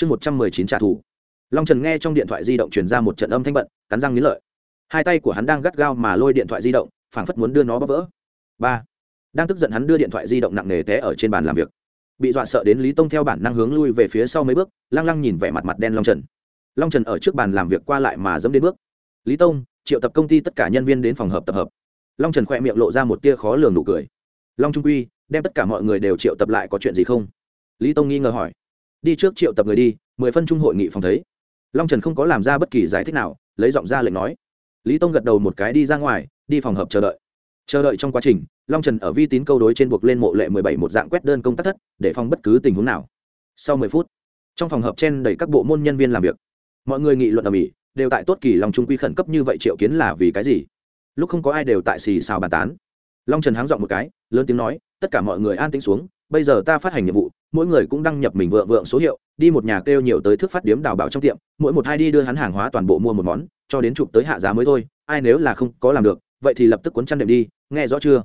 chương một trăm mười chín trả thù. Long trần nghe trong điện thoại di động truyền ra một trận âm thanh bận, cắn răng nghĩ lợi. Hai tay của hắn đang gắt gao mà lôi điện thoại di động, phảng phất muốn đưa nó bóp vỡ. Ba. Đang tức giận hắn đưa điện thoại di động nặng nề té ở trên bàn làm việc. Bị dọa sợ đến lý tông theo bản năng hướng lui về phía sau mấy bước, lăng lăng nhìn vẻ mặt mặt đen long trần. Long trần ở trước bàn làm việc qua lại mà dẫm đến bước. Lý tông, triệu tập công ty tất cả nhân viên đến phòng hợp tập hợp. Long trần khỏe miệng lộ ra một tia khó lường nụ cười. Long trung quy, đem tất cả mọi người đều triệu tập lại có chuyện gì không? Lý tông nghi ngờ hỏi đi trước triệu tập người đi, mười phân trung hội nghị phòng thấy. Long trần không có làm ra bất kỳ giải thích nào, lấy giọng ra lệnh nói. Lý tông gật đầu một cái đi ra ngoài, đi phòng hợp chờ đợi. Chờ đợi trong quá trình, long trần ở vi tín câu đối trên buộc lên mộ lệ mười bảy một dạng quét đơn công tác thất, để phòng bất cứ tình huống nào. Sau mười phút, trong phòng hợp chen đầy các bộ môn nhân viên làm việc. Mọi người nghị luận ở mỹ, đều tại tốt kỳ lòng trung quy khẩn cấp như vậy triệu kiến là vì cái gì? Lúc không có ai đều tại xì xào bàn tán. Long trần háng dọn một cái, lớn tiếng nói, tất cả mọi người an tĩnh xuống, bây giờ ta phát hành nhiệm vụ mỗi người cũng đăng nhập mình vợ vượng số hiệu, đi một nhà kêu nhiều tới thức phát điếm đào bảo trong tiệm, mỗi một hai đi đưa hắn hàng hóa toàn bộ mua một món, cho đến chụp tới hạ giá mới thôi, ai nếu là không có làm được, vậy thì lập tức cuốn chăn đệm đi, nghe rõ chưa?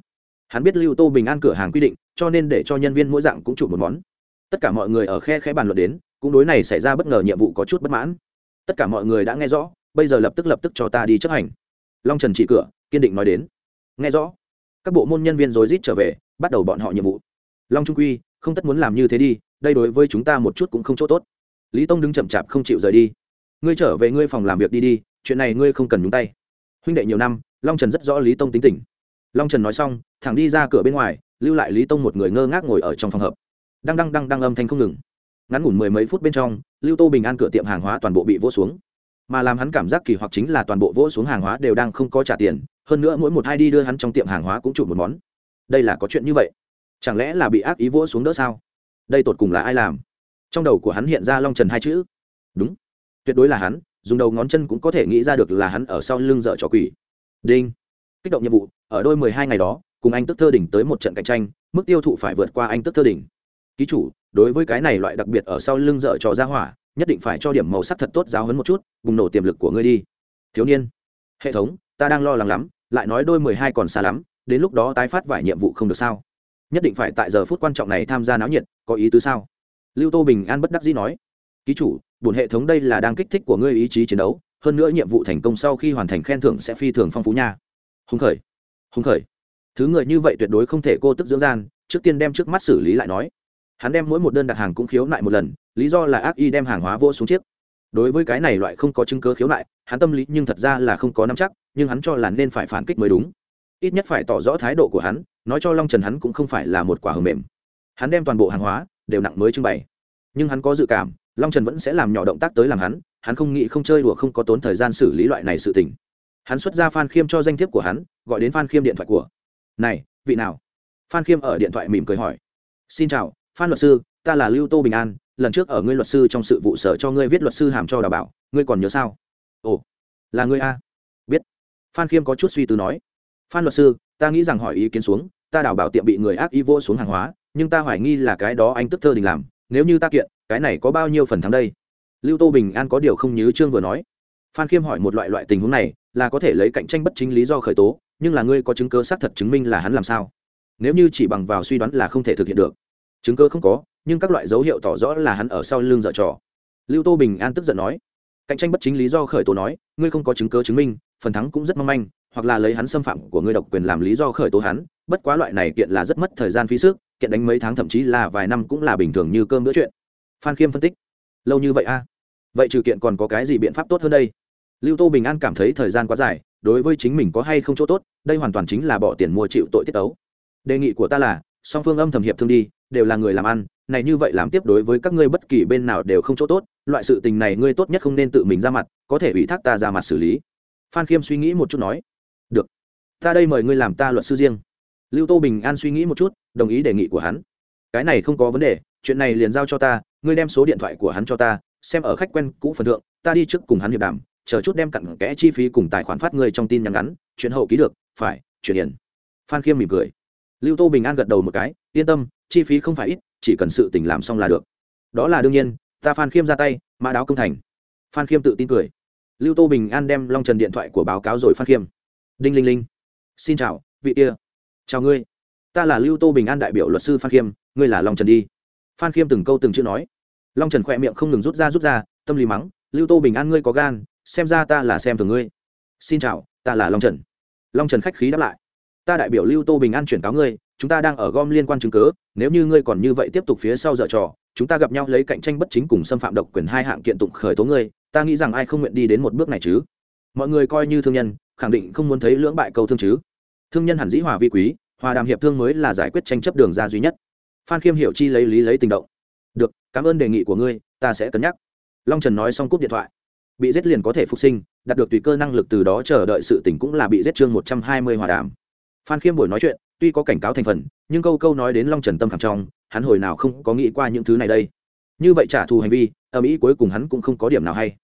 Hắn biết lưu tô bình an cửa hàng quy định, cho nên để cho nhân viên mỗi dạng cũng chụp một món. Tất cả mọi người ở khe khẽ bàn luận đến, cũng đối này xảy ra bất ngờ nhiệm vụ có chút bất mãn. Tất cả mọi người đã nghe rõ, bây giờ lập tức lập tức cho ta đi chấp hành. Long trần chỉ cửa, kiên định nói đến. Nghe rõ. Các bộ môn nhân viên rối rít trở về, bắt đầu bọn họ nhiệm vụ. Long trung quy không tất muốn làm như thế đi, đây đối với chúng ta một chút cũng không chỗ tốt. Lý tông đứng chậm chạp không chịu rời đi. Ngươi trở về ngươi phòng làm việc đi đi, chuyện này ngươi không cần nhúng tay. Huynh đệ nhiều năm, long trần rất rõ lý tông tính tình. Long trần nói xong, thẳng đi ra cửa bên ngoài, lưu lại lý tông một người ngơ ngác ngồi ở trong phòng hợp đang đăng đăng đăng âm thanh không ngừng. Ngắn ngủn mười mấy phút bên trong, lưu tô bình an cửa tiệm hàng hóa toàn bộ bị vỗ xuống. Mà làm hắn cảm giác kỳ hoặc chính là toàn bộ vỗ xuống hàng hóa đều đang không có trả tiền, hơn nữa mỗi một hai đi đưa hắn trong tiệm hàng hóa cũng chụp một món. Đây là có chuyện như vậy chẳng lẽ là bị ác ý vỗ xuống đỡ sao? Đây tột cùng là ai làm? Trong đầu của hắn hiện ra long trần hai chữ. Đúng. Tuyệt đối là hắn, dùng đầu ngón chân cũng có thể nghĩ ra được là hắn ở sau lưng dợ trò quỷ. Đinh. Kích động nhiệm vụ, ở đôi mười hai ngày đó, cùng anh tức thơ đỉnh tới một trận cạnh tranh, mức tiêu thụ phải vượt qua anh tức thơ đỉnh. Ký chủ, đối với cái này loại đặc biệt ở sau lưng dợ trò ra hỏa, nhất định phải cho điểm màu sắc thật tốt giáo hấn một chút, bùng nổ tiềm lực của ngươi đi. Thiếu niên. Hệ thống, ta đang lo lắng lắm, lại nói đôi mười hai còn xa lắm, đến lúc đó tái phát vài nhiệm vụ không được sao? Nhất định phải tại giờ phút quan trọng này tham gia náo nhiệt, có ý tứ sao? Lưu tô bình an bất đắc dĩ nói, ký chủ, bổn hệ thống đây là đang kích thích của ngươi ý chí chiến đấu, hơn nữa nhiệm vụ thành công sau khi hoàn thành khen thưởng sẽ phi thường phong phú nha. Hùng khởi hùng khởi. Thứ người như vậy tuyệt đối không thể cô tức dưỡng gian, trước tiên đem trước mắt xử lý lại nói. Hắn đem mỗi một đơn đặt hàng cũng khiếu nại một lần, lý do là ác y đem hàng hóa vô xuống chiếc. Đối với cái này loại không có chứng cớ khiếu nại, hắn tâm lý nhưng thật ra là không có nắm chắc, nhưng hắn cho là nên phải phản kích mới đúng. Ít nhất phải tỏ rõ thái độ của hắn nói cho long trần hắn cũng không phải là một quả hầm mềm. Hắn đem toàn bộ hàng hóa đều nặng mới trưng bày. Nhưng hắn có dự cảm, long trần vẫn sẽ làm nhỏ động tác tới làm hắn hắn không nghĩ không chơi đùa không có tốn thời gian xử lý loại này sự tình. Hắn xuất ra phan khiêm cho danh thiếp của hắn, gọi đến phan khiêm điện thoại của, này, vị nào? Phan khiêm ở điện thoại mỉm cười hỏi, xin chào, phan luật sư, ta là lưu tô bình an, lần trước ở ngươi luật sư trong sự vụ sở cho ngươi viết luật sư hàm cho đào bảo, ngươi còn nhớ sao? Ồ, là ngươi a. Biết. Phan khiêm có chút suy tư nói, phan luật sư ta nghĩ rằng hỏi ý kiến xuống, ta đào bảo tiệm bị người ác ý vô xuống hàng hóa, nhưng ta hoài nghi là cái đó anh tức thơ đình làm, nếu như ta kiện, cái này có bao nhiêu phần thắng đây? Lưu tô bình an có điều không như trương vừa nói. Phan khiêm hỏi một loại loại tình huống này, là có thể lấy cạnh tranh bất chính lý do khởi tố, nhưng là ngươi có chứng cơ xác thật chứng minh là hắn làm sao? Nếu như chỉ bằng vào suy đoán là không thể thực hiện được. Chứng cơ không có, nhưng các loại dấu hiệu tỏ rõ là hắn ở sau lưng dở trò. Lưu tô bình an tức giận nói. Cạnh tranh bất chính lý do khởi tố nói, ngươi không có chứng cơ chứng minh phần thắng cũng rất mong manh, hoặc là lấy hắn xâm phạm của ngươi độc quyền làm lý do khởi tố hắn, bất quá loại này kiện là rất mất thời gian phí sức, kiện đánh mấy tháng thậm chí là vài năm cũng là bình thường như cơm bữa chuyện. Phan khiêm phân tích. Lâu như vậy a? À? vậy trừ kiện còn có cái gì biện pháp tốt hơn đây? Lưu tô bình an cảm thấy thời gian quá dài, đối với chính mình có hay không chỗ tốt, đây hoàn toàn chính là bỏ tiền mua chịu tội tiết ấu. Đề nghị của ta là, song phương âm thầm hiệp thương đi, đều là người làm ăn, này như vậy làm tiếp đối với các ngươi bất kỳ bên nào đều không chỗ tốt, loại sự tình này ngươi tốt nhất không nên tự mình ra mặt, có thể ủy thác ta ra mặt xử lý phan khiêm suy nghĩ một chút nói, được, ta đây mời ngươi làm ta luật sư riêng. Lưu tô bình an suy nghĩ một chút, đồng ý đề nghị của hắn. Cái này không có vấn đề, chuyện này liền giao cho ta, ngươi đem số điện thoại của hắn cho ta, xem ở khách quen cũ phần thượng, ta đi trước cùng hắn hiệp đàm, chờ chút đem cặn kẽ chi phí cùng tài khoản phát ngươi trong tin nhắn ngắn, chuyện hậu ký được, phải, chuyển tiền. Phan khiêm mỉm cười. Lưu tô bình an gật đầu một cái, yên tâm, chi phí không phải ít, chỉ cần sự tình làm xong là được. Đó là đương nhiên, ta phan khiêm ra tay, mã đáo công thành. Phan khiêm tự tin cười lưu tô bình an đem long trần điện thoại của báo cáo rồi phát khiêm. Đinh linh linh. Xin chào, vị kia. Chào ngươi. Ta là lưu tô bình an đại biểu luật sư phan khiêm, ngươi là long trần đi. Phan khiêm từng câu từng chữ nói. Long trần khỏe miệng không ngừng rút ra rút ra, tâm lý mắng, lưu tô bình an ngươi có gan, xem ra ta là xem thường ngươi. Xin chào, ta là long trần. Long trần khách khí đáp lại. Ta đại biểu lưu tô bình an chuyển cáo ngươi, chúng ta đang ở gom liên quan chứng cớ nếu như ngươi còn như vậy tiếp tục phía sau dở trò, chúng ta gặp nhau lấy cạnh tranh bất chính cùng xâm phạm độc quyền hai hạng kiện tụng khởi tố ngươi ta nghĩ rằng ai không nguyện đi đến một bước này chứ? Mọi người coi như thương nhân, khẳng định không muốn thấy lưỡng bại câu thương chứ. Thương nhân hẳn dĩ hòa vi quý, hòa đàm hiệp thương mới là giải quyết tranh chấp đường ra duy nhất. Phan khiêm hiểu chi lấy lý lấy tình động. Được, cảm ơn đề nghị của ngươi, ta sẽ cân nhắc. Long trần nói xong cúp điện thoại. Bị giết liền có thể phục sinh, đạt được tùy cơ năng lực từ đó chờ đợi sự tỉnh cũng là bị giết chương một trăm hai mươi hòa đàm. Phan khiêm buổi nói chuyện, tuy có cảnh cáo thành phần, nhưng câu câu nói đến long trần tâm khảm trong, hắn hồi nào không có nghĩ qua những thứ này đây. Như vậy trả thù hành vi ở mỹ cuối cùng hắn cũng không có điểm nào hay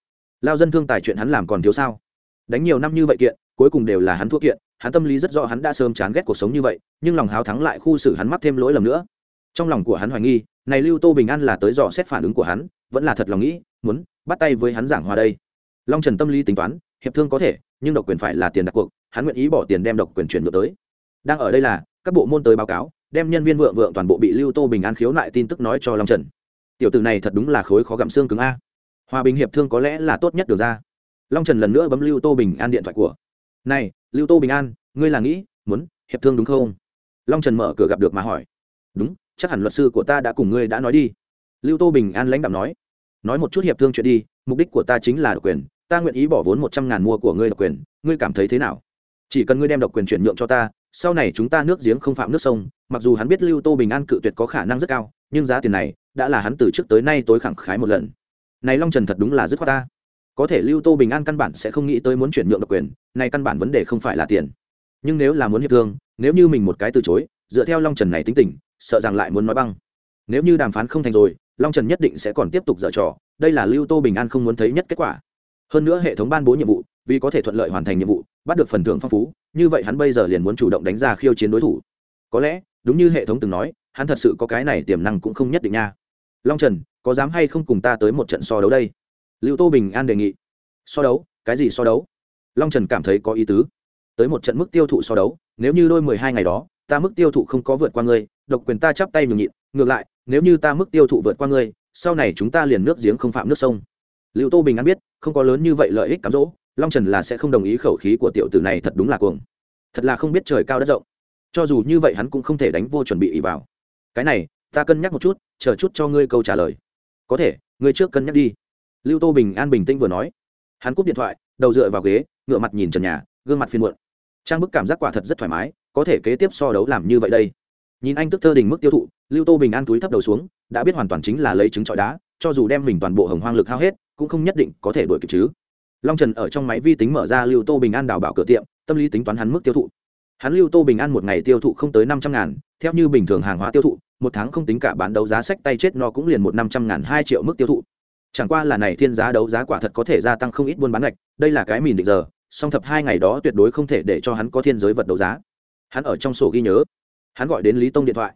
lao dân thương tài chuyện hắn làm còn thiếu sao? Đánh nhiều năm như vậy kiện, cuối cùng đều là hắn thua kiện, hắn tâm lý rất rõ hắn đã sớm chán ghét cuộc sống như vậy, nhưng lòng háo thắng lại khu xử hắn mắc thêm lỗi lầm nữa. Trong lòng của hắn hoài nghi, này lưu tô bình an là tới dò xét phản ứng của hắn, vẫn là thật lòng nghĩ, muốn bắt tay với hắn giảng hòa đây. Long trần tâm lý tính toán, hiệp thương có thể, nhưng độc quyền phải là tiền đặt cuộc, hắn nguyện ý bỏ tiền đem độc quyền chuyển ngược tới. Đang ở đây là, các bộ môn tới báo cáo, đem nhân viên vượng vượng toàn bộ bị lưu tô bình an khiếu nại tin tức nói cho long trần. Tiểu tử này thật đúng là khối khó gặm xương cứng a hòa bình hiệp thương có lẽ là tốt nhất được ra. Long trần lần nữa bấm lưu tô bình an điện thoại của. Này, lưu tô bình an, ngươi là nghĩ muốn hiệp thương đúng không? Long trần mở cửa gặp được mà hỏi. Đúng, chắc hẳn luật sư của ta đã cùng ngươi đã nói đi. Lưu tô bình an lãnh đạo nói. Nói một chút hiệp thương chuyện đi, mục đích của ta chính là độc quyền. Ta nguyện ý bỏ vốn một trăm ngàn mua của ngươi độc quyền. Ngươi cảm thấy thế nào? Chỉ cần ngươi đem độc quyền chuyển nhượng cho ta, sau này chúng ta nước giếng không phạm nước sông. Mặc dù hắn biết lưu tô bình an cự tuyệt có khả năng rất cao, nhưng giá tiền này đã là hắn từ trước tới nay tối khẳng khái một lần này long trần thật đúng là dứt khoát ta. Có thể lưu tô bình an căn bản sẽ không nghĩ tới muốn chuyển nhượng độc quyền, này căn bản vấn đề không phải là tiền. Nhưng nếu là muốn hiệp thương, nếu như mình một cái từ chối, dựa theo long trần này tính tình, sợ rằng lại muốn nói băng. Nếu như đàm phán không thành rồi, long trần nhất định sẽ còn tiếp tục dở trò, đây là lưu tô bình an không muốn thấy nhất kết quả. Hơn nữa hệ thống ban bố nhiệm vụ, vì có thể thuận lợi hoàn thành nhiệm vụ, bắt được phần thưởng phong phú, như vậy hắn bây giờ liền muốn chủ động đánh ra khiêu chiến đối thủ. Có lẽ, đúng như hệ thống từng nói, hắn thật sự có cái này tiềm năng cũng không nhất định nha long trần, có dám hay không cùng ta tới một trận so đấu đây? Lưu tô bình an đề nghị. So đấu? Cái gì so đấu? Long trần cảm thấy có ý tứ. Tới một trận mức tiêu thụ so đấu, nếu như đôi mười hai ngày đó, ta mức tiêu thụ không có vượt qua ngươi, độc quyền ta chắp tay nhường nhịn. Ngược lại, nếu như ta mức tiêu thụ vượt qua ngươi, sau này chúng ta liền nước giếng không phạm nước sông. Lưu tô bình an biết, không có lớn như vậy lợi ích cám dỗ, long trần là sẽ không đồng ý khẩu khí của tiểu tử này thật đúng là cuồng. Thật là không biết trời cao đất rộng. Cho dù như vậy hắn cũng không thể đánh vô chuẩn bị ý vào. Cái này, ta cân nhắc một chút chờ chút cho ngươi câu trả lời. Có thể, ngươi trước cân nhắc đi. Lưu tô bình an bình tĩnh vừa nói. Hắn cúp điện thoại, đầu dựa vào ghế ngựa mặt nhìn trần nhà, gương mặt phiên muộn. Trang bức cảm giác quả thật rất thoải mái, có thể kế tiếp so đấu làm như vậy đây. Nhìn anh tức thơ đình mức tiêu thụ, lưu tô bình an túi thấp đầu xuống, đã biết hoàn toàn chính là lấy trứng trọi đá, cho dù đem mình toàn bộ hồng hoang lực hao hết, cũng không nhất định có thể đuổi kịp chứ. Long trần ở trong máy vi tính mở ra lưu tô bình an đào bảo cửa tiệm, tâm lý tính toán hắn mức tiêu thụ. Hắn lưu tô bình an một ngày tiêu thụ không tới năm trăm ngàn, theo như bình thường hàng hóa tiêu thụ một tháng không tính cả bán đấu giá sách tay chết no cũng liền một năm trăm ngàn hai triệu mức tiêu thụ. Chẳng qua là này thiên giá đấu giá quả thật có thể gia tăng không ít buôn bán ngạch, đây là cái mìn định giờ, song thập hai ngày đó tuyệt đối không thể để cho hắn có thiên giới vật đấu giá. Hắn ở trong sổ ghi nhớ. Hắn gọi đến lý tông điện thoại.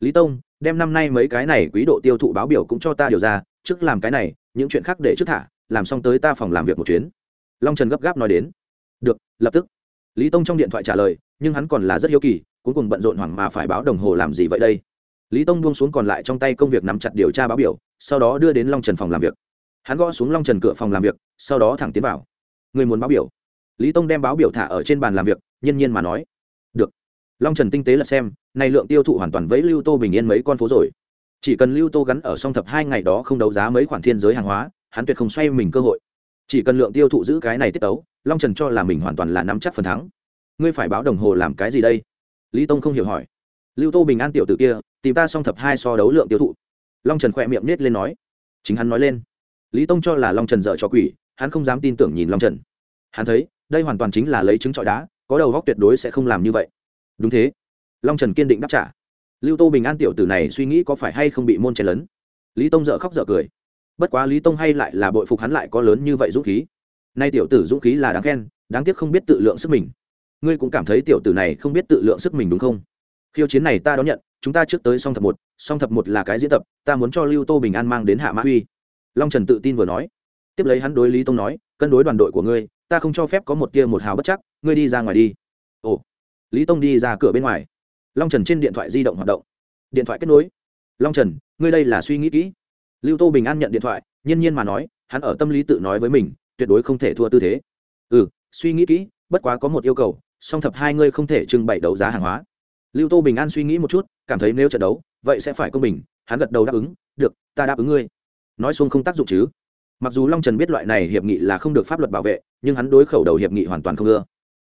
Lý tông, đem năm nay mấy cái này quý độ tiêu thụ báo biểu cũng cho ta điều ra, trước làm cái này, những chuyện khác để trước thả, làm xong tới ta phòng làm việc một chuyến. Long trần gấp gáp nói đến. Được, lập tức. Lý tông trong điện thoại trả lời, nhưng hắn còn là rất hiếu kỳ, cuối cùng bận rộn hoảng mà phải báo đồng hồ làm gì vậy đây? Lý tông buông xuống còn lại trong tay công việc nắm chặt điều tra báo biểu, sau đó đưa đến long trần phòng làm việc. Hắn gõ xuống long trần cửa phòng làm việc, sau đó thẳng tiến vào. Người muốn báo biểu? Lý tông đem báo biểu thả ở trên bàn làm việc nhiên nhiên mà nói. Được. Long trần tinh tế là xem, này lượng tiêu thụ hoàn toàn với lưu tô bình yên mấy con phố rồi. Chỉ cần lưu tô gắn ở song thập hai ngày đó không đấu giá mấy khoản thiên giới hàng hóa, hắn tuyệt không xoay mình cơ hội. Chỉ cần lượng tiêu thụ giữ cái này tiết tấu, long trần cho là mình hoàn toàn là nắm chắc phần thắng. Ngươi phải báo đồng hồ làm cái gì đây? Lý tông không hiểu hỏi. Lưu tô bình an tiểu t ử kia tìm ta song thập hai so đấu lượng tiêu thụ. Long trần khỏe miệng nết lên nói. Chính hắn nói lên. Lý tông cho là long trần dở cho quỷ, hắn không dám tin tưởng nhìn long trần. Hắn thấy, đây hoàn toàn chính là lấy trứng trọi đá, có đầu góc tuyệt đối sẽ không làm như vậy. Đúng thế. Long trần kiên định đáp trả. Lưu tô bình an tiểu tử này suy nghĩ có phải hay không bị môn chen lấn? Lý tông dợ khóc dợ cười. Bất quá lý tông hay lại là bội phục hắn lại có lớn như vậy dũng khí. Nay tiểu tử dũng khí là đáng khen, đáng tiếc không biết tự lượng sức mình. Ngươi cũng cảm thấy tiểu tử này không biết tự lượng sức mình đúng không? Khiêu chiến này ta đón nhận chúng ta trước tới song thập một, song thập một là cái diễn tập, ta muốn cho lưu tô bình an mang đến hạ mã uy long trần tự tin vừa nói. Tiếp lấy hắn đối lý tông nói, cân đối đoàn đội của ngươi, ta không cho phép có một tia một hào bất chắc, ngươi đi ra ngoài đi. Ồ. Lý tông đi ra cửa bên ngoài. Long trần trên điện thoại di động hoạt động. Điện thoại kết nối. Long trần, ngươi đây là suy nghĩ kỹ. Lưu tô bình an nhận điện thoại, nhiên nhiên mà nói, hắn ở tâm lý tự nói với mình, tuyệt đối không thể thua tư thế. Ừ suy nghĩ kỹ, bất quá có một yêu cầu, song thập hai ngươi không thể trưng bày đấu giá hàng hóa lưu tô bình an suy nghĩ một chút, cảm thấy nếu trận đấu, vậy sẽ phải công bình, hắn gật đầu đáp ứng, được, ta đáp ứng ngươi. Nói xuống không tác dụng chứ. Mặc dù long trần biết loại này hiệp nghị là không được pháp luật bảo vệ, nhưng hắn đối khẩu đầu hiệp nghị hoàn toàn không ưa.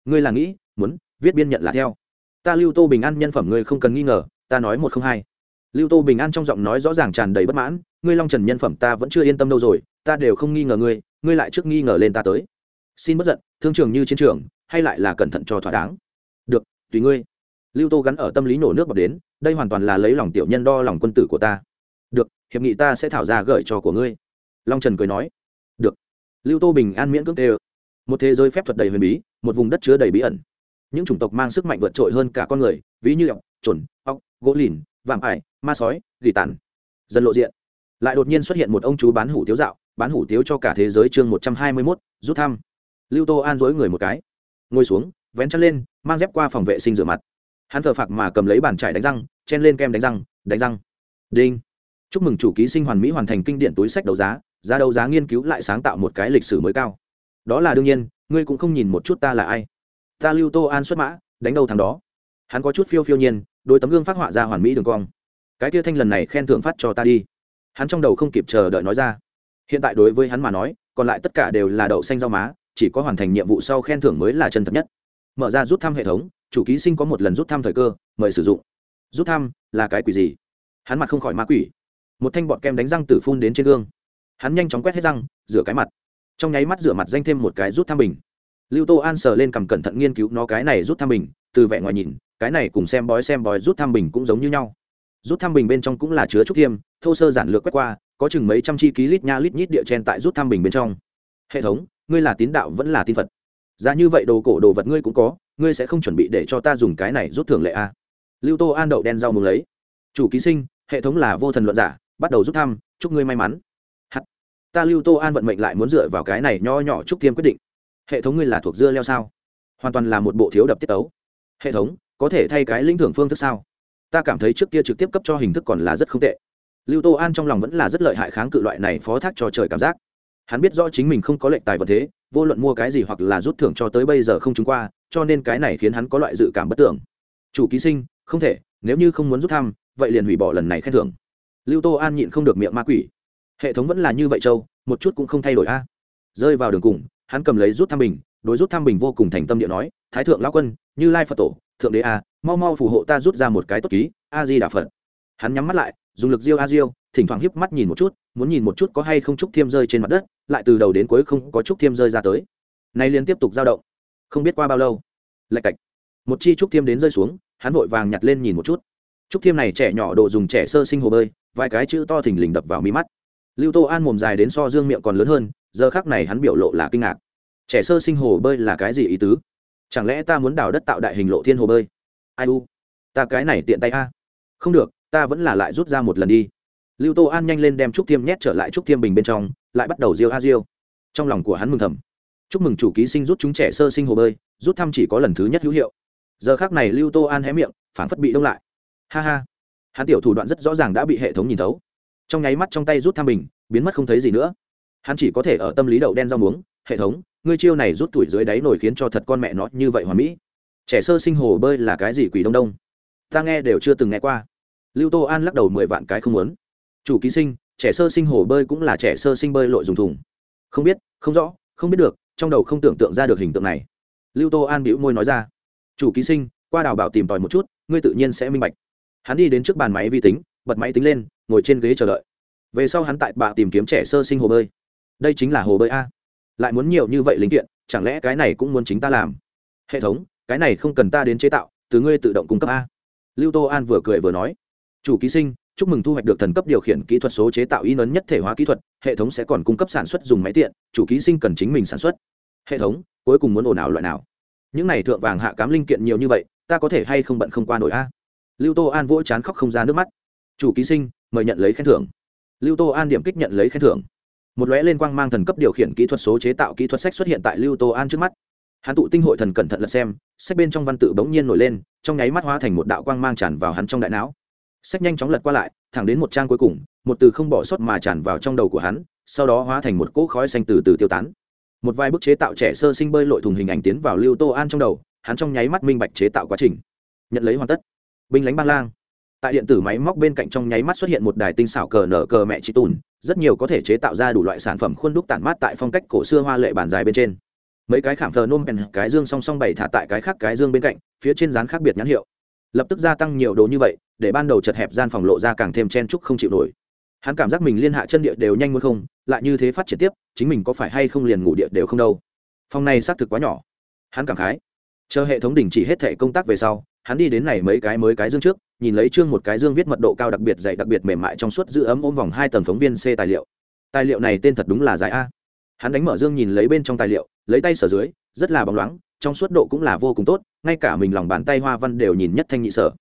Ngươi là nghĩ, muốn, viết biên nhận là theo. Ta lưu tô bình an nhân phẩm ngươi không cần nghi ngờ, ta nói một không hai. Lưu tô bình an trong giọng nói rõ ràng tràn đầy bất mãn, ngươi long trần nhân phẩm ta vẫn chưa yên tâm đâu rồi, ta đều không nghi ngờ ngươi ngươi lại trước nghi ngờ lên ta tới. Xin bất giận, thương trường như chiến trường, hay lại là cẩn thận cho thỏa đáng. Được, tùy ngươi lưu tô gắn ở tâm lý nổ nước bọc đến, đây hoàn toàn là lấy lòng tiểu nhân đo lòng quân tử của ta. Được, hiệp nghị ta sẽ thảo ra gợi cho của ngươi. Long trần cười nói. Được. Lưu tô bình an miễn cưỡng tê một thế giới phép thuật đầy huyền bí, một vùng đất chứa đầy bí ẩn. Những chủng tộc mang sức mạnh vượt trội hơn cả con người, ví như ọc trồn ọc gỗ lìn, vạm ải, ma sói, gỉ tàn. Dần lộ diện. Lại đột nhiên xuất hiện một ông chú bán hủ tiếu dạo, bán hủ tiếu cho cả thế giới chương một trăm hai mươi mốt, rút thăm. Lưu tô an dối người một cái. Ngồi xuống, vén chân lên, mang dép qua phòng vệ sinh rửa mặt hắn thờ phạc mà cầm lấy bàn trải đánh răng, chen lên kem đánh răng đánh răng. Đinh. Chúc mừng chủ ký sinh hoàn mỹ hoàn thành kinh điển túi sách đấu giá giá đấu giá nghiên cứu lại sáng tạo một cái lịch sử mới cao. Đó là đương nhiên, ngươi cũng không nhìn một chút ta là ai. Ta lưu tô an xuất mã, đánh đầu thằng đó. Hắn có chút phiêu phiêu nhiên, đôi tấm gương phát họa ra hoàn mỹ đường cong. Cái kia thanh lần này khen thưởng phát cho ta đi. Hắn trong đầu không kịp chờ đợi nói ra. Hiện tại đối với hắn mà nói, còn lại tất cả đều là đậu xanh rau má, chỉ có hoàn thành nhiệm vụ sau khen thưởng mới là chân thật nhất. Mở ra rút thăm hệ thống chủ ký sinh có một lần rút thăm thời cơ, mời sử dụng. Rút thăm là cái quỷ gì? Hắn mặt không khỏi ma quỷ. Một thanh bọt kem đánh răng tử phun đến trên gương. Hắn nhanh chóng quét hết răng, rửa cái mặt. Trong nháy mắt rửa mặt danh thêm một cái rút thăm bình. Lưu tô an sờ lên cầm cẩn thận nghiên cứu nó cái này rút thăm bình, từ vẻ ngoài nhìn, cái này cùng xem bói xem bói rút thăm bình cũng giống như nhau. Rút thăm bình bên trong cũng là chứa trúc thiêm, thô sơ giản lược quét qua, có chừng mấy trăm chi ký lít nha lít nhít địa chen tại rút thăm bình bên trong. Hệ thống, ngươi là tín đạo vẫn là tin phật. Giá như vậy đồ cổ đồ vật ngươi cũng có ngươi sẽ không chuẩn bị để cho ta dùng cái này rút thưởng lệ a. Lưu tô an đậu đen rau mùng lấy. Chủ ký sinh, hệ thống là vô thần luận giả, bắt đầu rút thăm, chúc ngươi may mắn. Hắt. Ta lưu tô an vận mệnh lại muốn dựa vào cái này nho nhỏ chúc thiêm quyết định. Hệ thống ngươi là thuộc dưa leo sao? Hoàn toàn là một bộ thiếu đập tiết tấu. Hệ thống, có thể thay cái linh thưởng phương thức sao? Ta cảm thấy trước kia trực tiếp cấp cho hình thức còn là rất không tệ. Lưu tô an trong lòng vẫn là rất lợi hại kháng cự loại này phó thác cho trời cảm giác. Hắn biết rõ chính mình không có lệnh tài vật thế vô luận mua cái gì hoặc là rút thưởng cho tới bây giờ không trúng qua, cho nên cái này khiến hắn có loại dự cảm bất tưởng. Chủ ký sinh, không thể, nếu như không muốn rút thăm, vậy liền hủy bỏ lần này khen thưởng. Lưu tô an nhịn không được miệng ma quỷ. Hệ thống vẫn là như vậy châu, một chút cũng không thay đổi a. Rơi vào đường cùng, hắn cầm lấy rút thăm bình, đối rút thăm bình vô cùng thành tâm địa nói, thái thượng lão quân, như lai phật tổ, thượng đế a, mau mau phù hộ ta rút ra một cái tốt ký, a di đà phật. Hắn nhắm mắt lại dùng lực diêu a diêu, thỉnh thoảng hiếp mắt nhìn một chút, muốn nhìn một chút có hay không trúc thiêm rơi trên mặt đất, lại từ đầu đến cuối không có trúc thiêm rơi ra tới. Nay liên tiếp tục dao động. Không biết qua bao lâu, lạch cạch. Một chi trúc thiêm đến rơi xuống, hắn vội vàng nhặt lên nhìn một chút. Trúc thiêm này trẻ nhỏ đồ dùng trẻ sơ sinh hồ bơi, vài cái chữ to thình lình đập vào mi mắt. Lưu tô an mồm dài đến so dương miệng còn lớn hơn, giờ khác này hắn biểu lộ là kinh ngạc. Trẻ sơ sinh hồ bơi là cái gì ý tứ? Chẳng lẽ ta muốn đào đất tạo đại hình lộ thiên hồ bơi? Ai u? Ta cái này tiện tay a. Không được ta vẫn là lại rút ra một lần đi. Lưu tô an nhanh lên đem trúc thiêm nhét trở lại trúc thiêm bình bên trong, lại bắt đầu riêu a riêu trong lòng của hắn mừng thầm. Chúc mừng chủ ký sinh rút chúng trẻ sơ sinh hồ bơi, rút thăm chỉ có lần thứ nhất hữu hiệu. Giờ khác này lưu tô an hé miệng phản phất bị đông lại. Ha ha. Hắn tiểu thủ đoạn rất rõ ràng đã bị hệ thống nhìn thấu. Trong nháy mắt trong tay rút thăm bình, biến mất không thấy gì nữa. Hắn chỉ có thể ở tâm lý đậu đen rau muống, hệ thống, ngươi chiêu này rút tuổi dưới đáy nổi khiến cho thật con mẹ nó, như vậy hoàn mỹ. Trẻ sơ sinh hồ bơi là cái gì quỷ đông đông? Ta nghe đều chưa từng nghe qua lưu tô an lắc đầu mười vạn cái không muốn. Chủ ký sinh, trẻ sơ sinh hồ bơi cũng là trẻ sơ sinh bơi lội dùng thùng. Không biết, không rõ, không biết được, trong đầu không tưởng tượng ra được hình tượng này. Lưu tô an bĩu môi nói ra. Chủ ký sinh, qua đào bảo tìm tòi một chút, ngươi tự nhiên sẽ minh bạch. Hắn đi đến trước bàn máy vi tính, bật máy tính lên, ngồi trên ghế chờ đợi. Về sau hắn tại bạ tìm kiếm trẻ sơ sinh hồ bơi. Đây chính là hồ bơi a. Lại muốn nhiều như vậy linh kiện, chẳng lẽ cái này cũng muốn chính ta làm? Hệ thống, cái này không cần ta đến chế tạo, từ ngươi tự động cung cấp a. Lưu tô an vừa cười vừa nói chủ ký sinh, chúc mừng thu hoạch được thần cấp điều khiển kỹ thuật số chế tạo in ấn nhất thể hóa kỹ thuật, hệ thống sẽ còn cung cấp sản xuất dùng máy tiện, chủ ký sinh cần chính mình sản xuất. Hệ thống, cuối cùng muốn ồn ào loại nào? Những này thượng vàng hạ cám linh kiện nhiều như vậy, ta có thể hay không bận không qua nổi a? Lưu tô an vỗ chán khóc không ra nước mắt. Chủ ký sinh, mời nhận lấy khen thưởng. Lưu tô an điểm kích nhận lấy khen thưởng. Một lóe lên quang mang thần cấp điều khiển kỹ thuật số chế tạo kỹ thuật sách xuất hiện tại lưu tô an trước mắt. Hắn tụ tinh hội thần cẩn thận lật xem, sách bên trong văn tự bỗng nhiên nổi lên, trong nháy mắt hóa thành một đạo quang mang tràn vào hắn trong đại não sách nhanh chóng lật qua lại, thẳng đến một trang cuối cùng, một từ không bỏ sót mà tràn vào trong đầu của hắn, sau đó hóa thành một cỗ khói xanh từ từ tiêu tán. Một vài bức chế tạo trẻ sơ sinh bơi lội thùng hình ảnh tiến vào lưu tô an trong đầu, hắn trong nháy mắt minh bạch chế tạo quá trình. Nhận lấy hoàn tất. Binh lánh ban lang. Tại điện tử máy móc bên cạnh trong nháy mắt xuất hiện một đài tinh xảo cờ nở cờ mẹ chị tùn, rất nhiều có thể chế tạo ra đủ loại sản phẩm khuôn đúc tản mát tại phong cách cổ xưa hoa lệ bàn dài bên trên. Mấy cái khảm thờ nôm bèn cái dương song song bày thả tại cái khác cái dương bên cạnh, phía trên dán khác biệt nhãn hiệu. Lập tức gia tăng nhiều đồ như vậy để ban đầu chật hẹp gian phòng lộ ra càng thêm chen chúc không chịu nổi. Hắn cảm giác mình liên hạ chân địa đều nhanh muốn không, lại như thế phát triển tiếp, chính mình có phải hay không liền ngủ địa đều không đâu. Phòng này xác thực quá nhỏ. Hắn cảm khái. Chờ hệ thống đình chỉ hết thể công tác về sau, hắn đi đến này mấy cái mới cái dương trước, nhìn lấy chương một cái dương viết mật độ cao đặc biệt dày đặc biệt mềm mại trong suốt giữ ấm ôm vòng hai tầng phóng viên c tài liệu. Tài liệu này tên thật đúng là dài a. Hắn đánh mở dương nhìn lấy bên trong tài liệu, lấy tay sở dưới, rất là bóng loáng, trong suốt độ cũng là vô cùng tốt, ngay cả mình lòng bàn tay hoa văn đều nhìn nhất thanh nhị sở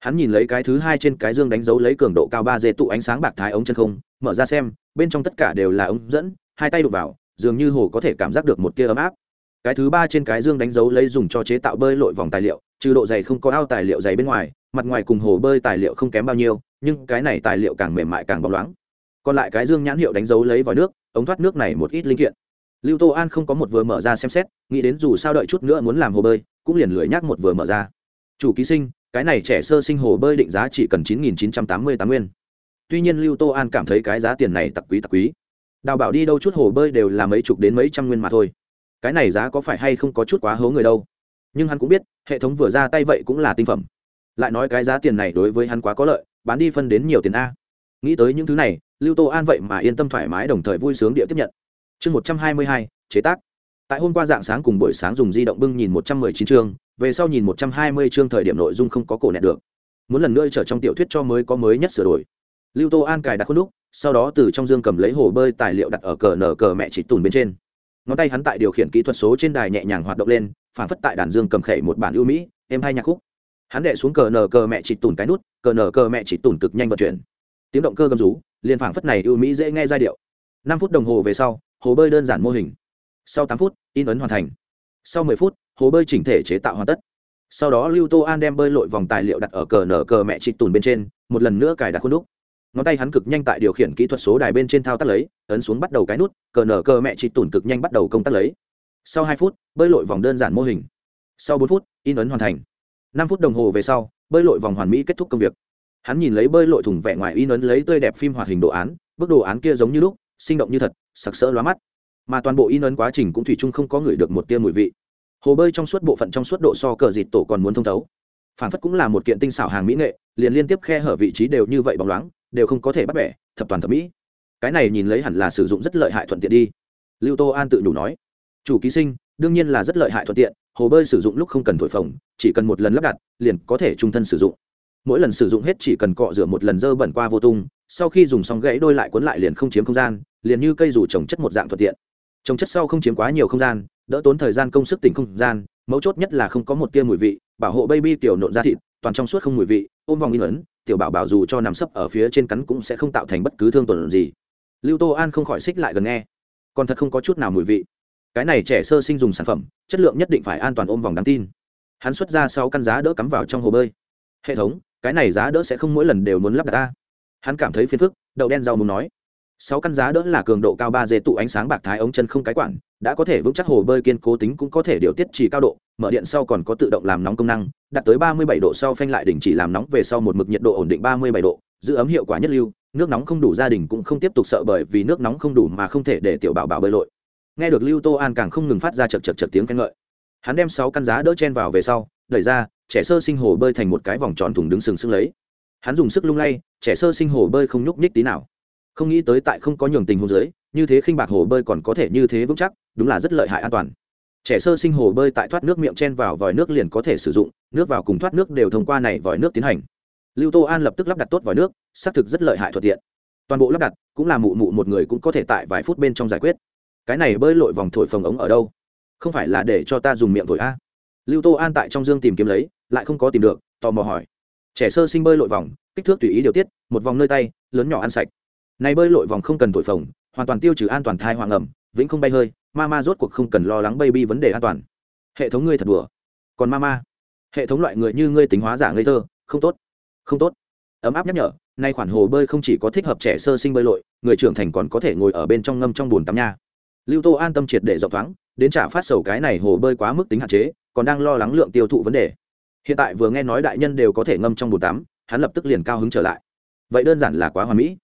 hắn nhìn lấy cái thứ hai trên cái dương đánh dấu lấy cường độ cao ba dê tụ ánh sáng bạc thái ống chân không, mở ra xem, bên trong tất cả đều là ống dẫn, hai tay đụng vào, dường như hồ có thể cảm giác được một tia ấm áp. Cái thứ ba trên cái dương đánh dấu lấy dùng cho chế tạo bơi lội vòng tài liệu, trừ độ dày không có ao tài liệu dày bên ngoài, mặt ngoài cùng hồ bơi tài liệu không kém bao nhiêu, nhưng cái này tài liệu càng mềm mại càng bóng loáng. Còn lại cái dương nhãn hiệu đánh dấu lấy vòi nước, ống thoát nước này một ít linh kiện. Lưu tô an không có một vừa mở ra xem xét, nghĩ đến dù sao đợi chút nữa muốn làm hồ bơi, cũng liền lười nhắc một vừa mở ra. Chủ ký sinh cái này trẻ sơ sinh hồ bơi định giá chỉ cần chín nghìn chín trăm tám mươi tám nguyên. Tuy nhiên lưu tô an cảm thấy cái giá tiền này tặc quý tặc quý. Đào bảo đi đâu chút hồ bơi đều là mấy chục đến mấy trăm nguyên mà thôi. Cái này giá có phải hay không có chút quá hố người đâu. Nhưng hắn cũng biết, hệ thống vừa ra tay vậy cũng là tinh phẩm. Lại nói cái giá tiền này đối với hắn quá có lợi, bán đi phân đến nhiều tiền a. Nghĩ tới những thứ này, lưu tô an vậy mà yên tâm thoải mái đồng thời vui sướng địa tiếp nhận. Chương một trăm hai mươi hai, chế tác. Tại hôm qua dạng sáng cùng buổi sáng dùng di động bưng nhìn một trăm mười chín chương về sau nhìn một trăm hai mươi chương thời điểm nội dung không có cổ nẹt được. Muốn lần nữa trở trong tiểu thuyết cho mới có mới nhất sửa đổi. Lưu tô an cài đặt khuôn đúc, sau đó từ trong dương cầm lấy hồ bơi tài liệu đặt ở cờ nở cờ mẹ chỉ tùn bên trên. Ngón tay hắn tại điều khiển kỹ thuật số trên đài nhẹ nhàng hoạt động lên, phản phất tại đàn dương cầm khẩy một bản ưu mỹ, êm hai nhạc khúc. Hắn đệ xuống cờ nở cờ mẹ chỉ tùn cái nút, cờ nở cờ mẹ chỉ tùn cực nhanh vận chuyển. Tiếng động cơ gầm rú, liền phản phất này ưu mỹ dễ nghe giai điệu. Năm phút đồng hồ về sau, hồ bơi đơn giản mô hình. Sau tám phút, in ấn hoàn thành sau mười phút, hồ bơi chỉnh thể chế tạo hoàn tất. Sau đó lưu tô an đem bơi lội vòng tài liệu đặt ở cờ nở cờ mẹ trịch tùn bên trên, một lần nữa cài đặt khuôn đúc. Ngón tay hắn cực nhanh tại điều khiển kỹ thuật số đài bên trên thao tác lấy, ấn xuống bắt đầu cái nút, cờ nở cờ mẹ trịch tùn cực nhanh bắt đầu công tác lấy. Sau hai phút, bơi lội vòng đơn giản mô hình. Sau bốn phút, in ấn hoàn thành. Năm phút đồng hồ về sau, bơi lội vòng hoàn mỹ kết thúc công việc. Hắn nhìn lấy bơi lội thùng vẻ ngoài in ấn lấy tươi đẹp phim hoạt hình đồ án bức đồ án kia giống như lúc, sinh động như thật, sặc sỡ lóa mắt mà toàn bộ in ấn quá trình cũng thủy chung không có người được một tia mùi vị. Hồ bơi trong suốt bộ phận trong suốt độ so cờ dịt tổ còn muốn thông thấu. Phản phất cũng là một kiện tinh xảo hàng mỹ nghệ, liền liên tiếp khe hở vị trí đều như vậy bóng loáng, đều không có thể bắt bẻ, thập toàn thẩm mỹ. Cái này nhìn lấy hẳn là sử dụng rất lợi hại thuận tiện đi. Lưu tô an tự đủ nói. Chủ ký sinh, đương nhiên là rất lợi hại thuận tiện, hồ bơi sử dụng lúc không cần thổi phồng, chỉ cần một lần lắp đặt, liền có thể trung thân sử dụng. Mỗi lần sử dụng hết chỉ cần cọ rửa một lần dơ bẩn qua vô tung, sau khi dùng xong gãy đôi lại cuốn lại liền không chiếm không gian, liền như cây dù trồng chất một dạng thuận tiện trồng chất sau không chiếm quá nhiều không gian, đỡ tốn thời gian công sức tỉnh không gian, mấu chốt nhất là không có một tia mùi vị, bảo hộ baby tiểu nộn ra thịt, toàn trong suốt không mùi vị, ôm vòng in ấn, tiểu bảo bảo dù cho nằm sấp ở phía trên cắn cũng sẽ không tạo thành bất cứ thương tổn gì. Lưu tô an không khỏi xích lại gần nghe. Còn thật không có chút nào mùi vị. Cái này trẻ sơ sinh dùng sản phẩm, chất lượng nhất định phải an toàn ôm vòng đáng tin. Hắn xuất ra sau căn giá đỡ cắm vào trong hồ bơi. Hệ thống, cái này giá đỡ sẽ không mỗi lần đều muốn lắp đặt ta. Hắn cảm thấy phiền phức, đậu đen rau muốn nói sáu căn giá đỡ là cường độ cao ba dê tụ ánh sáng bạc thái ống chân không cái quản đã có thể vững chắc hồ bơi kiên cố tính cũng có thể điều tiết chỉ cao độ, mở điện sau còn có tự động làm nóng công năng, đạt tới ba mươi bảy độ sau phanh lại đình chỉ làm nóng, về sau một mực nhiệt độ ổn định ba mươi bảy độ, giữ ấm hiệu quả nhất lưu, nước nóng không đủ gia đình cũng không tiếp tục sợ bởi vì nước nóng không đủ mà không thể để tiểu bảo bảo bơi lội. Nghe được lưu tô an càng không ngừng phát ra chật chật chật tiếng khen ngợi. Hắn đem sáu căn giá đỡ chen vào về sau, đẩy ra, trẻ sơ sinh hồ bơi thành một cái vòng tròn thùng đứng sừng sững lấy. Hắn dùng sức lung lay, trẻ sơ sinh hồ bơi không nhúc nhích tí nào không nghĩ tới tại không có nhường tình hôn dưới, như thế khinh bạc hồ bơi còn có thể như thế vững chắc, đúng là rất lợi hại an toàn. Trẻ sơ sinh hồ bơi tại thoát nước miệng chen vào vòi nước liền có thể sử dụng, nước vào cùng thoát nước đều thông qua này vòi nước tiến hành. Lưu tô an lập tức lắp đặt tốt vòi nước, xác thực rất lợi hại thuận tiện. Toàn bộ lắp đặt, cũng là mụ mụ một người cũng có thể tại vài phút bên trong giải quyết. Cái này bơi lội vòng thổi phồng ống ở đâu? Không phải là để cho ta dùng miệng thổi a? Lưu tô an tại trong dương tìm kiếm lấy, lại không có tìm được, tò mò hỏi. Trẻ sơ sinh bơi lội vòng, kích thước tùy ý điều tiết, một vòng nơi tay, lớn nhỏ ăn sạch này bơi lội vòng không cần thổi phồng, hoàn toàn tiêu trừ an toàn thai hoàng ẩm, vĩnh không bay hơi, ma ma rốt cuộc không cần lo lắng baby vấn đề an toàn. Hệ thống ngươi thật đùa. Còn ma ma? Hệ thống loại người như ngươi tính hóa giả ngây thơ, không tốt. Không tốt. Ấm áp nhắc nhở, nay khoản hồ bơi không chỉ có thích hợp trẻ sơ sinh bơi lội, người trưởng thành còn có thể ngồi ở bên trong ngâm trong bồn tắm nha. Lưu tô an tâm triệt để rộng thoáng, đến trả phát sầu cái này hồ bơi quá mức tính hạn chế, còn đang lo lắng lượng tiêu thụ vấn đề. Hiện tại vừa nghe nói đại nhân đều có thể ngâm trong bồn tắm, hắn lập tức liền cao hứng trở lại. Vậy đơn giản là quá hoàn mỹ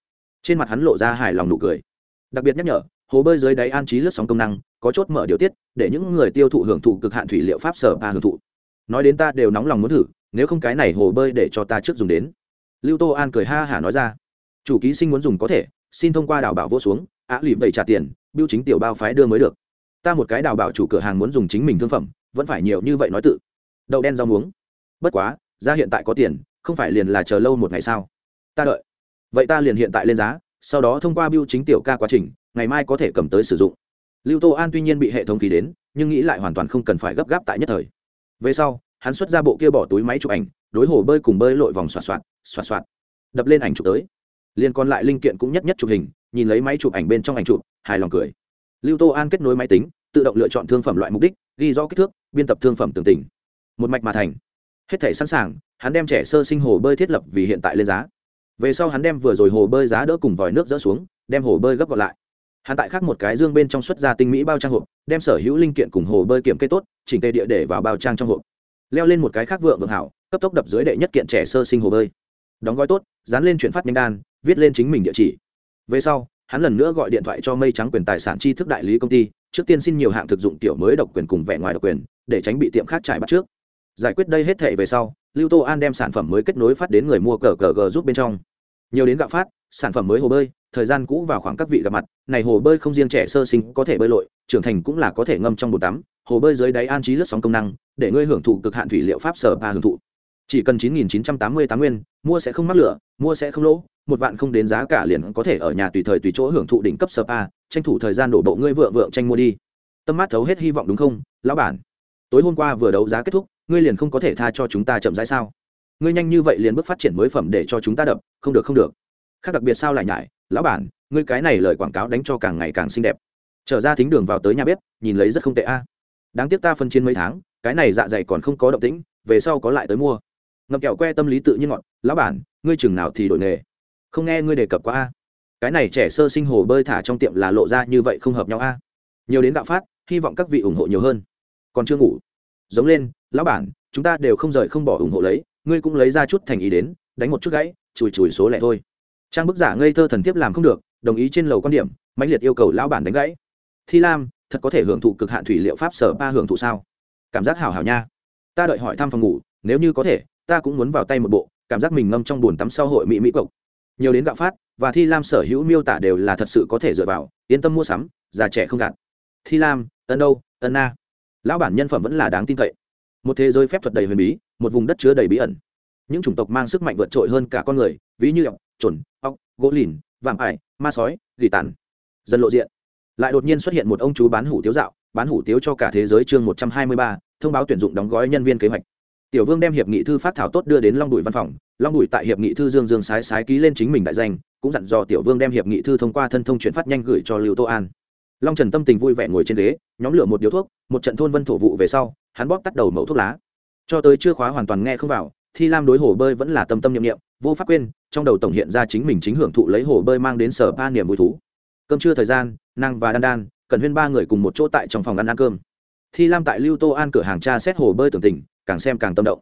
trên mặt hắn lộ ra hài lòng nụ cười. Đặc biệt nhắc nhở, hồ bơi dưới đáy an trí lướt sóng công năng, có chốt mở điều tiết, để những người tiêu thụ hưởng thụ cực hạn thủy liệu pháp sở ba hưởng thụ. Nói đến ta đều nóng lòng muốn thử, nếu không cái này hồ bơi để cho ta trước dùng đến. Lưu tô an cười ha hả nói ra. Chủ ký sinh muốn dùng có thể, xin thông qua đào bảo vô xuống á lụy vậy trả tiền, biêu chính tiểu bao phái đưa mới được. Ta một cái đào bảo chủ cửa hàng muốn dùng chính mình thương phẩm, vẫn phải nhiều như vậy nói tự. Đậu đen rau muống. Bất quá ra hiện tại có tiền, không phải liền là chờ lâu một ngày sao? Ta đợi vậy ta liền hiện tại lên giá, sau đó thông qua biêu chính tiểu ca quá trình, ngày mai có thể cầm tới sử dụng. Lưu tô an tuy nhiên bị hệ thống ký đến, nhưng nghĩ lại hoàn toàn không cần phải gấp gáp tại nhất thời. Về sau, hắn xuất ra bộ kia bỏ túi máy chụp ảnh, đối hồ bơi cùng bơi lội vòng xoạt xoạt xoạt xoạt, đập lên ảnh chụp tới. Liên còn lại linh kiện cũng nhất nhất chụp hình, nhìn lấy máy chụp ảnh bên trong ảnh chụp, hài lòng cười. Lưu tô an kết nối máy tính, tự động lựa chọn thương phẩm loại mục đích, ghi rõ kích thước, biên tập thương phẩm tường tình. Một mạch mà thành. Hết thể sẵn sàng, hắn đem trẻ sơ sinh hồ bơi thiết lập vì hiện tại lên giá về sau hắn đem vừa rồi hồ bơi giá đỡ cùng vòi nước dỡ xuống, đem hồ bơi gấp gọn lại. Hắn tại khác một cái dương bên trong xuất ra tinh mỹ bao trang hộp, đem sở hữu linh kiện cùng hồ bơi kiểm kê tốt, chỉnh tề địa để vào bao trang trong hộp. Leo lên một cái khác vượng vượng hảo, cấp tốc đập dưới đệ nhất kiện trẻ sơ sinh hồ bơi. Đóng gói tốt, dán lên chuyển phát nhanh đan, viết lên chính mình địa chỉ. Về sau, hắn lần nữa gọi điện thoại cho mây trắng quyền tài sản tri thức đại lý công ty, trước tiên xin nhiều hạng thực dụng tiểu mới độc quyền cùng vẻ ngoài độc quyền, để tránh bị tiệm khác trải bắt trước. Giải quyết đây hết thệ về sau lưu tô an đem sản phẩm mới kết nối phát đến người mua cờ cờ g giúp bên trong. Nhiều đến gạo phát, sản phẩm mới hồ bơi, thời gian cũ vào khoảng các vị gặp mặt, này hồ bơi không riêng trẻ sơ sinh có thể bơi lội, trưởng thành cũng là có thể ngâm trong bồn tắm, hồ bơi dưới đáy an trí lướt sóng công năng, để ngươi hưởng thụ cực hạn thủy liệu pháp sở ba hưởng thụ. Chỉ cần chín nghìn chín trăm tám mươi tám nguyên, mua sẽ không mắc lửa, mua sẽ không lỗ, một vạn không đến giá cả liền có thể ở nhà tùy thời tùy chỗ hưởng thụ đỉnh cấp spa tranh thủ thời gian đổ bộ ngươi vượng vượng tranh mua đi. Tâm mát thấu hết hy vọng đúng không, lão bản? Tối hôm qua vừa đấu giá kết thúc ngươi liền không có thể tha cho chúng ta chậm rãi sao? Ngươi nhanh như vậy liền bước phát triển mới phẩm để cho chúng ta đập, không được không được. Khác đặc biệt sao lại nhải? Lão bản, ngươi cái này lời quảng cáo đánh cho càng ngày càng xinh đẹp. Trở ra thính đường vào tới nhà bếp, nhìn lấy rất không tệ a. Đáng tiếc ta phân chiến mấy tháng, cái này dạ dày còn không có động tĩnh, về sau có lại tới mua. Ngậm kẹo que tâm lý tự nhiên ngọn lão bản, ngươi chừng nào thì đổi nghề? Không nghe ngươi đề cập qua a. Cái này trẻ sơ sinh hồ bơi thả trong tiệm là lộ ra như vậy không hợp nhau a. Nhiều đến đạo phát, hy vọng các vị ủng hộ nhiều hơn. Còn chưa ngủ. Giống lên lão bản, chúng ta đều không rời không bỏ ủng hộ lấy, ngươi cũng lấy ra chút thành ý đến, đánh một chút gãy, chùi chùi số lẻ thôi. Trang bức giả ngây thơ thần thiếp làm không được, đồng ý trên lầu quan điểm, mãnh liệt yêu cầu lão bản đánh gãy. Thi lam, thật có thể hưởng thụ cực hạn thủy liệu pháp sở ba hưởng thụ sao? Cảm giác hảo hảo nha. Ta đợi hỏi thăm phòng ngủ, nếu như có thể, ta cũng muốn vào tay một bộ, cảm giác mình ngâm trong bồn tắm sau hội mỹ mỹ cộc nhiều đến gạo phát, và thi lam sở hữu miêu tả đều là thật sự có thể dựa vào, yên tâm mua sắm, già trẻ không gạt. Thi lam, ân đâu, ân na. Lão bản nhân phẩm vẫn là đáng tin cậy một thế giới phép thuật đầy huyền bí, một vùng đất chứa đầy bí ẩn. Những chủng tộc mang sức mạnh vượt trội hơn cả con người, ví như ọc trồn ọc gỗ lìn, vạm ải, ma sói, gỉ tàn. Dần lộ diện. Lại đột nhiên xuất hiện một ông chú bán hủ tiếu dạo, bán hủ tiếu cho cả thế giới chương một trăm hai mươi ba, thông báo tuyển dụng đóng gói nhân viên kế hoạch. Tiểu vương đem hiệp nghị thư phát thảo tốt đưa đến long đùi văn phòng, long đùi tại hiệp nghị thư dương dương sái sái ký lên chính mình đại danh, cũng dặn dò tiểu vương đem hiệp nghị thư thông qua thân thông chuyển phát nhanh gửi cho lưu tô an long trần tâm tình vui vẻ ngồi trên ghế, nhóm lửa một điếu thuốc, một trận thôn vân thổ vụ về sau, hắn bóp tắt đầu mẫu thuốc lá. Cho tới chưa khóa hoàn toàn nghe không vào, thi lam đối hồ bơi vẫn là tâm tâm nhiệm nghiệm vô pháp quên, trong đầu tổng hiện ra chính mình chính hưởng thụ lấy hồ bơi mang đến sở ba niềm vui thú. Cơm trưa thời gian năng và đan đan cần huyên ba người cùng một chỗ tại trong phòng ăn ăn cơm. Thi lam tại lưu tô an cửa hàng tra xét hồ bơi tưởng tình, càng xem càng tâm động.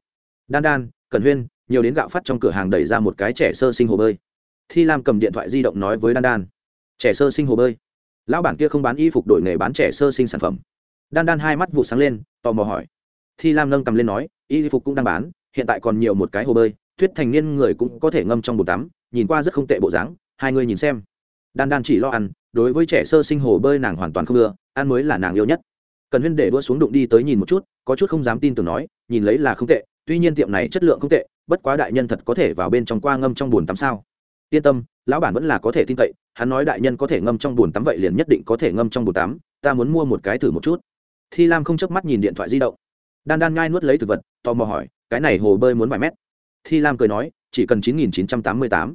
Đan đan cần huyên, nhiều đến gạo phát trong cửa hàng đẩy ra một cái trẻ sơ sinh hồ bơi. Thi lam cầm điện thoại di động nói với đan đan. Trẻ sơ sinh hồ bơi lão bản kia không bán y phục đổi nghề bán trẻ sơ sinh sản phẩm. Đan đan hai mắt vụ sáng lên, tò mò hỏi. Thi lam nâng cầm lên nói, y phục cũng đang bán, hiện tại còn nhiều một cái hồ bơi, thuyết thành niên người cũng có thể ngâm trong bồn tắm, nhìn qua rất không tệ bộ dáng, hai người nhìn xem. Đan đan chỉ lo ăn, đối với trẻ sơ sinh hồ bơi nàng hoàn toàn không ưa, ăn mới là nàng yêu nhất. Cần huyên để đua xuống đụng đi tới nhìn một chút, có chút không dám tin tưởng nói, nhìn lấy là không tệ, tuy nhiên tiệm này chất lượng không tệ, bất quá đại nhân thật có thể vào bên trong qua ngâm trong bồn tắm sao? Yên tâm, lão bản vẫn là có thể tin cậy, hắn nói đại nhân có thể ngâm trong bồn tắm vậy liền nhất định có thể ngâm trong bồn tắm, ta muốn mua một cái thử một chút. Thi lam không chớp mắt nhìn điện thoại di động. Đan đan ngai nuốt lấy thực vật, tò mò hỏi, cái này hồ bơi muốn vài mét? Thi lam cười nói, chỉ cần chín nghìn chín trăm tám mươi tám.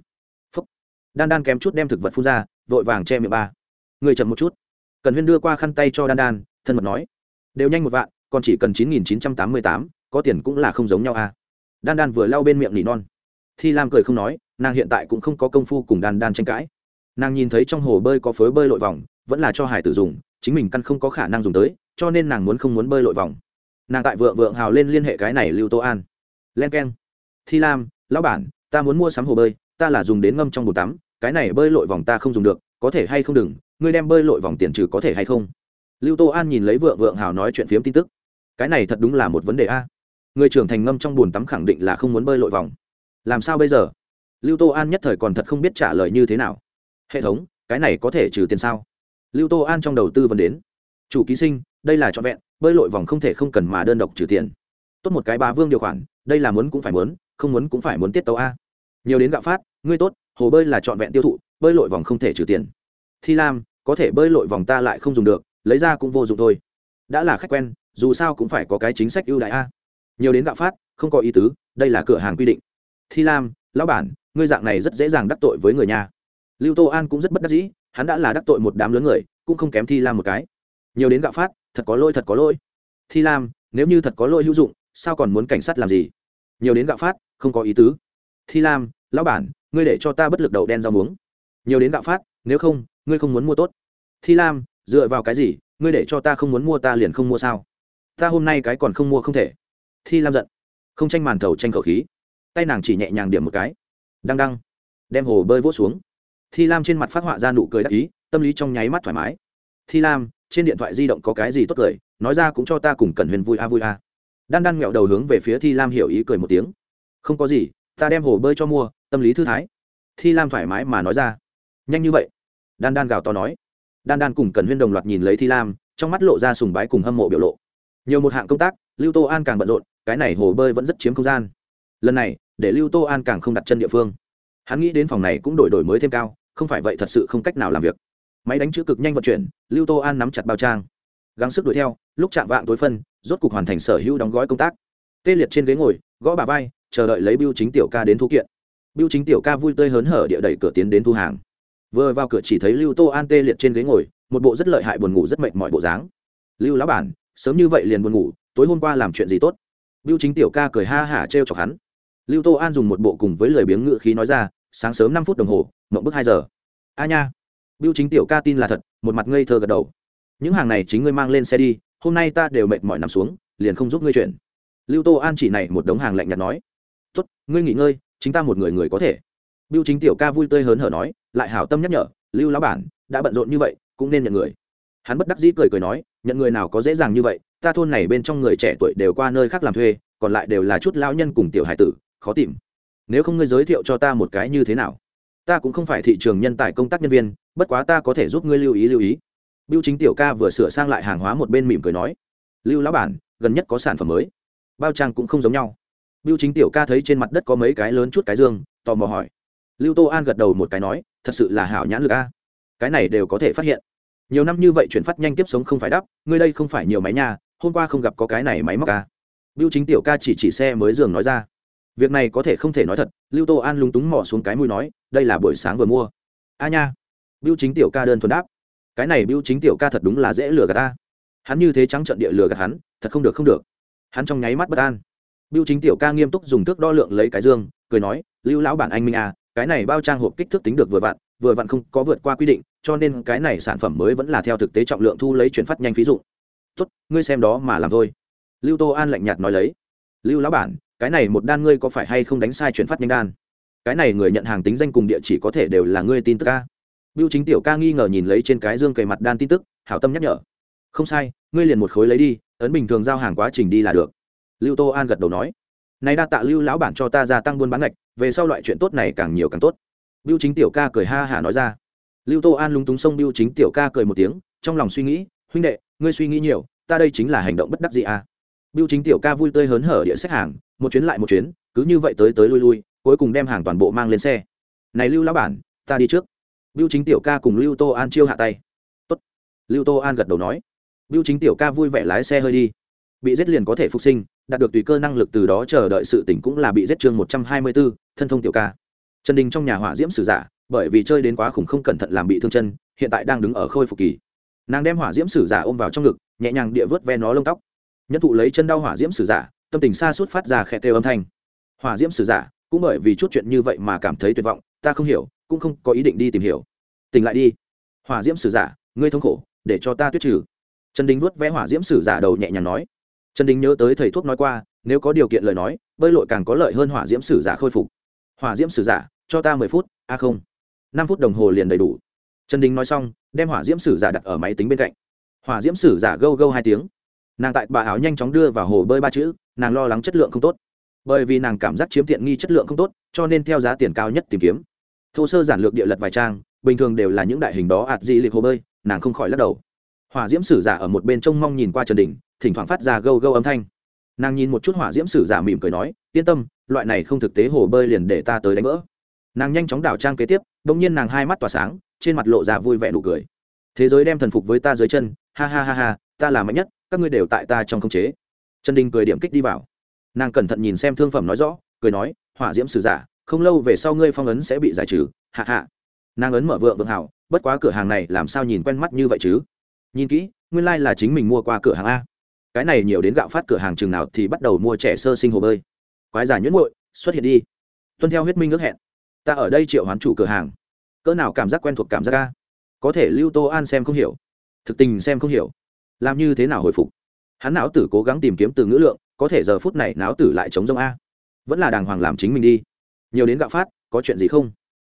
Phúc. Đan đan kém chút đem thực vật phun ra, vội vàng che miệng ba. Người chậm một chút. Cần huyên đưa qua khăn tay cho đan đan, thân mật nói, đều nhanh một vạn, còn chỉ cần chín nghìn chín trăm tám mươi tám, có tiền cũng là không giống nhau à. Đan đan vừa lau bên miệng nỉ non thi lam cười không nói, nàng hiện tại cũng không có công phu cùng đan đan tranh cãi. Nàng nhìn thấy trong hồ bơi có phối bơi lội vòng, vẫn là cho hải tử dùng, chính mình căn không có khả năng dùng tới, cho nên nàng muốn không muốn bơi lội vòng. Nàng tại vợ vượng hào lên liên hệ cái này lưu tô an. Len k e n thi lam, lão bản, ta muốn mua sắm hồ bơi, ta là dùng đến ngâm trong bồn tắm, cái này bơi lội vòng ta không dùng được, có thể hay không đừng, ngươi đem bơi lội vòng tiền trừ có thể hay không? Lưu tô an nhìn lấy vợ vượng hào nói chuyện phiếm tin tức. Cái này thật đúng là một vấn đề a. Người trưởng thành ngâm trong bồn tắm khẳng định là không muốn bơi lội vòng làm sao bây giờ? Lưu tô an nhất thời còn thật không biết trả lời như thế nào. Hệ thống, cái này có thể trừ tiền sao? Lưu tô an trong đầu tư vấn đến. Chủ ký sinh, đây là trọn vẹn, bơi lội vòng không thể không cần mà đơn độc trừ tiền. Tốt một cái ba vương điều khoản, đây là muốn cũng phải muốn, không muốn cũng phải muốn tiết tấu a. Nhiều đến gạo phát, ngươi tốt, hồ bơi là trọn vẹn tiêu thụ, bơi lội vòng không thể trừ tiền. Thi lam, có thể bơi lội vòng ta lại không dùng được, lấy ra cũng vô dụng thôi. Đã là khách quen, dù sao cũng phải có cái chính sách ưu đại a. Nhiều đến gạo phát, không có ý tứ, đây là cửa hàng quy định thi lam, lão bản, ngươi dạng này rất dễ dàng đắc tội với người nhà. Lưu tô an cũng rất bất đắc dĩ, hắn đã là đắc tội một đám lớn người, cũng không kém thi lam một cái. Nhiều đến gạo phát, thật có lỗi, thật có lỗi. Thi lam, nếu như thật có lỗi hữu dụng, sao còn muốn cảnh sát làm gì? Nhiều đến gạo phát, không có ý tứ. Thi lam, lão bản, ngươi để cho ta bất lực đậu đen rau muống. Nhiều đến gạo phát, nếu không, ngươi không muốn mua tốt. Thi lam, dựa vào cái gì, ngươi để cho ta không muốn mua, ta liền không mua sao? Ta hôm nay cái còn không mua không thể. Thi lam giận. Không tranh màn thầu tranh khẩu khí tay nàng chỉ nhẹ nhàng điểm một cái. Đăng đăng. Đem hồ bơi vỗ xuống. Thi lam trên mặt phát họa ra nụ cười đắc ý, tâm lý trong nháy mắt thoải mái. Thi lam, trên điện thoại di động có cái gì tốt cười, nói ra cũng cho ta cùng cần huyền vui a vui a. Đan đan nghẹo đầu hướng về phía thi lam hiểu ý cười một tiếng. Không có gì, ta đem hồ bơi cho mua, tâm lý thư thái. Thi lam thoải mái mà nói ra. Nhanh như vậy. Đan đan gào to nói. Đan đan cùng cần huyên đồng loạt nhìn lấy thi lam, trong mắt lộ ra sùng bái cùng hâm mộ biểu lộ. Nhiều một hạng công tác, lưu tô an càng bận rộn, cái này hồ bơi vẫn rất chiếm không gian lần này, để lưu tô an càng không đặt chân địa phương. Hắn nghĩ đến phòng này cũng đổi đổi mới thêm cao, không phải vậy thật sự không cách nào làm việc. Máy đánh chữ cực nhanh vận chuyển, lưu tô an nắm chặt bao trang. Gắng sức đuổi theo, lúc chạm vạng tối phân, rốt cục hoàn thành sở hữu đóng gói công tác. Tê liệt trên ghế ngồi, gõ bà vai, chờ đợi lấy biêu chính tiểu ca đến thu kiện. Biêu chính tiểu ca vui tươi hớn hở địa đẩy cửa tiến đến thu hàng. Vừa vào cửa chỉ thấy lưu tô an tê liệt trên ghế ngồi, một bộ rất lợi hại buồn ngủ rất mệt mọi bộ dáng. Lưu lão bản, sớm như vậy liền buồn ngủ, tối hôm qua làm chuyện gì tốt? Biêu chính tiểu ca cười ha hả trêu chọc hắn lưu tô an dùng một bộ cùng với lời biếng ngự khí nói ra, sáng sớm năm phút đồng hồ, mộng bức hai giờ. A nha biêu chính tiểu ca tin là thật, một mặt ngây thơ gật đầu. Những hàng này chính ngươi mang lên xe đi, hôm nay ta đều mệt mỏi nằm xuống, liền không giúp ngươi chuyển lưu tô an chỉ này một đống hàng lạnh nhạt nói. Tốt, ngươi nghỉ ngơi, chính ta một người người có thể. Biêu chính tiểu ca vui tươi hớn hở nói, lại hảo tâm nhắc nhở, lưu lão bản, đã bận rộn như vậy, cũng nên nhận người. Hắn bất đắc dĩ cười cười nói, nhận người nào có dễ dàng như vậy, ta thôn này bên trong người trẻ tuổi đều qua nơi khác làm thuê, còn lại đều là chút lão nhân cùng tiểu hải tử khó tìm. Nếu không ngươi giới thiệu cho ta một cái như thế nào? Ta cũng không phải thị trường nhân tài công tác nhân viên, bất quá ta có thể giúp ngươi lưu ý lưu ý. Biêu chính tiểu ca vừa sửa sang lại hàng hóa một bên mỉm cười nói, lưu lão bản, gần nhất có sản phẩm mới. Bao trang cũng không giống nhau. Biêu chính tiểu ca thấy trên mặt đất có mấy cái lớn chút cái dương, tò mò hỏi. Lưu tô an gật đầu một cái nói, thật sự là hảo nhãn lực a. Cái này đều có thể phát hiện. Nhiều năm như vậy chuyển phát nhanh tiếp sống không phải đắp, ngươi đây không phải nhiều máy nha, hôm qua không gặp có cái này máy móc a. biêu chính tiểu ca chỉ chỉ xe mới giường nói ra việc này có thể không thể nói thật, lưu tô an lúng túng mỏ xuống cái mũi nói, đây là buổi sáng vừa mua. A nha. Biêu chính tiểu ca đơn thuần đáp. Cái này biêu chính tiểu ca thật đúng là dễ lừa gạt ta. Hắn như thế trắng trận địa lừa gạt hắn, thật không được không được. Hắn trong nháy mắt bất an. Biêu chính tiểu ca nghiêm túc dùng thước đo lượng lấy cái dương, cười nói, lưu lão bản anh minh à cái này bao trang hộp kích thước tính được vừa vặn vừa vặn không có vượt qua quy định, cho nên cái này sản phẩm mới vẫn là theo thực tế trọng lượng thu lấy chuyển phát nhanh phí dụ tốt, ngươi xem đó mà làm thôi. Lưu tô an lạnh nhạt nói lấy. Lưu lão bản cái này một đan ngươi có phải hay không đánh sai chuyển phát nhanh đan? Cái này người nhận hàng tính danh cùng địa chỉ có thể đều là ngươi tin tức ca biêu chính tiểu ca nghi ngờ nhìn lấy trên cái dương cầy mặt đan tin tức, hảo tâm nhắc nhở. Không sai, ngươi liền một khối lấy đi, ấn bình thường giao hàng quá trình đi là được. Lưu tô an gật đầu nói. Này đa tạ lưu lão bản cho ta gia tăng buôn bán ngạch, về sau loại chuyện tốt này càng nhiều càng tốt. Biêu chính tiểu ca cười ha hả nói ra. Lưu tô an lúng túng xông biêu chính tiểu ca cười một tiếng, trong lòng suy nghĩ, huynh đệ, ngươi suy nghĩ nhiều, ta đây chính là hành động bất đắc gì à biêu chính tiểu ca vui tươi hớn hở địa xếp hàng, một chuyến lại một chuyến, cứ như vậy tới tới lui lui, cuối cùng đem hàng toàn bộ mang lên xe. Này lưu lão bản, ta đi trước. Biêu chính tiểu ca cùng lưu tô an chiêu hạ tay. Tốt. lưu tô an gật đầu nói. Biêu chính tiểu ca vui vẻ lái xe hơi đi. Bị giết liền có thể phục sinh, đạt được tùy cơ năng lực từ đó chờ đợi sự tỉnh cũng là bị giết chương một trăm hai mươi bốn thân thông tiểu ca. Trần đình trong nhà hỏa diễm sử giả, bởi vì chơi đến quá khủng không cẩn thận làm bị thương chân, hiện tại đang đứng ở khôi phục kỳ. Nàng đem hỏa diễm sử giả ôm vào trong ngực, nhẹ nhàng địa vớt ve nó lông tóc nhân thụ lấy chân đau hỏa diễm sử giả, tâm tình xa suốt phát ra khẽ kêu âm thanh. Hỏa diễm sử giả, cũng bởi vì chút chuyện như vậy mà cảm thấy tuyệt vọng, ta không hiểu, cũng không có ý định đi tìm hiểu. Tỉnh lại đi. Hỏa diễm sử giả, ngươi thống khổ, để cho ta tuyết trừ. Trần đình vuốt vẽ hỏa diễm sử giả đầu nhẹ nhàng nói. Trần đình nhớ tới thầy thuốc nói qua, nếu có điều kiện lời nói, bơi lội càng có lợi hơn hỏa diễm sử giả khôi phục. Hỏa diễm sử giả, cho ta mười phút, a không. Năm phút đồng hồ liền đầy đủ. Trần đình nói xong, đem hỏa diễm sử giả đặt ở máy tính bên cạnh. Hỏa diễm sử giả gâu gâu hai tiếng nàng tại bà áo nhanh chóng đưa vào hồ bơi ba chữ, nàng lo lắng chất lượng không tốt. Bởi vì nàng cảm giác chiếm tiện nghi chất lượng không tốt, cho nên theo giá tiền cao nhất tìm kiếm. Thô sơ giản lược địa lật vài trang, bình thường đều là những đại hình đó ạt dị liệt hồ bơi, nàng không khỏi lắc đầu. Hỏa diễm sử giả ở một bên trông mong nhìn qua trần đình thỉnh thoảng phát ra gâu gâu âm thanh. Nàng nhìn một chút hỏa diễm sử giả mỉm cười nói, yên tâm, loại này không thực tế hồ bơi liền để ta tới đánh vỡ. Nàng nhanh chóng đảo trang kế tiếp đ ỗ n g nhiên nàng hai mắt tỏa sáng, trên mặt lộ ra vui vẻ đủ cười. Thế giới đem thần phục với ta dưới chân, ha ha ha ha, ta là mạnh nhất các ngươi đều tại ta trong khống chế. Trần đình cười điểm kích đi vào. Nàng cẩn thận nhìn xem thương phẩm nói rõ, cười nói, hỏa diễm sử giả, không lâu về sau ngươi phong ấn sẽ bị giải trừ, hạ hạ. Nàng ấn mở vượng vượng hảo, bất quá cửa hàng này làm sao nhìn quen mắt như vậy chứ? Nhìn kỹ, nguyên lai、like、là chính mình mua qua cửa hàng a. Cái này nhiều đến gạo phát cửa hàng chừng nào thì bắt đầu mua trẻ sơ sinh hồ bơi. Quái giả nhuyễn muội, xuất hiện đi. Tuân theo huyết minh ước hẹn, ta ở đây triệu hoán chủ cửa hàng. Cỡ nào cảm giác quen thuộc cảm giác ca có thể lưu tô an xem không hiểu, thực tình xem không hiểu làm như thế nào hồi phục? Hắn não tử cố gắng tìm kiếm từ ngữ lượng có thể giờ phút này não tử lại chống rông a. Vẫn là đàng hoàng làm chính mình đi. Nhiều đến gạo phát có chuyện gì không?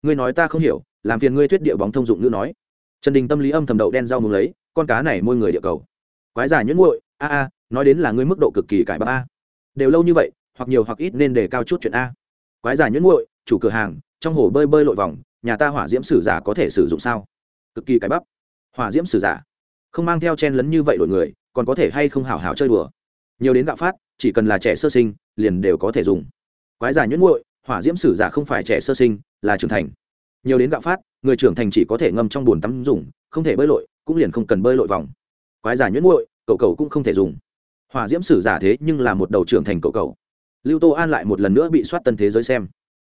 Ngươi nói ta không hiểu làm phiền ngươi thuyết địa bóng thông dụng ngữ nói. Trần đình tâm lý âm thầm đậu đen rau mừng lấy con cá này môi người địa cầu. Quái giả nhuyễn nguội, a a nói đến là ngươi mức độ cực kỳ cải bắp a. Đều lâu như vậy hoặc nhiều hoặc ít nên đề cao chút chuyện a. Quái giả nhuyễn nguội, chủ cửa hàng trong hồ bơi bơi lội vòng nhà ta hỏa diễm sử giả có thể sử dụng sao? Cực kỳ cải bắp hỏa diễm sử giả không mang theo chen lấn như vậy đội người, còn có thể hay không hào hào chơi đùa. Nhiều đến gạo phát, chỉ cần là trẻ sơ sinh, liền đều có thể dùng. Quái giả nhuyễn nguội hỏa diễm sử giả không phải trẻ sơ sinh, là trưởng thành. Nhiều đến gạo phát, người trưởng thành chỉ có thể ngâm trong bồn tắm dùng, không thể bơi lội, cũng liền không cần bơi lội vòng. Quái giả nhuyễn nguội cậu cậu cũng không thể dùng. Hỏa diễm sử giả thế nhưng là một đầu trưởng thành cậu cậu. Lưu tô an lại một lần nữa bị soát tân thế giới xem.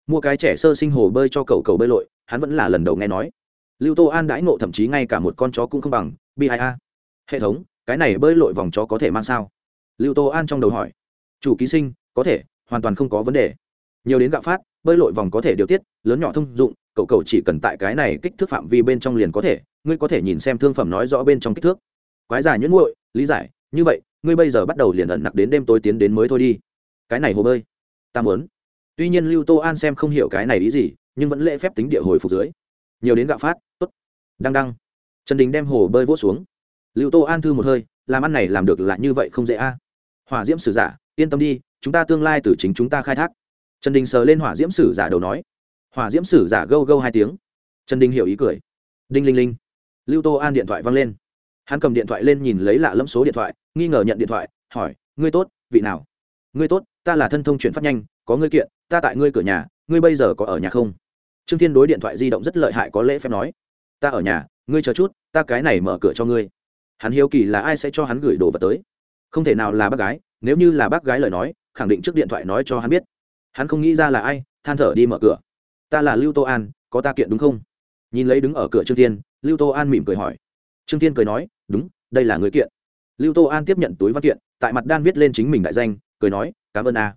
Mua cái trẻ sơ sinh hồ bơi cho cậu cậu bơi lội, hắn vẫn là lần đầu nghe nói lưu tô an đãi nộ thậm chí ngay cả một con chó cũng không bằng, bi hai a. Hệ thống, cái này bơi lội vòng chó có thể mang sao? Lưu tô an trong đầu hỏi. Chủ ký sinh, có thể, hoàn toàn không có vấn đề. Nhiều đến gạo phát, bơi lội vòng có thể điều tiết, lớn nhỏ thông dụng, cậu cậu chỉ cần tại cái này kích thước phạm vi bên trong liền có thể, ngươi có thể nhìn xem thương phẩm nói rõ bên trong kích thước. Quái dài nhuyễn muội, lý giải, như vậy, ngươi bây giờ bắt đầu liền ẩn nặc đến đêm tối tiến đến mới thôi đi. Cái này hồ bơi, ta muốn. Tuy nhiên lưu tô an xem không hiểu cái này ý gì, nhưng vẫn lễ phép tính địa hồi phục dưới. Nhiều đến gạo phát đăng đăng. Trần đình đem hồ bơi vỗ xuống. Lưu tô an thư một hơi, làm ăn này làm được là như vậy không dễ a. À. Hỏa diễm sử giả, yên tâm đi, chúng ta tương lai từ chính chúng ta khai thác. Trần đình sờ lên hỏa diễm sử giả đầu nói. Hỏa diễm sử giả gâu gâu hai tiếng. Trần đình hiểu ý cười. Đinh linh linh. Lưu tô an điện thoại văng lên. Hắn cầm điện thoại lên nhìn lấy lạ lẫm số điện thoại, nghi ngờ nhận điện thoại, hỏi, ngươi tốt, vị nào? Ngươi tốt, ta là thân thông chuyển phát nhanh, có ngươi kiện, ta tại ngươi cửa nhà, ngươi bây giờ có ở nhà không? Trương thiên đối điện thoại di động rất lợi hại có lễ phép nói ta ở nhà, ngươi chờ chút, ta cái này mở cửa cho ngươi. Hắn hiếu kỳ là ai sẽ cho hắn gửi đồ vật tới? Không thể nào là bác gái, nếu như là bác gái lời nói, khẳng định trước điện thoại nói cho hắn biết. Hắn không nghĩ ra là ai, than thở đi mở cửa. Ta là lưu tô an, có ta kiện đúng không? Nhìn lấy đứng ở cửa trương tiên lưu tô an mỉm cười hỏi. Trương tiên cười nói, đúng, đây là người kiện. Lưu tô an tiếp nhận túi văn kiện, tại mặt đan viết lên chính mình đại danh, cười nói, cảm ơn a.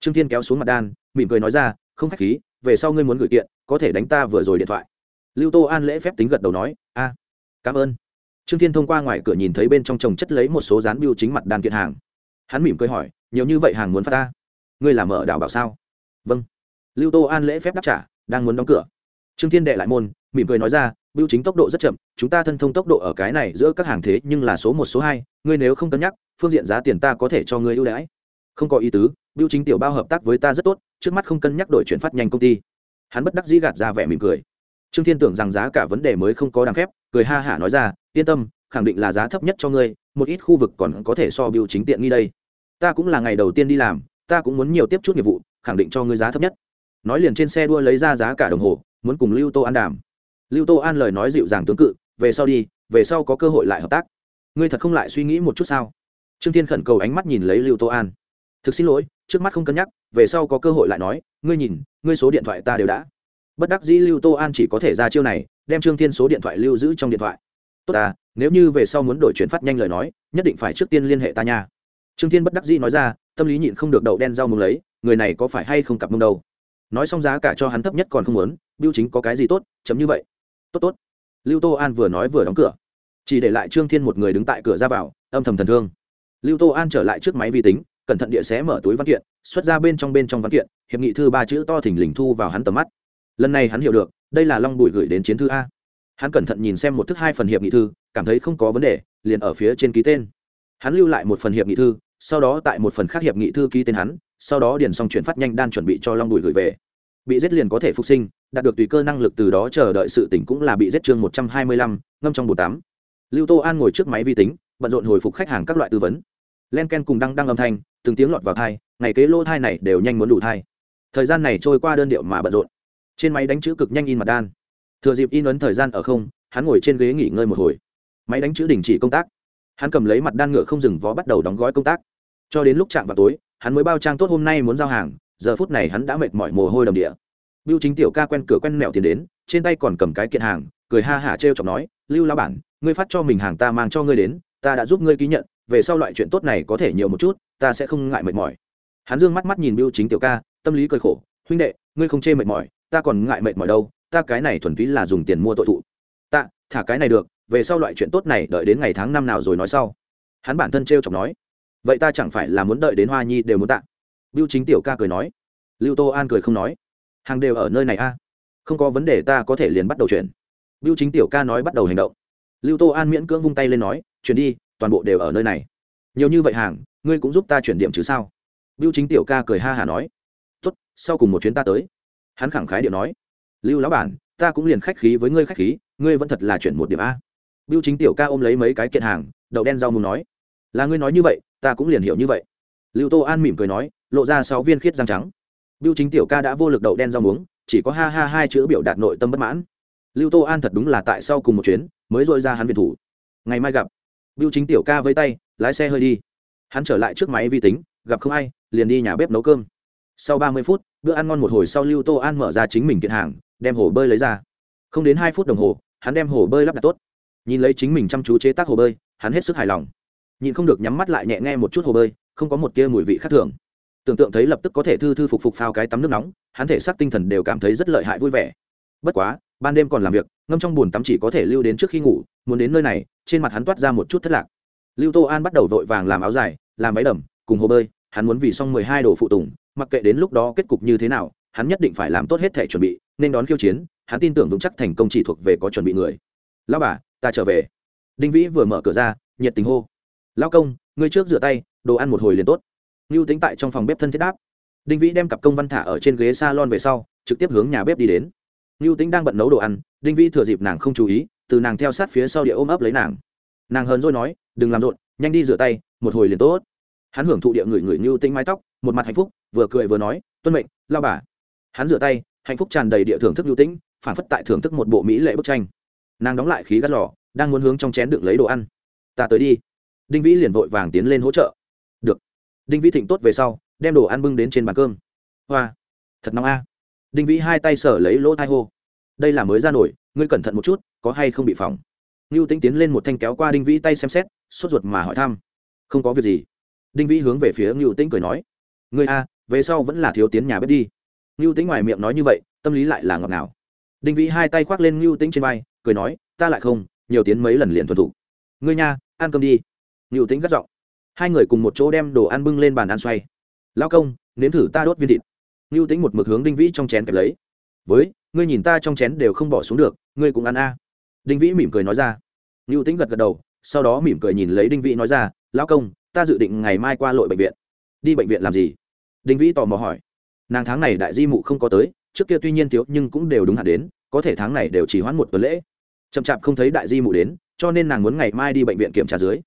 Trương tiên kéo xuống mặt đan, mỉm cười nói ra, không k h á c h khí, về sau ngươi muốn gửi kiện, có thể đánh ta vừa rồi điện thoại lưu tô an lễ phép tính gật đầu nói, a, cảm ơn. Trương Thiên thông qua ngoài cửa nhìn thấy bên trong trồng chất lấy một số dán biêu chính mặt đan kiện hàng. Hắn mỉm cười hỏi, nhiều như vậy hàng muốn phát ta ngươi làm mở đảo bảo sao? Vâng. Lưu tô an lễ phép đáp trả, đang muốn đóng cửa. Trương thiên đệ lại môn, mỉm cười nói ra, bưu chính tốc độ rất chậm, chúng ta thân thông tốc độ ở cái này giữa các hàng thế nhưng là số một, số hai, ngươi nếu không cân nhắc, phương diện giá tiền ta có thể cho ngươi ưu đãi. Không có ý tứ, bưu chính tiểu bao hợp tác với ta rất tốt, trước mắt không cân nhắc đổi chuyển phát nhanh công ty. Hắn bất đắc dĩ gạt ra vẻ mỉm cười trương thiên tưởng rằng giá cả vấn đề mới không có đáng phép cười ha hả nói ra, yên tâm, khẳng định là giá thấp nhất cho ngươi, một ít khu vực còn có thể so biểu chính tiện nghi đây. Ta cũng là ngày đầu tiên đi làm, ta cũng muốn nhiều tiếp chút nghiệp vụ, khẳng định cho ngươi giá thấp nhất. Nói liền trên xe đua lấy ra giá cả đồng hồ, muốn cùng lưu tô an đàm. Lưu tô an lời nói dịu dàng tướng cự, về sau đi, về sau có cơ hội lại hợp tác. Ngươi thật không lại suy nghĩ một chút sao? Trương thiên khẩn cầu ánh mắt nhìn lấy lưu tô an. Thực xin lỗi, trước mắt không cân nhắc, về sau có cơ hội lại nói, ngươi nhìn, ngươi số điện thoại ta đều đã bất đắc dĩ lưu tô an chỉ có thể ra chiêu này, đem trương thiên số điện thoại lưu giữ trong điện thoại. Tốt à nếu như về sau muốn đổi chuyển phát nhanh lời nói, nhất định phải trước tiên liên hệ ta nha. Trương thiên bất đắc dĩ nói ra, tâm lý nhịn không được đậu đen rau mừng lấy, người này có phải hay không cặp mông đâu? Nói xong giá cả cho hắn thấp nhất còn không muốn biêu chính có cái gì tốt, chấm như vậy. Tốt tốt. Lưu tô an vừa nói vừa đóng cửa. Chỉ để lại trương thiên một người đứng tại cửa ra vào, âm thầm thần thương. Lưu tô an trở lại trước máy vi tính, cẩn thận địa xé mở túi văn kiện, xuất ra bên trong bên trong văn kiện, hiệp nghị thư ba chữ to thình lình thu vào hắn tầm mắt lần này hắn hiểu được, đây là long bùi gửi đến chiến thư a. Hắn cẩn thận nhìn xem một thức hai phần hiệp nghị thư, cảm thấy không có vấn đề, liền ở phía trên ký tên. Hắn lưu lại một phần hiệp nghị thư, sau đó tại một phần khác hiệp nghị thư ký tên hắn, sau đó điền xong chuyển phát nhanh đan chuẩn bị cho long bùi gửi về. Bị giết liền có thể phục sinh, đạt được tùy cơ năng lực từ đó chờ đợi sự tỉnh cũng là bị giết chương một trăm hai mươi lăm, ngâm trong bồn tám lưu tô an ngồi trước máy vi tính, bận rộn hồi phục khách hàng các loại tư vấn. Len ken cùng đăng đăng âm thanh, từng tiếng lọt vào thai, ngày kế lô thai này đều nhanh muốn đủ thai. Thời gian này trôi qua đơn điệu mà bận rộn trên máy đánh chữ cực nhanh in mặt đan. Thừa dịp in ấn thời gian ở không hắn ngồi trên ghế nghỉ ngơi một hồi. Máy đánh chữ đình chỉ công tác. Hắn cầm lấy mặt đan ngựa không dừng vó bắt đầu đóng gói công tác. Cho đến lúc chạm vào tối hắn mới bao trang tốt hôm nay muốn giao hàng giờ phút này hắn đã mệt mỏi mồ hôi đầm địa. Biêu chính tiểu ca quen cửa quen mẹo tiền đến, trên tay còn cầm cái kiện hàng, cười ha hả trêu chọc nói, "Lưu lao bản, ngươi phát cho mình hàng ta mang cho ngươi đến, ta đã giúp ngươi ký nhận, về sau loại chuyện tốt này có thể nhiều một chút, ta sẽ không ngại mệt mỏi." Hắn dương mắt mắt nhìn biêu chính tiểu ca, tâm lý cười khổ, "Huynh đệ, ngươi không chê mệt mỏi, ta còn ngại mệt mỏi đâu, ta cái này thuần túy là dùng tiền mua tội thụ. Ta, thả cái này được, về sau loại chuyện tốt này đợi đến ngày tháng năm nào rồi nói sau." Hắn bản thân trêu chọc nói, "Vậy ta chẳng phải là muốn đợi đến Hoa Nhi đều muốn tạ." Biêu chính tiểu ca cười nói. Lưu Tô An cười không nói hàng đều ở nơi này a không có vấn đề ta có thể liền bắt đầu chuyển biêu chính tiểu ca nói bắt đầu hành động lưu tô an miễn cưỡng vung tay lên nói chuyển đi toàn bộ đều ở nơi này nhiều như vậy hàng ngươi cũng giúp ta chuyển điểm chứ sao biêu chính tiểu ca cười ha hả nói tốt sau cùng một chuyến ta tới hắn khẳng khái điệu nói lưu lão bản ta cũng liền khách khí với ngươi khách khí ngươi vẫn thật là chuyển một điểm a biêu chính tiểu ca ôm lấy mấy cái kiện hàng đậu đen rau mù nói là ngươi nói như vậy ta cũng liền hiểu như vậy lưu tô an mỉm cười nói lộ ra sáu viên khiết răng trắng Biêu chính tiểu ca đã vô lực đậu đen rau muống, chỉ có ha ha hai chữ biểu đạt nội tâm bất mãn. Lưu Tô An thật đúng là tại sau cùng một chuyến, mới dội ra hắn viện thủ. Ngày mai gặp. Biêu chính tiểu ca với tay, lái xe hơi đi. Hắn trở lại trước máy vi tính, gặp không ai, liền đi nhà bếp nấu cơm. Sau ba mươi phút, bữa ăn ngon một hồi sau Lưu Tô An mở ra chính mình kiện hàng, đem hồ bơi lấy ra. Không đến hai phút đồng hồ, hắn đem hồ bơi lắp đặt tốt. Nhìn lấy chính mình chăm chú chế tác hồ bơi, hắn hết sức hài lòng. Nhìn không được nhắm mắt lại nhẹ nghe một chút hồ bơi, không có một tia mùi vị khác thường tưởng tượng thấy lập tức có thể thư thư phục phục phao cái tắm nước nóng hắn thể xác tinh thần đều cảm thấy rất lợi hại vui vẻ bất quá ban đêm còn làm việc ngâm trong bùn tắm chỉ có thể lưu đến trước khi ngủ muốn đến nơi này trên mặt hắn toát ra một chút thất lạc lưu tô an bắt đầu vội vàng làm áo dài làm váy đầm cùng hồ bơi hắn muốn vì xong mười hai đồ phụ tùng mặc kệ đến lúc đó kết cục như thế nào, hắn nhất định phải làm tốt hết thể chuẩn bị, nên đón khiêu chiến, hắn tin tưởng vững chắc thành công chỉ thuộc về có chuẩn bị người. Lao bà, ta trở về. Đinh vĩ vừa mở cửa ra, nhiệt tình hô. Lao công, ngươi trước rửa tay, đồ ăn một hồi liền tốt. Ngưu tính tại trong phòng bếp thân thiết đáp. Đinh vĩ đem cặp công văn thả ở trên ghế s a lon về sau, trực tiếp hướng nhà bếp đi đến. Ngưu tính đang bận nấu đồ ăn, đinh vĩ thừa dịp nàng không chú ý, từ nàng theo sát phía sau địa ôm ấp lấy nàng. Nàng hờn rồi nói, đừng làm rộn, nhanh đi rửa tay, một hồi liền tốt. Hắn hưởng thụ địa người người ngưu tính mái tóc một mặt hạnh phúc, vừa cười vừa nói, tuân mệnh lao bà. Hắn rửa tay, hạnh phúc tràn đầy địa thưởng thức lưu tĩnh, phản phất tại thưởng thức một bộ mỹ lệ bức tranh. Nàng đóng lại khí gắt lò, đang muốn hướng trong chén đựng lấy đồ ăn. Ta tới đi. Đinh vĩ liền vội vàng tiến lên hỗ trợ. Được. đinh vĩ thịnh tốt về sau, đem đồ ăn bưng đến trên bàn cơm. Hoa, thật nóng a. Đinh vĩ hai tay sở lấy lỗ thai hô. Đây là mới ra nổi, ngươi cẩn thận một chút, có hay không bị phỏng? Ngưu tính tiến lên một thanh kéo qua đinh vĩ tay xem xét, sốt ruột mà hỏi thăm. Không có việc gì. Đinh vĩ hướng về phía ngưu tính cười nói ngươi a, về sau vẫn là thiếu tiến nhà bếp đi. Ngưu tính ngoài miệng nói như vậy, tâm lý lại là ngọt ngào. Đinh vĩ hai tay khoác lên ngưu tính trên vai, cười nói, ta lại không, nhiều tiến mấy lần liền thuần thủ. ngươi nha, ăn cơm đi. Ngưu tính gắt giọng. Hai người cùng một chỗ đem đồ ăn bưng lên bàn ăn xoay. Lao công, nếm thử ta đốt viên thịt. Ngưu tính một mực hướng đinh vĩ trong chén kẹp lấy. Với, ngươi nhìn ta trong chén đều không bỏ xuống được, ngươi cũng ăn a. Đinh vĩ mỉm cười nói ra. Ngưu tính gật gật đầu, sau đó mỉm cười nhìn lấy đinh vĩ nói ra lao công, ta dự định ngày mai qua lội bệnh viện. Đi bệnh viện làm gì? Đinh vĩ tò mò hỏi. Nàng tháng này đại di mụ không có tới, trước kia tuy nhiên thiếu nhưng cũng đều đúng hạn đến, có thể tháng này đều chỉ hoãn một tuần lễ. Chậm chạp không thấy đại di mụ đến, cho nên nàng muốn ngày mai đi bệnh viện kiểm tra dưới.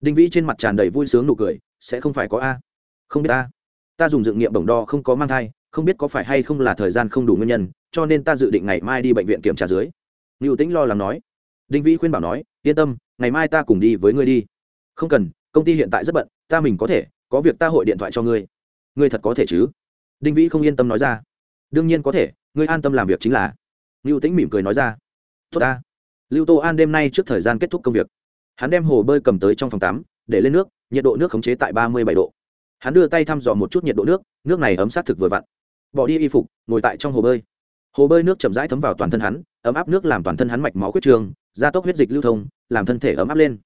Đinh vĩ trên mặt tràn đầy vui sướng nụ cười, sẽ không phải có a. Không biết a. Ta dùng dự nghiệm bổng đo không có mang thai, không biết có phải hay không là thời gian không đủ nguyên nhân, cho nên ta dự định ngày mai đi bệnh viện kiểm tra dưới. Ngưu tĩnh lo lắng nói. Đinh vĩ khuyên bảo nói, yên tâm, ngày mai ta cùng đi với ngươi đi. Không cần, công ty hiện tại rất bận, ta mình có thể, có việc ta hội điện thoại cho ngươi ngươi thật có thể chứ? Đinh vĩ không yên tâm nói ra. Đương nhiên có thể, ngươi an tâm làm việc chính là. Lưu tĩnh mỉm cười nói ra. Tốt ta. Lưu tô an đêm nay trước thời gian kết thúc công việc. Hắn đem hồ bơi cầm tới trong phòng tắm, để lên nước, nhiệt độ nước khống chế tại ba mươi bảy độ. Hắn đưa tay thăm dò một chút nhiệt độ nước nước này ấm sát thực vừa vặn. Bỏ đi y phục, ngồi tại trong hồ bơi. Hồ bơi nước chậm rãi thấm vào toàn thân hắn, ấm áp nước làm toàn thân hắn mạch máu huyết trường, gia tốc huyết dịch lưu thông, làm thân thể ấm áp lên.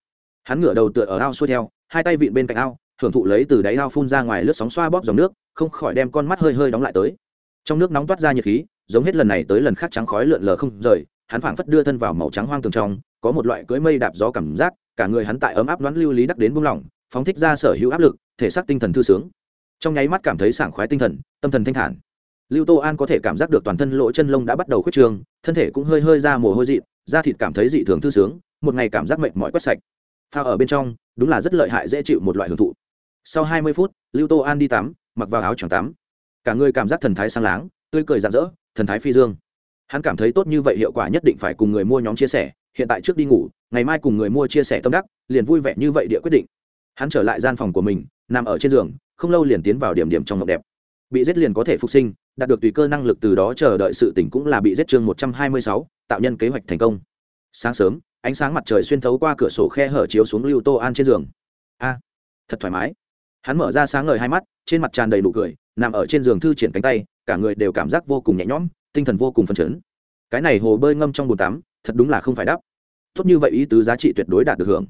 Hắn ngửa đầu tựa ở ao xuôi theo, hai tay vịn bên cạnh ao hưởng thụ lấy từ đáy ao phun ra ngoài lướt sóng xoa bóp dòng nước, không khỏi đem con mắt hơi hơi đóng lại tới. Trong nước nóng toát ra nhiệt khí, giống hết lần này tới lần khác trắng khói lượn lờ không rời, hắn phảng phất đưa thân vào màu trắng hoang tường trong, có một loại cưỡi mây đạp gió cảm giác, cả người hắn tại ấm áp đoán lưu lý đắc đến buông lỏng, phóng thích ra sở hữu áp lực, thể xác tinh thần thư sướng. Trong nháy mắt cảm thấy sảng khoái tinh thần, tâm thần thanh thản. Lưu tô an có thể cảm giác được toàn thân lỗ chân lông đã bắt đầu khuyết trường thân thể cũng hơi hơi ra mồ hôi dị, da thịt cảm thấy dị thường thư sướng, một ngày cảm giác mệt mỏi quét sạch. Pha ở bên trong, đúng là rất lợi hại dễ chịu một loại hưởng thụ sau hai mươi phút, lưu tô an đi tắm, mặc vào áo choàng tắm. Cả người cảm giác thần thái sang láng, tươi cười rạng rỡ, thần thái phi dương. Hắn cảm thấy tốt như vậy hiệu quả nhất định phải cùng người mua nhóm chia sẻ, hiện tại trước đi ngủ, ngày mai cùng người mua chia sẻ tâm đắc, liền vui vẻ như vậy địa quyết định. Hắn trở lại gian phòng của mình, nằm ở trên giường, không lâu liền tiến vào điểm điểm trong ngọc đẹp. Bị giết liền có thể phục sinh, đạt được tùy cơ năng lực từ đó chờ đợi sự tỉnh cũng là bị giết chương một trăm hai mươi sáu, tạo nhân kế hoạch thành công. Sáng sớm, ánh sáng mặt trời xuyên thấu qua cửa sổ khe hở chiếu xuống lưu tô an trên giường. A, thật thoải mái hắn mở ra sáng ngời hai mắt, trên mặt tràn đầy nụ cười, nằm ở trên giường thư triển cánh tay, cả người đều cảm giác vô cùng nhẹ nhõm, tinh thần vô cùng phấn chấn. Cái này hồ bơi ngâm trong bồn tắm, thật đúng là không phải đắp. Tốt như vậy ý tứ giá trị tuyệt đối đạt được hưởng.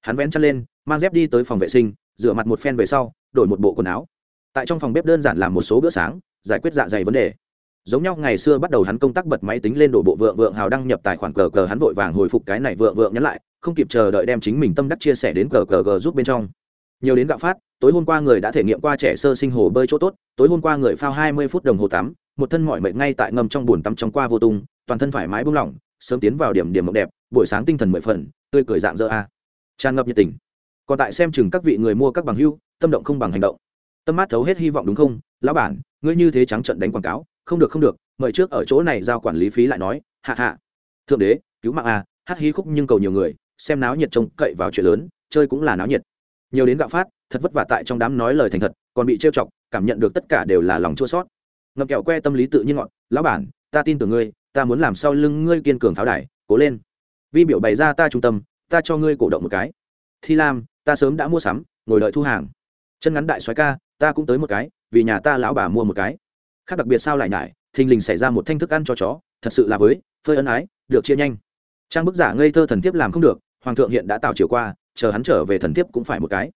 Hắn vén chân lên, mang dép đi tới phòng vệ sinh, rửa mặt một phen về sau, đổi một bộ quần áo. Tại trong phòng bếp đơn giản làm một số bữa sáng, giải quyết dạ dày vấn đề. Giống nhau ngày xưa bắt đầu hắn công tác bật máy tính lên đổ bộ vượng vượng hào đăng nhập tài khoản cờ cờ hắn vội vàng hồi phục cái này vượng vượng nhắn lại, không kịp chờ đợi đem chính mình tâm đắc chia sẻ đến cờ cờ cờ giúp bên trong nhiều đến gạo phát, tối hôm qua người đã thể nghiệm qua trẻ sơ sinh hồ bơi chỗ tốt, tối hôm qua người phao hai mươi phút đồng hồ tắm, một thân mọi mệt ngay tại ngầm trong bùn tắm trong qua vô tung, toàn thân thoải mái buông lỏng, sớm tiến vào điểm điểm mộng đẹp, buổi sáng tinh thần mười phần, tươi cười dạng dỡ a. Tràn ngập nhiệt tình. Còn tại xem chừng các vị người mua các bằng hưu, tâm động không bằng hành động. Tâm mát thấu hết hy vọng đúng không? Lão bản, ngươi như thế trắng trận đánh quảng cáo, không được không được, mời trước ở chỗ này giao quản lý phí lại nói, hạ hạ. Thượng đế, cứu mạng a, hát hí khúc nhưng cầu nhiều người, xem náo nhiệt trông cậy vào chuyện lớn, chơi cũng là náo nhiệt nhiều đến gạo phát, thật vất vả tại trong đám nói lời thành thật, còn bị trêu chọc, cảm nhận được tất cả đều là lòng chua sót ngậm kẹo que tâm lý tự nhiên ngọn lão bản, ta tin tưởng ngươi, ta muốn làm sau lưng ngươi kiên cường tháo đài, cố lên. Vi biểu bày ra ta trung tâm, ta cho ngươi cổ động một cái. Thi lam, ta sớm đã mua sắm, ngồi đợi thu hàng. Chân ngắn đại soái ca, ta cũng tới một cái, vì nhà ta lão bà mua một cái. Khác đặc biệt sao lại nhải, thình lình xảy ra một thanh thức ăn cho chó, thật sự là với, phơi ân ái, được chia nhanh. Trang bức giả ngây thơ thần tiếp làm không được, hoàng thượng hiện đã tạo chiều qua chờ hắn trở về thần thiếp cũng phải một cái.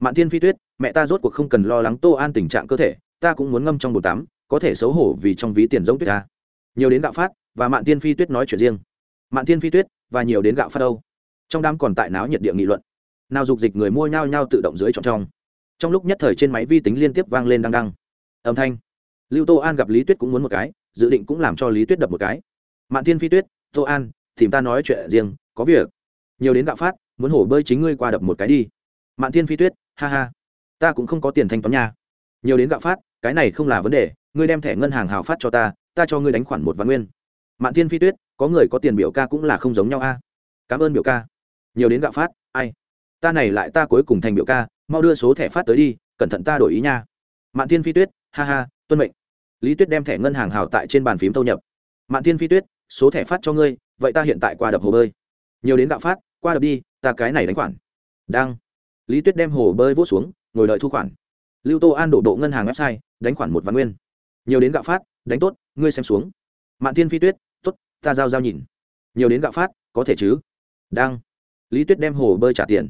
Mạn thiên phi tuyết, mẹ ta rốt cuộc không cần lo lắng tô an tình trạng cơ thể, ta cũng muốn ngâm trong bồn tắm, có thể xấu hổ vì trong ví tiền giống tuyết ta. Nhiều đến gạo phát, và mạn thiên phi tuyết nói chuyện riêng. Mạn thiên phi tuyết, và nhiều đến gạo phát đâu? Trong đám còn tại náo nhiệt địa nghị luận. Nào dục dịch người mua nhau nhau tự động dưới trọng trong. Trong lúc nhất thời trên máy vi tính liên tiếp vang lên đăng đăng. Âm thanh. Lưu tô an gặp lý tuyết cũng muốn một cái, dự định cũng làm cho lý tuyết đập một cái. Mạn thiên phi tuyết, tô an, tìm ta nói chuyện riêng, có việc. Nhiều đến gạo phát muốn hổ bơi chính ngươi qua đập một cái đi. Mạn thiên phi tuyết, ha ha. Ta cũng không có tiền thanh toán nha. Nhiều đến gạo phát, cái này không là vấn đề, ngươi đem thẻ ngân hàng hào phát cho ta ta cho ngươi đánh khoản một văn nguyên. Mạn thiên phi tuyết, có người có tiền biểu ca cũng là không giống nhau a. Cảm ơn biểu ca. Nhiều đến gạo phát, ai? Ta này lại ta cuối cùng thành biểu ca, mau đưa số thẻ phát tới đi, cẩn thận ta đổi ý nha. Mạn thiên phi tuyết, ha ha, tuân mệnh. Lý tuyết đem thẻ ngân hàng hào tại trên bàn phím thâu nhập. Mạn thiên phi tuyết, số thẻ phát cho ngươi, vậy ta hiện tại qua đập hồ bơi. Nhiều đến gạo phát qua đập đi, ta cái này đánh khoản. Đang lý tuyết đem hồ bơi vỗ xuống, ngồi đợi thu khoản. Lưu tô an đổ độ ngân hàng website, đánh khoản một văn nguyên. Nhiều đến gạo phát, đánh tốt, ngươi xem xuống. Mạn thiên phi tuyết t ố t ta giao giao nhìn. Nhiều đến gạo phát, có thể chứ? Đang lý tuyết đem hồ bơi trả tiền.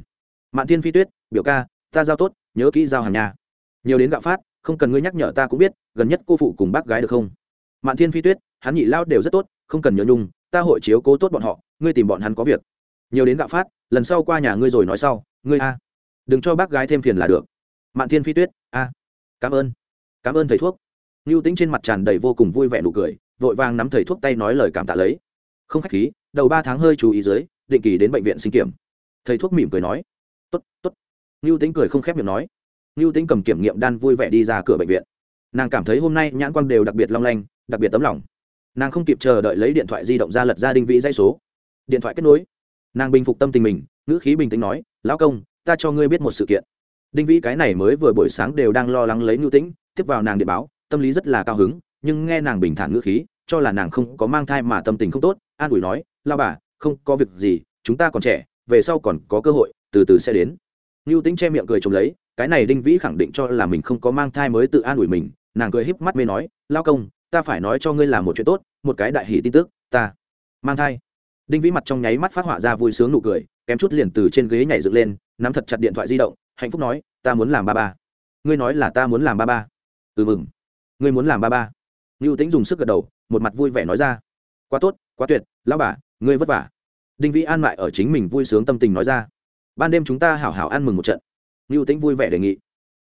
Mạn thiên phi tuyết, biểu ca, ta giao tốt, nhớ kỹ giao hàng nhà. Nhiều đến gạo phát, không cần ngươi nhắc nhở ta cũng biết, gần nhất cô phụ cùng bác gái được không? Mạn thiên phi tuyết, hắn nhị lao đều rất tốt, không cần nhớ nhung, ta hội chiếu cố tốt bọn họ, ngươi tìm bọn hắn có việc nhiều đến gạo phát, lần sau qua nhà ngươi rồi nói sau, ngươi a, đừng cho bác gái thêm phiền là được. Mạn thiên phi tuyết, a, cảm ơn cảm ơn thầy thuốc. Ngưu tính trên mặt tràn đầy vô cùng vui vẻ nụ cười, vội vàng nắm thầy thuốc tay nói lời cảm tạ lấy. Không khách khí, đầu ba tháng hơi chú ý dưới, định kỳ đến bệnh viện sinh kiểm. Thầy thuốc mỉm cười nói, tốt tốt. Ngưu tính cười không khép miệng nói. Ngưu tính cầm kiểm nghiệm đan vui vẻ đi ra cửa bệnh viện. Nàng cảm thấy hôm nay nhãn quang đều đặc biệt long lanh, đặc biệt tấm lòng. Nàng không kịp chờ đợi lấy điện thoại di động ra lật ra đinh vị dây số. Điện thoại kết nối nàng bình phục tâm tình mình, ngữ khí bình tĩnh nói, lão công, ta cho ngươi biết một sự kiện. Đinh vĩ cái này mới vừa buổi sáng đều đang lo lắng lấy ngưu tĩnh, tiếp vào nàng điện báo, tâm lý rất là cao hứng, nhưng nghe nàng bình thản ngữ khí, cho là nàng không có mang thai mà tâm tình không tốt, an ủi nói lao bà, không có việc gì, chúng ta còn trẻ, về sau còn có cơ hội, từ từ sẽ đến. Ngưu tĩnh che miệng cười trông lấy, cái này đinh vĩ khẳng định cho là mình không có mang thai mới tự an ủi mình, nàng cười híp mắt mê nói lao công, ta phải nói cho ngươi là một chuyện tốt, một cái đại hỷ tin tức, ta mang thai đinh vĩ mặt trong nháy mắt phát họa ra vui sướng nụ cười, kém chút liền từ trên ghế nhảy dựng lên, nắm thật chặt điện thoại di động, hạnh phúc nói, ta muốn làm ba ba. Ngươi nói là ta muốn làm ba ba. Ừ mừng. Ngươi muốn làm ba ba. Ngưu tính dùng sức gật đầu, một mặt vui vẻ nói ra. Quá tốt, quá tuyệt, lão bà, ngươi vất vả. Đinh vĩ an mại ở chính mình vui sướng tâm tình nói ra. Ban đêm chúng ta hảo hảo ăn mừng một trận. Ngưu tính vui vẻ đề nghị.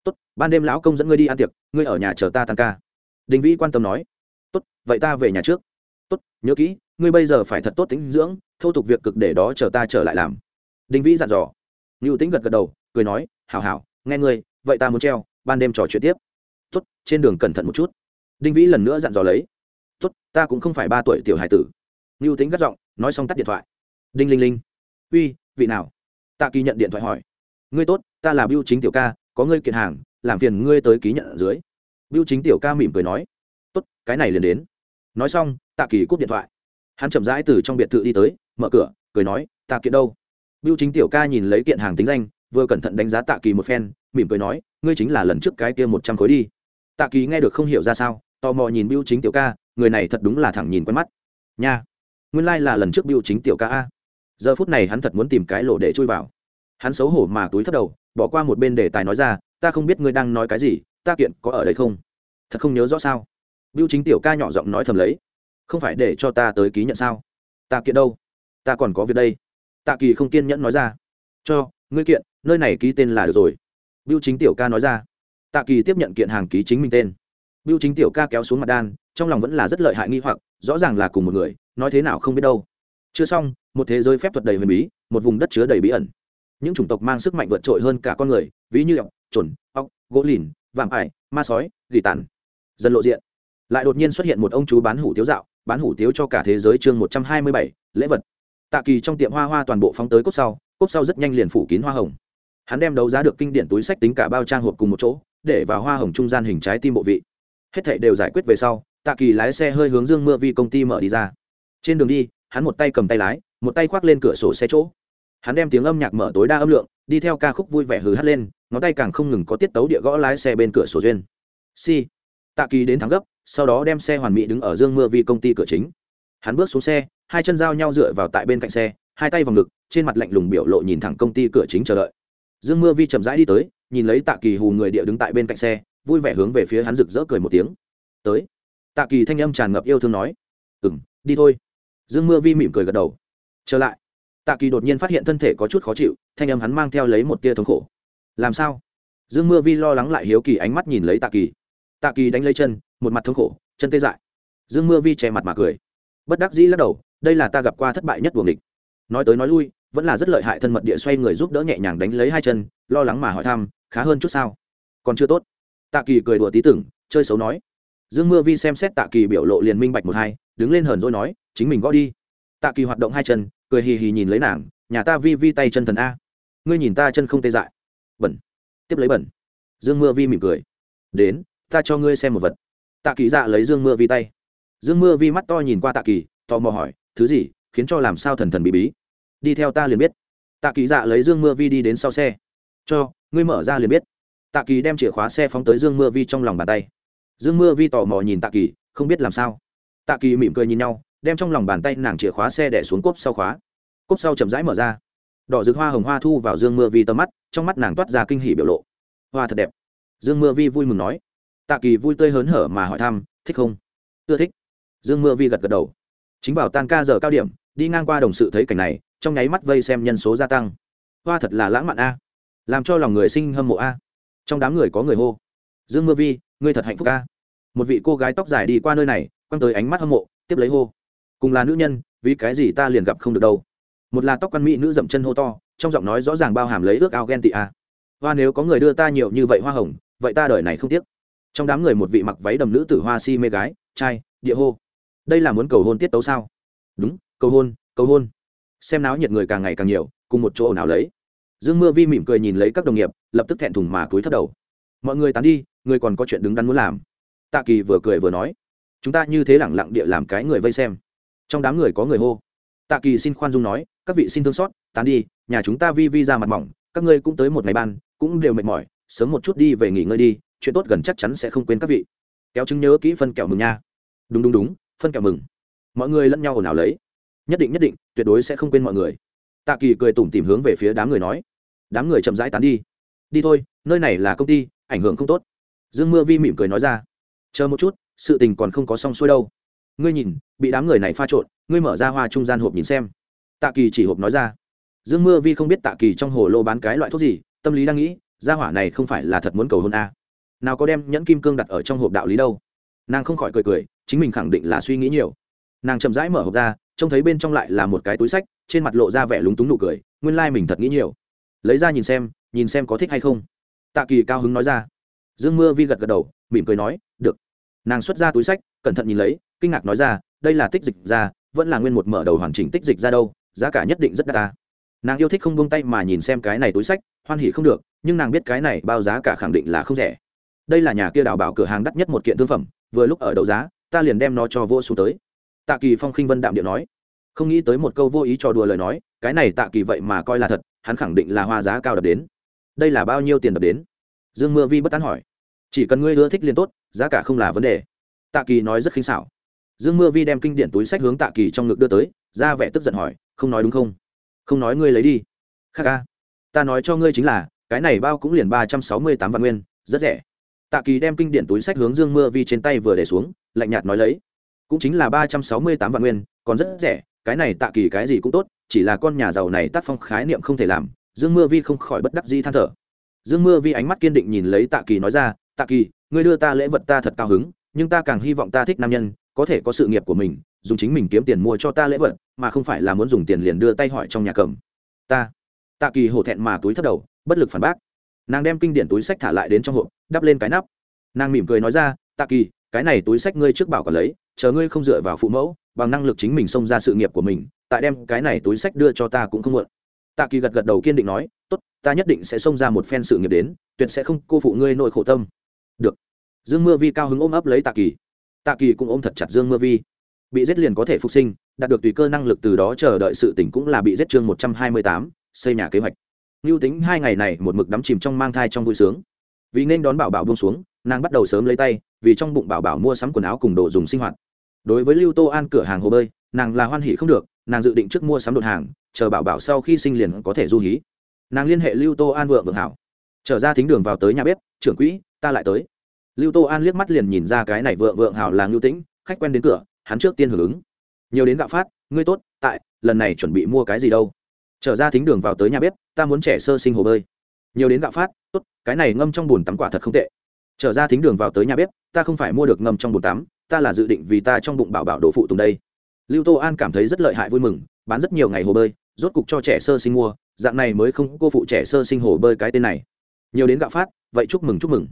Tốt, ban đêm lão công dẫn ngươi đi ăn tiệc, ngươi ở nhà chờ ta tăng ca. Đinh vĩ quan tâm nói. Tốt, vậy ta về nhà trước. Tốt, nhớ kỹ ngươi bây giờ phải thật tốt tính dưỡng, thô tục việc cực để đó chờ ta trở lại làm. Đinh vĩ dặn dò. Ngưu tính gật gật đầu, cười nói, hảo hảo, nghe ngươi, vậy ta muốn treo, ban đêm trò chuyện tiếp. Tốt, trên đường cẩn thận một chút. Đinh vĩ lần nữa dặn dò lấy. Tốt, ta cũng không phải ba tuổi tiểu hải tử. Ngưu tính gắt giọng, nói xong tắt điện thoại. Đinh linh linh. Uy, vị nào? Tạ kỳ nhận điện thoại hỏi. Ngươi tốt, ta là biêu chính tiểu ca, có ngươi kiện hàng, làm phiền ngươi tới ký nhận ở dưới. Biêu chính tiểu ca mỉm cười nói. Tốt, cái này liền đến. Nói xong, tạ kỳ cúp điện thoại hắn chậm rãi từ trong biệt thự đi tới, mở cửa, cười nói, tạ kiện đâu? Biêu chính tiểu ca nhìn lấy kiện hàng tính danh, vừa cẩn thận đánh giá tạ kỳ một phen, mỉm cười nói, ngươi chính là lần trước cái kia một trăm khối đi. Tạ kỳ nghe được không hiểu ra sao, tò mò nhìn biêu chính tiểu ca, người này thật đúng là thẳng nhìn quen mắt. Nha, nguyên lai、like、là lần trước biêu chính tiểu ca a. Giờ phút này hắn thật muốn tìm cái lỗ để chui vào. Hắn xấu hổ mà túi thất đầu, bỏ qua một bên để tài nói ra, ta không biết ngươi đang nói cái gì ta kiện có ở đây không? Thật không nhớ rõ sao? Biêu chính tiểu ca nhỏ giọng nói thầm lấy không phải để cho ta tới ký nhận sao? Ta kiện đâu? Ta còn có việc đây. Tạ kỳ không kiên nhẫn nói ra. Cho, ngươi kiện, nơi này ký tên là được rồi. Biêu chính tiểu ca nói ra. Tạ kỳ tiếp nhận kiện hàng ký chính mình tên. Biêu chính tiểu ca kéo xuống mặt đan, trong lòng vẫn là rất lợi hại nghi hoặc, rõ ràng là cùng một người, nói thế nào không biết đâu. Chưa xong, một thế giới phép thuật đầy huyền bí, một vùng đất chứa đầy bí ẩn. Những chủng tộc mang sức mạnh vượt trội hơn cả con người, ví như ọc chuẩn ọc gỗ lìn, vạm ải, ma sói, gỉ tàn. Dần lộ diện. Lại đột nhiên xuất hiện một ông chú bán hủ tiếu dạo bán hủ tiếu cho cả thế giới chương một trăm hai mươi bảy, lễ vật. Tạ kỳ trong tiệm hoa hoa toàn bộ phóng tới cốc sau cốc sau rất nhanh liền phủ kín hoa hồng. Hắn đem đấu giá được kinh điển túi sách tính cả bao trang hộp cùng một chỗ, để vào hoa hồng trung gian hình trái tim bộ vị. Hết thảy đều giải quyết về sau, tạ kỳ lái xe hơi hướng dương mưa vi công ty mở đi ra. Trên đường đi, hắn một tay cầm tay lái, một tay khoác lên cửa sổ xe chỗ. Hắn đem tiếng âm nhạc mở tối đa âm lượng, đi theo ca khúc vui vẻ hừ hắt lên, ngón tay càng không ngừng có tiết tấu địa gõ lái xe bên cửa sổ duyên. Si. Tạ kỳ đến thắng gấp sau đó đem xe hoàn mỹ đứng ở dương mưa vi công ty cửa chính. Hắn bước xuống xe, hai chân giao nhau dựa vào tại bên cạnh xe, hai tay vòng ngực, trên mặt lạnh lùng biểu lộ nhìn thẳng công ty cửa chính chờ đợi. Dương mưa vi chậm rãi đi tới, nhìn lấy tạ kỳ hù người địa đứng tại bên cạnh xe, vui vẻ hướng về phía hắn rực rỡ cười một tiếng. Tới. Tạ kỳ thanh âm tràn ngập yêu thương nói. Ừ m đi thôi. Dương mưa vi mỉm cười gật đầu. Trở lại. Tạ kỳ đột nhiên phát hiện thân thể có chút khó chịu, thanh âm hắn mang theo lấy một tia thống khổ. Làm sao? Dương mưa vi lo lắng lại hiếu kỳ ánh mắt nhìn lấy tạ kỳ. Tạ kỳ đánh lấy chân một mặt thống khổ, chân tê dại. Dương mưa vi che mặt mà cười. Bất đắc dĩ lắc đầu, đây là ta gặp qua thất bại nhất buồng địch. Nói tới nói lui, vẫn là rất lợi hại thân mật địa xoay người giúp đỡ nhẹ nhàng đánh lấy hai chân, lo lắng mà hỏi thăm, khá hơn chút sao? Còn chưa tốt. Tạ kỳ cười đùa tí tưởng, chơi xấu nói. Dương mưa vi xem xét tạ kỳ biểu lộ liền minh bạch một hai, đứng lên hờn rồi nói, chính mình gõ đi. Tạ kỳ hoạt động hai chân, cười hì hì nhìn lấy nàng, nhà ta vi vi tay chân thần a. Ngươi nhìn ta chân không tê dại. Bẩn. Tiếp lấy bẩn. Dương mưa vi mỉm cười. Đến, ta cho ngươi xem một vật tạ kỳ dạ lấy dương mưa vi tay. Dương mưa vi mắt to nhìn qua tạ kỳ, tò mò hỏi, thứ gì? Khiến cho làm sao thần thần bí bí? Đi theo ta liền biết. Tạ kỳ dạ lấy dương mưa vi đi đến sau xe. Cho, ngươi mở ra liền biết. Tạ kỳ đem chìa khóa xe phóng tới dương mưa vi trong lòng bàn tay. Dương mưa vi tò mò nhìn tạ kỳ, không biết làm sao. Tạ kỳ mỉm cười nhìn nhau, đem trong lòng bàn tay nàng chìa khóa xe đẻ xuống cốp sau khóa. Cốp sau chậm rãi mở ra. Đỏ rực hoa hồng hoa thu vào dương mưa vi tầm mắt, trong mắt nàng toát ra kinh hỉ biểu lộ. Hoa thật đẹp. Dương mưa vi vui mừng nói tạ kỳ vui tươi hớn hở mà hỏi thăm, thích không? Ưa thích. Dương mưa vi gật gật đầu. Chính vào tan ca giờ cao điểm, đi ngang qua đồng sự thấy cảnh này, trong nháy mắt vây xem nhân số gia tăng. Hoa thật là lãng mạn a, làm cho lòng người sinh hâm mộ a. Trong đám người có người hô, dương mưa vi, ngươi thật hạnh phúc a. Một vị cô gái tóc dài đi qua nơi này, quăng tới ánh mắt hâm mộ, tiếp lấy hô, cùng là nữ nhân, vì cái gì ta liền gặp không được đâu? Một là tóc quan mỹ nữ dậm chân hô to, trong giọng nói rõ ràng bao hàm lấy ước ao ghen tị a. Hoa, nếu có người đưa ta nhiều như vậy hoa hồng, vậy ta đời này không tiếc trong đám người một vị mặc váy đầm nữ tử hoa si mê gái, trai, địa hô. Đây là muốn cầu hôn tiết tấu sao? Đúng, cầu hôn cầu hôn. Xem náo nhiệt người càng ngày càng nhiều, cùng một chỗ nào lấy. Dương mưa vi mỉm cười nhìn lấy các đồng nghiệp, lập tức thẹn thùng mà cúi thấp đầu. Mọi người tán đi, người còn có chuyện đứng đắn muốn làm. Tạ kỳ vừa cười vừa nói. Chúng ta như thế lẳng lặng địa làm cái người vây xem. Trong đám người có người hô. Tạ kỳ xin khoan dung nói, các vị xin thương xót, tán đi, nhà chúng ta vi vi ra mặt mỏng, các ngươi cũng tới một ngày ban, cũng đều mệt mỏi, sớm một chút đi về nghỉ ngơi đi chuyện tốt gần chắc chắn sẽ không quên các vị. Kéo chứng nhớ kỹ phân kẹo mừng nha. Đúng đúng đúng, phân kẹo mừng. Mọi người lẫn nhau ồn ào lấy. Nhất định nhất định, tuyệt đối sẽ không quên mọi người. Tạ kỳ cười tủm tìm hướng về phía đám người nói. Đám người chậm rãi tán đi. Đi thôi, nơi này là công ty, ảnh hưởng không tốt. Dương mưa vi mỉm cười nói ra. Chờ một chút, sự tình còn không có xong xuôi đâu. Ngươi nhìn, bị đám người này pha trộn, ngươi mở ra hoa trung gian hộp nhìn xem. Tạ kỳ chỉ hộp nói ra. Dương mưa vi không biết tạ kỳ trong hồ lô bán cái loại thuốc gì, tâm lý đang nghĩ, gia hỏa này không phải là thật muốn cầu hôn a nào có đem nhẫn kim cương đặt ở trong hộp đạo lý đâu. Nàng không khỏi cười cười, chính mình khẳng định là suy nghĩ nhiều. Nàng chậm rãi mở hộp ra, trông thấy bên trong lại là một cái túi sách, trên mặt lộ ra vẻ lúng túng nụ cười, nguyên lai、like、mình thật nghĩ nhiều. Lấy ra nhìn xem nhìn xem có thích hay không. Tạ kỳ cao hứng nói ra. Dương mưa vi gật gật đầu, mỉm cười nói, được. Nàng xuất ra túi sách, cẩn thận nhìn lấy, kinh ngạc nói ra, đây là tích dịch ra, vẫn là nguyên một mở đầu hoàn chỉnh tích dịch ra đâu, giá cả nhất định rất đắt ta. Nàng yêu thích không buông tay mà nhìn xem cái này túi sách, hoan hỉ không được, nhưng nàng biết cái này bao giá cả khẳng định là không rẻ đây là nhà kia đào bảo cửa hàng đắt nhất một kiện thương phẩm, vừa lúc ở đấu giá, ta liền đem nó cho vô xuống tới. Tạ kỳ phong khinh vân đạm điện nói. Không nghĩ tới một câu vô ý trò đùa lời nói, cái này tạ kỳ vậy mà coi là thật, hắn khẳng định là hoa giá cao đập đến. Đây là bao nhiêu tiền đập đến? Dương mưa vi bất tán hỏi. Chỉ cần ngươi ưa thích liền tốt, giá cả không là vấn đề. Tạ kỳ nói rất khinh xảo. Dương mưa vi đem kinh điển túi sách hướng tạ kỳ trong ngực đưa tới, ra vẻ tức giận hỏi, không nói đúng không? Không nói ngươi lấy đi. Kha ca, ta nói cho ngươi chính là, cái này bao cũng liền ba trăm sáu mươi tám vạn nguyên, rất rẻ tạ kỳ đem kinh điển túi sách hướng dương mưa vi trên tay vừa để xuống, lạnh nhạt nói lấy, cũng chính là ba trăm sáu mươi tám vạn nguyên, còn rất rẻ, cái này tạ kỳ cái gì cũng tốt, chỉ là con nhà giàu này tác phong khái niệm không thể làm. Dương mưa vi không khỏi bất đắc di than thở. Dương mưa vi ánh mắt kiên định nhìn lấy tạ kỳ nói ra, tạ kỳ, ngươi đưa ta lễ vật ta thật cao hứng, nhưng ta càng hy vọng ta thích nam nhân, có thể có sự nghiệp của mình, dùng chính mình kiếm tiền mua cho ta lễ vật, mà không phải là muốn dùng tiền liền đưa tay hỏi trong nhà cầm. Ta. Tạ kỳ hổ thẹn mà túi thất đầu, bất lực phản bác nàng đem kinh điển túi sách thả lại đến trong hộp, đắp lên cái nắp. Nàng mỉm cười nói ra, tạ kỳ, cái này túi sách ngươi trước bảo còn lấy, chờ ngươi không dựa vào phụ mẫu, bằng năng lực chính mình xông ra sự nghiệp của mình, tại đem cái này túi sách đưa cho ta cũng không muộn. Tạ kỳ gật gật đầu kiên định nói, tốt, ta nhất định sẽ xông ra một phen sự nghiệp đến, tuyệt sẽ không cô phụ ngươi nội khổ tâm. Được. Dương mưa vi cao hứng ôm ấp lấy tạ kỳ. Tạ kỳ cũng ôm thật chặt dương mưa vi. Bị giết liền có thể phục sinh, đạt được tùy cơ năng lực từ đó chờ đợi sự tỉnh cũng là bị giết chương một trăm hai mươi tám, xây nhà kế hoạch. Nưu Tính hai ngày này một mực đắm chìm trong mang thai trong vui sướng. Vì nên đón bảo bảo buông xuống, nàng bắt đầu sớm lấy tay, vì trong bụng bảo bảo mua sắm quần áo cùng đồ dùng sinh hoạt. Đối với Lưu Tô An cửa hàng hồ bơi, nàng là hoan hỉ không được, nàng dự định trước mua sắm đột hàng, chờ bảo bảo sau khi sinh liền có thể du hí. Nàng liên hệ Lưu Tô An vượng vượng hảo. Trở ra thính đường vào tới nhà bếp, trưởng quỹ, ta lại tới. Lưu Tô An liếc mắt liền nhìn ra cái này vượng vượng hảo là Nưu Tĩnh, khách quen đến cửa, hắn trước tiên hưởng ứng. Nhiều đến gạo phát, ngươi tốt, tại, lần này chuẩn bị mua cái gì đâu? Trở ra thính đường vào tới nhà bếp, ta muốn trẻ sơ sinh hồ bơi. Nhiều đến gạo phát, tốt, cái này ngâm trong bùn tắm quả thật không tệ. Trở ra thính đường vào tới nhà bếp, ta không phải mua được ngâm trong bùn tắm, ta là dự định vì ta trong bụng bảo bảo đồ phụ tùng đây. Lưu tô an cảm thấy rất lợi hại vui mừng, bán rất nhiều ngày hồ bơi, rốt cục cho trẻ sơ sinh mua, dạng này mới không cô phụ trẻ sơ sinh hồ bơi cái tên này. Nhiều đến gạo phát, vậy chúc mừng chúc mừng.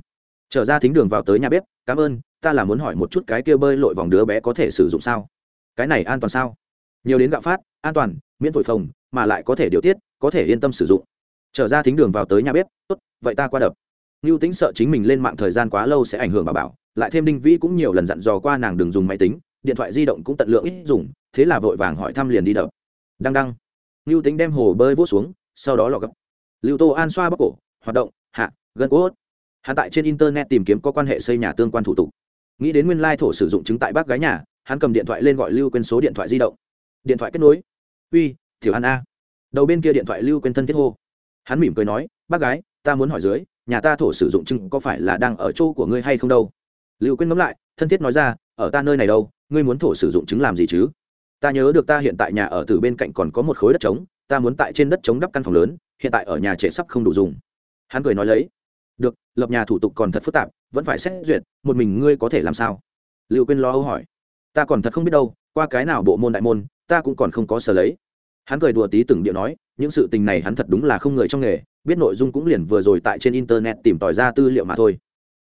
Trở ra thính đường vào tới nhà bếp, cảm ơn, ta là muốn hỏi một chút cái kia bơi lội vòng đứa bé có thể sử dụng sao? Cái này an toàn sao? Nhiều đến gạo phát, an toàn, miễn thổi phồng mà lại có thể điều tiết, có thể yên tâm sử dụng. Trở ra thính đường vào tới nhà bếp, tốt, vậy ta qua đập. Ngưu tính sợ chính mình lên mạng thời gian quá lâu sẽ ảnh hưởng bà bảo, lại thêm đinh vĩ cũng nhiều lần dặn dò qua nàng đừng dùng máy tính, điện thoại di động cũng tận lượng ít dùng, thế là vội vàng hỏi thăm liền đi đập. Đăng đăng. Ngưu tính đem hồ bơi vỗ xuống, sau đó lọ gấp lưu tô an xoa bóc cổ, hoạt động, hạ gân hốt hắn tại trên internet tìm kiếm có quan hệ xây nhà tương quan thủ tục. Nghĩ đến nguyên lai thổ sử dụng chứng tại bác gái nhà, hắn cầm điện thoại lên gọi lưu quên số điện thoại di động. Điện thoại kết nối. Uy tiểu an a. Đầu bên kia điện thoại lưu quên thân thiết hô. Hắn mỉm cười nói, bác gái, ta muốn hỏi dưới, nhà ta thổ sử dụng chứng có phải là đang ở chỗ của ngươi hay không đâu? Lưu quên ngẫm lại, thân thiết nói ra, ở ta nơi này đâu, ngươi muốn thổ sử dụng chứng làm gì chứ? Ta nhớ được ta hiện tại nhà ở từ bên cạnh còn có một khối đất trống, ta muốn tại trên đất trống đắp căn phòng lớn, hiện tại ở nhà trệ sắp không đủ dùng. Hắn cười nói lấy, được, lập nhà thủ tục còn thật phức tạp, vẫn phải xét duyệt, một mình ngươi có thể làm sao? Lưu quên lo âu hỏi, ta còn thật không biết đâu, qua cái nào bộ môn đại môn, ta cũng còn không có sở lấy hắn cười đùa tí từng điệu nói, những sự tình này hắn thật đúng là không người trong nghề, biết nội dung cũng liền vừa rồi tại trên internet tìm tòi ra tư liệu mà thôi.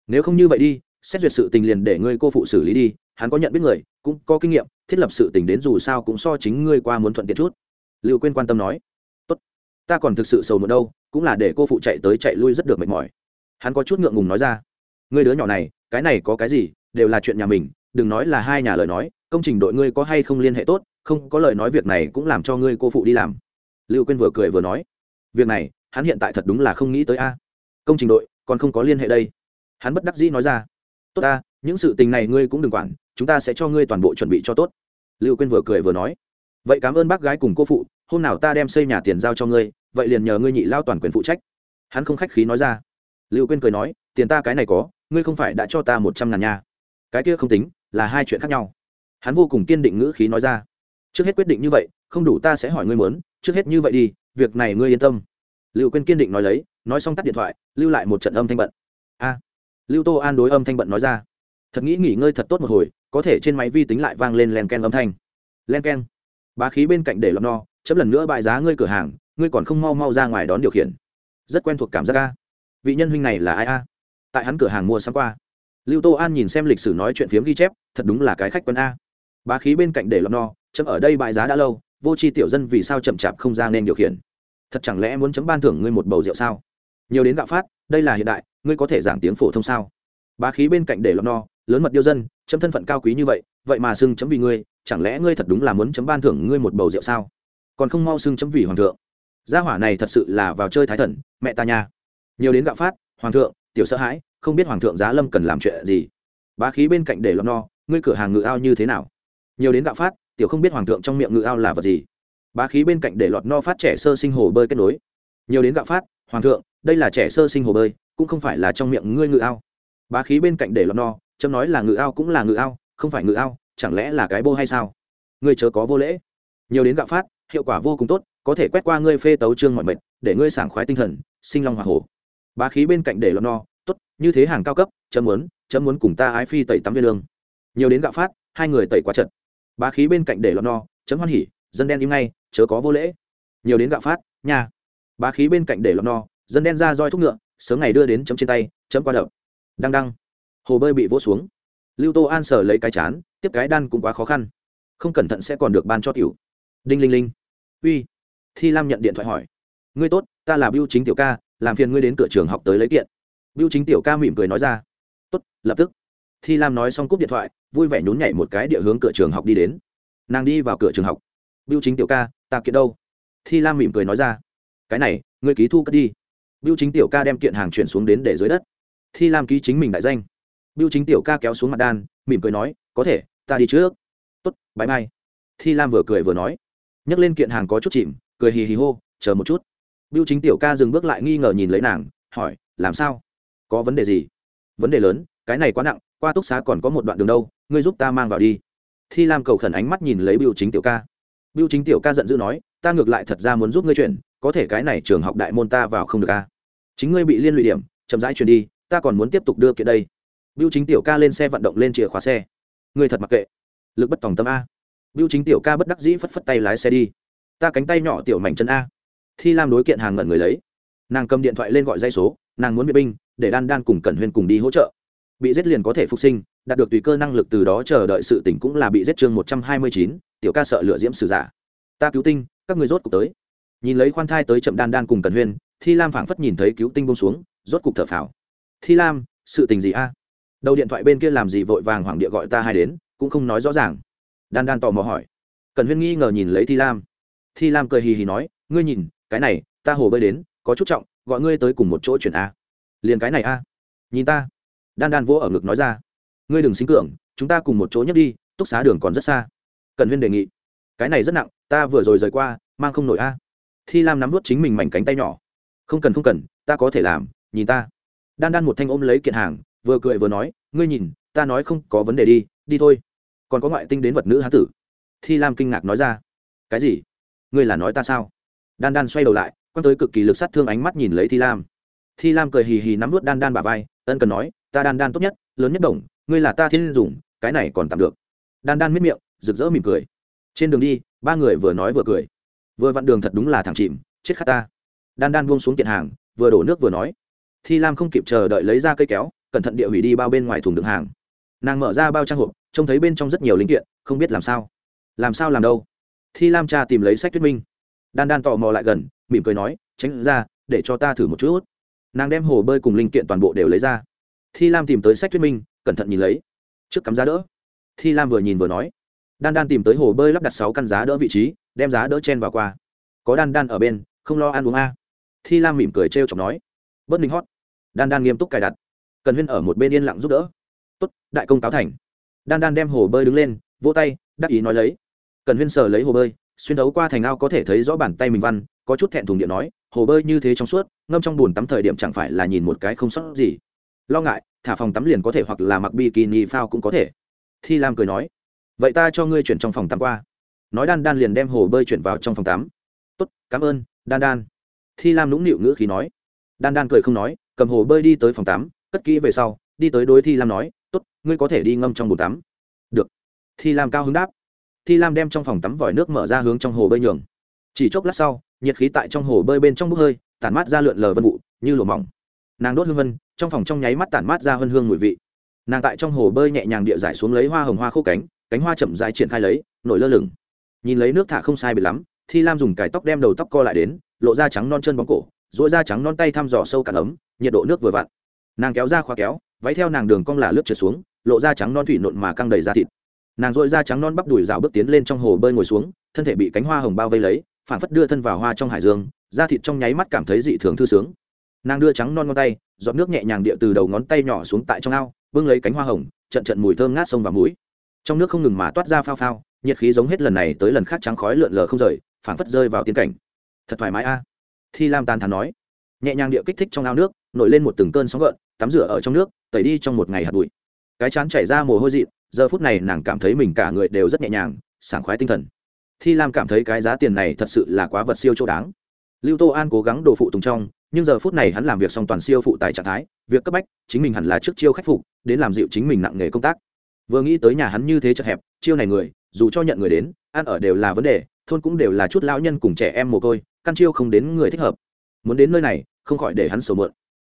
Nếu không như vậy đi, xét duyệt sự tình liền để ngươi cô phụ xử lý đi, hắn có nhận biết người, cũng có kinh nghiệm, thiết lập sự tình đến dù sao cũng so chính ngươi qua muốn thuận tiện chút. Lưu quên quan tâm nói, tốt, ta còn thực sự sầu một đâu, cũng là để cô phụ chạy tới chạy lui rất được mệt mỏi. Hắn có chút ngượng ngùng nói ra, ngươi đứa nhỏ này, cái này có cái gì, đều là chuyện nhà mình, đừng nói là hai nhà lời nói, công trình đội ngươi có hay không liên hệ tốt không có lời nói việc này cũng làm cho ngươi cô phụ đi làm. Lưu quên vừa cười vừa nói, việc này, hắn hiện tại thật đúng là không nghĩ tới a. Công trình đội, còn không có liên hệ đây. Hắn bất đắc dĩ nói ra, tốt ta những sự tình này ngươi cũng đừng quản, chúng ta sẽ cho ngươi toàn bộ chuẩn bị cho tốt. Lưu quên vừa cười vừa nói, vậy cảm ơn bác gái cùng cô phụ, hôm nào ta đem xây nhà tiền giao cho ngươi, vậy liền nhờ ngươi nhị lao toàn quyền phụ trách. Hắn không khách khí nói ra. Lưu quên cười nói, tiền ta cái này có, ngươi không phải đã cho ta một trăm ngàn nha. Cái kia không tính, là hai chuyện khác nhau. Hắn vô cùng kiên định ngữ khí nói ra trước hết quyết định như vậy, không đủ ta sẽ hỏi ngươi muốn, trước hết như vậy đi, việc này ngươi yên tâm. Lưu quên kiên định nói lấy, nói xong tắt điện thoại, lưu lại một trận âm thanh bận. A, lưu tô an đối âm thanh bận nói ra. Thật nghĩ nghỉ ngơi thật tốt một hồi, có thể trên máy vi tính lại vang lên len ken âm thanh. Len ken. Bá khí bên cạnh để lọc no, chấm lần nữa bại giá ngươi cửa hàng, ngươi còn không mau mau ra ngoài đón điều khiển. Rất quen thuộc cảm giác a. Vị nhân huynh này là ai a? Tại hắn cửa hàng mua sáng qua. Lưu tô an nhìn xem lịch sử nói chuyện phiếm ghi chép, thật đúng là cái khách quân a. Bá khí bên cạnh để lọc no chấm ở đây bại giá đã lâu, vô tri tiểu dân vì sao chậm chạp không ra nên điều khiển? Thật chẳng lẽ muốn chấm ban thưởng ngươi một bầu rượu sao? Nhiều đến gạo phát, đây là hiện đại, ngươi có thể giảng tiếng phổ thông sao? Bá khí bên cạnh để lọt no, lớn mật điêu dân, chấm thân phận cao quý như vậy vậy mà xưng chấm vì ngươi, chẳng lẽ ngươi thật đúng là muốn chấm ban thưởng ngươi một bầu rượu sao? Còn không mau xưng chấm vì hoàng thượng. Gia hỏa này thật sự là vào chơi thái thần, mẹ ta nha. Nhiều đến gạo phát, hoàng thượng, tiểu sợ hãi, không biết hoàng thượng giá lâm cần làm chuyện gì. Bá khí bên cạnh để lọt no, ngươi cửa hàng ngự ao như thế nào? Nhiều đến gạo phát tiểu không biết hoàng thượng trong miệng ngự ao là vật gì. Bá khí bên cạnh để lọt no phát trẻ sơ sinh hồ bơi kết nối. Nhiều đến gạo phát, hoàng thượng, đây là trẻ sơ sinh hồ bơi, cũng không phải là trong miệng ngươi ngự ao. Bá khí bên cạnh để lọt no, chấm nói là ngự ao cũng là ngự ao, không phải ngự ao, chẳng lẽ là cái bô hay sao? Ngươi chớ có vô lễ. Nhiều đến gạo phát, hiệu quả vô cùng tốt, có thể quét qua ngươi phê tấu trương mọi mệt để ngươi sảng khoái tinh thần, sinh long hoa hổ. Bá khí bên cạnh để lọt no, tốt, như thế hàng cao cấp, chấm muốn chấm muốn cùng ta ái phi tẩy tắm viên lương. Nhiều đến gạo phát, hai người tẩy quá chật bá khí bên cạnh để lọt no, chấm hoan hỉ, dân đen im ngay, chớ có vô lễ. Nhiều đến gạo phát, nha. Bá khí bên cạnh để lọt no, dân đen ra roi thúc ngựa, sớm ngày đưa đến chấm trên tay, chấm qua đậu đăng đăng. Hồ bơi bị vỗ xuống. Lưu tô an sở lấy cái chán, tiếp cái đan cũng quá khó khăn. Không cẩn thận sẽ còn được ban cho tiểu. Đinh linh linh. Uy. Thi lam nhận điện thoại hỏi. Ngươi tốt, ta là biêu chính tiểu ca, làm phiền ngươi đến cửa trường học tới lấy kiện. Biêu chính tiểu ca mỉm cười nói ra. Tốt, lập tức. Thi lam nói xong cúp điện thoại vui vẻ nhún nhảy một cái địa hướng cửa trường học đi đến. Nàng đi vào cửa trường học. Biêu chính tiểu ca, ta kiện đâu? Thi lam mỉm cười nói ra. Cái này, ngươi ký thu cất đi. Biêu chính tiểu ca đem kiện hàng chuyển xuống đến để dưới đất. Thi lam ký chính mình đại danh. Biêu chính tiểu ca kéo xuống mặt đan, mỉm cười nói, có thể, ta đi trước. Tốt bãi mai. Thi lam vừa cười vừa nói. Nhấc lên kiện hàng có chút chìm, cười hì hì hô, chờ một chút. Biêu chính tiểu ca dừng bước lại nghi ngờ nhìn lấy nàng, hỏi, làm sao? Có vấn đề gì? Vấn đề lớn, cái này quá nặng, qua túc xá còn có một đoạn đường đâu ngươi giúp ta mang vào đi. Thi lam cầu khẩn ánh mắt nhìn lấy biêu chính tiểu ca. Biêu chính tiểu ca giận dữ nói, ta ngược lại thật ra muốn giúp ngươi chuyển, có thể cái này trường học đại môn ta vào không được a chính ngươi bị liên lụy điểm, chậm rãi chuyển đi, ta còn muốn tiếp tục đưa kiện đây. Biêu chính tiểu ca lên xe vận động lên chìa khóa xe. Ngươi thật mặc kệ. Lực bất tòng tâm a. Biêu chính tiểu ca bất đắc dĩ phất phất tay lái xe đi. Ta cánh tay nhỏ tiểu mảnh chân a. Thi lam đối kiện hàng ngẩn người lấy. Nàng cầm điện thoại lên gọi dây số, nàng muốn vệ binh, để đan đan cùng cẩn huyên cùng đi hỗ trợ. Bị giết liền có thể phục sinh đạt được tùy cơ năng lực từ đó chờ đợi sự tỉnh cũng là bị giết chương một trăm hai mươi chín, tiểu ca sợ lửa diễm sử giả. Ta cứu tinh, các người rốt cục tới. Nhìn lấy khoan thai tới chậm đan đan cùng cẩn huyên, thi lam phảng phất nhìn thấy cứu tinh bông xuống, rốt cục thở phào. Thi lam, sự tình gì a? Đầu điện thoại bên kia làm gì vội vàng hoàng địa gọi ta hai đến, cũng không nói rõ ràng. Đan đan tò mò hỏi. Cần huyên nghi ngờ nhìn lấy thi lam. Thi lam cười hì hì nói, ngươi nhìn, cái này, ta hồ bơi đến, có chút trọng, gọi ngươi tới cùng một chỗ chuyển a. Liền cái này a? Nhìn ta. Đan đan vỗ ở ngực nói ra ngươi đừng xính cường, chúng ta cùng một chỗ nhất đi, túc xá đường còn rất xa. Cần huyên đề nghị. Cái này rất nặng, ta vừa rồi rời qua, mang không nổi a. Thi lam nắm vút chính mình mảnh cánh tay nhỏ. Không cần không cần, ta có thể làm, nhìn ta. Đan đan một thanh ôm lấy kiện hàng, vừa cười vừa nói, ngươi nhìn, ta nói không có vấn đề đi đi thôi. Còn có ngoại tinh đến vật nữ hán tử. Thi lam kinh ngạc nói ra. Cái gì? Ngươi là nói ta sao? Đan đan xoay đầu lại, quăng tới cực kỳ lực sát thương ánh mắt nhìn lấy thi lam. Thi lam cười hì hì nắm vút đan đan bà vai, ân cần nói, ta đan đan tốt nhất, lớn nhất đồng ngươi là ta thiên dùng, cái này còn tạm được. Đan đan miết miệng, rực rỡ mỉm cười. Trên đường đi, ba người vừa nói vừa cười. Vừa vặn đường thật đúng là thẳng chìm, chết khát ta. Đan đan buông xuống kiện hàng, vừa đổ nước vừa nói. Thi lam không kịp chờ đợi lấy ra cây kéo, cẩn thận địa hủy đi bao bên ngoài thùng đựng hàng. Nàng mở ra bao trang hộp, trông thấy bên trong rất nhiều linh kiện, không biết làm sao. Làm sao làm đâu? Thi lam cha tìm lấy sách thuyết minh. Đan đan tò mò lại gần, mỉm cười nói, tránh ra, để cho ta thử một chút. Nàng đem hồ bơi cùng linh kiện toàn bộ đều lấy ra. Thi lam tìm tới sách thuyết minh cẩn thận nhìn lấy. Trước cắm giá đỡ. Thi lam vừa nhìn vừa nói. Đan đan tìm tới hồ bơi lắp đặt sáu căn giá đỡ vị trí, đem giá đỡ chen vào qua. Có đan đan ở bên, không lo ăn uống a. Thi lam mỉm cười trêu chọc nói. Bớt ninh hót. Đan đan nghiêm túc cài đặt. Cần huyên ở một bên yên lặng giúp đỡ. Tốt, đại công cáo thành. Đan đan đem hồ bơi đứng lên, vỗ tay, đắc ý nói lấy. Cần huyên sờ lấy hồ bơi, xuyên thấu qua thành ao có thể thấy rõ bàn tay mình văn, có chút thẹn thùng điện nói, hồ bơi như thế trong suốt, ngâm trong bùn tắm thời điểm chẳng phải là nhìn một cái không sót gì lo ngại, thả phòng tắm liền có thể hoặc là mặc bikini phao cũng có thể. Thi lam cười nói, vậy ta cho ngươi chuyển trong phòng tắm qua. Nói đan đan liền đem hồ bơi chuyển vào trong phòng tắm. Tốt, cảm ơn, đan đan. Thi lam nũng nịu ngữ khí nói. Đan đan cười không nói, cầm hồ bơi đi tới phòng tắm, cất kỹ về sau, đi tới đối thi lam nói, tốt, ngươi có thể đi ngâm trong bồn tắm. Được. Thi lam cao hứng đáp. Thi lam đem trong phòng tắm vòi nước mở ra hướng trong hồ bơi nhường. Chỉ chốc lát sau, nhiệt khí tại trong hồ bơi bên trong bốc hơi, tản mát ra lượn lờ vân vụ, như lùa mỏng nàng đốt hương vân, trong phòng trong nháy mắt tản mát ra hân hương mùi vị. Nàng tại trong hồ bơi nhẹ nhàng địa giải xuống lấy hoa hồng hoa khô cánh cánh hoa chậm dài triển khai lấy, nổi lơ lửng. Nhìn lấy nước thả không sai bị lắm, thi lam dùng cải tóc đem đầu tóc co lại đến, lộ da trắng non chân bóng cổ dỗi da trắng non tay thăm dò sâu cạn ấm, nhiệt độ nước vừa vặn. Nàng kéo ra khóa kéo, váy theo nàng đường cong là lướt trượt xuống, lộ da trắng non thủy nộn mà căng đầy da thịt. Nàng dội da trắng non bắp đùi rào bước tiến lên trong hồ bơi ngồi xuống, thân thể bị cánh hoa hồng bao vây lấy phản phất đưa thân vào hoa trong hải dương, da thịt trong nháy mắt cảm thấy dị thường thư sướng nàng đưa trắng non ngón tay dọn nước nhẹ nhàng địa từ đầu ngón tay nhỏ xuống tại trong ao bưng lấy cánh hoa hồng, trận trận mùi thơm ngát sông vào mũi. Trong nước không ngừng mà toát ra phao phao, nhiệt khí giống hết lần này tới lần khác trắng khói lượn lờ không rời, phảng phất rơi vào tiên cảnh. Thật thoải mái a. Thi lam tàn thắn nói. Nhẹ nhàng địa kích thích trong ao nước, nổi lên một từng cơn sóng gợn, tắm rửa ở trong nước, tẩy đi trong một ngày hạt bụi. Cái chán chảy ra mồ hôi dị giờ phút này nàng cảm thấy mình cả người đều rất nhẹ nhàng, sảng khoái tinh thần. Thi lam cảm thấy cái giá tiền này thật sự là quá vật siêu chỗ đáng. Lưu tô an cố gắng đồ phụ tùng trong nhưng giờ phút này hắn làm việc xong toàn siêu phụ tài trạng thái, việc cấp bách, chính mình hẳn là trước chiêu khắc phục, đến làm dịu chính mình nặng nghề công tác. Vừa nghĩ tới nhà hắn như thế chật hẹp, chiêu này người, dù cho nhận người đến, ăn ở đều là vấn đề, thôn cũng đều là chút lão nhân cùng trẻ em mồ côi, căn chiêu không đến người thích hợp. Muốn đến nơi này, không khỏi để hắn sầu mượn.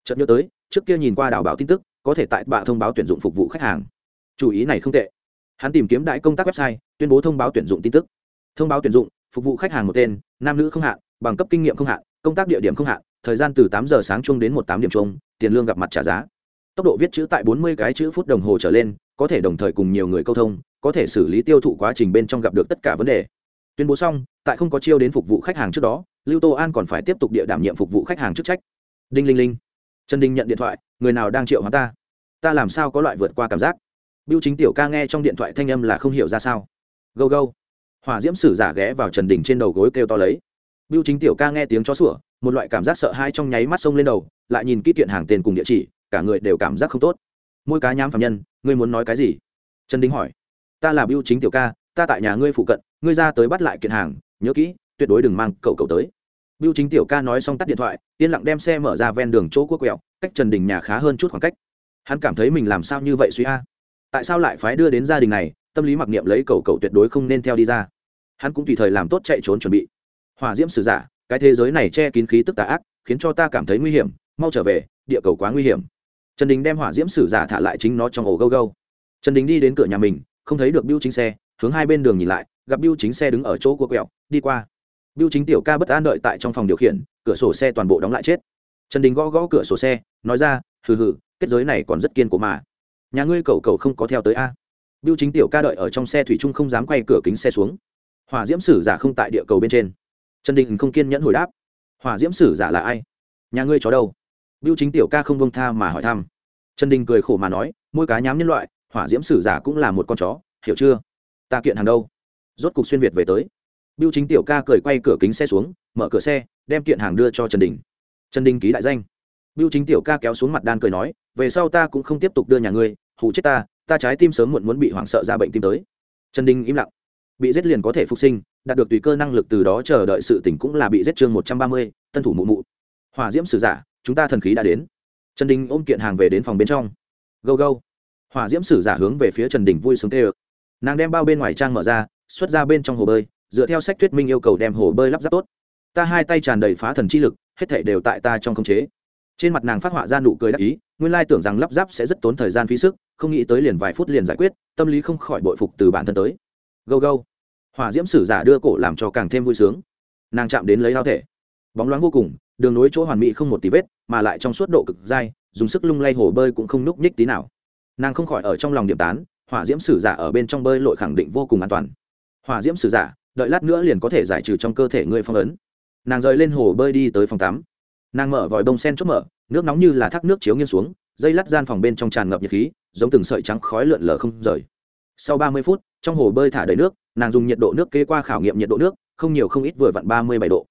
Chợt nhớ tới, trước kia nhìn qua đào bảo tin tức, có thể tại bạ thông báo tuyển dụng phục vụ khách hàng. Chủ ý này không tệ. Hắn tìm kiếm đại công tác website, tuyên bố thông báo tuyển dụng tin tức. Thông báo tuyển dụng, phục vụ khách hàng một tên, nam nữ không hạn, bằng cấp kinh nghiệm không hạn công tác địa điểm không hạn, thời gian từ tám giờ sáng chung đến một tám điểm chung tiền lương gặp mặt trả giá. Tốc độ viết chữ tại bốn mươi cái chữ phút đồng hồ trở lên, có thể đồng thời cùng nhiều người câu thông, có thể xử lý tiêu thụ quá trình bên trong gặp được tất cả vấn đề. Tuyên bố xong, tại không có chiêu đến phục vụ khách hàng trước đó, lưu tô an còn phải tiếp tục địa đảm nhiệm phục vụ khách hàng chức trách. Đinh linh linh. Trần đinh nhận điện thoại, người nào đang triệu hóa ta? Ta làm sao có loại vượt qua cảm giác? Biêu chính tiểu ca nghe trong điện thoại thanh âm là không hiểu ra sao. Gâu gâu. Hỏa diễm sử giả ghé vào trần đình trên đầu gối kêu to lấy biêu chính tiểu ca nghe tiếng chó sủa, một loại cảm giác sợ hãi trong nháy mắt xông lên đầu, lại nhìn kỹ kiện hàng tên cùng địa chỉ, cả người đều cảm giác không tốt. Môi cá nhám phàm nhân, ngươi muốn nói cái gì? Trần đình hỏi. Ta là biêu chính tiểu ca, ta tại nhà ngươi phụ cận, ngươi ra tới bắt lại kiện hàng, nhớ kỹ, tuyệt đối đừng mang cậu cậu tới. Biêu chính tiểu ca nói xong tắt điện thoại, yên lặng đem xe mở ra ven đường chỗ quốc quẹo, cách trần đình nhà khá hơn chút khoảng cách. Hắn cảm thấy mình làm sao như vậy suy a? Tại sao lại phái đưa đến gia đình này, tâm lý mặc niệm lấy cậu cậu tuyệt đối không nên theo đi ra. Hắn cũng tùy thời làm tốt chạy trốn chuẩn bị hòa diễm sử giả, cái thế giới này che kín khí tức tà ác, khiến cho ta cảm thấy nguy hiểm, mau trở về, địa cầu quá nguy hiểm. Trần đình đem hỏa diễm sử giả thả lại chính nó trong ổ gâu gâu. Trần đình đi đến cửa nhà mình, không thấy được biêu chính xe, hướng hai bên đường nhìn lại, gặp biêu chính xe đứng ở chỗ của quẹo, đi qua. Biêu chính tiểu ca bất an đợi tại trong phòng điều khiển, cửa sổ xe toàn bộ đóng lại chết. Trần đình gõ gõ cửa sổ xe, nói ra, hừ hừ, kết giới này còn rất kiên cố mà. Nhà ngươi cầu cầu không có theo tới a. Biêu chính tiểu ca đợi ở trong xe thủy trung không dám quay cửa kính xe xuống. Hỏa diễm sử giả không tại địa cầu bên trên trần đình không kiên nhẫn hồi đáp. Hỏa diễm sử giả là ai? Nhà ngươi chó đâu? Biêu chính tiểu ca không bông tha mà hỏi thăm. Trần đình cười khổ mà nói, môi cá nhám nhân loại, hỏa diễm sử giả cũng là một con chó, hiểu chưa? Ta kiện hàng đâu? Rốt cục xuyên việt về tới. Biêu chính tiểu ca cười quay cửa kính xe xuống, mở cửa xe, đem kiện hàng đưa cho trần đình. Trần đình ký đại danh. Biêu chính tiểu ca kéo xuống mặt đan cười nói, về sau ta cũng không tiếp tục đưa nhà ngươi, hù chết ta ta trái tim sớm muộn muốn bị hoảng sợ ra bệnh tim tới. Trần đình im lặng. Bị giết liền có thể phục sinh đạt được tùy cơ năng lực từ đó chờ đợi sự tỉnh cũng là bị giết chương một trăm ba mươi, tân thủ mụ mụ. Hòa diễm sử giả, chúng ta thần khí đã đến. Trần đình ôm kiện hàng về đến phòng bên trong. Gâu gâu hòa diễm sử giả hướng về phía trần đình vui sướng tê ơ nàng đem bao bên ngoài trang mở ra, xuất ra bên trong hồ bơi, dựa theo sách thuyết minh yêu cầu đem hồ bơi lắp ráp tốt. Ta hai tay tràn đầy phá thần chi lực, hết thể đều tại ta trong khống chế. Trên mặt nàng phát họa ra nụ cười đắc ý, nguyên lai tưởng rằng lắp ráp sẽ rất tốn thời gian phí sức, không nghĩ tới liền vài phút liền giải quyết, tâm lý không khỏi bội phục từ bản thân tới. Gâu gâu hỏa diễm sử giả đưa cổ làm cho càng thêm vui sướng. Nàng chạm đến lấy lao thể. Bóng loáng vô cùng, đường nối chỗ hoàn mỹ không một tí vết, mà lại trong suốt độ cực dai, dùng sức lung lay hồ bơi cũng không núc nhích tí nào. Nàng không khỏi ở trong lòng điểm tán, hỏa diễm sử giả ở bên trong bơi lội khẳng định vô cùng an toàn. Hỏa diễm sử giả, đợi lát nữa liền có thể giải trừ trong cơ thể người phong ấn. Nàng rời lên hồ bơi đi tới phòng tắm. Nàng mở vòi bông sen chốt mở, nước nóng như là thác nước chiếu nghiêng xuống, dây lát gian phòng bên trong tràn ngập nhiệt khí, giống từng sợi trắng khói lượn lờ không rời sau ba mươi phút, trong hồ bơi thả đầy nước, nàng dùng nhiệt độ nước kê qua khảo nghiệm nhiệt độ nước, không nhiều không ít vừa vặn ba mươi bảy độ.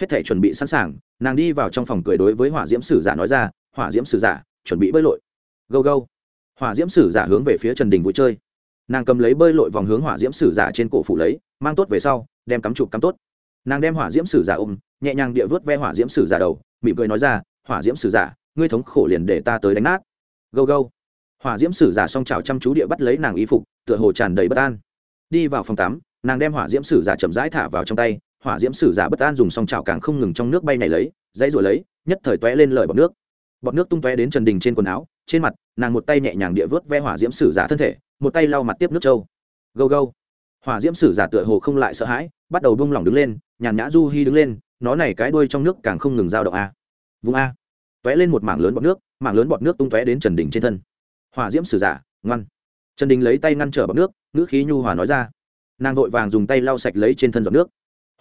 Hết thể chuẩn bị sẵn sàng, nàng đi vào trong phòng cười đối với hỏa diễm sử giả nói ra, hỏa diễm sử giả, chuẩn bị bơi lội. Gâu gâu. Hỏa diễm sử giả hướng về phía trần đình vui chơi. Nàng cầm lấy bơi lội vòng hướng hỏa diễm sử giả trên cổ phủ lấy, mang tốt về sau, đem cắm chụp cắm tốt. Nàng đem hỏa diễm sử giả ôm, nhẹ nhàng địa vớt ve hỏa diễm sử giả đầu, mỉm cười nói ra, hỏa diễm sử giả, ngươi thống khổ liền để ta tới đánh nát. Gâu gâu hỏa diễm sử giả song trào chăm chú địa bắt lấy nàng y phục, tựa hồ tràn đầy bất an. Đi vào phòng tắm, nàng đem hỏa diễm sử giả chậm rãi thả vào trong tay. Hỏa diễm sử giả bất an dùng song chảo càng không ngừng trong nước bay này lấy, dãy rồi lấy, nhất thời toé lên lời bọc nước. Bọt nước tung toé đến trần đình trên quần áo, trên mặt, nàng một tay nhẹ nhàng địa vớt ve hỏa diễm sử giả thân thể, một tay lau mặt tiếp nước trâu. Gâu gâu. Hỏa diễm sử giả tựa hồ không lại sợ hãi, bắt đầu buông lỏng đứng lên, nhàn nhã du hi đứng lên, nó này cái đuôi trong nước càng không ngừng dao động a. Vùng a. Tóe lên một mảng lớn bọt nước, mảng lớn bọt nước tung tóe đến trần đình trên thân hỏa diễm sử giả, ngoan. Trần đình lấy tay ngăn trở bọc nước, ngữ khí nhu hòa nói ra. Nàng vội vàng dùng tay lau sạch lấy trên thân giọt nước.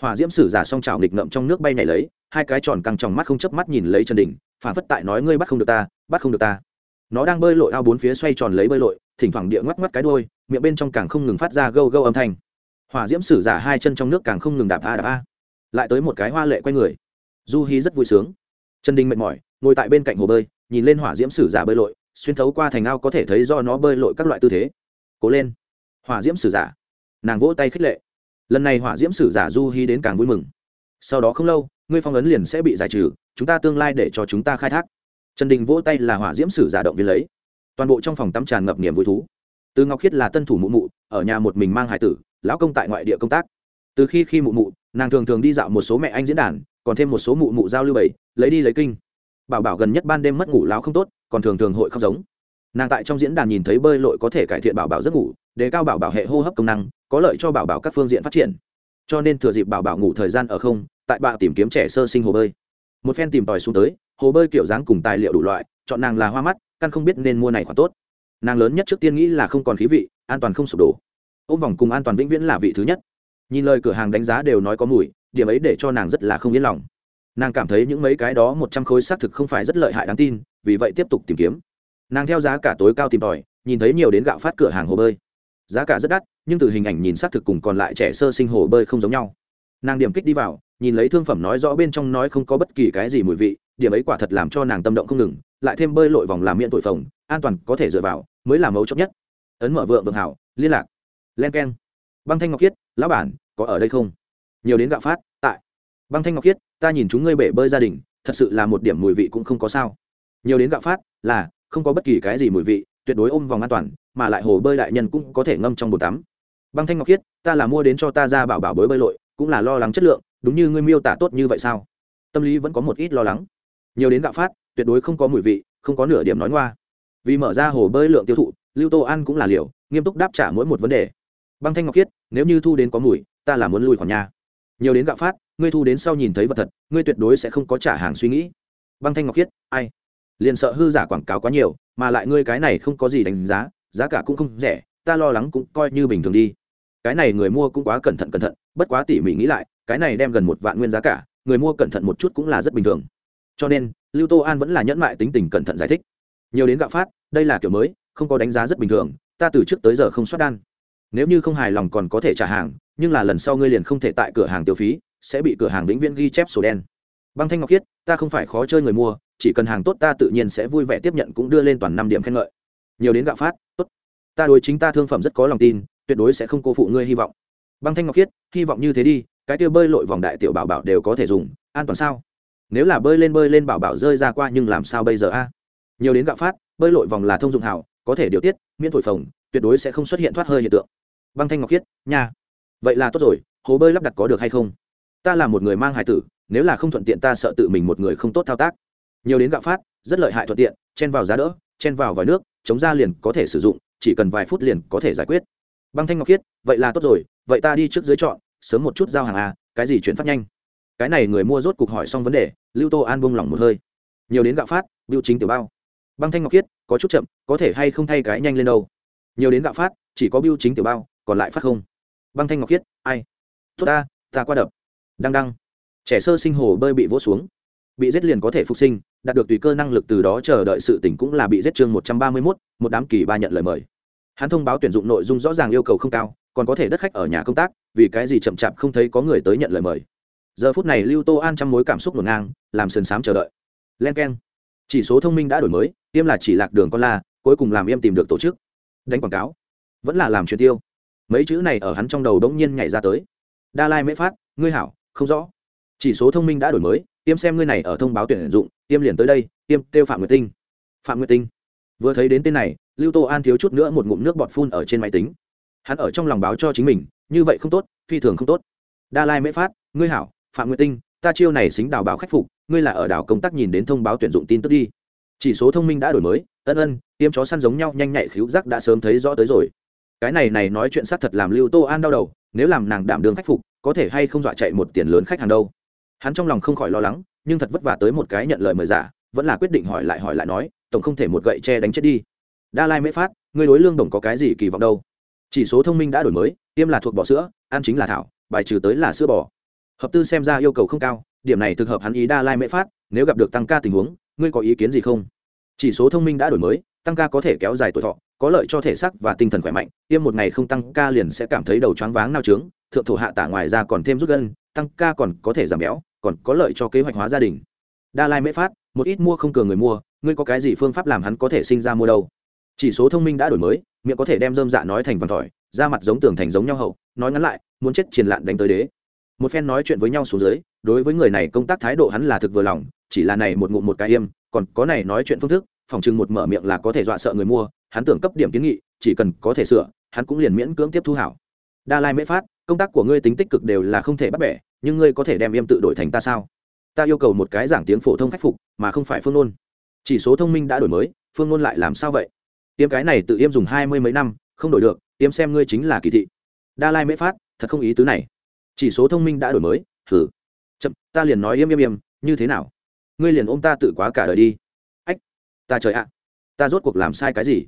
Hỏa diễm sử giả song trào nghịch ngậm trong nước bay nhảy lấy, hai cái tròn căng tròng mắt không chớp mắt nhìn lấy trần đình, phản phất tại nói ngươi bắt không được ta, bắt không được ta. Nó đang bơi lội ao bốn phía xoay tròn lấy bơi lội, thỉnh thoảng địa ngoắc ngoắc cái đôi miệng bên trong càng không ngừng phát ra gâu gâu âm thanh. Hỏa diễm sử giả hai chân trong nước càng không ngừng đạp a đạp a. Lại tới một cái hoa lệ quay người. Du hy rất vui sướng. Trần đình mệt mỏi, ngồi tại bên cạnh hồ bơi, nhìn lên hỏa diễm sử giả bơi lội xuyên thấu qua thành ao có thể thấy do nó bơi lội các loại tư thế. Cố lên. Hỏa diễm sử giả. Nàng vỗ tay khích lệ. Lần này hỏa diễm sử giả du hy đến càng vui mừng. Sau đó không lâu, ngươi phong ấn liền sẽ bị giải trừ, chúng ta tương lai để cho chúng ta khai thác. Trần đình vỗ tay là hỏa diễm sử giả động viên lấy. Toàn bộ trong phòng tắm tràn ngập niềm vui thú. Từ ngọc khiết là tân thủ mụ mụ, ở nhà một mình mang hải tử, lão công tại ngoại địa công tác. Từ khi khi mụ mụ, nàng thường thường đi dạo một số mẹ anh diễn đàn, còn thêm một số mụ mụ giao lưu bảy lấy đi lấy kinh. Bảo bảo gần nhất ban đêm mất ngủ lão không tốt còn thường thường hội không giống. Nàng tại trong diễn đàn nhìn thấy bơi lội có thể cải thiện bảo bảo giấc ngủ, đề cao bảo bảo hệ hô hấp công năng, có lợi cho bảo bảo các phương diện phát triển. Cho nên thừa dịp bảo bảo ngủ thời gian ở không, tại bạ tìm kiếm trẻ sơ sinh hồ bơi. Một phen tìm tòi xuống tới, hồ bơi kiểu dáng cùng tài liệu đủ loại, chọn nàng là hoa mắt, căn không biết nên mua này khoản tốt. Nàng lớn nhất trước tiên nghĩ là không còn khí vị, an toàn không sụp đổ. Ôm vòng cùng an toàn vĩnh viễn là vị thứ nhất. Nhìn lời cửa hàng đánh giá đều nói có mùi, điểm ấy để cho nàng rất là không yên lòng nàng cảm thấy những mấy cái đó một trăm khối xác thực không phải rất lợi hại đáng tin, vì vậy tiếp tục tìm kiếm. Nàng theo giá cả tối cao tìm tòi, nhìn thấy nhiều đến gạo phát cửa hàng hồ bơi. Giá cả rất đắt, nhưng từ hình ảnh nhìn xác thực cùng còn lại trẻ sơ sinh hồ bơi không giống nhau. Nàng điểm kích đi vào, nhìn lấy thương phẩm nói rõ bên trong nói không có bất kỳ cái gì mùi vị, điểm ấy quả thật làm cho nàng tâm động không ngừng, lại thêm bơi lội vòng làm miệng tội phồng, an toàn có thể dựa vào, mới là mấu chốt nhất. Ấn mở vượng vượng hảo, liên lạc. Len keng. Băng thanh ngọc khiết, lão bản, có ở đây không? Nhiều đến gạo phát, tại. Băng thanh ngọc khiết ta nhìn chúng ngươi bể bơi gia đình, thật sự là một điểm mùi vị cũng không có sao. Nhiều đến gạo phát, là, không có bất kỳ cái gì mùi vị, tuyệt đối ôm vòng an toàn, mà lại hồ bơi đại nhân cũng có thể ngâm trong bồn tắm. Băng thanh ngọc khiết, ta là mua đến cho ta ra bảo bảo bơi bơi lội, cũng là lo lắng chất lượng, đúng như ngươi miêu tả tốt như vậy sao? Tâm lý vẫn có một ít lo lắng. Nhiều đến gạo phát, tuyệt đối không có mùi vị, không có nửa điểm nói ngoa. Vì mở ra hồ bơi lượng tiêu thụ, lưu tô ăn cũng là liều, nghiêm túc đáp trả mỗi một vấn đề. Băng thanh ngọc khiết, nếu như thu đến có mùi, ta là muốn lui khỏi nhà nhiều đến gạo phát, ngươi thu đến sau nhìn thấy vật thật, ngươi tuyệt đối sẽ không có trả hàng suy nghĩ. Băng thanh ngọc khiết, ai? Liền sợ hư giả quảng cáo quá nhiều, mà lại ngươi cái này không có gì đánh giá giá cả cũng không rẻ, ta lo lắng cũng coi như bình thường đi. Cái này người mua cũng quá cẩn thận cẩn thận, bất quá tỉ mỉ nghĩ lại, cái này đem gần một vạn nguyên giá cả, người mua cẩn thận một chút cũng là rất bình thường. Cho nên, lưu tô an vẫn là nhẫn mại tính tình cẩn thận giải thích. Nhiều đến gạo phát, đây là kiểu mới, không có đánh giá rất bình thường, ta từ trước tới giờ không soát đan nếu như không hài lòng còn có thể trả hàng, nhưng là lần sau ngươi liền không thể tại cửa hàng tiêu phí, sẽ bị cửa hàng vĩnh viễn ghi chép sổ đen. Băng thanh ngọc khiết, ta không phải khó chơi người mua, chỉ cần hàng tốt ta tự nhiên sẽ vui vẻ tiếp nhận cũng đưa lên toàn năm điểm khen ngợi. Nhiều đến gạo phát, tốt. Ta đối chính ta thương phẩm rất có lòng tin, tuyệt đối sẽ không cô phụ ngươi hy vọng. Băng thanh ngọc khiết, hy vọng như thế đi, cái tiêu bơi lội vòng đại tiểu bảo bảo đều có thể dùng, an toàn sao? Nếu là bơi lên bơi lên bảo bảo rơi ra qua nhưng làm sao bây giờ a? Nhiều đến gạo phát, bơi lội vòng là thông dụng hảo, có thể điều tiết, miễn thổi phồng, tuyệt đối sẽ không xuất hiện thoát hơi hiện tượng băng thanh ngọc khiết, nha. Vậy là tốt rồi, hồ bơi lắp đặt có được hay không? Ta là một người mang hải tử, nếu là không thuận tiện ta sợ tự mình một người không tốt thao tác. Nhiều đến gạo phát, rất lợi hại thuận tiện, chen vào giá đỡ, chen vào vòi nước, chống ra liền có thể sử dụng, chỉ cần vài phút liền có thể giải quyết. Băng thanh ngọc khiết, vậy là tốt rồi, vậy ta đi trước dưới chọn, sớm một chút giao hàng à cái gì chuyển phát nhanh? Cái này người mua rốt cục hỏi xong vấn đề, lưu tô an bông lỏng một hơi. Nhiều đến gạo phát, biểu chính tiểu bao. Băng thanh ngọc khiết, có chút chậm, có thể hay không thay cái nhanh lên đâu? Nhiều đến gạo phát, chỉ có biểu chính tiểu bao còn lại phát không? Băng thanh ngọc khiết, ai? Tốt ta ta qua đập. Đăng đăng. Trẻ sơ sinh hồ bơi bị vỗ xuống. Bị giết liền có thể phục sinh, đạt được tùy cơ năng lực từ đó chờ đợi sự tỉnh cũng là bị giết chương một trăm ba mươi mốt, một đám kỳ ba nhận lời mời. Hắn thông báo tuyển dụng nội dung rõ ràng yêu cầu không cao, còn có thể đất khách ở nhà công tác, vì cái gì chậm chạp không thấy có người tới nhận lời mời. Giờ phút này lưu tô an trong mối cảm xúc ngổn ngang, làm sườn sám chờ đợi. Len k e n chỉ số thông minh đã đổi mới tiêm là chỉ lạc đường con la, cuối cùng làm em tìm được tổ chức. Đánh quảng cáo. Vẫn là làm chuyện tiêu mấy chữ này ở hắn trong đầu đống nhiên nhảy ra tới. Đa lai mễ phát, ngươi hảo, không rõ. Chỉ số thông minh đã đổi mới, tiêm xem ngươi này ở thông báo tuyển dụng, tiêm liền tới đây, tiêm, kêu phạm nguyệt tinh. Phạm nguyệt tinh. Vừa thấy đến tên này, lưu tô an thiếu chút nữa một ngụm nước bọt phun ở trên máy tính. Hắn ở trong lòng báo cho chính mình, như vậy không tốt, phi thường không tốt. Đa lai mễ phát, ngươi hảo, phạm nguyệt tinh, ta chiêu này xính đào báo khắc phục, ngươi là ở đảo công tác nhìn đến thông báo tuyển dụng tin tức đi. Chỉ số thông minh đã đổi mới, ân ân, tiêm chó săn giống nhau nhanh nhạy khíu giác đã sớm thấy rõ tới rồi cái này này nói chuyện xác thật làm lưu tô an đau đầu, nếu làm nàng đảm đường khắc phục, có thể hay không dọa chạy một tiền lớn khách hàng đâu. Hắn trong lòng không khỏi lo lắng, nhưng thật vất vả tới một cái nhận lời mời giả, vẫn là quyết định hỏi lại hỏi lại nói, tổng không thể một gậy che đánh chết đi. Đa lai mễ phát, ngươi đối lương đồng có cái gì kỳ vọng đâu? Chỉ số thông minh đã đổi mới, tiêm là thuộc bò sữa, ăn chính là thảo, bài trừ tới là sữa bò. Hợp tư xem ra yêu cầu không cao, điểm này thực hợp hắn ý đa lai mễ phát, nếu gặp được tăng ca tình huống, ngươi có ý kiến gì không? Chỉ số thông minh đã đổi mới, tăng ca có thể kéo dài tuổi thọ có lợi cho thể xác và tinh thần khỏe mạnh, tiêm một ngày không tăng ca liền sẽ cảm thấy đầu choáng váng nao trướng, thượng thổ hạ tả ngoài ra còn thêm rút gân, tăng ca còn có thể giảm béo, còn có lợi cho kế hoạch hóa gia đình. Đa lai mễ phát, một ít mua không cường người mua, ngươi có cái gì phương pháp làm hắn có thể sinh ra mua đâu? Chỉ số thông minh đã đổi mới, miệng có thể đem dơm dạ nói thành vằn tỏi, da mặt giống tường thành giống nhau hậu, nói ngắn lại, muốn chết triền lạn đánh tới đế. Một phen nói chuyện với nhau xuống dưới, đối với người này công tác thái độ hắn là thực vừa lòng, chỉ là này một ngụm một cái im còn có này nói chuyện phương thức phòng chừng một mở miệng là có thể dọa sợ người mua, hắn tưởng cấp điểm kiến nghị, chỉ cần có thể sửa, hắn cũng liền miễn cưỡng tiếp thu hảo. Đa lai mễ phát, công tác của ngươi tính tích cực đều là không thể bắt bẻ, nhưng ngươi có thể đem em tự đổi thành ta sao? Ta yêu cầu một cái giảng tiếng phổ thông khắc phục, mà không phải phương ngôn. Chỉ số thông minh đã đổi mới, phương ngôn lại làm sao vậy? Tiêm cái này tự yêm dùng hai mươi mấy năm, không đổi được tiêm xem ngươi chính là kỳ thị. Đa lai mễ phát, thật không ý tứ này. Chỉ số thông minh đã đổi mới thử chậm, ta liền nói yêm yêm yêm như thế nào? Ngươi liền ôm ta tự quá cả đời đi ta trời ạ, ta rốt cuộc làm sai cái gì?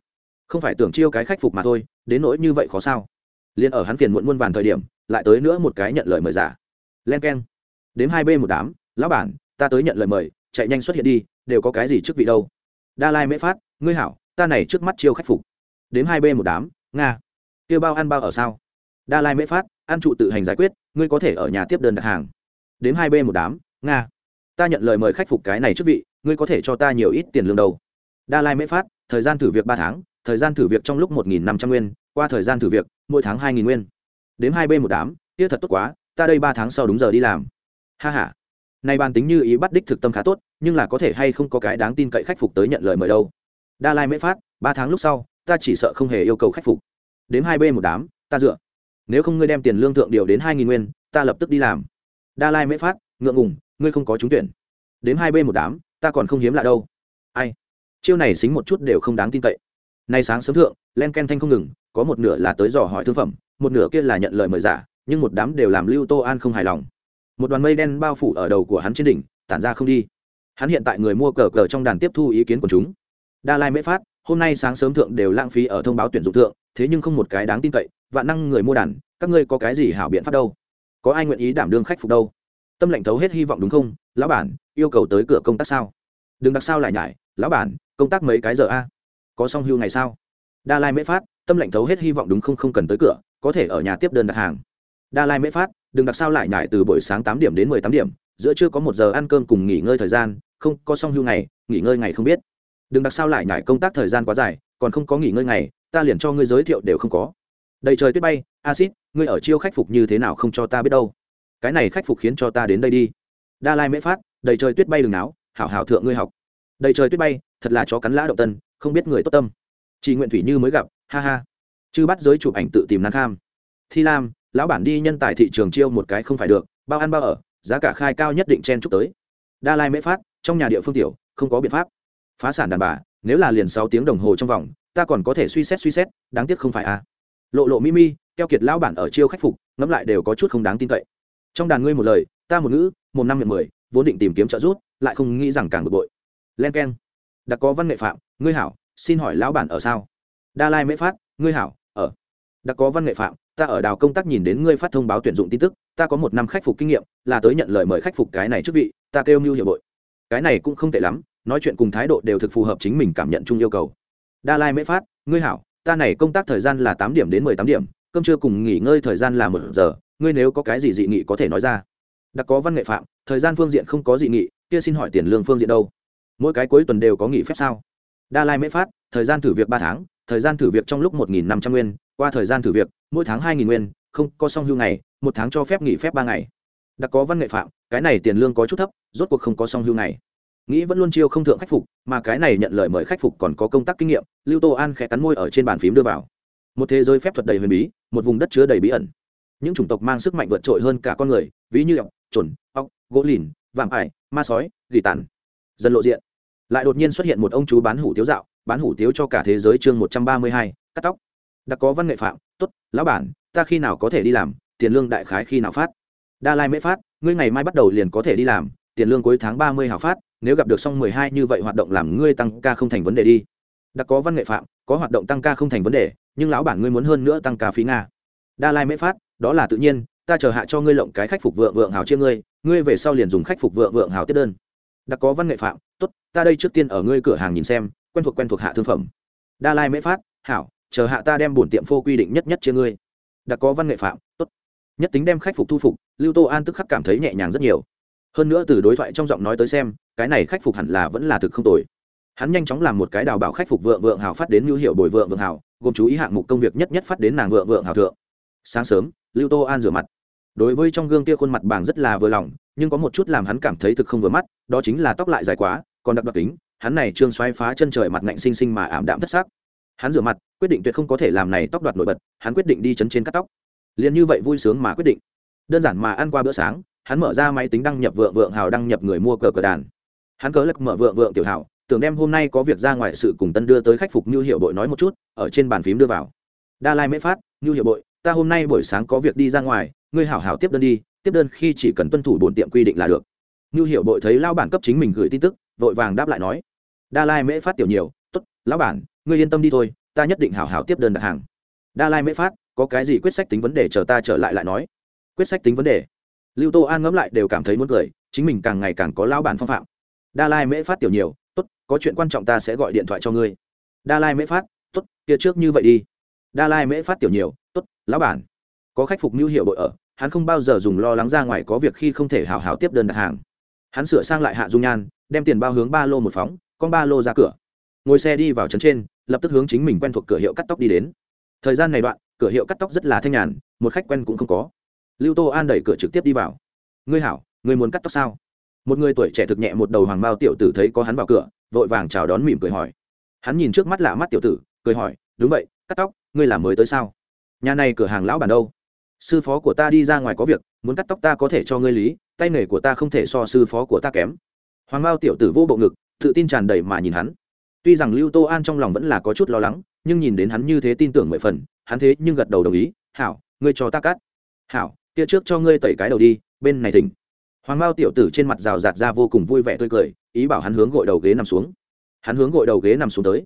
Không phải tưởng chiêu cái khách phục mà thôi, đến nỗi như vậy khó sao? Liền ở hắn phiền muộn muôn vàn thời điểm, lại tới nữa một cái nhận lời mời giả. Len k e n đếm hai b một đám, lão bản, ta tới nhận lời mời, chạy nhanh xuất hiện đi, đều có cái gì trước vị đâu? Đa lai mễ phát, ngươi hảo, ta này trước mắt chiêu khách phục. Đếm hai b một đám, nga. Kêu bao ăn bao ở sao? Đa lai mễ phát, ăn trụ tự hành giải quyết, ngươi có thể ở nhà tiếp đơn đặt hàng. Đếm hai b một đám, nga. Ta nhận lời mời khách phục cái này trước vị, ngươi có thể cho ta nhiều ít tiền lương đâu? Đa lai mễ phát, thời gian thử việc ba tháng, thời gian thử việc trong lúc một nghìn năm trăm nguyên, qua thời gian thử việc, mỗi tháng hai nghìn nguyên. Đếm hai b một đám, kia thật tốt quá, ta đây ba tháng sau đúng giờ đi làm. Ha h a nay bàn tính như ý bắt đích thực tâm khá tốt, nhưng là có thể hay không có cái đáng tin cậy khách phục tới nhận lời mời đâu. Đa lai mễ phát, ba tháng lúc sau, ta chỉ sợ không hề yêu cầu khách phục. Đếm hai b một đám, ta dựa. Nếu không ngươi đem tiền lương thượng điều đến hai nghìn nguyên, ta lập tức đi làm. Đa lai mễ phát, ngượng ngùng, ngươi không có trúng tuyển. Đến hai b một đám, ta còn không hiếm lạ đâu. Ai? Chiêu này xính một chút đều không đáng tin cậy. Nay sáng sớm thượng, len ken thanh không ngừng, có một nửa là tới dò hỏi thương phẩm, một nửa kia là nhận lời mời giả, nhưng một đám đều làm lưu tô an không hài lòng. Một đoàn mây đen bao phủ ở đầu của hắn trên đỉnh, tản ra không đi. Hắn hiện tại người mua cờ cờ trong đàn tiếp thu ý kiến của chúng. Đa lai mễ phát, hôm nay sáng sớm thượng đều lãng phí ở thông báo tuyển dụng thượng, thế nhưng không một cái đáng tin cậy, vạn năng người mua đàn, các ngươi có cái gì hảo biện pháp đâu? Có ai nguyện ý đảm đương khách phục đâu? Tâm lệnh thấu hết hy vọng đúng không? Lão bản, yêu cầu tới cửa công tác sao? Đừng đặt sao lại nhải, lão bản công tác mấy cái giờ a? Có xong hưu ngày sao? Đa lai mễ phát, tâm lệnh thấu hết hy vọng đúng không không cần tới cửa, có thể ở nhà tiếp đơn đặt hàng. Đa lai mễ phát, đừng đặt sao lại nhải từ buổi sáng tám điểm đến mười tám điểm, giữa chưa có một giờ ăn cơm cùng nghỉ ngơi thời gian, không, có xong hưu ngày, nghỉ ngơi ngày không biết. Đừng đặt sao lại nhải công tác thời gian quá dài, còn không có nghỉ ngơi ngày, ta liền cho ngươi giới thiệu đều không có. Đầy trời tuyết bay acid ngươi ở chiêu khách phục như thế nào không cho ta biết đâu. Cái này khách phục khiến cho ta đến đây đi. Đa lai mễ phát, đầy trời tuyết bay đừng náo, hảo hảo thượng ngươi học. Đầy trời tuyết bay thật là chó cắn lã động tân, không biết người tốt tâm. Chị nguyện thủy như mới gặp, ha ha. Chư bắt giới chụp ảnh tự tìm nan kham. Thi lam, lão bản đi nhân tài thị trường chiêu một cái không phải được, bao ăn bao ở, giá cả khai cao nhất định chen chúc tới. Đa lai mễ phát, trong nhà địa phương tiểu, không có biện pháp. Phá sản đàn bà, nếu là liền sáu tiếng đồng hồ trong vòng, ta còn có thể suy xét suy xét, đáng tiếc không phải a à. lộ lộ mi mi, keo kiệt lão bản ở chiêu khách phục, ngẫm lại đều có chút không đáng tin cậy. Trong đàn ngươi một lời, ta một ngữ, một năm miệng mười, vốn định tìm kiếm trợ giúp, lại không nghĩ rằng càng bực bội. Len keng đã có văn nghệ phạm, ngươi hảo, xin hỏi lão bản ở sao? Đa lai mễ phát, ngươi hảo, ở. Đã có văn nghệ phạm, ta ở đào công tác nhìn đến ngươi phát thông báo tuyển dụng tin tức, ta có một năm khắc phục kinh nghiệm, là tới nhận lời mời khắc phục cái này trước vị, ta kêu mưu hiệu bội. Cái này cũng không tệ lắm, nói chuyện cùng thái độ đều thực phù hợp chính mình cảm nhận chung yêu cầu. Đa lai mễ phát, ngươi hảo, ta này công tác thời gian là tám điểm đến mười tám điểm, cơm trưa cùng nghỉ ngơi thời gian là một giờ, ngươi nếu có cái gì dị nghị có thể nói ra. Đặc có văn nghệ phạm, thời gian phương diện không có dị nghị, kia xin hỏi tiền lương phương diện đâu? Mỗi cái cuối tuần đều có nghỉ phép sao? Đa lai mễ phát, thời gian thử việc ba tháng, thời gian thử việc trong lúc một nghìn năm trăm nguyên, qua thời gian thử việc, mỗi tháng hai nghìn nguyên, không có song hưu ngày, một tháng cho phép nghỉ phép ba ngày. Đặc có văn nghệ phạm, cái này tiền lương có chút thấp, rốt cuộc không có song hưu ngày. Nghĩ vẫn luôn chiêu không thượng khách phục, mà cái này nhận lời mời khách phục còn có công tác kinh nghiệm, lưu tô an khẽ cắn môi ở trên bàn phím đưa vào. Một thế giới phép thuật đầy huyền bí, một vùng đất chứa đầy bí ẩn. Những chủng tộc mang sức mạnh vượt trội hơn cả con người, ví như ọc trồn ọc gỗ lìn, vạm ải, ma sói, gỉ tàn. Dần lộ diện lại đột nhiên xuất hiện một ông chú bán hủ tiếu dạo, bán hủ tiếu cho cả thế giới chương một trăm ba mươi hai, cắt tóc. Đặc có văn nghệ phạm t ố t lão bản, ta khi nào có thể đi làm, tiền lương đại khái khi nào phát? Đa lai mễ phát, ngươi ngày mai bắt đầu liền có thể đi làm, tiền lương cuối tháng ba mươi hào phát, nếu gặp được xong mười hai như vậy hoạt động làm ngươi tăng ca không thành vấn đề đi. Đặc có văn nghệ phạm, có hoạt động tăng ca không thành vấn đề, nhưng lão bản ngươi muốn hơn nữa tăng ca phí nga. Đa lai mễ phát, đó là tự nhiên, ta chờ hạ cho ngươi lộng cái khách phục vượng vượng hào chia ngươi ngươi về sau liền dùng khách phục vượng vượng hào tiếp đơn. Đặc có văn nghệ phạm, tốt ta đây trước tiên ở ngươi cửa hàng nhìn xem, quen thuộc quen thuộc hạ thương phẩm. Đa lai mễ phát, hảo, chờ hạ ta đem bổn tiệm phô quy định nhất nhất chia ngươi. Đặc có văn nghệ phạm, tốt. Nhất tính đem khách phục thu phục, lưu tô an tức khắc cảm thấy nhẹ nhàng rất nhiều. Hơn nữa từ đối thoại trong giọng nói tới xem, cái này khách phục hẳn là vẫn là thực không tồi. Hắn nhanh chóng làm một cái đào bảo khách phục vượng vượng hào phát đến lưu hiệu bồi vượng vượng hào, gồm chú ý hạng mục công việc nhất nhất phát đến nàng vượng vượng hào thượng. Sáng sớm, lưu tô an rửa mặt. Đối với trong gương kia khuôn mặt bảng rất là vừa lòng, nhưng có một chút làm hắn cảm thấy thực không vừa mắt, đó chính là tóc lại dài quá còn đặc đặc tính hắn này trương xoay phá chân trời mặt ngạnh xinh xinh mà ảm đạm thất sắc. Hắn rửa mặt, quyết định tuyệt không có thể làm này tóc đoạt nổi bật, hắn quyết định đi chấn trên cắt tóc. Liền như vậy vui sướng mà quyết định. Đơn giản mà ăn qua bữa sáng, hắn mở ra máy tính đăng nhập vượng vượng hào đăng nhập người mua cờ cờ đàn. Hắn cớ lực mở vượng vượng tiểu hảo, tưởng đem hôm nay có việc ra ngoài sự cùng tân đưa tới khách phục như hiệu bội nói một chút, ở trên bàn phím đưa vào. Đa lai mễ phát như hiệu bội, ta hôm nay buổi sáng có việc đi ra ngoài, ngươi hảo hảo tiếp đơn đi, tiếp đơn khi chỉ cần tuân thủ bổn tiệm quy định là được. Như hiệu bội thấy lao bản cấp chính mình gửi tin tức vội vàng đáp lại nói, đa lai mễ phát tiểu nhiều, tốt, lão bản, ngươi yên tâm đi thôi, ta nhất định hảo hảo tiếp đơn đặt hàng. Đa lai mễ phát, có cái gì quyết sách tính vấn đề chờ ta trở lại lại nói. Quyết sách tính vấn đề? Lưu tô an ngẫm lại đều cảm thấy muốn cười, chính mình càng ngày càng có lão bản phong phạm. Đa lai mễ phát tiểu nhiều, tốt, có chuyện quan trọng ta sẽ gọi điện thoại cho ngươi. Đa lai mễ phát, tốt, kia trước như vậy đi. Đa lai mễ phát tiểu nhiều, tốt, lão bản. Có khách phục mưu hiệu đội ở, hắn không bao giờ dùng lo lắng ra ngoài có việc khi không thể hào hào tiếp đơn đặt hàng. Hắn sửa sang lại hạ dung nhan đem tiền bao hướng ba lô một phóng, con ba lô ra cửa. Ngồi xe đi vào trấn trên, lập tức hướng chính mình quen thuộc cửa hiệu cắt tóc đi đến. Thời gian này đoạn, cửa hiệu cắt tóc rất là thanh nhàn, một khách quen cũng không có. Lưu tô an đẩy cửa trực tiếp đi vào. Ngươi hảo, ngươi muốn cắt tóc sao? Một người tuổi trẻ thực nhẹ một đầu hoàng bao tiểu tử thấy có hắn vào cửa, vội vàng chào đón mỉm cười hỏi. Hắn nhìn trước mắt lạ mắt tiểu tử, cười hỏi, đúng vậy, cắt tóc, ngươi làm mới tới sao? Nhà này cửa hàng lão bản đâu? Sư phó của ta đi ra ngoài có việc, muốn cắt tóc ta có thể cho ngươi lý, tay nghề của ta không thể so sư phó của ta kém hoàng bao tiểu tử vô bộ ngực, tự tin tràn đầy mà nhìn hắn. Tuy rằng lưu tô an trong lòng vẫn là có chút lo lắng, nhưng nhìn đến hắn như thế tin tưởng mười phần, hắn thế nhưng gật đầu đồng ý, hảo, ngươi cho ta cắt. Hảo, kia trước cho ngươi tẩy cái đầu đi, bên này thỉnh. Hoàng mao tiểu tử trên mặt rào rạt ra vô cùng vui vẻ tươi cười, ý bảo hắn hướng gội đầu ghế nằm xuống. Hắn hướng gội đầu ghế nằm xuống tới.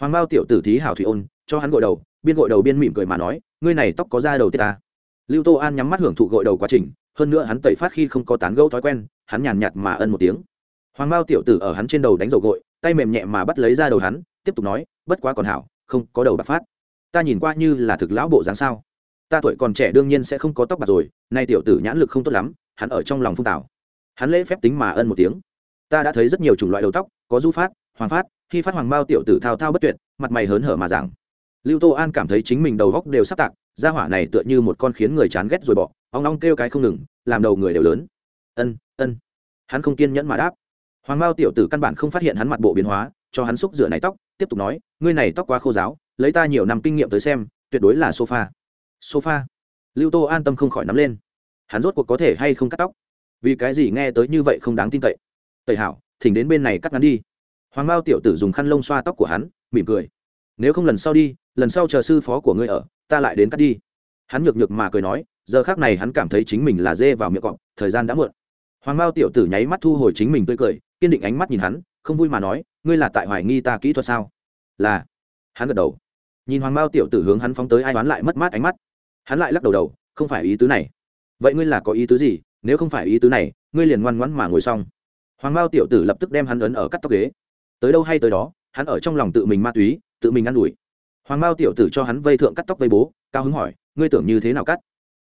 Hoàng mao tiểu tử thí hảo thủy ôn, cho hắn gội đầu, biên gội đầu biên mỉm cười mà nói, ngươi này tóc có da đầu tiết ta. Lưu tô an nhắm mắt hưởng thụ gội đầu quá trình, hơn nữa hắn tẩy phát khi không có tán gẫu thói quen, hắn nhàn nhạt mà ân một tiếng hoàng mao tiểu tử ở hắn trên đầu đánh dầu gội, tay mềm nhẹ mà bắt lấy ra đầu hắn, tiếp tục nói, bất quá còn hảo, không có đầu bạc phát. Ta nhìn qua như là thực lão bộ dáng sao. Ta tuổi còn trẻ đương nhiên sẽ không có tóc bạc rồi, nay tiểu tử nhãn lực không tốt lắm, hắn ở trong lòng phung tảo hắn lễ phép tính mà ân một tiếng. Ta đã thấy rất nhiều chủng loại đầu tóc, có du phát, hoàng phát, khi phát hoàng Mao tiểu tử thao thao bất tuyệt, mặt mày hớn hở mà giảng. Lưu tô an cảm thấy chính mình đầu góc đều sắp tạc ra hỏa này tựa như một con khiến người chán ghét rồi bỏ, ong ong kêu cái không ngừng, làm đầu người đều lớn. Ân ân. Hắn không kiên nhẫn mà đáp hoàng Mao tiểu tử căn bản không phát hiện hắn mặt bộ biến hóa, cho hắn xúc rửa này tóc, tiếp tục nói, ngươi này tóc quá khô giáo, lấy ta nhiều năm kinh nghiệm tới xem, tuyệt đối là sofa. Sofa. Lưu tô an tâm không khỏi nắm lên. Hắn rốt cuộc có thể hay không cắt tóc? Vì cái gì nghe tới như vậy không đáng tin cậy? Tẩy hảo, thỉnh đến bên này cắt ngắn đi. Hoàng mao tiểu tử dùng khăn lông xoa tóc của hắn, mỉm cười. Nếu không lần sau đi, lần sau chờ sư phó của ngươi ở, ta lại đến cắt đi. Hắn nhược nhược mà cười nói, giờ khác này hắn cảm thấy chính mình là dê vào miệng cọp, thời gian đã muộn. Hoàng mao tiểu tử nháy mắt thu hồi chính mình tươi cười kiên định ánh mắt nhìn hắn, không vui mà nói, ngươi là tại hoài nghi ta kỹ thuật sao? Là. Hắn gật đầu. Nhìn hoàng mao tiểu tử hướng hắn phóng tới ai đoán lại mất mát ánh mắt. Hắn lại lắc đầu đầu, không phải ý tứ này. Vậy ngươi là có ý tứ gì? Nếu không phải ý tứ này, ngươi liền ngoan ngoãn mà ngồi xong. Hoàng mao tiểu tử lập tức đem hắn ấn ở cắt tóc ghế. Tới đâu hay tới đó, hắn ở trong lòng tự mình ma túy, tự mình ă n ủi. Hoàng mao tiểu tử cho hắn vây thượng cắt tóc vây bố, cao hứng hỏi, ngươi tưởng như thế nào cắt?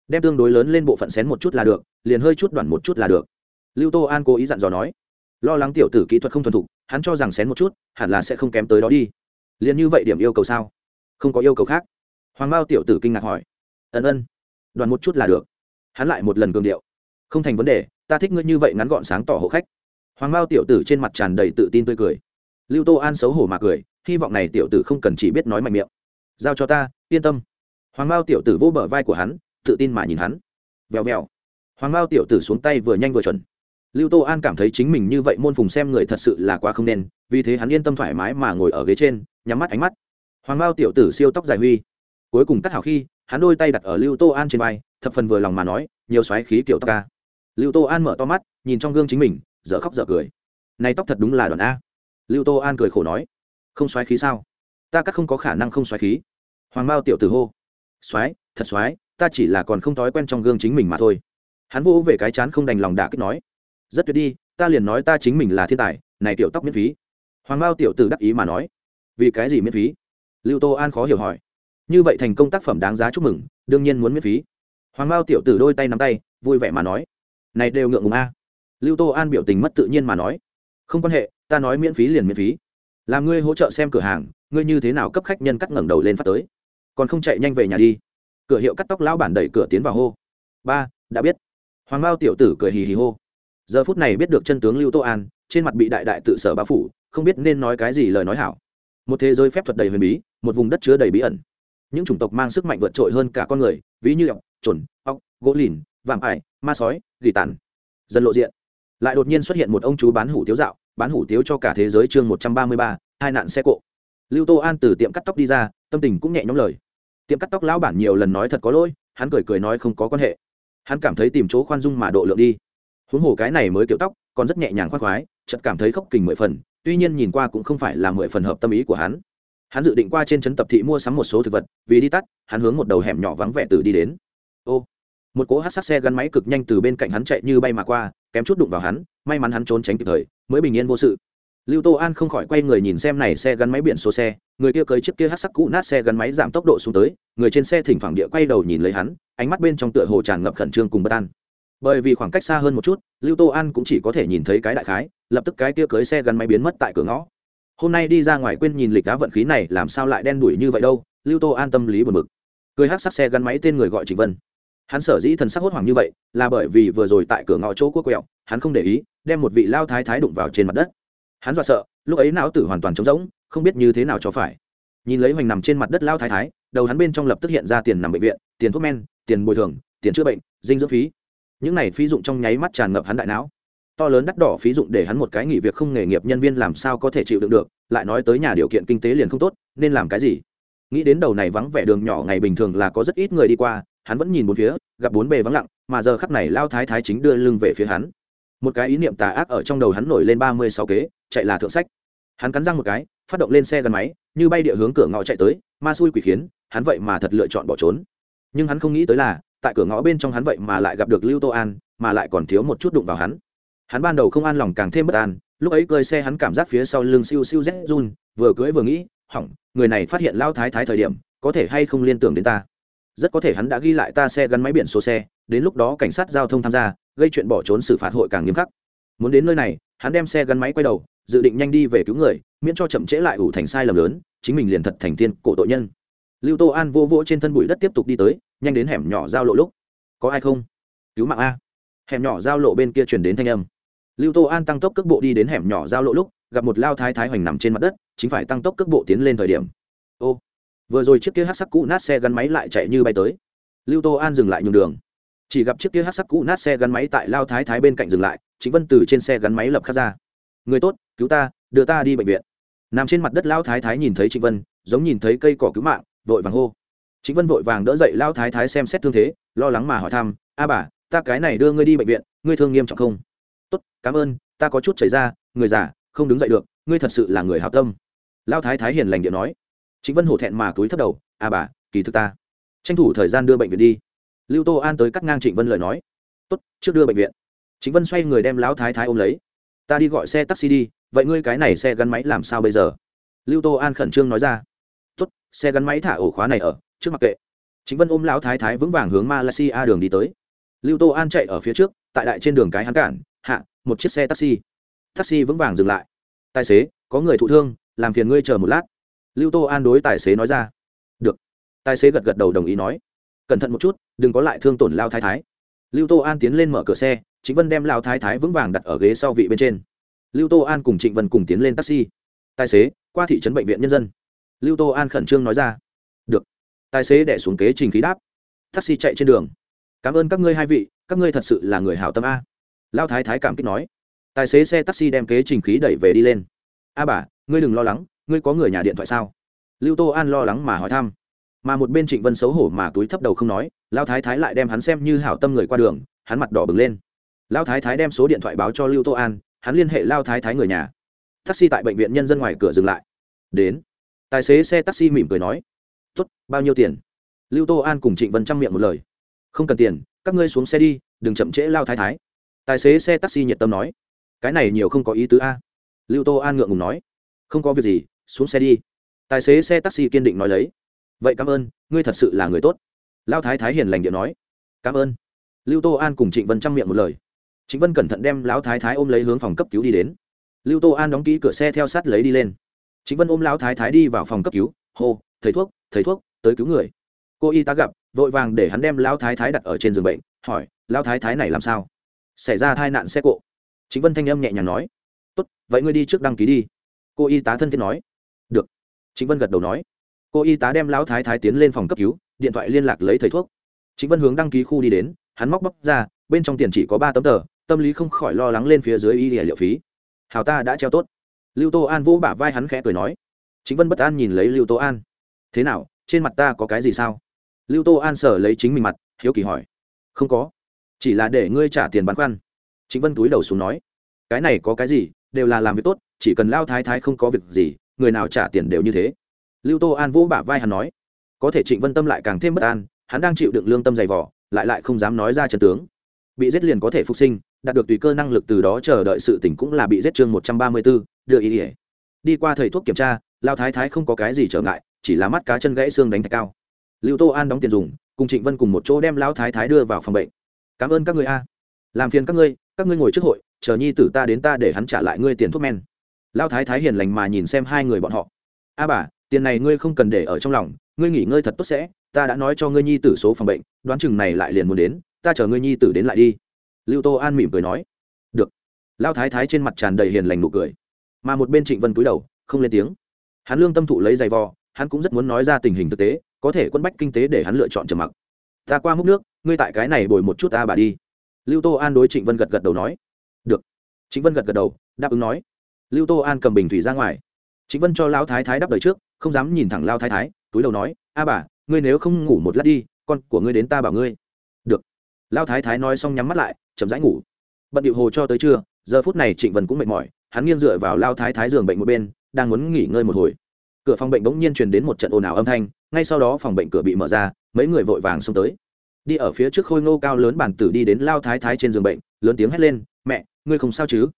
Đem tương đối lớn lên bộ phận xén một chút là được, liền hơi chút đoạn một chút là được. Lưu tô an cố ý dặn dò nói lo lắng tiểu tử kỹ thuật không thuần thục, hắn cho rằng xén một chút, hẳn là sẽ không kém tới đó đi. Liền như vậy điểm yêu cầu sao? Không có yêu cầu khác. Hoàng Bao tiểu tử kinh ngạc hỏi. Ân ân. Đoàn một chút là được. Hắn lại một lần cường điệu. Không thành vấn đề, ta thích ngươi như vậy ngắn gọn sáng tỏ hộ khách. Hoàng Bao tiểu tử trên mặt tràn đầy tự tin tươi cười. Lưu tô an xấu hổ mà cười, hy vọng này tiểu tử không cần chỉ biết nói mạnh miệng. Giao cho ta, yên tâm. Hoàng Bao tiểu tử vô bờ vai của hắn, tự tin mà nhìn hắn. Vèo vèo. Hoàng Bao tiểu tử xuống tay vừa nhanh vừa chuẩn lưu tô an cảm thấy chính mình như vậy môn phùng xem người thật sự là quá không nên, vì thế hắn yên tâm thoải mái mà ngồi ở ghế trên, nhắm mắt ánh mắt. Hoàng mao tiểu tử siêu tóc dài huy. Cuối cùng cắt hảo khi, hắn đôi tay đặt ở lưu tô an trên vai, thập phần vừa lòng mà nói, nhiều xoáy khí kiểu tóc ca. Lưu tô an mở to mắt, nhìn trong gương chính mình, dở khóc dở cười. Này tóc thật đúng là đoàn a. Lưu tô an cười khổ nói. Không xoáy khí sao? Ta cắt không có khả năng không xoáy khí. Hoàng mao tiểu tử hô. Xoáy, thật xoáy, ta chỉ là còn không thói quen trong gương chính mình mà thôi. Hắn vỗ về cái chán không đành lòng đả kích nói rất tuyệt đi, ta liền nói ta chính mình là thiên tài, này tiểu tóc miễn phí. Hoàng mao tiểu tử đắc ý mà nói. Vì cái gì miễn phí? Lưu tô an khó hiểu hỏi. Như vậy thành công tác phẩm đáng giá chúc mừng, đương nhiên muốn miễn phí. Hoàng mao tiểu tử đôi tay nắm tay, vui vẻ mà nói. Này đều ngượng ngùng a. Lưu tô an biểu tình mất tự nhiên mà nói. Không quan hệ, ta nói miễn phí liền miễn phí. Làm ngươi hỗ trợ xem cửa hàng, ngươi như thế nào cấp khách nhân cắt ngẩng đầu lên phát tới? Còn không chạy nhanh về nhà đi. Cửa hiệu cắt tóc lão bản đẩy cửa tiến vào hô. Ba, đã biết. Hoàng mao tiểu tử cười hì hì hô giờ phút này biết được chân tướng lưu tô an, trên mặt bị đại đại tự sở bao phủ, không biết nên nói cái gì lời nói hảo. Một thế giới phép thuật đầy huyền bí, một vùng đất chứa đầy bí ẩn. Những chủng tộc mang sức mạnh vượt trội hơn cả con người, ví như ọc trồn ọc gỗ lìn, vạm ải, ma sói, gỉ tàn. Dần lộ diện. Lại đột nhiên xuất hiện một ông chú bán hủ tiếu dạo, bán hủ tiếu cho cả thế giới chương một trăm ba mươi ba, hai nạn xe cộ. Lưu tô an từ tiệm cắt tóc đi ra, tâm tình cũng nhẹ nhõm lời. Tiệm cắt tóc lão bản nhiều lần nói thật có lỗi, hắn cười cười nói không có quan hệ. Hắn cảm thấy tìm chỗ khoan dung mà độ lượng đi huống hồ cái này mới kiểu tóc, còn rất nhẹ nhàng khoác khoái chật cảm thấy khóc kình mười phần, tuy nhiên nhìn qua cũng không phải là mười phần hợp tâm ý của hắn. Hắn dự định qua trên trấn tập thị mua sắm một số thực vật, vì đi tắt, hắn hướng một đầu hẻm nhỏ vắng vẻ từ đi đến. Ô, một cỗ hát sát xe gắn máy cực nhanh từ bên cạnh hắn chạy như bay mà qua, kém chút đụng vào hắn, may mắn hắn trốn tránh kịp thời, mới bình yên vô sự. Lưu tô an không khỏi quay người nhìn xem này xe gắn máy biển số xe, người kia cưới chiếc kia hát sắc cũ nát xe gắn máy giảm tốc độ xuống tới, người trên xe thỉnh thoảng địa quay đầu nhìn lấy hắn, ánh mắt bên trong tựa hồ tràn ngập khẩn trương cùng bất an bởi vì khoảng cách xa hơn một chút, lưu tô an cũng chỉ có thể nhìn thấy cái đại khái, lập tức cái kia cưới xe gắn máy biến mất tại cửa ngõ. Hôm nay đi ra ngoài quên nhìn lịch cá vận khí này, làm sao lại đen đủi như vậy đâu? Lưu tô an tâm lý buồn bực. Cười hát sắc xe gắn máy tên người gọi trịnh vân. Hắn sở dĩ thần sắc hốt hoảng như vậy, là bởi vì vừa rồi tại cửa ngõ chỗ quốc quẹo, hắn không để ý, đem một vị lao thái thái đụng vào trên mặt đất. Hắn dọa sợ, lúc ấy não tử hoàn toàn trống rỗng, không biết như thế nào cho phải. Nhìn lấy hoành nằm trên mặt đất lao thái thái, đầu hắn bên trong lập tức hiện ra tiền nằm bệnh viện, tiền thuốc men, tiền bồi thường, tiền chữa bệnh, dinh dưỡng phí những này phí dụng trong nháy mắt tràn ngập hắn đại não. To lớn đắt đỏ phí dụng để hắn một cái nghỉ việc không nghề nghiệp nhân viên làm sao có thể chịu đựng được, lại nói tới nhà điều kiện kinh tế liền không tốt, nên làm cái gì? Nghĩ đến đầu này vắng vẻ đường nhỏ ngày bình thường là có rất ít người đi qua, hắn vẫn nhìn bốn phía, gặp bốn bề vắng lặng, mà giờ khắp này lao thái thái chính đưa lưng về phía hắn. Một cái ý niệm tà ác ở trong đầu hắn nổi lên ba mươi sáu kế, chạy là thượng sách. Hắn cắn răng một cái, phát động lên xe gắn máy, như bay địa hướng cửa ngõ chạy tới, ma xui quỷ khiến, hắn vậy mà thật lựa chọn bỏ trốn. Nhưng hắn không nghĩ tới là tại cửa ngõ bên trong hắn vậy mà lại gặp được lưu tô an, mà lại còn thiếu một chút đụng vào hắn. Hắn ban đầu không an lòng càng thêm bất an, lúc ấy cơi xe hắn cảm giác phía sau lưng siêu siêu rét run, vừa cưỡi vừa nghĩ, hỏng, người này phát hiện lao thái thái thời điểm, có thể hay không liên tưởng đến ta? Rất có thể hắn đã ghi lại ta xe gắn máy biển số xe, đến lúc đó cảnh sát giao thông tham gia, gây chuyện bỏ trốn xử phạt hội càng nghiêm khắc. Muốn đến nơi này, hắn đem xe gắn máy quay đầu, dự định nhanh đi về cứu người, miễn cho chậm trễ lại ủ thành sai lầm lớn, chính mình liền thật thành tiên cổ tội nhân lưu tô an vô vỗ trên thân bụi đất tiếp tục đi tới, nhanh đến hẻm nhỏ giao lộ lúc. Có ai không? Cứu mạng a. Hẻm nhỏ giao lộ bên kia chuyển đến thanh âm. Lưu tô an tăng tốc cước bộ đi đến hẻm nhỏ giao lộ lúc, gặp một lao thái thái hoành nằm trên mặt đất, chính phải tăng tốc cước bộ tiến lên thời điểm. Ô, vừa rồi chiếc kia hát sắc cũ nát xe gắn máy lại chạy như bay tới. Lưu tô an dừng lại nhường đường. Chỉ gặp chiếc kia hát sắc cũ nát xe gắn máy tại lao thái thái bên cạnh dừng lại chính vân từ trên xe gắn máy lập khắc ra. Người tốt, cứu ta, đưa ta đi bệnh viện. Nằm trên mặt đất lao thái thái nhìn thấy trịnh vân, giống nhìn thấy cây cỏ cứu mạng vội vàng hô. Trịnh vân vội vàng đỡ dậy lao thái thái xem xét thương thế, lo lắng mà hỏi thăm, a bà, ta cái này đưa ngươi đi bệnh viện, ngươi thương nghiêm trọng không? Tốt, cảm ơn, ta có chút chảy ra, người già, không đứng dậy được, ngươi thật sự là người hào tâm. Lao thái thái hiền lành điện nói. Chính vân hổ thẹn mà túi thất đầu, A bà, kỳ thực ta, tranh thủ thời gian đưa bệnh viện đi. Lưu tô an tới cắt ngang trịnh vân lời nói. Tốt, trước đưa bệnh viện. Chính vân xoay người đem lão thái thái ôm lấy. Ta đi gọi xe taxi đi, vậy ngươi cái này xe gắn máy làm sao bây giờ? Lưu tô an khẩn trương nói ra xe gắn máy thả ổ khóa này ở, trước mặt kệ. Chính vân ôm lão thái thái vững vàng hướng malaysia đường đi tới. Lưu tô an chạy ở phía trước, tại đại trên đường cái hắn cản, hạ, một chiếc xe taxi. Taxi vững vàng dừng lại. Tài xế, có người thụ thương, làm phiền ngươi chờ một lát. Lưu tô an đối tài xế nói ra. Được. Tài xế gật gật đầu đồng ý nói. Cẩn thận một chút, đừng có lại thương tổn lao thái thái. Lưu tô an tiến lên mở cửa xe, chính vân đem lao thái thái vững vàng đặt ở ghế sau vị bên trên. Lưu tô an cùng trịnh vân cùng tiến lên taxi. Tài xế, qua thị trấn bệnh viện nhân dân lưu tô an khẩn trương nói ra. Được. Tài xế đẻ xuống kế trình khí đáp. Taxi chạy trên đường. Cảm ơn các ngươi hai vị, các ngươi thật sự là người hảo tâm a. Lao thái thái cảm kích nói. Tài xế xe taxi đem kế trình khí đẩy về đi lên. A bà, ngươi đừng lo lắng, ngươi có người nhà điện thoại sao? Lưu tô an lo lắng mà hỏi thăm. Mà một bên trịnh vân xấu hổ mà túi thấp đầu không nói, lao thái thái lại đem hắn xem như hảo tâm người qua đường, hắn mặt đỏ bừng lên. Lao thái thái đem số điện thoại báo cho lưu tô an, hắn liên hệ lao thái thái người nhà. Taxi tại bệnh viện nhân dân ngoài cửa dừng lại. Đến tài xế xe taxi mỉm cười nói, tốt, bao nhiêu tiền? Lưu tô an cùng trịnh vân trang miệng một lời, không cần tiền, các ngươi xuống xe đi, đừng chậm trễ lao thái thái. Tài xế xe taxi nhiệt tâm nói, cái này nhiều không có ý tứ a. Lưu tô an ngượng ngùng nói, không có việc gì, xuống xe đi. Tài xế xe taxi kiên định nói lấy, vậy cảm ơn, ngươi thật sự là người tốt. Lao thái thái hiền lành điện nói, cảm ơn. Lưu tô an cùng trịnh vân trang miệng một lời. Trịnh vân cẩn thận đem lão thái thái ôm lấy hướng phòng cấp cứu đi đến. Lưu tô an đóng ký cửa xe theo sát lấy đi lên. Chính vân ôm lão thái thái đi vào phòng cấp cứu. Hô, thầy thuốc thầy thuốc, tới cứu người. Cô y tá gặp, vội vàng để hắn đem lão thái thái đặt ở trên giường bệnh, hỏi, lão thái thái này làm sao? Xảy ra tai nạn xe cộ. Chính vân thanh âm nhẹ nhàng nói, tốt, vậy ngươi đi trước đăng ký đi. Cô y tá thân thiết nói, được. Chính vân gật đầu nói. Cô y tá đem lão thái thái tiến lên phòng cấp cứu, điện thoại liên lạc lấy thầy thuốc. Chính vân hướng đăng ký khu đi đến, hắn móc bóc ra, bên trong tiền chỉ có ba tấm tờ, tâm lý không khỏi lo lắng lên phía dưới y địa liệu phí. Hào ta đã treo tốt lưu tô an vỗ bả vai hắn khẽ cười nói, chính vân bất an nhìn lấy lưu tô an. Thế nào, trên mặt ta có cái gì sao? Lưu tô an sở lấy chính mình mặt, hiếu kỳ hỏi, không có, chỉ là để ngươi trả tiền bán khoăn. Chính vân túi đầu xuống nói, cái này có cái gì, đều là làm việc tốt, chỉ cần lao thái thái không có việc gì, người nào trả tiền đều như thế. Lưu tô an vỗ bả vai hắn nói, có thể trịnh vân tâm lại càng thêm bất an, hắn đang chịu đựng lương tâm dày vỏ lại lại không dám nói ra chân tướng. Bị giết liền có thể phục sinh, đạt được tùy cơ năng lực từ đó chờ đợi sự tỉnh cũng là bị giết chương một trăm ba mươi b ố đưa ý ỉa. Đi qua thầy thuốc kiểm tra lao thái thái không có cái gì trở ngại, chỉ là mắt cá chân gãy xương đánh thạch cao. Lưu tô an đóng tiền dùng, cùng trịnh vân cùng một chỗ đem lao thái thái đưa vào phòng bệnh. Cảm ơn các người a. Làm phiền các ngươi các ngươi ngồi trước hội, chờ nhi tử ta đến ta để hắn trả lại ngươi tiền thuốc men. Lao thái thái hiền lành mà nhìn xem hai người bọn họ. A bà, tiền này ngươi không cần để ở trong lòng, ngươi nghỉ ngơi thật tốt sẽ, ta đã nói cho ngươi nhi tử số phòng bệnh, đoán chừng này lại liền muốn đến, ta chờ ngươi nhi tử đến lại đi. Lưu tô an mỉm cười nói. Được. Lao thái thái trên mặt tràn đầy hiền lành nụ cười mà một bên trịnh vân cúi đầu, không lên tiếng. Hắn lương tâm thụ lấy giày vò, hắn cũng rất muốn nói ra tình hình thực tế, có thể quân bách kinh tế để hắn lựa chọn trầm mặc. Ta qua múc nước, ngươi tại cái này bồi một chút ta bà đi. Lưu tô an đối trịnh vân gật gật đầu nói. Được. Trịnh vân gật gật đầu, đáp ứng nói. Lưu tô an cầm bình thủy ra ngoài. Trịnh vân cho lao thái thái đáp đời trước, không dám nhìn thẳng lao thái thái, túi đầu nói, a bà, ngươi nếu không ngủ một lát đi, con của ngươi đến ta bảo ngươi. Được. Lao thái thái nói xong nhắm mắt lại, chậm rãi ngủ. Bận điệu hồ cho tới trưa, giờ phút này trịnh vân cũng mệt mỏi hắn nghiêng dựa vào lao thái thái giường bệnh một bên, đang muốn nghỉ ngơi một hồi. Cửa phòng bệnh bỗng nhiên truyền đến một trận ồn ào âm thanh, ngay sau đó phòng bệnh cửa bị mở ra, mấy người vội vàng xông tới. Đi ở phía trước khôi ngô cao lớn bản tử đi đến lao thái thái trên giường bệnh, lớn tiếng hét lên, mẹ, ngươi không sao chứ?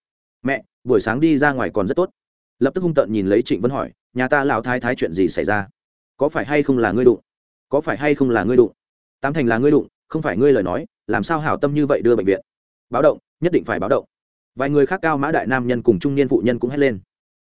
Mẹ, buổi sáng đi ra ngoài còn rất tốt. Lập tức hung tợn nhìn lấy trịnh vân hỏi, nhà ta lao thái thái chuyện gì xảy ra? Có phải hay không là ngươi đụng? Có phải hay không là ngươi đụng? Tám thành là ngươi đụng, không phải ngươi lời nói, làm sao hảo tâm như vậy đưa bệnh viện? Báo động, nhất định phải báo động vài người khác cao mã đại nam nhân cùng trung niên phụ nhân cũng hét lên.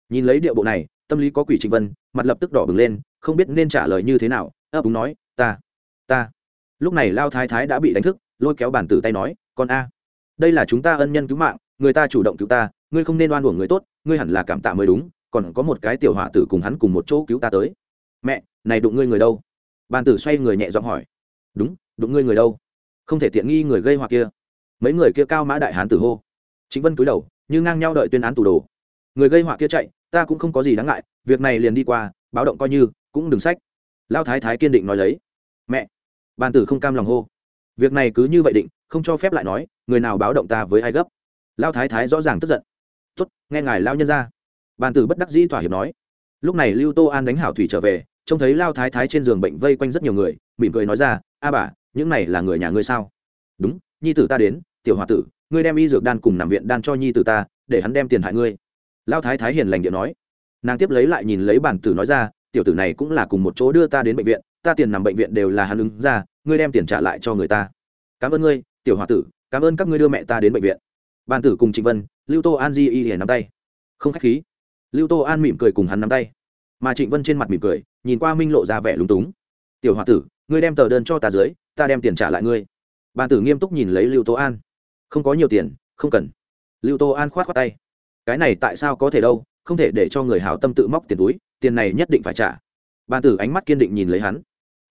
Nhìn lấy điệu bộ này, tâm lý có quỷ trịnh vân, mặt lập tức đỏ bừng lên, không biết nên trả lời như thế nào, ấp úng nói, ta ta. Lúc này lao thái thái đã bị đánh thức, lôi kéo bản tử tay nói, con a, đây là chúng ta ân nhân cứu mạng, người ta chủ động cứu ta, ngươi không nên oan uổng người tốt, ngươi hẳn là cảm tạ mới đúng, còn có một cái tiểu hỏa tử cùng hắn cùng một chỗ cứu ta tới. Mẹ, này đụng ngươi người đâu? Bàn tử xoay người nhẹ giọng hỏi. Đúng, đụng ngươi người đâu? Không thể tiện nghi người gây họa kia. Mấy người kia cao mã đại hán tử hô chính vân cúi đầu, như ngang nhau đợi tuyên án tù đồ. Người gây họa kia chạy, ta cũng không có gì đáng ngại, việc này liền đi qua, báo động coi như, cũng đừng sách. Lao thái thái kiên định nói lấy. Mẹ! Bàn tử không cam lòng hô. Việc này cứ như vậy định, không cho phép lại nói, người nào báo động ta với ai gấp? Lao thái thái rõ ràng tức giận. Tuất nghe ngài lao nhân ra. Bàn tử bất đắc dĩ thỏa hiệp nói. Lúc này lưu tô an đánh hảo thủy trở về, trông thấy lao thái thái trên giường bệnh vây quanh rất nhiều người, mỉm cười nói ra, a bà, những này là người nhà ngươi sao? Đúng, nhi tử ta đến, tiểu h o a tử ngươi đem y dược đan cùng nằm viện đan cho nhi từ ta, để hắn đem tiền hại ngươi. Lao thái thái hiền lành điện nói. Nàng tiếp lấy lại nhìn lấy bản tử nói ra, tiểu tử này cũng là cùng một chỗ đưa ta đến bệnh viện, ta tiền nằm bệnh viện đều là hắn ứng ra, ngươi đem tiền trả lại cho người ta. Cảm ơn ngươi, tiểu h o a tử, cảm ơn các ngươi đưa mẹ ta đến bệnh viện. Bàn tử cùng trịnh vân, lưu tô an di y hiền nắm tay. Không k h á c h khí. Lưu tô an mỉm cười cùng hắn nắm tay. Mà trịnh vân trên mặt mỉm cười, nhìn qua minh lộ ra vẻ lúng túng. Tiểu h o a tử, ngươi đem tờ đơn cho ta dưới, ta đem tiền trả lại ngươi. Bàn tử nghiêm túc nhìn lấy lưu tô an không có nhiều tiền, không cần. Lưu tô an khoát khoát tay. Cái này tại sao có thể đâu, không thể để cho người hảo tâm tự móc tiền túi, tiền này nhất định phải trả. Bàn tử ánh mắt kiên định nhìn lấy hắn.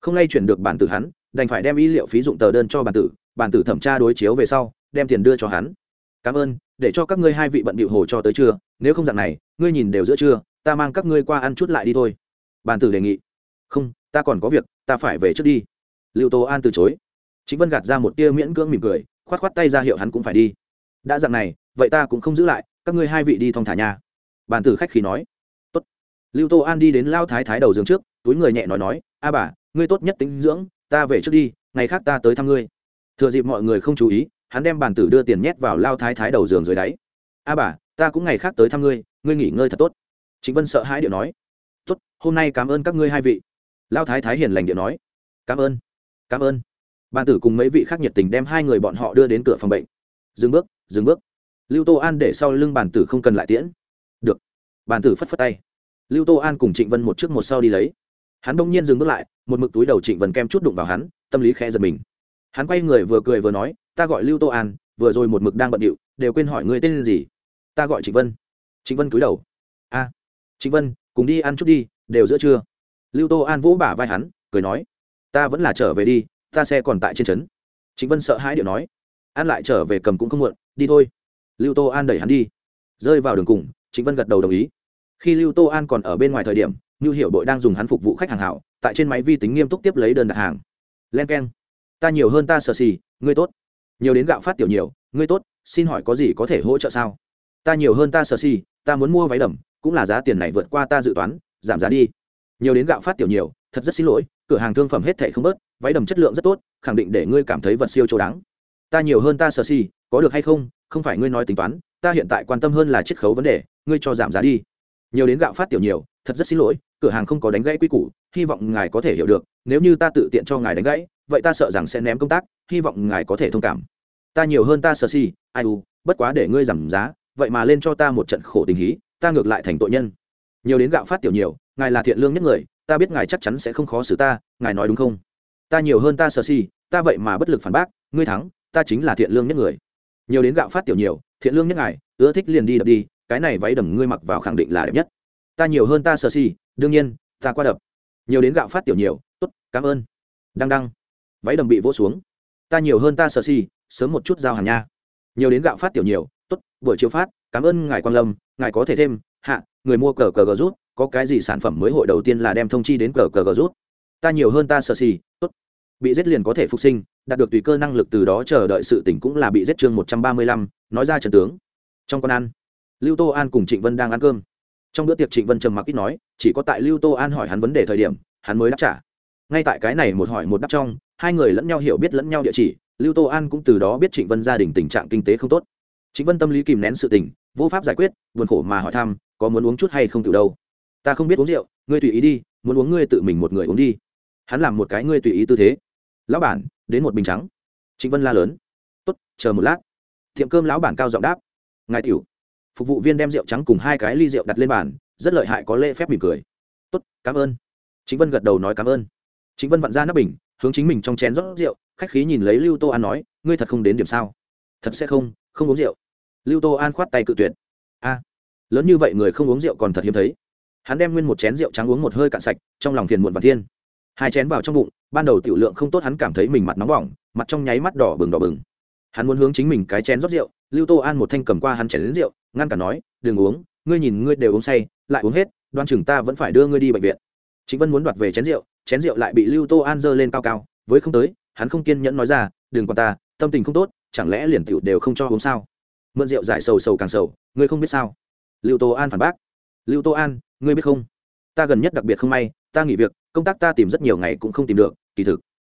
Không lay chuyển được bản tử hắn, đành phải đem y liệu phí dụng tờ đơn cho bàn tử bàn tử thẩm tra đối chiếu về sau, đem tiền đưa cho hắn. Cảm ơn, để cho các ngươi hai vị bận bịu hồ cho tới trưa, nếu không dạng này, ngươi nhìn đều giữa trưa, ta mang các ngươi qua ăn chút lại đi thôi. Bàn tử đề nghị. Không, ta còn có việc, ta phải về trước đi. Lưu tô an từ chối. Chính vân gạt ra một tia miễn cưỡng mỉm cười khoát khoát tay ra hiệu hắn cũng phải đi. Đã dạng này, vậy ta cũng không giữ lại, các ngươi hai vị đi thong thả nhà bàn tử khách khí nói. Tốt. lưu tô an đi đến lao thái thái đầu giường trước, túi người nhẹ nói nói, a bà, ngươi tốt nhất tính dưỡng, ta về trước đi, ngày khác ta tới thăm ngươi. Thừa dịp mọi người không chú ý, hắn đem bàn tử đưa tiền nhét vào lao thái thái đầu giường dưới đáy. A bà, ta cũng ngày khác tới thăm ngươi ngươi nghỉ ngơi thật tốt. Chính vân sợ hãi điệu nói. Tốt, hôm nay cảm ơn các ngươi hai vị. Lao thái thái hiền lành điệu nói. Cảm ơn cảm ơn bàn tử cùng mấy vị khác nhiệt tình đem hai người bọn họ đưa đến cửa phòng bệnh. Dừng bước dừng bước. Lưu tô an để sau lưng bàn tử không cần lại tiễn. Được. Bàn tử phất phất tay. Lưu tô an cùng trịnh vân một trước một sau đi lấy. Hắn đông nhiên dừng bước lại, một mực túi đầu trịnh vân kem chút đụng vào hắn, tâm lý khẽ giật mình. Hắn quay người vừa cười vừa nói, ta gọi lưu tô an, vừa rồi một mực đang bận điệu, đều quên hỏi người tên gì? Ta gọi trịnh vân. Trịnh vân cúi đầu. A, trịnh vân, cùng đi ăn chút đi, đều giữa trưa. Lưu tô an vỗ bả vai hắn, cười nói, ta vẫn là trở về đi ta xe còn tại trên trấn. Trịnh vân sợ hãi điệu nói. An lại trở về cầm cũng không muộn, đi thôi. Lưu tô an đẩy hắn đi. Rơi vào đường cùng, trịnh vân gật đầu đồng ý. Khi lưu tô an còn ở bên ngoài thời điểm như hiệu đội đang dùng hắn phục vụ khách hàng hảo, tại trên máy vi tính nghiêm túc tiếp lấy đơn đặt hàng. Len k e n ta nhiều hơn ta sợ xì, ngươi tốt. Nhiều đến gạo phát tiểu nhiều, ngươi tốt, xin hỏi có gì có thể hỗ trợ sao? Ta nhiều hơn ta sợ xì, ta muốn mua váy đầm, cũng là giá tiền này vượt qua ta dự toán, giảm giá đi. Nhiều đến gạo phát tiểu nhiều, thật rất xin lỗi cửa hàng thương phẩm hết thảy không bớt váy đầm chất lượng rất tốt khẳng định để ngươi cảm thấy vật siêu chỗ đáng. Ta nhiều hơn ta sợ si, có được hay không không phải ngươi nói tính toán ta hiện tại quan tâm hơn là chiết khấu vấn đề ngươi cho giảm giá đi. Nhiều đến gạo phát tiểu nhiều thật rất xin lỗi cửa hàng không có đánh gãy quy củ hy vọng ngài có thể hiểu được nếu như ta tự tiện cho ngài đánh gãy vậy ta sợ rằng sẽ ném công tác hy vọng ngài có thể thông cảm. Ta nhiều hơn ta sợ si ai u bất quá để ngươi giảm giá vậy mà lên cho ta một trận khổ tình hí ta ngược lại thành tội nhân. Nhiều đến gạo phát tiểu nhiều ngài là thiện lương nhất người ta biết ngài chắc chắn sẽ không khó xử ta, ngài nói đúng không? Ta nhiều hơn ta sợ si ta vậy mà bất lực phản bác, ngươi thắng, ta chính là thiện lương nhất người. Nhiều đến gạo phát tiểu nhiều, thiện lương nhất ngài, ưa thích liền đi đập đi, cái này váy đầm ngươi mặc vào khẳng định là đẹp nhất. Ta nhiều hơn ta sợ si đương nhiên, ta qua đập. Nhiều đến gạo phát tiểu nhiều, tốt, cảm ơn. Đăng đăng. Váy đầm bị vỗ xuống. Ta nhiều hơn ta sợ si sớm một chút giao hàng nha. Nhiều đến gạo phát tiểu nhiều, tốt, buổi chiều phát, cảm ơn ngài quan lâm, ngài có thể thêm, hạ, người mua cờ cờ gờ rút có cái gì sản phẩm mới hội đầu tiên là đem thông chi đến cờ cờ gờ rút? Ta nhiều hơn ta sợ xì tốt. Bị giết liền có thể phục sinh, đạt được tùy cơ năng lực từ đó chờ đợi sự tỉnh cũng là bị giết chương một trăm ba mươi lăm, nói ra trần tướng. Trong con ăn, lưu tô an cùng trịnh vân đang ăn cơm. Trong bữa tiệc trịnh vân trầm mặc ít nói, chỉ có tại lưu tô an hỏi hắn vấn đề thời điểm, hắn mới đáp trả. Ngay tại cái này một hỏi một đáp trong, hai người lẫn nhau hiểu biết lẫn nhau địa chỉ, lưu tô an cũng từ đó biết trịnh vân gia đình tình trạng kinh tế không tốt. Trịnh vân tâm lý kìm nén sự tình, vô pháp giải quyết, buồn khổ mà hỏi thăm, có muốn uống chút hay không từ đâu ta không biết uống rượu, ngươi tùy ý đi, muốn uống ngươi tự mình một người uống đi. Hắn làm một cái ngươi tùy ý tư thế. Lão bản, đến một bình trắng. Trịnh vân la lớn. Tốt, chờ một lát. Tiệm cơm lão bản cao giọng đáp. Ngài tiểu. Phục vụ viên đem rượu trắng cùng hai cái ly rượu đặt lên bàn, rất lợi hại có lễ phép mỉm cười. Tốt, cảm ơn. Chính vân gật đầu nói cảm ơn. Chính vân vặn ra nắp bình, hướng chính mình trong chén rót rượu, khách khí nhìn lấy lưu tô an nói, ngươi thật không đến điểm sao? Thật sẽ không không uống rượu. Lưu tô an khoát tay cự tuyệt. A, lớn như vậy người không uống rượu còn thật hiếm thấy hắn đem nguyên một chén rượu trắng uống một hơi cạn sạch, trong lòng phiền muộn và thiên. Hai chén vào trong bụng, ban đầu tiểu lượng không tốt hắn cảm thấy mình mặt nóng bỏng, mặt trong nháy mắt đỏ bừng đỏ bừng. Hắn muốn hướng chính mình cái chén rót rượu, lưu tô an một thanh cầm qua hắn chén đến rượu, ngăn cả nói, đừng uống, ngươi nhìn ngươi đều uống say, lại uống hết, đoan chừng ta vẫn phải đưa ngươi đi bệnh viện. Chính vân muốn đoạt về chén rượu chén rượu lại bị lưu tô an giơ lên cao cao, với không tới, hắn không kiên nhẫn nói ra, đừng quan ta, tâm tình không tốt, chẳng lẽ liền tiểu đều không cho uống sao? Mượn rượu giải sầu sầu càng sầu, ngươi không biết sao? Lưu tô an phản bác. Lưu tô an ngươi biết không? Ta gần nhất đặc biệt không may, ta nghỉ việc, công tác ta tìm rất nhiều ngày cũng không tìm được, kỳ thực.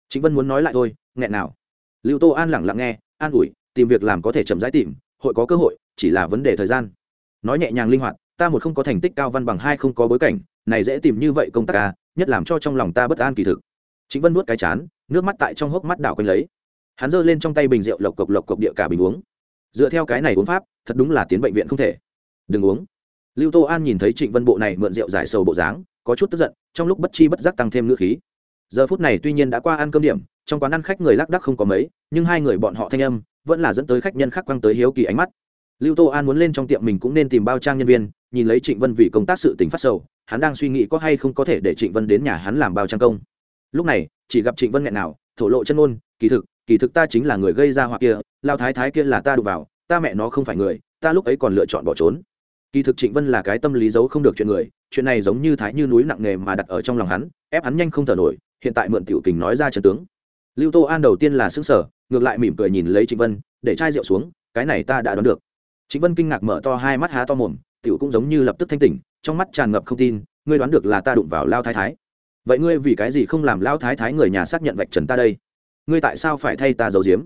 Chính vân muốn nói lại thôi, nghẹn nào? Lưu tô an lẳng lặng nghe, an ủi, tìm việc làm có thể chậm rãi tìm, hội có cơ hội, chỉ là vấn đề thời gian. Nói nhẹ nhàng linh hoạt, ta một không có thành tích cao văn bằng hai không có bối cảnh, này dễ tìm như vậy công tác ca nhất làm cho trong lòng ta bất an kỳ thực. Chính vân nuốt cái chán, nước mắt tại trong hốc mắt đảo quanh lấy. Hắn giơ lên trong tay bình rượu lộc cộc lộc cộc địa cả bình uống. Dựa theo cái này uống pháp, thật đúng là tiến bệnh viện không thể. Đừng uống lưu tô an nhìn thấy trịnh vân bộ này mượn rượu giải sầu bộ dáng, có chút tức giận, trong lúc bất chi bất giác tăng thêm ngữ khí. Giờ phút này tuy nhiên đã qua ăn cơm điểm, trong quán ăn khách người lác đắc không có mấy, nhưng hai người bọn họ thanh âm vẫn là dẫn tới khách nhân khác quăng tới hiếu kỳ ánh mắt. Lưu tô an muốn lên trong tiệm mình cũng nên tìm bao trang nhân viên, nhìn lấy trịnh vân vì công tác sự tình phát sầu, hắn đang suy nghĩ có hay không có thể để trịnh vân đến nhà hắn làm bao trang công. Lúc này, chỉ gặp trịnh vân nghẹn nào, thổ lộ chân ôn, kỳ thực kỳ thực ta chính là người gây ra họa kia, lao thái thái kia là ta đụng vào, ta mẹ nó không phải người, ta lúc ấy còn lựa chọn bỏ trốn kỳ thực trịnh vân là cái tâm lý giấu không được chuyện người, chuyện này giống như thái như núi nặng nề mà đặt ở trong lòng hắn, ép hắn nhanh không thở nổi, hiện tại mượn tiểu kình nói ra trận tướng. Lưu tô an đầu tiên là xứng sở ngược lại mỉm cười nhìn lấy trịnh vân, để chai rượu xuống, cái này ta đã đoán được. Trịnh vân kinh ngạc mở to hai mắt há to mồm, tiểu cũng giống như lập tức thanh tỉnh, trong mắt tràn ngập không tin, ngươi đoán được là ta đụng vào lao thái thái. Vậy ngươi vì cái gì không làm lao thái thái người nhà xác nhận vạch trần ta đây? Ngươi tại sao phải thay ta giấu giếm?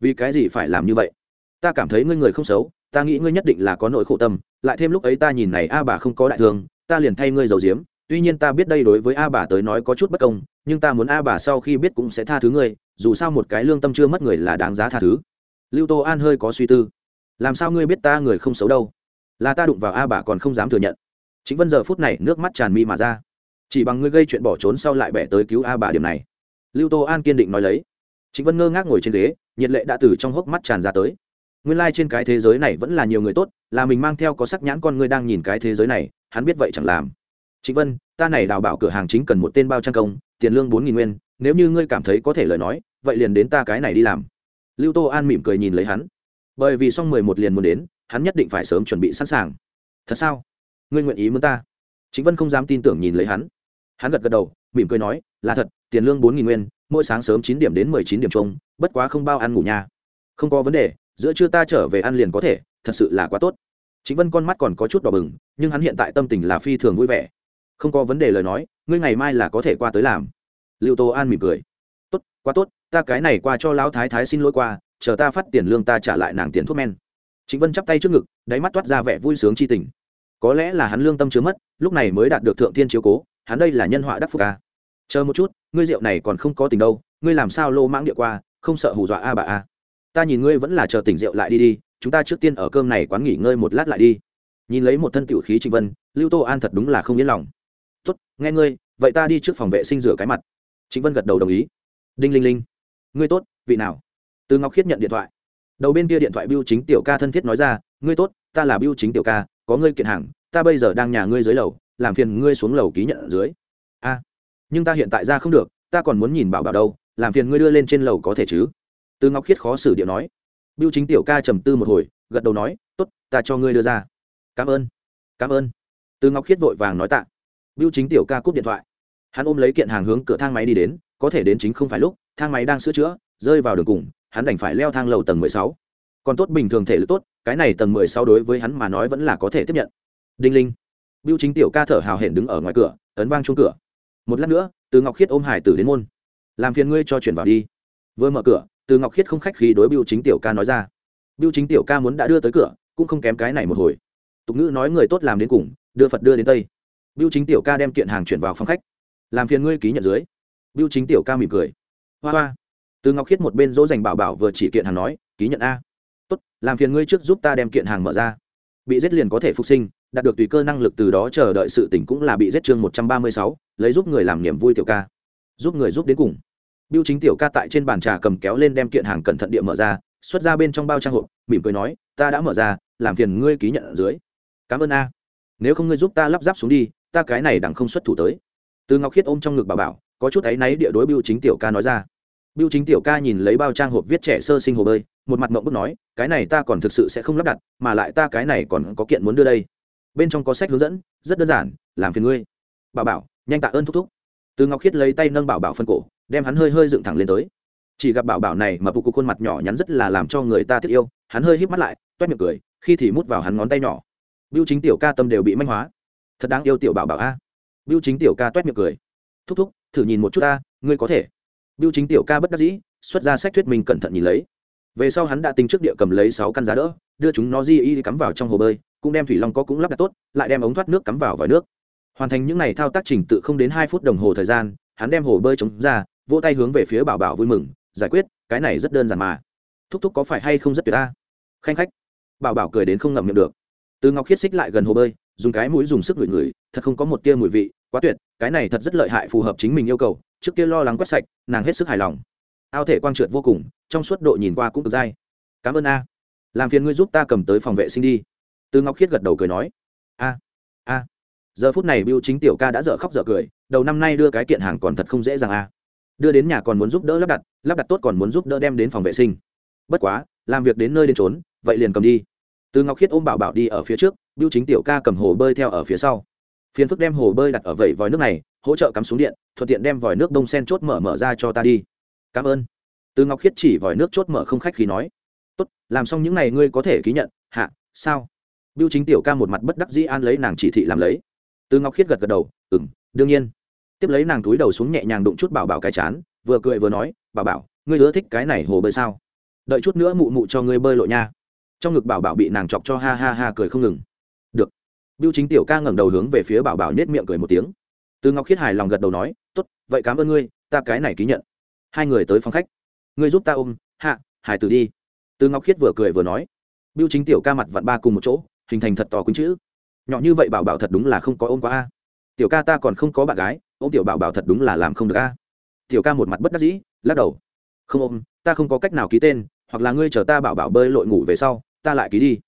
Vì cái gì phải làm như vậy? Ta cảm thấy ngươi người không xấu ta nghĩ ngươi nhất định là có nỗi khổ tâm, lại thêm lúc ấy ta nhìn này a bà không có đại thương, ta liền thay ngươi giàu diếm tuy nhiên ta biết đây đối với a bà tới nói có chút bất công, nhưng ta muốn a bà sau khi biết cũng sẽ tha thứ ngươi, dù sao một cái lương tâm chưa mất người là đáng giá tha thứ. Lưu tô an hơi có suy tư. Làm sao ngươi biết ta người không xấu đâu? Là ta đụng vào a bà còn không dám thừa nhận. Chính vân giờ phút này nước mắt tràn mi mà ra. Chỉ bằng ngươi gây chuyện bỏ trốn sau lại bẻ tới cứu a bà điểm này. Lưu tô an kiên định nói lấy. Chính vân ngơ ngác ngồi trên ghế, nhiệt lệ đã từ trong hốc mắt tràn ra tới nguyên lai、like、trên cái thế giới này vẫn là nhiều người tốt, là mình mang theo có sắc nhãn con ngươi đang nhìn cái thế giới này, hắn biết vậy chẳng làm. Chính vân, ta này đào bảo cửa hàng chính cần một tên bao trang công, tiền lương bốn nghìn nguyên, nếu như ngươi cảm thấy có thể lời nói, vậy liền đến ta cái này đi làm. Lưu tô an mỉm cười nhìn lấy hắn. Bởi vì xong mười một liền muốn đến, hắn nhất định phải sớm chuẩn bị sẵn sàng. Thật sao? Ngươi nguyện ý muốn ta? Chính vân không dám tin tưởng nhìn lấy hắn. Hắn gật gật đầu, mỉm cười nói, là thật, tiền lương bốn nghìn nguyên, mỗi sáng sớm chín điểm đến mười chín điểm chung, bất quá không bao ăn ngủ nhà. không có vấn đề giữa trưa ta trở về ăn liền có thể, thật sự là quá tốt. Chính vân con mắt còn có chút đỏ bừng, nhưng hắn hiện tại tâm tình là phi thường vui vẻ. Không có vấn đề lời nói, ngươi ngày mai là có thể qua tới làm. Lưu tô an mỉm cười. Tốt, quá tốt, ta cái này qua cho lão thái thái xin lỗi qua, chờ ta phát tiền lương ta trả lại nàng tiền thuốc men. Chính vân chắp tay trước ngực, đáy mắt toát ra vẻ vui sướng chi tình. Có lẽ là hắn lương tâm chứa mất, lúc này mới đạt được thượng thiên chiếu cố, hắn đây là nhân họa đắc phúc ca chờ một chút, ngươi rượu này còn không có tình đâu, ngươi làm sao lô mãng địa qua, không sợ hù dọa a bà a ta nhìn ngươi vẫn là chờ tỉnh rượu lại đi đi, chúng ta trước tiên ở cơm này quán nghỉ ngơi một lát lại đi. Nhìn lấy một thân tiểu khí trịnh vân, lưu tô an thật đúng là không yên lòng. Tốt, nghe ngươi, vậy ta đi trước phòng vệ sinh rửa cái mặt. Trịnh vân gật đầu đồng ý. Đinh linh linh, ngươi tốt, vị nào? Từ ngọc khiết nhận điện thoại. Đầu bên kia điện thoại biêu chính tiểu ca thân thiết nói ra, ngươi tốt, ta là biêu chính tiểu ca, có ngươi kiện hàng, ta bây giờ đang nhà ngươi dưới lầu, làm phiền ngươi xuống lầu ký nhận ở dưới. A, nhưng ta hiện tại ra không được, ta còn muốn nhìn bảo bảo đâu, làm phiền ngươi đưa lên trên lầu có thể chứ? Từ ngọc khiết khó xử điệu nói. Biêu chính tiểu ca trầm tư một hồi, gật đầu nói, tốt, ta cho ngươi đưa ra. Cảm ơn cảm ơn. Từ ngọc khiết vội vàng nói tạ. Biêu chính tiểu ca cúp điện thoại. Hắn ôm lấy kiện hàng hướng cửa thang máy đi đến, có thể đến chính không phải lúc, thang máy đang sửa chữa, rơi vào đường cùng, hắn đành phải leo thang lầu tầng mười sáu. Còn tốt bình thường thể lực tốt, cái này tầng mười sáu đối với hắn mà nói vẫn là có thể tiếp nhận. Đinh linh. Biêu chính tiểu ca thở hào hển đứng ở ngoài cửa, ấn vang chung cửa. Một lát nữa, từ ngọc khiết ôm hải tử đến môn. Làm phiền ngươi cho chuyển vào đi. Vừa mở cửa từ ngọc khiết không khách khí đối biêu chính tiểu ca nói ra. Biêu chính tiểu ca muốn đã đưa tới cửa, cũng không kém cái này một hồi. Tục ngữ nói người tốt làm đến cùng, đưa phật đưa đến tây. Biêu chính tiểu ca đem kiện hàng chuyển vào phòng khách. Làm phiền ngươi ký nhận dưới. Biêu chính tiểu ca mỉm cười. Hoa hoa. Từ ngọc khiết một bên dỗ dành bảo bảo vừa chỉ kiện hàng nói, ký nhận a. Tốt, làm phiền ngươi trước giúp ta đem kiện hàng mở ra. Bị giết liền có thể phục sinh, đạt được tùy cơ năng lực từ đó chờ đợi sự tỉnh cũng là bị giết chương một trăm ba mươi sáu, lấy giúp người làm niềm vui tiểu ca. Giúp người giúp đến cùng biêu chính tiểu ca tại trên bàn trà cầm kéo lên đem kiện hàng cẩn thận địa mở ra, xuất ra bên trong bao trang hộp, mỉm cười nói, ta đã mở ra, làm phiền ngươi ký nhận ở dưới. Cảm ơn a. Nếu không ngươi giúp ta lắp ráp xuống đi, ta cái này đằng không xuất thủ tới. Từ ngọc khiết ôm trong ngực bà bảo, có chút áy náy địa đối biêu chính tiểu ca nói ra. Biêu chính tiểu ca nhìn lấy bao trang hộp viết trẻ sơ sinh hồ bơi, một mặt mộng bức nói, cái này ta còn thực sự sẽ không lắp đặt, mà lại ta cái này còn có kiện muốn đưa đây. Bên trong có sách hướng dẫn, rất đơn giản, làm phiền ngươi. Bảo bảo, nhanh tạ ơn thúc thúc từ ngọc khiết lấy tay nâng bảo bảo phân cổ, đem hắn hơi hơi dựng thẳng lên tới. Chỉ gặp bảo bảo này mà vụ cục khuôn mặt nhỏ nhắn rất là làm cho người ta thiết yêu, hắn hơi híp mắt lại, toét miệng cười, khi thì mút vào hắn ngón tay nhỏ. Biêu chính tiểu ca tâm đều bị manh hóa. Thật đáng yêu tiểu bảo bảo a. Biêu chính tiểu ca toét miệng cười. Thúc thúc, thử nhìn một chút ta, ngươi có thể. Biêu chính tiểu ca bất đắc dĩ, xuất ra sách thuyết mình cẩn thận nhìn lấy. Về sau hắn đã tính trước địa cầm lấy sáu căn giá đỡ, đưa chúng nó di y cắm vào trong hồ bơi, cũng đem thủy long có cũng lắp đặt tốt, lại đem ống thoát nước cắm vào vòi nước hoàn thành những n à y thao tác trình tự không đến hai phút đồng hồ thời gian, hắn đem hồ bơi chống ra, vỗ tay hướng về phía bảo bảo vui mừng, giải quyết, cái này rất đơn giản mà. Thúc thúc có phải hay không rất tuyệt ta? Khanh khách. Bảo bảo cười đến không ngậm miệng được. Từ ngọc khiết xích lại gần hồ bơi, dùng cái mũi dùng sức ngửi ngửi, thật không có một tia mùi vị, quá tuyệt, cái này thật rất lợi hại phù hợp chính mình yêu cầu, trước kia lo lắng quét sạch, nàng hết sức hài lòng. Ao thể quang trượt vô cùng, trong suốt độ nhìn qua cũng cực dai. Cảm ơn a. Làm phiền ngươi giúp ta cầm tới phòng vệ sinh đi. Từ ngọc khiết gật đầu cười nói. A a giờ phút này biêu chính tiểu ca đã dở khóc dở cười, đầu năm nay đưa cái kiện hàng còn thật không dễ dàng a đưa đến nhà còn muốn giúp đỡ lắp đặt lắp đặt tốt còn muốn giúp đỡ đem đến phòng vệ sinh. Bất quá, làm việc đến nơi đến trốn vậy liền cầm đi. Từ ngọc khiết ôm bảo bảo đi ở phía trước biêu chính tiểu ca cầm hồ bơi theo ở phía sau. Phiền phức đem hồ bơi đặt ở vẩy vòi nước này, hỗ trợ cắm xuống điện, thuận tiện đem vòi nước đông sen chốt mở mở ra cho ta đi. Cảm ơn. Từ ngọc khiết chỉ vòi nước chốt mở không khách khí nói. Tốt, làm xong những n à y ngươi có thể ký nhận. Hạ, sao? Biêu chính tiểu ca một mặt bất đắc dĩ an lấy nàng chỉ thị làm lấy từ ngọc khiết gật gật đầu ừ m đương nhiên. Tiếp lấy nàng túi đầu xuống nhẹ nhàng đụng chút bảo bảo cái chán, vừa cười vừa nói, bảo bảo, ngươi ưa thích cái này hồ bơi sao? Đợi chút nữa mụ mụ cho ngươi bơi lộ nha. Trong ngực bảo bảo bị nàng chọc cho ha ha ha cười không ngừng. Được. Biêu chính tiểu ca ngẩng đầu hướng về phía bảo bảo nết miệng cười một tiếng. Từ ngọc khiết hài lòng gật đầu nói, tốt, vậy cảm ơn ngươi, ta cái này ký nhận. Hai người tới phòng khách. Ngươi giúp ta ôm, hạ, hải tử đi. Từ ngọc khiết vừa cười vừa nói. Biêu chính tiểu ca mặt vặn ba cùng một chỗ, hình thành thật to quýnh chữ nhỏ như vậy bảo bảo thật đúng là không có ôm quá a. Tiểu ca ta còn không có bạn gái, ôm tiểu bảo bảo thật đúng là làm không được a. Tiểu ca một mặt bất đắc dĩ, lắc đầu. Không ôm, ta không có cách nào ký tên, hoặc là ngươi chờ ta bảo bảo bơi lội ngủ về sau, ta lại ký đi.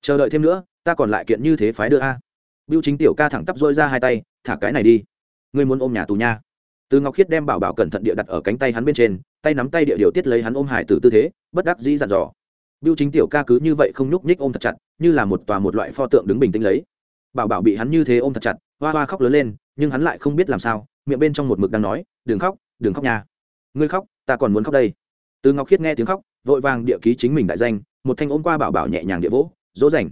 Chờ đợi thêm nữa, ta còn lại kiện như thế phái đưa a. Biêu chính tiểu ca thẳng tắp dôi ra hai tay, thả cái này đi. Ngươi muốn ôm nhà tù nha. Từ ngọc khiết đem bảo bảo cẩn thận địa đặt ở cánh tay hắn bên trên, tay nắm tay địa điều tiết lấy hắn ôm hải tử tư thế, bất đắc dĩ dặn dò. Biêu chính tiểu ca cứ như vậy không nhúc nhích ôm thật chặt, như là một tòa một loại pho tượng đứng bình tĩnh lấy bảo bảo bị hắn như thế ôm thật chặt, hoa hoa khóc lớn lên, nhưng hắn lại không biết làm sao, miệng bên trong một mực đang nói, đừng khóc đừng khóc nha. Ngươi khóc, ta còn muốn khóc đây. Từ ngọc khiết nghe tiếng khóc, vội vàng địa ký chính mình đại danh, một thanh ôm qua bảo bảo nhẹ nhàng địa vỗ, dỗ dành.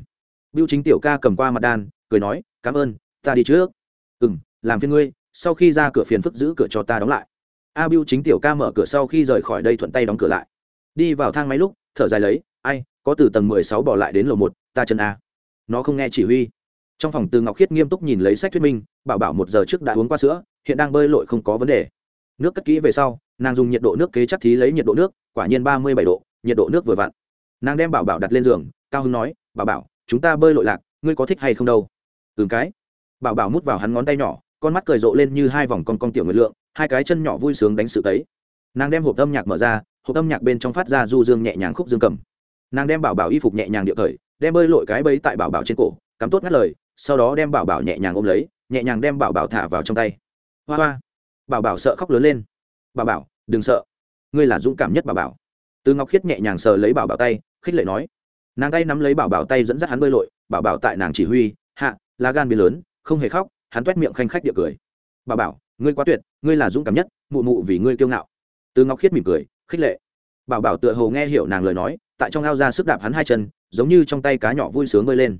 Biêu chính tiểu ca cầm qua mặt đan, cười nói, cảm ơn, ta đi trước. Ừ m làm phiên ngươi, sau khi ra cửa phiền phức giữ cửa cho ta đóng lại. A biêu chính tiểu ca mở cửa sau khi rời khỏi đây thuận tay đóng cửa lại. Đi vào thang máy lúc, thở dài lấy, ai, có từ tầng mười sáu bỏ lại đến lầu một, ta chân a. Nó không nghe chỉ huy trong phòng từ ngọc khiết nghiêm túc nhìn lấy sách thuyết minh, bảo bảo một giờ trước đã uống qua sữa, hiện đang bơi lội không có vấn đề. Nước cất kỹ về sau, nàng dùng nhiệt độ nước kế chắc thí lấy nhiệt độ nước, quả nhiên ba mươi bảy độ, nhiệt độ nước vừa vặn. Nàng đem bảo bảo đặt lên giường, cao hưng nói, bảo bảo, chúng ta bơi lội lạc, ngươi có thích hay không đâu? Ừm, cái. Bảo bảo mút vào hắn ngón tay nhỏ, con mắt cười rộ lên như hai vòng con con tiểu nguyệt lượng, hai cái chân nhỏ vui sướng đánh sự tấy. Nàng đem hộp âm nhạc mở ra, hộp âm nhạc bên trong phát ra du dương nhẹ nhàng khúc dương cầm. Nàng đem bảo bảo y phục nhẹ nhàng điệu thời, đem bơi lội cái bẫy tại bảo bảo trên cổ, cắm tốt ngắt lời sau đó đem bảo bảo nhẹ nhàng ôm lấy, nhẹ nhàng đem bảo bảo thả vào trong tay. Hoa hoa, bảo bảo sợ khóc lớn lên. Bảo bảo, đừng sợ. Ngươi là dũng cảm nhất bảo bảo. Từ ngọc khiết nhẹ nhàng sờ lấy bảo bảo tay, khích lệ nói. Nàng tay nắm lấy bảo bảo tay dẫn dắt hắn bơi lội, bảo bảo tại nàng chỉ huy, hạ, lá gan bị lớn, không hề khóc, hắn toét miệng khanh khách địa cười. Bảo bảo, ngươi quá tuyệt, ngươi là dũng cảm nhất, mụ mụ vì ngươi kiêu ngạo. Từ ngọc khiết mỉm cười, khích lệ. Bảo bảo tựa hồ nghe hiểu nàng lời nói, tại trong ao ra sức đạp hắn hai chân, giống như trong tay cá nhỏ vui sướng bơi lên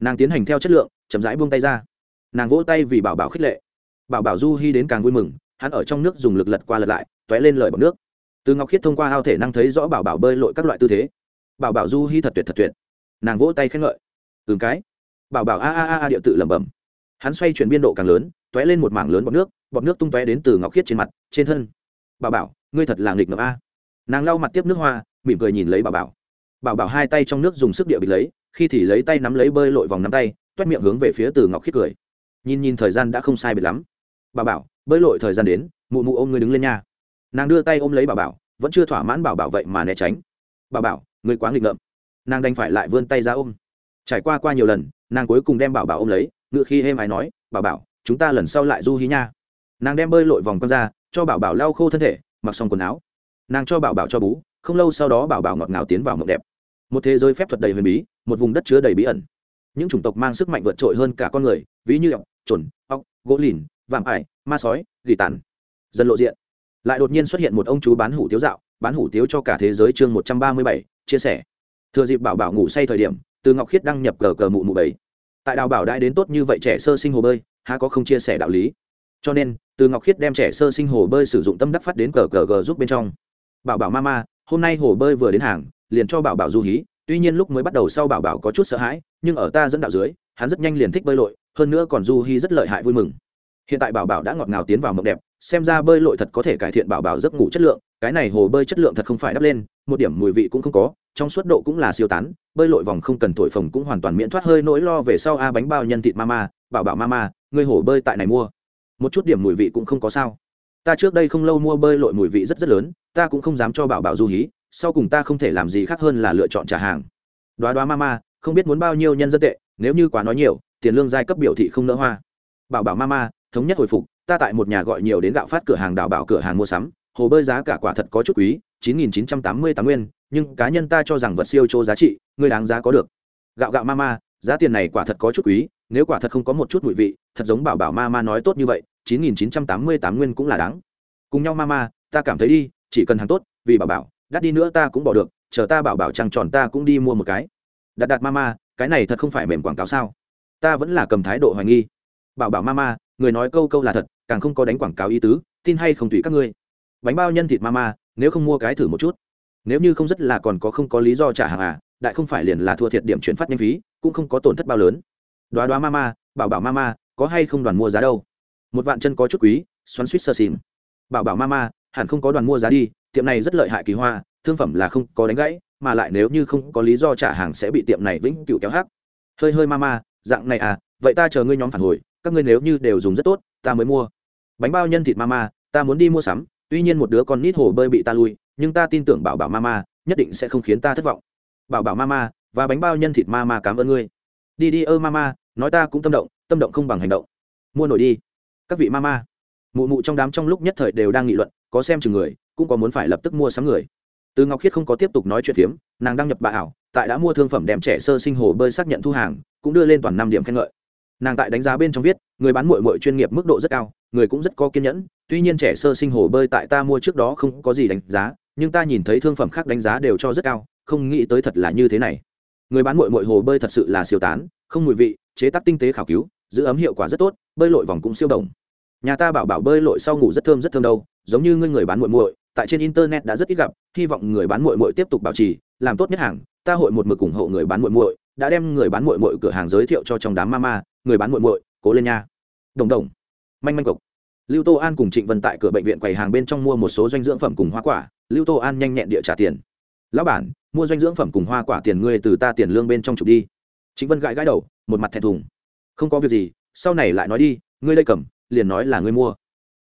nàng tiến hành theo chất lượng, chậm rãi buông tay ra. Nàng vỗ tay vì bảo bảo khích lệ. Bảo bảo du hy đến càng vui mừng, hắn ở trong nước dùng lực lật qua lật lại t ó é lên lời bọc nước. Từ ngọc khiết thông qua ao thể năng thấy rõ bảo bảo bơi lội các loại tư thế. Bảo bảo du hy thật tuyệt thật tuyệt. Nàng vỗ tay khen ngợi. Từng cái. Bảo bảo a a a a điệu tự lẩm bẩm. Hắn xoay chuyển biên độ càng lớn t ó é lên một mảng lớn bọc nước bọc nước tung tóe đến từ ngọc khiết trên mặt, trên thân. Bảo bảo, ngươi thật là nghịch ngợm a. Nàng lau mặt tiếp nước hoa, mỉm cười nhìn lấy bảo bảo bảo bảo hai tay trong nước dùng sức địa bị lấy, khi thì lấy tay nắm lấy bơi lội vòng nắm tay, toét miệng hướng về phía từ ngọc khiết cười. Nhìn nhìn thời gian đã không sai biệt lắm. Bà bảo, bơi lội thời gian đến, mụ mụ ôm người đứng lên nha. Nàng đưa tay ôm lấy bà bảo, vẫn chưa thỏa mãn bảo bảo vậy mà né tránh. Bà bảo người quá nghịch ngợm. Nàng đành phải lại vươn tay ra ôm. Trải qua qua nhiều lần, nàng cuối cùng đem bảo bảo ôm lấy, ngựa khi êm ái nói bà bảo, chúng ta lần sau lại du hí nha. Nàng đem bơi lội vòng con ra, cho bảo bảo lau khô thân thể, mặc xong quần áo. Nàng cho bảo bảo cho bú, không lâu sau đó bảo bảo ngọt ngào tiến vào mộng đẹp một thế giới phép thuật đầy huyền bí, một vùng đất chứa đầy bí ẩn. Những chủng tộc mang sức mạnh vượt trội hơn cả con người, ví như ọc trồn ọc gỗ lìn, vạm ải, ma sói, gỉ tàn. Dần lộ diện. Lại đột nhiên xuất hiện một ông chú bán hủ tiếu dạo, bán hủ tiếu cho cả thế giới chương một trăm ba mươi bảy, chia sẻ. Thừa dịp bảo bảo ngủ say thời điểm, từ ngọc khiết đăng nhập cờ cờ mụ mụ bảy. Tại đào bảo đãi đến tốt như vậy trẻ sơ sinh hồ bơi, há có không chia sẻ đạo lý. Cho nên, từ ngọc khiết đem trẻ sơ sinh hồ bơi sử dụng tâm đắc phát đến cờ cờ g giúp bên trong. Bảo bảo mama hôm nay hồ bơi vừa đến hàng liền cho bảo bảo du hí, tuy nhiên lúc mới bắt đầu sau bảo bảo có chút sợ hãi, nhưng ở ta dẫn đạo dưới, hắn rất nhanh liền thích bơi lội, hơn nữa còn du hí rất lợi hại vui mừng. Hiện tại bảo bảo đã ngọt ngào tiến vào mộng đẹp, xem ra bơi lội thật có thể cải thiện bảo bảo giấc ngủ chất lượng, cái này hồ bơi chất lượng thật không phải đắp lên, một điểm mùi vị cũng không có, trong suốt độ cũng là siêu tán, bơi lội vòng không cần thổi phồng cũng hoàn toàn miễn thoát hơi nỗi lo về sau a bánh bao nhân thịt mama, bảo bảo mama, ngươi hồ bơi tại này mua. Một chút điểm mùi vị cũng không có sao. Ta trước đây không lâu mua bơi lội mùi vị rất rất lớn, ta cũng không dám cho bảo bảo du hí sau cùng ta không thể làm gì khác hơn là lựa chọn trả hàng. Đoá đoá mama không biết muốn bao nhiêu nhân dân tệ, nếu như quá nói nhiều, tiền lương giai cấp biểu thị không nỡ hoa. Bảo bảo mama thống nhất hồi phục, ta tại một nhà gọi nhiều đến gạo phát cửa hàng đào bảo cửa hàng mua sắm, hồ bơi giá cả quả thật có chút quý, chín nghìn chín trăm tám mươi tám nguyên, nhưng cá nhân ta cho rằng vật siêu chỗ giá trị ngươi đáng giá có được. Gạo gạo mama giá tiền này quả thật có chút quý, nếu quả thật không có một chút mùi vị, thật giống bảo bảo mama nói tốt như vậy, chín nghìn chín trăm tám mươi tám nguyên cũng là đáng. Cùng nhau mama ta cảm thấy đi, chỉ cần hàng tốt, vì bảo bảo đắt đi nữa ta cũng bỏ được, chờ ta bảo bảo trăng tròn ta cũng đi mua một cái. Đặt đặt mama, cái này thật không phải mềm quảng cáo sao? Ta vẫn là cầm thái độ hoài nghi. Bảo bảo mama, người nói câu câu là thật, càng không có đánh quảng cáo ý tứ, tin hay không tùy các ngươi. Bánh bao nhân thịt mama, nếu không mua cái thử một chút. Nếu như không rất là còn có không có lý do trả hàng à đại không phải liền là thua thiệt điểm chuyển phát nhanh phí, cũng không có tổn thất bao lớn. Đoá đoá mama, bảo bảo mama, có hay không đoàn mua giá đâu? Một vạn chân có chút quý, xoắn suýt sơ xìm bảo bảo mama, hẳn không có đoàn mua giá đi tiệm này rất lợi hại kỳ hoa, thương phẩm là không có đánh gãy, mà lại nếu như không có lý do trả hàng sẽ bị tiệm này vĩnh cửu kéo hắc. Hơi hơi mama dạng này à vậy ta chờ ngươi nhóm phản hồi, các ngươi nếu như đều dùng rất tốt, ta mới mua. Bánh bao nhân thịt mama ta muốn đi mua sắm, tuy nhiên một đứa con nít hồ bơi bị ta lui, nhưng ta tin tưởng bảo bảo mama nhất định sẽ không khiến ta thất vọng. Bảo bảo mama và bánh bao nhân thịt mama cảm ơn ngươi. Đi đi ơ mama nói ta cũng tâm động tâm động không bằng hành động. Mua nổi đi. Các vị mama mụ mụ trong đám trong lúc nhất thời đều đang nghị luận, có xem chừng người cũng có muốn phải lập tức mua sắm người. Từ ngọc khiết không có tiếp tục nói chuyện phiếm, nàng đăng nhập bà ảo, tại đã mua thương phẩm đem trẻ sơ sinh hồ bơi xác nhận thu hàng, cũng đưa lên toàn năm điểm khen ngợi. Nàng tại đánh giá bên trong viết, người bán mội mội chuyên nghiệp mức độ rất cao, người cũng rất có kiên nhẫn, tuy nhiên trẻ sơ sinh hồ bơi tại ta mua trước đó không có gì đánh giá, nhưng ta nhìn thấy thương phẩm khác đánh giá đều cho rất cao, không nghĩ tới thật là như thế này. Người bán mội mội hồ bơi thật sự là siêu tán, không mùi vị, chế tác tinh tế khảo cứu, giữ ấm hiệu quả rất tốt, bơi lội vòng cũng siêu đồng. Nhà ta bảo bảo bơi lội sau ngủ rất thơm rất thơm đâu, giống như ngươi người bán muội muội tại trên internet đã rất ít gặp, hy vọng người bán muội muội tiếp tục bảo trì, làm tốt nhất hàng, ta hội một mực ủng hộ người bán muội muội, đã đem người bán muội muội cửa hàng giới thiệu cho trong đám mama, người bán muội muội, cố lên nha. Đồng đồng. Manh manh cộc lưu tô an cùng trịnh vân tại cửa bệnh viện quầy hàng bên trong mua một số doanh dưỡng phẩm cùng hoa quả, lưu tô an nhanh nhẹn địa trả tiền. Lão bản, mua doanh dưỡng phẩm cùng hoa quả tiền ngươi từ ta tiền lương bên trong chụp đi. Trịnh vân gãi gãi đầu, một mặt thẹn thùng. Không có việc gì, sau này lại nói đi, ngươi đây cầm, liền nói là ngươi mua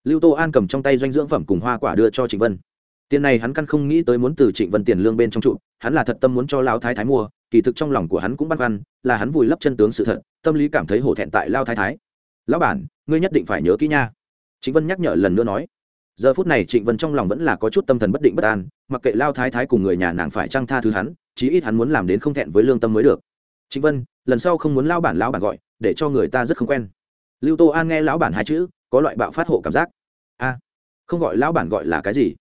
lưu tô an cầm trong tay doanh dưỡng phẩm cùng hoa quả đưa cho trịnh vân. Tiền này hắn căn không nghĩ tới muốn từ trịnh vân tiền lương bên trong trụ, hắn là thật tâm muốn cho lao thái thái mua, kỳ thực trong lòng của hắn cũng băn khoăn, là hắn vùi lấp chân tướng sự thật, tâm lý cảm thấy hổ thẹn tại lao thái thái. Lão bản, ngươi nhất định phải nhớ kỹ nha. Trịnh vân nhắc nhở lần nữa nói. Giờ phút này trịnh vân trong lòng vẫn là có chút tâm thần bất định bất an, mặc kệ lao thái thái cùng người nhà nàng phải trăng tha thứ hắn, chí ít hắn muốn làm đến không thẹn với lương tâm mới được. Trịnh vân, lần sau không muốn lao bản lao bản gọi, để cho người ta rất không quen. Lưu tô an nghe lão bản hai chữ có loại bạo phát hộ cảm giác. A, không gọi lão bản gọi là cái gì?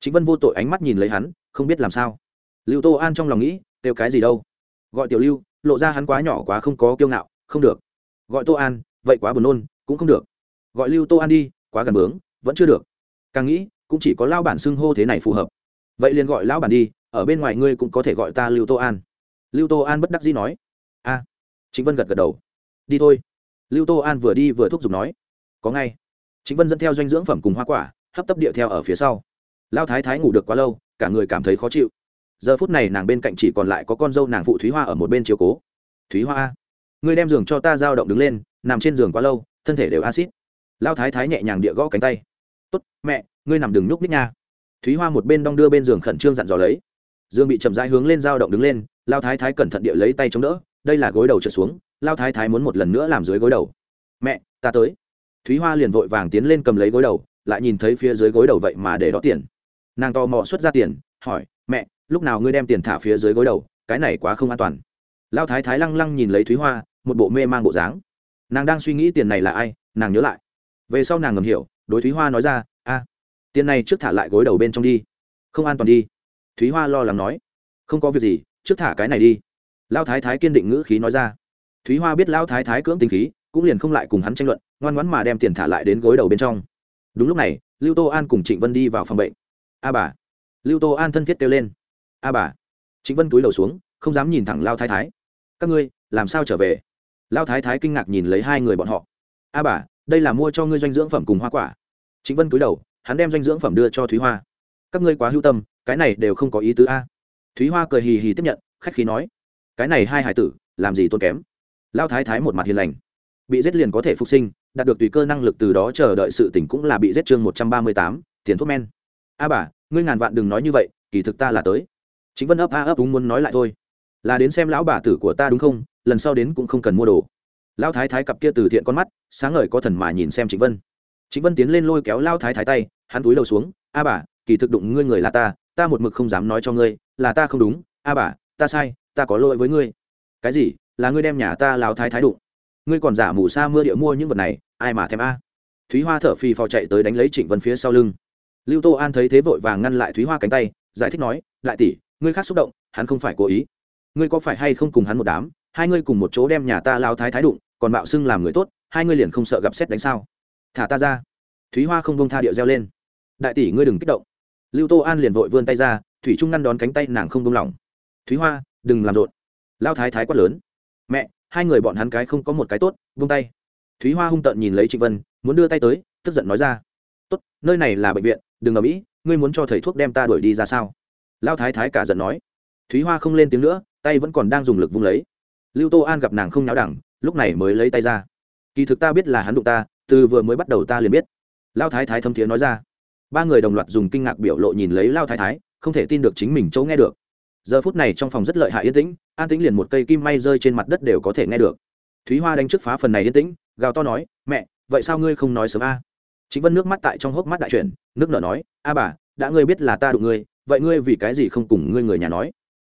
Chính vân vô tội ánh mắt nhìn lấy hắn, không biết làm sao. Lưu tô an trong lòng nghĩ, kêu cái gì đâu? Gọi tiểu lưu, lộ ra hắn quá nhỏ quá không có kiêu ngạo, không được. Gọi tô an, vậy quá buồn nôn, cũng không được. Gọi lưu tô an đi, quá gần bướng, vẫn chưa được. Càng nghĩ, cũng chỉ có lao bản xưng hô thế này phù hợp. Vậy liền gọi lão bản đi, ở bên ngoài ngươi cũng có thể gọi ta lưu tô an. Lưu tô an bất đắc dĩ nói, a. Chính vân gật gật đầu, đi thôi. Lưu tô an vừa đi vừa thúc giục nói có ngay. Chính vân dẫn theo doanh dưỡng phẩm cùng hoa quả, hấp tấp điệu theo ở phía sau. Lao thái thái ngủ được quá lâu, cả người cảm thấy khó chịu. Giờ phút này nàng bên cạnh chỉ còn lại có con dâu nàng phụ thúy hoa ở một bên chiều cố. Thúy hoa, ngươi đem giường cho ta dao động đứng lên, nằm trên giường quá lâu, thân thể đều acid lao thái thái nhẹ nhàng địa gõ cánh tay. Tốt, mẹ, ngươi nằm đừng nhúc nít nha. Thúy hoa một bên đong đưa bên giường khẩn trương dặn dò lấy. Dương bị chậm rãi hướng lên dao động đứng lên, lao thái thái cẩn thận địa lấy tay chống đỡ, đây là gối đầu trượt xuống, lao thái thái muốn một lần nữa làm dưới gối đầu. Mẹ, ta tới thúy hoa liền vội vàng tiến lên cầm lấy gối đầu, lại nhìn thấy phía dưới gối đầu vậy mà để đó tiền. Nàng to mò xuất ra tiền, hỏi, mẹ, lúc nào ngươi đem tiền thả phía dưới gối đầu? Cái này quá không an toàn. Lao thái thái lăng lăng nhìn lấy thúy hoa, một bộ mê mang bộ dáng. Nàng đang suy nghĩ tiền này là ai, nàng nhớ lại. Về sau nàng ngầm hiểu, đối thúy hoa nói ra, a, tiền này trước thả lại gối đầu bên trong đi, không an toàn đi. Thúy hoa lo lắng nói, không có việc gì, trước thả cái này đi. Lao thái thái kiên định ngữ khí nói ra. Thúy hoa biết lao thái thái cưỡng tình khí, cũng liền không lại cùng hắn tranh luận ngoan ngoãn mà đem tiền thả lại đến gối đầu bên trong. Đúng lúc này, lưu tô an cùng trịnh vân đi vào phòng bệnh. A bà. Lưu tô an thân thiết kêu lên. A bà. Trịnh vân túi đầu xuống, không dám nhìn thẳng lao thái thái. Các ngươi, làm sao trở về? Lao thái thái kinh ngạc nhìn lấy hai người bọn họ. A bà, đây là mua cho ngươi doanh dưỡng phẩm cùng hoa quả. Trịnh vân túi đầu, hắn đem doanh dưỡng phẩm đưa cho thúy hoa. Các ngươi quá hưu tâm, cái này đều không có ý tứ a. Thúy hoa cười hì hì tiếp nhận, khách khí nói. Cái này hai hải tử, làm gì tốn kém? Lao thái thái một mặt hiền lành. Bị giết liền có thể phục sinh đạt được tùy cơ năng lực từ đó chờ đợi sự tỉnh cũng là bị giết chương một trăm ba mươi tám, tiền thuốc men. A bà, ngươi ngàn vạn đừng nói như vậy, kỳ thực ta là tới. Chính vân ấp a ấp đúng muốn nói lại thôi. Là đến xem lão bà tử của ta đúng không, lần sau đến cũng không cần mua đồ. Lão thái thái cặp kia từ thiện con mắt, sáng ngời có thần mà nhìn xem chính vân. Chính vân tiến lên lôi kéo lao thái thái tay, hắn túi đầu xuống, a bà, kỳ thực đụng ngươi người là ta ta một mực không dám nói cho ngươi, là ta không đúng, a bà, ta sai, ta có lỗi với ngươi. Cái gì, là ngươi đem nhà ta lao thái thái đụng? Ngươi còn giả mù sa mưa địa mua những vật này ai mà thèm a? Thúy hoa thở phì phò chạy tới đánh lấy trịnh vân phía sau lưng. Lưu tô an thấy thế vội vàng ngăn lại thúy hoa cánh tay, giải thích nói lại tỷ, ngươi khác xúc động, hắn không phải cố ý. Ngươi có phải hay không cùng hắn một đám? Hai ngươi cùng một chỗ đem nhà ta lao thái thái đụng, còn mạo xưng làm người tốt, hai ngươi liền không sợ gặp xét đánh sao? Thả ta ra. Thúy hoa không bông tha điệu reo lên. Đại tỷ, ngươi đừng kích động. Lưu tô an liền vội vươn tay ra, thủy trung ngăn đón cánh tay nàng không bông lỏng. Thúy hoa, đừng làm rộn. Lao thái thái quát lớn. Mẹ, hai người bọn hắn cái không có một cái tốt vung tay thúy hoa hung tợn nhìn lấy trịnh vân, muốn đưa tay tới, tức giận nói ra. Tốt, nơi này là bệnh viện, đừng ở mỹ ngươi muốn cho thầy thuốc đem ta đuổi đi ra sao? Lao thái thái cả giận nói. Thúy hoa không lên tiếng nữa, tay vẫn còn đang dùng lực vung lấy. Lưu tô an gặp nàng không nháo đẳng, lúc này mới lấy tay ra. Kỳ thực ta biết là hắn đụng ta, từ vừa mới bắt đầu ta liền biết. Lao thái thái thâm thiế nói ra. Ba người đồng loạt dùng kinh ngạc biểu lộ nhìn lấy lao thái thái, không thể tin được chính mình chỗ nghe được. Giờ phút này trong phòng rất lợi hại yên tĩnh, an tĩnh liền một cây kim may rơi trên mặt đất đều có thể nghe được. Thúy hoa đánh trước phá phần này yên tĩnh gào to nói, mẹ, vậy sao ngươi không nói sớm a? Chính vân nước mắt tại trong hốc mắt đại chuyển, nước nở nói, a bà, đã ngươi biết là ta đụng ngươi, vậy ngươi vì cái gì không cùng ngươi người nhà nói?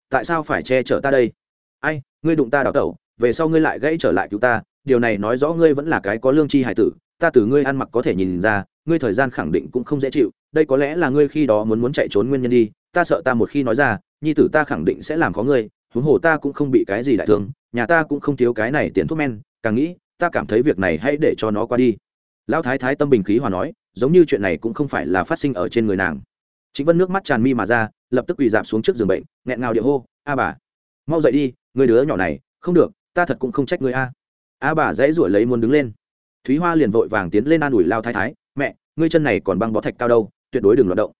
Tại sao phải che chở ta đây? Ai, ngươi đụng ta đào tẩu, về sau ngươi lại gãy trở lại cứu ta, điều này nói rõ ngươi vẫn là cái có lương tri hải tử, ta từ ngươi ăn mặc có thể nhìn ra, ngươi thời gian khẳng định cũng không dễ chịu, đây có lẽ là ngươi khi đó muốn muốn chạy trốn nguyên nhân đi, ta sợ ta một khi nói ra, nhi tử ta khẳng định sẽ làm có ngươi, huống hồ ta cũng không bị cái gì đại thương, nhà ta cũng không thiếu cái này tiền thuốc men, càng nghĩ ta cảm thấy việc này hãy để cho nó qua đi. Lão thái thái tâm bình khí hòa nói, giống như chuyện này cũng không phải là phát sinh ở trên người nàng. Chính vân nước mắt tràn mi mà ra, lập tức quỳ dạp xuống trước giường bệnh, nghẹn ngào địa hô, a bà, mau dậy đi, người đứa nhỏ này, không được, ta thật cũng không trách người a. A bà dãy ruổi lấy muốn đứng lên. Thúy hoa liền vội vàng tiến lên an ủi lao thái thái, mẹ, ngươi chân này còn băng bó thạch cao đâu, tuyệt đối đừng loạt động.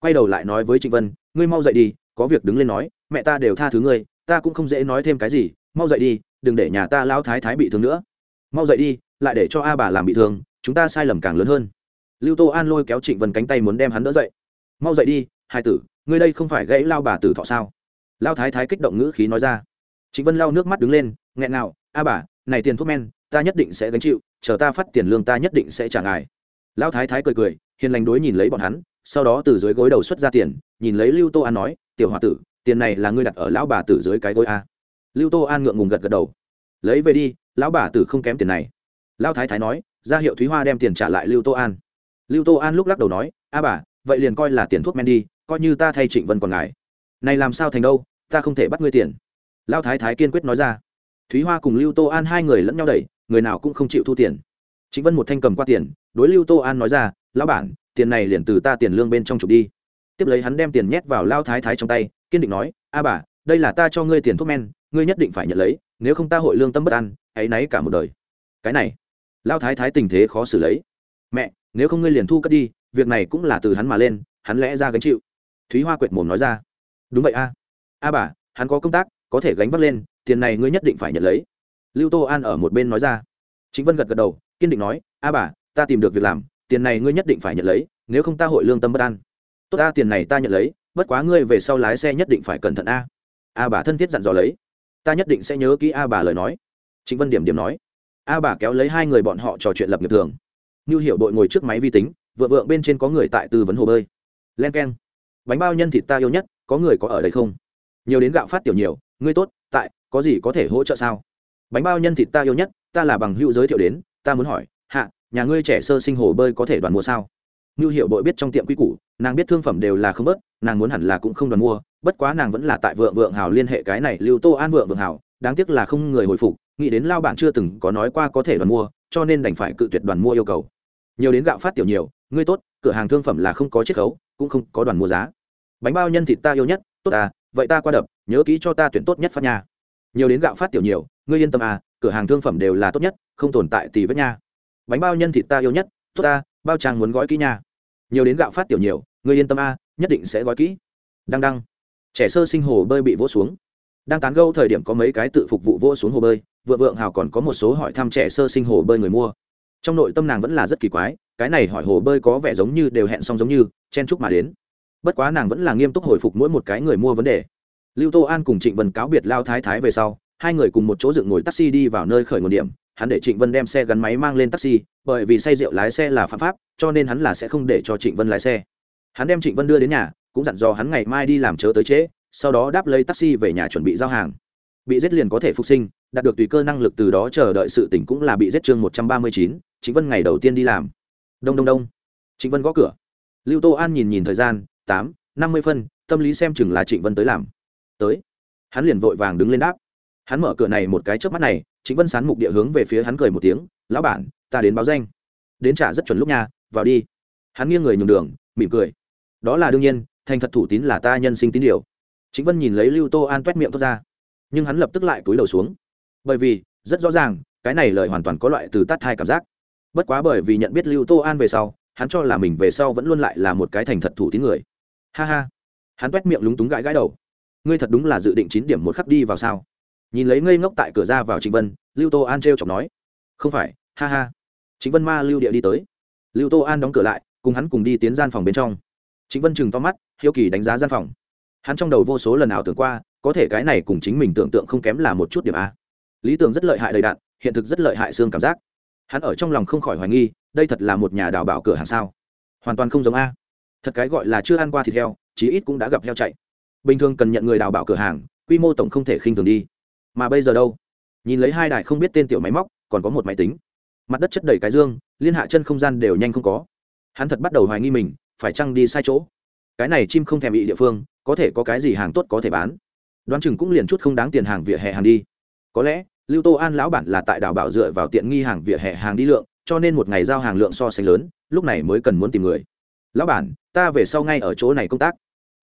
Quay đầu lại nói với trịnh vân, ngươi mau dậy đi, có việc đứng lên nói, mẹ ta đều tha thứ ngươi, ta cũng không dễ nói thêm cái gì, mau dậy đi, đừng để nhà ta lao thái thái bị thương nữa mau dậy đi, lại để cho a bà làm bị thương, chúng ta sai lầm càng lớn hơn. Lưu tô an lôi kéo trịnh vân cánh tay muốn đem hắn đỡ dậy. Mau dậy đi, hai tử, ngươi đây không phải gãy lao bà tử thọ sao? Lao thái thái kích động ngữ khí nói ra. Trịnh vân lao nước mắt đứng lên, nghẹn nào a bà, này tiền thuốc men, ta nhất định sẽ gánh chịu, chờ ta phát tiền lương ta nhất định sẽ trả ngài. Lao thái thái cười cười, hiền lành đối nhìn lấy bọn hắn, sau đó từ dưới gối đầu xuất ra tiền, nhìn lấy lưu tô an nói, tiểu h o a tử, tiền này là ngươi đặt ở lão bà tử dưới cái gối a. Lưu tô an ngượng ngùng gật gật đầu. Lấy về đi lão bà tử không kém tiền này. Lão thái thái nói, ra hiệu thúy hoa đem tiền trả lại lưu tô an. Lưu tô an lúc lắc đầu nói, a bà, vậy liền coi là tiền thuốc men đi, coi như ta thay trịnh vân còn ngài này làm sao thành đâu, ta không thể bắt ngươi tiền. Lão thái thái kiên quyết nói ra. Thúy hoa cùng lưu tô an hai người lẫn nhau đẩy, người nào cũng không chịu thu tiền. Trịnh vân một thanh cầm qua tiền, đối lưu tô an nói ra, lão bản, tiền này liền từ ta tiền lương bên trong chụp đi. Tiếp lấy hắn đem tiền nhét vào lao thái thái trong tay, kiên định nói, a bà, đây là ta cho ngươi tiền thuốc men, ngươi nhất định phải nhận lấy, nếu không ta hội lương tâm bất an hãy náy cả một đời. Cái này, lao thái thái tình thế khó xử lấy. Mẹ, nếu không ngươi liền thu cất đi, việc này cũng là từ hắn mà lên, hắn lẽ ra gánh chịu. Thúy hoa quệt mồm nói ra. Đúng vậy a. A bà, hắn có công tác, có thể gánh vác lên, tiền này ngươi nhất định phải nhận lấy. Lưu tô an ở một bên nói ra. Chính vân gật gật đầu, kiên định nói, a bà, ta tìm được việc làm, tiền này ngươi nhất định phải nhận lấy, nếu không ta hội lương tâm bất an. Tốt ta, tiền này ta nhận lấy, bất quá ngươi về sau lái xe nhất định phải cẩn thận a. A bà thân thiết dặn dò lấy. Ta nhất định sẽ nhớ kỹ a bà lời nói chính vân điểm điểm nói, a bà kéo lấy hai người bọn họ trò chuyện lập nghiệp thường. Như hiểu đội ngồi trước máy vi tính, vợ vượng bên trên có người tại tư vấn hồ bơi. Len k e n bánh bao nhân thịt ta yêu nhất, có người có ở đây không? Nhiều đến gạo phát tiểu nhiều, ngươi tốt, tại, có gì có thể hỗ trợ sao? Bánh bao nhân thịt ta yêu nhất, ta là bằng hữu giới thiệu đến, ta muốn hỏi, hạ, nhà ngươi trẻ sơ sinh hồ bơi có thể đoàn mua sao? Như hiệu đội biết trong tiệm quy củ, nàng biết thương phẩm đều là không bớt, nàng muốn hẳn là cũng không đoàn mua, bất quá nàng vẫn là tại vượng vượng hào liên hệ cái này lưu tô an vượng vượng hào đáng tiếc là không người hồi phục nghĩ đến lao bản chưa từng có nói qua có thể đoàn mua, cho nên đành phải cự tuyệt đoàn mua yêu cầu. Nhiều đến gạo phát tiểu nhiều, ngươi tốt, cửa hàng thương phẩm là không có chiết khấu, cũng không có đoàn mua giá. Bánh bao nhân thịt ta yêu nhất, tốt à vậy ta qua đập, nhớ kỹ cho ta tuyển tốt nhất phát nha. Nhiều đến gạo phát tiểu nhiều, ngươi yên tâm à cửa hàng thương phẩm đều là tốt nhất, không tồn tại tỷ vết nha. Bánh bao nhân thịt ta yêu nhất, tốt ta bao trang muốn gói kỹ nha. Nhiều đến gạo phát tiểu nhiều, ngươi yên tâm a nhất định sẽ gói kỹ. Đăng đăng. Trẻ sơ sinh hồ bơi bị vỗ xuống đang tán gẫu thời điểm có mấy cái tự phục vụ vô xuống hồ bơi vượng vượng hào còn có một số hỏi thăm trẻ sơ sinh hồ bơi người mua. Trong nội tâm nàng vẫn là rất kỳ quái, cái này hỏi hồ bơi có vẻ giống như đều hẹn xong giống như, chen chúc mà đến. Bất quá nàng vẫn là nghiêm túc hồi phục mỗi một cái người mua vấn đề. Lưu tô an cùng trịnh vân cáo biệt lao thái thái về sau, hai người cùng một chỗ dựng ngồi taxi đi vào nơi khởi nguồn điểm, hắn để trịnh vân đem xe gắn máy mang lên taxi, bởi vì say rượu lái xe là phạm pháp, cho nên hắn là sẽ không để cho trịnh vân lái xe. Hắn đem trịnh vân đưa đến nhà, cũng dặn dò hắn ngày mai đi làm chớ tới trễ sau đó đáp lấy taxi về nhà chuẩn bị giao hàng. Bị giết liền có thể phục sinh, đạt được tùy cơ năng lực từ đó chờ đợi sự tỉnh cũng là bị giết chương một trăm ba mươi chín, trịnh vân ngày đầu tiên đi làm. Đông đông đông. Trịnh vân gõ cửa. Lưu tô an nhìn nhìn thời gian, tám, năm mươi phân, tâm lý xem chừng là trịnh vân tới làm. Tới. Hắn liền vội vàng đứng lên đáp. Hắn mở cửa này một cái trước mắt này, trịnh vân sán mục địa hướng về phía hắn cười một tiếng, lão bản, ta đến báo danh. Đến trả rất chuẩn lúc nha, vào đi. Hắn nghiêng người nhường đường, mỉm cười. Đó là đương nhiên, thành thật thủ tín là ta nhân sinh tín điều chính vân nhìn lấy lưu tô an t u é t miệng thốt ra. Nhưng hắn lập tức lại túi đầu xuống. Bởi vì, rất rõ ràng, cái này lời hoàn toàn có loại từ tắt hai cảm giác. Bất quá bởi vì nhận biết lưu tô an về sau, hắn cho là mình về sau vẫn luôn lại là một cái thành thật thủ tín người. Ha ha. Hắn t u é t miệng lúng túng gãi gãi đầu. Ngươi thật đúng là dự định chín điểm một khắc đi vào sao? Nhìn lấy ngây ngốc tại cửa ra vào trịnh vân, lưu tô an t r e o chọc nói. Không phải, ha ha. Trịnh vân ma lưu địa đi tới. Lưu tô an đóng cửa lại, cùng hắn cùng đi tiến gian phòng bên trong. Chính vân chừng to mắt, hiếu kỳ đánh giá gian phòng hắn trong đầu vô số lần ảo tưởng qua, có thể cái này cùng chính mình tưởng tượng không kém là một chút điểm a. Lý tưởng rất lợi hại đầy đạn, hiện thực rất lợi hại xương cảm giác. Hắn ở trong lòng không khỏi hoài nghi, đây thật là một nhà đào bảo cửa hàng sao? Hoàn toàn không giống a. Thật cái gọi là chưa ăn qua thịt heo, chí ít cũng đã gặp heo chạy. Bình thường cần nhận người đào bảo cửa hàng, quy mô tổng không thể khinh thường đi. Mà bây giờ đâu? Nhìn lấy hai đài không biết tên tiểu máy móc, còn có một máy tính. Mặt đất chất đầy cái dương, liên hạ chân không gian đều nhanh không có. Hắn thật bắt đầu hoài nghi mình, phải chăng đi sai chỗ? Cái này chim không thèm bị địa phương có thể có cái gì hàng tốt có thể bán. Đoán chừng cũng liền chút không đáng tiền hàng vỉa hè hàng đi. Có lẽ, lưu tô an lão bản là tại đảo bảo dựa vào tiện nghi hàng vỉa hè hàng đi lượng, cho nên một ngày giao hàng lượng so sánh lớn, lúc này mới cần muốn tìm người. Lão bản, ta về sau ngay ở chỗ này công tác.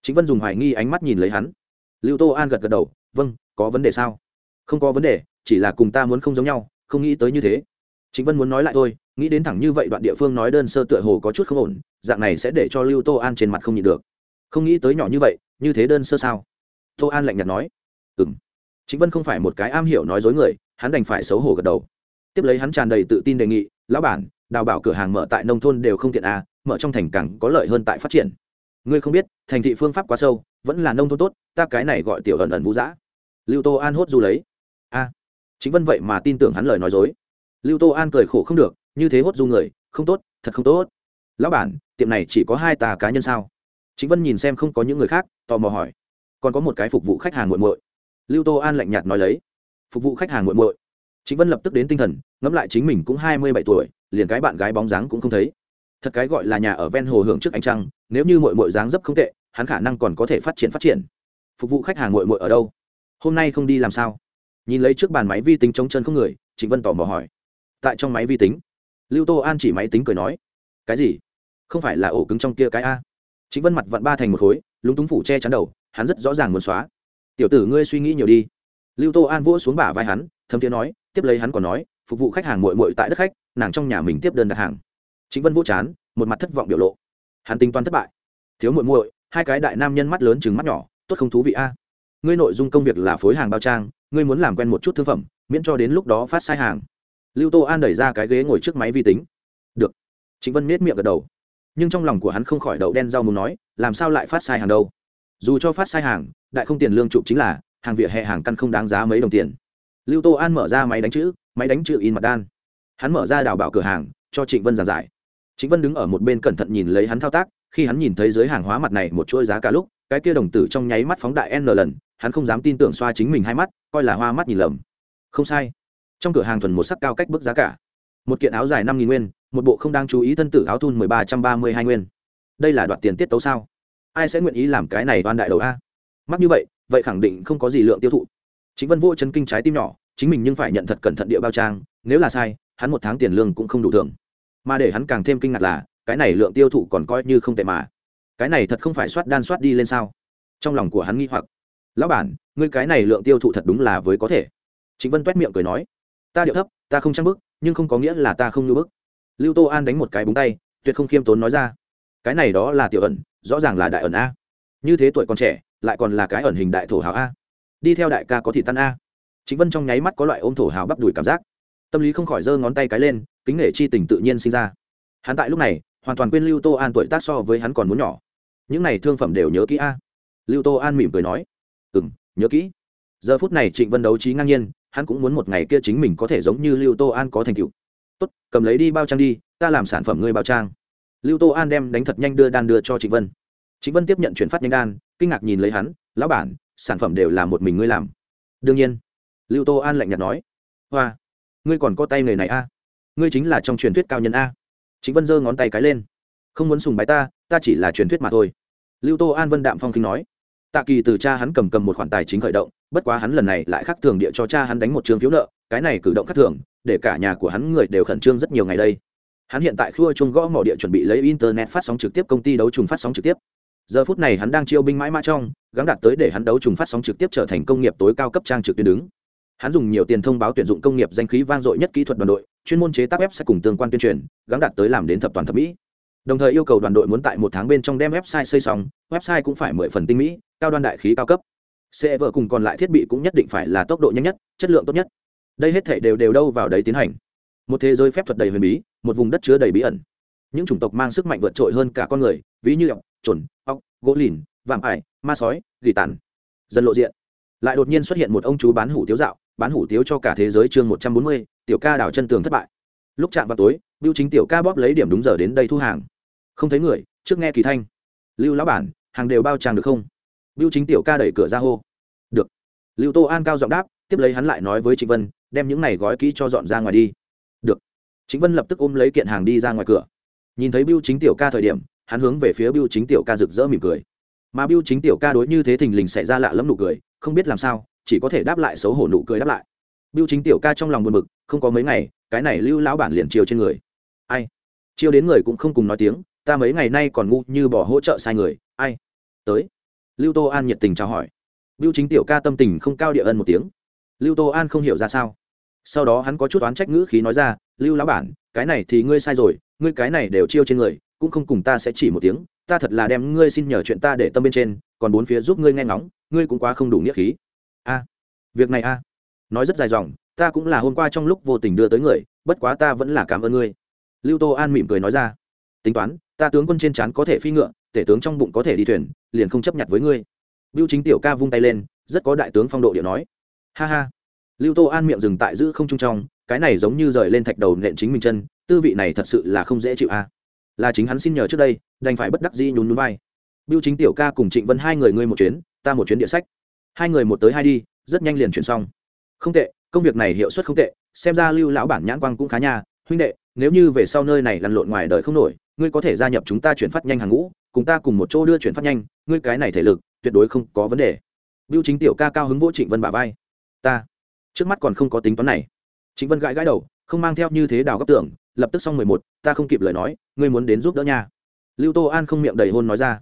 Chính vân dùng hoài nghi ánh mắt nhìn lấy hắn. Lưu tô an gật gật đầu vâng có vấn đề sao? Không có vấn đề, chỉ là cùng ta muốn không giống nhau, không nghĩ tới như thế. Chính vân muốn nói lại thôi, nghĩ đến thẳng như vậy đoạn địa phương nói đơn sơ tựa hồ có chút không ổn, dạng này sẽ để cho lưu tô an trên mặt không nhịn được. Không nghĩ tới nhỏ như vậy như thế đơn sơ sao? Tô an lạnh nhạt nói. Ừ m chính vân không phải một cái am hiểu nói dối người, hắn đành phải xấu hổ gật đầu. Tiếp lấy hắn tràn đầy tự tin đề nghị, lão bản, đào bảo cửa hàng mở tại nông thôn đều không tiện à mở trong thành càng có lợi hơn tại phát triển. Ngươi không biết, thành thị phương pháp quá sâu, vẫn là nông thôn tốt, ta cái này gọi tiểu ẩn ẩn vũ dã. Lưu tô an hốt du lấy. A. Chính vân vậy mà tin tưởng hắn lời nói dối. Lưu tô an cười khổ không được, như thế hốt du người, không tốt, thật không tốt. Lão bản, tiệm này chỉ có hai tà cá nhân sao? Chính vân nhìn xem không có những người khác, tò mò hỏi, còn có một cái phục vụ khách hàng muộn muội? Lưu tô an lạnh nhạt nói lấy, phục vụ khách hàng muộn muội? Chính vân lập tức đến tinh thần, ngẫm lại chính mình cũng hai mươi bảy tuổi, liền cái bạn gái bóng dáng cũng không thấy. Thật cái gọi là nhà ở ven hồ hưởng trước ánh trăng, nếu như muội muội dáng dấp không tệ, hắn khả năng còn có thể phát triển phát triển. Phục vụ khách hàng muội muội ở đâu? Hôm nay không đi làm sao? Nhìn lấy trước bàn máy vi tính chống chân không người, trịnh vân tò mò hỏi. Tại trong máy vi tính? Lưu tô an chỉ máy tính cười nói. Cái gì? Không phải là ổ cứng trong kia cái a? Chính vân mặt vặn ba thành một khối, lúng túng phủ che chắn đầu, hắn rất rõ ràng muốn xóa. Tiểu tử ngươi suy nghĩ nhiều đi. Lưu tô an vỗ xuống bả vai hắn, thấm tiếng nói, tiếp lấy hắn còn nói, phục vụ khách hàng mội mội tại đất khách, nàng trong nhà mình tiếp đơn đặt hàng. Chính vân vỗ chán, một mặt thất vọng biểu lộ. Hắn tính toán thất bại. Thiếu muội muội, hai cái đại nam nhân mắt lớn chừng mắt nhỏ, tốt không thú vị a. Ngươi nội dung công việc là phối hàng bao trang, ngươi muốn làm quen một chút thương phẩm, miễn cho đến lúc đó phát sai hàng. Lưu tô an đẩy ra cái ghế ngồi trước máy vi tính. Được. Chính vân miết miệng gật đầu nhưng trong lòng của hắn không khỏi đậu đen rau muốn nói, làm sao lại phát sai hàng đâu? Dù cho phát sai hàng, đại không tiền lương chụp chính là, hàng vỉa hè hàng căn không đáng giá mấy đồng tiền. Lưu tô an mở ra máy đánh chữ, máy đánh chữ in mặt đan. Hắn mở ra đào bảo cửa hàng, cho trịnh vân giảng giải. Trịnh vân đứng ở một bên cẩn thận nhìn lấy hắn thao tác, khi hắn nhìn thấy dưới hàng hóa mặt này một chuỗi giá cả lúc, cái kia đồng tử trong nháy mắt phóng đại n lần, hắn không dám tin tưởng xoa chính mình hai mắt, coi là hoa mắt nhìn lầm. Không sai. Trong cửa hàng thuần một sắc cao cách bức giá cả một kiện áo dài năm nghìn nguyên, một bộ không đang chú ý thân tử áo thun mười ba trăm ba mươi hai nguyên. Đây là đoạt tiền tiết tấu sao? Ai sẽ nguyện ý làm cái này đoan đại đầu a? Mắc như vậy vậy khẳng định không có gì lượng tiêu thụ. Chính vân vô chấn kinh trái tim nhỏ, chính mình nhưng phải nhận thật cẩn thận địa bao trang, nếu là sai, hắn một tháng tiền lương cũng không đủ thưởng. mà để hắn càng thêm kinh ngạc là, cái này lượng tiêu thụ còn coi như không tệ mà. Cái này thật không phải soát đan soát đi lên sao? Trong lòng của hắn nghi hoặc. Lão bản, ngươi cái này lượng tiêu thụ thật đúng là với có thể. Chính vân t miệng cười nói, ta điệu thấp, ta không trang bức nhưng không có nghĩa là ta không như bức. Lưu tô an đánh một cái búng tay, tuyệt không khiêm tốn nói ra. Cái này đó là tiểu ẩn, rõ ràng là đại ẩn a. Như thế tuổi còn trẻ, lại còn là cái ẩn hình đại thổ hào a. Đi theo đại ca có thị tan a. Chính vân trong nháy mắt có loại ôm thổ hào bắp đùi cảm giác. Tâm lý không khỏi giơ ngón tay cái lên, kính nể chi tình tự nhiên sinh ra. Hắn tại lúc này, hoàn toàn quên lưu tô an tuổi tác so với hắn còn muốn nhỏ. Những này thương phẩm đều nhớ kỹ a. Lưu tô an mỉm cười nói ừ m nhớ kỹ. Giờ phút này trịnh vân đấu trí ngang nhiên hắn cũng muốn một ngày kia chính mình có thể giống như lưu tô an có thành tựu. Tốt, cầm lấy đi bao trang đi, ta làm sản phẩm ngươi bao trang. Lưu tô an đem đánh thật nhanh đưa đan đưa cho trịnh vân. Trịnh vân tiếp nhận chuyển phát nhanh đan, kinh ngạc nhìn lấy hắn, lão bản, sản phẩm đều là một mình ngươi làm. Đương nhiên. Lưu tô an lạnh nhạt nói. Hoa, ngươi còn có tay nghề này a? Ngươi chính là trong truyền thuyết cao nhân a. Chính vân giơ ngón tay cái lên. Không muốn sùng bái ta ta chỉ là truyền thuyết mà thôi. Lưu tô an vân đạm phong kinh nói tạ kỳ từ cha hắn cầm cầm một khoản tài chính khởi động, bất quá hắn lần này lại khác thường địa cho cha hắn đánh một trường phiếu nợ, cái này cử động khác thường, để cả nhà của hắn người đều khẩn trương rất nhiều ngày đây. Hắn hiện tại khua chung gõ mỏ địa chuẩn bị lấy internet phát sóng trực tiếp công ty đấu trùng phát sóng trực tiếp. Giờ phút này hắn đang chiêu binh mãi mã trong, gắng đạt tới để hắn đấu trùng phát sóng trực tiếp trở thành công nghiệp tối cao cấp trang trực tuyến đứng. Hắn dùng nhiều tiền thông báo tuyển dụng công nghiệp danh khí vang dội nhất kỹ thuật đoàn đội, chuyên môn chế tác web sẽ cùng tương quan tuyên truyền, gắng đạt tới làm đến thập toàn thẩm mỹ. Đồng thời yêu cầu đoàn đội muốn tại một tháng bên trong đem website xây xong, website cũng phải mười phần tinh mỹ cao đoan đại khí cao cấp. Sẽ vợ cùng còn lại thiết bị cũng nhất định phải là tốc độ nhanh nhất, chất lượng tốt nhất. Đây hết thể đều đều đâu vào đấy tiến hành. Một thế giới phép thuật đầy huyền bí, một vùng đất chứa đầy bí ẩn. Những chủng tộc mang sức mạnh vượt trội hơn cả con người, ví như ọc chuẩn ọc gỗ lìn vàng ải, ma sói, gỉ tàn. Dần lộ diện. Lại đột nhiên xuất hiện một ông chú bán hủ tiếu dạo, bán hủ tiếu cho cả thế giới chương một trăm bốn mươi, tiểu ca đào chân tường thất bại. Lúc chạm vào tối, bưu chính tiểu ca bóp lấy điểm đúng giờ đến đây thu hàng. Không thấy người, trước nghe kỳ thanh. Lưu lão bản, hàng đều bao tràng được không? Bưu chính tiểu ca đẩy cửa ra hô. Được. Lưu tô an cao giọng đáp, tiếp lấy hắn lại nói với trịnh vân, đem những này gói kỹ cho dọn ra ngoài đi. Được. Trịnh vân lập tức ôm lấy kiện hàng đi ra ngoài cửa. Nhìn thấy bưu chính tiểu ca thời điểm, hắn hướng về phía bưu chính tiểu ca rực rỡ mỉm cười. Mà bưu chính tiểu ca đối như thế thình lình xảy ra lạ lẫm nụ cười, không biết làm sao, chỉ có thể đáp lại xấu hổ nụ cười đáp lại. Bưu chính tiểu ca trong lòng buồn bực, không có mấy ngày, cái này lưu lão bản liền chiều trên người. Ai? Chiêu đến người cũng không cùng nói tiếng, ta mấy ngày nay còn ngu như bỏ hỗ trợ sai người, ai? Tới lưu tô an nhiệt tình chào hỏi. Biêu chính tiểu ca tâm tình không cao địa ân một tiếng. Lưu tô an không hiểu ra sao. Sau đó hắn có chút oán trách ngữ khí nói ra, lưu lão bản, cái này thì ngươi sai rồi, ngươi cái này đều chiêu trên người, cũng không cùng ta sẽ chỉ một tiếng, ta thật là đem ngươi xin nhờ chuyện ta để tâm bên trên, còn bốn phía giúp ngươi nghe ngóng, ngươi cũng quá không đủ nghĩa khí. A, việc này a? Nói rất dài dòng, ta cũng là hôm qua trong lúc vô tình đưa tới người, bất quá ta vẫn là cảm ơn ngươi. Lưu tô an mỉm cười nói ra, tính toán, ta tướng quân trên trán có thể phi ngựa tể tướng trong bụng có thể đi thuyền liền không chấp nhận với ngươi Biêu Chính tiểu ca vung tay lên, rất có đại tướng phong độ điệu nói. Ha ha. Lưu Tô An miệng dừng tại giữ không trung trong, cái này giống như rời lên thạch đầu nện chính mình chân, tư vị này thật sự là không dễ chịu a. Là chính hắn xin nhờ trước đây, đành phải bất đắc dĩ nhún nhún vai. Biêu Chính tiểu ca cùng Trịnh Vân hai người ngươi một chuyến, ta một chuyến địa sách. Hai người một tới hai đi, rất nhanh liền chuyển xong. Không tệ, công việc này hiệu suất không tệ, xem ra Lưu lão bản nhãn quang cũng khá nha, huynh đệ, nếu như về sau nơi này lăn lộn ngoài đời không nổi, ngươi có thể gia nhập chúng ta chuyển phát nhanh hàng ngũ, cùng ta cùng một chỗ đưa chuyển phát nhanh, ngươi cái này thể lực, tuyệt đối không có vấn đề Biêu Chính tiểu ca cao hứng vỗ Trịnh Vân bả vai. Ta, trước mắt còn không có tính toán này. Trịnh Vân gãi gãi đầu, không mang theo như thế đào góc tưởng, lập tức xong mười một, ta không kịp lời nói, ngươi muốn đến giúp đỡ nha. Lưu Tô An không miệng đầy hôn nói ra.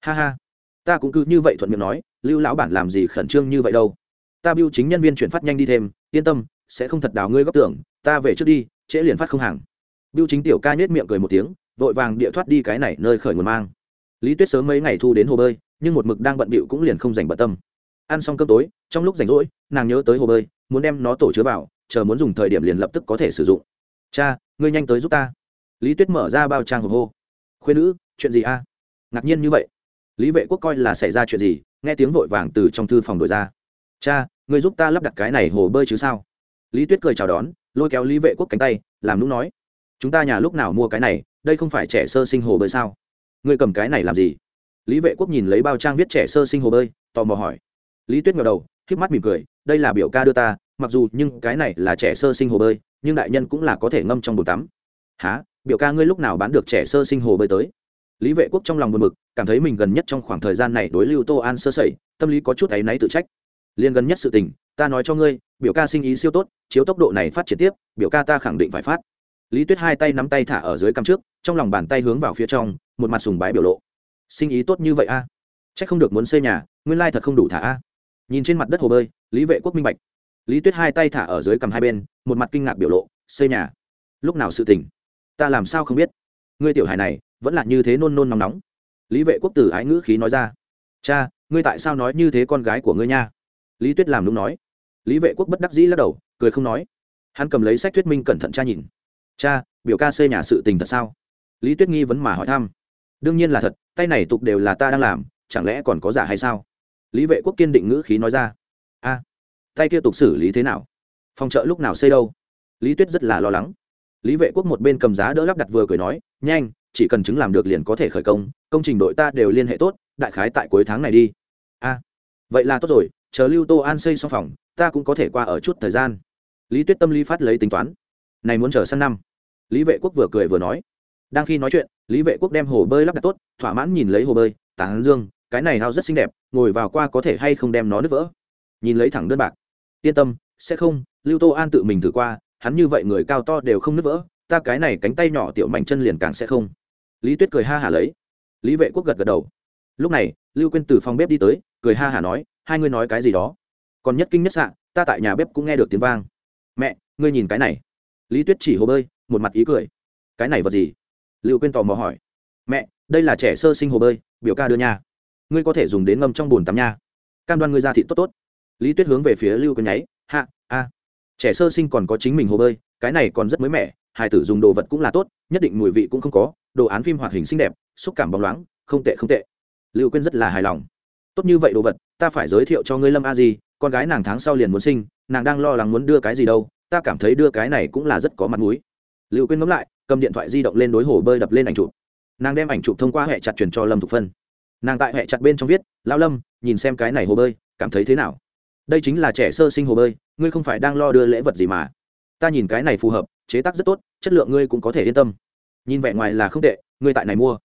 Ha ha, ta cũng cứ như vậy thuận miệng nói, Lưu lão bản làm gì khẩn trương như vậy đâu. Ta Biêu Chính nhân viên chuyển phát nhanh đi thêm, yên tâm, sẽ không thật đào ngươi góc tưởng, ta về trước đi, trễ liền phát không hàng. Biêu Chính tiểu ca nhếch miệng cười một tiếng, vội vàng địa thoát đi cái này nơi khởi nguồn mang. Lý Tuyết sớm mấy ngày thu đến hồ bơi, nhưng một mực đang bận bịu cũng liền không dành bận tâm. Ăn xong cơm tối trong lúc rảnh rỗi nàng nhớ tới hồ bơi muốn đem nó tổ chứa vào chờ muốn dùng thời điểm liền lập tức có thể sử dụng. Cha ngươi nhanh tới giúp ta. Lý tuyết mở ra bao trang hộp hô. Khuyên nữ chuyện gì a? Ngạc nhiên như vậy. Lý vệ quốc coi là xảy ra chuyện gì nghe tiếng vội vàng từ trong thư phòng đổi ra. Cha ngươi giúp ta lắp đặt cái này hồ bơi chứ sao? Lý tuyết cười chào đón lôi kéo lý vệ quốc cánh tay làm lúc nói. Chúng ta nhà lúc nào mua cái này đây không phải trẻ sơ sinh hồ bơi sao? Ngươi cầm cái này làm gì? Lý vệ quốc nhìn lấy bao trang viết trẻ sơ sinh hồ bơi, tò mò hỏi. Lý tuyết ngờ đầu k mắt mỉm cười, đây là biểu ca đưa ta, mặc dù nhưng cái này là trẻ sơ sinh hồ bơi, nhưng đại nhân cũng là có thể ngâm trong bồn tắm. Há biểu ca ngươi lúc nào bán được trẻ sơ sinh hồ bơi tới? Lý vệ quốc trong lòng buồn bực, cảm thấy mình gần nhất trong khoảng thời gian này đối lưu tô an sơ sẩy, tâm lý có chút áy náy tự trách. Liên gần nhất sự tình, ta nói cho ngươi, biểu ca sinh ý siêu tốt, chiếu tốc độ này phát triển tiếp, biểu ca ta khẳng định phải phát lý tuyết hai tay nắm tay thả ở dưới cằm trước, trong lòng bàn tay hướng vào phía trong, một mặt sùng bái biểu lộ. Sinh ý tốt như vậy a? À? c h ắ c không được muốn xây nhà, nguyên lai thật không đủ thả a. Nhìn trên mặt đất hồ bơi, lý vệ quốc minh bạch. Lý tuyết hai tay thả ở dưới cầm hai bên, một mặt kinh ngạc biểu lộ, xây nhà. Lúc nào sự tỉnh ta làm sao không biết? Ngươi tiểu hài này, vẫn là như thế nôn nôn nóng nóng. Lý vệ quốc tử ái ngữ khí nói ra. Cha, ngươi tại sao nói như thế con gái của ngươi nha? Lý tuyết làm đúng nói. Lý vệ quốc bất đắc dĩ lắc đầu, cười không nói. Hắn cầm lấy sách thuyết minh cẩn thận cha nhìn cha, biểu ca xây nhà sự tình thật sao? Lý tuyết nghi vấn mà hỏi thăm. Đương nhiên là thật, tay này tục đều là ta đang làm, chẳng lẽ còn có giả hay sao? Lý vệ quốc kiên định ngữ khí nói ra. A, tay kia tục xử lý thế nào? Phòng trợ lúc nào xây đâu? Lý tuyết rất là lo lắng. Lý vệ quốc một bên cầm giá đỡ lắp đặt vừa cười nói, nhanh, chỉ cần chứng làm được liền có thể khởi công công trình đội ta đều liên hệ tốt, đại khái tại cuối tháng này đi. A, vậy là tốt rồi, chờ lưu tô an xây xong phòng, ta cũng có thể qua ở chút thời gian. Lý tuyết tâm lý phát lấy tính toán này muốn chờ sang năm. Lý vệ quốc vừa cười vừa nói. Đang khi nói chuyện, lý vệ quốc đem hồ bơi lắp đặt tốt, thỏa mãn nhìn lấy hồ bơi, tán dương, cái này hao rất xinh đẹp, ngồi vào qua có thể hay không đem nó nứt vỡ. Nhìn lấy thẳng đơn bạc. Yên tâm, sẽ không, lưu tô an tự mình thử qua, hắn như vậy người cao to đều không nứt vỡ, ta cái này cánh tay nhỏ tiểu mảnh chân liền càng sẽ không. Lý tuyết cười ha hả lấy. Lý vệ quốc gật gật đầu. Lúc này, lưu quên từ phòng bếp đi tới, cười ha hả nói, hai ngươi nói cái gì đó? Còn nhất kinh nhất sạn ta tại nhà bếp cũng nghe được tiếng vang. Mẹ, ngươi nhìn cái này lý tuyết chỉ hồ bơi, một mặt ý cười. Cái này vật gì? Lưu quên tò mò hỏi. Mẹ, đây là trẻ sơ sinh hồ bơi, biểu ca đưa nha. Ngươi có thể dùng đến ngâm trong bồn tắm nha. Cam đoan ngươi ra thị tốt tốt. Lý tuyết hướng về phía lưu quên nháy hạ a. Trẻ sơ sinh còn có chính mình hồ bơi, cái này còn rất mới mẻ hải tử dùng đồ vật cũng là tốt, nhất định mùi vị cũng không có, đồ án phim hoạt hình xinh đẹp, xúc cảm bóng loáng, không tệ không tệ. Lưu quên rất là hài lòng. Tốt như vậy đồ vật, ta phải giới thiệu cho ngươi lâm a di, con gái nàng tháng sau liền muốn sinh, nàng đang lo lắng muốn đưa cái gì đâu ta cảm thấy đưa cái này cũng là rất có mặt mũi. Lưu Quyên ngẫm lại, cầm điện thoại di động lên đối hồ bơi đập lên ảnh chụp. Nàng đem ảnh chụp thông qua hệ chặt truyền cho lâm thục phân. Nàng tại hệ chặt bên trong viết lao lâm, nhìn xem cái này hồ bơi, cảm thấy thế nào? Đây chính là trẻ sơ sinh hồ bơi, ngươi không phải đang lo đưa lễ vật gì mà. Ta nhìn cái này phù hợp, chế tác rất tốt, chất lượng ngươi cũng có thể yên tâm. Nhìn vẻ ngoài là không tệ, ngươi tại này mua.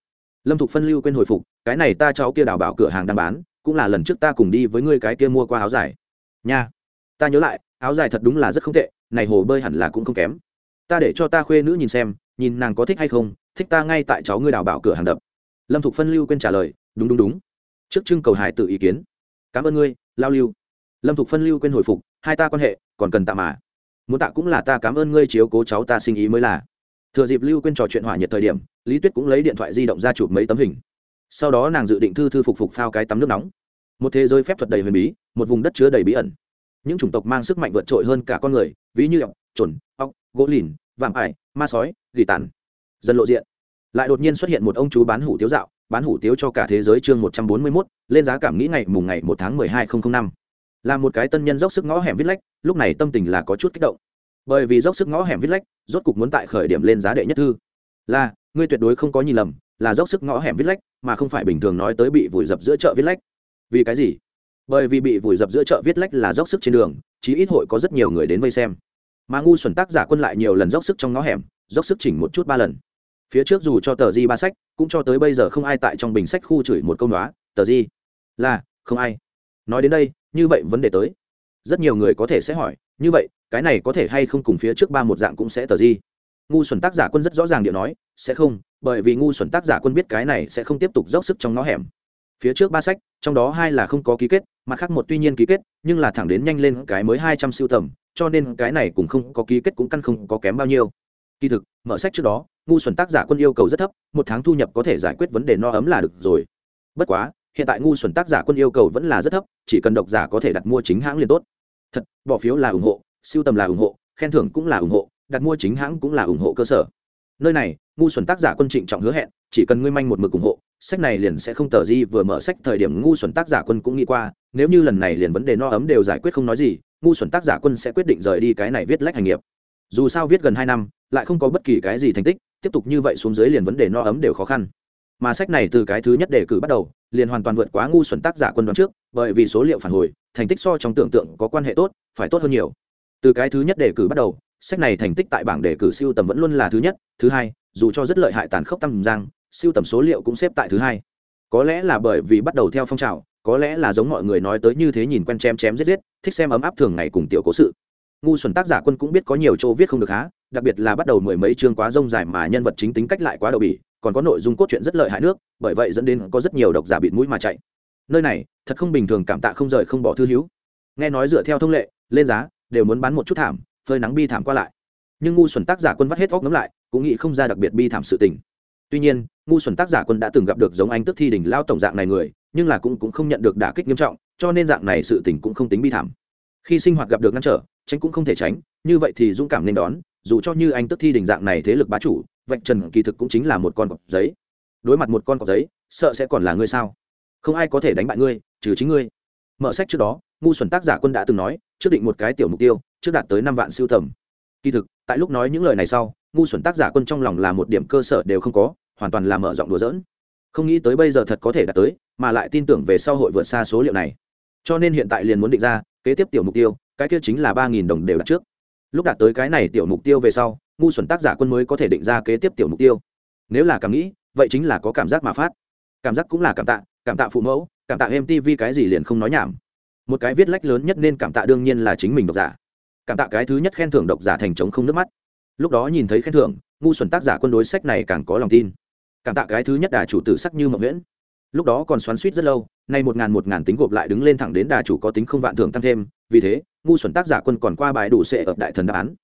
Lâm thục phân lưu quên hồi phục, cái này ta cháu kia đào bảo cửa hàng đang bán, cũng là lần trước ta cùng đi với ngươi cái kia mua qua áo dài. Nha, ta nhớ lại, áo dài thật đúng là rất không tệ này hồ bơi hẳn là cũng không kém. Ta để cho ta khuê nữ nhìn xem, nhìn nàng có thích hay không, thích ta ngay tại cháu ngươi đào bảo cửa hàng đập. Lâm thục phân lưu quên trả lời, đúng đúng đúng. Trước trưng cầu hải tự ý kiến. Cảm ơn ngươi, lao lưu. Lâm thục phân lưu quên hồi phục, hai ta quan hệ, còn cần tạ mà. Muốn tạ cũng là ta cảm ơn ngươi chiếu cố cháu ta sinh ý mới là. Thừa dịp lưu quên trò chuyện hỏa nhiệt thời điểm, lý tuyết cũng lấy điện thoại di động ra chụp mấy tấm hình. Sau đó nàng dự định thư thư phục phục phao cái tắm nước nóng. Một thế giới phép thuật đầy huyền bí, một vùng đất chứa đầy bí ẩn những chủng tộc mang sức mạnh vượt trội hơn cả con người, ví như ọc trồn ọc gỗ lìn, vạm ải, ma sói, gỉ tàn. Dần lộ diện. Lại đột nhiên xuất hiện một ông chú bán hủ tiếu dạo, bán hủ tiếu cho cả thế giới chương một trăm bốn mươi mốt, lên giá cảm nghĩ ngày mùng ngày một tháng mười hai nghìn năm. Là một cái tân nhân dốc sức ngõ hẻm viết lách, lúc này tâm tình là có chút kích động. Bởi vì dốc sức ngõ hẻm viết lách, rốt cục muốn tại khởi điểm lên giá đệ nhất thư. Là, ngươi tuyệt đối không có nhìn lầm, là dốc sức ngõ hẻm viết lách, mà không phải bình thường nói tới bị vùi dập giữa chợ viết lách. Vì cái gì? Bởi vì bị vùi dập giữa chợ viết lách là dốc sức trên đường, chí ít hội có rất nhiều người đến vây xem. Mà ngu xuẩn tác giả quân lại nhiều lần dốc sức trong ngõ hẻm, dốc sức chỉnh một chút ba lần. Phía trước dù cho tờ di ba sách, cũng cho tới bây giờ không ai tại trong bình sách khu chửi một câu nói, tờ di là, không ai. Nói đến đây, như vậy vấn đề tới. Rất nhiều người có thể sẽ hỏi, như vậy, cái này có thể hay không cùng phía trước ba một dạng cũng sẽ tờ di ngu xuẩn tác giả quân rất rõ ràng điệu nói, sẽ không, bởi vì ngu xuẩn tác giả quân biết cái này sẽ không tiếp tục dốc sức trong ngõ hẻm. Phía trước ba sách, trong đó hai là không có ký kết mặt khác một tuy nhiên ký kết, nhưng là thẳng đến nhanh lên cái mới hai trăm siêu tầm, cho nên cái này cũng không có ký kết cũng căn không có kém bao nhiêu. Kỳ thực, mở sách trước đó, ngu xuẩn tác giả quân yêu cầu rất thấp, một tháng thu nhập có thể giải quyết vấn đề no ấm là được rồi. Bất quá, hiện tại ngu xuẩn tác giả quân yêu cầu vẫn là rất thấp, chỉ cần độc giả có thể đặt mua chính hãng liền tốt. Thật, bỏ phiếu là ủng hộ, siêu tầm là ủng hộ, khen thưởng cũng là ủng hộ, đặt mua chính hãng cũng là ủng hộ cơ sở nơi này, ngu xuẩn tác giả quân trịnh trọng hứa hẹn, chỉ cần ngươi manh một mực ủng hộ, sách này liền sẽ không tờ di vừa mở sách thời điểm ngu xuẩn tác giả quân cũng nghĩ qua, nếu như lần này liền vấn đề no ấm đều giải quyết không nói gì, ngu xuẩn tác giả quân sẽ quyết định rời đi cái này viết lách hành nghiệp. Dù sao viết gần hai năm, lại không có bất kỳ cái gì thành tích, tiếp tục như vậy xuống dưới liền vấn đề no ấm đều khó khăn. Mà sách này từ cái thứ nhất đề cử bắt đầu, liền hoàn toàn vượt quá ngu xuẩn tác giả quân đoán trước, bởi vì số liệu phản hồi, thành tích so trong tưởng tượng có quan hệ tốt, phải tốt hơn nhiều. Từ cái thứ nhất đề cử bắt đầu sách này thành tích tại bảng đề cử siêu tầm vẫn luôn là thứ nhất, thứ hai, dù cho rất lợi hại tàn khốc tăng giang, siêu tầm số liệu cũng xếp tại thứ hai. Có lẽ là bởi vì bắt đầu theo phong trào, có lẽ là giống mọi người nói tới như thế nhìn quen chém chém giết giết, thích xem ấm áp thường ngày cùng tiểu cố sự. Ngu xuẩn tác giả quân cũng biết có nhiều chỗ viết không được há đặc biệt là bắt đầu mười mấy chương quá rông dài mà nhân vật chính tính cách lại quá đậu bỉ, còn có nội dung cốt truyện rất lợi hại nước, bởi vậy dẫn đến có rất nhiều độc giả bịt mũi mà chạy. Nơi này, thật không bình thường cảm tạ không rời không bỏ thư hữu. Nghe nói dựa theo thông lệ, lên giá, đều muốn bán một chút thảm phơi nắng bi thảm qua lại. Nhưng ngu xuẩn tác giả quân vắt hết óc ngấm lại, cũng nghĩ không ra đặc biệt bi thảm sự tình. Tuy nhiên, ngu xuẩn tác giả quân đã từng gặp được giống anh tức thi đỉnh lao tổng dạng này người, nhưng là cũng cũng không nhận được đả kích nghiêm trọng, cho nên dạng này sự tình cũng không tính bi thảm. Khi sinh hoạt gặp được ngăn trở, tránh cũng không thể tránh, như vậy thì dũng cảm nên đón, dù cho như anh tức thi đỉnh dạng này thế lực bá chủ, vạch trần kỳ thực cũng chính là một con cọp giấy. Đối mặt một con cọp giấy, sợ sẽ còn là ngươi sao? Không ai có thể đánh bại ngươi, trừ chính ngươi. Mở sách trước đó, ngu xuẩn tác giả quân đã từng nói, trước định một cái tiểu mục tiêu trước đạt tới năm vạn siêu tầm. Kỳ thực, tại lúc nói những lời này sau, ngu xuẩn tác giả quân trong lòng là một điểm cơ sở đều không có, hoàn toàn là mở rộng đùa dỡn không nghĩ tới bây giờ thật có thể đạt tới, mà lại tin tưởng về sau hội vượt xa số liệu này. Cho nên hiện tại liền muốn định ra, kế tiếp tiểu mục tiêu, cái kia chính là ba nghìn đồng đều đặt trước. Lúc đạt tới cái này tiểu mục tiêu về sau, ngu xuẩn tác giả quân mới có thể định ra kế tiếp tiểu mục tiêu. Nếu là cảm nghĩ, vậy chính là có cảm giác mà phát. Cảm giác cũng là cảm tạ cảm tạ phụ mẫu, cảm tạ em tv cái gì liền không nói nhảm. Một cái viết lách lớn nhất nên cảm tạ đương nhiên là chính mình độc giả cảm tạ cái thứ nhất khen thưởng độc giả thành trống không nước mắt. Lúc đó nhìn thấy khen thưởng, ngu xuẩn tác giả quân đối sách này càng có lòng tin. Cảm tạ cái thứ nhất đà chủ tử sắc như mậu nguyễn lúc đó còn xoắn suýt rất lâu, nay một ngàn một ngàn tính gộp lại đứng lên thẳng đến đà chủ có tính không vạn thưởng tăng thêm, vì thế, ngu xuẩn tác giả quân còn qua bài đủ sệ ập đại thần đáp án.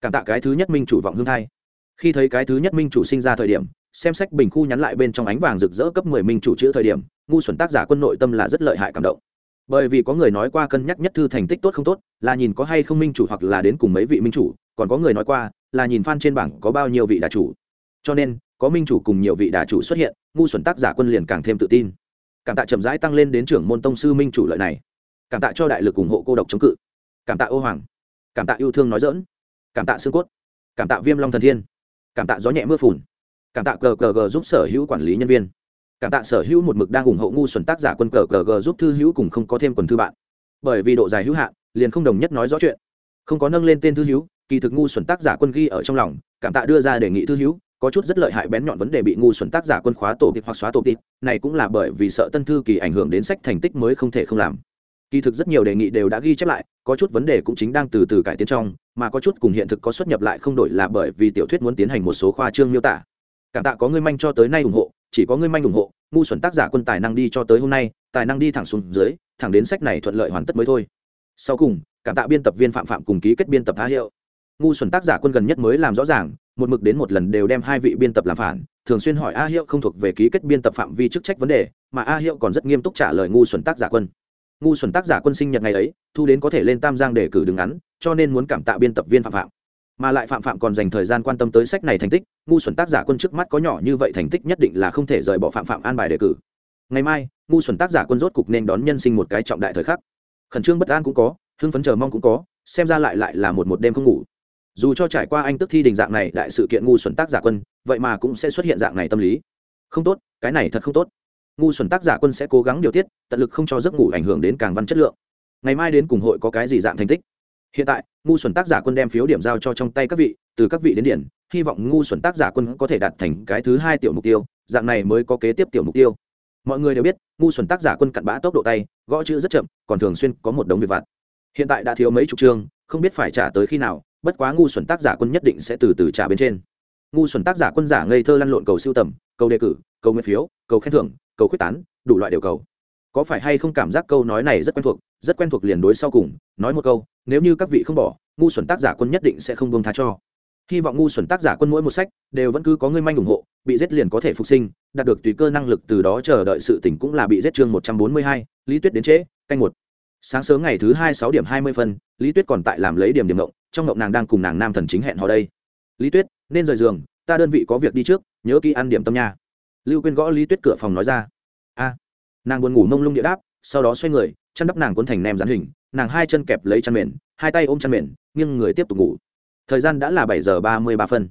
Cảm tạ cái thứ nhất minh chủ vọng hương thai. Khi thấy cái thứ nhất minh chủ sinh ra thời điểm, xem sách bình khu nhắn lại bên trong ánh vàng rực rỡ cấp mười minh chủ chữ thời điểm, ngu xuẩn tác giả quân nội tâm là rất lợi hại cảm động bởi vì có người nói qua cân nhắc nhất thư thành tích tốt không tốt, là nhìn có hay không minh chủ hoặc là đến cùng mấy vị minh chủ, còn có người nói qua, là nhìn f trên bảng có bao nhiêu vị đà chủ. Cho nên, có minh chủ cùng nhiều vị đà chủ xuất hiện, ngu xuẩn tác giả quân liền càng thêm tự tin. Cảm tạ chậm rãi tăng lên đến trưởng môn tông sư minh chủ lợi này. Cảm tạ cho đại lực ủng hộ cô độc chống cự. Cảm tạ ô hoàng. Cảm tạ yêu thương nói dỡn. Cảm tạ xương cốt. Cảm tạ viêm long thần thiên. Cảm tạ gió nhẹ mưa phùn. Cảm tạ cờ cờ g giúp sở hữu quản lý nhân viên cảm tạ sở hữu một mực đang ủng hộ ngu xuẩn tác giả quân cờ cờ g giúp thư hữu cùng không có thêm quần thư bạn. Bởi vì độ dài hữu hạn, liền không đồng nhất nói rõ chuyện. Không có nâng lên tên thư hữu, kỳ thực ngu xuẩn tác giả quân ghi ở trong lòng, cảm tạ đưa ra đề nghị thư hữu, có chút rất lợi hại bén nhọn vấn đề bị ngu xuẩn tác giả quân khóa tổ kịp hoặc xóa tổ kịp này cũng là bởi vì sợ tân thư kỳ ảnh hưởng đến sách thành tích mới không thể không làm. Kỳ thực rất nhiều đề nghị đều đã ghi chép lại, có chút vấn đề cũng chính đang từ từ cải tiến trong, mà có chút cùng hiện thực có xuất nhập lại không đổi là bởi vì tiểu thuyết muốn tiến hành một số khoa trương miêu tả. Cảm tạ có người manh cho tới nay ủng hộ chỉ có người manh ủng hộ, ngu xuẩn tác giả quân tài năng đi cho tới hôm nay, tài năng đi thẳng xuống dưới, thẳng đến sách này thuận lợi hoàn tất mới thôi. Sau cùng, cảm tạ biên tập viên phạm phạm cùng ký kết biên tập há hiệu. Ngu xuẩn tác giả quân gần nhất mới làm rõ ràng, một mực đến một lần đều đem hai vị biên tập làm phản, thường xuyên hỏi a hiệu không thuộc về ký kết biên tập phạm vi chức trách vấn đề, mà a hiệu còn rất nghiêm túc trả lời ngu xuẩn tác giả quân. Ngu xuẩn tác giả quân sinh nhật ngày ấy, thu đến có thể lên tam giang để cử đứng ngắn, cho nên muốn cảm tạ biên tập viên phạm phạm mà lại phạm phạm còn dành thời gian quan tâm tới sách này thành tích, ngu xuẩn tác giả quân trước mắt có nhỏ như vậy thành tích nhất định là không thể rời bỏ phạm phạm an bài đề cử. Ngày mai, ngu xuẩn tác giả quân rốt cục nên đón nhân sinh một cái trọng đại thời khắc. Khẩn trương bất an cũng có, hưng phấn chờ mong cũng có, xem ra lại lại là một một đêm không ngủ. Dù cho trải qua anh tức thi đình dạng này đại sự kiện ngu xuẩn tác giả quân, vậy mà cũng sẽ xuất hiện dạng này tâm lý. Không tốt, cái này thật không tốt. Ngu xuẩn tác giả quân sẽ cố gắng điều tiết, tận lực không cho giấc ngủ ảnh hưởng đến càng văn chất lượng. Ngày mai đến cùng hội có cái gì dạng thành tích? Hiện tại, ngu xuẩn tác giả quân đem phiếu điểm giao cho trong tay các vị, từ các vị đến điển, hy vọng ngu xuẩn tác giả quân có thể đạt thành cái thứ hai tiểu mục tiêu, dạng này mới có kế tiếp tiểu mục tiêu. Mọi người đều biết, ngu xuẩn tác giả quân cặn bã tốc độ tay, gõ chữ rất chậm, còn thường xuyên có một đống việc vặt. Hiện tại đã thiếu mấy chục chương, không biết phải trả tới khi nào, bất quá ngu xuẩn tác giả quân nhất định sẽ từ từ trả bên trên. Ngu xuẩn tác giả quân giả ngây thơ lăn lộn cầu siêu tầm, cầu đề cử, cầu nguyện phiếu, cầu khen thưởng, cầu quyết tán, đủ loại đều cầu có phải hay không cảm giác câu nói này rất quen thuộc, rất quen thuộc liền đối sau cùng, nói một câu, nếu như các vị không bỏ, ngu xuẩn tác giả quân nhất định sẽ không buông tha cho. Hy vọng ngu xuẩn tác giả quân mỗi một sách đều vẫn cứ có người manh ủng hộ, bị giết liền có thể phục sinh, đạt được tùy cơ năng lực từ đó chờ đợi sự tỉnh cũng là bị giết chương một trăm bốn mươi hai, lý tuyết đến trễ, canh một. Sáng sớm ngày thứ hai sáu điểm hai mươi phân, lý tuyết còn tại làm lấy điểm điểm ngộng, trong ngộng nàng đang cùng nàng nam thần chính hẹn họ đây. Lý tuyết, nên rời giường, ta đơn vị có việc đi trước, nhớ kỹ ăn điểm tâm nha. Lưu quên gõ lý tuyết cửa phòng nói ra nàng buồn ngủ mông lung địa đáp, sau đó xoay người, chăn đắp nàng cuốn thành nem dán hình, nàng hai chân kẹp lấy chăn mền, hai tay ôm chăn mền, nghiêng người tiếp tục ngủ. Thời gian đã là bảy giờ ba mươi ba phân.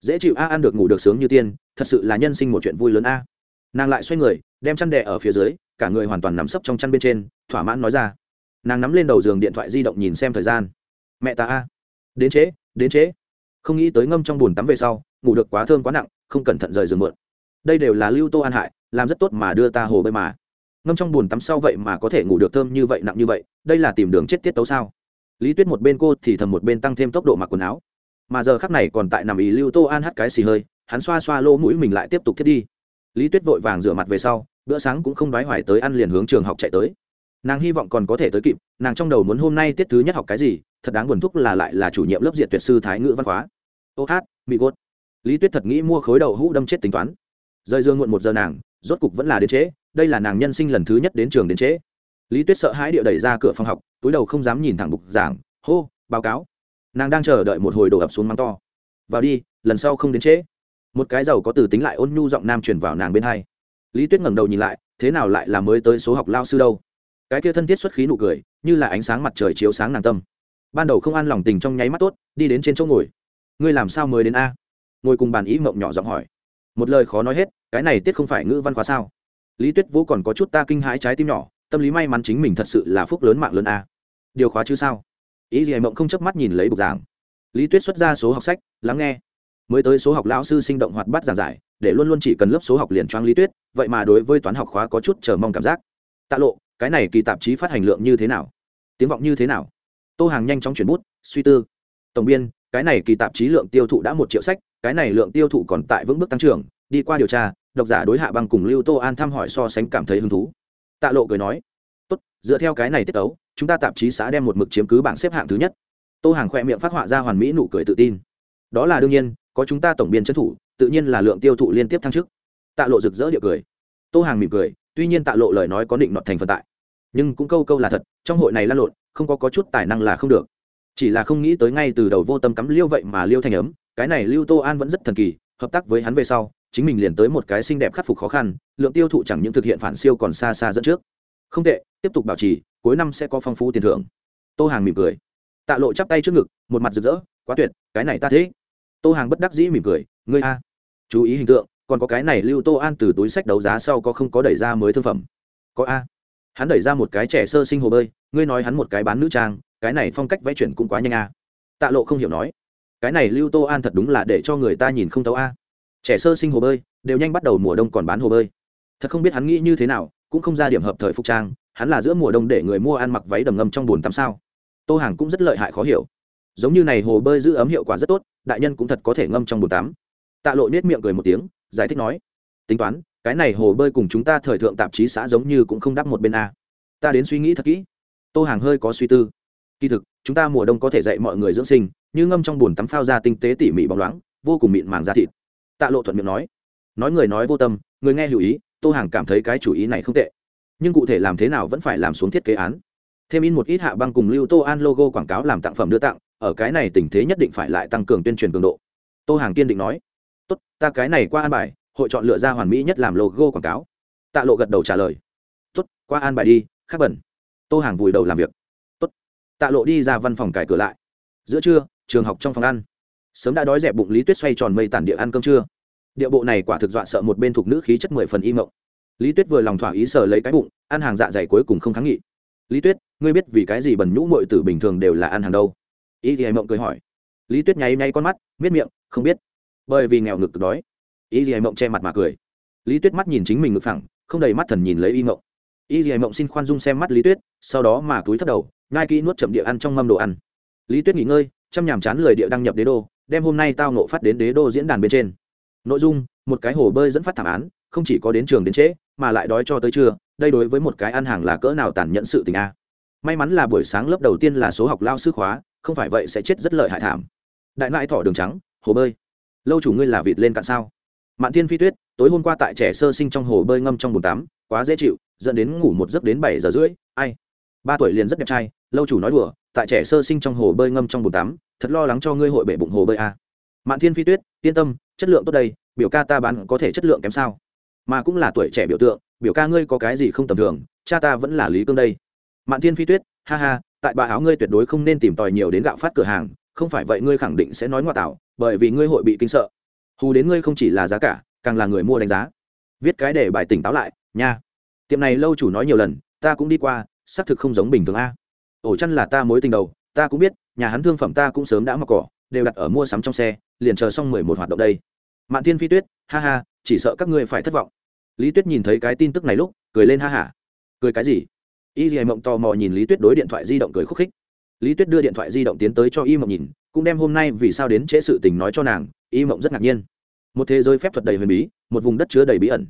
Dễ chịu a ăn được ngủ được sướng như tiên, thật sự là nhân sinh một chuyện vui lớn a. Nàng lại xoay người, đem chăn đè ở phía dưới, cả người hoàn toàn nắm sấp trong chăn bên trên, thỏa mãn nói ra. Nàng nắm lên đầu giường điện thoại di động nhìn xem thời gian. Mẹ ta a. Đến trễ đến trễ. Không nghĩ tới ngâm trong bùn tắm về sau, ngủ được quá thơm quá nặng, không cẩn thận rời giường mượn đây đều là lưu tô an hại, làm rất tốt mà đưa ta hồ bơi mà ngâm trong bùn tắm sau vậy mà có thể ngủ được thơm như vậy nặng như vậy, đây là tìm đường chết tiết tấu sao? Lý tuyết một bên cô thì thầm một bên tăng thêm tốc độ mặc quần áo. Mà giờ khắc này còn tại nằm ý lưu tô an hắt cái xì hơi, hắn xoa xoa lỗ mũi mình lại tiếp tục thiết đi. Lý tuyết vội vàng rửa mặt về sau, bữa sáng cũng không đoái hoài tới ăn liền hướng trường học chạy tới. Nàng hy vọng còn có thể tới kịp, nàng trong đầu muốn hôm nay tiết thứ nhất học cái gì, thật đáng buồn thúc là lại là chủ nhiệm lớp diệt tuyệt sư thái ngữ văn hóa ô hát bị gốt. Lý tuyết thật nghĩ mua khối đầu hũ đâm chết tính toán. Rơi dương muộn một giờ nàng, rốt cục vẫn là đến trễ đây là nàng nhân sinh lần thứ nhất đến trường đến trễ. Lý tuyết sợ hãi địa đẩy ra cửa phòng học, túi đầu không dám nhìn thẳng bục giảng, hô, báo cáo. Nàng đang chờ đợi một hồi đổ ập xuống mắng to. Vào đi, lần sau không đến trễ. Một cái giàu có từ tính lại ôn nhu giọng nam truyền vào nàng bên hai. Lý tuyết ngẩng đầu nhìn lại, thế nào lại là mới tới số học lao sư đâu? Cái kia thân thiết xuất khí nụ cười, như là ánh sáng mặt trời chiếu sáng nàng tâm. Ban đầu không an lòng tình trong nháy mắt tốt, đi đến trên chỗ ngồi. Ngươi làm sao mới đến a? Ngồi cùng bàn ý mộng nhỏ giọng hỏi. Một lời khó nói hết, cái này tiết không phải ngữ văn khóa sao? Lý tuyết vũ còn có chút ta kinh hãi trái tim nhỏ, tâm lý may mắn chính mình thật sự là phúc lớn mạng lớn a. Điều khóa chứ sao? Ý gì mộng không chớp mắt nhìn lấy bục giảng. Lý tuyết xuất ra số học sách, lắng nghe. Mới tới số học lão sư sinh động hoạt bát giảng giải, để luôn luôn chỉ cần lớp số học liền choang lý tuyết, vậy mà đối với toán học khóa có chút chờ mong cảm giác. Tạ lộ, cái này kỳ tạp chí phát hành lượng như thế nào? Tiếng vọng như thế nào? Tô hàng nhanh chóng chuyển bút, suy tư. Tổng biên, cái này kỳ tạp chí lượng tiêu thụ đã một triệu sách, cái này lượng tiêu thụ còn tại vững bước tăng trưởng, đi qua điều tra độc giả đối hạ băng cùng lưu tô an thăm hỏi so sánh cảm thấy hứng thú. Tạ lộ cười nói tốt dựa theo cái này tiết tấu chúng ta tạp chí xã đem một mực chiếm cứ bảng xếp hạng thứ nhất. Tô hàng khoe miệng phát họa ra hoàn mỹ nụ cười tự tin. Đó là đương nhiên có chúng ta tổng biên trấn thủ tự nhiên là lượng tiêu thụ liên tiếp thăng chức. Tạ lộ rực rỡ địa cười. Tô hàng mỉm cười tuy nhiên tạ lộ lời nói có định nọt thành phần tại nhưng cũng câu câu là thật trong hội này lan lộn không có, có chút tài năng là không được. Chỉ là không nghĩ tới ngay từ đầu vô tâm cắm liêu vậy mà liêu thành ấm cái này lưu tô an vẫn rất thần kỳ hợp tác với hắn về sau chính mình liền tới một cái xinh đẹp khắc phục khó khăn, lượng tiêu thụ chẳng những thực hiện phản siêu còn xa xa dẫn trước. Không tệ, tiếp tục bảo trì, cuối năm sẽ có phong phú tiền thưởng. Tô hàng mỉm cười. Tạ lộ chắp tay trước ngực, một mặt rực rỡ, quá tuyệt, cái này ta thế tô hàng bất đắc dĩ mỉm cười, ngươi a. Chú ý hình tượng, còn có cái này lưu tô an từ túi sách đấu giá sau có không có đẩy ra mới thương phẩm? Có a. Hắn đẩy ra một cái trẻ sơ sinh hồ bơi, ngươi nói hắn một cái bán nữ trang, cái này phong cách vẽ chuyển cũng quá nhanh a. Tạ lộ không hiểu nói, cái này lưu tô an thật đúng là để cho người ta nhìn không thấu a trẻ sơ sinh hồ bơi, đều nhanh bắt đầu mùa đông còn bán hồ bơi. Thật không biết hắn nghĩ như thế nào, cũng không ra điểm hợp thời phục trang, hắn là giữa mùa đông để người mua ăn mặc váy đầm ngâm trong bồn tắm sao? Tô hàng cũng rất lợi hại khó hiểu. Giống như này hồ bơi giữ ấm hiệu quả rất tốt, đại nhân cũng thật có thể ngâm trong bồn tắm. Tạ lộ nết miệng cười một tiếng, giải thích nói, tính toán, cái này hồ bơi cùng chúng ta thời thượng tạp chí xã giống như cũng không đắp một bên a. Ta đến suy nghĩ thật kỹ. Tô hàng hơi có suy tư. Kỳ thực, chúng ta mùa đông có thể dạy mọi người dưỡng sinh, như ngâm trong bồn tắm phao ra tinh tế tỉ mỉ bóng loáng, vô cùng mịn màng da thịt tạ lộ thuận miệng nói. Nói người nói vô tâm, người nghe lưu ý, tô hàng cảm thấy cái chủ ý này không tệ. Nhưng cụ thể làm thế nào vẫn phải làm xuống thiết kế án. Thêm in một ít hạ băng cùng lưu tô an logo quảng cáo làm tặng phẩm đưa tặng, ở cái này tình thế nhất định phải lại tăng cường tuyên truyền cường độ. Tô hàng kiên định nói. Tốt, ta cái này qua an bài, hội chọn lựa ra hoàn mỹ nhất làm logo quảng cáo. Tạ lộ gật đầu trả lời. Tốt, qua an bài đi khắc bẩn. Tô hàng vùi đầu làm việc. Tốt. Tạ lộ đi ra văn phòng cải cửa lại. Giữa trưa, trường học trong phòng ăn sớm đã đói dẹp bụng lý tuyết xoay tròn mây tản địa ăn cơm trưa. Địa bộ này quả thực dọa sợ một bên thuộc nữ khí chất mười phần y mộng. Lý tuyết vừa lòng thỏa ý sờ lấy cái bụng, ăn hàng dạ dày cuối cùng không kháng nghị. Lý tuyết, ngươi biết vì cái gì bẩn nhũ mội tử bình thường đều là ăn hàng đâu? Y thì mộng cười hỏi. Lý tuyết nháy nháy con mắt, miết miệng, không biết. Bởi vì nghèo ngực đói. Y thì mộng che mặt mà cười. Lý tuyết mắt nhìn chính mình ngực phẳng, không đầy mắt thần nhìn lấy y mộng. Y thì mộng xin khoan dung xem mắt lý tuyết, sau đó mà túi thất đầu ngai kỹ nuốt chậm địa ăn trong mâm đồ ăn. Lý tuyết nghỉ ngơi, chăm nhàm chán lời địa đăng nhập đế đô đem hôm nay tao nộ phát đến đế đô diễn đàn bên trên. Nội dung, một cái hồ bơi dẫn phát thảm án, không chỉ có đến trường đến trễ, mà lại đói cho tới trưa, đây đối với một cái ăn hàng là cỡ nào tàn nhẫn sự tình a. May mắn là buổi sáng lớp đầu tiên là số học lao sư khóa, không phải vậy sẽ chết rất lợi hại thảm. Đại nãi thỏ đường trắng, hồ bơi. Lâu chủ ngươi là vịt lên cạn sao? Mạn thiên phi tuyết, tối hôm qua tại trẻ sơ sinh trong hồ bơi ngâm trong bồn tắm, quá dễ chịu, dẫn đến ngủ một giấc đến bảy giờ rưỡi, ai? Ba tuổi liền rất đẹp trai, lâu chủ nói đùa, tại trẻ sơ sinh trong hồ bơi ngâm trong bồn tắm thật lo lắng cho ngươi hội bể bụng hồ bơi a mạn thiên phi tuyết, yên tâm, chất lượng tốt đây, biểu ca ta bán có thể chất lượng kém sao. Mà cũng là tuổi trẻ biểu tượng, biểu ca ngươi có cái gì không tầm thường, cha ta vẫn là lý cương đây. Mạn thiên phi tuyết, ha ha, tại bà áo ngươi tuyệt đối không nên tìm tòi nhiều đến gạo phát cửa hàng, không phải vậy ngươi khẳng định sẽ nói ngoại tảo bởi vì ngươi hội bị kinh sợ. Hù đến ngươi không chỉ là giá cả, càng là người mua đánh giá. Viết cái để bài tỉnh táo lại, nha. Tiệm này lâu chủ nói nhiều lần, ta cũng đi qua, xác thực không giống bình thường a. Ổ chăn là ta mối tình đầu ta cũng biết, nhà hắn thương phẩm ta cũng sớm đã mặc cỏ, đều đặt ở mua sắm trong xe, liền chờ xong mười một hoạt động đây. Mạn thiên phi tuyết, ha ha, chỉ sợ các ngươi phải thất vọng. Lý tuyết nhìn thấy cái tin tức này lúc, cười lên ha hả cười cái gì? Y dì mộng tò mò nhìn lý tuyết đối điện thoại di động cười khúc khích. Lý tuyết đưa điện thoại di động tiến tới cho y mộng nhìn, cũng đem hôm nay vì sao đến trễ sự tình nói cho nàng, y mộng rất ngạc nhiên. Một thế giới phép thuật đầy huyền bí, một vùng đất chứa đầy bí ẩn.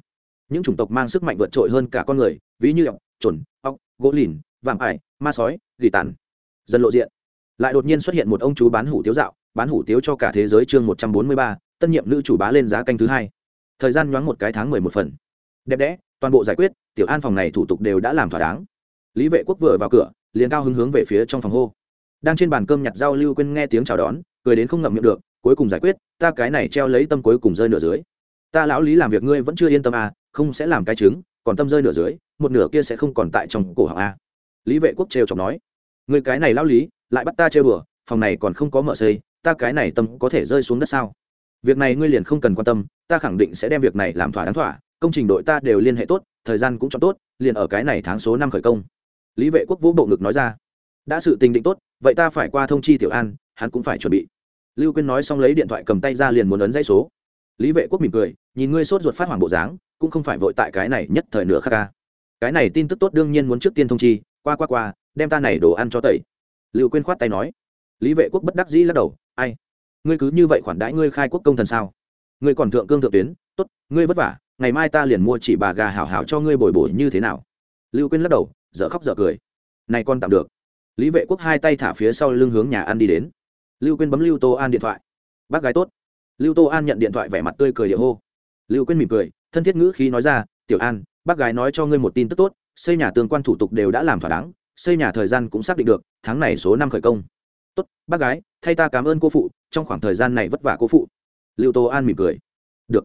Những chủng tộc mang sức mạnh vượt trội hơn cả con người, ví như ọc trồn ọc gỗ lìn, vạm ải, ma sói, gỉ tàn dần lộ diện. Lại đột nhiên xuất hiện một ông chú bán hủ tiếu dạo, bán hủ tiếu cho cả thế giới chương một trăm bốn mươi ba, tân nhiệm nữ chủ bá lên giá canh thứ hai. Thời gian nhoáng một cái tháng mười một phần. Đẹp đẽ, toàn bộ giải quyết, tiểu an phòng này thủ tục đều đã làm thỏa đáng. Lý vệ quốc vừa vào cửa, liền cao hứng hướng về phía trong phòng hô. Đang trên bàn cơm nhặt rau lưu quên nghe tiếng chào đón, cười đến không ngậm miệng được, cuối cùng giải quyết, ta cái này treo lấy tâm cuối cùng rơi nửa dưới. Ta lão lý làm việc ngươi vẫn chưa yên tâm à không sẽ làm cái trứng còn tâm rơi nửa dưới, một nửa kia sẽ không còn tại trong cổ họng a lý vệ quốc trêu chọc nói người cái này lão lý, lại bắt ta chơi bừa phòng này còn không có mở xây, ta cái này tâm có thể rơi xuống đất sao? Việc này ngươi liền không cần quan tâm, ta khẳng định sẽ đem việc này làm thỏa đáng thỏa, công trình đội ta đều liên hệ tốt, thời gian cũng cho tốt, liền ở cái này tháng số năm khởi công. Lý vệ quốc vũ bộ ngực nói ra. Đã sự tình định tốt, vậy ta phải qua thông chi tiểu an, hắn cũng phải chuẩn bị. Lưu quyên nói xong lấy điện thoại cầm tay ra liền muốn ấn dây số. Lý vệ quốc mỉm cười, nhìn ngươi sốt ruột phát hoảng bộ dáng, cũng không phải vội tại cái này nhất thời nửa khắc ca. Cái này tin tức tốt đương nhiên muốn trước tiên thông chi, qua qua qua đem ta này đồ ăn cho tẩy. Lưu quyên khoát tay nói. Lý vệ quốc bất đắc dĩ lắc đầu, ai? Ngươi cứ như vậy khoản đãi ngươi khai quốc công thần sao? Ngươi còn thượng cương thượng tuyến, tốt, ngươi vất vả, ngày mai ta liền mua chỉ bà gà hảo hảo cho ngươi bồi bổ như thế nào? Lưu quyên lắc đầu, dở khóc dở cười. Này con tạm được. Lý vệ quốc hai tay thả phía sau lưng hướng nhà ăn đi đến. Lưu quyên bấm lưu tô an điện thoại. Bác gái tốt. Lưu tô an nhận điện thoại vẻ mặt tươi cười địa hô. Lưu quyên mỉm cười, thân thiết ngữ khí nói ra, tiểu an, bác gái nói cho ngươi một tin tức tốt, xây nhà tương quan thủ tục đều đã làm thỏa đáng xây nhà thời gian cũng xác định được, tháng này số năm khởi công. Tốt, bác gái, thay ta cảm ơn cô phụ, trong khoảng thời gian này vất vả cô phụ. Lưu tô an mỉm cười. Được.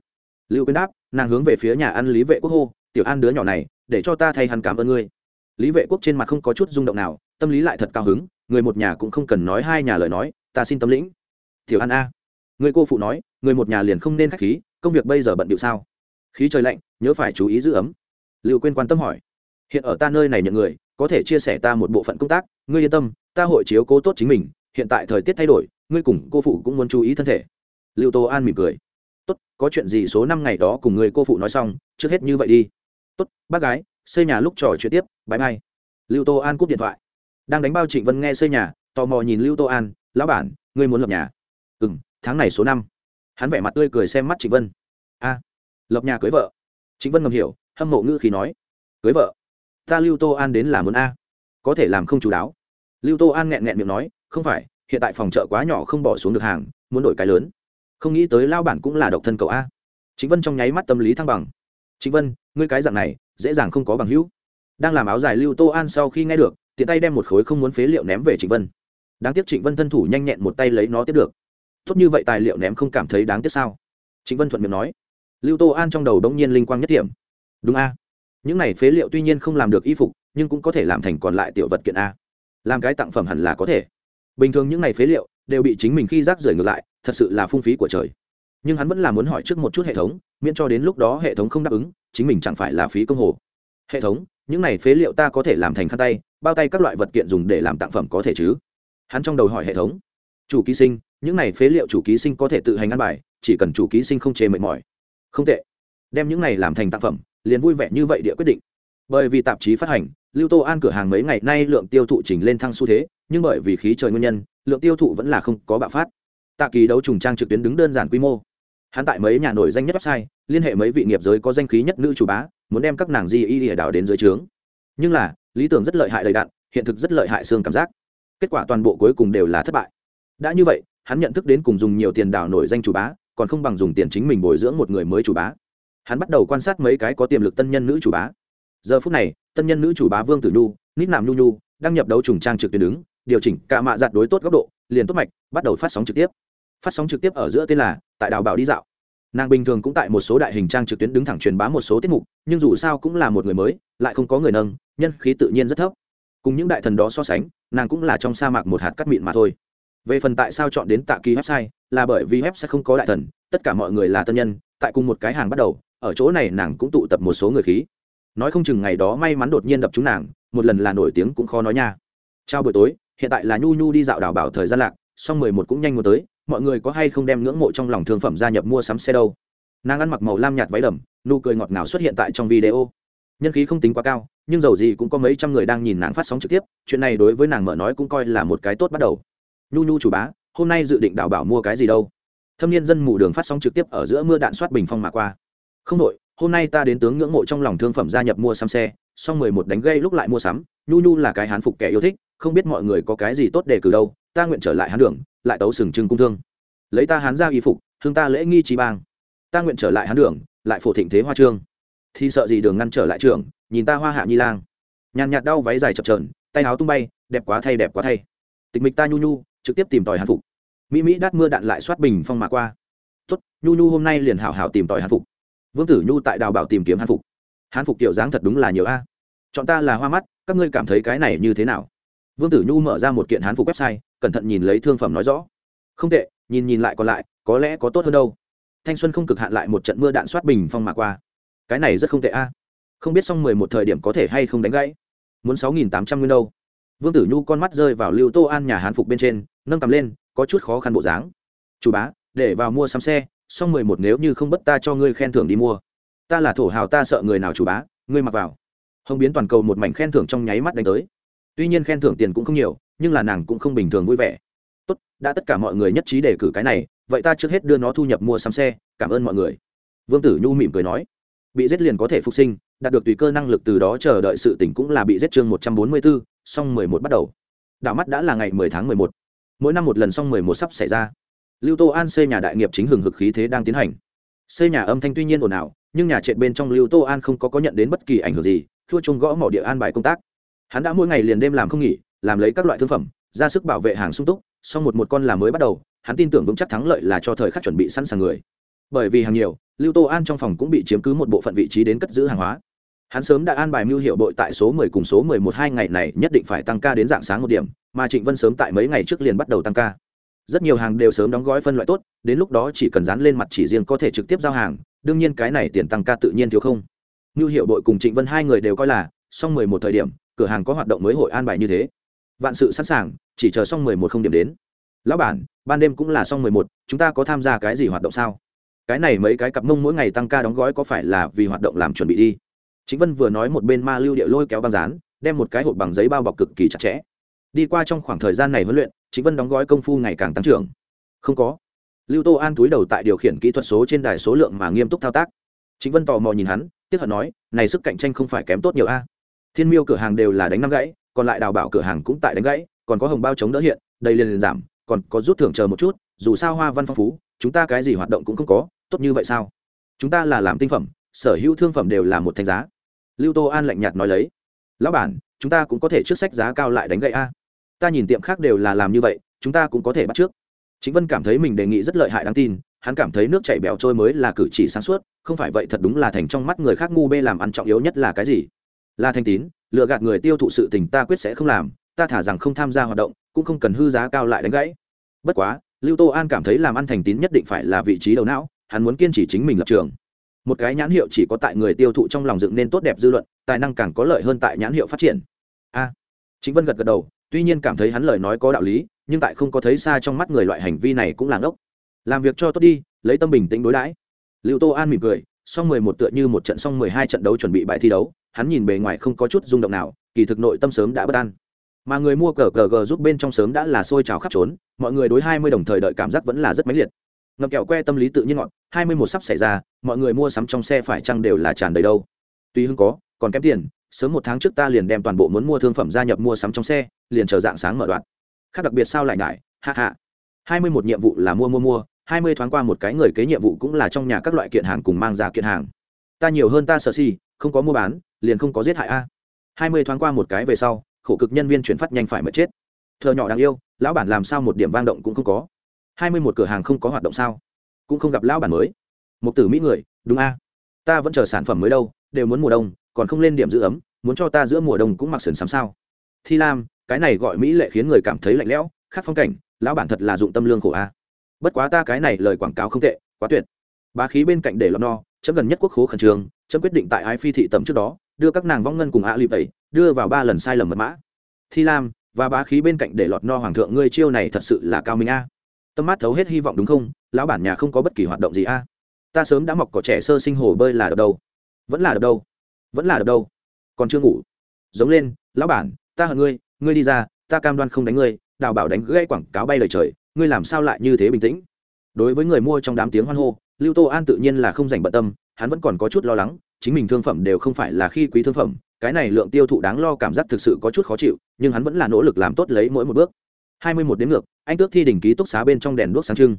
Lưu quyên đáp, nàng hướng về phía nhà ăn lý vệ quốc hô, tiểu an đứa nhỏ này, để cho ta thay hắn cảm ơn ngươi. Lý vệ quốc trên mặt không có chút rung động nào, tâm lý lại thật cao hứng, người một nhà cũng không cần nói hai nhà lời nói, ta xin tâm lĩnh. Tiểu an a, người cô phụ nói, người một nhà liền không nên k h á c h khí, công việc bây giờ bận điệu sao? Khí trời lạnh, nhớ phải chú ý giữ ấm. Liệu quên quan tâm hỏi. Hiện ở ta nơi này nhận người có thể chia sẻ ta một bộ phận công tác, ngươi yên tâm, ta hội chiếu cố tốt chính mình, hiện tại thời tiết thay đổi, ngươi cùng cô phụ cũng muốn chú ý thân thể. Lưu tô an mỉm cười. Tốt, có chuyện gì số năm ngày đó cùng người cô phụ nói xong, trước hết như vậy đi. Tốt, bác gái, xây nhà lúc trò chuyện tiếp bãi mai. Lưu tô an cúp điện thoại. Đang đánh bao trịnh vân nghe xây nhà, tò mò nhìn lưu tô an, lão bản, ngươi muốn lập nhà? Ừ m tháng này số năm. Hắn vẻ mặt tươi cười xem mắt trịnh vân. A, lập nhà cưới vợ. Trịnh vân ngầm hiểu, hâm mộ ngữ khi nói. Cưới vợ? Ta lưu tô an đến là muốn a. Có thể làm không chú đáo. Lưu tô an nghẹn nghẹn miệng nói, không phải, hiện tại phòng chợ quá nhỏ không bỏ xuống được hàng, muốn đổi cái lớn. Không nghĩ tới lao bản cũng là độc thân cậu a. Chính vân trong nháy mắt tâm lý thăng bằng. Chính vân, ngươi cái dạng này, dễ dàng không có bằng hữu. Đang làm áo dài lưu tô an sau khi nghe được, tiện tay đem một khối không muốn phế liệu ném về trịnh vân. Đáng tiếc trịnh vân thân thủ nhanh nhẹn một tay lấy nó tiếp được. Tốt như vậy tài liệu ném không cảm thấy đáng tiếc sao? Trịnh vân thuận miệng nói. Lưu tô an trong đầu đống nhiên linh quang nhất điểm. Đúng a những này phế liệu tuy nhiên không làm được y phục, nhưng cũng có thể làm thành còn lại tiểu vật kiện a. Làm cái tặng phẩm hẳn là có thể. Bình thường những này phế liệu đều bị chính mình khi rác rưởi ngược lại, thật sự là phung phí của trời. Nhưng hắn vẫn là muốn hỏi trước một chút hệ thống, miễn cho đến lúc đó hệ thống không đáp ứng, chính mình chẳng phải là phí công hồ. Hệ thống, những này phế liệu ta có thể làm thành khăn tay, bao tay các loại vật kiện dùng để làm tặng phẩm có thể chứ? Hắn trong đầu hỏi hệ thống. Chủ ký sinh, những này phế liệu chủ ký sinh có thể tự hành ăn bài, chỉ cần chủ ký sinh không chê mệt mỏi. Không tệ. Đem những này làm thành tặng phẩm liền vui vẻ như vậy địa quyết định. Bởi vì tạp chí phát hành, lưu tô an cửa hàng mấy ngày nay lượng tiêu thụ chỉnh lên thăng xu thế, nhưng bởi vì khí trời nguyên nhân, lượng tiêu thụ vẫn là không có bạo phát. Tạ kỳ đấu trùng trang trực tuyến đứng đơn giản quy mô. Hắn tại mấy nhà nổi danh nhất website, liên hệ mấy vị nghiệp giới có danh khí nhất nữ chủ bá, muốn đem các nàng di y ỉa đảo đến dưới trướng. Nhưng là, lý tưởng rất lợi hại đầy đạn hiện thực rất lợi hại xương cảm giác. Kết quả toàn bộ cuối cùng đều là thất bại. Đã như vậy, hắn nhận thức đến cùng dùng nhiều tiền đảo nổi danh chủ bá, còn không bằng dùng tiền chính mình bồi dưỡng một người mới chủ bá hắn bắt đầu quan sát mấy cái có tiềm lực tân nhân nữ chủ bá. Giờ phút này, tân nhân nữ chủ bá vương tử nhu, nít nạm nhu nhu đăng nhập đấu trùng trang trực tuyến đứng, điều chỉnh cả mạ giặt đối tốt góc độ, liền tốt mạch, bắt đầu phát sóng trực tiếp. Phát sóng trực tiếp ở giữa tên là tại đào bảo đi dạo. Nàng bình thường cũng tại một số đại hình trang trực tuyến đứng thẳng truyền bá một số tiết mục, nhưng dù sao cũng là một người mới, lại không có người nâng, nhân khí tự nhiên rất thấp. Cùng những đại thần đó so sánh, nàng cũng là trong sa mạc một hạt cắt mịn mà thôi. Về phần tại sao chọn đến tạ kỳ website, là bởi vì website sẽ không có đại thần, tất cả mọi người là tân nhân tại cùng một cái hàng bắt đầu, ở chỗ này nàng cũng tụ tập một số người khí. Nói không chừng ngày đó may mắn đột nhiên đập chúng nàng, một lần là nổi tiếng cũng khó nói nha. Chào buổi tối, hiện tại là nhu nhu đi dạo đảo bảo thời gian lạc Song mười một cũng nhanh muốn tới, mọi người có hay không đem ngưỡng mộ trong lòng thương phẩm gia nhập mua sắm xe đâu? Nàng ăn mặc màu lam nhạt váy đầm, nụ cười ngọt ngào xuất hiện tại trong video. Nhân khí không tính quá cao, nhưng dầu gì cũng có mấy trăm người đang nhìn nàng phát sóng trực tiếp, chuyện này đối với nàng mở nói cũng coi là một cái tốt bắt đầu. Nhu nhu chủ bá, hôm nay dự định đảo bảo mua cái gì đâu? Thâm niên dân mù đường phát sóng trực tiếp ở giữa mưa đạn soát bình phong mà qua. Không đội, hôm nay ta đến tướng ngưỡng mộ trong lòng thương phẩm gia nhập mua sắm xe, xong mười một đánh gây lúc lại mua sắm, nhu nhu là cái hán phục kẻ yêu thích, không biết mọi người có cái gì tốt để cử đâu, ta nguyện trở lại hán đường, lại tấu sừng trưng cung thương. Lấy ta hán ra y phục thương ta lễ nghi trí bang. Ta nguyện trở lại hán đường, lại phổ thịnh thế hoa trương. Thì sợ gì đường ngăn trở lại trường, nhìn ta hoa hạ nhi lang. Nhàn nhạt đau váy dài chập trờn tay áo tung bay, đẹp quá thay, đẹp quá thay. Tịch mịch ta nhu nhu, trực tiếp tìm tòi hán phục mỹ mỹ đắt mưa đạn lại soát bình phong mà qua. Tốt, nhu nhu hôm nay liền hảo hảo tìm tòi hán phục. Vương tử nhu tại đào bảo tìm kiếm hán phục. Hán phục kiểu dáng thật đúng là nhiều a. Chọn ta là hoa mắt, các ngươi cảm thấy cái này như thế nào? Vương tử nhu mở ra một kiện hán phục website, cẩn thận nhìn lấy thương phẩm nói rõ. Không tệ, nhìn nhìn lại còn lại, có lẽ có tốt hơn đâu. Thanh xuân không cực hạn lại một trận mưa đạn soát bình phong mà qua. Cái này rất không tệ a. Không biết xong mười một thời điểm có thể hay không đánh gãy. Muốn sáu nghìn tám trăm nguyên đâu. Vương tử nhu con mắt rơi vào lưu tô an nhà hán phục bên trên, nâng cầm lên có chút khó khăn bộ dáng. Chủ bá, để vào mua sắm xe, xong mười một nếu như không bất ta cho ngươi khen thưởng đi mua. Ta là thổ hào, ta sợ người nào chủ bá, ngươi mặc vào. Hồng biến toàn cầu một mảnh khen thưởng trong nháy mắt đánh tới. Tuy nhiên khen thưởng tiền cũng không nhiều, nhưng là nàng cũng không bình thường vui vẻ. Tốt, đã tất cả mọi người nhất trí đề cử cái này, vậy ta trước hết đưa nó thu nhập mua sắm xe, cảm ơn mọi người. Vương tử nhu mỉm cười nói. Bị giết liền có thể phục sinh, đạt được tùy cơ năng lực từ đó chờ đợi sự tỉnh cũng là bị giết chương một trăm bốn mươi bốn song mười một bắt đầu. Đảo mắt đã là ngày mười tháng mười một mỗi năm một lần song mười một sắp xảy ra. Lưu tô an xây nhà đại nghiệp chính hừng hực khí thế đang tiến hành. Xây nhà âm thanh tuy nhiên ồn ào, nhưng nhà trệt bên trong lưu tô an không có có nhận đến bất kỳ ảnh hưởng gì, thua chung gõ mỏ địa an bài công tác. Hắn đã mỗi ngày liền đêm làm không nghỉ, làm lấy các loại thương phẩm, ra sức bảo vệ hàng sung túc song một một con là mới bắt đầu, hắn tin tưởng vững chắc thắng lợi là cho thời khắc chuẩn bị sẵn sàng người. Bởi vì hàng nhiều, lưu tô an trong phòng cũng bị chiếm cứ một bộ phận vị trí đến cất giữ hàng hóa hắn sớm đã an bài mưu hiệu đội tại số 10 cùng số 11 hai ngày này nhất định phải tăng ca đến dạng sáng một điểm mà trịnh vân sớm tại mấy ngày trước liền bắt đầu tăng ca. Rất nhiều hàng đều sớm đóng gói phân loại tốt đến lúc đó chỉ cần dán lên mặt chỉ riêng có thể trực tiếp giao hàng đương nhiên cái này tiền tăng ca tự nhiên thiếu không. Mưu hiệu đội cùng trịnh vân hai người đều coi là xong 11 thời điểm cửa hàng có hoạt động mới hội an bài như thế. Vạn sự sẵn sàng chỉ chờ xong 11 không điểm đến. Lão bản ban đêm cũng là xong 11, chúng ta có tham gia cái gì hoạt động sao? Cái này mấy cái cặp mông mỗi ngày tăng ca đóng gói có phải là vì hoạt động làm chuẩn bị đi? Chính vân vừa nói một bên ma lưu địa lôi kéo băng rán, đem một cái hộp bằng giấy bao bọc cực kỳ chặt chẽ. Đi qua trong khoảng thời gian này huấn luyện chính vân đóng gói công phu ngày càng tăng trưởng. Không có. Lưu tô an túi đầu tại điều khiển kỹ thuật số trên đài số lượng mà nghiêm túc thao tác. Chính vân tò mò nhìn hắn tiếp hận nói này sức cạnh tranh không phải kém tốt nhiều a. Thiên miêu cửa hàng đều là đánh năm gãy còn lại đào bảo cửa hàng cũng tại đánh gãy còn có hồng bao chống đỡ hiện đây liền liền giảm còn có rút thưởng chờ một chút dù sao hoa văn phong phú chúng ta cái gì hoạt động cũng không có tốt như vậy sao? Chúng ta là làm tinh phẩm sở hữu thương phẩm đều là một thanh giá. Lưu tô an lạnh nhạt nói lấy, lão bản, chúng ta cũng có thể trước sách giá cao lại đánh gậy a. Ta nhìn tiệm khác đều là làm như vậy, chúng ta cũng có thể bắt trước. Chính vân cảm thấy mình đề nghị rất lợi hại đáng tin, hắn cảm thấy nước chảy bèo trôi mới là cử chỉ sáng suốt, không phải vậy thật đúng là thành trong mắt người khác ngu bê làm ăn trọng yếu nhất là cái gì? Là thanh tín lựa gạt người tiêu thụ sự tình ta quyết sẽ không làm, ta thả rằng không tham gia hoạt động, cũng không cần hư giá cao lại đánh gãy. Bất quá, lưu tô an cảm thấy làm ăn thành tín nhất định phải là vị trí đầu não, hắn muốn kiên trì chính mình lập trường một cái nhãn hiệu chỉ có tại người tiêu thụ trong lòng dựng nên tốt đẹp dư luận, tài năng càng có lợi hơn tại nhãn hiệu phát triển. A. Chính vân gật gật đầu, tuy nhiên cảm thấy hắn lời nói có đạo lý, nhưng tại không có thấy xa trong mắt người loại hành vi này cũng là ngốc. Làm việc cho tốt đi, lấy tâm bình tĩnh đối đãi. Lưu tô an mỉm cười xong mười một tựa như một trận xong mười hai trận đấu chuẩn bị bài thi đấu, hắn nhìn bề ngoài không có chút rung động nào, kỳ thực nội tâm sớm đã bất an. Mà người mua cờ cờ giúp bên trong sớm đã là xôi trào khắp trốn, mọi người đối hai mươi đồng thời đợi cảm giác vẫn là rất mãnh liệt ngập kẹo que tâm lý tự nhiên ngọn hai mươi một sắp xảy ra, mọi người mua sắm trong xe phải chăng đều là tràn đầy đâu. Tuy hưng có, còn kém tiền, sớm một tháng trước ta liền đem toàn bộ muốn mua thương phẩm gia nhập mua sắm trong xe, liền chờ dạng sáng mở đoạn. Khác đặc biệt sao lại ngại hạ hạ hai mươi một nhiệm vụ là mua mua mua, hai mươi thoáng qua một cái người kế nhiệm vụ cũng là trong nhà các loại kiện hàng cùng mang ra kiện hàng. Ta nhiều hơn ta sợ si, không có mua bán, liền không có giết hại a. Hai mươi thoáng qua một cái về sau, khổ cực nhân viên chuyển phát nhanh phải mất chết. Thợ nhỏ đáng yêu, lão bản làm sao một điểm vang động cũng không có hai mươi một cửa hàng không có hoạt động sao? Cũng không gặp lão bản mới. Một tử mỹ người, đúng a. Ta vẫn chờ sản phẩm mới đâu, đều muốn mùa đông, còn không lên điểm giữ ấm, muốn cho ta giữa mùa đông cũng mặc sườn sắm sao? Thi lam, cái này gọi mỹ lệ khiến người cảm thấy lạnh lẽo, khác phong cảnh, lão bản thật là dụng tâm lương khổ a. Bất quá ta cái này lời quảng cáo không tệ, quá tuyệt. Bá khí bên cạnh để lọt no, chấm gần nhất quốc khố khẩn trương, chấm quyết định tại ái phi thị tầm trước đó, đưa các nàng vong ngân cùng ạ lịp tẩy đưa vào ba lần sai lầm mật mã. Thi lam, và bá khí bên cạnh để lọt no hoàng thượng, ngươi chiêu này thật sự là cao minh a tâm mát thấu hết hy vọng đúng không? Lão bản nhà không có bất kỳ hoạt động gì a. Ta sớm đã mọc cỏ trẻ sơ sinh hồ bơi là đập đâu. Vẫn là đập đâu. Vẫn là đập đâu. Còn chưa ngủ. Giống lên, lão bản, ta hận ngươi ngươi đi ra, ta cam đoan không đánh ngươi, đào bảo đánh gãy quảng cáo bay lời trời, ngươi làm sao lại như thế bình tĩnh? Đối với người mua trong đám tiếng hoan hô, lưu tô an tự nhiên là không dành bận tâm, hắn vẫn còn có chút lo lắng, chính mình thương phẩm đều không phải là khi quý thương phẩm, cái này lượng tiêu thụ đáng lo cảm giác thực sự có chút khó chịu, nhưng hắn vẫn là nỗ lực làm tốt lấy mỗi một bước. Hai mươi một đến ngược anh tước thi đình ký túc xá bên trong đèn đuốc sáng trưng.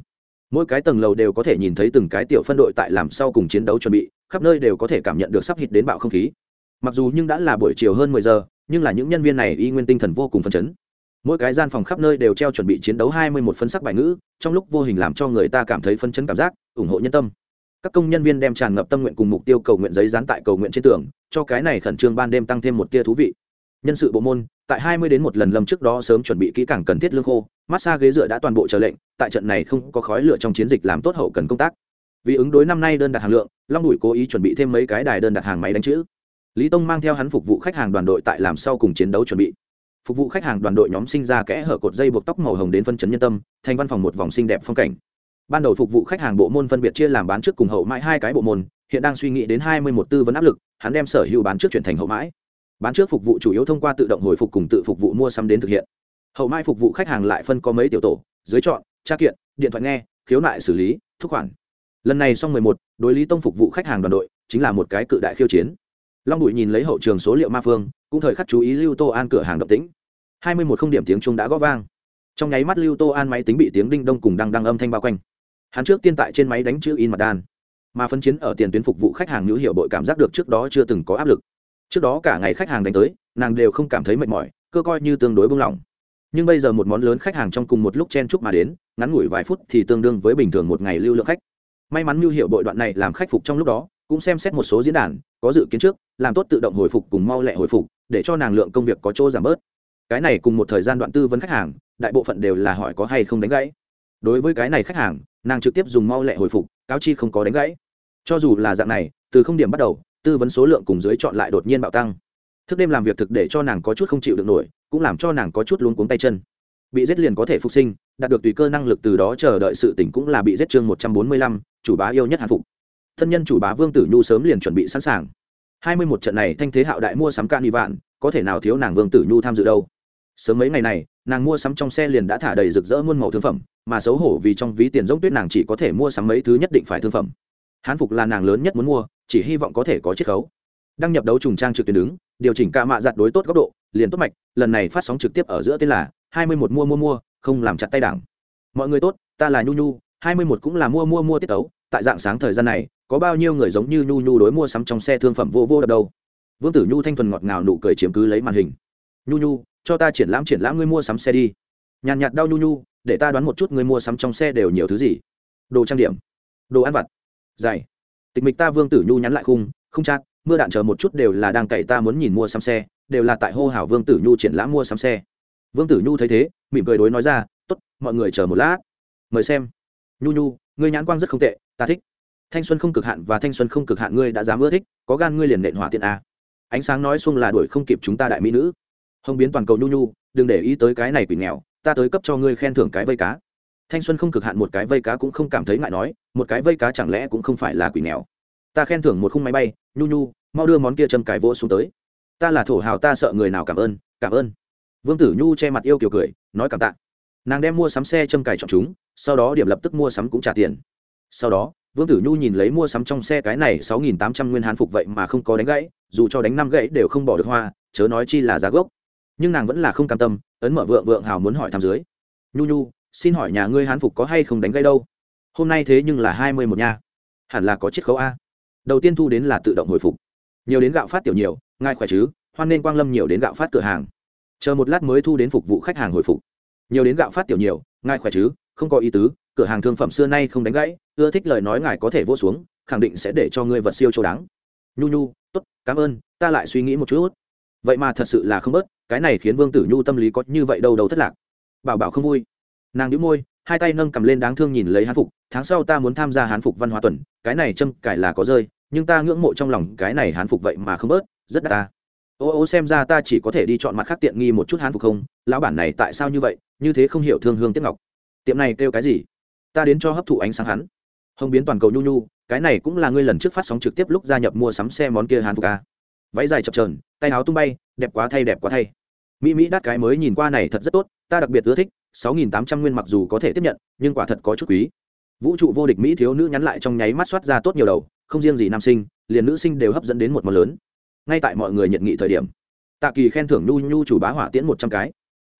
Mỗi cái tầng lầu đều có thể nhìn thấy từng cái tiểu phân đội tại làm sau cùng chiến đấu chuẩn bị, khắp nơi đều có thể cảm nhận được sắp hít đến bạo không khí. Mặc dù nhưng đã là buổi chiều hơn mười giờ, nhưng là những nhân viên này y nguyên tinh thần vô cùng phấn chấn. Mỗi cái gian phòng khắp nơi đều treo chuẩn bị chiến đấu hai mươi một phân sắc bài ngữ, trong lúc vô hình làm cho người ta cảm thấy phấn chấn cảm giác, ủng hộ nhân tâm. Các công nhân viên đem tràn ngập tâm nguyện cùng mục tiêu cầu nguyện giấy dán tại cầu nguyện trên tường, cho cái này khẩn trương ban đêm tăng thêm một tia thú vị nhân sự bộ môn, tại hai mươi đến một lần lâm trước đó sớm chuẩn bị kỹ càng cần thiết lương khô, massage ghế dựa đã toàn bộ chờ lệnh, tại trận này không có khói lửa trong chiến dịch làm tốt hậu cần công tác. Vì ứng đối năm nay đơn đặt hàng lượng, long đùi cố ý chuẩn bị thêm mấy cái đài đơn đặt hàng máy đánh chữ. Lý tông mang theo hắn phục vụ khách hàng đoàn đội tại làm sau cùng chiến đấu chuẩn bị. Phục vụ khách hàng đoàn đội nhóm sinh ra kẽ hở cột dây buộc tóc màu hồng đến phân chấn nhân tâm, thành văn phòng một vòng xinh đẹp phong cảnh. Ban đầu phục vụ khách hàng bộ môn phân biệt chia làm bán trước cùng hậu mãi hai cái bộ môn, hiện đang suy nghĩ đến hai mươi một tư vấn áp lực, hắn đem sở hữu bán trước chuyển thành hậu mãi bán trước phục vụ chủ yếu thông qua tự động hồi phục cùng tự phục vụ mua sắm đến thực hiện. Hậu mãi phục vụ khách hàng lại phân có mấy tiểu tổ, dưới chọn, tra kiện, điện thoại nghe, khiếu nại xử lý, thúc khoản. Lần này xong mười một, đối lý tông phục vụ khách hàng đoàn đội, chính là một cái cự đại khiêu chiến. Long bụi nhìn lấy hậu trường số liệu ma phương, cũng thời khắc chú ý lưu tô an cửa hàng động tĩnh. Hai mươi một không điểm tiếng trung đã g ó vang. Trong nháy mắt lưu tô an máy tính bị tiếng đinh đông cùng đăng đăng âm thanh bao quanh. Hắn trước tiên tại trên máy đánh chữ in mặt đan mà phân chiến ở tiền tuyến phục vụ khách hàng hữu hiệu bội cảm giác được trước đó chưa từng có áp lực trước đó cả ngày khách hàng đánh tới, nàng đều không cảm thấy mệt mỏi, cơ coi như tương đối buông lỏng. Nhưng bây giờ một món lớn khách hàng trong cùng một lúc chen chúc mà đến, ngắn ngủi vài phút thì tương đương với bình thường một ngày lưu lượng khách. May mắn mưu hiệu bội đoạn này làm khách phục trong lúc đó, cũng xem xét một số diễn đàn, có dự kiến trước, làm tốt tự động hồi phục cùng mau lẹ hồi phục, để cho nàng lượng công việc có chỗ giảm bớt. Cái này cùng một thời gian đoạn tư vấn khách hàng, đại bộ phận đều là hỏi có hay không đánh gãy. Đối với cái này khách hàng, nàng trực tiếp dùng mau lẹ hồi phục, cáo chi không có đánh gãy. Cho dù là dạng này, từ không điểm bắt đầu tư vấn số lượng cùng dưới chọn lại đột nhiên bạo tăng. Thức đêm làm việc thực để cho nàng có chút không chịu được nổi, cũng làm cho nàng có chút luống cuống tay chân. Bị giết liền có thể phục sinh, đạt được tùy cơ năng lực từ đó chờ đợi sự tỉnh cũng là bị giết chương một trăm bốn mươi lăm, chủ bá yêu nhất hàn phục. Thân nhân chủ bá vương tử nhu sớm liền chuẩn bị sẵn sàng. Hai mươi một trận này thanh thế hạo đại mua sắm can đi vạn, có thể nào thiếu nàng vương tử nhu tham dự đâu? Sớm mấy ngày này, nàng mua sắm trong xe liền đã thả đầy rực rỡ muôn màu thương phẩm, mà xấu hổ vì trong ví tiền giống tuyết nàng chỉ có thể mua sắm mấy thứ nhất định phải thương phẩm. Hán phục là nàng lớn nhất muốn mua chỉ hy vọng có thể có chiết khấu. Đăng nhập đấu trùng trang trực tuyến đứng, điều chỉnh ca mạ giặt đối tốt góc độ, liền tốt mạch, lần này phát sóng trực tiếp ở giữa tên là hai mươi một mua mua mua, không làm chặt tay đảng. Mọi người tốt, ta là nhu nhu, hai mươi một cũng là mua mua mua tiết tấu, tại dạng sáng thời gian này, có bao nhiêu người giống như nhu nhu đối mua sắm trong xe thương phẩm vô vô đập đâu vương tử nhu thanh thuần ngọt ngào nụ cười chiếm cứ lấy màn hình. Nhu nhu, cho ta triển lãm triển lãm ngươi mua sắm xe đi. Nhàn nhạt đau nhu nhu, để ta đoán một chút ngươi mua sắm trong xe đều nhiều thứ gì. Đồ trang điểm. Đồ ăn vặt. Dày tịch mịch ta vương tử nhu nhắn lại khung không chát mưa đạn chờ một chút đều là đang cậy ta muốn nhìn mua sắm xe, đều là tại hô hào vương tử nhu triển lãm mua sắm xe. Vương tử nhu thấy thế, mỉm cười đối nói ra t ố t mọi người chờ một lát. Mời xem. Nhu nhu, ngươi nhãn quang rất không tệ, ta thích. Thanh xuân không cực hạn và thanh xuân không cực hạn ngươi đã dám ưa thích, có gan ngươi liền nện hỏa tiện a ánh sáng nói xuông là đuổi không kịp chúng ta đại mỹ nữ. Hồng biến toàn cầu nhu nhu, đừng để ý tới cái này quỷ nghèo, ta tới cấp cho ngươi khen thưởng cái vây cá thanh xuân không cực hạn một cái vây cá cũng không cảm thấy ngại nói, một cái vây cá chẳng lẽ cũng không phải là quỷ nghèo. Ta khen thưởng một khung máy bay, nhu nhu, mau đưa món kia châm cài vỗ xuống tới. Ta là thổ hào, ta sợ người nào cảm ơn cảm ơn. Vương tử nhu che mặt yêu kiều cười, nói cảm tạ. Nàng đem mua sắm xe châm cài chọn chúng, sau đó điểm lập tức mua sắm cũng trả tiền. Sau đó, vương tử nhu nhìn lấy mua sắm trong xe cái này sáu nghìn tám trăm nguyên hán phục vậy mà không có đánh gãy, dù cho đánh năm gãy đều không bỏ được hoa, chớ nói chi là giá gốc. Nhưng nàng vẫn là không cam tâm, ấn mở vượng vượng hào muốn hỏi thăm dưới. Nhu nhu xin hỏi nhà ngươi hán phục có hay không đánh gãy đâu? Hôm nay thế nhưng là hai mươi một nha. Hẳn là có chiết khấu a. Đầu tiên thu đến là tự động hồi phục. Nhiều đến gạo phát tiểu nhiều, ngài khỏe chứ? Hoan nên quang lâm nhiều đến gạo phát cửa hàng. Chờ một lát mới thu đến phục vụ khách hàng hồi phục. Nhiều đến gạo phát tiểu nhiều, ngài khỏe chứ? Không có ý tứ, cửa hàng thương phẩm xưa nay không đánh gãy, ưa thích lời nói ngài có thể vô xuống, khẳng định sẽ để cho ngươi vật siêu châu đáng. Nhu nhu, tốt, cảm ơn, ta lại suy nghĩ một chút. Vậy mà thật sự là không bớt, cái này khiến vương tử nhu tâm lý có như vậy đâu đâu thất lạc. Bảo bảo không vui nàng đĩu môi, hai tay nâng cầm lên đáng thương nhìn lấy hán phục, tháng sau ta muốn tham gia hán phục văn hóa tuần, cái này châm cải là có rơi, nhưng ta ngưỡng mộ trong lòng cái này hán phục vậy mà không bớt, rất đắt ta. Ô ô, xem ra ta chỉ có thể đi chọn mặt khác tiện nghi một chút hán phục không? Lão bản này tại sao như vậy, như thế không hiểu thương hương tiếc ngọc. Tiệm này kêu cái gì? Ta đến cho hấp thụ ánh sáng hắn. Hồng biến toàn cầu nhu nhu, cái này cũng là ngươi lần trước phát sóng trực tiếp lúc gia nhập mua sắm xe món kia hán phục a váy dài chập trờn tay áo tung bay, đẹp quá thay, đẹp quá thay. Mỹ mỹ đắt cái mới nhìn qua này thật rất tốt, ta đặc biệt ưa thích sáu nghìn tám trăm nguyên mặc dù có thể tiếp nhận, nhưng quả thật có chút quý. Vũ trụ vô địch mỹ thiếu nữ nhắn lại trong nháy mắt soát ra tốt nhiều đầu, không riêng gì nam sinh, liền nữ sinh đều hấp dẫn đến một món lớn. Ngay tại mọi người nhiệt nghị thời điểm, tạ kỳ khen thưởng nhu nhu chủ bá hỏa tiễn một trăm cái.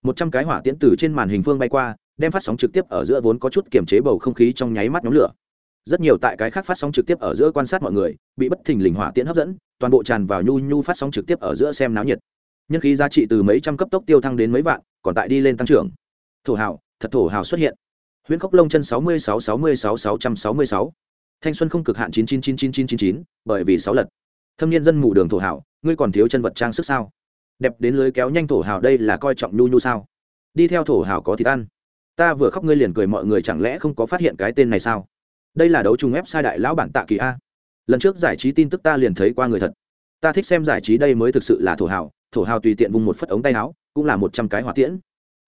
Một trăm cái hỏa tiễn từ trên màn hình phương bay qua, đem phát sóng trực tiếp ở giữa vốn có chút kiềm chế bầu không khí trong nháy mắt nhóm lửa. Rất nhiều tại cái khác phát sóng trực tiếp ở giữa quan sát mọi người, bị bất thình lình hỏa tiễn hấp dẫn, toàn bộ tràn vào nhu nhu phát sóng trực tiếp ở giữa xem náo nhiệt. Nhân khí giá trị từ mấy trăm cấp tốc tiêu thăng đến mấy vạn, còn tại đi lên tăng trưởng thổ hào, thật thổ hào xuất hiện. Huyễn khốc lông chân sáu mươi sáu sáu mươi sáu sáu trăm sáu mươi sáu. Thanh xuân không cực hạn chín chín chín chín chín chín chín, bởi vì sáu lật. Thâm niên dân mù đường thổ hào, ngươi còn thiếu chân vật trang sức sao? Đẹp đến lưới kéo nhanh thổ hào đây là coi trọng nhu nhu sao? Đi theo thổ hào có thịt ăn. Ta vừa khóc ngươi liền cười mọi người chẳng lẽ không có phát hiện cái tên này sao? Đây là đấu trùng ép sai đại lão bản tạ kỳ a. Lần trước giải trí tin tức ta liền thấy qua người thật. Ta thích xem giải trí đây mới thực sự là thổ hào. Thổ hào tùy tiện vùng một phất ống tay áo, cũng là một trăm cái hỏa tiễn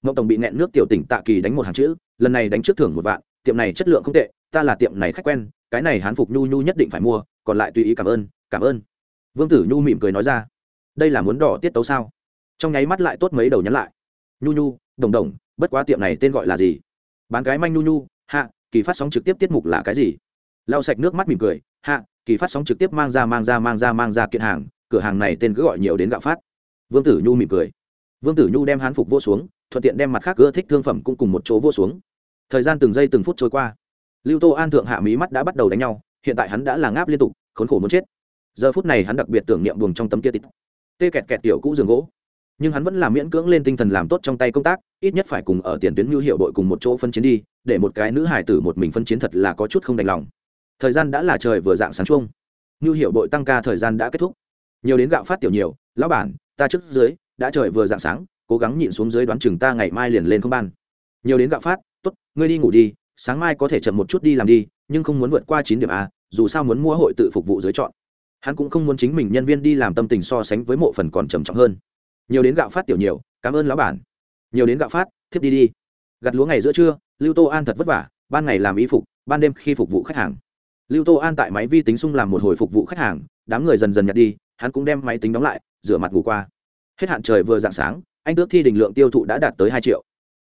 ngộng tổng bị nẹn nước tiểu tỉnh tạ kỳ đánh một hàng chữ, lần này đánh trước thưởng một vạn, tiệm này chất lượng không tệ, ta là tiệm này khách quen, cái này hán phục nhu nhu nhất định phải mua, còn lại tùy ý cảm ơn cảm ơn. Vương tử nhu mỉm cười nói ra, đây là muốn đỏ tiết tấu sao? Trong nháy mắt lại tốt mấy đầu nhắn lại. Nhu nhu, đồng đồng, bất quá tiệm này tên gọi là gì? Bán cái manh nhu nhu, hạ, kỳ phát sóng trực tiếp tiết mục là cái gì? Lau sạch nước mắt mỉm cười, hạ, kỳ phát sóng trực tiếp mang ra mang ra mang ra mang ra kiện hàng, cửa hàng này tên cứ gọi nhiều đến gạo phát. Vương tử nhu mỉm cười. Vương tử nhu đem hán phục vô xuống thuận tiện đem mặt khác ưa thích thương phẩm cũng cùng một chỗ vô xuống. Thời gian từng giây từng phút trôi qua. Lưu tô an thượng hạ mí mắt đã bắt đầu đánh nhau, hiện tại hắn đã là ngáp liên tục, khốn khổ muốn chết. Giờ phút này hắn đặc biệt tưởng niệm buồng trong tấm kia tít tê kẹt kẹt tiểu cũ giường gỗ. Nhưng hắn vẫn là miễn cưỡng lên tinh thần làm tốt trong tay công tác, ít nhất phải cùng ở tiền tuyến nhu hiệu đội cùng một chỗ phân chiến đi, để một cái nữ hải tử một mình phân chiến thật là có chút không đành lòng. Thời gian đã là trời vừa dạng sáng chuông. Nhu hiệu đội tăng ca thời gian đã kết thúc. Nhiều đến gạo phát tiểu nhiều, lão bản, ta trước dưới, đã trời vừa dạng sáng cố gắng nhịn xuống dưới đoán chừng ta ngày mai liền lên không ban. Nhiều đến gạo phát, tốt, ngươi đi ngủ đi, sáng mai có thể chậm một chút đi làm đi, nhưng không muốn vượt qua chín điểm a, dù sao muốn mua hội tự phục vụ dưới chọn. Hắn cũng không muốn chính mình nhân viên đi làm tâm tình so sánh với mộ phần còn trầm trọng hơn. Nhiều đến gạo phát tiểu nhiều, cảm ơn lão bản. Nhiều đến gạo phát, thiếp đi đi. Gặt lúa ngày giữa trưa, lưu tô an thật vất vả, ban ngày làm y phục, ban đêm khi phục vụ khách hàng. Lưu tô an tại máy vi tính sung làm một hồi phục vụ khách hàng, đám người dần dần nhặt đi, hắn cũng đem máy tính đóng lại, rửa mặt ngủ qua. Hết hạn trời vừa d ạ n g sáng anh tước thi đình lượng tiêu thụ đã đạt tới hai triệu.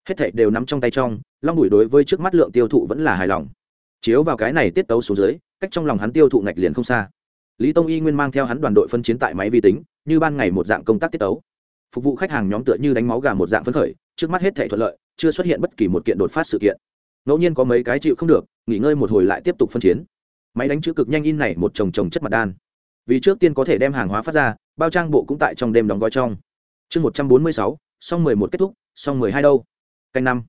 Hết thảy đều nắm trong tay trong, long đùi đối với trước mắt lượng tiêu thụ vẫn là hài lòng. Chiếu vào cái này tiết tấu xuống dưới, cách trong lòng hắn tiêu thụ ngạch liền không xa. Lý tông y nguyên mang theo hắn đoàn đội phân chiến tại máy vi tính, như ban ngày một dạng công tác tiết tấu. Phục vụ khách hàng nhóm tựa như đánh máu gà một dạng phấn khởi, trước mắt hết thảy thuận lợi, chưa xuất hiện bất kỳ một kiện đột phát sự kiện. Ngẫu nhiên có mấy cái chịu không được, nghỉ ngơi một hồi lại tiếp tục phân chiến. Máy đánh chữ cực nhanh in này một chồng chồng chất mặt đan. Vì trước tiên có thể đem hàng hóa phát ra, bao trang bộ cũng tại trong đêm đóng gói trong chương một trăm bốn mươi sáu xong mười một kết thúc xong mười hai đâu? Canh năm.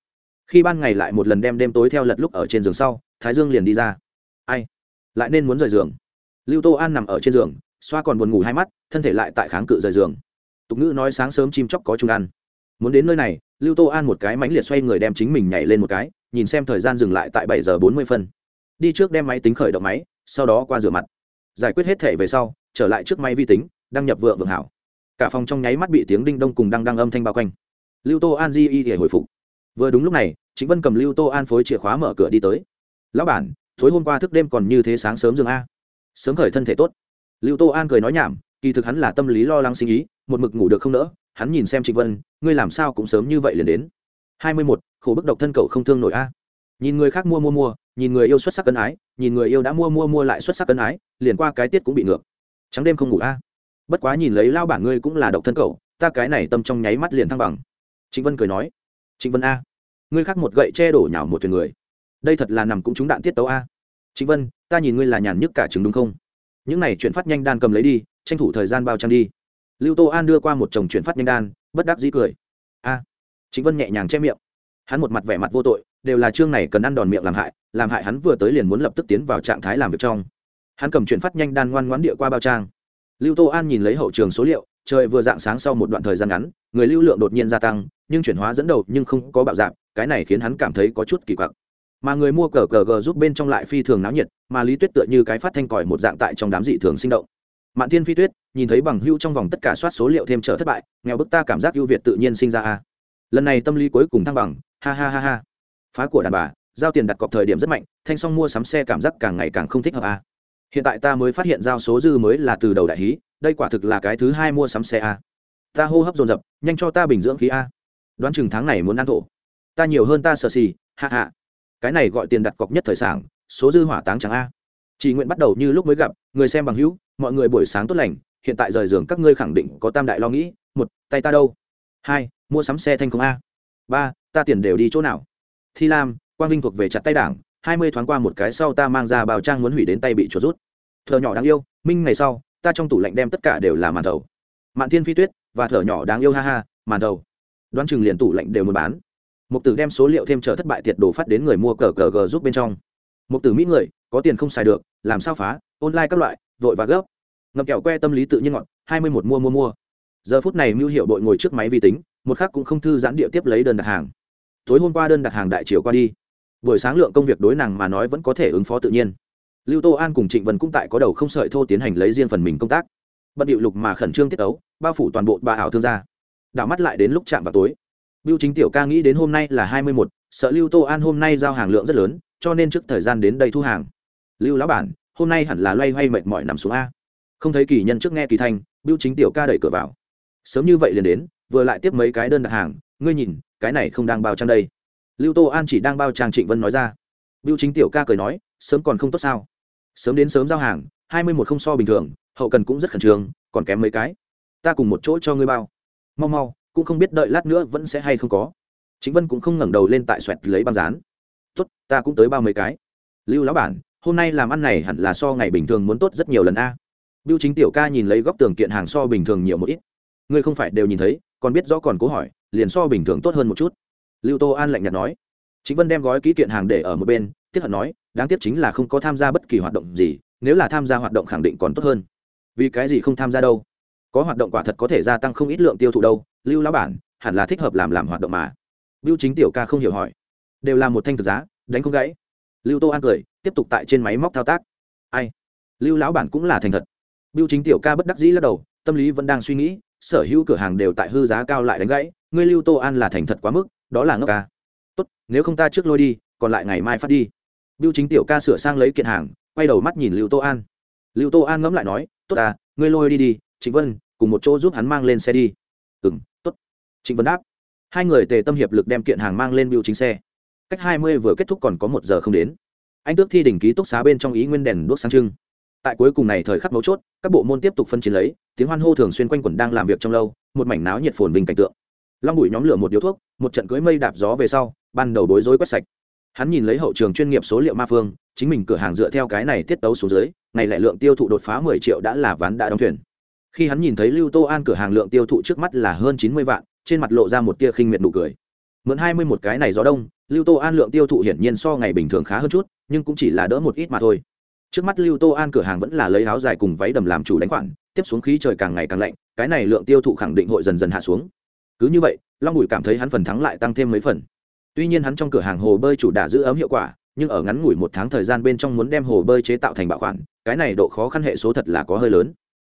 Khi ban ngày lại một lần đem đêm tối theo lật lúc ở trên giường sau, thái dương liền đi ra. Ai? Lại nên muốn rời giường. Lưu tô an nằm ở trên giường, xoa còn buồn ngủ hai mắt, thân thể lại tại kháng cự rời giường. Tục ngữ nói sáng sớm chim chóc có chung ăn. Muốn đến nơi này, lưu tô an một cái mánh liệt xoay người đem chính mình nhảy lên một cái, nhìn xem thời gian dừng lại tại bảy giờ bốn mươi phân. Đi trước đem máy tính khởi động máy, sau đó qua rửa mặt. Giải quyết hết thể về sau, trở lại trước máy vi tính, đăng nhập vượng vượng hảo cả phòng trong nháy mắt bị tiếng đinh đông cùng đăng đăng âm thanh bao quanh. Lưu tô an di y để hồi phục. Vừa đúng lúc này chính vân cầm lưu tô an phối chìa khóa mở cửa đi tới. Lão bản, tối hôm qua thức đêm còn như thế sáng sớm dường a. Sớm khởi thân thể tốt. Lưu tô an cười nói nhảm, kỳ thực hắn là tâm lý lo lắng sinh ý, một mực ngủ được không nỡ, hắn nhìn xem trịnh vân, ngươi làm sao cũng sớm như vậy liền đến. Hai mươi một khổ bức độc thân cậu không thương nổi a. Nhìn người khác mua mua mua, nhìn người yêu xuất sắc cân ái, nhìn người yêu đã mua mua mua lại xuất sắc cân ái, liền qua cái tiết cũng bị ngược. Trắng đêm không ngủ a bất quá nhìn lấy lao bản ngươi cũng là độc thân cậu ta cái này tâm trong nháy mắt liền thăng bằng. Trịnh vân cười nói trịnh vân a ngươi khác một gậy che đổ nhào một thuyền người. Đây thật là nằm cũng trúng đạn tiết tấu a. Trịnh vân ta nhìn ngươi là nhàn nhức cả chừng đúng không? Những này chuyển phát nhanh đan cầm lấy đi tranh thủ thời gian bao trang đi. Lưu tô an đưa qua một chồng chuyển phát nhanh đan bất đắc dĩ cười. A. À, trịnh vân nhẹ nhàng che miệng. Hắn một mặt vẻ mặt vô tội đều là chương này cần ăn đòn miệng làm hại làm hại hắn vừa tới liền muốn lập tức tiến vào trạng thái làm việc trong. Hắn cầm chuyển phát nhanh đan ngoan ngoãn địa qua bao trang lưu tô an nhìn lấy hậu trường số liệu, trời vừa dạng sáng sau một đoạn thời gian ngắn, người lưu lượng đột nhiên gia tăng, nhưng chuyển hóa dẫn đầu nhưng không có bạo dạng, cái này khiến hắn cảm thấy có chút kỳ quặc. Mà người mua cờ cờ gờ giúp bên trong lại phi thường náo nhiệt, mà lý tuyết tựa như cái phát thanh còi một dạng tại trong đám dị thường sinh động. Mạn thiên phi tuyết, nhìn thấy bằng hưu trong vòng tất cả soát số liệu thêm trở thất bại, nghèo bức ta cảm giác ưu việt tự nhiên sinh ra a. Lần này tâm lý cuối cùng thăng bằng, ha ha ha ha. Phá của đàn bà, giao tiền đặt cọc thời điểm rất mạnh, thanh xong mua sắm xe cảm giác càng ngày càng không thích hợp a hiện tại ta mới phát hiện giao số dư mới là từ đầu đại hí, đây quả thực là cái thứ hai mua sắm xe a. Ta hô hấp dồn dập, nhanh cho ta bình dưỡng khí a. Đoán chừng tháng này muốn ăn thổ. Ta nhiều hơn ta sợ xì hạ hạ cái này gọi tiền đặt cọc nhất thời sản số dư hỏa táng chẳng a. Chỉ nguyện bắt đầu như lúc mới gặp, người xem bằng hữu, mọi người buổi sáng tốt lành, hiện tại rời giường các ngươi khẳng định có tam đại lo nghĩ, một, tay ta đâu? Hai, mua sắm xe thanh không a. Ba, ta tiền đều đi chỗ nào? Thi lam, quang vinh thuộc về chặt tay đảng hai mươi thoáng qua một cái sau ta mang ra bào trang muốn hủy đến tay bị chuột rút. Thợ nhỏ đáng yêu, minh ngày sau, ta trong tủ lạnh đem tất cả đều là màn thầu. Mạn thiên phi tuyết và thợ nhỏ đáng yêu ha ha, màn thầu. Đoán chừng liền tủ lạnh đều muốn bán. Một tử đem số liệu thêm trở thất bại tiệt đồ phát đến người mua cờ cờ g giúp bên trong. Một tử mỹ người, có tiền không xài được, làm sao phá, online các loại, vội và gấp. Ngậm kẹo que tâm lý tự nhiên ngọn hai mươi một mua mua mua. Giờ phút này mưu hiệu đội ngồi trước máy vi tính, một khác cũng không thư giãn địa tiếp lấy đơn đặt hàng. Tối hôm qua đơn đặt hàng đại chiều qua đi buổi sáng lượng công việc đối nàng mà nói vẫn có thể ứng phó tự nhiên lưu tô an cùng trịnh vân cũng tại có đầu không sợi thô tiến hành lấy riêng phần mình công tác bận điệu lục mà khẩn trương tiết ấu bao phủ toàn bộ bà ảo thương gia đảo mắt lại đến lúc chạm vào tối Biêu Chính Tiểu ca nghĩ đến hôm nay là hai mươi một, sợ Lưu Tô An hôm nay giao hàng lượng rất lớn, cho nên trước thời gian đến đây thu hàng. Lưu lão bản, hôm nay hẳn là loay hoay mệt mỏi nằm xuống a. Không thấy kỳ nhân trước nghe kỳ thanh, Biêu Chính Tiểu ca đẩy cửa vào. Sớm như vậy liền đến, vừa lại tiếp mấy cái đơn đặt hàng, ngươi nhìn, cái này không đang bao trang đây. Lưu Tô An chỉ đang bao trang Trịnh Vân nói ra. Biêu Chính Tiểu ca cười nói, sớm còn không tốt sao? Sớm đến sớm giao hàng, hai mươi một không so bình thường, hậu cần cũng rất khẩn trương, còn kém mấy cái. Ta cùng một chỗ cho ngươi bao. Mau mau, cũng không biết đợi lát nữa vẫn sẽ hay không có chính vân cũng không ngẩng đầu lên tại xoẹt lấy băng dán tốt ta cũng tới bao mấy cái lưu lão bản hôm nay làm ăn này hẳn là so ngày bình thường muốn tốt rất nhiều lần a biêu chính tiểu ca nhìn lấy góc tường kiện hàng so bình thường nhiều một ít ngươi không phải đều nhìn thấy còn biết rõ còn cố hỏi liền so bình thường tốt hơn một chút lưu tô an lạnh nhạt nói chính vân đem gói ký kiện hàng để ở một bên tiếp hận nói đáng tiếc chính là không có tham gia bất kỳ hoạt động gì nếu là tham gia hoạt động khẳng định còn tốt hơn vì cái gì không tham gia đâu có hoạt động quả thật có thể gia tăng không ít lượng tiêu thụ đâu lưu lão bản hẳn là thích hợp làm làm hoạt động mà Biêu Chính tiểu ca không hiểu hỏi, đều là một thanh thực giá, đánh không gãy. Lưu Tô An cười, tiếp tục tại trên máy móc thao tác. Ai? Lưu lão bản cũng là thành thật. Biêu Chính tiểu ca bất đắc dĩ lắc đầu, tâm lý vẫn đang suy nghĩ, sở hữu cửa hàng đều tại hư giá cao lại đánh gãy, ngươi Lưu Tô An là thành thật quá mức, đó là ngốc ca. Tốt, nếu không ta trước lôi đi, còn lại ngày mai phát đi. Biêu Chính tiểu ca sửa sang lấy kiện hàng, quay đầu mắt nhìn Lưu Tô An. Lưu Tô An ngẫm lại nói, tốt à, ngươi lôi đi đi, Trịnh Vân, cùng một chỗ giúp hắn mang lên xe đi. Ừm, tốt. Trịnh Vân đáp hai người tề tâm hiệp lực đem kiện hàng mang lên biêu chính xe cách hai mươi vừa kết thúc còn có một giờ không đến anh tước thi đỉnh ký túc xá bên trong ý nguyên đèn đuốc sáng trưng tại cuối cùng này thời khắc mấu chốt các bộ môn tiếp tục phân chiến lấy tiếng hoan hô thường xuyên quanh quẩn đang làm việc trong lâu một mảnh náo nhiệt phồn vinh cảnh tượng long bụi nhóm lửa một điếu thuốc, một trận cưới mây đạp gió về sau, ban đầu bối rối quét sạch. Hắn nhìn lấy hậu trường chuyên nghiệp số liệu ma phương, chính mình cửa hàng dựa theo cái này tiết tấu số dưới, ngày lại lượng tiêu thụ đột phá mười triệu đã là ván đã đóng thuyền. Khi hắn nhìn thấy lưu tô an cửa hàng lượng tiêu thụ trước mắt là hơn chín mươi vạn, trên mặt lộ ra một tia khinh miệt nụ cười. Mượn hai mươi một cái này gió đông, lưu tô an lượng tiêu thụ hiển nhiên so ngày bình thường khá hơn chút, nhưng cũng chỉ là đỡ một ít mà thôi. Trước mắt lưu tô an cửa hàng vẫn là lấy áo dài cùng váy đầm làm chủ đánh khoản, tiếp xuống khí trời càng ngày càng lạnh, cái này lượng tiêu thụ khẳng định hội dần dần hạ xuống cứ như vậy, long bùi cảm thấy hắn phần thắng lại tăng thêm mấy phần. Tuy nhiên hắn trong cửa hàng hồ bơi chủ đã giữ ấm hiệu quả, nhưng ở ngắn ngủi một tháng thời gian bên trong muốn đem hồ bơi chế tạo thành bảo khoản cái này độ khó khăn hệ số thật là có hơi lớn.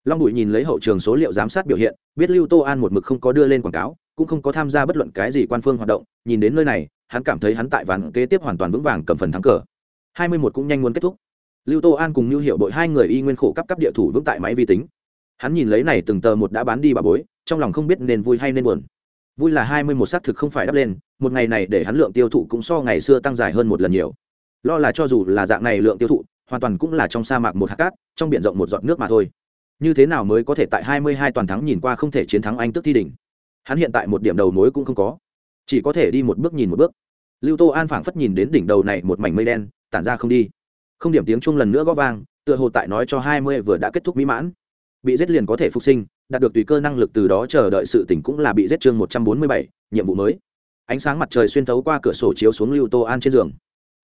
Long Bùi nhìn lấy hậu trường số liệu giám sát biểu hiện, biết lưu tô an một mực không có đưa lên quảng cáo, cũng không có tham gia bất luận cái gì quan phương hoạt động, nhìn đến nơi này, hắn cảm thấy hắn tại ván kế tiếp hoàn toàn vững vàng cầm phần thắng cờ. Hai mươi một cũng nhanh muốn kết thúc. Lưu tô an cùng lưu hiệu đội hai người y nguyên khổ cấp cấp địa thủ vững tại máy vi tính. Hắn nhìn lấy này từng tờ một đã bán đi bà bối, trong lòng không biết nên vui hay nên buồn vui là hai mươi một xác thực không phải đắp lên, một ngày này để hắn lượng tiêu thụ cũng so ngày xưa tăng dài hơn một lần nhiều. Lo là cho dù là dạng này lượng tiêu thụ, hoàn toàn cũng là trong sa mạc một hạt cát, trong biển rộng một giọt nước mà thôi. Như thế nào mới có thể tại hai mươi hai toàn thắng nhìn qua không thể chiến thắng anh tức thi đỉnh? Hắn hiện tại một điểm đầu mối cũng không có. Chỉ có thể đi một bước nhìn một bước. Lưu tô an phảng phất nhìn đến đỉnh đầu này một mảnh mây đen, tản ra không đi. Không điểm tiếng chung lần nữa gó vang, tựa hồ tại nói cho hai mươi vừa đã kết thúc mỹ mãn. Bị giết liền có thể phục sinh đạt được tùy cơ năng lực từ đó chờ đợi sự tỉnh cũng là bị giết chương một trăm bốn mươi bảy, nhiệm vụ mới. Ánh sáng mặt trời xuyên thấu qua cửa sổ chiếu xuống lưu tô an trên giường.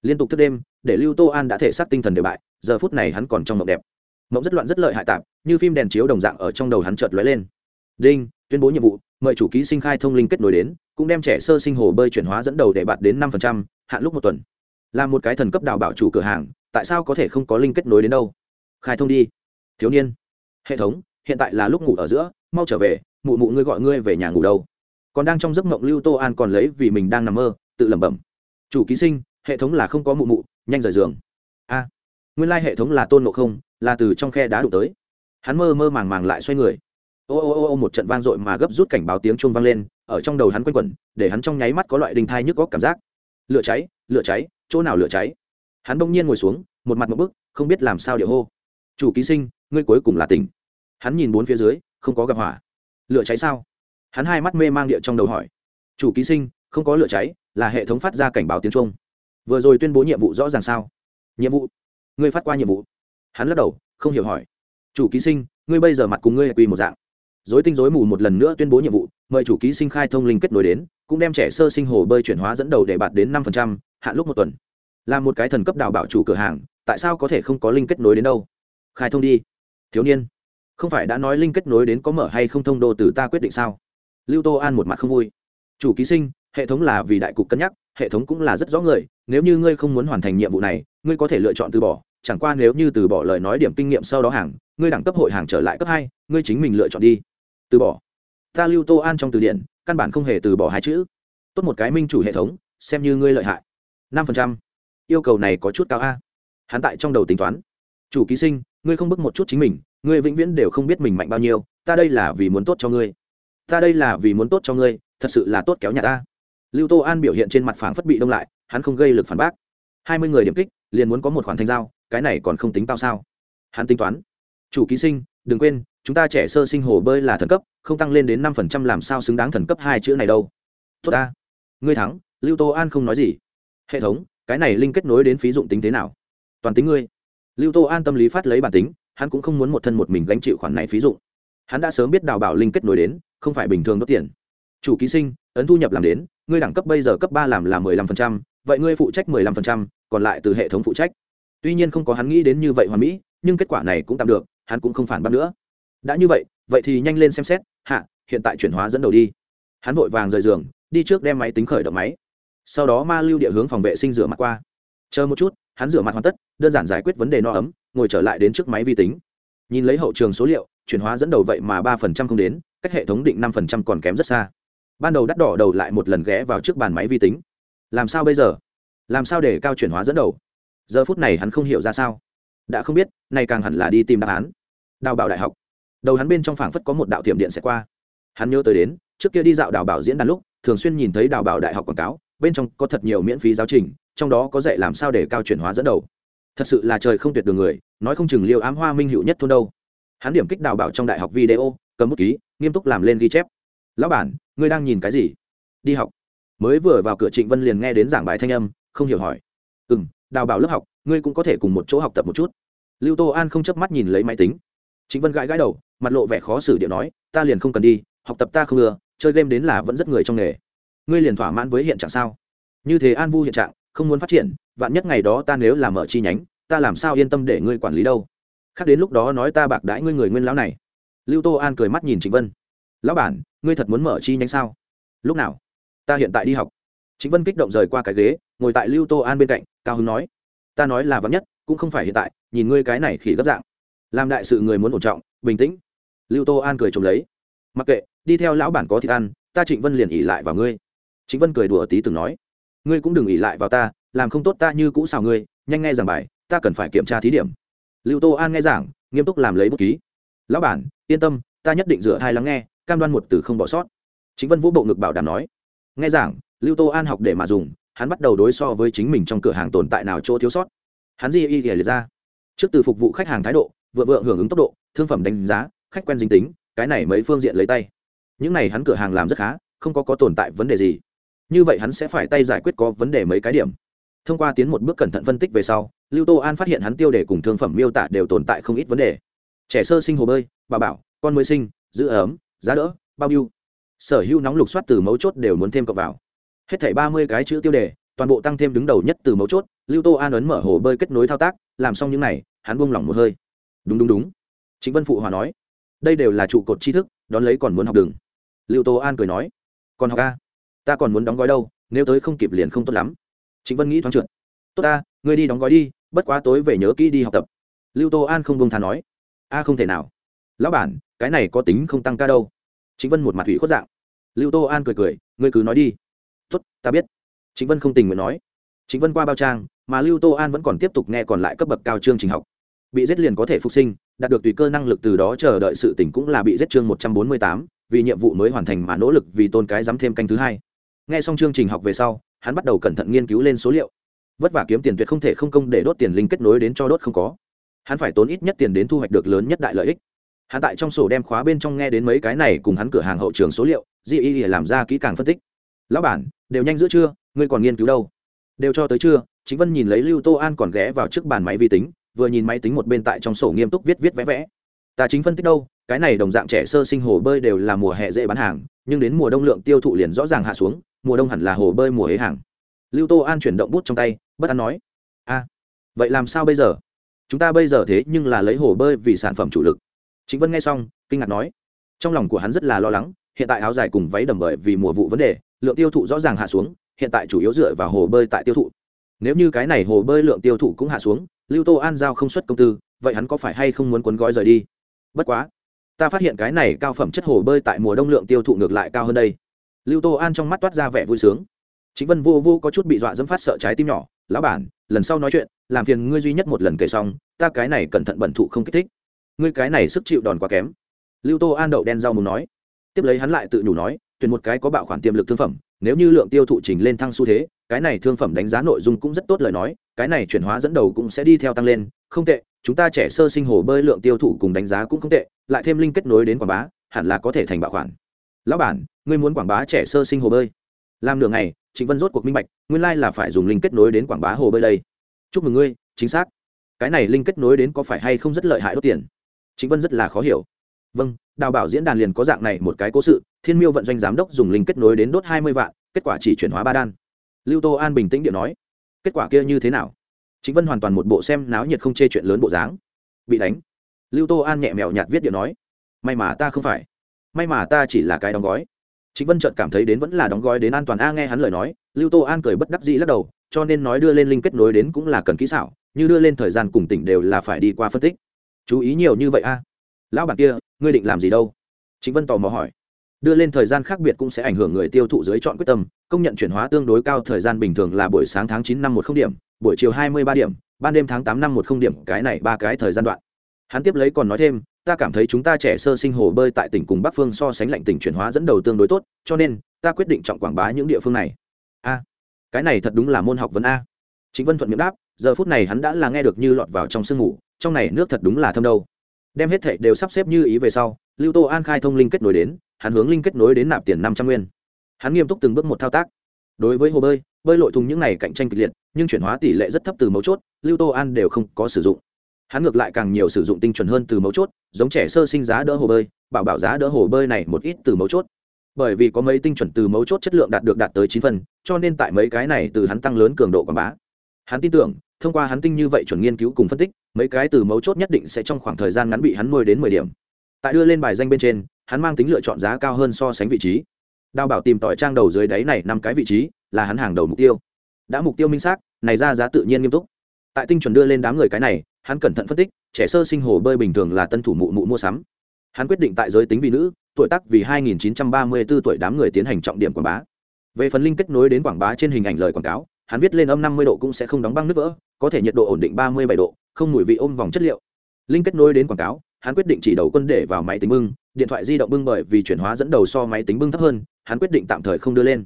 Liên tục thức đêm, để lưu tô an đã thể xác tinh thần đều bại, giờ phút này hắn còn trong mộng đẹp. Mộng rất loạn, rất lợi hại tạp, như phim đèn chiếu đồng dạng ở trong đầu hắn chợt lóe lên. Đinh, tuyên bố nhiệm vụ, mời chủ ký sinh khai thông linh kết nối đến, cũng đem trẻ sơ sinh hồ bơi chuyển hóa dẫn đầu để bạt đến năm hạn lúc một tuần. Là một cái thần cấp đào bảo chủ cửa hàng, tại sao có thể không có linh kết nối đến đâu? Khai thông đi. Thiếu niên. Hệ thống hiện tại là lúc ngủ ở giữa, mau trở về, mụ mụ ngươi gọi ngươi về nhà ngủ đâu. Còn đang trong giấc mộng lưu tô an còn lấy vì mình đang nằm mơ, tự lẩm bẩm. Chủ ký sinh, hệ thống là không có mụ mụ, nhanh rời giường. A, nguyên lai hệ thống là tôn ngộ không, là từ trong khe đá đụng tới. Hắn mơ mơ màng màng lại xoay người. Ô ô ô ô, một trận vang dội mà gấp rút cảnh báo tiếng chuông vang lên, ở trong đầu hắn quanh quẩn, để hắn trong nháy mắt có loại đình thai nhức có cảm giác. Lửa cháy lửa cháy, chỗ nào lửa cháy? Hắn bỗng nhiên ngồi xuống, một mặt một bức, không biết làm sao địa hô. Chủ ký sinh, ngươi cuối cùng là tỉnh hắn nhìn bốn phía dưới, không có gặp hỏa. Lửa cháy sao? Hắn hai mắt mê mang địa trong đầu hỏi. Chủ ký sinh, không có lửa cháy, là hệ thống phát ra cảnh báo tiếng trung vừa rồi tuyên bố nhiệm vụ rõ ràng sao? Nhiệm vụ? Ngươi phát qua nhiệm vụ. Hắn lắc đầu, không hiểu hỏi. Chủ ký sinh, ngươi bây giờ mặt cùng ngươi quy một dạng. Dối tinh dối mù một lần nữa tuyên bố nhiệm vụ, mời chủ ký sinh khai thông linh kết nối đến, cũng đem trẻ sơ sinh hồ bơi chuyển hóa dẫn đầu để bạt đến năm phần trăm, hạn lúc một tuần. Là một cái thần cấp đào bảo chủ cửa hàng, tại sao có thể không có linh kết nối đến đâu? Khai thông đi. Thiếu niên không phải đã nói linh kết nối đến có mở hay không thông đô từ ta quyết định sao? Lưu tô an một mặt không vui. Chủ ký sinh, hệ thống là vì đại cục cân nhắc, hệ thống cũng là rất rõ người, nếu như ngươi không muốn hoàn thành nhiệm vụ này, ngươi có thể lựa chọn từ bỏ. Chẳng qua nếu như từ bỏ lời nói điểm kinh nghiệm sau đó hàng, ngươi đẳng cấp hội hàng trở lại cấp hai, ngươi chính mình lựa chọn đi. Từ bỏ. Ta lưu tô an trong từ điển, căn bản không hề từ bỏ hai chữ. Tốt một cái minh chủ hệ thống, xem như ngươi lợi hại. Năm phần trăm. Yêu cầu này có chút cao a. Hắn tại trong đầu tính toán. Chủ ký sinh, ngươi không bức một chút chính mình ngươi vĩnh viễn đều không biết mình mạnh bao nhiêu, ta đây là vì muốn tốt cho ngươi. Ta đây là vì muốn tốt cho ngươi, thật sự là tốt kéo nhà ta. Lưu tô an biểu hiện trên mặt phảng phất bị đông lại, hắn không gây lực phản bác. Hai mươi người điểm kích, liền muốn có một khoản thanh giao, cái này còn không tính cao sao. Hắn tính toán. Chủ ký sinh, đừng quên, chúng ta trẻ sơ sinh hồ bơi là thần cấp, không tăng lên đến năm phần trăm làm sao xứng đáng thần cấp hai chữ này đâu. Tốt ta. Ngươi thắng, lưu tô an không nói gì. Hệ thống, cái này linh kết nối đến phí dụng tính thế nào? Toàn tính ngươi. Lưu tô an tâm lý phát lấy bản tính hắn cũng không muốn một thân một mình gánh chịu khoản này phí dụng. Hắn đã sớm biết đào bảo linh kết nối đến, không phải bình thường đốt tiền. Chủ ký sinh, ấn thu nhập làm đến, ngươi đẳng cấp bây giờ cấp ba làm là mười lăm phần trăm, vậy ngươi phụ trách mười lăm phần trăm, còn lại từ hệ thống phụ trách. Tuy nhiên không có hắn nghĩ đến như vậy hoàn mỹ, nhưng kết quả này cũng tạm được, hắn cũng không phản bác nữa. Đã như vậy vậy thì nhanh lên xem xét, hạ, hiện tại chuyển hóa dẫn đầu đi. Hắn vội vàng rời giường, đi trước đem máy tính khởi động máy. Sau đó ma lưu địa hướng phòng vệ sinh rửa mặt qua. Chờ một chút, hắn rửa mặt hoàn tất, đơn giản giải quyết vấn đề no ấm ngồi trở lại đến trước máy vi tính. Nhìn lấy hậu trường số liệu, chuyển hóa dẫn đầu vậy mà ba phần trăm không đến, cách hệ thống định năm phần trăm còn kém rất xa. Ban đầu đắt đỏ đầu lại một lần ghé vào trước bàn máy vi tính. Làm sao bây giờ? Làm sao để cao chuyển hóa dẫn đầu? Giờ phút này hắn không hiểu ra sao. Đã không biết, nay càng hẳn là đi tìm đáp án. Đào bảo đại học. Đầu hắn bên trong phảng phất có một đạo tiệm điện sẽ qua. Hắn nhớ tới đến, trước kia đi dạo đào bảo diễn đàn lúc, thường xuyên nhìn thấy đào bảo đại học quảng cáo, bên trong có thật nhiều miễn phí giáo trình, trong đó có dạy làm sao để cao chuyển hóa dẫn đầu. Thật sự là trời không tuyệt đường người nói không chừng liêu ám hoa minh hữu nhất thôn đâu. Hắn điểm kích đào bảo trong đại học video, cầm bút ký, nghiêm túc làm lên ghi chép. Lão bản, ngươi đang nhìn cái gì? Đi học. Mới vừa vào cửa trịnh vân liền nghe đến giảng bài thanh âm, không hiểu hỏi. Ừ m đào bảo lớp học, ngươi cũng có thể cùng một chỗ học tập một chút. Lưu tô an không chớp mắt nhìn lấy máy tính. Trịnh vân gãi gãi đầu, mặt lộ vẻ khó xử điệu nói, ta liền không cần đi, học tập ta không ưa, chơi game đến là vẫn rất người trong nghề. Ngươi liền thỏa mãn với hiện trạng sao? Như thế an vu hiện trạng, không muốn phát triển, vạn nhất ngày đó ta nếu làm mở chi nhánh ta làm sao yên tâm để ngươi quản lý đâu? Khác đến lúc đó nói ta bạc đãi ngươi người nguyên lão này. Lưu tô an cười mắt nhìn trịnh vân. Lão bản, ngươi thật muốn mở chi nhánh sao? Lúc nào? Ta hiện tại đi học. Trịnh vân kích động rời qua cái ghế, ngồi tại lưu tô an bên cạnh, cao hưng nói. Ta nói là vắng nhất, cũng không phải hiện tại, nhìn ngươi cái này khỉ gấp dạng. Làm đại sự người muốn ổn trọng, bình tĩnh. Lưu tô an cười trộm lấy. Mặc kệ, đi theo lão bản có thịt ăn, ta trịnh vân liền ỉ lại vào ngươi. Trịnh vân cười đùa tí từng nói. Ngươi cũng đừng ỉ lại vào ta, làm không tốt ta như cũ xào ngươi, nhanh nghe giảng bài ta cần phải kiểm tra thí điểm. Lưu tô an nghe giảng, nghiêm túc làm lấy bút ký. Lão bản, yên tâm, ta nhất định rửa thai lắng nghe, cam đoan một từ không bỏ sót. Chính vân vũ bộ ngực bảo đảm nói. Nghe giảng, lưu tô an học để mà dùng, hắn bắt đầu đối so với chính mình trong cửa hàng tồn tại nào chỗ thiếu sót. Hắn di y kể liệt ra. Trước từ phục vụ khách hàng thái độ vợ vợ hưởng ứng tốc độ, thương phẩm đánh giá, khách quen dính tính, cái này mấy phương diện lấy tay. Những này hắn cửa hàng làm rất khá, không có có tồn tại vấn đề gì. Như vậy hắn sẽ phải tay giải quyết có vấn đề mấy cái điểm. Thông qua tiến một bước cẩn thận phân tích về sau lưu tô an phát hiện hắn tiêu đề cùng thương phẩm miêu tả đều tồn tại không ít vấn đề. Trẻ sơ sinh hồ bơi, bà bảo, con mới sinh, giữ ấm, giá đỡ, bao nhiêu sở hữu nóng lục soát từ mấu chốt đều muốn thêm cọc vào. Hết thảy ba mươi cái chữ tiêu đề, toàn bộ tăng thêm đứng đầu nhất từ mấu chốt, lưu tô an ấn mở hồ bơi kết nối thao tác, làm xong những n à y hắn buông lỏng một hơi. Đúng đúng đúng. Chính vân phụ hòa nói, đây đều là trụ cột tri thức, đón lấy còn muốn học đường. Lưu tô an cười nói, còn học a ta còn muốn đóng gói đâu, nếu tới không kịp liền không tốt lắm. Chính vân nghĩ thoáng trượt, tốt ta, ngươi đi đóng gói đi bất quá tối về nhớ kỹ đi học tập. Lưu tô an không bông thà nói. A, không thể nào. Lão bản, cái này có tính không tăng ca đâu. Chính vân một mặt thủy khuất dạng. Lưu tô an cười cười, ngươi cứ nói đi. Tuất ta biết. Chính vân không tình nguyện nói. Chính vân qua bao trang, mà lưu tô an vẫn còn tiếp tục nghe còn lại cấp bậc cao chương trình học. Bị giết liền có thể phục sinh, đạt được tùy cơ năng lực từ đó chờ đợi sự tỉnh cũng là bị giết chương một trăm bốn mươi tám, vì nhiệm vụ mới hoàn thành mà nỗ lực vì tôn cái dám thêm canh thứ hai. Nghe xong chương trình học về sau, hắn bắt đầu cẩn thận nghiên cứu lên số liệu vất vả kiếm tiền tuyệt không thể không công để đốt tiền linh kết nối đến cho đốt không có. Hắn phải tốn ít nhất tiền đến thu hoạch được lớn nhất đại lợi ích. Hắn tại trong sổ đem khóa bên trong nghe đến mấy cái này cùng hắn cửa hàng hậu trường số liệu, di y làm ra kỹ càng phân tích. Lão bản, đều nhanh giữa trưa, ngươi còn nghiên cứu đâu? Đều cho tới trưa. Chính vân nhìn lấy lưu tô an còn ghé vào trước bàn máy vi tính, vừa nhìn máy tính một bên tại trong sổ nghiêm túc viết viết vẽ vẽ. Ta chính phân tích đâu, cái này đồng dạng trẻ sơ sinh hồ bơi đều là mùa hè dễ bán hàng, nhưng đến mùa đông lượng tiêu thụ liền rõ ràng hạ xuống, mùa đông hẳn là hồ bơi mùa hế hàng. Lưu tô an chuyển động bút trong tay bất an nói, a, vậy làm sao bây giờ? Chúng ta bây giờ thế nhưng là lấy hồ bơi vì sản phẩm chủ lực. Chính vân nghe xong, kinh ngạc nói, trong lòng của hắn rất là lo lắng, hiện tại áo dài cùng váy đầm bởi vì mùa vụ vấn đề, lượng tiêu thụ rõ ràng hạ xuống, hiện tại chủ yếu dựa vào hồ bơi tại tiêu thụ. Nếu như cái này hồ bơi lượng tiêu thụ cũng hạ xuống, lưu tô an giao không xuất công tư, vậy hắn có phải hay không muốn cuốn gói rời đi? Bất quá, ta phát hiện cái này cao phẩm chất hồ bơi tại mùa đông lượng tiêu thụ ngược lại cao hơn đây. Lưu tô an trong mắt toát ra vẻ vui sướng. Chính vân vô vô có chút bị dọa dẫm phát sợ trái tim nhỏ lão bản, lần sau nói chuyện, làm phiền ngươi duy nhất một lần kể xong, ta cái này cẩn thận bẩn thụ không kích thích. Ngươi cái này sức chịu đòn quá kém. Lưu tô an đậu đen rau muốn nói. Tiếp lấy hắn lại tự nhủ nói, tuyển một cái có bạo khoản tiềm lực thương phẩm, nếu như lượng tiêu thụ trình lên thăng xu thế, cái này thương phẩm đánh giá nội dung cũng rất tốt lời nói, cái này chuyển hóa dẫn đầu cũng sẽ đi theo tăng lên, không tệ, chúng ta trẻ sơ sinh hồ bơi lượng tiêu thụ cùng đánh giá cũng không tệ, lại thêm link kết nối đến quảng bá, hẳn là có thể thành bạo khoản. Lão bản, ngươi muốn quảng bá trẻ sơ sinh hồ bơi? Làm nửa ngày, trịnh vân rốt cuộc minh bạch, nguyên lai là phải dùng linh kết nối đến quảng bá hồ bơi đây. Chúc mừng ngươi, chính xác. Cái này linh kết nối đến có phải hay không rất lợi hại đốt tiền? Trịnh vân rất là khó hiểu. Vâng đào bảo diễn đàn liền có dạng này một cái cố sự, thiên miêu vận doanh giám đốc dùng linh kết nối đến đốt hai mươi vạn, kết quả chỉ chuyển hóa ba đan. Lưu tô an bình tĩnh điện nói, kết quả kia như thế nào? Chính vân hoàn toàn một bộ xem náo nhiệt không chê chuyện lớn bộ dáng. Bị đánh. Lưu tô an nhẹ mèo nhạt viết điện nói, may mà ta không phải. May mà ta chỉ là cái đóng gói chính vân chợt cảm thấy đến vẫn là đóng gói đến an toàn. A nghe hắn lời nói, lưu tô an cười bất đắc dĩ lắc đầu, cho nên nói đưa lên linh kết nối đến cũng là cần kỹ xảo, như đưa lên thời gian cùng tỉnh đều là phải đi qua phân tích. Chú ý nhiều như vậy a. Lão bản kia, ngươi định làm gì đâu? Chính vân tò mò hỏi. Đưa lên thời gian khác biệt cũng sẽ ảnh hưởng người tiêu thụ dưới chọn quyết tâm, công nhận chuyển hóa tương đối cao thời gian bình thường là buổi sáng tháng chín năm một không điểm, buổi chiều hai mươi ba điểm, ban đêm tháng tám năm một không điểm, cái này ba cái thời gian đoạn. Hắn tiếp lấy còn nói thêm ta cảm thấy chúng ta trẻ sơ sinh hồ bơi tại tỉnh cùng bắc phương so sánh lạnh tỉnh chuyển hóa dẫn đầu tương đối tốt, cho nên, ta quyết định trọng quảng bá những địa phương này. A, cái này thật đúng là môn học vấn a. Chính vân thuận miệng đáp, giờ phút này hắn đã là nghe được như lọt vào trong sương ngủ, trong này nước thật đúng là thâm đâu. Đem hết thệ đều sắp xếp như ý về sau, lưu tô an khai thông linh kết nối đến, hắn hướng linh kết nối đến nạp tiền năm trăm nguyên. Hắn nghiêm túc từng bước một thao tác. Đối với hồ bơi bơi lội thùng những này cạnh tranh kịch liệt, nhưng chuyển hóa tỷ lệ rất thấp từ mấu chốt, lưu tô an đều không có sử dụng hắn ngược lại càng nhiều sử dụng tinh chuẩn hơn từ mấu chốt, giống trẻ sơ sinh giá đỡ hồ bơi, bảo bảo giá đỡ hồ bơi này một ít từ mấu chốt. Bởi vì có mấy tinh chuẩn từ mấu chốt chất lượng đạt được đạt tới chín phần, cho nên tại mấy cái này từ hắn tăng lớn cường độ quảng bá. Hắn tin tưởng, thông qua hắn tinh như vậy chuẩn nghiên cứu cùng phân tích, mấy cái từ mấu chốt nhất định sẽ trong khoảng thời gian ngắn bị hắn nuôi đến mười điểm. Tại đưa lên bài danh bên trên, hắn mang tính lựa chọn giá cao hơn so sánh vị trí. Đào bảo tìm tỏi trang đầu dưới đáy này năm cái vị trí, là hắn hàng đầu mục tiêu. Đã mục tiêu minh xác, này ra giá tự nhiên nghiêm túc. Tại tinh chuẩn đưa lên đám người cái này hắn cẩn thận phân tích, trẻ sơ sinh hồ bơi bình thường là tân thủ mụ mụ mua sắm. Hắn quyết định tại giới tính vì nữ, tuổi tác vì 2934 tuổi đám người tiến hành trọng điểm quảng bá. Về phần linh kết nối đến quảng bá trên hình ảnh lời quảng cáo, hắn viết lên âm 50 độ cũng sẽ không đóng băng nước vỡ, có thể nhiệt độ ổn định 37 độ, không mùi vị ôm vòng chất liệu. Linh kết nối đến quảng cáo, hắn quyết định chỉ đầu quân để vào máy tính bưng, điện thoại di động bưng bởi vì chuyển hóa dẫn đầu so máy tính bưng thấp hơn, hắn quyết định tạm thời không đưa lên.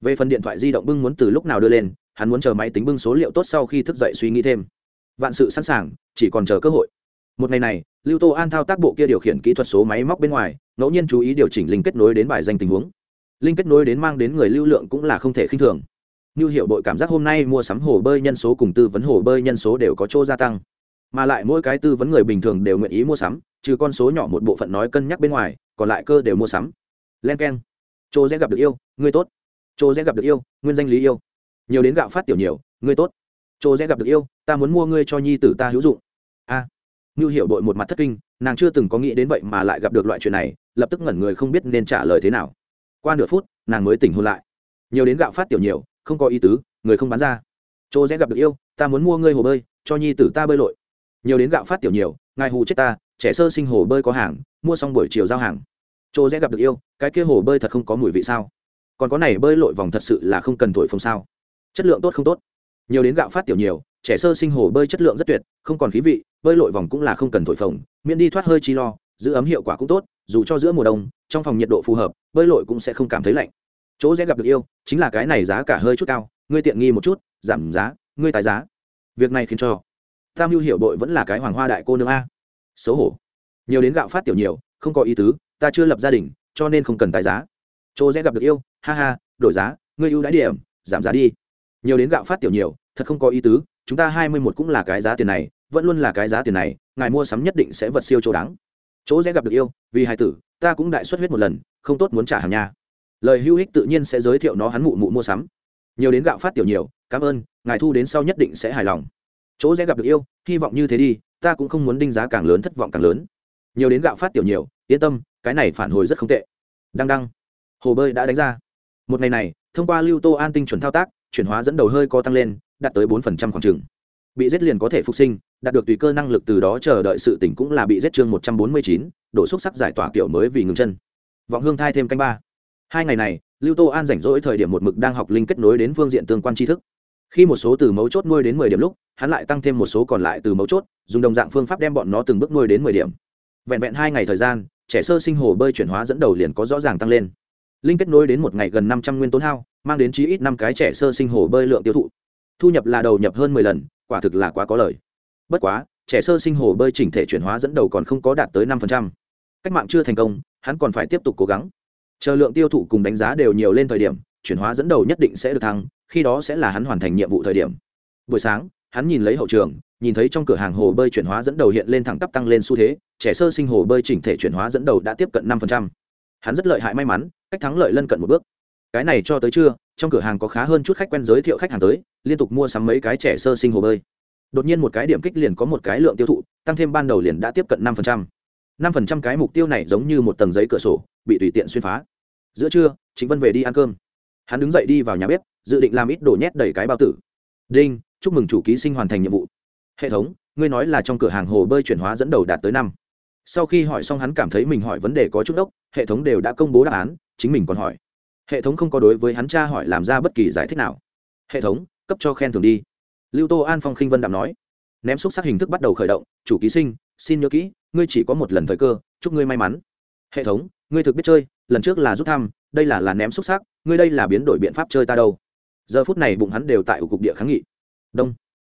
Về phần điện thoại di động bưng muốn từ lúc nào đưa lên, hắn muốn chờ máy tính bưng số liệu tốt sau khi thức dậy suy nghĩ thêm vạn sự sẵn sàng, chỉ còn chờ cơ hội. Một ngày này, lưu tô an thao tác bộ kia điều khiển kỹ thuật số máy móc bên ngoài, ngẫu nhiên chú ý điều chỉnh linh kết nối đến bài danh tình huống. Linh kết nối đến mang đến người lưu lượng cũng là không thể khinh thường. Như hiệu đội cảm giác hôm nay mua sắm hồ bơi nhân số cùng tư vấn hồ bơi nhân số đều có chỗ gia tăng. Mà lại mỗi cái tư vấn người bình thường đều nguyện ý mua sắm, trừ con số nhỏ một bộ phận nói cân nhắc bên ngoài, còn lại cơ đều mua sắm. Len k e n chỗ sẽ gặp được yêu người tốt. Chỗ sẽ gặp được yêu, nguyên danh lý yêu. Nhiều đến gạo phát tiểu nhiều người tốt chỗ dễ gặp được yêu ta muốn mua ngươi cho nhi tử ta hữu dụng. A. À, như hiểu đội một mặt thất kinh nàng chưa từng có nghĩ đến vậy mà lại gặp được loại chuyện này lập tức ngẩn người không biết nên trả lời thế nào. Qua nửa phút nàng mới tỉnh hôn lại. Nhiều đến gạo phát tiểu nhiều không có ý tứ người không bán ra. Chỗ dễ gặp được yêu ta muốn mua ngươi hồ bơi cho nhi tử ta bơi lội. Nhiều đến gạo phát tiểu nhiều ngài hù chết ta trẻ sơ sinh hồ bơi có hàng mua xong buổi chiều giao hàng. Chỗ dễ gặp được yêu cái kia hồ bơi thật không có mùi vị sao? Còn có này bơi lội vòng thật sự là không cần thổi phồng sao? Chất lượng tốt không tốt? Nhiều đến gạo phát tiểu nhiều, trẻ sơ sinh hồ bơi chất lượng rất tuyệt, không còn khí vị, bơi lội vòng cũng là không cần thổi phồng, miễn đi thoát hơi chi lo, giữ ấm hiệu quả cũng tốt, dù cho giữa mùa đông, trong phòng nhiệt độ phù hợp, bơi lội cũng sẽ không cảm thấy lạnh. Chỗ dễ gặp được yêu, chính là cái này giá cả hơi chút cao, ngươi tiện nghi một chút, giảm giá, ngươi tài giá. Việc này khiến cho tam mưu hiểu đội vẫn là cái hoàng hoa đại cô nương a. Xấu hổ. Nhiều đến gạo phát tiểu nhiều, không có ý tứ, ta chưa lập gia đình, cho nên không cần tài giá. Chỗ dễ gặp được yêu, ha ha, đổi giá, ngươi ưu đãi điểm, giảm giá đi nhiều đến gạo phát tiểu nhiều, thật không có ý tứ, chúng ta hai mươi một cũng là cái giá tiền này, vẫn luôn là cái giá tiền này, ngài mua sắm nhất định sẽ vật siêu chỗ đáng. Chỗ sẽ gặp được yêu, vì hai tử, ta cũng đại xuất huyết một lần, không tốt muốn trả hàng nhà lời hữu ích tự nhiên sẽ giới thiệu nó hắn mụ mụ mua sắm. Nhiều đến gạo phát tiểu nhiều, cảm ơn, ngài thu đến sau nhất định sẽ hài lòng. Chỗ sẽ gặp được yêu, hy vọng như thế đi, ta cũng không muốn đinh giá càng lớn thất vọng càng lớn. Nhiều đến gạo phát tiểu nhiều, yên tâm, cái này phản hồi rất không tệ. Đăng đăng. Hồ bơi đã đánh ra. Một ngày này, thông qua lưu tô an tinh chuẩn thao tác chuyển hóa dẫn đầu hơi co tăng lên, đạt tới bốn khoảng trừng bị giết liền có thể phục sinh, đạt được tùy cơ năng lực từ đó chờ đợi sự tỉnh cũng là bị giết chương một trăm bốn mươi chín, đổ xúc sắc giải tỏa kiểu mới vì ngừng chân. Vọng hương thai thêm canh ba. Hai ngày này, lưu tô an rảnh rỗi thời điểm một mực đang học linh kết nối đến phương diện tương quan tri thức. Khi một số từ mấu chốt nuôi đến mười điểm lúc, hắn lại tăng thêm một số còn lại từ mấu chốt, dùng đồng dạng phương pháp đem bọn nó từng bước nuôi đến mười điểm. Vẹn vẹn hai ngày thời gian, trẻ sơ sinh hồ bơi chuyển hóa dẫn đầu liền có rõ ràng tăng lên linh kết nối đến một ngày gần năm trăm nguyên tốn hao, mang đến chí ít năm cái trẻ sơ sinh hồ bơi lượng tiêu thụ. Thu nhập là đầu nhập hơn mười lần, quả thực là quá có lời. Bất quá, trẻ sơ sinh hồ bơi chỉnh thể chuyển hóa dẫn đầu còn không có đạt tới năm phần trăm. Cách mạng chưa thành công, hắn còn phải tiếp tục cố gắng. Chờ lượng tiêu thụ cùng đánh giá đều nhiều lên thời điểm, chuyển hóa dẫn đầu nhất định sẽ được thăng, khi đó sẽ là hắn hoàn thành nhiệm vụ thời điểm. Buổi sáng, hắn nhìn lấy hậu trường, nhìn thấy trong cửa hàng hồ bơi chuyển hóa dẫn đầu hiện lên thẳng tắp tăng lên xu thế, trẻ sơ sinh hồ bơi chỉnh thể chuyển hóa dẫn đầu đã tiếp cận năm hắn rất lợi hại may mắn cách thắng lợi lân cận một bước. Cái này cho tới trưa, trong cửa hàng có khá hơn chút khách quen giới thiệu khách hàng tới, liên tục mua sắm mấy cái trẻ sơ sinh hồ bơi. Đột nhiên một cái điểm kích liền có một cái lượng tiêu thụ, tăng thêm ban đầu liền đã tiếp cận năm phần trăm. năm phần trăm cái mục tiêu này giống như một tầng giấy cửa sổ, bị tùy tiện xuyên phá. Giữa trưa chính vân về đi ăn cơm. Hắn đứng dậy đi vào nhà bếp, dự định làm ít đổ nhét đầy cái bao tử. Đinh, chúc mừng chủ ký sinh hoàn thành nhiệm vụ. Hệ thống, ngươi nói là trong cửa hàng hồ bơi chuyển hóa dẫn đầu đạt tới năm. Sau khi hỏi xong hắn cảm thấy mình hỏi vấn đề có chút đốc, hệ thống đều đã công bố đáp án chính mình còn hỏi. Hệ thống không có đối với hắn cha hỏi làm ra bất kỳ giải thích nào. Hệ thống, cấp cho khen thưởng đi. Lưu tô an phong khinh vân đạm nói. Ném xúc sắc hình thức bắt đầu khởi động. Chủ ký sinh, xin nhớ kỹ, ngươi chỉ có một lần thời cơ. Chúc ngươi may mắn. Hệ thống, ngươi thực biết chơi, lần trước là rút thăm, đây là là ném xúc sắc, ngươi đây là biến đổi biện pháp chơi ta đâu. Giờ phút này bụng hắn đều tại ủ cục địa kháng nghị. Đông.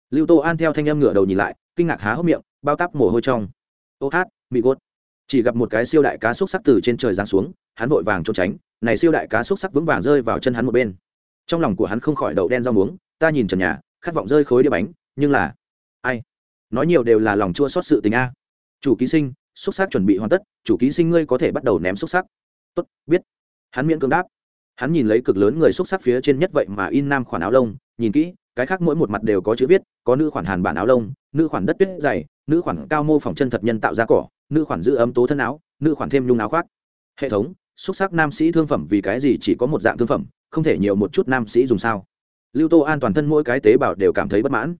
Lưu tô an theo thanh em ngửa đầu nhìn lại, kinh ngạc há hốc miệng, bao tắp mồ hôi trong. Ô hát mị gốt chỉ gặp một cái siêu đại cá xúc sắc từ trên trời giáng xuống, hắn vội vàng trốn tránh, này siêu đại cá xúc sắc vững vàng rơi vào chân hắn một bên. Trong lòng của hắn không khỏi đậu đen rau muống, ta nhìn trần nhà, khát vọng rơi khối đĩa bánh, nhưng là, ai? Nói nhiều đều là lòng chua xót sự tình a. Chủ ký sinh, xúc sắc chuẩn bị hoàn tất, chủ ký sinh ngươi có thể bắt đầu ném xúc sắc. Tốt, biết. Hắn miễn cưỡng đáp. Hắn nhìn lấy cực lớn người xúc sắc phía trên nhất vậy mà in nam khoản áo lông, nhìn kỹ, cái khác mỗi một mặt đều có chữ viết, có nữ khoản hàn bản áo lông, nữ khoản đất tuyết dày, nữ khoản cao mô phỏng chân thật nhân tạo ra cỏ nữ khoản giữ ấm tố thân áo, nữ khoản thêm nhung áo khoác. Hệ thống, xúc sắc nam sĩ thương phẩm vì cái gì chỉ có một dạng thương phẩm, không thể nhiều một chút nam sĩ dùng sao? Lưu tô an toàn thân mỗi cái tế bào đều cảm thấy bất mãn.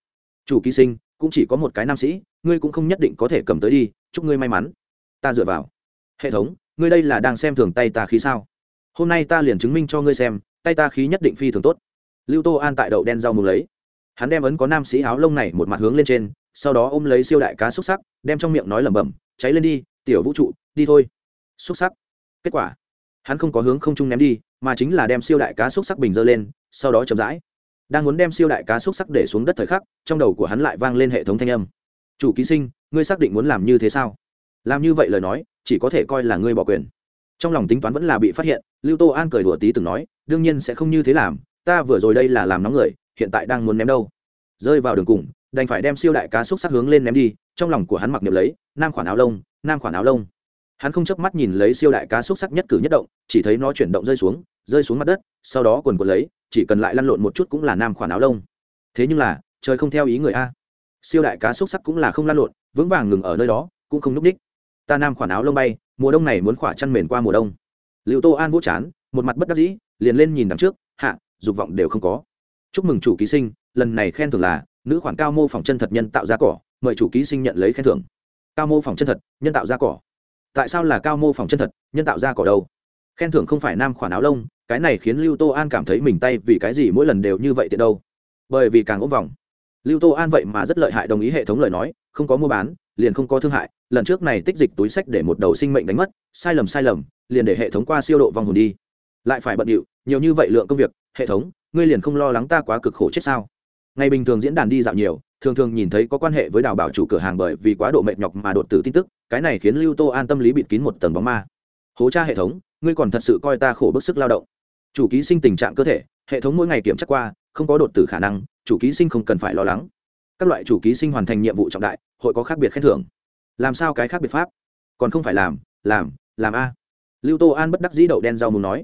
Chủ ký sinh, cũng chỉ có một cái nam sĩ, ngươi cũng không nhất định có thể cầm tới đi, chúc ngươi may mắn. Ta dựa vào. Hệ thống, ngươi đây là đang xem thường tay ta khí sao? Hôm nay ta liền chứng minh cho ngươi xem, tay ta khí nhất định phi thường tốt. Lưu tô an tại đậu đen rau mù lấy. Hắn đem ấn có nam sĩ áo lông này một mặt hướng lên trên, sau đó ôm lấy siêu đại cá xúc sắc, đem trong miệng nói lẩm bẩm cháy lên đi, tiểu vũ trụ, đi thôi. Xúc sắc. Kết quả, hắn không có hướng không trung ném đi, mà chính là đem siêu đại cá xúc sắc bình dơ lên, sau đó chậm rãi. Đang muốn đem siêu đại cá xúc sắc để xuống đất thời khắc, trong đầu của hắn lại vang lên hệ thống thanh âm. Chủ ký sinh, ngươi xác định muốn làm như thế sao? Làm như vậy lời nói, chỉ có thể coi là ngươi bỏ quyền. Trong lòng tính toán vẫn là bị phát hiện, lưu tô an cười đùa tí từng nói, đương nhiên sẽ không như thế làm, ta vừa rồi đây là làm nóng người, hiện tại đang muốn ném đâu. Rơi vào đường cùng, đành phải đem siêu đại cá xúc sắc hướng lên ném đi trong lòng của hắn mặc niệm lấy, nam khoản áo lông, nam khoản áo lông. Hắn không chớp mắt nhìn lấy siêu đại cá xúc sắc nhất cử nhất động, chỉ thấy nó chuyển động rơi xuống rơi xuống mặt đất, sau đó quần quần lấy, chỉ cần lại lăn lộn một chút cũng là nam khoản áo lông. Thế nhưng là, trời không theo ý người a. Siêu đại cá xúc sắc cũng là không lăn lộn, vững vàng ngừng ở nơi đó, cũng không núp ních ta nam khoản áo lông bay, mùa đông này muốn khỏa chăn mền qua mùa đông. Liệu tô an vỗ chán, một mặt bất đắc dĩ, liền lên nhìn đằng trước, hạ, dục vọng đều không có. Chúc mừng chủ ký sinh, lần này khen thưởng là, nữ khoản cao mô phỏng chân thật nhân tạo ra cỏ mời chủ ký sinh nhận lấy khen thưởng. Cao mô phỏng chân thật, nhân tạo ra cỏ. Tại sao là cao mô phỏng chân thật, nhân tạo ra cỏ đâu? Khen thưởng không phải nam khoản áo lông, cái này khiến lưu tô an cảm thấy mình tay vì cái gì mỗi lần đều như vậy tiện đâu? Bởi vì càng ốm vòng. Lưu tô an vậy mà rất lợi hại đồng ý hệ thống lời nói, không có mua bán, liền không có thương hại, lần trước này tích dịch túi sách để một đầu sinh mệnh đánh mất, sai lầm sai lầm, liền để hệ thống qua siêu độ vòng hồn đi. Lại phải bận điệu, nhiều như vậy lượng công việc, hệ thống, ngươi liền không lo lắng ta quá cực khổ chết sao? Ngày bình thường diễn đàn đi dạo nhiều thường thường nhìn thấy có quan hệ với đào bảo chủ cửa hàng bởi vì quá độ mệt nhọc mà đột tử tin tức, cái này khiến lưu tô an tâm lý bịt kín một tầng bóng ma. Hố tra hệ thống, ngươi còn thật sự coi ta khổ bức sức lao động. Chủ ký sinh tình trạng cơ thể, hệ thống mỗi ngày kiểm tra qua, không có đột tử khả năng, chủ ký sinh không cần phải lo lắng. Các loại chủ ký sinh hoàn thành nhiệm vụ trọng đại, hội có khác biệt khen thưởng. Làm sao cái khác biệt pháp? Còn không phải làm làm làm a. Lưu tô an bất đắc dĩ đậu đen rau muốn nói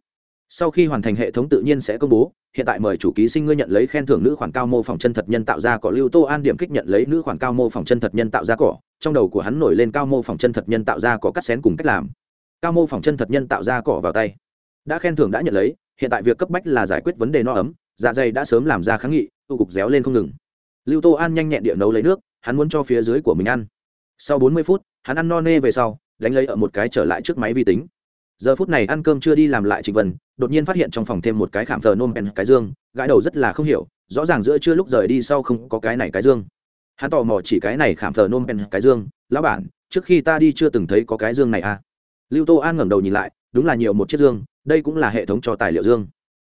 sau khi hoàn thành hệ thống tự nhiên sẽ công bố, hiện tại mời chủ ký sinh ngươi nhận lấy khen thưởng nữ khoản cao mô phỏng chân thật nhân tạo ra cỏ lưu tô an điểm kích nhận lấy nữ khoản cao mô phỏng chân thật nhân tạo ra cỏ, trong đầu của hắn nổi lên cao mô phỏng chân thật nhân tạo ra cỏ cắt xén cùng cách làm. Cao mô phỏng chân thật nhân tạo ra cỏ vào tay. Đã khen thưởng đã nhận lấy, hiện tại việc cấp bách là giải quyết vấn đề no ấm dạ dày đã sớm làm ra kháng nghị tu cục réo lên không ngừng. Lưu tô an nhanh nhẹn địa nấu lấy nước, hắn muốn cho phía dưới của mình ăn. Sau bốn mươi phút, hắn ăn no nê về sau, đánh lấy ở một cái trở lại trước máy vi tính giờ phút này ăn cơm chưa đi làm lại trịnh vân, đột nhiên phát hiện trong phòng thêm một cái khảm thờ nôm pen cái dương, gãi đầu rất là không hiểu, rõ ràng giữa chưa lúc rời đi sau không có cái này cái dương. Hắn tò mò chỉ cái này khảm thờ nôm pen cái dương, lão bản, trước khi ta đi chưa từng thấy có cái dương này à? Lưu tô an ngẩng đầu nhìn lại, đúng là nhiều một chiếc dương, đây cũng là hệ thống cho tài liệu dương.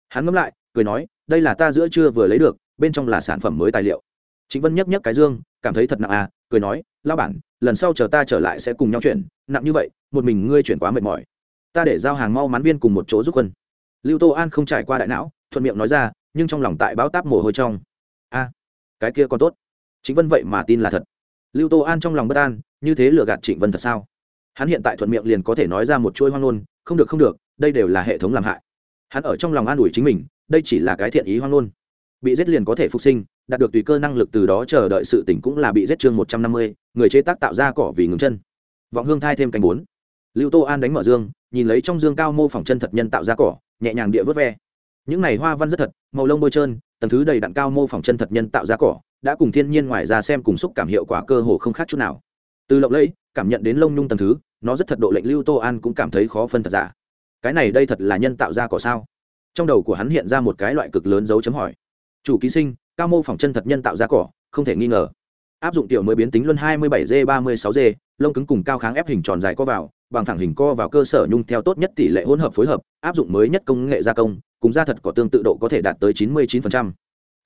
Hắn ngẫm lại, cười nói, đây là ta giữa trưa vừa lấy được, bên trong là sản phẩm mới tài liệu. Chính vân nhấc nhấc cái dương, cảm thấy thật nặng à? Cười nói lao bản, lần sau chờ ta trở lại sẽ cùng nhau chuyển, nặng như vậy, một mình ngươi chuyển quá mệt mỏi ta để giao hàng mau mắn viên cùng một chỗ giúp quân. Lưu tô an không trải qua đại não, thuận miệng nói ra, nhưng trong lòng tại báo táp mồ hôi trong. A, cái kia còn tốt. Chính vân vậy mà tin là thật. Lưu tô an trong lòng bất an, như thế lừa gạt trịnh vân thật sao? Hắn hiện tại thuận miệng liền có thể nói ra một chuỗi hoang ngôn, không được không được, đây đều là hệ thống làm hại. Hắn ở trong lòng an ủi chính mình, đây chỉ là cái thiện ý hoang ngôn. Bị giết liền có thể phục sinh, đạt được tùy cơ năng lực từ đó chờ đợi sự tỉnh cũng là bị giết chương một trăm năm mươi, người chế tác tạo ra cỏ vì ngừng chân. Vọng hương thai thêm cánh bốn. Lưu tô an đánh mở dương nhìn lấy trong dương cao mô phỏng chân thật nhân tạo ra cỏ, nhẹ nhàng địa vớt ve. Những này hoa văn rất thật, màu lông bôi trơn, tầng thứ đầy đặn cao mô phỏng chân thật nhân tạo ra cỏ, đã cùng thiên nhiên ngoài ra xem cùng xúc cảm hiệu quả cơ hồ không khác chút nào. Từ lộng lẫy, cảm nhận đến lông nhung tầng thứ, nó rất thật độ lệnh lưu tô an cũng cảm thấy khó phân thật giả. Cái này đây thật là nhân tạo ra cỏ sao? Trong đầu của hắn hiện ra một cái loại cực lớn dấu chấm hỏi. Chủ ký sinh, cao mô phỏng chân thật nhân tạo ra cỏ, không thể nghi ngờ áp dụng tiểu mới biến tính luân 27 g 36 g, lông cứng cùng cao kháng ép hình tròn dài co vào, bằng thẳng hình co vào cơ sở nhung theo tốt nhất tỷ lệ hỗn hợp phối hợp, áp dụng mới nhất công nghệ gia công, cùng da thật có tương tự độ có thể đạt tới 99%.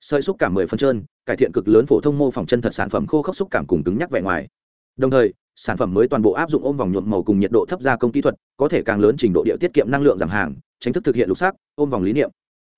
sợi xúc cảm 10 phân trơn, cải thiện cực lớn phổ thông mô phỏng chân thật sản phẩm khô khốc xúc cảm cùng cứng nhắc vẻ ngoài đồng thời, sản phẩm mới toàn bộ áp dụng ôm vòng nhuộm màu cùng nhiệt độ thấp gia công kỹ thuật, có thể càng lớn trình độ địa tiết kiệm năng lượng giảm hàng, tránh thức thực hiện lục sắc, ôm vòng lý niệm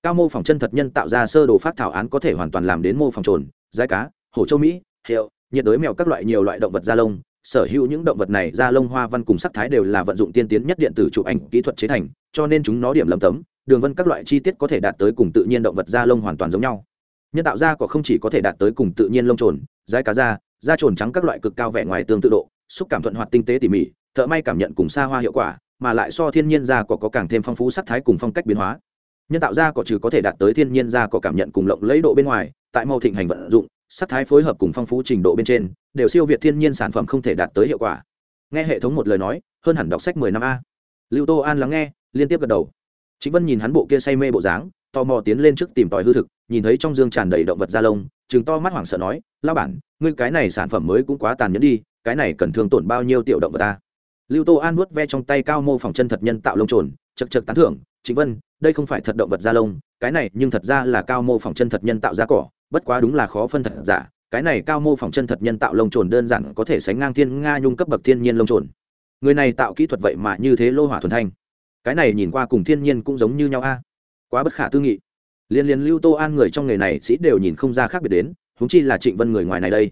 cao mô phỏng chân thật nhân tạo ra sơ đồ phát thảo án có thể hoàn toàn làm đến mô phỏng trồn giải cá, hổ châu mỹ hiệu nhiệt đới mèo các loại nhiều loại động vật da lông sở hữu những động vật này da lông hoa văn cùng sắc thái đều là vận dụng tiên tiến nhất điện tử chụp ảnh kỹ thuật chế thành cho nên chúng nó điểm lầm tấm đường vân các loại chi tiết có thể đạt tới cùng tự nhiên động vật da lông hoàn toàn giống nhau. Nhân tạo da có không chỉ có thể đạt tới cùng tự nhiên lông trồn dái cá da da trồn trắng các loại cực cao vẻ ngoài tương tự độ xúc cảm thuận hoạt tinh tế tỉ mỉ thợ may cảm nhận cùng xa hoa hiệu quả mà lại so thiên nhiên da có, có càng thêm phong phú sắc thái cùng phong cách biến hóa. Nhân tạo da cỏ trừ có thể đạt tới thiên nhiên da cỏ cảm nhận cùng lộng lấy độ bên ngoài tại màu thịnh hành vận dụng sắc thái phối hợp cùng phong phú trình độ bên trên, đều siêu việt thiên nhiên sản phẩm không thể đạt tới hiệu quả. Nghe hệ thống một lời nói, hơn hẳn đọc sách mười năm a. Lưu tô an lắng nghe, liên tiếp gật đầu. Chính vân nhìn hắn bộ kia say mê bộ dáng, tò mò tiến lên trước tìm tòi hư thực, nhìn thấy trong dương tràn đầy động vật da lông chừng to mắt hoảng sợ nói lao bản, ngươi cái này sản phẩm mới cũng quá tàn nhẫn đi, cái này cần thương tổn bao nhiêu tiểu động vật ta? Lưu tô an nuốt ve trong tay cao mô phỏng chân thật nhân tạo lông trồn chật chật tán thưởng Trịnh vân, đây không phải thật động vật da lông, cái này nhưng thật ra là cao mô phỏng chân thật nhân tạo da cỏ, bất quá đúng là khó phân thật giả, cái này cao mô phỏng chân thật nhân tạo lông trồn đơn giản có thể sánh ngang thiên nga nhung cấp bậc thiên nhiên lông trồn. Người này tạo kỹ thuật vậy mà như thế lô hỏa thuần thanh. Cái này nhìn qua cùng thiên nhiên cũng giống như nhau a. Quá bất khả tư nghị. Liên liên lưu tô an người trong nghề này sĩ đều nhìn không ra khác biệt đến húng chi là trịnh vân người ngoài này đây.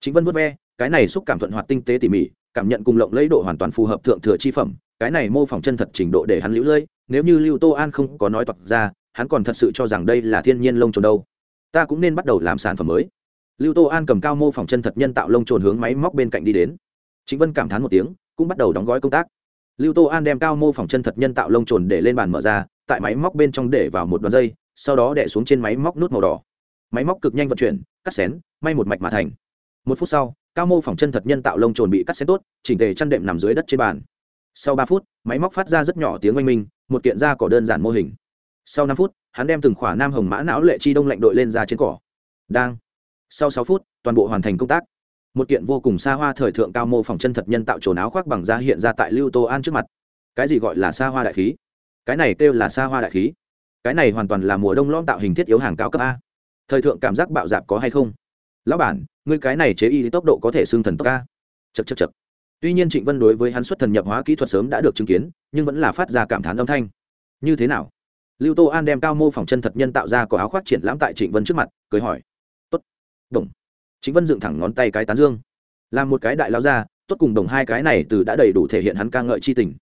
Trịnh vân vớt ve, cái này xúc cảm thuận hoạt tinh tế tỉ mỉ, cảm nhận cùng lộng lấy độ hoàn toàn phù hợp thượng thừa chi phẩm, cái này mô phỏng chân thật trình độ để hắn lũ lơi nếu như lưu tô an không có nói toạc ra, hắn còn thật sự cho rằng đây là thiên nhiên lông trồn đâu. Ta cũng nên bắt đầu làm sản phẩm mới. Lưu tô an cầm cao mô phỏng chân thật nhân tạo lông trồn hướng máy móc bên cạnh đi đến. Chính vân cảm thán một tiếng, cũng bắt đầu đóng gói công tác. Lưu tô an đem cao mô phỏng chân thật nhân tạo lông trồn để lên bàn mở ra, tại máy móc bên trong để vào một đoạn dây, sau đó đẻ xuống trên máy móc nút màu đỏ. Máy móc cực nhanh vận chuyển, cắt xén, may một mạch mà thành. Một phút sau, cao mô phỏng chân thật nhân tạo lông trồn bị cắt xén tốt, chỉnh tề chăn đệm nằm dưới đất trên bàn. Sau ba phút, máy móc phát ra rất nhỏ tiếng oanh minh một kiện da cỏ đơn giản mô hình. Sau năm phút, hắn đem từng khỏa nam hồng mã não lệ chi đông lạnh đội lên ra trên cỏ. Đang. Sau sáu phút, toàn bộ hoàn thành công tác. Một kiện vô cùng xa hoa thời thượng cao mô phỏng chân thật nhân tạo trồn áo khoác bằng da hiện ra tại lưu tô an trước mặt. Cái gì gọi là xa hoa đại khí? Cái này kêu là xa hoa đại khí. Cái này hoàn toàn là mùa đông lõm tạo hình thiết yếu hàng cao cấp a. Thời thượng cảm giác bạo dạp có hay không? Lão bản, ngươi cái này chế y tốc độ có thể xương thần tốc a. Chật chật chật tuy nhiên trịnh vân đối với hắn xuất thần nhập hóa kỹ thuật sớm đã được chứng kiến, nhưng vẫn là phát ra cảm thán âm thanh. Như thế nào? Lưu tô an đem cao mô phỏng chân thật nhân tạo ra có áo khoác triển lãm tại trịnh vân trước mặt, cười hỏi. Tốt. Đồng. Trịnh vân dựng thẳng ngón tay cái tán dương. Làm một cái đại lao ra tốt cùng đồng hai cái này từ đã đầy đủ thể hiện hắn ca ngợi chi tình.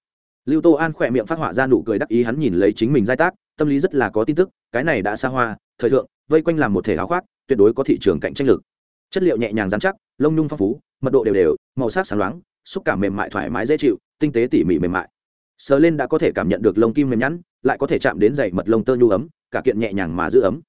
Lưu tô an khỏe miệng phát họa ra nụ cười đắc ý hắn nhìn lấy chính mình giai tác, tâm lý rất là có tin tức, cái này đã xa hoa, thời thượng, vây quanh làm một thể áo khoác, tuyệt đối có thị trường cạnh tranh lực. Chất liệu nhẹ nhàng dán chắc, lông nhung phong phú, mật độ đều đều, màu sắc sáng loáng xúc cảm mềm mại thoải mái dễ chịu, tinh tế tỉ mỉ mềm mại. Sờ lên đã có thể cảm nhận được lông kim mềm nhẵn, lại có thể chạm đến dày mật lông tơ nhu ấm, cả kiện nhẹ nhàng mà giữ ấm.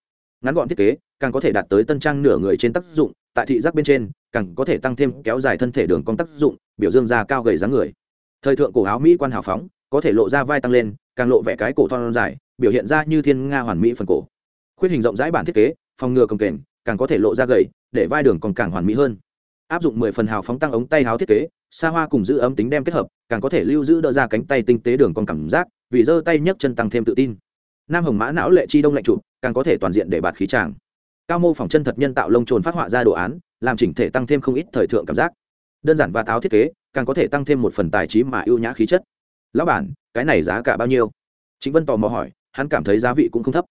Ngắn gọn thiết kế, càng có thể đạt tới tân trang nửa người trên tác dụng, tại thị giác bên trên, càng có thể tăng thêm kéo dài thân thể đường cong tác dụng, biểu dương da cao gầy dáng người. Thời thượng cổ áo mỹ quan hào phóng, có thể lộ ra vai tăng lên, càng lộ vẻ cái cổ thon dài, biểu hiện ra như thiên nga hoàn mỹ phần cổ. Khuyết hình rộng rãi bản thiết kế, phòng ngừa cồng kềnh, càng có thể lộ ra gầy, để vai đường còn càng hoàn mỹ hơn áp dụng mười phần hào phóng tăng ống tay háo thiết kế, xa hoa cùng giữ ấm tính đem kết hợp, càng có thể lưu giữ đỡ ra cánh tay tinh tế đường còn cảm giác, vì giơ tay nhấc chân tăng thêm tự tin. Nam hồng mã não lệ chi đông lạnh trụ càng có thể toàn diện để bạt khí tràng. Cao mô phỏng chân thật nhân tạo lông trồn phát họa ra đồ án, làm chỉnh thể tăng thêm không ít thời thượng cảm giác. Đơn giản và táo thiết kế, càng có thể tăng thêm một phần tài trí mà ưu nhã khí chất. Lão bản, cái này giá cả bao nhiêu? Chính vân tò mò hỏi, hắn cảm thấy giá vị cũng không thấp.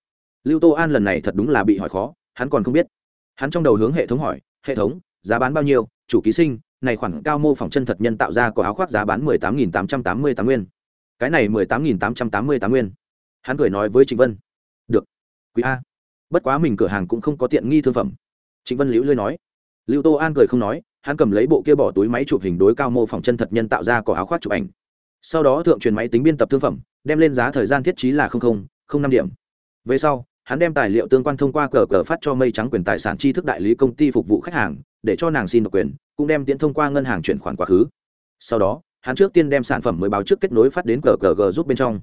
Lưu tô an lần này thật đúng là bị hỏi khó, hắn còn không biết. Hắn trong đầu hướng hệ thống hỏi, hệ thống giá bán bao nhiêu, chủ ký sinh, này khoản cao mô phỏng chân thật nhân tạo ra có áo khoác giá bán mười tám nghìn tám trăm tám mươi tám nguyên. Cái này mười tám nghìn tám trăm tám mươi tám nguyên. Hắn cười nói với trịnh vân. Được. Quý a. Bất quá mình cửa hàng cũng không có tiện nghi thương phẩm. Trịnh vân liễu lưới nói. Lưu tô an cười không nói, hắn cầm lấy bộ kia bỏ túi máy chụp hình đối cao mô phỏng chân thật nhân tạo ra có áo khoác chụp ảnh. Sau đó thượng truyền máy tính biên tập thương phẩm, đem lên giá thời gian thiết trí là năm điểm. Về sau hắn đem tài liệu tương quan thông qua cờ cờ phát cho mây trắng quyền tài sản tri thức đại lý công ty phục vụ khách hàng, để cho nàng xin độc quyền, cũng đem tiến thông qua ngân hàng chuyển khoản quá khứ. Sau đó, hắn trước tiên đem sản phẩm mới báo trước kết nối phát đến cờ cờ g giúp bên trong.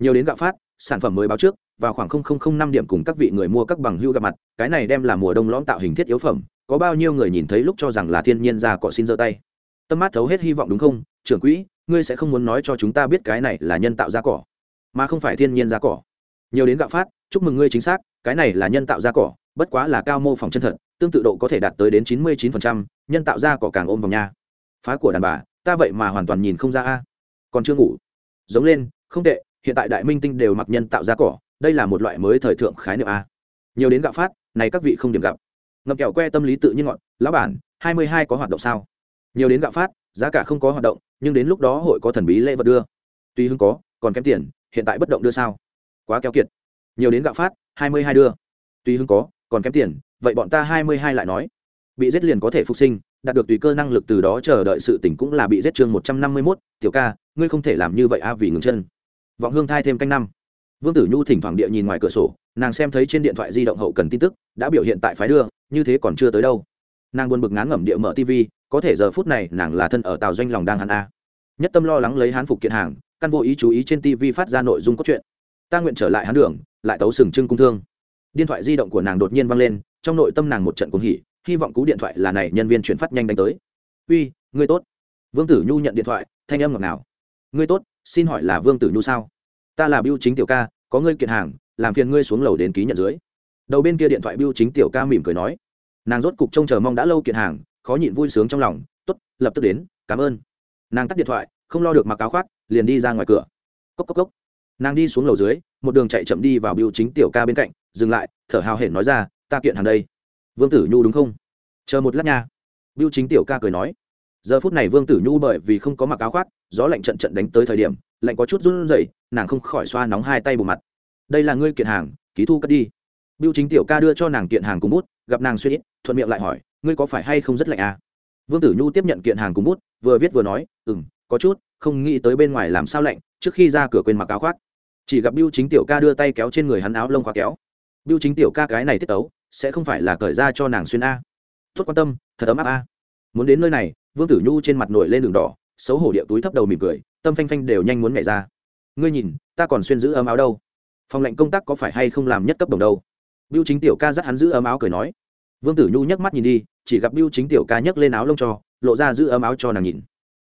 Nhiều đến gạo phát, sản phẩm mới báo trước, vào khoảng năm điểm cùng các vị người mua các bằng hưu gặp mặt, cái này đem là mùa đông lõm tạo hình thiết yếu phẩm, có bao nhiêu người nhìn thấy lúc cho rằng là thiên nhiên ra cọ xin giơ tay. Tâm mát thấu hết hy vọng đúng không? Trưởng quỹ, ngươi sẽ không muốn nói cho chúng ta biết cái này là nhân tạo ra cỏ, mà không phải thiên nhiên ra cỏ. Nhiều đến gạo phát chúc mừng ngươi chính xác, cái này là nhân tạo da cỏ, bất quá là cao mô phỏng chân thật, tương tự độ có thể đạt tới đến chín mươi chín nhân tạo da cỏ càng ôm vào nha phá của đàn bà, ta vậy mà hoàn toàn nhìn không ra a. Còn chưa ngủ. Giống lên, không tệ, hiện tại đại minh tinh đều mặc nhân tạo da cỏ, đây là một loại mới thời thượng khái niệm a. Nhiều đến gạo phát, này các vị không điểm gặp. Ngậm kẹo que tâm lý tự nhiên ngọn, lão bản, hai mươi hai có hoạt động sao? Nhiều đến gạo phát, giá cả không có hoạt động, nhưng đến lúc đó hội có thần bí lễ vật đưa. Tuy hưng có, còn kém tiền, hiện tại bất động đưa sao? Quá keo kiệt nhiều đến gạo phát, hai mươi hai đưa. Tuy hưng có, còn kém tiền, vậy bọn ta hai mươi hai lại nói. Bị giết liền có thể phục sinh, đạt được tùy cơ năng lực từ đó chờ đợi sự tỉnh cũng là bị giết chương một trăm năm mươi mốt. Tiểu ca, ngươi không thể làm như vậy a, vì ngừng chân. Vọng hương thai thêm canh năm. Vương tử nhu thỉnh thoảng địa nhìn ngoài cửa sổ, nàng xem thấy trên điện thoại di động hậu cần tin tức, đã biểu hiện tại phái đưa, như thế còn chưa tới đâu. Nàng buồn bực ngán ngẩm địa mở tv có thể giờ phút này nàng là thân ở tàu doanh lòng đang hắn a. Nhất tâm lo lắng lấy hán phục kiện hàng, căn vô ý chú ý trên tv phát ra nội dung cốt truyện. Ta nguyện trở lại hán đường lại tấu sừng trưng cung thương. Điện thoại di động của nàng đột nhiên văng lên, trong nội tâm nàng một trận cuồng hỉ, hy vọng cú điện thoại là này nhân viên chuyển phát nhanh đánh tới. Uy, ngươi tốt. Vương tử nhu nhận điện thoại, thanh âm ngọt nào ngươi tốt, xin hỏi là vương tử nhu sao? Ta là biêu chính tiểu ca, có ngươi kiện hàng, làm phiền ngươi xuống lầu đến ký nhận dưới. Đầu bên kia điện thoại biêu chính tiểu ca mỉm cười nói. Nàng rốt cục trông chờ mong đã lâu kiện hàng, khó nhịn vui sướng trong lòng t ố t lập tức đến, cảm ơn. Nàng tắt điện thoại, không lo được mặc áo khoác, liền đi ra ngoài cửa. Cốc cốc cốc. Nàng đi xuống lầu dưới một đường chạy chậm đi vào biểu chính tiểu ca bên cạnh, dừng lại, thở hào hển nói ra, ta kiện hàng đây. Vương tử nhu đúng không? Chờ một lát nha. Biểu chính tiểu ca cười nói. Giờ phút này vương tử nhu bởi vì không có mặc áo khoác, gió lạnh trận trận đánh tới thời điểm, lạnh có chút run rẩy, nàng không khỏi xoa nóng hai tay bù mặt. Đây là ngươi kiện hàng, ký thu cất đi. Biểu chính tiểu ca đưa cho nàng kiện hàng cùng bút, gặp nàng suy nghĩ, thuận miệng lại hỏi, ngươi có phải hay không rất lạnh à? vương tử nhu tiếp nhận kiện hàng cùng bút, vừa viết vừa nói ừ m có chút, không nghĩ tới bên ngoài làm sao lạnh, trước khi ra cửa quên mặc áo khoác chỉ gặp biêu chính tiểu ca đưa tay kéo trên người hắn áo lông khóa kéo. Biêu chính tiểu ca cái này tiết tấu, sẽ không phải là cởi ra cho nàng xuyên a. Tốt quan tâm, thật ấm áp a. Muốn đến nơi này, vương tử nhu trên mặt nổi lên đường đỏ, xấu hổ địa túi thấp đầu mỉm cười, tâm phanh phanh đều nhanh muốn nhảy ra. Ngươi nhìn, ta còn xuyên giữ ấm áo đâu? Phòng lệnh công tác có phải hay không làm nhất cấp đồng đâu? Biêu chính tiểu ca dắt hắn giữ ấm áo cười nói. Vương tử nhu nhấc mắt nhìn đi, chỉ gặp biêu chính tiểu ca nhấc lên áo lông cho, lộ ra giữ ấm áo cho nàng nhìn.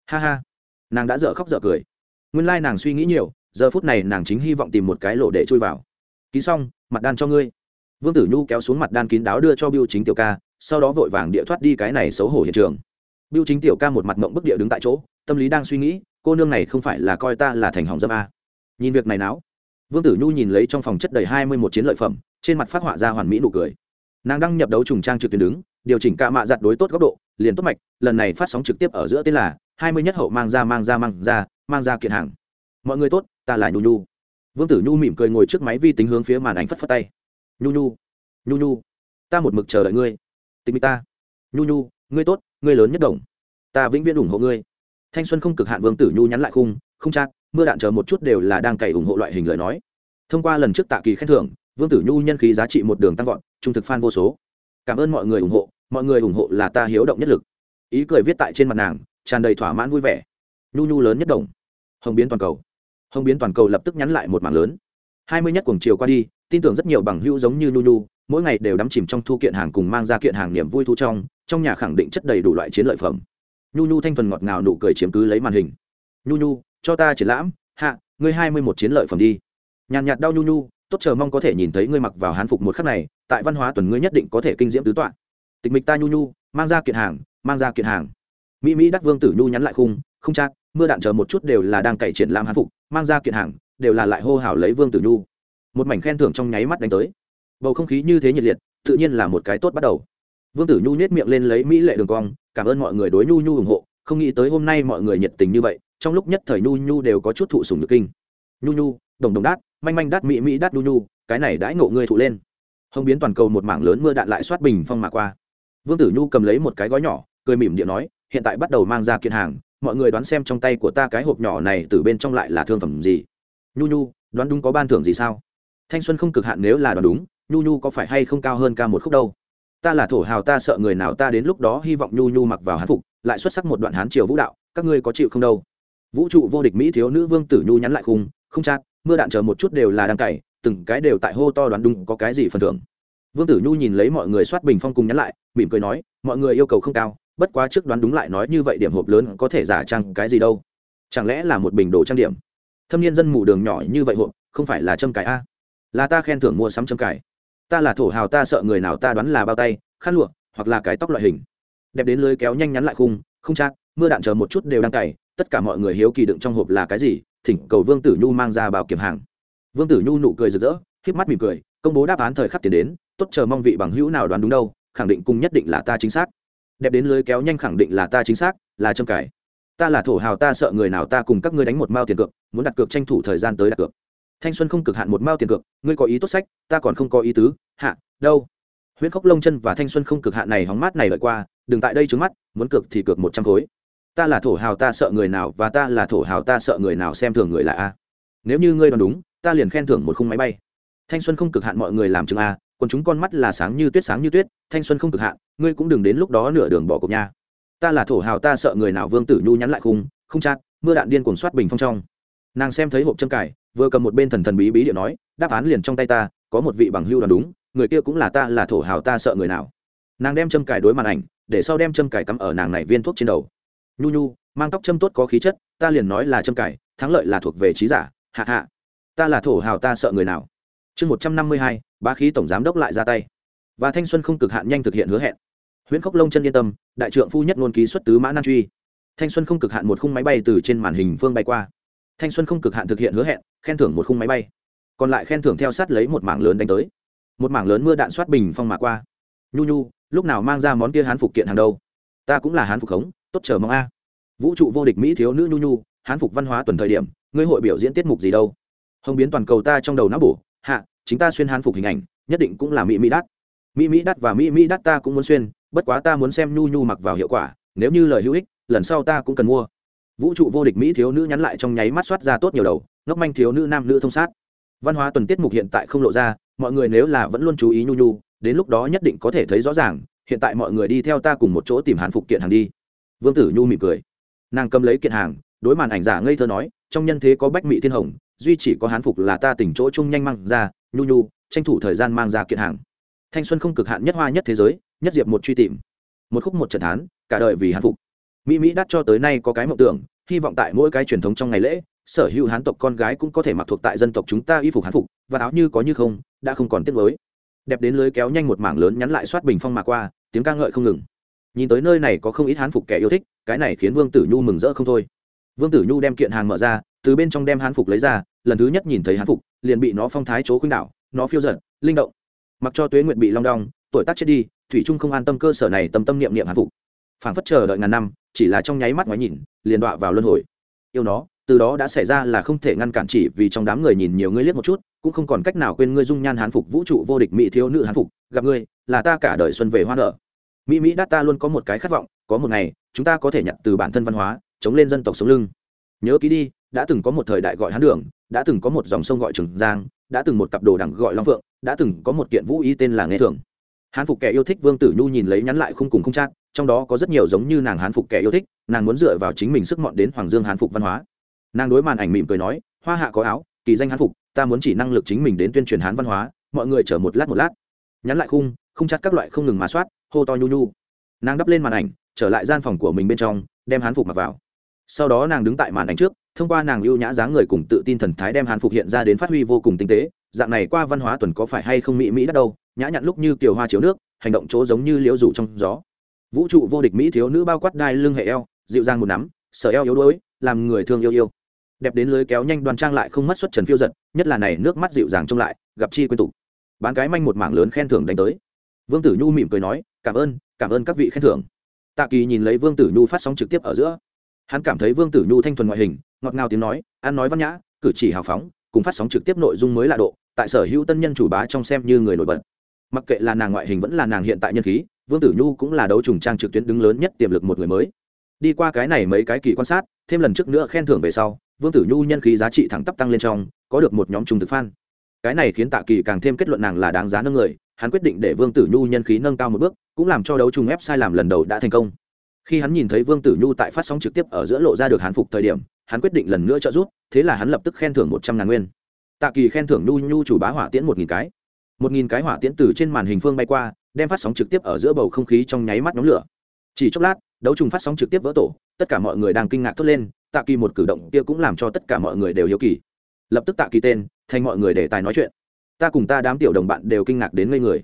Ha ha. Nàng đã dở khóc dở cười. Nguyên lai nàng suy nghĩ nhiều giờ phút này nàng chính hy vọng tìm một cái lỗ để chui vào. Ký xong, mặt đan cho ngươi. Vương tử nhu kéo xuống mặt đan kín đáo đưa cho biêu chính tiểu ca, sau đó vội vàng địa thoát đi cái này xấu hổ hiện trường. Biêu chính tiểu ca một mặt mộng bức địa đứng tại chỗ, tâm lý đang suy nghĩ, cô nương này không phải là coi ta là thành hỏng dâm a nhìn việc này não. vương tử nhu nhìn lấy trong phòng chất đầy hai mươi một chiến lợi phẩm, trên mặt phát họa ra hoàn mỹ nụ cười. Nàng đang nhập đấu trùng trang trực tuyến đứng, điều chỉnh ca mạ giặt đối tốt góc độ, liền tốt mạch, lần này phát sóng trực tiếp ở giữa tên là hai mươi nhất hậu mang ra mang ra mang ra mang ra kiện hàng. Mọi người tốt ta là nhu nhu. Vương tử nhu mỉm cười ngồi trước máy vi tính hướng phía màn ảnh phất phất tay. Nhu nhu nhu nhu, ta một mực chờ đợi ngươi. Tình mỹ ta. Nhu nhu, ngươi tốt, ngươi lớn nhất đồng. Ta vĩnh viễn ủng hộ ngươi. Thanh xuân không cực hạn vương tử nhu nhắn lại khung không chắc mưa đạn chờ một chút đều là đang cày ủng hộ loại hình lời nói. Thông qua lần trước tạ kỳ khen thưởng, vương tử nhu nhân khí giá trị một đường tăng vọt, trung thực f vô số. Cảm ơn mọi người ủng hộ, mọi người ủng hộ là ta hiếu động nhất lực. Ý cười viết tại trên mặt nàng, tràn đầy thỏa mãn vui vẻ. Nhu nhu lớn nhất đồng. Hồng biến toàn cầu hồng biến toàn cầu lập tức nhắn lại một mảng lớn. Hai mươi nhất cuồng chiều qua đi, tin tưởng rất nhiều bằng hữu giống như nhu nhu, mỗi ngày đều đắm chìm trong thu kiện hàng cùng mang ra kiện hàng niềm vui thu trong trong nhà khẳng định chất đầy đủ loại chiến lợi phẩm. Nhu nhu thanh thuần ngọt ngào nụ cười chiếm cứ lấy màn hình. Nhu nhu, cho ta triển lãm, hạ, ngươi hai mươi một chiến lợi phẩm đi. Nhàn nhạt đau nhu nhu, tốt chờ mong có thể nhìn thấy ngươi mặc vào hán phục một khắc này, tại văn hóa tuần ngươi nhất định có thể kinh diễm tứ tọa. Tịch mịch ta nhu nhu, mang ra kiện hàng, mang ra kiện hàng. Mỹ mỹ đắc vương tử nhu nhắn lại khung, không chắc mưa đạn chờ một chút đều là đang cày triển lãm hán phục, mang ra kiện hàng, đều là lại hô hào lấy vương tử nhu. Một mảnh khen thưởng trong nháy mắt đánh tới. Bầu không khí như thế nhiệt liệt, tự nhiên là một cái tốt bắt đầu. Vương tử nhu nhét miệng lên lấy mỹ lệ đường cong, cảm ơn mọi người đối nhu nhu ủng hộ, không nghĩ tới hôm nay mọi người nhiệt tình như vậy, trong lúc nhất thời nhu nhu đều có chút thụ sùng nhược kinh. Nhu nhu, đồng đồng đát, manh manh đát mỹ mỹ đát nhu nhu, cái này đãi ngộ ngươi thụ lên. Hồng biến toàn cầu một mảng lớn mưa đạn lại soát bình phong mà qua. Vương tử nhu cầm lấy một cái gói nhỏ, cười mỉm điện nói, hiện tại bắt đầu mang ra kiện hàng mọi người đoán xem trong tay của ta cái hộp nhỏ này từ bên trong lại là thương phẩm gì? Nhu nhu, đoán đúng có ban thưởng gì sao? Thanh xuân không cực hạn nếu là đoán đúng, nhu nhu có phải hay không cao hơn ca một khúc đâu? Ta là thổ hào, ta sợ người nào ta đến lúc đó hy vọng nhu nhu mặc vào hán phục, lại xuất sắc một đoạn hán triều vũ đạo, các ngươi có chịu không đâu? Vũ trụ vô địch mỹ thiếu nữ vương tử nhu nhắn lại khung, không chát mưa đạn chờ một chút đều là đang cày, từng cái đều tại hô to đoán đúng có cái gì phần thưởng. Vương tử nhu nhìn lấy mọi người soát bình phong cùng nhắn lại, mỉm cười nói, mọi người yêu cầu không cao bất quá trước đoán đúng lại nói như vậy điểm hộp lớn có thể giả trang cái gì đâu. Chẳng lẽ là một bình đồ trang điểm? Thâm niên dân mù đường nhỏ như vậy hộp, không phải là châm cải a? Là ta khen thưởng mua sắm châm cải. Ta là thổ hào, ta sợ người nào ta đoán là bao tay, khăn lụa, hoặc là cái tóc loại hình. Đẹp đến lưới kéo nhanh nhắn lại khung không chắc mưa đạn chờ một chút đều đang cày, tất cả mọi người hiếu kỳ đựng trong hộp là cái gì, thỉnh cầu vương tử nhu mang ra bảo kiểm hàng. Vương tử nhu nụ cười rực rỡ k mắt mỉm cười, công bố đáp án thời khắc tiến đến, tốt chờ mong vị bằng hữu nào đoán đúng đâu, khẳng định cung nhất định là ta chính xác đẹp đến lưới kéo nhanh khẳng định là ta chính xác, là trâm cải. Ta là thổ hào, ta sợ người nào ta cùng các ngươi đánh một mao tiền cược, muốn đặt cược tranh thủ thời gian tới đặt cược. Thanh xuân không cực hạn một mao tiền cược, ngươi có ý tốt sách, ta còn không có ý tứ, hạ, đâu? Huyễn khốc lông chân và thanh xuân không cực hạn này hóng mát này lợi qua, đừng tại đây trứng mắt, muốn cược thì cược một trăm khối. Ta là thổ hào, ta sợ người nào và ta là thổ hào, ta sợ người nào xem thường người là a. Nếu như ngươi đoán đúng, ta liền khen thưởng một khung máy bay. Thanh xuân không cực hạn mọi người làm chứng a, còn chúng con mắt là sáng như tuyết, sáng như tuyết thanh xuân không cực hạn, ngươi cũng đừng đến lúc đó nửa đường bỏ cuộc nha. Ta là thổ hào, ta sợ người nào vương tử nhu nhắn lại khung không chát, mưa đạn điên cuồng soát bình phong trong. Nàng xem thấy hộp châm cải, vừa cầm một bên thần thần bí bí điện nói, đáp án liền trong tay ta, có một vị bằng hưu đoàn đúng, người kia cũng là ta, là thổ hào, ta sợ người nào. Nàng đem châm cải đối màn ảnh, để sau đem châm cải cắm ở nàng này viên thuốc trên đầu. Nhu nhu, mang tóc châm tốt có khí chất, ta liền nói là châm cải, thắng lợi là thuộc về trí giả, hạ hạ. Ta là thổ hào, ta sợ người nào. Chương một trăm năm mươi hai ba khí tổng giám đốc lại ra tay và thanh xuân không cực hạn nhanh thực hiện hứa hẹn. Huyễn khốc lông chân yên tâm, đại trượng phu nhất ngôn ký xuất tứ mã nan truy. Thanh xuân không cực hạn một khung máy bay từ trên màn hình phương bay qua. Thanh xuân không cực hạn thực hiện hứa hẹn, khen thưởng một khung máy bay. Còn lại khen thưởng theo sát lấy một mảng lớn đánh tới. Một mảng lớn mưa đạn soát bình phong mà qua. Nhu nhu, lúc nào mang ra món kia hán phục kiện hàng đâu? Ta cũng là hán phục khống, tốt chờ mong a. Vũ trụ vô địch mỹ thiếu nữ nhu nhu, hán phục văn hóa tuần thời điểm, ngươi hội biểu diễn tiết mục gì đâu? Hồng biến toàn cầu ta trong đầu não bổ. Hạ, chính ta xuyên hán phục hình ảnh, nhất định cũng là mỹ mỹ đắt mỹ mỹ đắt và mỹ mỹ đắt ta cũng muốn xuyên, bất quá ta muốn xem nhu nhu mặc vào hiệu quả, nếu như lời hữu ích, lần sau ta cũng cần mua. Vũ trụ vô địch mỹ thiếu nữ nhắn lại trong nháy mắt soát ra tốt nhiều đầu, ngốc manh thiếu nữ nam nữ thông sát. Văn hóa tuần tiết mục hiện tại không lộ ra, mọi người nếu là vẫn luôn chú ý nhu nhu, đến lúc đó nhất định có thể thấy rõ ràng, hiện tại mọi người đi theo ta cùng một chỗ tìm hán phục kiện hàng đi. Vương tử nhu mỉm cười. Nàng cầm lấy kiện hàng đối màn ảnh giả ngây thơ nói, trong nhân thế có bách mỹ thiên hồng, duy chỉ có hán phục là ta tỉnh chỗ chung nhanh mang ra, nhu nhu, tranh thủ thời gian mang ra kiện hàng thanh xuân không cực hạn nhất hoa nhất thế giới, nhất diệp một truy tìm. Một khúc một trận thán, cả đời vì hán phục. Mỹ mỹ đắt cho tới nay có cái mộng tưởng, hy vọng tại mỗi cái truyền thống trong ngày lễ, sở hữu hán tộc con gái cũng có thể mặc thuộc tại dân tộc chúng ta y phục hán phục, và áo như có như không, đã không còn tiết mới đẹp đến lưới kéo nhanh một mảng lớn nhắn lại soát bình phong mà qua, tiếng ca ngợi không ngừng. Nhìn tới nơi này có không ít hán phục kẻ yêu thích, cái này khiến vương tử nhu mừng rỡ không thôi. Vương tử nhu đem kiện hàng mở ra, từ bên trong đem hán phục lấy ra, lần thứ nhất nhìn thấy hán phục, liền bị nó phong thái chỗ khuynh đảo, nó phiêu giật, linh động mặc cho tuế nguyện bị long đong, tuổi tác chết đi, thủy trung không an tâm cơ sở này tâm tâm niệm niệm hán phục. Phảng phất chờ đợi ngàn năm, chỉ là trong nháy mắt ngoái nhìn, liền đọa vào luân hồi. Yêu nó, từ đó đã xảy ra là không thể ngăn cản chỉ vì trong đám người nhìn nhiều ngươi liếc một chút, cũng không còn cách nào quên ngươi dung nhan hán phục, vũ trụ vô địch mỹ thiếu nữ hán phục, gặp ngươi, là ta cả đời xuân về hoa nở. Mỹ mỹ đắt ta luôn có một cái khát vọng, có một ngày, chúng ta có thể nhận từ bản thân văn hóa, chống lên dân tộc sống lưng. Nhớ kỹ đi, đã từng có một thời đại gọi hán đường, đã từng có một dòng sông gọi trường giang đã từng một cặp đồ đẳng gọi long phượng, đã từng có một kiện vũ y tên là nghe thường. Hán phục kẻ yêu thích vương tử nhu nhìn lấy nhắn lại không cùng không chát trong đó có rất nhiều giống như nàng hán phục kẻ yêu thích, nàng muốn dựa vào chính mình sức mọn đến hoàng dương hán phục văn hóa. Nàng đối màn ảnh mỉm cười nói, hoa hạ có áo, kỳ danh hán phục, ta muốn chỉ năng lực chính mình đến tuyên truyền hán văn hóa, mọi người chờ một lát một lát. Nhắn lại khung không trát các loại không ngừng mà soát, hô to nhu nhu. Nàng đắp lên màn ảnh, trở lại gian phòng của mình bên trong, đem hán phục mặc vào. Sau đó nàng đứng tại màn ảnh trước thông qua nàng ưu nhã dáng người cùng tự tin thần thái đem hàn phục hiện ra đến phát huy vô cùng tinh tế, dạng này qua văn hóa tuần có phải hay không mỹ mỹ đắt đâu, nhã nhặn lúc như kiều hoa chiếu nước, hành động chỗ giống như liễu rủ trong gió. Vũ trụ vô địch mỹ thiếu nữ bao quát đai lưng hệ eo, dịu dàng một nắm, sở eo yếu đuối, làm người thương yêu yêu. Đẹp đến lưới kéo nhanh đoan trang lại không mất xuất trần phiêu giật, nhất là này nước mắt dịu dàng trông lại, gặp chi quên tục bán cái manh một mảng lớn khen thưởng đánh tới. Vương tử nhu mỉm cười nói, cảm ơn cảm ơn các vị khen thưởng. Tạ kỳ nhìn lấy vương tử nhu phát sóng trực tiếp ở giữa hắn cảm thấy vương tử nhu thanh thuần ngoại hình, ngọt ngào tiếng nói, ăn nói văn nhã, cử chỉ hào phóng, cùng phát sóng trực tiếp nội dung mới lạ độ, tại sở hữu tân nhân chủ bá trong xem như người nổi bật. Mặc kệ là nàng ngoại hình vẫn là nàng hiện tại nhân khí, vương tử nhu cũng là đấu trùng trang trực tuyến đứng lớn nhất tiềm lực một người mới. Đi qua cái này mấy cái kỳ quan sát, thêm lần trước nữa khen thưởng về sau, vương tử nhu nhân khí giá trị thẳng tắp tăng lên trong, có được một nhóm trung thực f cái này khiến tạ kỳ càng thêm kết luận nàng là đáng giá nâng người, hắn quyết định để vương tử nhu nhân khí nâng cao một bước, cũng làm cho đấu trùng ép sai làm lần đầu đã thành công khi hắn nhìn thấy vương tử nhu tại phát sóng trực tiếp ở giữa lộ ra được hán phục thời điểm, hắn quyết định lần nữa trợ giúp, thế là hắn lập tức khen thưởng một trăm ngàn nguyên. Tạ kỳ khen thưởng nhu nhu chủ bá hỏa tiễn một nghìn cái. Một nghìn cái hỏa tiễn từ trên màn hình phương bay qua, đem phát sóng trực tiếp ở giữa bầu không khí trong nháy mắt nhóm lửa. Chỉ chốc lát, đấu trùng phát sóng trực tiếp vỡ tổ, tất cả mọi người đang kinh ngạc thốt lên, tạ kỳ một cử động kia cũng làm cho tất cả mọi người đều hiếu kỳ. Lập tức tạ kỳ tên, thành mọi người để tài nói chuyện. Ta cùng ta đám tiểu đồng bạn đều kinh ngạc đến ngây người.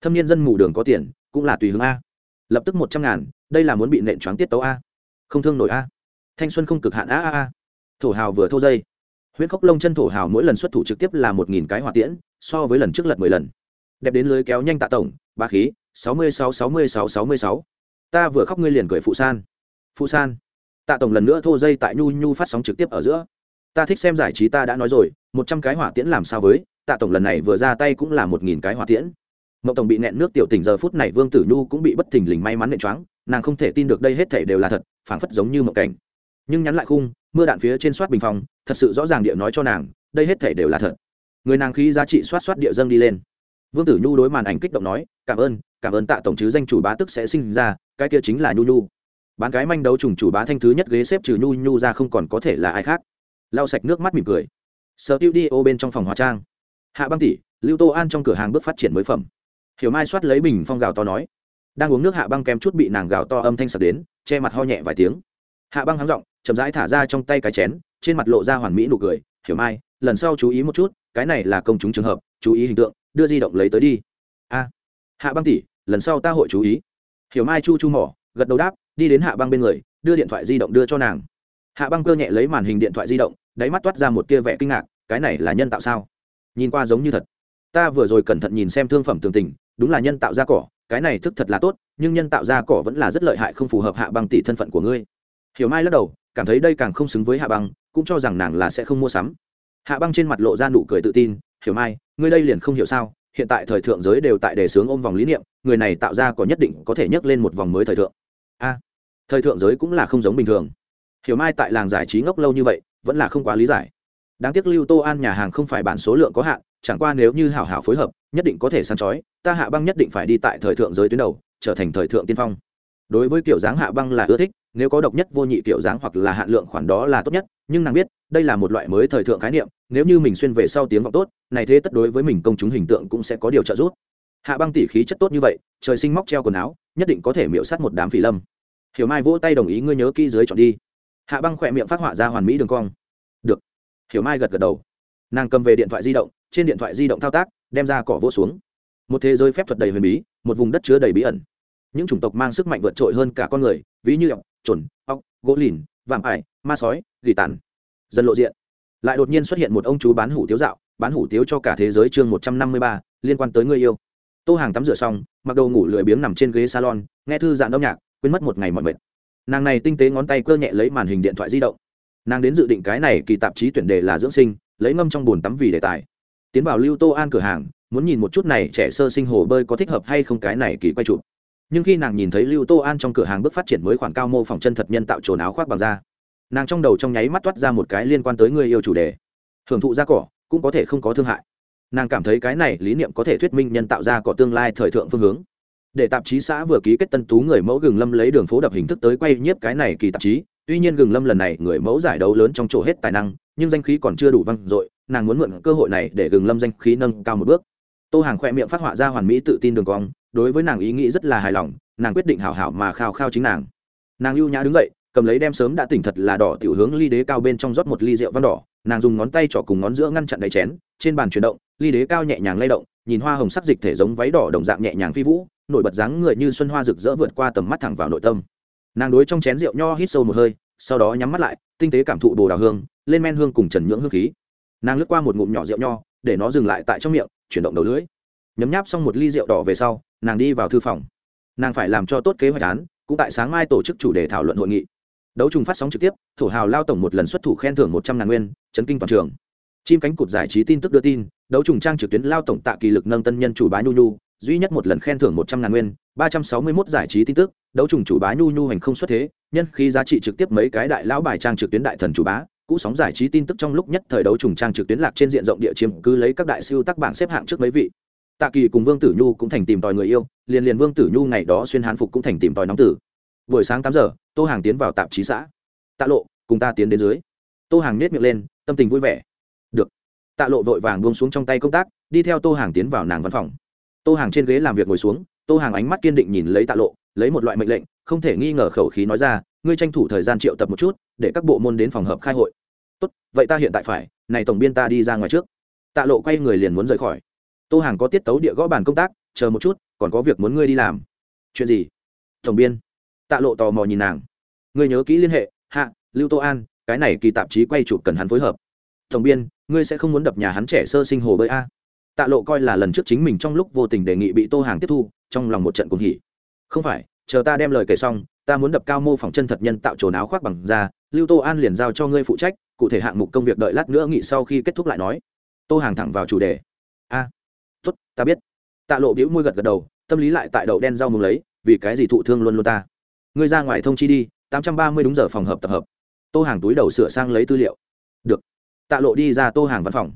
Thâm niên dân mù đường có tiền, cũng là tùy hướng a. Lập tức một trăm ngàn đây là muốn bị nện choáng tiết tấu a. Không thương nổi a. Thanh xuân không cực hạn a a a. Thổ hào vừa thô dây. Huyễn khốc lông chân thổ hào mỗi lần xuất thủ trực tiếp là một nghìn cái hỏa tiễn, so với lần trước lật mười lần. Đẹp đến lưới kéo nhanh tạ tổng ba khí, sáu mươi sáu sáu mươi sáu sáu mươi sáu. Ta vừa khóc ngươi liền cười phụ san. Phụ san. Tạ tổng lần nữa thô dây tại nhu nhu phát sóng trực tiếp ở giữa. Ta thích xem giải trí ta đã nói rồi, một trăm cái hỏa tiễn làm sao với, tạ tổng lần này vừa ra tay cũng là một nghìn cái hỏa tiễn. Mậu tổng bị nẹn nước tiểu tình giờ phút này vương tử nhu cũng bị bất thình lình may mắn nện choáng nàng không thể tin được đây hết thể đều là thật, phảng phất giống như một cảnh. Nhưng nhắn lại khung, mưa đạn phía trên soát bình phòng thật sự rõ ràng địa nói cho nàng, đây hết thể đều là thật. Người nàng khí giá trị soát soát địa dâng đi lên. Vương tử nhu đối màn ảnh kích động nói, cảm ơn cảm ơn tạ tổng chứ danh chủ bá tức sẽ sinh ra, cái kia chính là nhu nhu. Bán cái manh đấu trùng chủ bá thanh thứ nhất ghế xếp trừ nhu nhu ra không còn có thể là ai khác. Lau sạch nước mắt mỉm cười. Sở tiêu đi ô bên trong phòng hóa trang. Hạ băng tỷ, lưu tô an trong cửa hàng bước phát triển mới phẩm. Hiểu mai soát lấy bình phong gào to nói đang uống nước hạ băng kém chút bị nàng gào to âm thanh sập đến, che mặt ho nhẹ vài tiếng. Hạ băng hắng giọng, chậm rãi thả ra trong tay cái chén, trên mặt lộ ra hoàn mỹ nụ cười, hiểu mai, lần sau chú ý một chút, cái này là công chúng trường hợp, chú ý hình tượng, đưa di động lấy tới đi. A, hạ băng tỷ, lần sau ta hội chú ý. Hiểu mai chu chu mỏ, gật đầu đáp, đi đến hạ băng bên người, đưa điện thoại di động đưa cho nàng. Hạ băng cơ nhẹ lấy màn hình điện thoại di động, đáy mắt toát ra một tia vẻ kinh ngạc, cái này là nhân tạo sao? Nhìn qua giống như thật. Ta vừa rồi cẩn thận nhìn xem thương phẩm tường tình, đúng là nhân tạo ra cỏ cái này thức thật là tốt, nhưng nhân tạo ra cỏ vẫn là rất lợi hại không phù hợp hạ băng tỷ thân phận của ngươi. Hiểu mai lắc đầu, cảm thấy đây càng không xứng với hạ băng, cũng cho rằng nàng là sẽ không mua sắm. Hạ băng trên mặt lộ ra nụ cười tự tin, hiểu mai, ngươi đây liền không hiểu sao, hiện tại thời thượng giới đều tại đề xướng ôm vòng lý niệm, người này tạo ra có nhất định có thể nhấc lên một vòng mới thời thượng. A, thời thượng giới cũng là không giống bình thường. Hiểu mai tại làng giải trí ngốc lâu như vậy, vẫn là không quá lý giải. Đáng tiếc lưu tô an nhà hàng không phải bản số lượng có hạn chẳng qua nếu như hảo hảo phối hợp, nhất định có thể săn chói, ta hạ băng nhất định phải đi tại thời thượng giới tuyến đầu, trở thành thời thượng tiên phong. Đối với kiểu dáng hạ băng là ưa thích, nếu có độc nhất vô nhị kiểu dáng hoặc là hạn lượng khoản đó là tốt nhất, nhưng nàng biết, đây là một loại mới thời thượng khái niệm, nếu như mình xuyên về sau tiếng vọng tốt, này thế tất đối với mình công chúng hình tượng cũng sẽ có điều trợ giúp. Hạ băng tỉ khí chất tốt như vậy, trời sinh móc treo quần áo, nhất định có thể miễu sát một đám phỉ lâm. Hiểu mai vỗ tay đồng ý, ngươi nhớ kỹ dưới chọn đi. Hạ băng khỏe miệng phát họa ra hoàn mỹ đường cong. Được. Hiểu mai gật gật đầu. Nàng cầm về điện thoại di động trên điện thoại di động thao tác, đem ra cỏ vỗ xuống. Một thế giới phép thuật đầy huyền bí, một vùng đất chứa đầy bí ẩn. Những chủng tộc mang sức mạnh vượt trội hơn cả con người, ví như ọc trồn ọc gỗ lìn, vạm ải, ma sói, gỉ tàn. Dần lộ diện. Lại đột nhiên xuất hiện một ông chú bán hủ tiếu dạo, bán hủ tiếu cho cả thế giới chương một trăm năm mươi ba, liên quan tới người yêu. Tô hàng tắm rửa xong, mặc đồ ngủ lười biếng nằm trên ghế salon, nghe thư giãn âm nhạc, quên mất một ngày mọi mệt. Nàng này tinh tế ngón tay cơ nhẹ lấy màn hình điện thoại di động. Nàng đến dự định cái này kỳ tạp chí tuyển đề là dưỡng sinh, lấy ngâm trong bồn tắm vì đề tài tiến vào lưu tô an cửa hàng, muốn nhìn một chút này trẻ sơ sinh hồ bơi có thích hợp hay không cái này kỳ quay chụp. Nhưng khi nàng nhìn thấy lưu tô an trong cửa hàng bước phát triển mới khoảng cao mô phỏng chân thật nhân tạo trồn áo khoác bằng da, nàng trong đầu trong nháy mắt toát ra một cái liên quan tới người yêu chủ đề. Hưởng thụ da cỏ, cũng có thể không có thương hại. Nàng cảm thấy cái này lý niệm có thể thuyết minh nhân tạo ra cỏ tương lai thời thượng phương hướng. Để tạp chí xã vừa ký kết tân tú người mẫu gừng lâm lấy đường phố đập hình thức tới quay nhiếp cái này kỳ tạp chí, tuy nhiên gừng lâm lần này người mẫu giải đấu lớn trong chỗ hết tài năng nhưng danh khí còn chưa đủ văng dội, nàng muốn mượn cơ hội này để gừng lâm danh khí nâng cao một bước. Tô hàng khoe miệng phát họa ra hoàn mỹ tự tin đường cong, đối với nàng ý nghĩ rất là hài lòng, nàng quyết định hảo hảo mà khao khao chính nàng. Nàng ưu nhã đứng dậy, cầm lấy đem sớm đã tỉnh thật là đỏ tiểu hướng ly đế cao bên trong rót một ly rượu vang đỏ, nàng dùng ngón tay trỏ cùng ngón giữa ngăn chặn đầy chén, trên bàn chuyển động, ly đế cao nhẹ nhàng lay động, nhìn hoa hồng sắc dịch thể giống váy đỏ đồng dạng nhẹ nhàng phi vũ, nổi bật dáng người như xuân hoa rực rỡ vượt qua tầm mắt thẳng vào nội tâm. Nàng đối trong chén rượu nho hít sâu một hơi, sau đó nhắm mắt lại, tinh tế cảm thụ bồ đào hương lên men hương cùng trần nhưỡng hương khí. Nàng lướt qua một ngụm nhỏ rượu nho, để nó dừng lại tại trong miệng, chuyển động đầu lưỡi. Nhấm nháp xong một ly rượu đỏ về sau, nàng đi vào thư phòng. Nàng phải làm cho tốt kế hoạch án, cũng tại sáng mai tổ chức chủ đề thảo luận hội nghị. Đấu trùng phát sóng trực tiếp, thổ hào lao tổng một lần xuất thủ khen thưởng một trăm ngàn nguyên, chấn kinh toàn trường. Chim cánh cụt giải trí tin tức đưa tin, đấu trùng trang trực tuyến lao tổng tạ kỳ lực nâng tân nhân chủ bá nhu nhu, duy nhất một lần khen thưởng một trăm ngàn nguyên, ba trăm sáu mươi mốt giải trí tin tức, đấu trùng chủ bá nhu nhu hành không xuất thế, nhân khi giá trị trực tiếp mấy cái đại lão bài trang trực tuyến đại thần chủ bá cũ sóng giải trí tin tức trong lúc nhất thời đấu trùng trang trực tuyến lạc trên diện rộng địa chiếm cứ lấy các đại siêu tác bảng xếp hạng trước mấy vị. Tạ kỳ cùng vương tử nhu cũng thành tìm tòi người yêu, liền liền vương tử nhu ngày đó xuyên hán phục cũng thành tìm tòi nóng tử. Buổi sáng tám giờ, tô hàng tiến vào tạp chí xã. Tạ lộ, cùng ta tiến đến dưới. Tô hàng nết miệng lên, tâm tình vui vẻ. Được. Tạ lộ vội vàng buông xuống trong tay công tác, đi theo tô hàng tiến vào nàng văn phòng. Tô hàng trên ghế làm việc ngồi xuống, tô hàng ánh mắt kiên định nhìn lấy tạ lộ, lấy một loại mệnh lệnh, không thể nghi ngờ khẩu khí nói ra ngươi tranh thủ thời gian triệu tập một chút, để các bộ môn đến phòng hợp khai hội. Tốt, vậy ta hiện tại phải, này tổng biên ta đi ra ngoài trước. Tạ lộ quay người liền muốn rời khỏi. Tô hàng có tiết tấu địa gõ bàn công tác, chờ một chút, còn có việc muốn ngươi đi làm. Chuyện gì? Tổng biên. Tạ lộ tò mò nhìn nàng. Ngươi nhớ kỹ liên hệ, hạ, lưu tô an, cái này kỳ tạp chí quay chụp cần hắn phối hợp. Tổng biên, ngươi sẽ không muốn đập nhà hắn trẻ sơ sinh hồ bơi a? Tạ lộ coi là lần trước chính mình trong lúc vô tình đề nghị bị tô hàng tiếp thu, trong lòng một trận cuồng hỉ. Không phải, chờ ta đem lời kể xong ta muốn đập cao mô phỏng chân thật nhân tạo trồn áo khoác bằng da, lưu tô an liền giao cho ngươi phụ trách, cụ thể hạng mục công việc đợi lát nữa nghị sau khi kết thúc lại nói. Tô hàng thẳng vào chủ đề. A, tốt, ta biết. Tạ lộ biểu môi gật gật đầu, tâm lý lại tại đậu đen rau mùng lấy, vì cái gì thụ thương luôn luôn ta? Ngươi ra ngoài thông chi đi, tám trăm ba mươi đúng giờ phòng hợp tập hợp. Tô hàng túi đầu sửa sang lấy tư liệu. Được. Tạ lộ đi ra tô hàng văn phòng.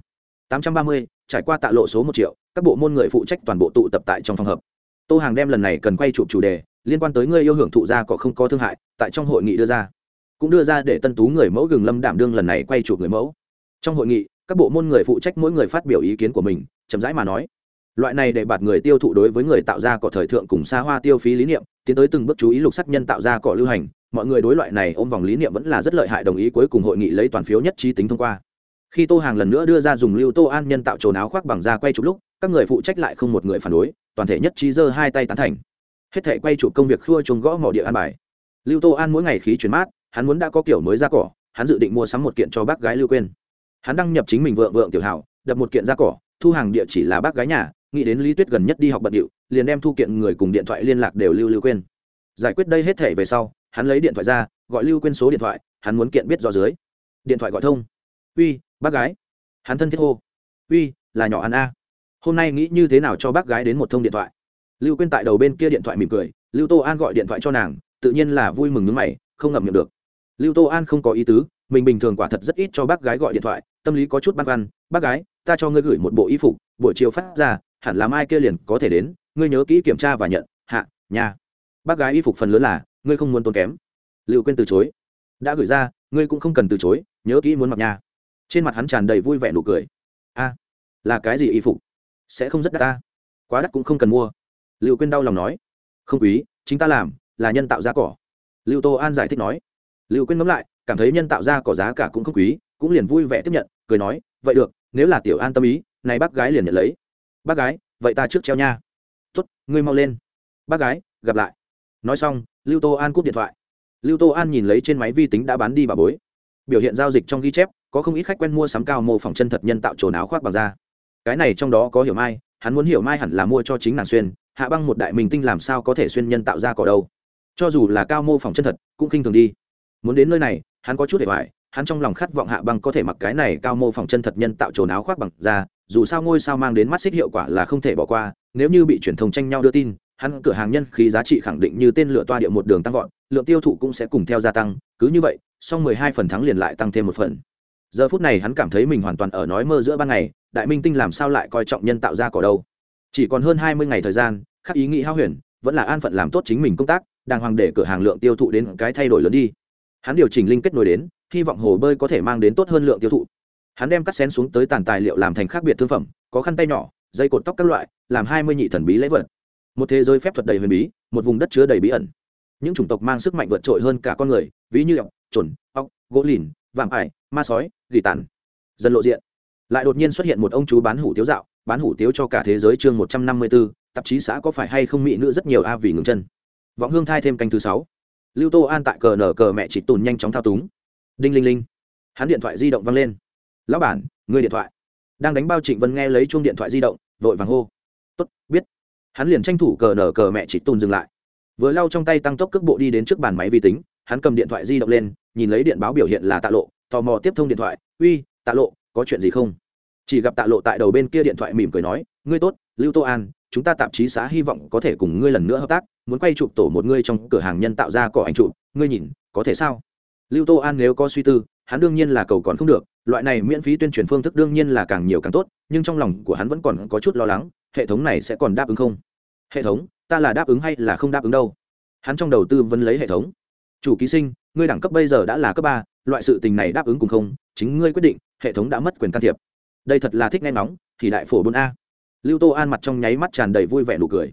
Tám trăm ba mươi, trải qua tạ lộ số một triệu, các bộ môn người phụ trách toàn bộ tụ tập tại trong phòng hợp. Tô hàng đem lần này cần quay chụp chủ đề liên quan tới người yêu hưởng thụ ra có không có thương hại, tại trong hội nghị đưa ra. Cũng đưa ra để tân tú người mẫu gừng lâm đảm đương lần này quay chụp người mẫu. Trong hội nghị, các bộ môn người phụ trách mỗi người phát biểu ý kiến của mình, chậm rãi mà nói. Loại này để bạt người tiêu thụ đối với người tạo ra cỏ thời thượng cùng xa hoa tiêu phí lý niệm, tiến tới từng bước chú ý lục sắc nhân tạo ra cỏ lưu hành, mọi người đối loại này ôm vòng lý niệm vẫn là rất lợi hại đồng ý cuối cùng hội nghị lấy toàn phiếu nhất trí tính thông qua. Khi tô hàng lần nữa đưa ra dùng lưu tô an nhân tạo trồn áo khoác bằng da quay chụp lúc, các người phụ trách lại không một người phản đối, toàn thể nhất trí giơ hai tay tán thành hết thể quay chụp công việc khua chuồng gõ mỏ địa an bài. Lưu tô an mỗi ngày khí chuyển mát, hắn muốn đã có kiểu mới ra cỏ, hắn dự định mua sắm một kiện cho bác gái lưu quên hắn đăng nhập chính mình vượng vượng tiểu hảo, đập một kiện ra cỏ, thu hàng địa chỉ là bác gái nhà, nghĩ đến lý tuyết gần nhất đi học bận điệu, liền đem thu kiện người cùng điện thoại liên lạc đều lưu lưu quên giải quyết đây hết thể về sau, hắn lấy điện thoại ra, gọi lưu quên số điện thoại, hắn muốn kiện biết do dưới. Điện thoại gọi thông. Uy, bác gái. Hắn thân thiết hô. Uy, là nhỏ ăn a. Hôm nay nghĩ như thế nào cho bác gái đến một thông điện thoại? Lưu quên tại đầu bên kia điện thoại mỉm cười, lưu tô an gọi điện thoại cho nàng, tự nhiên là vui mừng nước mày, không ngậm miệng được. Lưu tô an không có ý tứ, mình bình thường quả thật rất ít cho bác gái gọi điện thoại, tâm lý có chút băn khoăn, bác gái, ta cho ngươi gửi một bộ y phục, buổi chiều phát ra, hẳn là mai kia liền có thể đến, ngươi nhớ kỹ kiểm tra và nhận, hạ nhà bác gái y phục phần lớn là, ngươi không muốn tốn kém. Lưu quên từ chối. Đã gửi ra, ngươi cũng không cần từ chối, nhớ kỹ muốn mặc nhà trên mặt hắn tràn đầy vui vẻ nụ cười. A, là cái gì y phục? Sẽ không rất đắt ta. Quá đắt cũng không cần mua. Lưu Quyên đau lòng nói, không quý, chính ta làm là nhân tạo ra cỏ. Lưu tô an giải thích nói. Lưu Quyên ngẫm lại, cảm thấy nhân tạo ra cỏ giá cả cũng không quý, cũng liền vui vẻ tiếp nhận, cười nói, vậy được, nếu là tiểu an tâm ý, này bác gái liền nhận lấy. Bác gái, vậy ta trước treo nha. Tuất ngươi mau lên. Bác gái, gặp lại. Nói xong, lưu tô an cúp điện thoại. Lưu tô an nhìn lấy trên máy vi tính đã bán đi bà bối. Biểu hiện giao dịch trong ghi chép, có không ít khách quen mua sắm cao mô phỏng chân thật nhân tạo trồn áo khoác bằng da. Cái này trong đó có hiểu mai, hắn muốn hiểu mai hẳn là mua cho chính nàng xuyên hạ băng một đại minh tinh làm sao có thể xuyên nhân tạo ra cỏ đâu? Cho dù là cao mô phỏng chân thật, cũng khinh thường đi. Muốn đến nơi này, hắn có chút để hoài, hắn trong lòng khát vọng hạ băng có thể mặc cái này cao mô phỏng chân thật nhân tạo trồn áo khoác bằng da, dù sao ngôi sao mang đến mắt xích hiệu quả là không thể bỏ qua, nếu như bị truyền thông tranh nhau đưa tin, hắn cửa hàng nhân khí giá trị khẳng định như tên lửa toa địa một đường tăng vọt, lượng tiêu thụ cũng sẽ cùng theo gia tăng, cứ như vậy, sau mười hai phần thắng liền lại tăng thêm một phần. Giờ phút này hắn cảm thấy mình hoàn toàn ở nói mơ giữa ban ngày, đại minh tinh làm sao lại coi trọng nhân tạo ra cỏ đâu? Chỉ còn hơn hai mươi ngày thời gian khắc ý nghĩ hao huyền, vẫn là an phận làm tốt chính mình công tác, đàng hoàng để cửa hàng lượng tiêu thụ đến cái thay đổi lớn đi. Hắn điều chỉnh linh kết nối đến, hy vọng hồ bơi có thể mang đến tốt hơn lượng tiêu thụ. Hắn đem cắt xén xuống tới tàn tài liệu làm thành khác biệt thương phẩm, có khăn tay nhỏ, dây cột tóc các loại, làm hai mươi nhị thần bí lễ vật. Một thế giới phép thuật đầy huyền bí, một vùng đất chứa đầy bí ẩn. Những chủng tộc mang sức mạnh vượt trội hơn cả con người, ví như ọc trồn ọc gỗ lìn, vạm ải, ma sói, gỉ tàn. Dần lộ diện. Lại đột nhiên xuất hiện một ông chú bán hủ tiếu dạo, bán hủ tiếu cho cả thế giới chương một trăm năm mươi b ố tạp chí xã có phải hay không mỹ nữ rất nhiều a vì ngừng chân. Vọng hương thai thêm canh thứ sáu. Lưu tô an tại cờ nở cờ mẹ chị tùn nhanh chóng thao túng. Đinh linh linh. Hắn điện thoại di động văng lên. Lão bản, người điện thoại. Đang đánh bao trịnh vân nghe lấy chuông điện thoại di động, vội vàng hô. Tốt, biết. Hắn liền tranh thủ cờ nở cờ mẹ chị tùn dừng lại. Vừa lau trong tay tăng tốc cước bộ đi đến trước bàn máy vi tính, hắn cầm điện thoại di động lên, nhìn lấy điện báo biểu hiện là tạ lộ, tò mò tiếp thông điện thoại. Uy, tạ lộ, có chuyện gì không? Chỉ gặp tạ lộ tại đầu bên kia điện thoại mỉm cười nói, ngươi tốt, lưu tô an chúng ta tạp chí xã hy vọng có thể cùng ngươi lần nữa hợp tác, muốn quay chụp tổ một ngươi trong cửa hàng nhân tạo ra cỏ ảnh chụp, ngươi nhìn, có thể sao? Lưu tô an nếu có suy tư, hắn đương nhiên là cầu còn không được, loại này miễn phí tuyên truyền phương thức đương nhiên là càng nhiều càng tốt, nhưng trong lòng của hắn vẫn còn có chút lo lắng, hệ thống này sẽ còn đáp ứng không? Hệ thống, ta là đáp ứng hay là không đáp ứng đâu? Hắn trong đầu tư vẫn lấy hệ thống. Chủ ký sinh, ngươi đẳng cấp bây giờ đã là cấp ba, loại sự tình này đáp ứng cùng không, chính ngươi quyết định, hệ thống đã mất quyền can thiệp. Đây thật là thích nghe nóng thì đại phổ bốn a lưu tô an mặt trong nháy mắt tràn đầy vui vẻ nụ cười.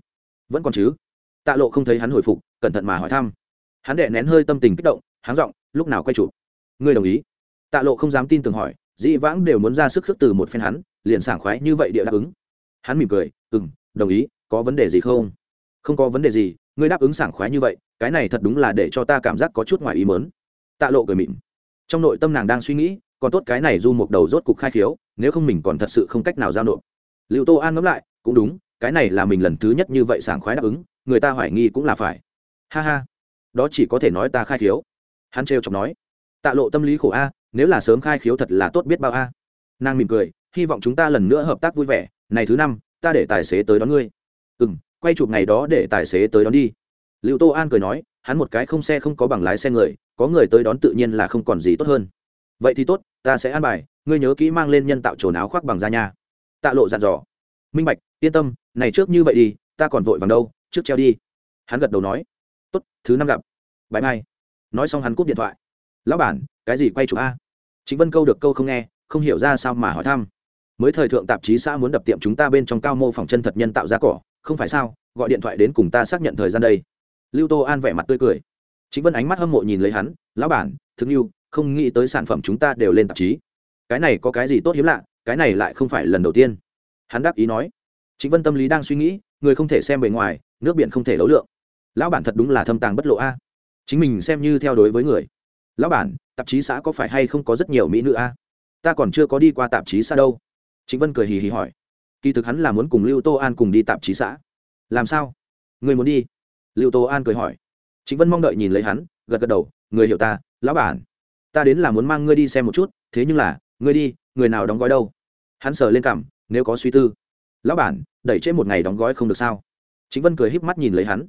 Vẫn còn chứ? Tạ lộ không thấy hắn hồi phục, cẩn thận mà hỏi thăm. Hắn đệ nén hơi tâm tình kích động, háng r ộ n g lúc nào quay chụp? Ngươi đồng ý. Tạ lộ không dám tin tưởng hỏi, dĩ vãng đều muốn ra sức khước từ một phen hắn, liền sảng khoái như vậy địa đáp ứng. Hắn mỉm cười ừ m đồng ý, có vấn đề gì không? Không có vấn đề gì, ngươi đáp ứng sảng khoái như vậy, cái này thật đúng là để cho ta cảm giác có chút ngoài ý mớn tạ lộ cười mịn trong nội tâm nàng đang suy nghĩ, còn tốt cái này du một đầu rốt cục khai khiếu, nếu không mình còn thật sự không cách nào giao nộp. Lưu tô an ngẫm lại, cũng đúng, cái này là mình lần thứ nhất như vậy sảng khoái đáp ứng, người ta hoài nghi cũng là phải. Ha ha, đó chỉ có thể nói ta khai khiếu. Hắn trêu chọc nói, tạ lộ tâm lý khổ a, nếu là sớm khai khiếu thật là tốt biết bao a. Nàng mỉm cười, hy vọng chúng ta lần nữa hợp tác vui vẻ, này thứ năm, ta để tài xế tới đón ngươi. Ừ m quay chụp ngày đó để tài xế tới đón đi. Liệu tô an cười nói, hắn một cái không xe không có bằng lái xe người, có người tới đón tự nhiên là không còn gì tốt hơn. Vậy thì tốt, ta sẽ an bài, ngươi nhớ kỹ mang lên nhân tạo trồn áo khoác bằng da nha tạ lộ dặn dò. Minh bạch, yên tâm, này trước như vậy đi, ta còn vội vàng đâu, trước treo đi. Hắn gật đầu nói. Tốt, thứ năm gặp. Bãi mai nói xong hắn cúp điện thoại. Lão bản, cái gì quay chụp a? Chính vân câu được câu không nghe, không hiểu ra sao mà hỏi thăm. Mới thời thượng tạp chí xã muốn đập tiệm chúng ta bên trong cao mô phòng chân thật nhân tạo ra cỏ, không phải sao? Gọi điện thoại đến cùng ta xác nhận thời gian đây. Lưu tô an vẻ mặt tươi cười. Chính vân ánh mắt hâm mộ nhìn lấy hắn. Lão bản thương yêu không nghĩ tới sản phẩm chúng ta đều lên tạp chí. Cái này có cái gì tốt hiếm lạ? Cái này lại không phải lần đầu tiên. Hắn đáp ý nói. Chính vân tâm lý đang suy nghĩ, người không thể xem bề ngoài, nước biển không thể đấu lượng. Lão bản thật đúng là thâm tàng bất lộ a. Chính mình xem như theo đối với người. Lão bản, tạp chí xã có phải hay không có rất nhiều mỹ nữ a? Ta còn chưa có đi qua tạp chí xã đâu. Chính vân cười hì hì hỏi. Kỳ thực hắn là muốn cùng lưu tô an cùng đi tạp chí xã. Làm sao? Người muốn đi? Lưu tô an cười hỏi. Chính vân mong đợi nhìn lấy hắn, gật gật đầu. Người hiểu ta, lão bản. Ta đến là muốn mang ngươi đi xem một chút, thế nhưng là, ngươi đi, người nào đóng gói đâu? Hắn sờ lên cảm nếu có suy tư. Lão bản, đẩy trễ một ngày đóng gói không được sao? Chính vân cười híp mắt nhìn lấy hắn.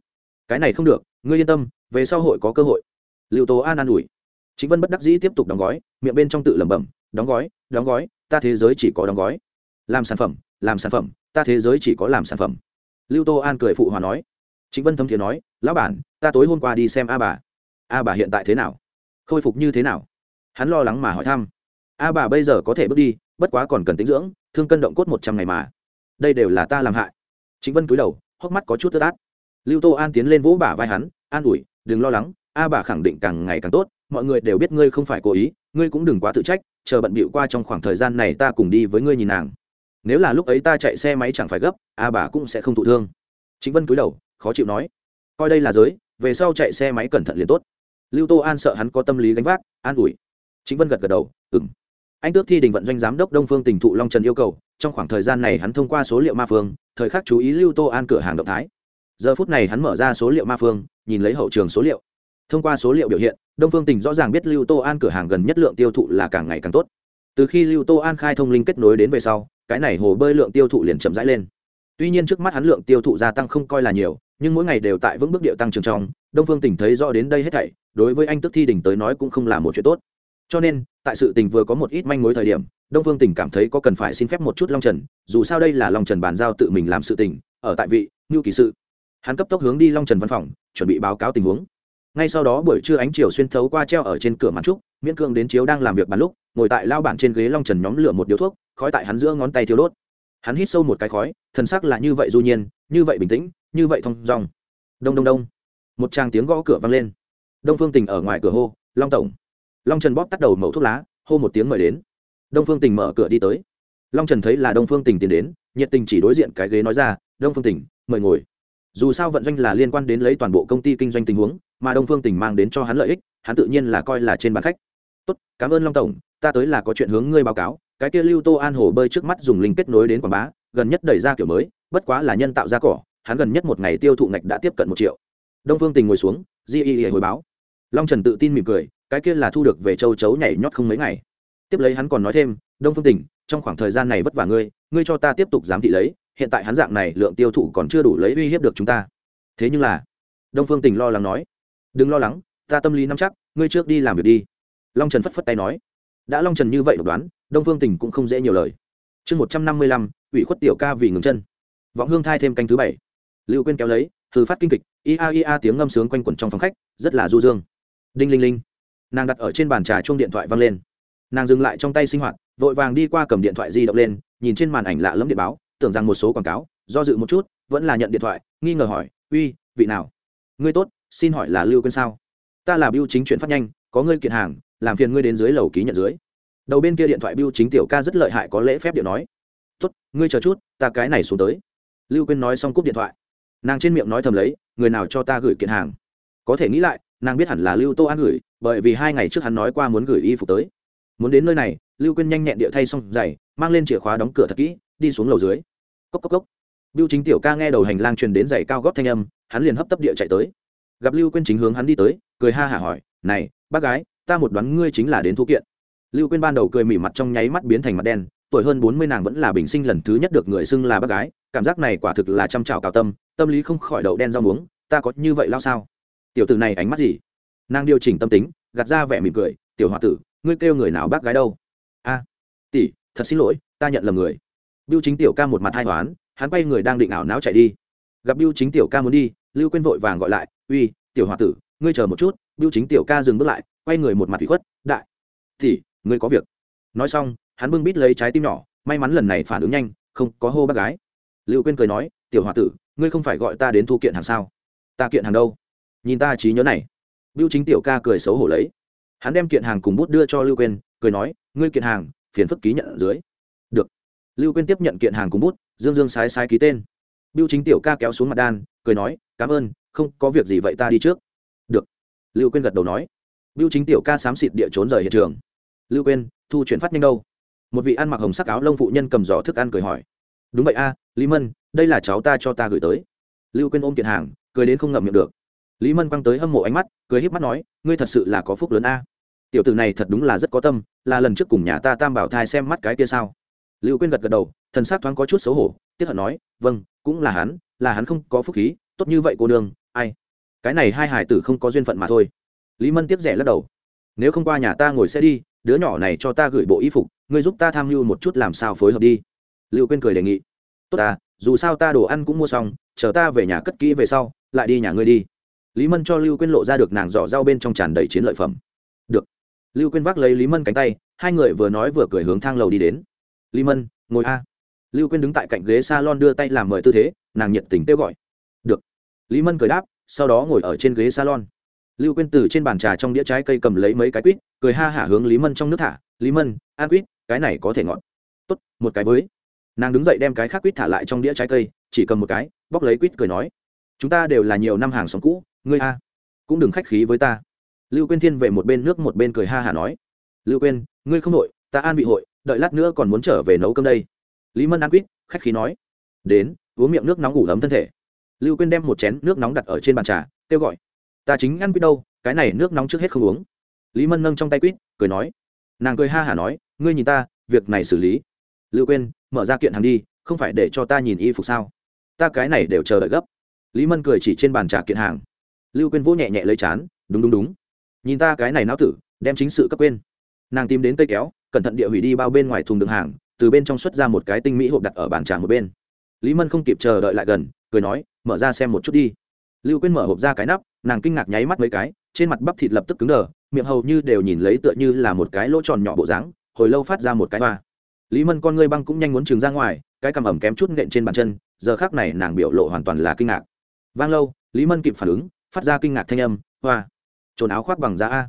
Cái này không được, ngươi yên tâm, về sau hội có cơ hội. Liệu tố an an ủi. Chính vân bất đắc dĩ tiếp tục đóng gói, miệng bên trong tự lẩm bẩm, đóng gói đóng gói, ta thế giới chỉ có đóng gói. Làm sản phẩm, làm sản phẩm, ta thế giới chỉ có làm sản phẩm. Lưu tô an cười phụ hòa nói. Chính vân thấm thiền nói, lão bản, ta tối hôm qua đi xem a bà. A bà hiện tại thế nào? Khôi phục như thế nào? Hắn lo lắng mà hỏi thăm. A bà bây giờ có thể bước đi bất quá còn cần tính dưỡng, thương cân động cốt một trăm ngày mà. Đây đều là ta làm hại. Chính vân cúi đầu, hốc mắt có chút tơ tát. Lưu tô an tiến lên vỗ bả vai hắn, an ủi, đừng lo lắng, a bà khẳng định càng ngày càng tốt, mọi người đều biết ngươi không phải cố ý, ngươi cũng đừng quá tự trách, chờ bận bịu qua trong khoảng thời gian này ta cùng đi với ngươi nhìn nàng. Nếu là lúc ấy ta chạy xe máy chẳng phải gấp, a bà cũng sẽ không thụ thương. Chính vân cúi đầu, khó chịu nói, coi đây là giới, về sau chạy xe máy cẩn thận liền tốt. Lưu tô an sợ hắn có tâm lý gánh vác, an ủi. Chính vân gật gật đầu ừng anh tước thi đình vận doanh giám đốc đông phương tỉnh thụ long trần yêu cầu, trong khoảng thời gian này hắn thông qua số liệu ma phương, thời khắc chú ý lưu tô an cửa hàng động thái. Giờ phút này hắn mở ra số liệu ma phương, nhìn lấy hậu trường số liệu. Thông qua số liệu biểu hiện, đông phương tỉnh rõ ràng biết lưu tô an cửa hàng gần nhất lượng tiêu thụ là càng ngày càng tốt. Từ khi lưu tô an khai thông linh kết nối đến về sau, cái này hồ bơi lượng tiêu thụ liền chậm rãi lên. Tuy nhiên trước mắt hắn lượng tiêu thụ gia tăng không coi là nhiều, nhưng mỗi ngày đều tại vững bước điệu tăng trưởng trong, đông phương tỉnh thấy rõ đến đây hết thảy, đối với anh tức thi đình tới nói cũng không là một chuyện tốt. Cho nên tại sự tình vừa có một ít manh mối thời điểm, đông phương tỉnh cảm thấy có cần phải xin phép một chút long trần, dù sao đây là long trần bàn giao tự mình làm sự tình, ở tại vị, ngưu kỳ sự. Hắn cấp tốc hướng đi long trần văn phòng, chuẩn bị báo cáo tình huống. Ngay sau đó buổi trưa ánh chiều xuyên thấu qua treo ở trên cửa màn trúc, miễn cương đến chiếu đang làm việc bàn lúc, ngồi tại lao bản trên ghế long trần nhóm lửa một điếu thuốc, khói tại hắn giữa ngón tay thiếu đốt. Hắn hít sâu một cái khói, thần sắc là như vậy du nhiên, như vậy bình tĩnh, như vậy thong dong. Đông đông đông. Một tràng tiếng gõ cửa vang lên. Đông phương tình ở ngoài cửa hô, long tổng long trần bóp tắt đầu mẩu thuốc lá, hô một tiếng mời đến. Đông phương tình mở cửa đi tới. Long trần thấy là đông phương tình tiến đến, nhiệt tình chỉ đối diện cái ghế nói ra, đông phương tình, mời ngồi. Dù sao vận doanh là liên quan đến lấy toàn bộ công ty kinh doanh tình huống, mà đông phương tình mang đến cho hắn lợi ích, hắn tự nhiên là coi là trên bàn khách. Tốt, cảm ơn long tổng, ta tới là có chuyện hướng ngươi báo cáo. Cái kia lưu tô an hồ bơi trước mắt dùng linh kết nối đến quảng bá, gần nhất đẩy ra kiểu mới, bất quá là nhân tạo ra cỏ, hắn gần nhất một ngày tiêu thụ ngạch đã tiếp cận một triệu. Đông phương tình ngồi xuống di y hồi báo. Long trần tự tin mỉm cười cái kia là thu được về châu chấu nhảy nhót không mấy ngày. Tiếp lấy hắn còn nói thêm, đông phương tỉnh, trong khoảng thời gian này vất vả ngươi ngươi cho ta tiếp tục giám thị lấy, hiện tại hắn dạng này lượng tiêu thụ còn chưa đủ lấy uy hiếp được chúng ta. Thế nhưng là, đông phương tỉnh lo lắng nói, đừng lo lắng, ta tâm lý nắm chắc, ngươi trước đi làm việc đi. Long trần phất phất tay nói, đã long trần như vậy độc đoán, đông phương tỉnh cũng không dễ nhiều lời. Chương một trăm năm mươi lăm, ủy khuất tiểu ca vì ngừng chân. Vọng hương thai thêm canh thứ bảy. Lưu quên kéo lấy thư phát kinh kịch ia ia tiếng ngâm sướng quanh quẩn trong phòng khách, rất là du dương. Đinh linh linh nàng đặt ở trên bàn trà chuông điện thoại văng lên. Nàng dừng lại trong tay sinh hoạt, vội vàng đi qua cầm điện thoại di động lên, nhìn trên màn ảnh lạ lẫm điện báo, tưởng rằng một số quảng cáo, do dự một chút, vẫn là nhận điện thoại, nghi ngờ hỏi, uy, vị nào? Ngươi tốt, xin hỏi là lưu quên sao? Ta là biêu chính chuyển phát nhanh, có ngươi kiện hàng, làm phiền ngươi đến dưới lầu ký nhận dưới. Đầu bên kia điện thoại biêu chính tiểu ca rất lợi hại có lễ phép điện nói, tốt, ngươi chờ chút, ta cái này xuống tới. Lưu quên nói xong cúp điện thoại. Nàng trên miệng nói thầm lấy, người nào cho ta gửi kiện hàng? Có thể nghĩ lại, nàng biết hẳn là lưu tô an gửi bởi vì hai ngày trước hắn nói qua muốn gửi y phục tới. Muốn đến nơi này, lưu Quyên nhanh nhẹn địa thay xong giày, mang lên chìa khóa đóng cửa thật kỹ, đi xuống lầu dưới. Cốc cốc cốc. Biêu chính tiểu ca nghe đầu hành lang truyền đến giày cao góp thanh âm, hắn liền hấp tấp địa chạy tới. Gặp lưu Quyên chính hướng hắn đi tới, cười ha hả hỏi, này, bác gái, ta một đoán ngươi chính là đến thu kiện. Lưu Quyên ban đầu cười mỉ mặt trong nháy mắt biến thành mặt đen, tuổi hơn bốn mươi nàng vẫn là bình sinh lần thứ nhất được người xưng là bác gái, cảm giác này quả thực là chăm trào cao tâm tâm lý không khỏi đậu đen rau muống, ta có như vậy lao sao? Tiểu tử này ánh mắt gì? Nàng điều chỉnh tâm tính, gạt ra vẻ mỉm cười, tiểu h o a tử, ngươi kêu người nào bác gái đâu? A, tỷ, thật xin lỗi, ta nhận lầm người. Biêu chính tiểu ca một mặt hai toán hắn quay người đang định ảo não chạy đi. Gặp biêu chính tiểu ca muốn đi, lưu quên vội vàng gọi lại, uy, tiểu h o a tử, ngươi chờ một chút. Biêu chính tiểu ca dừng bước lại, quay người một mặt bị khuất, đại, tỷ, ngươi có việc. Nói xong, hắn bưng bít lấy trái tim nhỏ, may mắn lần này phản ứng nhanh, không có hô bác gái. Lưu quên cười nói, tiểu h o a tử, ngươi không phải gọi ta đến thu kiện hàng sao? Ta kiện hàng đâu? Nhìn ta trí nhớ này biêu chính tiểu ca cười xấu hổ lấy. Hắn đem kiện hàng cùng bút đưa cho lưu quên cười nói, ngươi kiện hàng, phiền phức ký nhận ở dưới. Được. Lưu quên tiếp nhận kiện hàng cùng bút, dương dương sái sái ký tên. Biêu chính tiểu ca kéo xuống mặt đan, cười nói, cảm ơn, không có việc gì vậy ta đi trước. Được. Lưu quên gật đầu nói. Biêu chính tiểu ca xám xịt địa trốn rời hiện trường. Lưu quên thu chuyển phát nhanh đâu? Một vị ăn mặc hồng sắc áo lông phụ nhân cầm giỏ thức ăn cười hỏi. Đúng vậy a, lý mân, đây là cháu ta cho ta gửi tới. Lưu quên ôm kiện hàng, cười đến không ngậm miệng được lý mân quăng tới hâm mộ ánh mắt, cười híp mắt nói, ngươi thật sự là có phúc lớn a. Tiểu tử này thật đúng là rất có tâm, là lần trước cùng nhà ta tam bảo thai xem mắt cái kia sao? Lưu quên gật gật đầu, thần s á c thoáng có chút xấu hổ tiếp hận nói vâng cũng là hắn là hắn không có phúc khí, tốt như vậy cô đương ai? Cái này hai hải tử không có duyên phận mà thôi. Lý mân tiếp rẻ lắc đầu, nếu không qua nhà ta ngồi xe đi, đứa nhỏ này cho ta gửi bộ y phục, ngươi giúp ta tham mưu một chút làm sao phối hợp đi. Lưu quên cười đề nghị, tốt ta dù sao ta đồ ăn cũng mua xong, chờ ta về nhà cất kỹ về sau, lại đi nhà ngươi đi lý mân cho lưu quên lộ ra được nàng giỏ rau bên trong tràn đầy chiến lợi phẩm. Được. Lưu quên vác lấy lý mân cánh tay, hai người vừa nói vừa cười hướng thang lầu đi đến. Lý mân, ngồi a. Lưu quên đứng tại cạnh ghế s a lon đưa tay làm mời tư thế, nàng nhiệt tình kêu gọi. Được. Lý mân cười đáp, sau đó ngồi ở trên ghế salon. Lưu quên từ trên bàn trà trong đĩa trái cây cầm lấy mấy cái quýt, cười ha hả hướng lý mân trong nước thả. Lý mân, ăn quýt, cái này có thể ngọt. Tốt, một cái với. Nàng đứng dậy đem cái khác quýt thả lại trong đĩa trái cây, chỉ cầm một cái, bóc lấy quýt cười nói. Chúng ta đều là nhiều năm hàng xóm cũ ngươi a, cũng đừng khách khí với ta. Lưu quyên thiên về một bên nước một bên cười ha hả nói. Lưu quyên, ngươi không nội, ta an bị hội, đợi lát nữa còn muốn trở về nấu cơm đây. Lý mân an quýt, khách khí nói. Đến, uống miệng nước nóng ngủ ấm thân thể. Lưu quyên đem một chén nước nóng đặt ở trên bàn trà, kêu gọi. Ta chính ăn quýt đâu, cái này nước nóng trước hết không uống. Lý mân nâng trong tay quýt, cười nói. Nàng cười ha hả nói, ngươi nhìn ta, việc này xử lý. Lưu quên mở ra kiện hàng đi, không phải để cho ta nhìn y phục sao? Ta cái này đều chờ đợi gấp. Lý mân cười chỉ trên bàn trà kiện hàng lưu quên vỗ nhẹ nhẹ lấy chán, đúng đúng đúng. Nhìn ta cái này não tử, đem chính sự cấp quên. Nàng tìm đến cây kéo, cẩn thận địa hủy đi bao bên ngoài thùng đường hàng, từ bên trong xuất ra một cái tinh mỹ hộp đặt ở bàn trà một bên. Lý mân không kịp chờ đợi lại gần, cười nói, mở ra xem một chút đi. Lưu quên mở hộp ra cái nắp, nàng kinh ngạc nháy mắt mấy cái, trên mặt bắp thịt lập tức cứng đờ, miệng hầu như đều nhìn lấy tựa như là một cái lỗ tròn nhỏ bộ dáng, hồi lâu phát ra một cái hoa. Lý mân con ngươi băng cũng nhanh muốn trừng ra ngoài, cái cằm ẩm kém chút nện trên bàn chân, giờ khác này nàng biểu lộ hoàn toàn là kinh ngạc. Vang lâu, lý mân kịp phản ứng phát ra kinh ngạc thanh âm, hoa, trồn áo khoác bằng da a.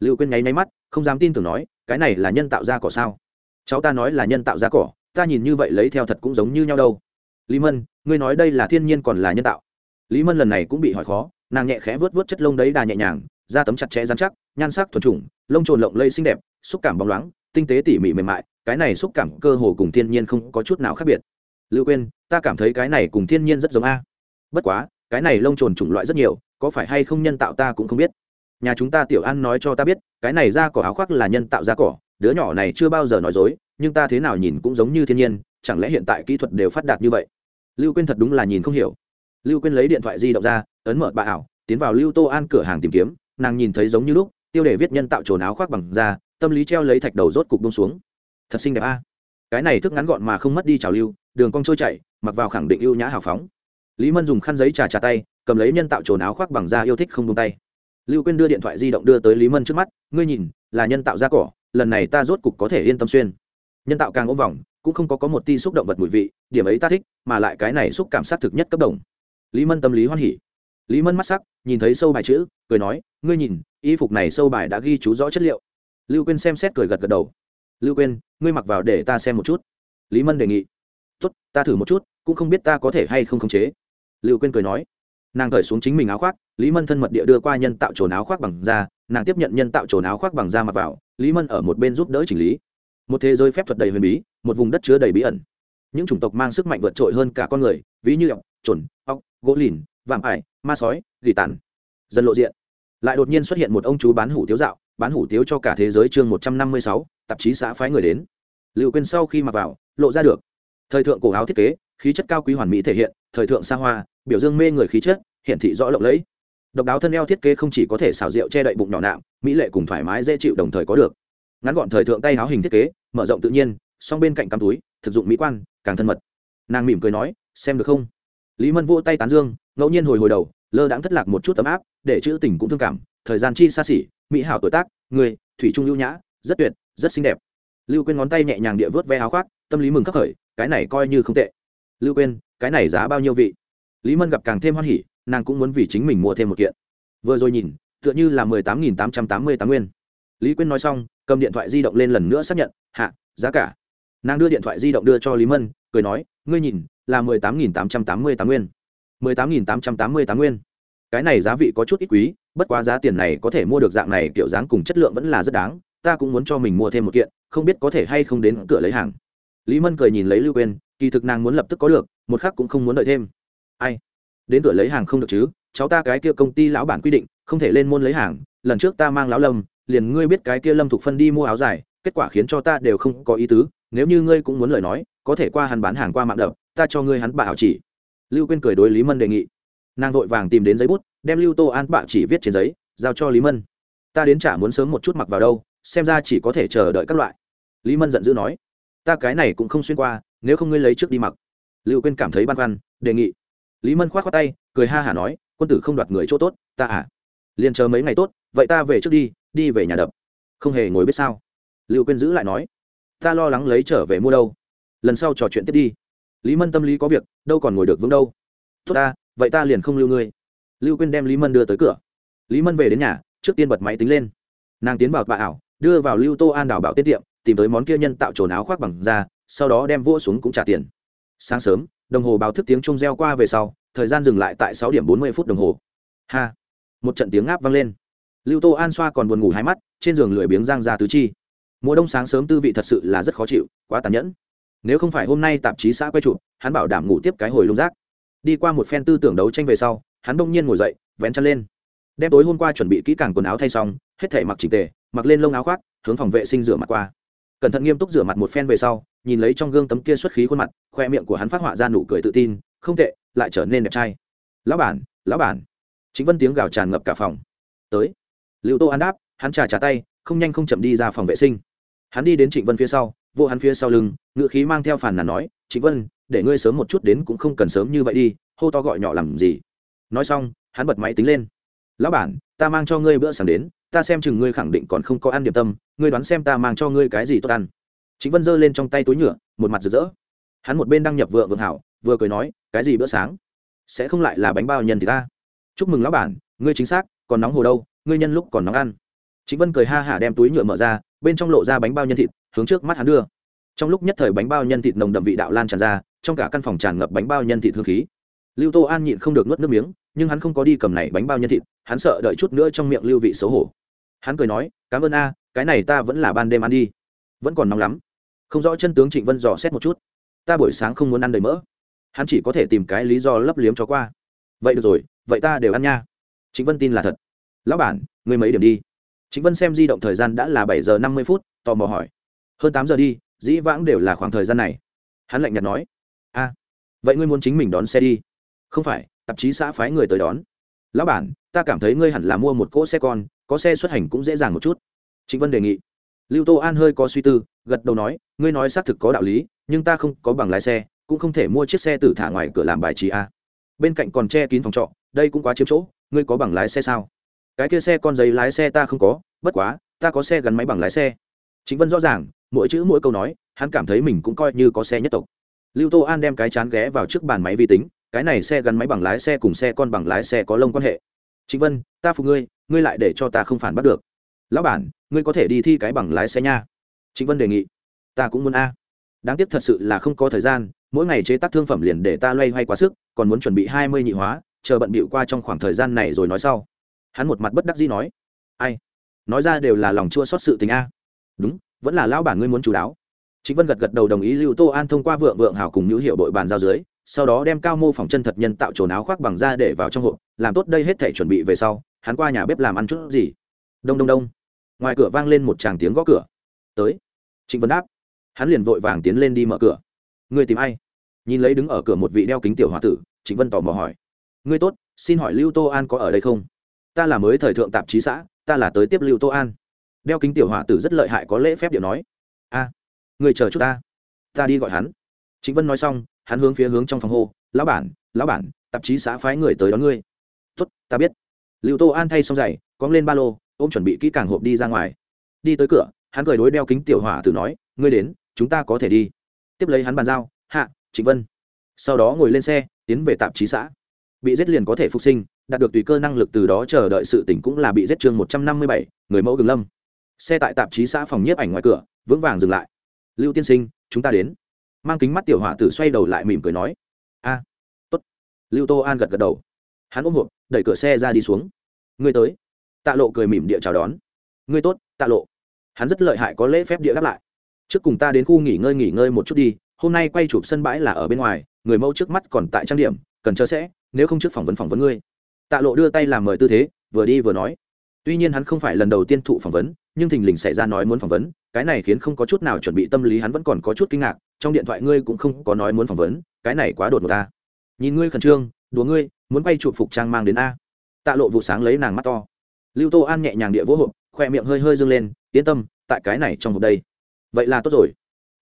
Lưu quên nháy máy mắt, không dám tin tưởng nói, cái này là nhân tạo da cỏ sao? Cháu ta nói là nhân tạo da cỏ, ta nhìn như vậy lấy theo thật cũng giống như nhau đâu. Lý mân, ngươi nói đây là thiên nhiên còn là nhân tạo? Lý mân lần này cũng bị hỏi khó, nàng nhẹ khẽ vớt vớt chất lông đấy đà nhẹ nhàng, da tấm chặt chẽ dán chắc, nhan sắc thuần trùng lông trồn lộng lây xinh đẹp, xúc cảm bóng loáng, tinh tế tỉ mỉ mềm mại, cái này xúc cảm cơ hồ cùng thiên nhiên không có chút nào khác biệt. Lưu quên ta cảm thấy cái này cùng thiên nhiên rất giống a. Bất quá, cái này lông trồn chủng loại rất nhiều có phải hay không nhân tạo ta cũng không biết. Nhà chúng ta tiểu an nói cho ta biết, cái này da cỏ áo khoác là nhân tạo da cỏ, đứa nhỏ này chưa bao giờ nói dối, nhưng ta thế nào nhìn cũng giống như thiên nhiên, chẳng lẽ hiện tại kỹ thuật đều phát đạt như vậy? Lưu quên thật đúng là nhìn không hiểu. Lưu quên lấy điện thoại di động ra, ấn mở bà ảo, tiến vào lưu tô an cửa hàng tìm kiếm, nàng nhìn thấy giống như lúc, tiêu đề viết nhân tạo trồn áo khoác bằng da, tâm lý treo lấy thạch đầu rốt cục bông xuống. Thật xinh đẹp a. Cái này thức ngắn gọn mà không mất đi trào lưu, đường cong trôi chảy, mặc vào khẳng định ưu nhã hào phóng. Lý mân dùng khăn giấy trà trà tay cầm lấy nhân tạo trồn áo khoác bằng da yêu thích không tung tay. Lưu quyên đưa điện thoại di động đưa tới lý mân trước mắt, ngươi nhìn, là nhân tạo da cỏ, lần này ta rốt cục có thể yên tâm xuyên. Nhân tạo càng ôm vòng, cũng không có có một ti xúc động vật mùi vị, điểm ấy ta thích, mà lại cái này xúc cảm sát thực nhất cấp đồng. Lý mân tâm lý hoan hỉ. Lý mân mắt sắc, nhìn thấy sâu bài chữ, cười nói, ngươi nhìn, y phục này sâu bài đã ghi chú rõ chất liệu. Lưu quyên xem xét cười gật gật đầu. Lưu quyên, ngươi mặc vào để ta xem một chút. Lý mân đề nghị. Tốt, ta thử một chút, cũng không biết ta có thể hay không khống chế. Lưu quyên cười nói nàng cởi xuống chính mình áo khoác, lý mân thân mật địa đưa qua nhân tạo trồn áo khoác bằng da, nàng tiếp nhận nhân tạo trồn áo khoác bằng da mặc vào, lý mân ở một bên giúp đỡ chỉnh lý. Một thế giới phép thuật đầy huyền bí, một vùng đất chứa đầy bí ẩn. Những chủng tộc mang sức mạnh vượt trội hơn cả con người, ví như ọc, trồn, ọc, gỗ lìn, vạm ải, ma sói, gỉ tàn. Dần lộ diện, lại đột nhiên xuất hiện một ông chú bán hủ tiếu dạo, bán hủ tiếu cho cả thế giới chương một trăm năm mươi sáu, tạp chí xã phái người đến. Liệu quên sau khi mặc vào, lộ ra được. Thời thượng cổ áo thiết kế, khí chất cao quý hoàn mỹ thể hiện, thời thượng xa hoa biểu dương mê người khí chất hiện thị rõ lộng lẫy. Độc đáo thân eo thiết kế không chỉ có thể xào rượu che đậy bụng nhỏ nạm, mỹ lệ cùng thoải mái dễ chịu đồng thời có được. Ngắn gọn thời thượng tay áo hình thiết kế, mở rộng tự nhiên, song bên cạnh cắm túi, thực dụng mỹ quan, càng thân mật. Nàng mỉm cười nói, xem được không? Lý mân vỗ tay tán dương, ngẫu nhiên hồi hồi đầu, lơ đãng thất lạc một chút tấm áp, để chữ tình cũng thương cảm, thời gian chi xa xỉ, mỹ hảo tuổi tác, người, thủy trung lưu nhã, rất tuyệt, rất xinh đẹp. Lưu quên ngón tay nhẹ nhàng địa vớt ve áo khoác, tâm lý mừng khắc khởi, cái này coi như không tệ. Lưu quên cái này giá bao nhiêu vị? Lý mân gặp càng thêm hoan hỉ, nàng cũng muốn vì chính mình mua thêm một kiện. Vừa rồi nhìn, tựa như là mười tám nghìn tám trăm tám mươi tám nguyên. Lý quyên nói xong, cầm điện thoại di động lên lần nữa xác nhận, hạ, giá cả. Nàng đưa điện thoại di động đưa cho lý mân, cười nói, ngươi nhìn, là mười tám nghìn tám trăm tám mươi tám nguyên. mười tám nghìn tám trăm tám mươi tám nguyên. Cái này giá vị có chút ít quý, bất quá giá tiền này có thể mua được dạng này kiểu dáng cùng chất lượng vẫn là rất đáng, ta cũng muốn cho mình mua thêm một kiện, không biết có thể hay không đến cửa lấy hàng. Lý mân cười nhìn lấy lưu quên kỳ thực nàng muốn lập tức có được, một khắc cũng không muốn đợi thêm ai? Đến tuổi lấy hàng không được chứ? Cháu ta cái kia công ty lão bản quy định, không thể lên môn lấy hàng, lần trước ta mang lão lâm, liền ngươi biết cái kia lâm thục phân đi mua áo dài, kết quả khiến cho ta đều không có ý tứ, nếu như ngươi cũng muốn lời nói, có thể qua hắn bán hàng qua mạng đập, ta cho ngươi hắn bảo chỉ. Lưu quyên cười đối lý mân đề nghị. Nàng vội vàng tìm đến giấy bút, đem lưu tô an bạ chỉ viết trên giấy, giao cho lý mân. Ta đến trả muốn sớm một chút mặc vào đâu, xem ra chỉ có thể chờ đợi các loại. Lý mân giận dữ nói. Ta cái này cũng không xuyên qua, nếu không ngươi lấy trước đi mặc. Lưu quyên cảm thấy băn khoăn, đề nghị lý mân k h o á t khoác tay, cười ha hả nói, quân tử không đoạt người chỗ tốt, ta à? Liền chờ mấy ngày tốt, vậy ta về trước đi đi về nhà đập. Không hề ngồi biết sao. Lưu quyên giữ lại nói, ta lo lắng lấy trở về mua đâu. Lần sau trò chuyện tiếp đi. Lý mân tâm lý có việc, đâu còn ngồi được vững đâu. Tốt ta, vậy ta liền không lưu ngươi. Lưu quyên đem lý mân đưa tới cửa. Lý mân về đến nhà, trước tiên bật máy tính lên. Nàng tiến vào bà ảo, đưa vào lưu tô an đảo bảo tiết tiệm, tìm tới món kia nhân tạo trồn áo khoác bằng da, sau đó đem vua xuống cũng trả tiền. Sáng sớm đồng hồ báo thức tiếng chung reo qua về sau, thời gian dừng lại tại sáu điểm bốn mươi phút đồng hồ. Ha! Một trận tiếng ngáp vang lên. Lưu tô an xoa còn buồn ngủ hai mắt, trên giường lười biếng giang ra tứ chi. Mùa đông sáng sớm tư vị thật sự là rất khó chịu, quá tàn nhẫn. Nếu không phải hôm nay tạp chí xã quay chụp, hắn bảo đảm ngủ tiếp cái hồi lung rác. Đi qua một phen tư tưởng đấu tranh về sau, hắn đông nhiên ngồi dậy, vén chân lên. Đem tối hôm qua chuẩn bị kỹ càng quần áo thay xong, hết thể mặc chỉnh tề, mặc lên lông áo khoác, hướng phòng vệ sinh rửa mặt qua. Cẩn thận nghiêm túc rửa mặt một phen về sau nhìn lấy trong gương tấm kia xuất khí khuôn mặt, khoe miệng của hắn phát họa ra nụ cười tự tin, không tệ, lại trở nên đẹp trai. Lão bản lão bản. Chính vân tiếng gào tràn ngập cả phòng. Tới. Lưu tô an đáp, hắn trà trả tay, không nhanh không chậm đi ra phòng vệ sinh. Hắn đi đến trịnh vân phía sau, vô hắn phía sau lưng, ngự khí mang theo phản nàn nói, trịnh vân, để ngươi sớm một chút đến cũng không cần sớm như vậy đi, hô to gọi nhỏ làm gì? Nói xong, hắn bật máy tính lên. Lão bản, ta mang cho ngươi bữa sáng đến, ta xem chừng ngươi khẳng định còn không có ăn điểm tâm, ngươi đoán xem ta mang cho ngươi cái gì tốt ăn chính vân giơ lên trong tay túi nhựa, một mặt rực rỡ. Hắn một bên đăng nhập vợ vượng hảo, vừa cười nói, cái gì bữa sáng? Sẽ không lại là bánh bao nhân thì ta. Chúc mừng lão bản, ngươi chính xác, còn nóng hồ đâu, ngươi nhân lúc còn nóng ăn. Chính vân cười ha hả đem túi nhựa mở ra, bên trong lộ ra bánh bao nhân thịt, hướng trước mắt hắn đưa. Trong lúc nhất thời bánh bao nhân thịt nồng đậm vị đạo lan tràn ra, trong cả căn phòng tràn ngập bánh bao nhân thịt hương khí. Lưu tô an nhịn không được nuốt nước miếng, nhưng hắn không có đi cầm này bánh bao nhân thịt, hắn sợ đợi chút nữa trong miệng lưu vị xấu hổ. Hắn cười nói, cảm ơn a, cái này ta vẫn là ban đêm ăn đi. Vẫn còn nóng lắm không rõ chân tướng trịnh vân dò xét một chút. Ta buổi sáng không muốn ăn đầy mỡ. Hắn chỉ có thể tìm cái lý do lấp liếm cho qua. Vậy được rồi, vậy ta đều ăn nha. Trịnh vân tin là thật. Lão bản ngươi mấy điểm đi. Trịnh vân xem di động thời gian đã là bảy giờ năm mươi phút, tò mò hỏi. Hơn tám giờ đi, dĩ vãng đều là khoảng thời gian này. Hắn lạnh nhạt nói. A, vậy ngươi muốn chính mình đón xe đi. Không phải, tạp chí xã phái người tới đón. Lão bản, ta cảm thấy ngươi hẳn là mua một cỗ xe con, có xe xuất hành cũng dễ dàng một chút. Trịnh vân đề nghị. Lưu tô an hơi có suy tư gật đầu nói, ngươi nói xác thực có đạo lý, nhưng ta không có bằng lái xe, cũng không thể mua chiếc xe tử thả ngoài cửa làm bài trí a. Bên cạnh còn che kín phòng trọ, đây cũng quá chiếm chỗ, ngươi có bằng lái xe sao? Cái kia xe con giấy lái xe ta không có, bất quá, ta có xe gắn máy bằng lái xe. Chính vân rõ ràng, mỗi chữ mỗi câu nói, hắn cảm thấy mình cũng coi như có xe nhất tộc. Lưu tô an đem cái chán ghé vào trước bàn máy vi tính, cái này xe gắn máy bằng lái xe cùng xe con bằng lái xe có lông quan hệ. Chính vân, ta phục ngươi ngươi lại để cho ta không phản bắt được. Lão bản, ngươi có thể đi thi cái bằng lái xe nha chính vân đề nghị, ta cũng muốn a. Đáng tiếc thật sự là không có thời gian, mỗi ngày chế tác thương phẩm liền để ta loay hoay quá sức, còn muốn chuẩn bị hai mươi nhị hóa, chờ bận bịu qua trong khoảng thời gian này rồi nói sau. Hắn một mặt bất đắc dĩ nói, ai? Nói ra đều là lòng chua xót sự tình a. Đúng, vẫn là lão bản ngươi muốn chú đáo. Chính vân gật gật đầu đồng ý lưu tô an thông qua vượng vượng hảo cùng hữu hiệu đội bàn giao dưới, sau đó đem cao mô phỏng chân thật nhân tạo trồn áo khoác bằng da để vào trong hộp, làm tốt đây hết thể chuẩn bị về sau, hắn qua nhà bếp làm ăn chút gì. Đông đông đông. Ngoài cửa vang lên một tràng tiếng gõ cửa. Tới trịnh vân đáp. Hắn liền vội vàng tiến lên đi mở cửa. Người tìm ai? Nhìn lấy đứng ở cửa một vị đeo kính tiểu h o a tử, trịnh vân tò mò hỏi. Ngươi tốt, xin hỏi lưu tô an có ở đây không? Ta là mới thời thượng tạp chí xã, ta là tới tiếp lưu tô an. Đeo kính tiểu h o a tử rất lợi hại có lễ phép điệu nói. A người chờ chút ta. Ta đi gọi hắn. Trịnh vân nói xong, hắn hướng phía hướng trong phòng hô, lão bản lão bản, tạp chí xã phái người tới đón ngươi. Tuất ta biết. Lưu tô an thay xong giày cóng lên ba lô, ôm chuẩn bị kỹ càng hộp đi ra ngoài. Đi tới cửa hắn cười đối đeo kính tiểu hỏa tử nói, ngươi đến, chúng ta có thể đi. Tiếp lấy hắn bàn giao, hạ, trịnh vân. Sau đó ngồi lên xe, tiến về tạp chí xã. Bị giết liền có thể phục sinh, đạt được tùy cơ năng lực từ đó chờ đợi sự tỉnh cũng là bị giết chương một trăm năm mươi bảy, người mẫu gừng lâm. Xe tại tạp chí xã phòng nhiếp ảnh ngoài cửa, vững vàng dừng lại. Lưu tiên sinh, chúng ta đến. Mang kính mắt tiểu hỏa tử xoay đầu lại mỉm cười nói, a, tốt. Lưu tô an gật gật đầu. Hắn ôm hộp, đẩy cửa xe ra đi xuống. Ngươi tới. Tạ lộ cười mỉm địa chào đón. Ngươi tốt, tạ lộ hắn rất lợi hại có lễ phép địa đáp lại. Trước cùng ta đến khu nghỉ ngơi nghỉ ngơi một chút đi, hôm nay quay chụp sân bãi là ở bên ngoài, người mẫu trước mắt còn tại trang điểm, cần chờ sẽ, nếu không trước phỏng vấn phỏng vấn ngươi. Tạ lộ đưa tay làm mời tư thế, vừa đi vừa nói. Tuy nhiên hắn không phải lần đầu tiên thụ phỏng vấn, nhưng thình lình xảy ra nói muốn phỏng vấn, cái này khiến không có chút nào chuẩn bị tâm lý hắn vẫn còn có chút kinh ngạc, trong điện thoại ngươi cũng không có nói muốn phỏng vấn, cái này quá đột ngột ta nhìn ngươi khẩn trương, đùa ngươi, muốn quay chụp phục trang mang đến a. Tạ lộ vụ sáng lấy nàng mắt to. Lưu tô an nhẹ nhàng địa vỗ hộp, khoe miệng hơi hơi dâng lên yên tâm, tại cái này trong hộp đây. Vậy là tốt rồi.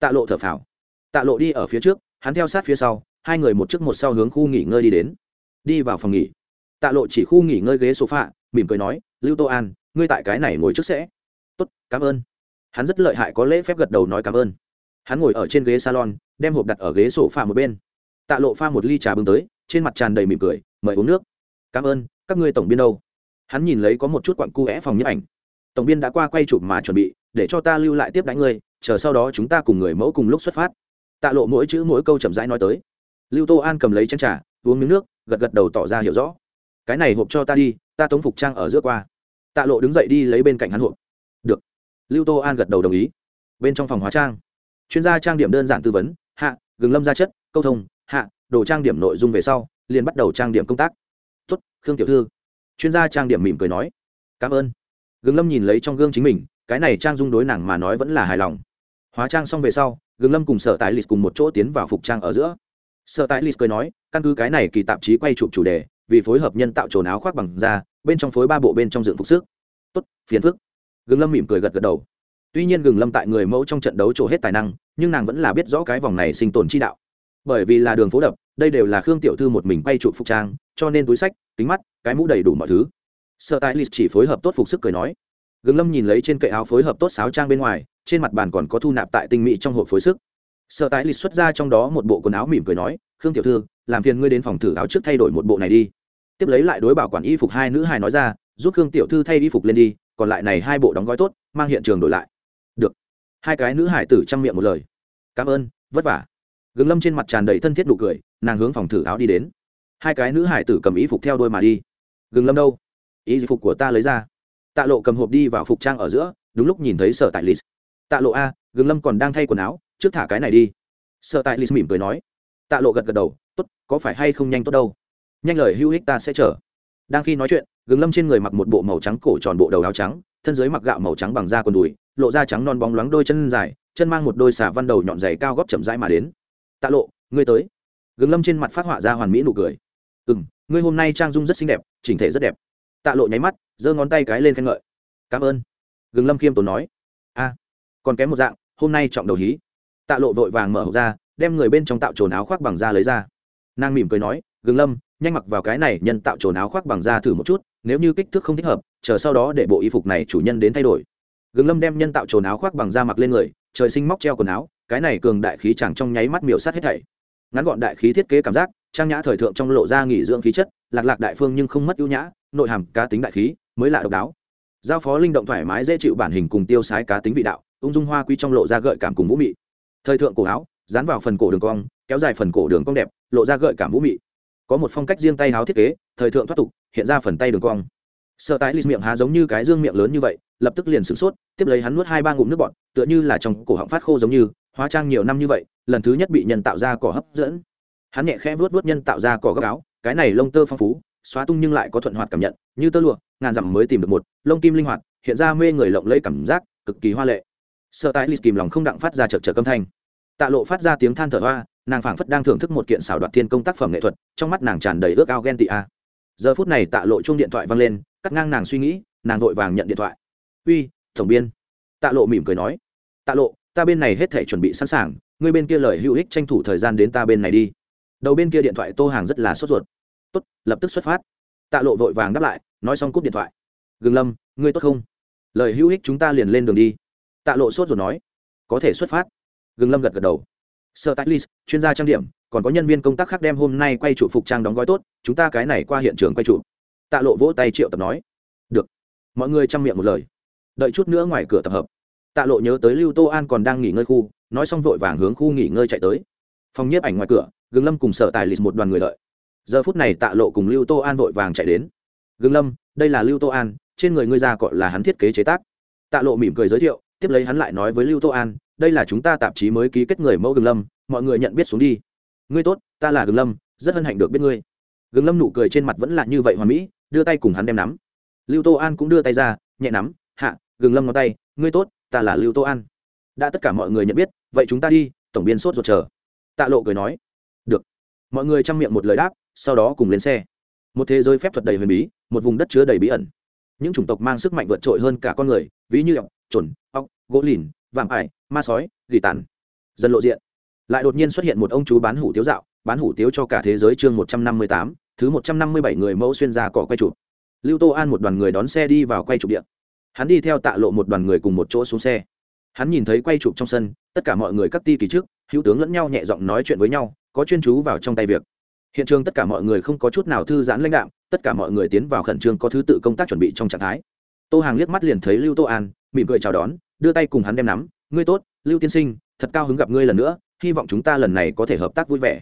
Tạ lộ thở phào. Tạ lộ đi ở phía trước, hắn theo sát phía sau, hai người một trước một sau hướng khu nghỉ ngơi đi đến. Đi vào phòng nghỉ. Tạ lộ chỉ khu nghỉ ngơi ghế sofa, mỉm cười nói, lưu tô an, ngươi tại cái này ngồi trước sẽ. Tốt, cảm ơn. Hắn rất lợi hại có lễ phép gật đầu nói cảm ơn. Hắn ngồi ở trên ghế salon, đem hộp đặt ở ghế sổ pha một bên. Tạ lộ pha một ly trà bưng tới, trên mặt tràn đầy mỉm cười, mời uống nước. Cảm ơn, các ngươi tổng biên đâu? Hắn nhìn lấy có một chút quặng cu vẽ phòng nhiếp ảnh tổng biên đã qua quay chụp mà chuẩn bị, để cho ta lưu lại tiếp đánh ngươi, chờ sau đó chúng ta cùng người mẫu cùng lúc xuất phát. Tạ lộ mỗi chữ mỗi câu chậm rãi nói tới. Lưu tô an cầm lấy chén trà, uống miếng nước, gật gật đầu tỏ ra hiểu rõ. Cái này hộp cho ta đi, ta tống phục trang ở giữa qua. Tạ lộ đứng dậy đi lấy bên cạnh hắn hộp. Được. Lưu tô an gật đầu đồng ý. Bên trong phòng hóa trang, chuyên gia trang điểm đơn giản tư vấn, hạ, gừng lâm ra chất, câu thông, hạ, đồ trang điểm nội dung về sau, liền bắt đầu trang điểm công tác. Tuất khương tiểu thư. Chuyên gia trang điểm mỉm cười nói. Cảm ơn gừng lâm nhìn lấy trong gương chính mình, cái này trang dung đối nàng mà nói vẫn là hài lòng. Hóa trang xong về sau, gừng lâm cùng sở tại lịch cùng một chỗ tiến vào phục trang ở giữa. Sở tại lịch cười nói, căn cứ cái này kỳ tạp chí quay chụp chủ đề, vì phối hợp nhân tạo trồn áo khoác bằng da, bên trong phối ba bộ bên trong dựng phục sức. Tốt, phiền phức. Gừng lâm mỉm cười gật gật đầu. Tuy nhiên gừng lâm tại người mẫu trong trận đấu trổ hết tài năng, nhưng nàng vẫn là biết rõ cái vòng này sinh tồn chi đạo. Bởi vì là đường phố đập, đây đều là khương tiểu thư một mình quay chụp phục trang, cho nên túi sách, kính mắt, cái mũ đầy đủ mọi thứ sợ tại lịch chỉ phối hợp tốt phục sức cười nói. Gừng lâm nhìn lấy trên cậy áo phối hợp tốt sáo trang bên ngoài, trên mặt bàn còn có thu nạp tại tinh mỹ trong hộp phối sức. Sợ tại lịch xuất ra trong đó một bộ quần áo mỉm cười nói, khương tiểu thư, làm phiền ngươi đến phòng thử áo trước thay đổi một bộ này đi. Tiếp lấy lại đối bảo quản y phục hai nữ hài nói ra, giúp khương tiểu thư thay y phục lên đi, còn lại này hai bộ đóng gói tốt, mang hiện trường đổi lại. Được. Hai cái nữ hải tử chăm miệng một lời. Cảm ơn, vất vả. Gừng lâm trên mặt tràn đầy thân thiết nụ cười, nàng hướng phòng thử áo đi đến. Hai cái nữ hải tử cầm ý phục theo đôi mà đi. Gừng lâm đâu? Ý phục của ta lấy ra. Tạ lộ cầm hộp đi vào phục trang ở giữa, đúng lúc nhìn thấy sở tại lis tạ lộ a, gừng lâm còn đang thay quần áo, trước thả cái này đi. Sở tại lis mỉm cười nói. Tạ lộ gật gật đầu, tốt, có phải hay không nhanh tốt đâu? Nhanh lời hữu hích ta sẽ chở đang khi nói chuyện, gừng lâm trên người mặc một bộ màu trắng cổ tròn bộ đầu áo trắng, thân dưới mặc gạo màu trắng bằng da quần đùi, lộ da trắng non bóng loáng đôi chân dài, chân mang một đôi xà văn đầu nhọn dày cao góp chậm rãi mà đến. Tạ lộ, ngươi tới. Gừng lâm trên mặt phát họa ra hoàn mỹ nụ cười. Ừ m ngươi hôm nay trang dung rất xinh đẹp, chỉnh thể rất đẹp tạ lộ nháy mắt, giơ ngón tay cái lên khen ngợi. Cảm ơn. Gừng lâm khiêm tốn nói. A, còn kém một dạng, hôm nay trọng đầu hí. Tạ lộ vội vàng mở hộp ra, đem người bên trong tạo trồn áo khoác bằng da lấy ra. Nàng mỉm cười nói, gừng lâm, nhanh mặc vào cái này, nhân tạo trồn áo khoác bằng da thử một chút, nếu như kích thước không thích hợp, chờ sau đó để bộ y phục này chủ nhân đến thay đổi. Gừng lâm đem nhân tạo trồn áo khoác bằng da mặc lên người, trời sinh móc treo quần áo, cái này cường đại khí chẳng trong nháy mắt miểu sát hết thảy. Ngắn gọn đại khí thiết kế cảm giác trang nhã thời thượng trong lộ ra nghỉ dưỡng khí chất, lạc lạc đại phương nhưng không mất ưu nhã, nội hàm cá tính đại khí, mới lạ độc đáo. Giao phó linh động thoải mái dễ chịu bản hình cùng tiêu sái cá tính vị đạo, ung dung hoa quý trong lộ ra gợi cảm cùng vũ mị. Thời thượng cổ áo, dán vào phần cổ đường cong, kéo dài phần cổ đường cong đẹp, lộ ra gợi cảm vũ mị. Có một phong cách riêng tay áo thiết kế, thời thượng thoát tục, hiện ra phần tay đường cong. Sợ tái lì miệng há giống như cái dương miệng lớn như vậy, lập tức liền sửng sốt, tiếp lấy hắn nuốt hai ba ngụm nước bọt, tựa như là trong cổ họng phát khô giống như, hóa trang nhiều năm như vậy, lần thứ nhất bị nhân tạo ra cỏ hấp dẫn hắn nhẹ khẽ vuốt vuốt nhân tạo ra cỏ gấp áo, cái này lông tơ phong phú, xóa tung nhưng lại có thuận hoạt cảm nhận, như tơ lụa, ngàn dặm mới tìm được một, lông kim linh hoạt, hiện ra mê người lộng lẫy cảm giác, cực kỳ hoa lệ. Sợ tái lịch kìm lòng không đặng phát ra chật chật âm thanh. Tạ lộ phát ra tiếng than thở hoa, nàng phảng phất đang thưởng thức một kiện xảo đoạt thiên công tác phẩm nghệ thuật, trong mắt nàng tràn đầy ước ao ghen tị a. À. Giờ phút này tạ lộ chung điện thoại vang lên, cắt ngang nàng suy nghĩ, nàng vội vàng nhận điện thoại. Uy, tổng biên. Tạ lộ mỉm cười nói. Tạ lộ, ta bên này hết thể chuẩn bị sẵn sàng, ngươi bên kia lời hữu ích tranh thủ thời gian đến ta bên này đi đầu bên kia điện thoại tô hàng rất là sốt ruột. Tốt, lập tức xuất phát. Tạ lộ vội vàng đáp lại, nói xong cúp điện thoại. Gừng lâm, ngươi tốt không? Lời hữu hích chúng ta liền lên đường đi. Tạ lộ sốt ruột nói. Có thể xuất phát. Gừng lâm gật gật đầu. Sơ tại list chuyên gia trang điểm, còn có nhân viên công tác khác đem hôm nay quay chủ phục trang đóng gói tốt, chúng ta cái này qua hiện trường quay chủ. tạ lộ vỗ tay triệu tập nói. Được. Mọi người chăm miệng một lời. Đợi chút nữa ngoài cửa tập hợp. Tạ lộ nhớ tới lưu tô an còn đang nghỉ ngơi khu, nói xong vội vàng hướng khu nghỉ ngơi chạy tới. Phòng nhiếp ảnh ngoài cửa gừng lâm cùng sở tài lịch một đoàn người đợi giờ phút này tạ lộ cùng lưu tô an vội vàng chạy đến. Gừng lâm, đây là lưu tô an, trên người ngươi ra gọi là hắn thiết kế chế tác. Tạ lộ mỉm cười giới thiệu, tiếp lấy hắn lại nói với lưu tô an, đây là chúng ta tạp chí mới ký kết người mẫu gừng lâm, mọi người nhận biết xuống đi. Ngươi tốt, ta là gừng lâm, rất hân hạnh được biết ngươi. Gừng lâm nụ cười trên mặt vẫn là như vậy hoàn mỹ, đưa tay cùng hắn đem nắm. Lưu tô an cũng đưa tay ra, nhẹ nắm, hạ, gừng lâm ngón tay, ngươi tốt, ta là lưu tô an. Đã tất cả mọi người nhận biết, vậy chúng ta đi, tổng biên sốt ruột chờ. Tạ lộ cười nói mọi người chăm miệng một lời đáp, sau đó cùng lên xe. Một thế giới phép thuật đầy huyền bí, một vùng đất chứa đầy bí ẩn. Những chủng tộc mang sức mạnh vượt trội hơn cả con người, ví như ọc trồn ọc gỗ lìn, vạm ải, ma sói, gỉ tàn. Dần lộ diện. Lại đột nhiên xuất hiện một ông chú bán hủ tiếu dạo, bán hủ tiếu cho cả thế giới chương một trăm năm mươi tám, thứ một trăm năm mươi bảy người mẫu xuyên ra cỏ quay chụp. Lưu tô an một đoàn người đón xe đi vào quay chụp điện hắn đi theo tạ lộ một đoàn người cùng một chỗ xuống xe. Hắn nhìn thấy quay chụp trong sân, tất cả mọi người cắt ti kỳ trước, hữu tướng lẫn nhau nhẹ giọng nói chuyện với nhau có chuyên chú vào trong tay việc. Hiện trường tất cả mọi người không có chút nào thư giãn lãnh đạo tất cả mọi người tiến vào khẩn trương có thứ tự công tác chuẩn bị trong trạng thái. Tô hàng liếc mắt liền thấy lưu tô an, mỉm cười chào đón, đưa tay cùng hắn đem nắm. Ngươi tốt, lưu tiên sinh, thật cao hứng gặp ngươi lần nữa, hy vọng chúng ta lần này có thể hợp tác vui vẻ.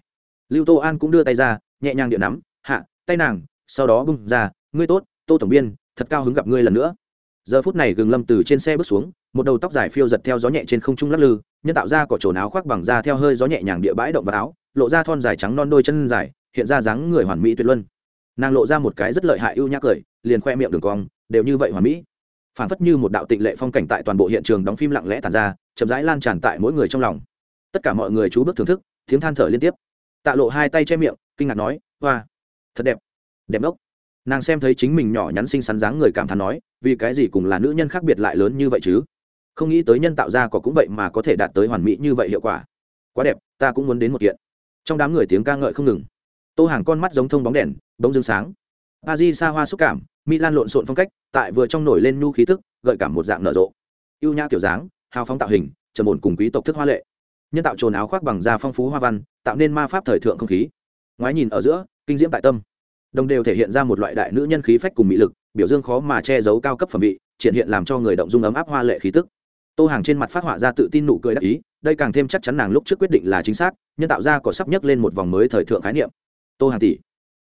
Lưu tô an cũng đưa tay ra, nhẹ nhàng điện nắm, hạ, tay nàng, sau đó bung ra, ngươi tốt, tô tổng biên, thật cao hứng gặp ngươi lần nữa. Giờ phút này gừng lâm từ trên xe bước xuống, một đầu tóc dài phiêu giật theo gió nhẹ trên không trung lắc lư, nhân tạo ra cỏ trồn áo khoác bằng da theo hơi gió nhẹ nhàng địa bãi động vào áo lộ ra thon dài trắng non đôi chân dài, hiện ra dáng người hoàn mỹ tuyệt luân. Nàng lộ ra một cái rất lợi hại ưu nhã cười, liền khoe miệng đường cong, đều như vậy hoàn mỹ. Phản phất như một đạo tịnh lệ phong cảnh tại toàn bộ hiện trường đóng phim lặng lẽ tàn ra, chậm rãi lan tràn tại mỗi người trong lòng. Tất cả mọi người chú bước thưởng thức, tiếng than thở liên tiếp. Tạ lộ hai tay che miệng, kinh ngạc nói, hoa, thật đẹp. Đẹp đốc nàng xem thấy chính mình nhỏ nhắn xinh xắn dáng người cảm thán nói, vì cái gì cùng là nữ nhân khác biệt lại lớn như vậy chứ? Không nghĩ tới nhân tạo ra có cũng vậy mà có thể đạt tới hoàn mỹ như vậy hiệu quả. Quá đẹp, ta cũng muốn đến một kiện trong đám người tiếng ca ngợi không ngừng. Tô hàng con mắt giống thông bóng đèn bóng dương sáng. A di xa hoa xúc cảm lan lộn xộn phong cách, tại vừa trong nổi lên nhu khí thức gợi cảm một dạng nở rộ. Ưu nhã kiểu dáng, hào phóng tạo hình, trầm ổn cùng quý tộc thức hoa lệ. Nhân tạo trồn áo khoác bằng da phong phú hoa văn, tạo nên ma pháp thời thượng không khí. Ngoái nhìn ở giữa, kinh diễm tại tâm. Đồng đều thể hiện ra một loại đại nữ nhân khí phách cùng mỹ lực, biểu dương khó mà che giấu cao cấp phẩm vị, triển hiện làm cho người động dung ấm áp hoa lệ khí tức. Tô hàng trên mặt phát họa ra tự tin nụ cười đắc ý đây càng thêm chắc chắn nàng lúc trước quyết định là chính xác, nhân tạo ra có sắp nhấc lên một vòng mới thời thượng khái niệm. Tô hàng tỷ,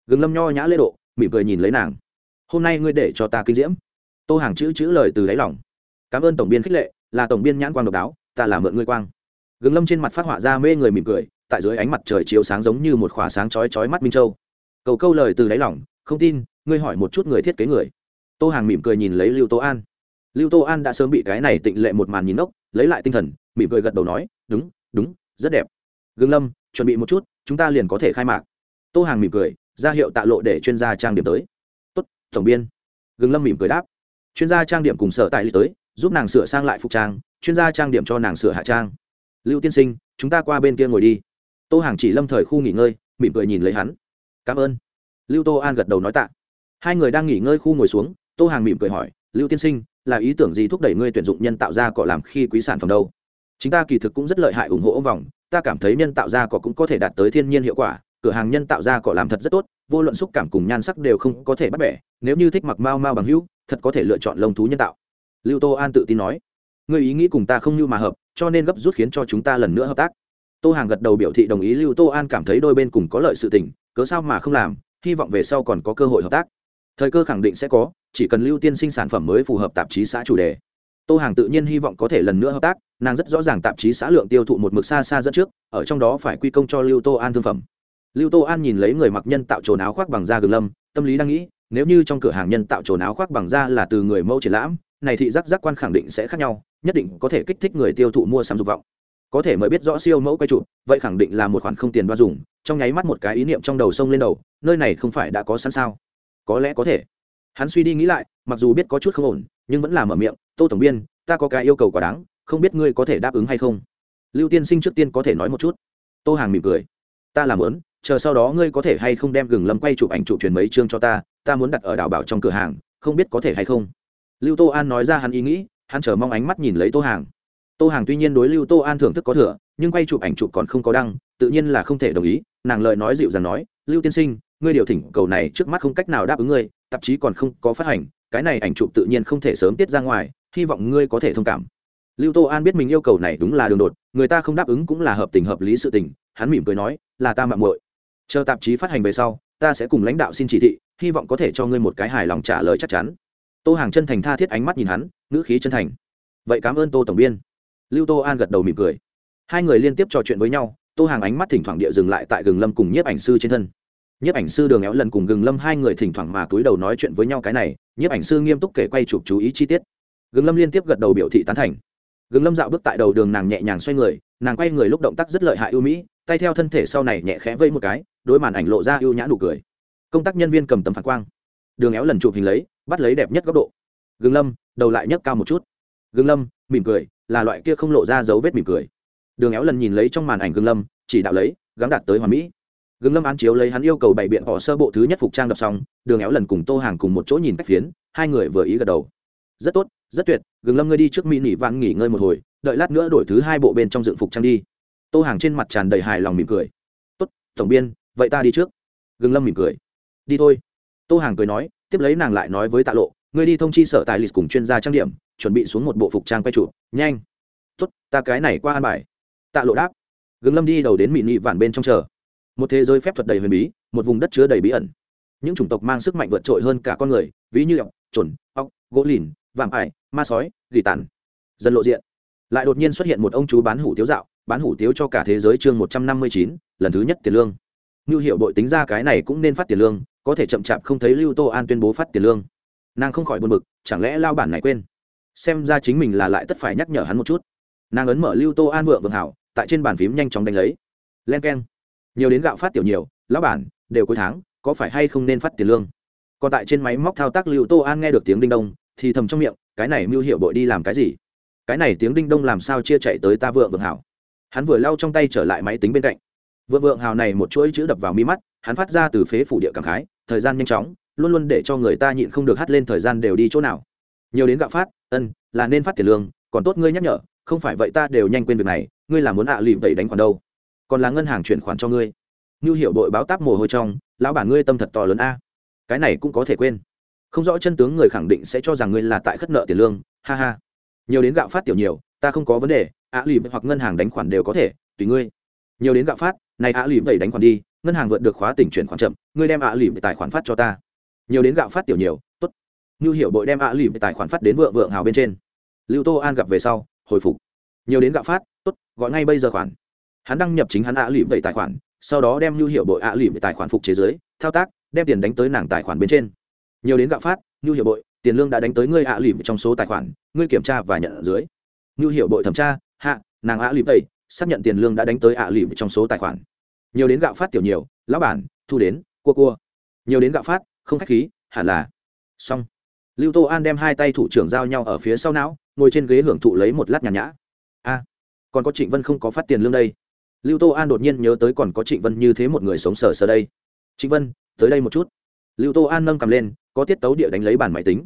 gừng lâm nho nhã lễ độ, mỉm cười nhìn lấy nàng. Hôm nay ngươi để cho ta kinh diễm. Tô hàng chữ chữ lời từ đáy lòng. Cảm ơn tổng biên khích lệ, là tổng biên nhãn quang độc đáo, ta là mượn ngươi quang. Gừng lâm trên mặt phát họa ra mê người mỉm cười, tại dưới ánh mặt trời chiếu sáng giống như một khỏa sáng chói chói mắt minh châu. Cầu câu lời từ đáy lòng, không tin, ngươi hỏi một chút người thiết kế người. Tô hàng mỉm cười nhìn lấy lưu tô an. Lưu tô an đã sớm bị cái này tịnh lệ một màn nhìn ốc lấy lại tinh thần mỉm cười gật đầu nói, đúng đúng, rất đẹp. Gương lâm, chuẩn bị một chút, chúng ta liền có thể khai mạc. Tô hàng mỉm cười, ra hiệu tạ lộ để chuyên gia trang điểm tới. Tốt, tổng biên. Gương lâm mỉm cười đáp. Chuyên gia trang điểm cùng sở tại lý tới, giúp nàng sửa sang lại phục trang, chuyên gia trang điểm cho nàng sửa hạ trang. Lưu tiên sinh, chúng ta qua bên kia ngồi đi. Tô hàng chỉ lâm thời khu nghỉ ngơi, mỉm cười nhìn lấy hắn. Cảm ơn. Lưu tô an gật đầu nói tạ. Hai người đang nghỉ ngơi khu ngồi xuống, tô hàng mỉm cười hỏi, lưu tiên sinh, là ý tưởng gì thúc đẩy ngươi tuyển dụng nhân tạo ra cọ làm khi quý sản phẩm đâu? Chúng ta kỳ thực cũng rất lợi hại ủng hộ ông vòng, ta cảm thấy nhân tạo ra cỏ cũng có thể đạt tới thiên nhiên hiệu quả, cửa hàng nhân tạo ra cỏ làm thật rất tốt, vô luận xúc cảm cùng nhan sắc đều không có thể bắt bẻ, nếu như thích mặc mau mau bằng hữu, thật có thể lựa chọn lông thú nhân tạo. Lưu tô an tự tin nói. Người ý nghĩ cùng ta không như mà hợp, cho nên gấp rút khiến cho chúng ta lần nữa hợp tác. Tô hàng gật đầu biểu thị đồng ý, lưu tô an cảm thấy đôi bên cùng có lợi sự tình, cớ sao mà không làm, hy vọng về sau còn có cơ hội hợp tác. Thời cơ khẳng định sẽ có, chỉ cần lưu tiên sinh sản phẩm mới phù hợp tạp chí xã chủ đề. Tô hàng tự nhiên hy vọng có thể lần nữa hợp tác nàng rất rõ ràng tạp chí xã lượng tiêu thụ một mực xa xa dẫn trước, ở trong đó phải quy công cho lưu tô an thương phẩm. Lưu tô an nhìn lấy người mặc nhân tạo trồn áo khoác bằng da gừng lâm, tâm lý đang nghĩ, nếu như trong cửa hàng nhân tạo trồn áo khoác bằng da là từ người mẫu triển lãm, này thị giác giác quan khẳng định sẽ khác nhau, nhất định có thể kích thích người tiêu thụ mua sắm dục vọng. Có thể mới biết rõ siêu mẫu quay chụp, vậy khẳng định là một khoản không tiền đoa dùng, trong nháy mắt một cái ý niệm trong đầu sông lên đầu, nơi này không phải đã có sẵn sao? Có lẽ có thể. Hắn suy đi nghĩ lại, mặc dù biết có chút không ổn, nhưng vẫn là mở miệng, tô tổng biên, ta có cái yêu cầu quá đáng không biết ngươi có thể đáp ứng hay không? Lưu tiên sinh trước tiên có thể nói một chút. Tô hàng mỉm cười. Ta làm lớn chờ sau đó ngươi có thể hay không đem gừng lâm quay chụp ảnh chụp truyền mấy chương cho ta ta muốn đặt ở đảo bảo trong cửa hàng, không biết có thể hay không? Lưu tô an nói ra hắn ý nghĩ, hắn chờ mong ánh mắt nhìn lấy tô hàng. Tô hàng tuy nhiên đối lưu tô an thưởng thức có thừa, nhưng quay chụp ảnh chụp còn không có đăng, tự nhiên là không thể đồng ý, nàng lời nói dịu dàng nói, lưu tiên sinh, ngươi điều thỉnh cầu này trước mắt không cách nào đáp ứng ngươi, tạp chí còn không có phát hành, cái này ảnh chụp tự nhiên không thể sớm tiết ra ngoài, hy vọng ngươi có thể thông cảm lưu tô an biết mình yêu cầu này đúng là đường đột, người ta không đáp ứng cũng là hợp tình hợp lý sự tình, hắn mỉm cười nói, là ta mạng muội. Chờ tạp chí phát hành về sau, ta sẽ cùng lãnh đạo xin chỉ thị, hy vọng có thể cho ngươi một cái hài lòng trả lời chắc chắn. Tô hàng chân thành tha thiết ánh mắt nhìn hắn, ngữ khí chân thành. Vậy cảm ơn tô tổng biên. Lưu tô an gật đầu mỉm cười. Hai người liên tiếp trò chuyện với nhau, tô hàng ánh mắt thỉnh thoảng địa dừng lại tại gừng lâm cùng nhiếp ảnh sư trên thân. Nhiếp ảnh sư đường éo lần cùng gừng lâm hai người thỉnh thoảng mà túi đầu nói chuyện với nhau cái này, nhiếp ảnh sư nghiêm túc kể quay chụp chú ý chi tiết. Gừng lâm liên tiếp gật đầu biểu thị tán thành gừng lâm dạo bước tại đầu đường nàng nhẹ nhàng xoay người, nàng quay người lúc động tác rất lợi hại ưu mỹ, tay theo thân thể sau này nhẹ khẽ vây một cái đôi màn ảnh lộ ra ưu nhã nụ cười. Công tác nhân viên cầm tầm phản quang. Đường éo lần chụp hình lấy, bắt lấy đẹp nhất góc độ. Gừng lâm, đầu lại nhấc cao một chút. Gừng lâm, mỉm cười, là loại kia không lộ ra dấu vết mỉm cười. Đường éo lần nhìn lấy trong màn ảnh gừng lâm, chỉ đạo lấy, gắng đạt tới hoàn mỹ. Gừng lâm án chiếu lấy hắn yêu cầu bày biện họ sơ bộ thứ nhất phục trang đọc xong, đường éo lần cùng tô hàng cùng một chỗ nhìn cách phiến, hai người vừa ý gật đầu. Rất tốt, rất tuyệt gừng lâm ngươi đi trước mỹ nỉ vạn nghỉ ngơi một hồi, đợi lát nữa đổi thứ hai bộ bên trong dựng phục trang đi. Tô hàng trên mặt tràn đầy hài lòng mỉm cười. Tốt, tổng biên, vậy ta đi trước. Gừng lâm mỉm cười. Đi thôi. Tô hàng cười nói, tiếp lấy nàng lại nói với tạ lộ, ngươi đi thông chi sở tài lịch cùng chuyên gia trang điểm, chuẩn bị xuống một bộ phục trang quay trụ nhanh. Tốt, ta cái này qua an bài. Tạ lộ đáp. Gừng lâm đi đầu đến mị nị vạn bên trong chờ. Một thế giới phép thuật đầy huyền bí, một vùng đất chứa đầy bí ẩn. Những chủng tộc mang sức mạnh vượt trội hơn cả con người, ví như ọc trồn ọc gỗ lìn vạm ải, ma sói, gỉ tàn. Dần lộ diện. Lại đột nhiên xuất hiện một ông chú bán hủ tiếu dạo, bán hủ tiếu cho cả thế giới chương một trăm năm mươi chín, lần thứ nhất tiền lương. Như hiệu đội tính ra cái này cũng nên phát tiền lương, có thể chậm chạp không thấy lưu tô an tuyên bố phát tiền lương. Nàng không khỏi buồn bực, chẳng lẽ lao bản này quên? Xem ra chính mình là lại tất phải nhắc nhở hắn một chút. Nàng ấn mở lưu tô an vượng vượng hảo, tại trên bàn phím nhanh chóng đánh lấy. Len k e n nhiều đến gạo phát tiểu nhiều, lão bản, đều cuối tháng, có phải hay không nên phát tiền lương? Còn tại trên máy móc thao tác lưu tô an nghe được tiếng đinh đông thì thầm trong miệng, cái này mưu hiệu bội đi làm cái gì? Cái này tiếng đinh đông làm sao chia chạy tới ta vượng vượng hảo? Hắn vừa lau trong tay trở lại máy tính bên cạnh. Vượng vượng hào này một chuỗi chữ đập vào mi mắt, hắn phát ra từ phế phủ địa cảm khái, thời gian nhanh chóng, luôn luôn để cho người ta nhịn không được hát lên thời gian đều đi chỗ nào. Nhiều đến gạo phát, ân, là nên phát tiền lương, còn tốt ngươi nhắc nhở, không phải vậy ta đều nhanh quên việc này, ngươi là muốn ạ à vậy đánh khoản đâu? Còn là ngân hàng chuyển khoản cho ngươi. Như hiểu đội báo táp mồ hôi trong, lão bản ngươi tâm thật to lớn a. Cái này cũng có thể quên không rõ chân tướng người khẳng định sẽ cho rằng ngươi là tại khất nợ tiền lương, ha ha. Nhiều đến gạo phát tiểu nhiều, ta không có vấn đề, ạ à hoặc ngân hàng đánh khoản đều có thể, tùy ngươi. Nhiều đến gạo phát, này ạ à đẩy đánh khoản đi, ngân hàng vượt được khóa tỉnh chuyển khoản chậm, ngươi đem ạ à lì tài khoản phát cho ta. Nhiều đến gạo phát tiểu nhiều, tốt. Như hiểu bội đem ạ lìm tài khoản phát đến vượng vượng hào bên trên. Lưu tô an gặp về sau, hồi phục. Nhiều đến gạo phát, tốt, gọi ngay bây giờ khoản. Hắn đăng nhập chính hắn ạ lìm đẩy tài khoản, sau đó đem Như hiệu bội ạ lìm tài khoản phục chế giới thao tác, đem tiền đánh tới nàng tài khoản bên trên nhiều đến gạo phát như hiệu bội, tiền lương đã đánh tới ngươi ạ lìm trong số tài khoản, ngươi kiểm tra và nhận ở dưới. Như hiệu bội thẩm tra, hạ, nàng ạ lìm tây xác nhận tiền lương đã đánh tới ạ lìm trong số tài khoản. Nhiều đến gạo phát tiểu nhiều, lão bản, thu đến, cua cua. Nhiều đến gạo phát, không khách khí, hẳn là. Xong. Lưu tô an đem hai tay thủ trưởng giao nhau ở phía sau não, ngồi trên ghế hưởng thụ lấy một lát nhàn nhã. A, còn có trịnh vân không có phát tiền lương đây? Lưu tô an đột nhiên nhớ tới còn có trịnh vân như thế một người sống sờ sờ đây. Trịnh vân, tới đây một chút. Lưu tô an nâng cầm lên có tiết tấu địa đánh lấy bàn máy tính.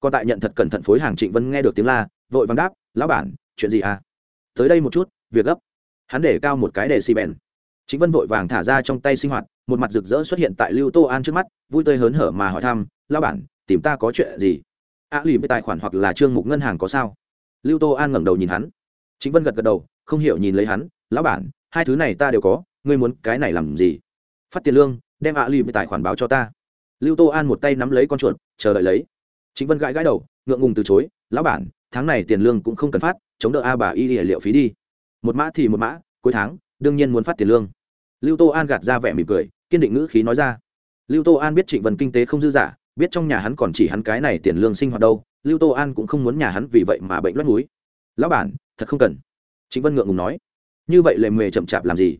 Còn tại nhận thật cẩn thận phối hàng trịnh vân nghe được tiếng la vội vàng đáp lão bản chuyện gì à? Tới đây một chút việc gấp. Hắn để cao một cái để xì bèn trịnh vân vội vàng thả ra trong tay sinh hoạt một mặt rực rỡ xuất hiện tại lưu tô an trước mắt vui tươi hớn hở mà hỏi thăm lão bản tìm ta có chuyện gì? A à, lì với tài khoản hoặc là trương mục ngân hàng có sao? Lưu tô an ngẩng đầu nhìn hắn. Chính vân gật gật đầu không hiểu nhìn lấy hắn lão bản hai thứ này ta đều có ngươi muốn cái này làm gì? Phát tiền lương đem ạ lì với tài khoản báo cho ta lưu tô an một tay nắm lấy con chuột, chờ đợi lấy. Chính vân gãi gãi đầu, ngượng ngùng từ chối, lão bản, tháng này tiền lương cũng không cần phát, chống đỡ a bà y hệ liệu phí đi. Một mã thì một mã, cuối tháng, đương nhiên muốn phát tiền lương. Lưu tô an gạt ra vẻ mỉm cười, kiên định ngữ khí nói ra. Lưu tô an biết trịnh vân kinh tế không dư giả biết trong nhà hắn còn chỉ hắn cái này tiền lương sinh hoạt đâu, lưu tô an cũng không muốn nhà hắn vì vậy mà bệnh loắt núi lão bản, thật không cần. Trịnh vân ngượng ngùng nói. Như vậy lệ mề chậm chạp làm gì?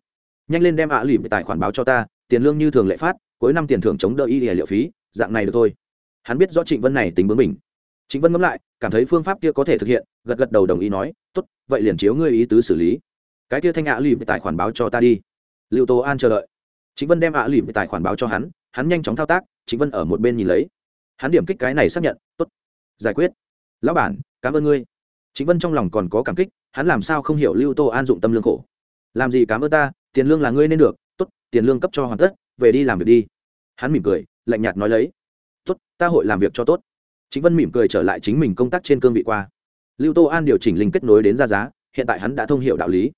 Nhanh lên đem ạ à lìm tài khoản báo cho ta, tiền lương như thường lệ phát cuối năm tiền thưởng chống đỡ y liệu phí, dạng này được thôi. Hắn biết rõ trịnh vân này tính bướng mình trịnh vân ngẫm lại, cảm thấy phương pháp kia có thể thực hiện, gật gật đầu đồng ý nói, tốt, vậy liền chiếu ngươi ý tứ xử lý. Cái kia thanh ạ à lìm tài khoản báo cho ta đi. Lưu tô an chờ đợi. Trịnh vân đem ạ à lìm tài khoản báo cho hắn hắn nhanh chóng thao tác, trịnh vân ở một bên nhìn lấy. Hắn điểm kích cái này xác nhận, tốt, giải quyết. Lão bản, cảm ơn ngươi. Trịnh vân trong lòng còn có cảm kích, hắn làm sao không hiểu lưu tô an dụng tâm lương khổ. Làm gì cảm ơn ta, tiền lương là ngươi nên được, tốt, tiền lương cấp cho hoàn tất về đi làm việc đi. Hắn mỉm cười, lạnh nhạt nói lấy. Tốt, ta hội làm việc cho tốt. Chính vân mỉm cười trở lại chính mình công tác trên cương vị qua. Lưu tô an điều chỉnh linh kết nối đến ra giá, hiện tại hắn đã thông h i ể u đạo lý.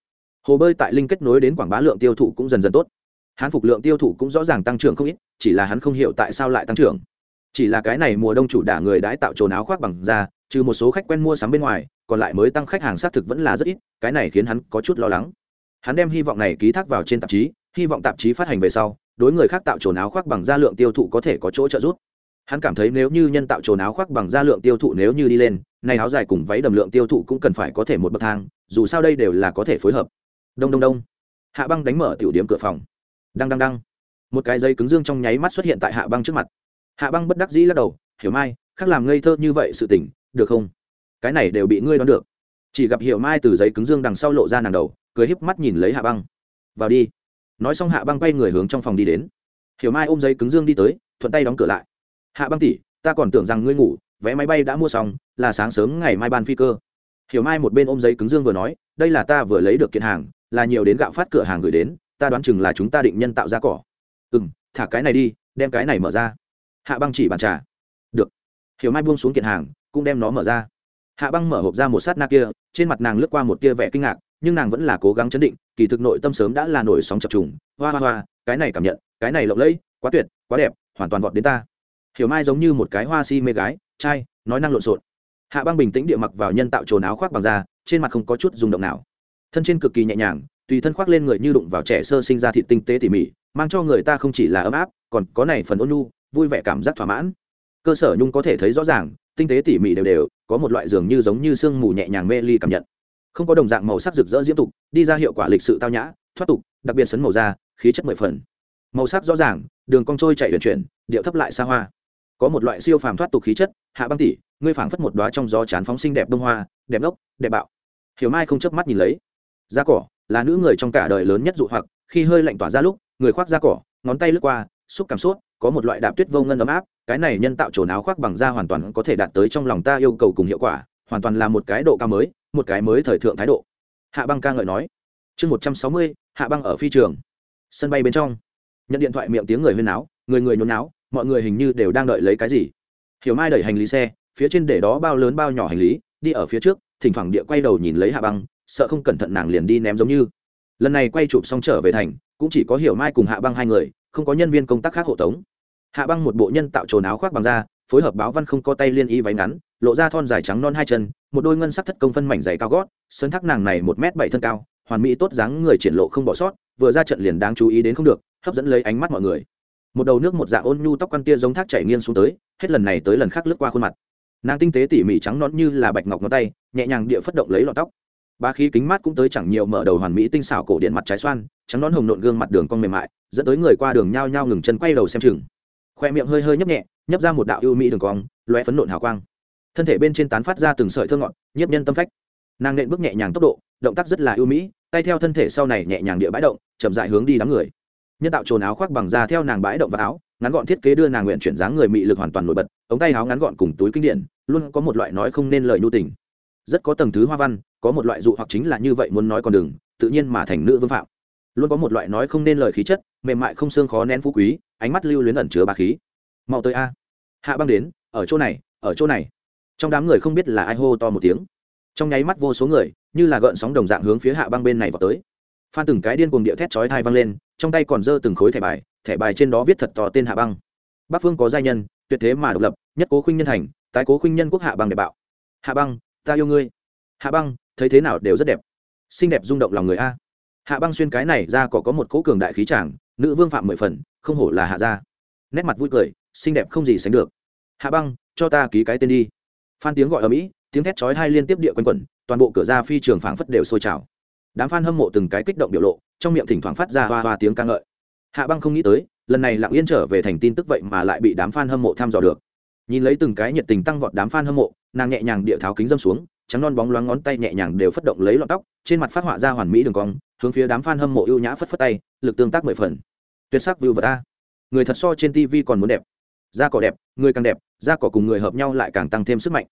Hồ bơi tại linh kết nối đến quảng bá lượng tiêu thụ cũng dần dần tốt. Hắn phục lượng tiêu thụ cũng rõ ràng tăng trưởng không ít, chỉ là hắn không hiểu tại sao lại tăng trưởng. Chỉ là cái này mùa đông chủ đả người đãi tạo trồn áo khoác bằng da, trừ một số khách quen mua sắm bên ngoài, còn lại mới tăng khách hàng xác thực vẫn là rất ít, cái này khiến hắn có chút lo lắng. Hắn đem hy vọng này ký thác vào trên tạp chí, hy vọng tạp chí phát hành về sau đối người khác tạo trồn áo khoác bằng da lượng tiêu thụ có thể có chỗ trợ giúp. Hắn cảm thấy nếu như nhân tạo trồn áo khoác bằng da lượng tiêu thụ nếu như đi lên nay áo dài cùng váy đầm lượng tiêu thụ cũng cần phải có thể một bậc thang, dù sao đây đều là có thể phối hợp. Đông đông đông. Hạ băng đánh mở tiểu điểm cửa phòng. Đăng đăng đăng. Một cái dây cứng dương trong nháy mắt xuất hiện tại hạ băng trước mặt. Hạ băng bất đắc dĩ lắc đầu, hiểu mai, khác làm ngây thơ như vậy sự tỉnh được không? Cái này đều bị ngươi đoán được. Chỉ gặp hiểu mai từ giấy cứng dương đằng sau lộ ra nàng đầu, cười híp mắt nhìn lấy hạ băng. Vào đi nói xong hạ băng quay người hướng trong phòng đi đến. Hiểu mai ôm giấy cứng dương đi tới, thuận tay đóng cửa lại. Hạ băng tỉ ta còn tưởng rằng ngươi ngủ, vé máy bay đã mua xong, là sáng sớm ngày mai ban phi cơ. Hiểu mai một bên ôm giấy cứng dương vừa nói, đây là ta vừa lấy được kiện hàng, là nhiều đến gạo phát cửa hàng gửi đến, ta đoán chừng là chúng ta định nhân tạo ra cỏ. Ừ m thả cái này đi, đem cái này mở ra. Hạ băng chỉ bàn trà. Được. Hiểu mai buông xuống kiện hàng, cũng đem nó mở ra. Hạ băng mở hộp ra một sát na kia, trên mặt nàng lướt qua một tia vẻ kinh ngạc nhưng nàng vẫn là cố gắng chấn định, kỳ thực nội tâm sớm đã là nổi sóng chập trùng. Hoa hoa hoa, cái này cảm nhận, cái này lộng lẫy, quá tuyệt, quá đẹp, hoàn toàn vọt đến ta. Hiểu mai giống như một cái hoa si mê gái, trai, nói năng lộn xộn. Hạ băng bình tĩnh địa mặc vào nhân tạo trồn áo khoác bằng da, trên mặt không có chút rung động nào. Thân trên cực kỳ nhẹ nhàng, tùy thân khoác lên người như đụng vào trẻ sơ sinh ra thịt tinh tế tỉ mỉ, mang cho người ta không chỉ là ấm áp, còn có này phần ôn nhu, vui vẻ cảm giác thỏa mãn. Cơ sở nhung có thể thấy rõ ràng, tinh tế tỉ mỉ đều đều, có một loại dường như giống như sương mù nhẹ nhàng mê ly cảm nhận không có đồng dạng màu sắc rực rỡ diễm tục đi ra hiệu quả lịch sự tao nhã thoát tục đặc biệt sấn màu da khí chất mười phần. Màu sắc rõ ràng đường cong trôi chạy huyền chuyển điệu thấp lại xa hoa. Có một loại siêu phàm thoát tục khí chất hạ băng tỷ ngươi phảng phất một đóa trong gió chán phóng sinh đẹp đông hoa đẹp lốc, đẹp bạo. Hiểu mai không chớp mắt nhìn lấy. Da cỏ là nữ người trong cả đời lớn nhất dụ hoặc khi hơi lạnh tỏa ra lúc người khoác da cỏ ngón tay lướt qua xúc cảm suốt. có một loại đạp tuyết vô ngân ấm áp cái này nhân tạo trồn áo khoác bằng da hoàn toàn có thể đạt tới trong lòng ta yêu cầu cùng hiệu quả hoàn toàn là một cái độ cao mới, một cái mới thời thượng thái độ. Hạ băng ca ngợi nói, chương một trăm sáu mươi, hạ băng ở phi trường. Sân bay bên trong, nhận điện thoại miệng tiếng người huyên náo, người người nhốn náo, mọi người hình như đều đang đợi lấy cái gì. Hiểu mai đẩy hành lý xe, phía trên để đó bao lớn bao nhỏ hành lý, đi ở phía trước, thỉnh thoảng địa quay đầu nhìn lấy hạ băng, sợ không cẩn thận nàng liền đi ném giống như. Lần này quay chụp xong trở về thành, cũng chỉ có hiểu mai cùng hạ băng hai người, không có nhân viên công tác khác hộ tống. Hạ băng một bộ nhân tạo trồn áo khoác bằng da, phối hợp báo văn không có tay liên y váy ngắn lộ ra thon dài trắng non hai chân, một đôi ngân sắc thất công phân mảnh dày cao gót sân thác nàng này một m bảy thân cao, hoàn mỹ tốt dáng người triển lộ không bỏ sót, vừa ra trận liền đáng chú ý đến không được, hấp dẫn lấy ánh mắt mọi người. Một đầu nước một dạ ôn nhu tóc quan tia giống thác chảy nghiêng xuống tới, hết lần này tới lần khác lướt qua khuôn mặt. Nàng tinh tế tỉ mỉ trắng nón như là bạch ngọc ngón tay, nhẹ nhàng địa phất động lấy lọn tóc. Ba khí kính mắt cũng tới chẳng nhiều mở đầu hoàn mỹ tinh xảo cổ điện mặt trái xoan, trắng nón hồng nộn gương mặt đường cong mềm mại, dẫn tới người qua đường nhao nhao ngừng chân quay đầu xem chừng. Khoe miệng hơi hơi nhấp nhẹ, nhấp ra một đạo ưu mỹ đường cong loe phấn nộn hào quang thân thể bên trên tán phát ra từng sợi thơ ngọt, nhiếp nhân tâm phách. Nàng nện bước nhẹ nhàng tốc độ, động tác rất là ưu mỹ, tay theo thân thể sau này nhẹ nhàng địa bãi động, chậm dại hướng đi đám người. Nhân tạo trồn áo khoác bằng da theo nàng bãi động vào áo, ngắn gọn thiết kế đưa nàng nguyện chuyển dáng người mị lực hoàn toàn nổi bật, ống tay áo ngắn gọn cùng túi kinh điển, luôn có một loại nói không nên lời nhu tình. Rất có tầng thứ hoa văn, có một loại dụ hoặc chính là như vậy muốn nói còn đừng, tự nhiên mà thành nữ vương phạm. Luôn có một loại nói không nên lời khí chất, mềm mại không xương khó nén phú quý, ánh mắt lưu luyến ẩn chứa bà khí. Mau tới a. Hạ băng đến, ở chỗ này, ở chỗ này trong đám người không biết là ai hô to một tiếng. Trong nháy mắt vô số người, như là gợn sóng đồng dạng hướng phía hạ băng bên này vào tới. Phan từng cái điên cuồng địa thét chói thai văng lên, trong tay còn giơ từng khối thẻ bài thẻ bài trên đó viết thật to tên hạ băng. Bắc phương có giai nhân, tuyệt thế mà độc lập, nhất cố khuynh nhân thành, tái cố khuynh nhân quốc hạ băng đẹp bạo. Hạ băng, ta yêu ngươi. Hạ băng, thấy thế nào đều rất đẹp. Xinh đẹp rung động lòng người a. Hạ băng xuyên cái này ra có có một cỗ cường đại khí tràng nữ vương phạm mười phần, không hổ là hạ gia. Nét mặt vui cười, xinh đẹp không gì sánh được. Hạ băng, cho ta ký cái tên đi phan tiếng gọi ở mỹ, tiếng thét chói hai liên tiếp địa quanh quẩn, toàn bộ cửa ra phi trường phảng phất đều sôi trào. Đám fan hâm mộ từng cái kích động biểu lộ, trong miệng thỉnh thoảng phát ra hoa hoa tiếng ca ngợi. Hạ băng không nghĩ tới, lần này lặng yên trở về thành tin tức vậy mà lại bị đám fan hâm mộ tham dò được. Nhìn lấy từng cái nhiệt tình tăng vọt đám fan hâm mộ, nàng nhẹ nhàng địa tháo kính dâm xuống, trắng non bóng loáng ngón tay nhẹ nhàng đều phất động lấy lọn tóc, trên mặt phát họa ra hoàn mỹ đường cong, hướng phía đám fan hâm mộ ưu nhã phất phất tay, lực tương tác mười phần. Tuyệt sắc view vật a. Người thật so trên tv còn muốn đẹp da cỏ đẹp người càng đẹp da cỏ cùng người hợp nhau lại càng tăng thêm sức mạnh.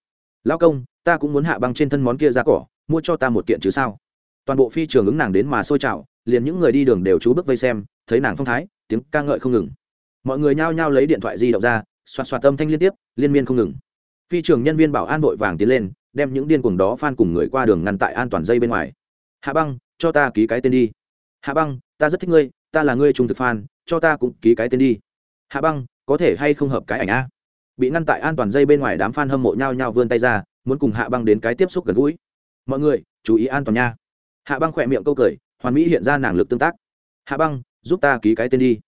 Lao công ta cũng muốn hạ băng trên thân món kia da cỏ mua cho ta một kiện chứ sao? Toàn bộ phi trường ứng nàng đến mà sôi trào liền những người đi đường đều chú bước vây xem thấy nàng phong thái tiếng ca ngợi không ngừng. Mọi người nhao nhao lấy điện thoại di động ra xoạt xoạt âm thanh liên tiếp liên miên không ngừng. Phi trường nhân viên bảo an vội vàng tiến lên đem những điên cuồng đó phan cùng người qua đường ngăn tại an toàn dây bên ngoài. Hạ băng cho ta ký cái tên đi. Hạ băng ta rất thích ngươi ta là ngươi trung thực phan, cho ta cũng ký cái tên đi. Hạ băng có thể hay không hợp cái ảnh a? Bị ngăn tại an toàn dây bên ngoài đám fan hâm mộ nhau nhau vươn tay ra, muốn cùng hạ băng đến cái tiếp xúc gần gũi. Mọi người, chú ý an toàn nha. Hạ băng khỏe miệng câu cười, hoàn mỹ hiện ra nàng lực tương tác. Hạ băng, giúp ta ký cái tên đi.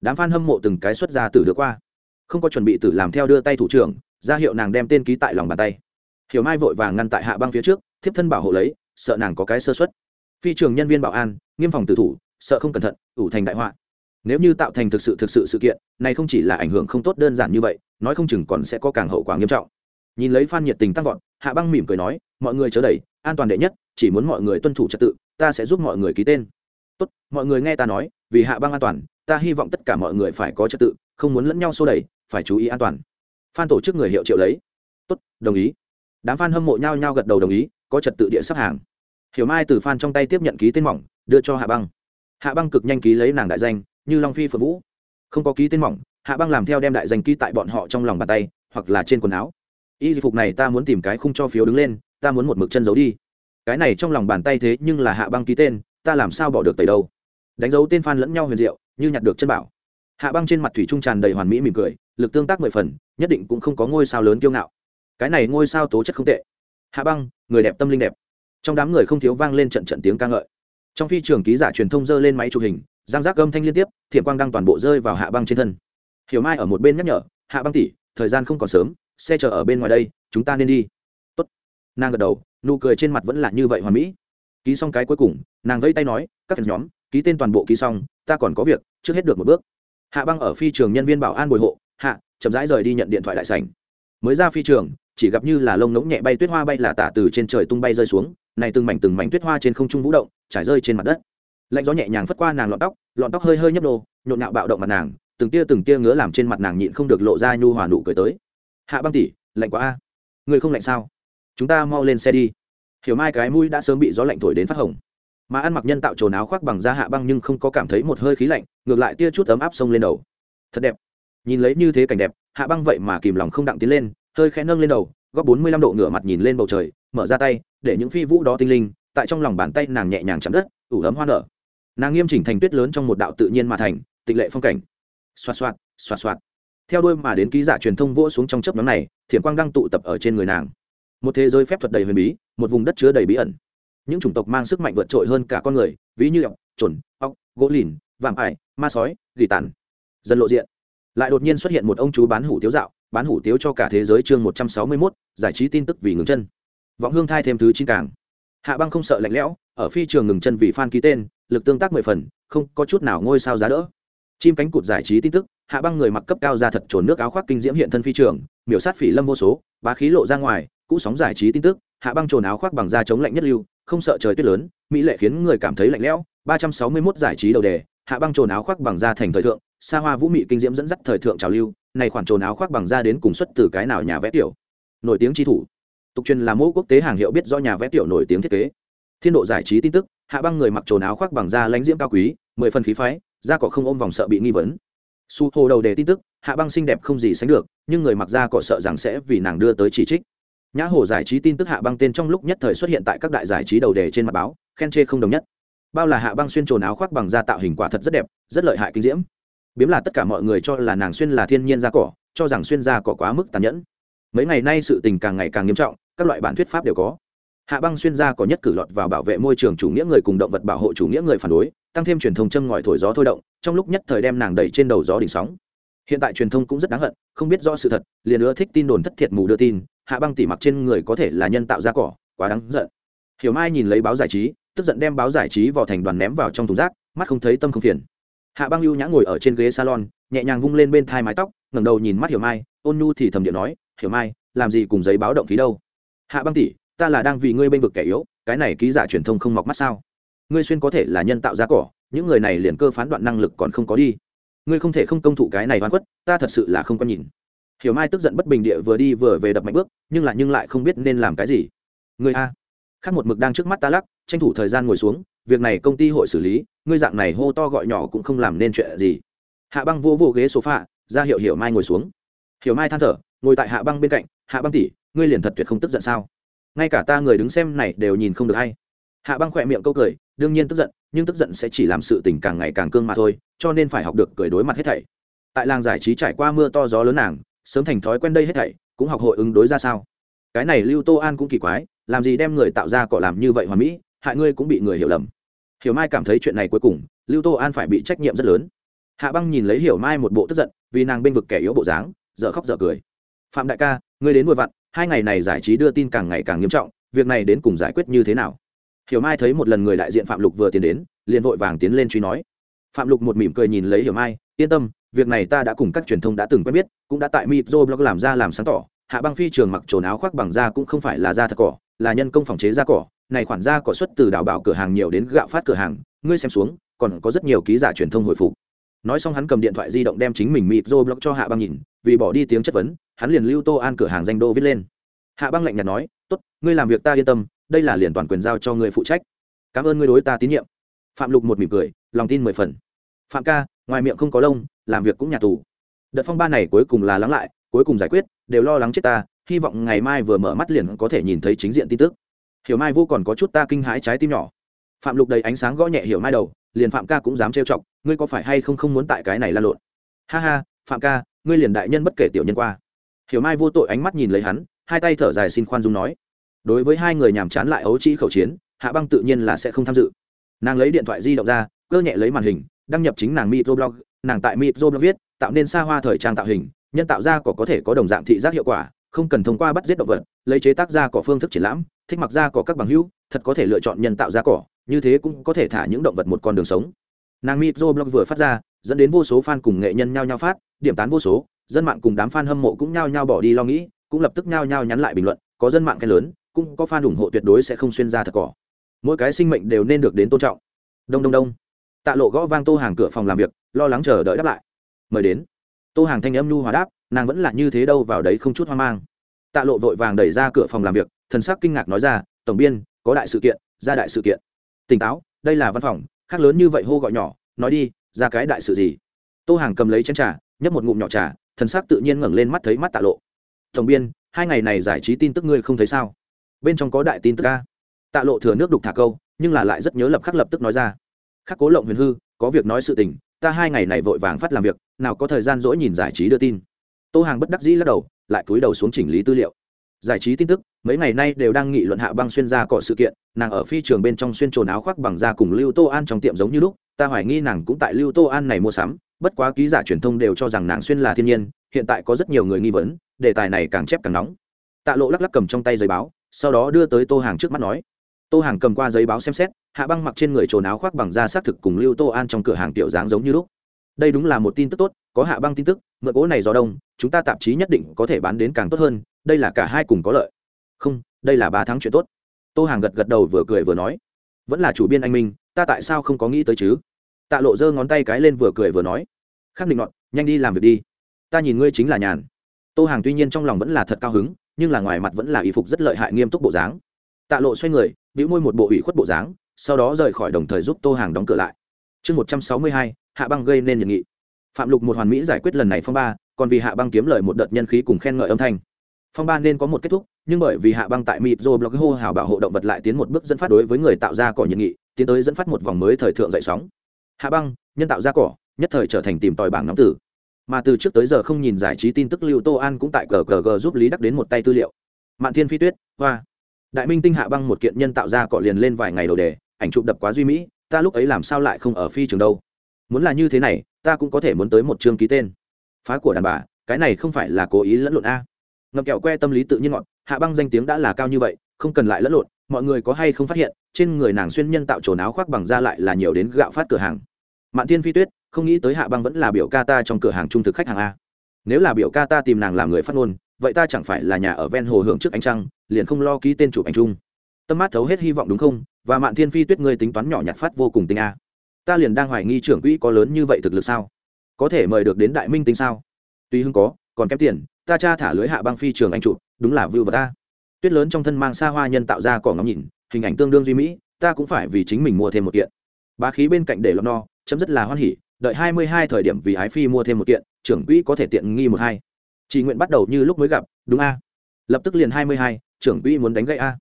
Đám f a n hâm mộ từng cái xuất ra từ đưa qua. Không có chuẩn bị tử làm theo đưa tay thủ trưởng, ra hiệu nàng đem tên ký tại lòng bàn tay. Hiểu mai vội vàng ngăn tại hạ băng phía trước, thiếp thân bảo hộ lấy, sợ nàng có cái sơ xuất phi trường nhân viên bảo an, nghiêm phòng tử thủ, sợ không cẩn thận, ủ thành đại họa nếu như tạo thành thực sự thực sự sự kiện, này không chỉ là ảnh hưởng không tốt đơn giản như vậy, nói không chừng còn sẽ có càng hậu quả nghiêm trọng. Nhìn lấy phan nhiệt tình tăng vọt, hạ băng mỉm cười nói, mọi người chớ đẩy, an toàn đệ nhất, chỉ muốn mọi người tuân thủ trật tự, ta sẽ giúp mọi người ký tên. Tốt, mọi người nghe ta nói, vì hạ băng an toàn, ta hy vọng tất cả mọi người phải có trật tự, không muốn lẫn nhau xô đẩy, phải chú ý an toàn. Phan tổ chức người hiệu triệu lấy. Tốt, đồng ý. Đám phan hâm mộ nhau nhau gật đầu đồng ý, có trật tự địa sắp hàng. Hiểu mai từ phan trong tay tiếp nhận ký tên mỏng, đưa cho hạ băng. Hạ băng cực nhanh ký lấy nàng đại danh như long phi phượng vũ. Không có ký tên mỏng, hạ băng làm theo đem đại danh ký tại bọn họ trong lòng bàn tay, hoặc là trên quần áo. Y phục này ta muốn tìm cái khung cho phiếu đứng lên, ta muốn một mực chân giấu đi. Cái này trong lòng bàn tay thế nhưng là hạ băng ký tên, ta làm sao bỏ được tẩy đâu? Đánh dấu tên phan lẫn nhau huyền diệu, như nhặt được chân bảo. Hạ băng trên mặt thủy trung tràn đầy hoàn mỹ mỉm cười, lực tương tác mười phần, nhất định cũng không có ngôi sao lớn kiêu ngạo. Cái này ngôi sao tố chất không tệ. Hạ băng, người đẹp tâm linh đẹp. Trong đám người không thiếu vang lên trận trận tiếng ca ngợi. Trong phi trường ký giả truyền thông dơ lên máy chụp hình giang giác âm thanh liên tiếp, thiểm quang đang toàn bộ rơi vào hạ băng trên thân. Hiểu mai ở một bên nhắc nhở, hạ băng tỉ thời gian không còn sớm, xe chờ ở bên ngoài đây, chúng ta nên đi. Tốt. nàng gật đầu, nụ cười trên mặt vẫn là như vậy hoàn mỹ. Ký xong cái cuối cùng, nàng vẫy tay nói, các phần nhóm, ký tên toàn bộ ký xong, ta còn có việc, trước hết được một bước. Hạ băng ở phi trường nhân viên bảo an bồi hộ, hạ, chậm rãi rời đi nhận điện thoại đại sảnh. Mới ra phi trường, chỉ gặp như là lông ngỗng nhẹ bay tuyết hoa bay là tả từ trên trời tung bay rơi xuống, này từng mảnh từng mảnh tuyết hoa trên không trung vũ động, trải rơi trên mặt đất lạnh gió nhẹ nhàng phất qua nàng lọn tóc lọn tóc hơi hơi nhấp đô nhộn nhạo bạo động mặt nàng, từng tia từng tia ngứa làm trên mặt nàng nhịn không được lộ ra nhu hòa nụ cười tới. Hạ băng tỉ lạnh quá a. Người không lạnh sao? Chúng ta mau lên xe đi. Hiểu mai cái mũi đã sớm bị gió lạnh thổi đến phát hồng. Mà ăn mặc nhân tạo trồn áo khoác bằng da hạ băng nhưng không có cảm thấy một hơi khí lạnh, ngược lại tia chút ấm áp sông lên đầu. Thật đẹp. Nhìn lấy như thế cảnh đẹp, hạ băng vậy mà kìm lòng không đặng tiến lên, hơi khẽ nâng lên đầu, góc bốn mươi lăm độ ngửa mặt nhìn lên bầu trời, mở ra tay, để những phi vũ đó tinh linh, tại trong lòng bàn tay nàng nhẹ nhàng chạm đất, ủ ấm hoa nở nàng nghiêm chỉnh thành tuyết lớn trong một đạo tự nhiên mà thành tịch lệ phong cảnh. Xoạt xoạt xoạt xoạt. Theo đuôi mà đến ký giả truyền thông vỗ xuống trong chấp nhóm này, thiểm quang đang tụ tập ở trên người nàng. Một thế giới phép thuật đầy huyền bí, một vùng đất chứa đầy bí ẩn. Những chủng tộc mang sức mạnh vượt trội hơn cả con người, ví như ọc trồn ọc gỗ lìn vàm ải, ma sói, gỉ tàn. Dần lộ diện. Lại đột nhiên xuất hiện một ông chú bán hủ tiếu dạo, bán hủ tiếu cho cả thế giới chương một trăm sáu mươi mốt, giải trí tin tức vì ngừng chân. Vọng hương thai thêm thứ chín càng. Hạ băng không sợ lạnh lẽo, ở phi trường ngừng chân vì fan ký tên lực tương tác mười phần, không có chút nào ngôi sao giá đỡ. Chim cánh cụt giải trí tin tức, hạ băng người mặc cấp cao ra thật trồn nước áo khoác kinh diễm hiện thân phi trường, miểu sát phỉ lâm vô số, bá khí lộ ra ngoài, cũ sóng giải trí tin tức, hạ băng trồn áo khoác bằng da chống lạnh nhất lưu, không sợ trời tuyết lớn, mỹ lệ khiến người cảm thấy lạnh lẽo. Ba trăm sáu mươi 361 giải trí đầu đề, hạ băng trồn áo khoác bằng da thành thời thượng, xa hoa vũ mị kinh diễm dẫn dắt thời thượng trào lưu, này khoản trồn áo khoác bằng da đến cùng xuất từ cái nào nhà vẽ tiểu? Nổi tiếng chi thủ. Tục truyền là mẫu quốc tế hàng hiệu biết do nhà vẽ tiểu nổi tiếng thiết kế thiên độ giải trí tin tức, hạ băng người mặc trồn áo khoác bằng da lãnh diễm cao quý, mười phần khí phái, da cỏ không ôm vòng sợ bị nghi vấn. Su hồ đầu đề tin tức, hạ băng xinh đẹp không gì sánh được, nhưng người mặc da cỏ sợ rằng sẽ vì nàng đưa tới chỉ trích. Nhã hồ giải trí tin tức hạ băng tên trong lúc nhất thời xuất hiện tại các đại giải trí đầu đề trên mặt báo, khen chê không đồng nhất. Bao là hạ băng xuyên trồn áo khoác bằng da tạo hình quả thật rất đẹp, rất lợi hại kinh diễm. Biếm là tất cả mọi người cho là nàng xuyên là thiên nhiên da cỏ cho rằng xuyên da cỏ quá mức tàn nhẫn. Mấy ngày nay sự tình càng ngày càng nghiêm trọng, các loại bản thuyết pháp đều có hạ băng xuyên gia có nhất cử lọt vào bảo vệ môi trường chủ nghĩa người cùng động vật bảo hộ chủ nghĩa người phản đối, tăng thêm truyền thông châm ngòi thổi gió thôi động, trong lúc nhất thời đem nàng đẩy trên đầu gió đỉnh sóng. Hiện tại truyền thông cũng rất đáng hận, không biết rõ sự thật, liền ưa thích tin đồn thất thiệt mù đưa tin, hạ băng tỉ mặc trên người có thể là nhân tạo ra cỏ, quá đáng giận. Hiểu mai nhìn lấy báo giải trí, tức giận đem báo giải trí vào thành đoàn ném vào trong thùng rác, mắt không thấy tâm không phiền. Hạ băng ưu nhã ngồi ở trên ghế salon, nhẹ nhàng vung lên bên thai mái tóc, ngẩng đầu nhìn mắt hiểu mai, ôn nhu thì thầm điện nói, hiểu mai, làm gì cùng giấy báo động khí đâu? Hạ băng tỉ ta là đang vì ngươi bênh vực kẻ yếu cái này ký giả truyền thông không mọc mắt sao? Ngươi xuyên có thể là nhân tạo ra cỏ những người này liền cơ phán đoạn năng lực còn không có đi. Ngươi không thể không công thụ cái này oan khuất ta thật sự là không có nhìn. Hiểu mai tức giận bất bình địa vừa đi vừa về đập mạnh bước nhưng lại nhưng lại không biết nên làm cái gì. Ngươi a. Khác một mực đang trước mắt ta lắc tranh thủ thời gian ngồi xuống việc này công ty hội xử lý ngươi dạng này hô to gọi nhỏ cũng không làm nên chuyện gì. Hạ băng vô vô ghế sofa ra hiệu hiểu mai ngồi xuống. Hiểu mai than thở ngồi tại hạ băng bên cạnh hạ băng tỷ, ngươi liền thật tuyệt không tức giận sao? Ngay cả ta người đứng xem này đều nhìn không được hay. Hạ băng khỏe miệng câu cười, đương nhiên tức giận, nhưng tức giận sẽ chỉ làm sự tình càng ngày càng cương mà thôi, cho nên phải học được cười đối mặt hết thảy. Tại làng giải trí trải qua mưa to gió lớn nàng, sớm thành thói quen đây hết thảy, cũng học hội ứng đối ra sao. Cái này lưu tô an cũng kỳ quái, làm gì đem người tạo ra cỏ làm như vậy hoàn mỹ, hại ngươi cũng bị người hiểu lầm. Hiểu mai cảm thấy chuyện này cuối cùng, lưu tô an phải bị trách nhiệm rất lớn. Hạ băng nhìn lấy hiểu mai một bộ tức giận, vì nàng bênh vực kẻ yếu bộ dáng, dở khóc dở cười. Phạm đại ca, ngươi đến vội vặn hai ngày này giải trí đưa tin càng ngày càng nghiêm trọng, việc này đến cùng giải quyết như thế nào? Hiểu mai thấy một lần người đại diện phạm lục vừa tiến đến, liền vội vàng tiến lên truy nói. Phạm lục một mỉm cười nhìn lấy hiểu mai, yên tâm, việc này ta đã cùng các truyền thông đã từng quen biết, cũng đã tại mitro blog làm ra làm sáng tỏ. Hạ băng phi trường mặc trồn áo khoác bằng da cũng không phải là da thật cỏ, là nhân công phòng chế da cỏ. Này khoản da cỏ xuất từ đảo bảo cửa hàng nhiều đến gạo phát cửa hàng, ngươi xem xuống, còn có rất nhiều ký giả truyền thông hồi phục. Nói xong hắn cầm điện thoại di động đem chính mình mitro blog cho hạ băng nhìn vì bỏ đi tiếng chất vấn, hắn liền lưu tô an cửa hàng danh đô viết lên. Hạ băng lạnh nhạt nói, tốt, ngươi làm việc ta yên tâm, đây là liền toàn quyền giao cho ngươi phụ trách. Cảm ơn ngươi đối ta tín nhiệm. Phạm lục một mỉm cười, lòng tin mười phần. Phạm ca, ngoài miệng không có lông, làm việc cũng nhà tù. Đợt phong ba này cuối cùng là lắng lại, cuối cùng giải quyết, đều lo lắng chết ta, hy vọng ngày mai vừa mở mắt liền có thể nhìn thấy chính diện tin tức. Hiểu mai vô còn có chút ta kinh hãi trái tim nhỏ. Phạm lục đầy ánh sáng gõ nhẹ hiểu mai đầu, liền phạm ca cũng dám trêu chọc, ngươi có phải hay không không muốn tại cái này lan lộn? Ha ha, phạm ca ngươi liền đại nhân bất kể tiểu nhân qua. Hiểu mai vô tội ánh mắt nhìn lấy hắn, hai tay thở dài xin khoan dung nói, đối với hai người nhàm chán lại ấu trĩ khẩu chiến, hạ băng tự nhiên là sẽ không tham dự. Nàng lấy điện thoại di động ra, cơ nhẹ lấy màn hình, đăng nhập chính nàng microblog, nàng tại microblog viết, tạo nên xa hoa thời trang tạo hình, nhân tạo ra có có thể có đồng dạng thị giác hiệu quả, không cần thông qua bắt giết động vật, lấy chế tác ra cỏ phương thức triển lãm, thích mặc ra cỏ các bằng hữu, thật có thể lựa chọn nhân tạo ra cỏ, như thế cũng có thể thả những động vật một con đường sống. Nàng microblog vừa phát ra, dẫn đến vô số fan cùng nghệ nhân nhao nhao phát điểm tán vô số, dân mạng cùng đám fan hâm mộ cũng nhao nhao bỏ đi lo nghĩ, cũng lập tức nhao nhao nhắn lại bình luận, có dân mạng cái lớn, cũng có fan ủng hộ tuyệt đối sẽ không xuyên ra thật cỏ. Mỗi cái sinh mệnh đều nên được đến tôn trọng. Đông đông đông. Tạ lộ gõ vang tô hàng cửa phòng làm việc, lo lắng chờ đợi đáp lại. Mời đến. Tô hàng thanh âm nhu hòa đáp, nàng vẫn là như thế đâu vào đấy không chút hoang mang. Tạ lộ vội vàng đẩy ra cửa phòng làm việc, thần sắc kinh ngạc nói ra, tổng biên, có đại sự kiện, ra đại sự kiện. Tỉnh táo, đây là văn phòng, khác lớn như vậy hô gọi nhỏ, nói đi, ra cái đại sự gì? Tô hàng cầm lấy chén trà nhấp một ngụm nhỏ trà, thần sắc tự nhiên ngẩng lên mắt thấy mắt tạ lộ. Tổng biên, hai ngày này giải trí tin tức ngươi không thấy sao? Bên trong có đại tin tức ca tạ lộ thừa nước đục thả câu, nhưng là lại rất nhớ lập khắc lập tức nói ra. Khắc cố lộng huyền hư, có việc nói sự tình, ta hai ngày này vội vàng phát làm việc, nào có thời gian dỗi nhìn giải trí đưa tin. Tô hàng bất đắc dĩ lắc đầu, lại cúi đầu xuống chỉnh lý tư liệu. Giải trí tin tức, mấy ngày nay đều đang nghị luận hạ băng xuyên ra cọ sự kiện, nàng ở phi trường bên trong xuyên trồn áo khoác bằng da cùng lưu tô an trong tiệm giống như lúc, ta hoài nghi nàng cũng tại lưu tô an này mua sắm bất quá ký giả truyền thông đều cho rằng nàng xuyên là thiên nhiên, hiện tại có rất nhiều người nghi vấn, đề tài này càng chép càng nóng. Tạ lộ lắc lắc cầm trong tay giấy báo, sau đó đưa tới tô hàng trước mắt nói. Tô hàng cầm qua giấy báo xem xét, hạ băng mặc trên người trồn áo khoác bằng da xác thực cùng lưu tô an trong cửa hàng tiểu dáng giống như lúc. Đây đúng là một tin tức tốt, có hạ băng tin tức, mượn gỗ này gió đông, chúng ta tạp chí nhất định có thể bán đến càng tốt hơn, đây là cả hai cùng có lợi. Không, đây là ba tháng chuyện tốt. Tô hàng gật gật đầu vừa cười vừa nói. Vẫn là chủ biên anh minh, ta tại sao không có nghĩ tới chứ? Tạ lộ giơ ngón tay cái lên vừa cười vừa nói, khắc định ngọn nhanh đi làm việc đi. Ta nhìn ngươi chính là nhàn. Tô hàng tuy nhiên trong lòng vẫn là thật cao hứng, nhưng là ngoài mặt vẫn là y phục rất lợi hại nghiêm túc bộ dáng. Tạ lộ xoay người, bĩu môi một bộ ủy khuất bộ dáng, sau đó rời khỏi đồng thời giúp tô hàng đóng cửa lại. Chương một trăm sáu mươi hai, hạ băng gây nên nhiệt nghị. Phạm lục một hoàn mỹ giải quyết lần này phong ba, còn vì hạ băng kiếm lời một đợt nhân khí cùng khen ngợi âm thanh. Phong ba nên có một kết thúc, nhưng bởi vì hạ băng tại mịp dô blog hô hào bảo hộ động vật lại tiến một bước dẫn phát đối với người tạo ra cỏ nhiệt nghị, tiến tới dẫn phát một vòng mới thời thượng dậy sóng hạ băng, nhân tạo ra cỏ, nhất thời trở thành tìm tòi bảng nóng tử. Mà từ trước tới giờ không nhìn giải trí tin tức lưu tô an cũng tại gg giúp lý đắc đến một tay tư liệu. Mạn thiên phi tuyết, hoa. Đại minh tinh hạ băng một kiện nhân tạo ra cọ liền lên vài ngày đầu đề, ảnh chụp đập quá duy mỹ, ta lúc ấy làm sao lại không ở phi trường đâu? Muốn là như thế này, ta cũng có thể muốn tới một chương ký tên. Phá của đàn bà, cái này không phải là cố ý lẫn lộn a. Ngậm kẹo que tâm lý tự nhiên ngọn, hạ băng danh tiếng đã là cao như vậy, không cần lại lẫn lộn, mọi người có hay không phát hiện trên người nàng xuyên nhân tạo trồn áo khoác bằng da lại là nhiều đến gạo phát cửa hàng. Mạn thiên phi tuyết, không nghĩ tới hạ băng vẫn là biểu ca ta trong cửa hàng trung thực khách hàng a. Nếu là biểu ca ta tìm nàng làm người phát ngôn, vậy ta chẳng phải là nhà ở ven hồ hưởng trước ánh trăng, liền không lo ký tên chụp ảnh chung. Tâm mát thấu hết hy vọng đúng không? Và mạn thiên phi tuyết ngươi tính toán nhỏ nhặt phát vô cùng tinh a. Ta liền đang hoài nghi trưởng quỹ có lớn như vậy thực lực sao? Có thể mời được đến đại minh tính sao? Tuy hưng có, còn kém tiền, ta cha thả lưới hạ băng phi trường anh chụp, đúng là vưu vật ta tuyết lớn trong thân mang xa hoa nhân tạo ra cỏ ngắm nhìn hình ảnh tương đương duy mỹ, ta cũng phải vì chính mình mua thêm một kiện. Bá khí bên cạnh để lọc no, chấm rất là hoan hỉ, đợi hai mươi hai thời điểm vì ái phi mua thêm một kiện, trưởng quỹ có thể tiện nghi một hai. Chỉ nguyện bắt đầu như lúc mới gặp, đúng a? Lập tức liền hai mươi hai, trưởng quỹ muốn đánh gậy a?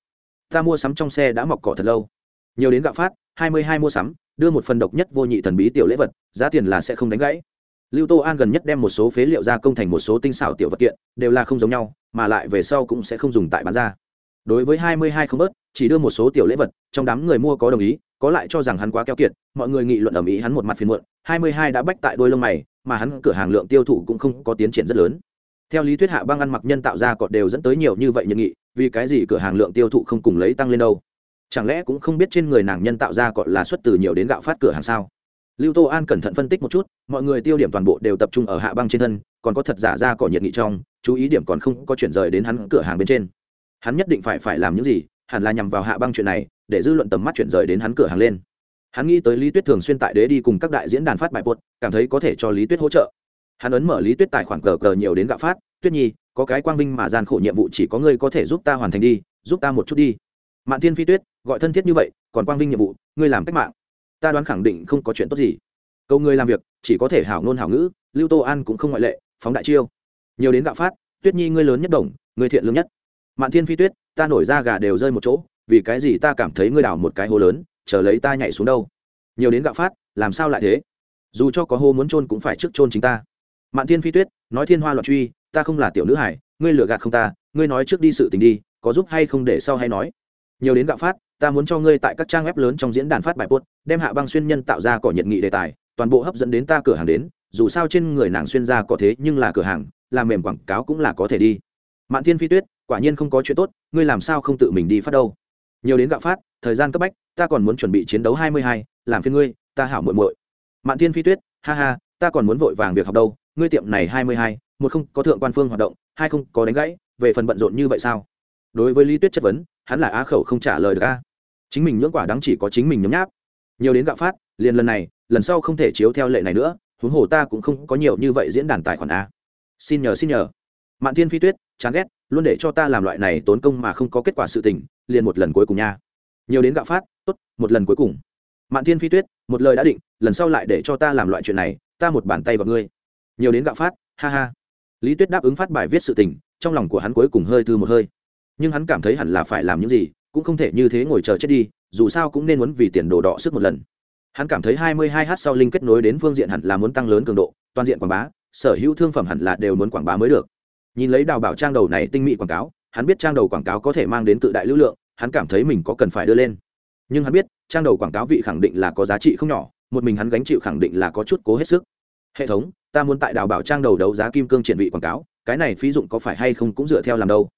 Ta mua sắm trong xe đã mọc cỏ thật lâu. Nhiều đến gạo phát, hai mươi hai mua sắm, đưa một phần độc nhất vô nhị thần bí tiểu lễ vật, giá tiền là sẽ không đánh gãy. Lưu tô an gần nhất đem một số phế liệu gia công thành một số tinh xảo tiểu vật kiện, đều là không giống nhau, mà lại về sau cũng sẽ không dùng tại bán ra đối với hai mươi hai không bớt, chỉ đưa một số tiểu lễ vật, trong đám người mua có đồng ý, có lại cho rằng hắn quá keo kiệt, mọi người nghị luận ở mỹ hắn một mặt phiền muộn, hai mươi hai đã bách tại đôi lông mày, mà hắn cửa hàng lượng tiêu thụ cũng không có tiến triển rất lớn. Theo lý thuyết hạ băng ăn mặc nhân tạo ra cọt đều dẫn tới nhiều như vậy nhận nghị, vì cái gì cửa hàng lượng tiêu thụ không cùng lấy tăng lên đâu? Chẳng lẽ cũng không biết trên người nàng nhân tạo ra cọt là xuất từ nhiều đến gạo phát cửa hàng sao? Lưu tô an cẩn thận phân tích một chút, mọi người tiêu điểm toàn bộ đều tập trung ở hạ băng trên thân, còn có thật giả ra cỏ nhiệt nghị trong, chú ý điểm còn không có chuyển rời đến hắn cửa hàng bên trên hắn nhất định phải phải làm những gì, hẳn là nhằm vào hạ băng chuyện này, để dư luận tầm mắt chuyển rời đến hắn cửa hàng lên. Hắn nghĩ tới lý tuyết thường xuyên tại đế đi cùng các đại diễn đàn phát bài bột cảm thấy có thể cho lý tuyết hỗ trợ. Hắn ấn mở lý tuyết tài khoản cờ cờ nhiều đến gạo phát, tuyết nhi, có cái quang vinh mà gian khổ nhiệm vụ chỉ có ngươi có thể giúp ta hoàn thành đi, giúp ta một chút đi. Mạn thiên phi tuyết, gọi thân thiết như vậy, còn quang vinh nhiệm vụ, ngươi làm cách mạng. Ta đoán khẳng định không có chuyện tốt gì. Câu ngươi làm việc, chỉ có thể hảo ngôn hảo ngữ, lưu tô an cũng không ngoại lệ, phóng đại chiêu. Nhiều đến gạo phát, tuyết nhi, ngươi lớn nhất đồng, ngươi thiện lương nhất mạn thiên phi tuyết, ta nổi ra gà đều rơi một chỗ, vì cái gì ta cảm thấy ngươi đào một cái hố lớn, chờ lấy ta nhảy xuống đâu? Nhiều đến gạo phát, làm sao lại thế? Dù cho có hô muốn trôn cũng phải trước trôn chính ta. Mạn thiên phi tuyết, nói thiên hoa loạn truy, ta không là tiểu nữ hải, ngươi lừa gạt không ta, ngươi nói trước đi sự tình đi, có giúp hay không để sau hay nói. Nhiều đến gạo phát, ta muốn cho ngươi tại các trang web lớn trong diễn đàn phát bài post, đem hạ băng xuyên nhân tạo ra cỏ nhiệt nghị đề tài, toàn bộ hấp dẫn đến ta cửa hàng đến, dù sao trên người nàng xuyên ra có thế nhưng là cửa hàng, làm mềm quảng cáo cũng là có thể đi. Mạn thiên phi tuyết quả nhiên không có chuyện tốt, ngươi làm sao không tự mình đi phát đâu? Nhiều đến gạo phát, thời gian cấp bách, ta còn muốn chuẩn bị chiến đấu hai mươi hai, làm phiên ngươi, ta hảo muội muội. Mạn thiên phi tuyết, ha ha, ta còn muốn vội vàng việc học đâu, ngươi tiệm này hai mươi hai, một không có thượng quan phương hoạt động, hai không có đánh gãy, về phần bận rộn như vậy sao? Đối với lý tuyết chất vấn, hắn là á khẩu không trả lời được a. Chính mình nhưỡng quả đáng chỉ có chính mình nhấm nháp. Nhiều đến gạo phát, liền lần này, lần sau không thể chiếu theo lệ này nữa, huống hồ ta cũng không có nhiều như vậy diễn đàn tài khoản a. Xin nhờ xin nhờ. Mạn thiên phi tuyết, chán ghét luôn để cho ta làm loại này tốn công mà không có kết quả sự tình, liền một lần cuối cùng nha. Nhiều đến gạo phát, tốt, một lần cuối cùng. Mạn thiên phi tuyết, một lời đã định, lần sau lại để cho ta làm loại chuyện này, ta một bàn tay vào ngươi. Nhiều đến gạo phát, ha ha. Lý tuyết đáp ứng phát bài viết sự tình, trong lòng của hắn cuối cùng hơi thư một hơi. Nhưng hắn cảm thấy hẳn là phải làm những gì, cũng không thể như thế ngồi chờ chết đi, dù sao cũng nên muốn vì tiền đồ đỏ sức một lần. Hắn cảm thấy hai mươi hai h sau linh kết nối đến phương diện hẳn là muốn tăng lớn cường độ, toàn diện quảng bá, sở hữu thương phẩm hẳn là đều muốn quảng bá mới được nhìn lấy đào bảo trang đầu này tinh mỹ quảng cáo, hắn biết trang đầu quảng cáo có thể mang đến tự đại lưu lượng, hắn cảm thấy mình có cần phải đưa lên. Nhưng hắn biết, trang đầu quảng cáo vị khẳng định là có giá trị không nhỏ, một mình hắn gánh chịu khẳng định là có chút cố hết sức. Hệ thống, ta muốn tại đào bảo trang đầu đấu giá kim cương triển vị quảng cáo, cái này phí dụng có phải hay không cũng dựa theo làm đâu?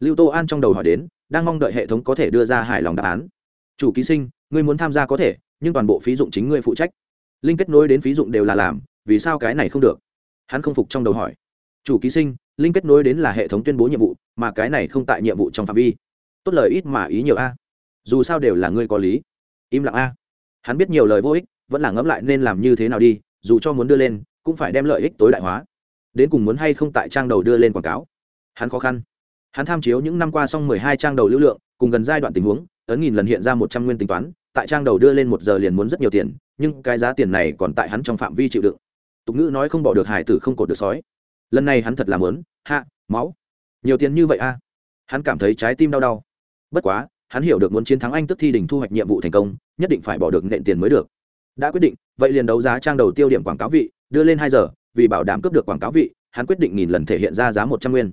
Lưu tô an trong đầu hỏi đến, đang mong đợi hệ thống có thể đưa ra hài lòng đáp án. Chủ ký sinh, ngươi muốn tham gia có thể, nhưng toàn bộ phí dụng chính ngươi phụ trách. Linh kết nối đến phí dụng đều là làm, vì sao cái này không được? Hắn không phục trong đầu hỏi. Chủ ký sinh linh kết nối đến là hệ thống tuyên bố nhiệm vụ, mà cái này không tại nhiệm vụ trong phạm vi. Tốt lời ít mà ý nhiều a. Dù sao đều là ngươi có lý. Im lặng a. Hắn biết nhiều lời vô ích, vẫn là ngẫm lại nên làm như thế nào đi, dù cho muốn đưa lên, cũng phải đem lợi ích tối đại hóa. Đến cùng muốn hay không tại trang đầu đưa lên quảng cáo? Hắn khó khăn. Hắn tham chiếu những năm qua xong mười hai trang đầu lưu lượng, cùng gần giai đoạn tình huống, ấn nghìn lần hiện ra một trăm nguyên tính toán, tại trang đầu đưa lên một giờ liền muốn rất nhiều tiền, nhưng cái giá tiền này còn tại hắn trong phạm vi chịu đựng. Tục ngữ nói không bỏ được hải tử không cột được sói lần này hắn thật là mớn hạ, máu. Nhiều tiền như vậy a hắn cảm thấy trái tim đau đau. Bất quá, hắn hiểu được muốn chiến thắng anh tức thi đình thu hoạch nhiệm vụ thành công, nhất định phải bỏ được nện tiền mới được. Đã quyết định, vậy liền đấu giá trang đầu tiêu điểm quảng cáo vị, đưa lên hai giờ, vì bảo đảm cướp được quảng cáo vị, hắn quyết định nghìn lần thể hiện ra giá một trăm nguyên.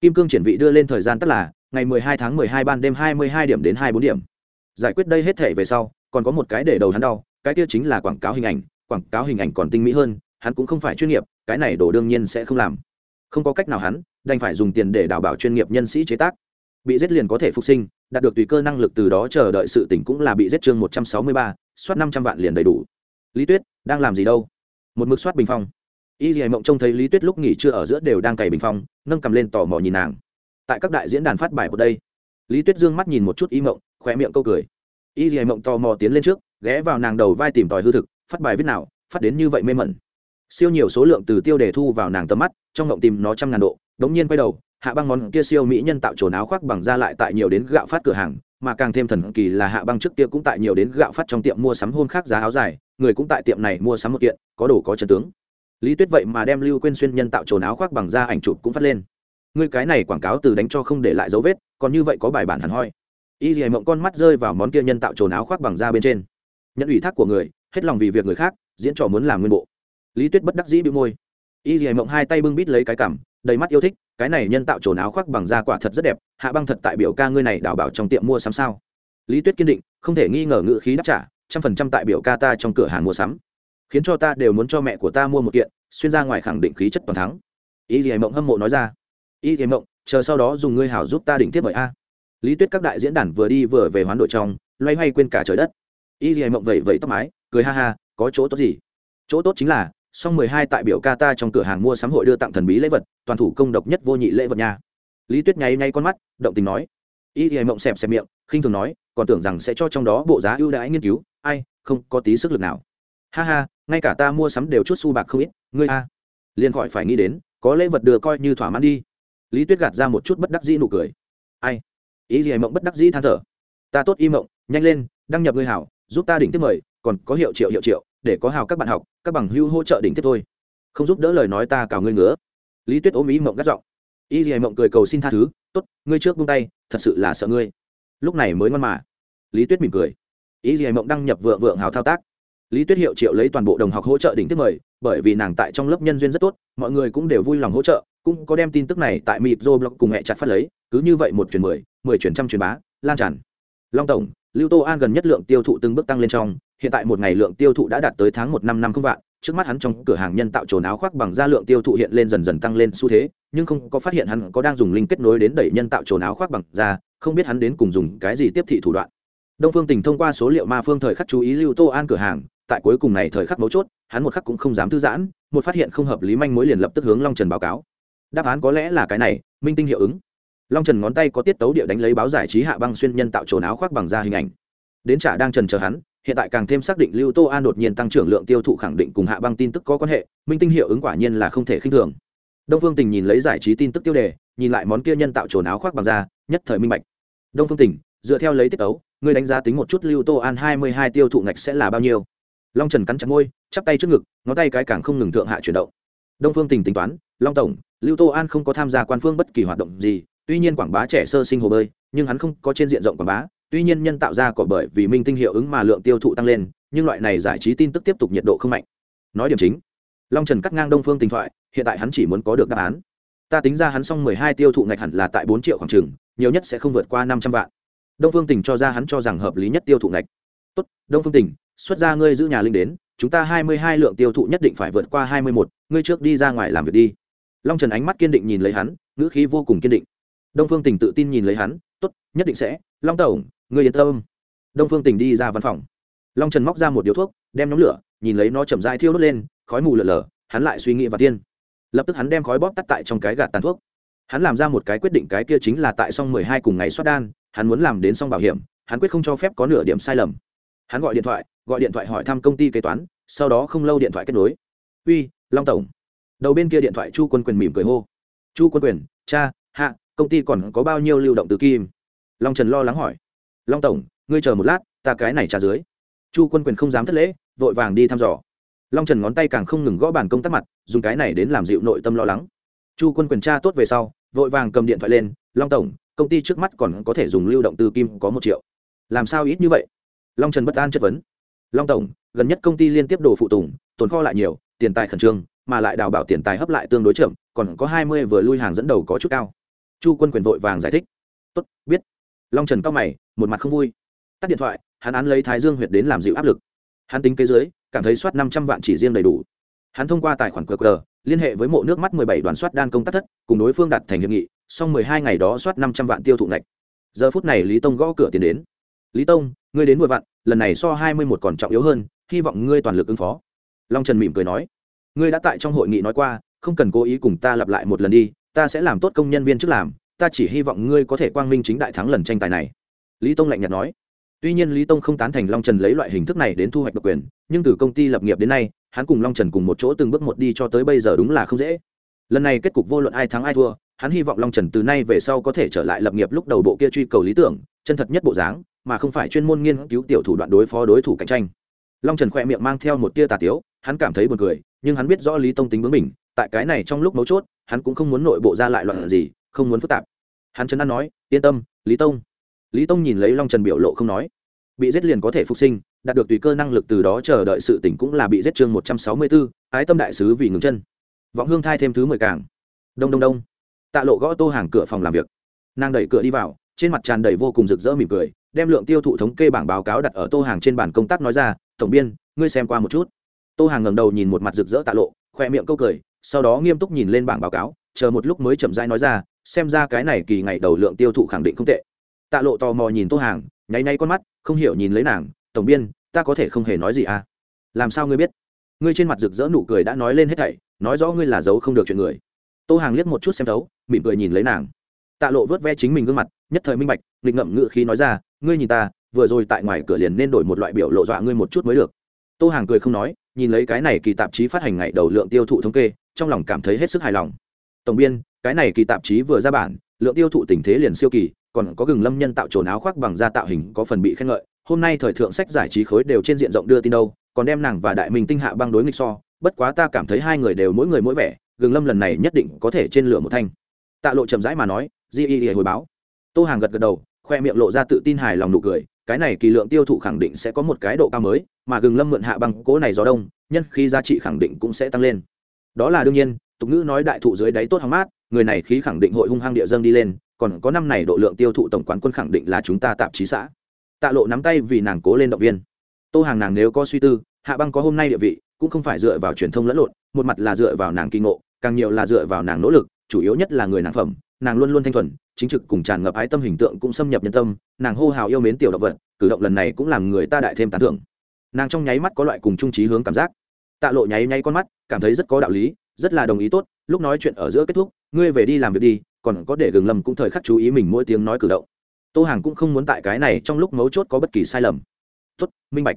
Kim cương triển vị đưa lên thời gian tức là, ngày mười hai tháng mười hai ban đêm hai mươi hai điểm đến hai bốn điểm. Giải quyết đây hết thể về sau, còn có một cái để đầu hắn đau, cái kia chính là quảng cáo hình ảnh, quảng cáo hình ảnh còn tinh mỹ hơn, hắn cũng không phải chuyên nghiệp cái này đồ đương nhiên sẽ không làm. Không có cách nào hắn, đành phải dùng tiền để đảm bảo chuyên nghiệp nhân sĩ chế tác. Bị giết liền có thể phục sinh, đạt được tùy cơ năng lực từ đó chờ đợi sự tỉnh cũng là bị giết chương một trăm sáu mươi ba, soát năm trăm vạn liền đầy đủ. Lý tuyết, đang làm gì đâu? Một mực soát bình phong. Y dì mộng trông thấy lý tuyết lúc nghỉ trưa ở giữa đều đang cày bình phong, nâng cầm lên tò mò nhìn nàng. Tại các đại diễn đàn phát bài một đây, lý tuyết dương mắt nhìn một chút y mộng khoe miệng câu cười. Y dì mộng tò mò tiến lên trước, ghé vào nàng đầu vai tìm tòi hư thực, phát bài viết nào, phát đến như vậy mê mẩn siêu nhiều số lượng từ tiêu đề thu vào nàng tầm mắt, trong ngộng tìm nó trăm ngàn độ, đống nhiên quay đầu, hạ băng món kia siêu mỹ nhân tạo trồn áo khoác bằng da lại tại nhiều đến gạo phát cửa hàng, mà càng thêm thần kỳ là hạ băng trước kia cũng tại nhiều đến gạo phát trong tiệm mua sắm hôn khác giá áo dài, người cũng tại tiệm này mua sắm một kiện, có đồ có chân tướng. Lý tuyết vậy mà đem lưu quên xuyên nhân tạo trồn áo khoác bằng da ảnh chụp cũng phát lên. Người cái này quảng cáo từ đánh cho không để lại dấu vết, còn như vậy có bài bản hẳn hoi. Y dì mộng con mắt rơi vào món kia nhân tạo trồn áo khoác bằng da bên trên. Nhận ủy thác của người, hết lòng vì việc người khác, diễn trò muốn làm nguyên bộ lý tuyết bất đắc dĩ bị môi. Y dì mộng hai tay bưng bít lấy cái cảm, đầy mắt yêu thích, cái này nhân tạo trồn áo khoác bằng da quả thật rất đẹp, hạ băng thật tại biểu ca ngươi này đào bảo trong tiệm mua sắm sao? Lý tuyết kiên định, không thể nghi ngờ ngự khí đáp trả, trăm phần trăm tại biểu ca ta trong cửa hàng mua sắm. Khiến cho ta đều muốn cho mẹ của ta mua một kiện, xuyên ra ngoài khẳng định khí chất toàn thắng. Y dì mộng hâm mộ nói ra. Y dì mộng, chờ sau đó dùng ngươi hảo giúp ta định tiếp mời a. Lý tuyết các đại diễn đàn vừa đi vừa về hoán đội trong, loay hoay quên cả trời đất. Y dì mộng vẩy vẩy tóc mái, cười ha ha, có chỗ tốt gì? Chỗ tốt chính là song mười hai tại biểu ca ta trong cửa hàng mua sắm hội đưa tặng thần bí lễ vật, toàn thủ công độc nhất vô nhị lễ vật nha. Lý tuyết nháy nháy con mắt, động tình nói. Y thì mộng xẹp xẹp miệng, khinh thường nói, còn tưởng rằng sẽ cho trong đó bộ giá ưu đãi nghiên cứu, ai, không có tí sức lực nào. Ha ha, ngay cả ta mua sắm đều chút xu bạc không ít, ngươi a. Liền khỏi phải nghĩ đến, có lễ vật đưa coi như thỏa mãn đi. Lý tuyết gạt ra một chút bất đắc dĩ nụ cười. Ai? Ý gì mộng bất đắc dĩ than thở. Ta tốt y mộng, nhanh lên, đăng nhập ngươi hảo, giúp ta đỉnh tiếp mời, còn có hiệu triệu hiệu triệu để có hào các bạn học, các bằng hưu hỗ trợ đỉnh tiếp thôi. Không giúp đỡ lời nói ta cào ngươi ngứa. Lý tuyết ôm ý mộng gắt giọng. Y dì mộng cười cầu xin tha thứ, tốt, ngươi trước buông tay, thật sự là sợ ngươi. Lúc này mới ngon mà. Lý tuyết mỉm cười. Ý gì mộng đăng nhập vượng vượng hào thao tác. Lý tuyết hiệu triệu lấy toàn bộ đồng học hỗ trợ đỉnh tiếp mời, bởi vì nàng tại trong lớp nhân duyên rất tốt, mọi người cũng đều vui lòng hỗ trợ, cũng có đem tin tức này tại mịp dô blog cùng mẹ chặt phát lấy, cứ như vậy một chuyển mười mười chuyển trăm truyền bá, lan tràn. Long tổng, lưu tô an gần nhất lượng tiêu thụ từng bước tăng lên trong hiện tại một ngày lượng tiêu thụ đã đạt tới tháng một năm năm không vạn, trước mắt hắn trong cửa hàng nhân tạo trồn áo khoác bằng da lượng tiêu thụ hiện lên dần dần tăng lên xu thế, nhưng không có phát hiện hắn có đang dùng linh kết nối đến đẩy nhân tạo trồn áo khoác bằng da, không biết hắn đến cùng dùng cái gì tiếp thị thủ đoạn. Đông phương tình thông qua số liệu ma phương thời khắc chú ý lưu tô an cửa hàng, tại cuối cùng này thời khắc mấu chốt, hắn một khắc cũng không dám thư giãn, một phát hiện không hợp lý manh mối liền lập tức hướng long trần báo cáo. Đáp án có lẽ là cái này, minh tinh hiệu ứng. Long trần ngón tay có tiết tấu địa đánh lấy báo giải trí hạ băng xuyên nhân tạo trồn áo khoác bằng da hình ảnh. Đến trả đang trần chờ hắn hiện tại càng thêm xác định lưu tô an đột nhiên tăng trưởng lượng tiêu thụ khẳng định cùng hạ băng tin tức có quan hệ, minh tinh hiệu ứng quả nhiên là không thể khinh thường. Đông phương tình nhìn lấy giải trí tin tức tiêu đề, nhìn lại món kia nhân tạo trồn áo khoác bằng da, nhất thời minh bạch. Đông phương tình, dựa theo lấy tiết tấu ngươi đánh giá tính một chút lưu tô an hai mươi hai tiêu thụ ngạch sẽ là bao nhiêu? Long trần cắn chặt môi, chắp tay trước ngực, ngón tay cái càng không ngừng thượng hạ chuyển động. Đông phương tình tính toán, long tổng, lưu tô an không có tham gia quan phương bất kỳ hoạt động gì, tuy nhiên quảng bá trẻ sơ sinh hồ bơi, nhưng hắn không có trên diện rộng quảng bá tuy nhiên nhân tạo ra cỏ bởi vì minh tinh hiệu ứng mà lượng tiêu thụ tăng lên, nhưng loại này giải trí tin tức tiếp tục nhiệt độ không mạnh. Nói điểm chính, long trần cắt ngang đông phương tình thoại, hiện tại hắn chỉ muốn có được đáp án. Ta tính ra hắn xong mười hai tiêu thụ ngạch hẳn là tại bốn triệu khoảng trừng nhiều nhất sẽ không vượt qua năm trăm vạn. Đông phương tình cho ra hắn cho rằng hợp lý nhất tiêu thụ ngạch. Tốt, đông phương tình, xuất ra ngươi giữ nhà linh đến, chúng ta hai mươi hai lượng tiêu thụ nhất định phải vượt qua hai mươi một ngươi trước đi ra ngoài làm việc đi. Long trần ánh mắt kiên định nhìn lấy hắn, ngữ khí vô cùng kiên định. Đông phương tình tự tin nhìn lấy hắn, tốt, nhất định sẽ, long tổng ngươi yên tâm. Đông phương tình đi ra văn phòng. Long trần móc ra một điếu thuốc, đem nhóm lửa, nhìn lấy nó chậm dai thiêu đốt lên, khói mù lở lở, hắn lại suy nghĩ và tiên lập tức hắn đem khói bóp tắt tại trong cái gạt tàn thuốc. Hắn làm ra một cái quyết định, cái kia chính là tại xong mười hai cùng ngày soát đan, hắn muốn làm đến xong bảo hiểm, hắn quyết không cho phép có nửa điểm sai lầm. Hắn gọi điện thoại, gọi điện thoại hỏi thăm công ty kế toán, sau đó không lâu điện thoại kết nối. Uy, long tổng. Đầu bên kia điện thoại chu quân quyền mỉm cười hô. Chu quân quyền, cha, hạ, công ty còn có bao nhiêu lưu động từ kim? Long trần lo lắng hỏi long tổng, ngươi chờ một lát, ta cái này trả dưới. Chu quân quyền không dám thất lễ, vội vàng đi thăm dò. Long trần ngón tay càng không ngừng gõ bàn công tác mặt, dùng cái này đến làm dịu nội tâm lo lắng. Chu quân quyền tra tốt về sau, vội vàng cầm điện thoại lên, long tổng, công ty trước mắt còn có thể dùng lưu động từ kim có một triệu. Làm sao ít như vậy? Long trần bất an chất vấn. Long tổng, gần nhất công ty liên tiếp đồ phụ tùng, tồn kho lại nhiều, tiền tài khẩn trương, mà lại đào bảo tiền tài hấp lại tương đối chậm, còn có hai mươi vừa lui hàng dẫn đầu có chút cao. Chu quân quyền vội vàng giải thích. Tốt, biết long trần cao mày, một mặt không vui. Tắt điện thoại, hắn án lấy thái dương huyệt đến làm dịu áp lực. Hắn tính kế dưới, cảm thấy soát năm trăm vạn chỉ riêng đầy đủ. Hắn thông qua tài khoản qr, liên hệ với mộ nước mắt mười bảy đoàn soát đan công tác thất, cùng đối phương đặt thành hiệp nghị, sau mười hai ngày đó soát năm trăm vạn tiêu thụ ngạch. Giờ phút này lý tông gõ cửa tiền đến. Lý tông, ngươi đến vội vặn lần này so hai mươi một còn trọng yếu hơn, hy vọng ngươi toàn lực ứng phó. Long trần mỉm cười nói. Ngươi đã tại trong hội nghị nói qua, không cần cố ý cùng ta lặp lại một lần đi, ta sẽ làm tốt công nhân viên trước làm ta chỉ hy vọng ngươi có thể quang minh chính đại thắng lần tranh tài này. Lý tông lạnh nhạt nói. Tuy nhiên lý tông không tán thành long trần lấy loại hình thức này đến thu hoạch độc quyền, nhưng từ công ty lập nghiệp đến nay, hắn cùng long trần cùng một chỗ từng bước một đi cho tới bây giờ đúng là không dễ. Lần này kết cục vô luận ai thắng ai thua, hắn hy vọng long trần từ nay về sau có thể trở lại lập nghiệp lúc đầu bộ kia truy cầu lý tưởng, chân thật nhất bộ dáng, mà không phải chuyên môn nghiên cứu tiểu thủ đoạn đối phó đối thủ cạnh tranh. Long trần khoe miệng mang theo một tia tà tiếu, hắn cảm thấy buồn cười, nhưng hắn biết rõ lý tông tính bướng mình tại cái này trong lúc mấu chốt, hắn cũng không muốn nội bộ ra lại loạn gì không muốn phức tạp. Hắn trấn an nói, yên tâm, lý tông. Lý tông nhìn lấy long trần biểu lộ không nói. Bị giết liền có thể phục sinh, đạt được tùy cơ năng lực từ đó chờ đợi sự tỉnh cũng là bị giết chương một trăm sáu mươi bốn ái tâm đại sứ vì ngừng chân. Vọng hương thai thêm thứ mười càng. Đông đông đông. Tạ lộ gõ tô hàng cửa phòng làm việc. Nàng đẩy cửa đi vào, trên mặt tràn đầy vô cùng rực rỡ mỉm cười, đem lượng tiêu thụ thống kê bảng báo cáo đặt ở tô hàng trên bản công tác nói ra, tổng biên, ngươi xem qua một chút. Tô hàng ngẩng đầu nhìn một mặt rực rỡ tạ lộ, khoe miệng câu cười, sau đó nghiêm túc nhìn lên bảng báo cáo, chờ một lúc mới chậm rãi nói ra xem ra cái này kỳ ngày đầu lượng tiêu thụ khẳng định không tệ. Tạ lộ tò mò nhìn tô hàng, nháy nháy con mắt, không hiểu nhìn lấy nàng, tổng biên, ta có thể không hề nói gì à? Làm sao ngươi biết? Ngươi trên mặt rực rỡ nụ cười đã nói lên hết thảy, nói rõ ngươi là giấu không được chuyện người. Tô hàng liếc một chút xem thấu, mỉm cười nhìn lấy nàng. Tạ lộ vớt ve chính mình gương mặt, nhất thời minh bạch, nghịch ngậm ngự khí nói ra, ngươi nhìn ta, vừa rồi tại ngoài cửa liền nên đổi một loại biểu lộ dọa ngươi một chút mới được. Tô hàng cười không nói, nhìn lấy cái này kỳ tạp chí phát hành ngày đầu lượng tiêu thụ thống kê, trong lòng cảm thấy hết sức hài lòng tổng biên, cái này kỳ tạp chí vừa ra bản, lượng tiêu thụ tình thế liền siêu kỳ, còn có gừng lâm nhân tạo trồn áo khoác bằng da tạo hình có phần bị khen ngợi. Hôm nay thời thượng sách giải trí khối đều trên diện rộng đưa tin đâu, còn đem nàng và đại minh tinh hạ băng đối nghịch so, bất quá ta cảm thấy hai người đều mỗi người mỗi vẻ, gừng lâm lần này nhất định có thể trên lửa một thanh. Tạ lộ chậm rãi mà nói, di y hồi báo. Tô hàng gật gật đầu, khoe miệng lộ ra tự tin hài lòng nụ cười, cái này kỳ lượng tiêu thụ khẳng định sẽ có một cái độ cao mới, mà gừng lâm mượn hạ băng, cố này gió đông, nhân khi giá trị khẳng định cũng sẽ tăng lên. Đó là đương nhiên tục ngữ nói đại thụ dưới đáy tốt hóng mát, người này khí khẳng định hội hung hăng địa dâng đi lên, còn có năm này độ lượng tiêu thụ tổng quán quân khẳng định là chúng ta tạp chí xã. Tạ lộ nắm tay vì nàng cố lên động viên. Tô hàng nàng nếu có suy tư, hạ băng có hôm nay địa vị, cũng không phải dựa vào truyền thông lẫn lộn, một mặt là dựa vào nàng kinh ngộ, càng nhiều là dựa vào nàng nỗ lực, chủ yếu nhất là người nàng phẩm, nàng luôn luôn thanh thuần, chính trực cùng tràn ngập ái tâm hình tượng cũng xâm nhập nhân tâm, nàng hô hào yêu mến tiểu động vật, cử động lần này cũng làm người ta đại thêm tán thưởng. Nàng trong nháy mắt có loại cùng trung trí hướng cảm giác. Tạ lộ nháy nháy con mắt, cảm thấy rất có đạo lý rất là đồng ý tốt, lúc nói chuyện ở giữa kết thúc, ngươi về đi làm việc đi, còn có để gừng lầm cũng thời khắc chú ý mình mỗi tiếng nói cử động. Tô hàng cũng không muốn tại cái này trong lúc mấu chốt có bất kỳ sai lầm. Tốt, minh bạch.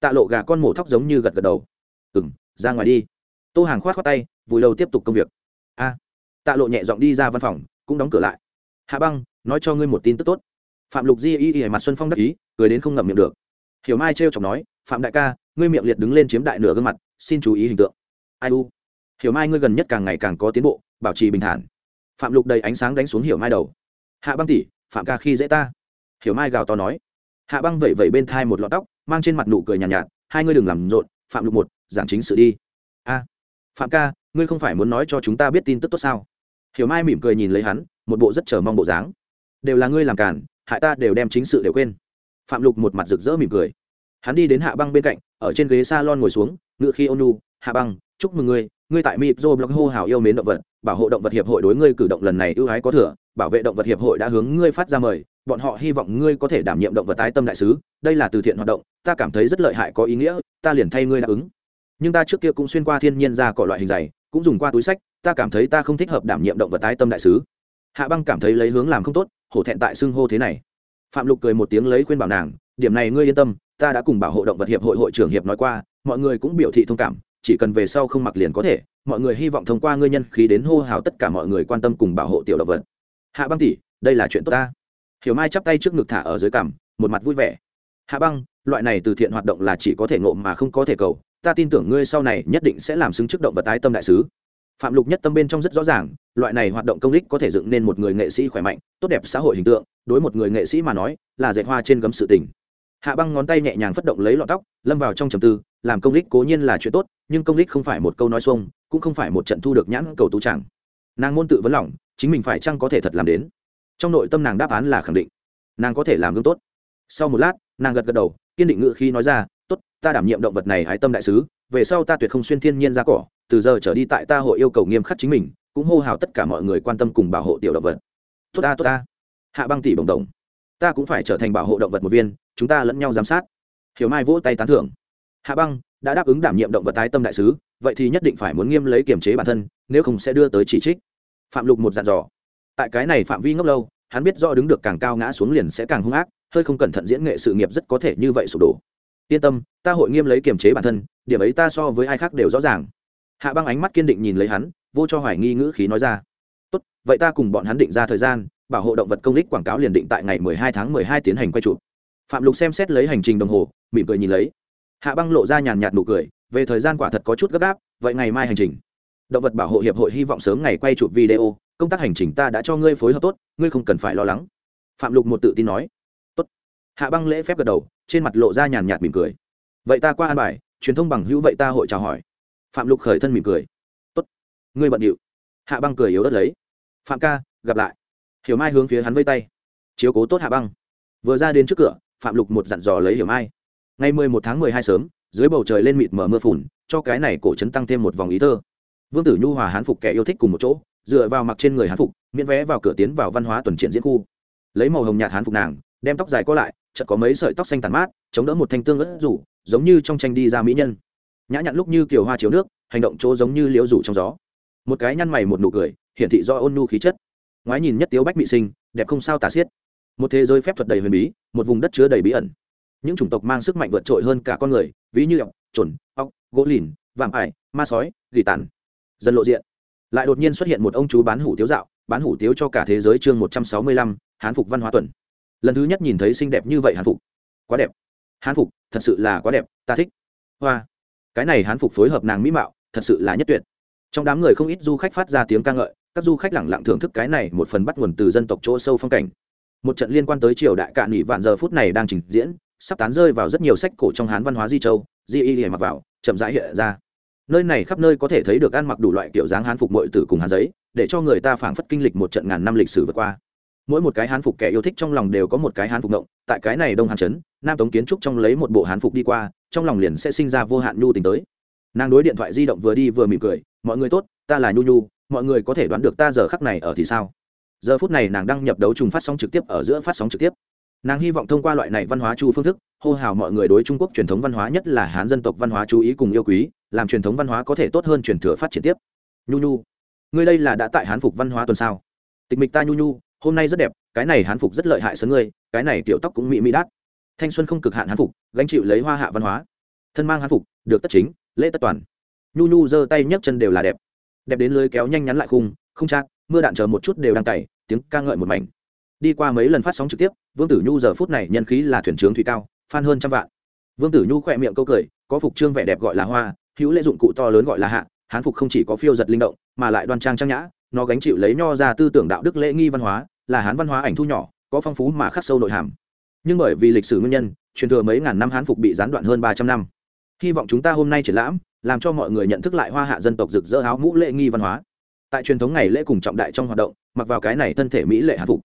Tạ lộ gà con mổ thóc giống như gật gật đầu. Ừ m ra ngoài đi. Tô hàng khoát á tay, vùi đầu tiếp tục công việc. A. Tạ lộ nhẹ giọng đi ra văn phòng, cũng đóng cửa lại. Hạ băng, nói cho ngươi một tin tức tốt. Phạm lục di y y mặt xuân phong đắc ý, cười đến không ngậm miệng được. Hiểu mai trêu chọc nói, phạm đại ca, ngươi miệng liệt đứng lên chiếm đại nửa gương mặt, xin chú ý hình tượng. Ai u? Hiểu mai ngươi gần nhất càng ngày càng có tiến bộ bảo trì bình thản. Phạm lục đầy ánh sáng đánh xuống hiểu mai đầu. Hạ băng tỷ phạm ca khi dễ ta. Hiểu mai gào to nói. Hạ băng vẩy vẩy bên thai một lọ tóc mang trên mặt nụ cười nhàn nhạt, nhạt. Hai ngươi đừng làm rộn phạm lục một giảng chính sự đi. A. Phạm ca ngươi không phải muốn nói cho chúng ta biết tin tức tốt sao? Hiểu mai mỉm cười nhìn lấy hắn một bộ rất chờ mong bộ dáng. Đều là ngươi làm cản hại ta đều đem chính sự đều quên. Phạm lục một mặt rực rỡ mỉm cười. Hắn đi đến hạ băng bên cạnh ở trên ghế s a lon ngồi xuống ngựa khi ônu hạ băng chúc mừng ngươi ngươi tại mịp blog hô hào yêu mến động vật, bảo hộ động vật hiệp hội đối ngươi cử động lần này ưu ái có thừa, bảo vệ động vật hiệp hội đã hướng ngươi phát ra mời, bọn họ hy vọng ngươi có thể đảm nhiệm động vật tái tâm đại sứ, đây là từ thiện hoạt động, ta cảm thấy rất lợi hại có ý nghĩa, ta liền thay ngươi đáp ứng. Nhưng ta trước kia cũng xuyên qua thiên nhiên ra cỏ loại hình dày, cũng dùng qua túi sách, ta cảm thấy ta không thích hợp đảm nhiệm động vật tái tâm đại sứ. Hạ băng cảm thấy lấy hướng làm không tốt, hổ thẹn tại xưng hô thế này. Phạm lục cười một tiếng lấy khuyên bảo nàng, điểm này ngươi yên tâm, ta đã cùng bảo hộ động vật hiệp hội hội trưởng hiệp nói qua, mọi người cũng biểu thị thông cảm chỉ cần về sau không mặc liền có thể, mọi người hy vọng thông qua ngươi nhân khí đến hô hào tất cả mọi người quan tâm cùng bảo hộ tiểu động vật. Hạ băng tỷ, đây là chuyện tốt ta. Hiểu mai chắp tay trước ngực thả ở dưới cằm, một mặt vui vẻ. Hạ băng, loại này từ thiện hoạt động là chỉ có thể ngộ mà không có thể cầu, ta tin tưởng ngươi sau này nhất định sẽ làm xứng chức động vật tái tâm đại sứ. Phạm lục nhất tâm bên trong rất rõ ràng, loại này hoạt động công đích có thể dựng nên một người nghệ sĩ khỏe mạnh, tốt đẹp xã hội hình tượng, đối một người nghệ sĩ mà nói, là dạy hoa trên gấm sự tình hạ băng ngón tay nhẹ nhàng phất động lấy lọ tóc lâm vào trong trầm tư làm công đích cố nhiên là chuyện tốt nhưng công đích không phải một câu nói xuông cũng không phải một trận thu được nhãn cầu tú chẳng. Nàng môn tự vấn lỏng, chính mình phải chăng có thể thật làm đến? Trong nội tâm nàng đáp án là khẳng định. Nàng có thể làm gương tốt. Sau một lát nàng gật gật đầu kiên định ngự khi nói ra tốt ta đảm nhiệm động vật này hái tâm đại sứ về sau ta tuyệt không xuyên thiên nhiên ra cỏ từ giờ trở đi tại ta hội yêu cầu nghiêm khắc chính mình cũng hô hào tất cả mọi người quan tâm cùng bảo hộ tiểu động vật. Tốt ta tốt ta. Hạ băng tỷ bồng đồng ta cũng phải trở thành bảo hộ động vật một viên chúng ta lẫn nhau giám sát. Hiểu mai vỗ tay tán thưởng. Hạ băng, đã đáp ứng đảm nhiệm động vật tái tâm đại sứ, vậy thì nhất định phải muốn nghiêm lấy kiềm chế bản thân, nếu không sẽ đưa tới chỉ trích. Phạm lục một dặn dò. Tại cái này phạm vi ngốc lâu, hắn biết do đứng được càng cao ngã xuống liền sẽ càng hung ác, hơi không cẩn thận diễn nghệ sự nghiệp rất có thể như vậy sụp đổ. Yên tâm, ta hội nghiêm lấy kiềm chế bản thân, điểm ấy ta so với ai khác đều rõ ràng. Hạ băng ánh mắt kiên định nhìn lấy hắn, vô cho hoài nghi ngữ khí nói ra. Tốt, vậy ta cùng bọn hắn định ra thời gian, bảo hộ động vật công lý quảng cáo liền định tại ngày 12 tháng 12 tiến hành quay chụp phạm lục xem xét lấy hành trình đồng hồ, mỉm cười nhìn lấy. Hạ băng lộ ra nhàn nhạt nụ cười, về thời gian quả thật có chút gấp gáp, vậy ngày mai hành trình. Động vật bảo hộ hiệp hội hy vọng sớm ngày quay chụp video, công tác hành trình ta đã cho ngươi phối hợp tốt, ngươi không cần phải lo lắng. Phạm lục một tự tin nói. Tốt. Hạ băng lễ phép gật đầu, trên mặt lộ ra nhàn nhạt mỉm cười. Vậy ta qua an bài, truyền thông bằng hữu vậy ta hội chào hỏi. Phạm lục khởi thân mỉm cười. Tốt. Ngươi bận điệu. Hạ băng cười yếu đất lấy. Phạm ca, gặp lại. Hiểu mai hướng phía hắn vây tay. Chiếu cố tốt hạ băng. Vừa ra đến trước cửa phạm lục một dặn dò lấy hiểu mai. Ngày mười một tháng mười hai sớm, dưới bầu trời lên mịt mờ mưa phùn, cho cái này cổ trấn tăng thêm một vòng ý thơ. Vương tử nhu hòa hán phục kẻ yêu thích cùng một chỗ, dựa vào mặc trên người hán phục, miễn vé vào cửa tiến vào văn hóa tuần triển diễn khu. Lấy màu hồng nhạt hán phục nàng, đem tóc dài co lại, chợt có mấy sợi tóc xanh tàn mát, chống đỡ một thanh tương ớt rủ, giống như trong tranh đi ra mỹ nhân. Nhã nhặn lúc như kiều hoa chiếu nước, hành động chỗ giống như liễu rủ trong gió. Một cái nhăn mày một nụ cười, hiển thị do ôn nhu khí chất. Ngoái nhìn nhất tiếu bách mỹ sinh, đẹp không sao tả xiết một thế giới phép thuật đầy huyền bí, một vùng đất chứa đầy bí ẩn. Những chủng tộc mang sức mạnh vượt trội hơn cả con người, ví như ọc trồn ọc gỗ lìn, vạm ải, ma sói, gỉ tàn. Dần lộ diện, lại đột nhiên xuất hiện một ông chú bán hủ tiếu dạo, bán hủ tiếu cho cả thế giới chương một trăm sáu mươi lăm, hán phục văn hóa tuần. Lần thứ nhất nhìn thấy xinh đẹp như vậy hán phục. Quá đẹp. Hán phục, thật sự là quá đẹp, ta thích. Hoa. Cái này hán phục phối hợp nàng mỹ mạo, thật sự là nhất tuyệt. Trong đám người không ít du khách phát ra tiếng ca ngợi, các du khách lẳng lặng thưởng thức cái này một phần bắt nguồn từ dân tộc chỗ sâu phong cảnh một trận liên quan tới triều đại cạn nghỉ vạn giờ phút này đang trình diễn, sắp tán rơi vào rất nhiều sách cổ trong hán văn hóa di châu, di y để mặc vào, chậm rãi hiện ra. Nơi này khắp nơi có thể thấy được ăn mặc đủ loại kiểu dáng hán phục mội tử cùng hán giấy, để cho người ta phảng phất kinh lịch một trận ngàn năm lịch sử vượt qua. Mỗi một cái hán phục kẻ yêu thích trong lòng đều có một cái hán phục động tại cái này đông hán trấn, nam tống kiến trúc trong lấy một bộ hán phục đi qua, trong lòng liền sẽ sinh ra vô hạn nhu tình tới. Nàng đối điện thoại di động vừa đi vừa mỉm cười, mọi người tốt, ta là nhu nhu, mọi người có thể đoán được ta giờ khắc này ở thì sao? Giờ phút này nàng đăng nhập đấu trùng phát sóng trực tiếp ở giữa phát sóng trực tiếp. Nàng hy vọng thông qua loại này văn hóa chu phương thức, hô hào mọi người đối trung quốc truyền thống văn hóa, nhất là hán dân tộc văn hóa chú ý cùng yêu quý, làm truyền thống văn hóa có thể tốt hơn truyền thừa phát triển tiếp. Nhu nhu, ngươi đây là đã tại hán phục văn hóa tuần sao? Tịch mịch ta nhu nhu, hôm nay rất đẹp, cái này hán phục rất lợi hại sớm ngươi, cái này tiểu tóc cũng mỹ mỹ đát thanh xuân không cực hạn hán phục, gánh chịu lấy hoa hạ văn hóa. Thân mang hán phục, được tất chính, lễ tất toàn. Nhu nhu giơ tay nhấc chân đều là đẹp. Đẹp đến lưới kéo nhanh nhắn lại khung, không chát mưa đạn chờ một chút đều đang cày, tiếng ca ngợi một mảnh. Đi qua mấy lần phát sóng trực tiếp, vương tử nhu giờ phút này nhân khí là thuyền trướng thủy cao phan hơn trăm vạn. Vương tử nhu khỏe miệng câu cười, có phục trương vẻ đẹp gọi là hoa, hữu lễ dụng cụ to lớn gọi là hạ, hán phục không chỉ có phiêu giật linh động, mà lại đoan trang trang nhã, nó gánh chịu lấy nho ra tư tưởng đạo đức lễ nghi văn hóa, là hán văn hóa ảnh thu nhỏ, có phong phú mà khắc sâu nội hàm. Nhưng bởi vì lịch sử nguyên nhân, truyền thừa mấy ngàn năm hán phục bị gián đoạn hơn ba trăm năm. Hy vọng chúng ta hôm nay triển lãm, làm cho mọi người nhận thức lại hoa hạ dân tộc rực rỡ áo mũ lễ nghi văn hóa tại truyền thống ngày lễ cùng trọng đại trong hoạt động, mặc vào cái này thân thể mỹ lệ hán phục.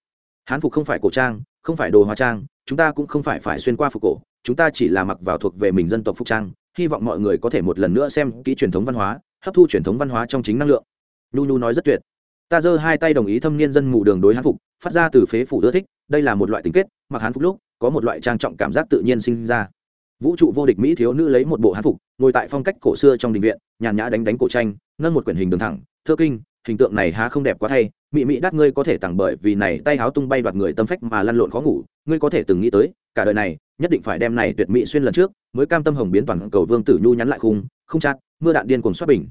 Hán phục không phải cổ trang, không phải đồ hóa trang, chúng ta cũng không phải phải xuyên qua phục cổ, chúng ta chỉ là mặc vào thuộc về mình dân tộc phục trang, hy vọng mọi người có thể một lần nữa xem kỹ truyền thống văn hóa, hấp thu truyền thống văn hóa trong chính năng lượng. Nhu nhu nói rất tuyệt. Ta giơ hai tay đồng ý thâm niên dân mù đường đối hán phục, phát ra từ phế phủ ưa thích, đây là một loại tình kết, mặc hán phục lúc, có một loại trang trọng cảm giác tự nhiên sinh ra. Vũ trụ vô địch mỹ thiếu nữ lấy một bộ hán phục, ngồi tại phong cách cổ xưa trong đình viện, nhàn nhã đánh đánh cổ tranh, nâng một quyển hình đường thẳng, thơ kinh hình tượng này há không đẹp quá thay, mị mị đắt ngươi có thể tặng bởi vì này tay háo tung bay đoạt người tâm phách mà lăn lộn khó ngủ, ngươi có thể từng nghĩ tới, cả đời này, nhất định phải đem này tuyệt mỹ xuyên lần trước, mới cam tâm hồng biến toàn cầu vương tử nhu nhắn lại khung không chát, mưa đạn điên cuồng xuất bình.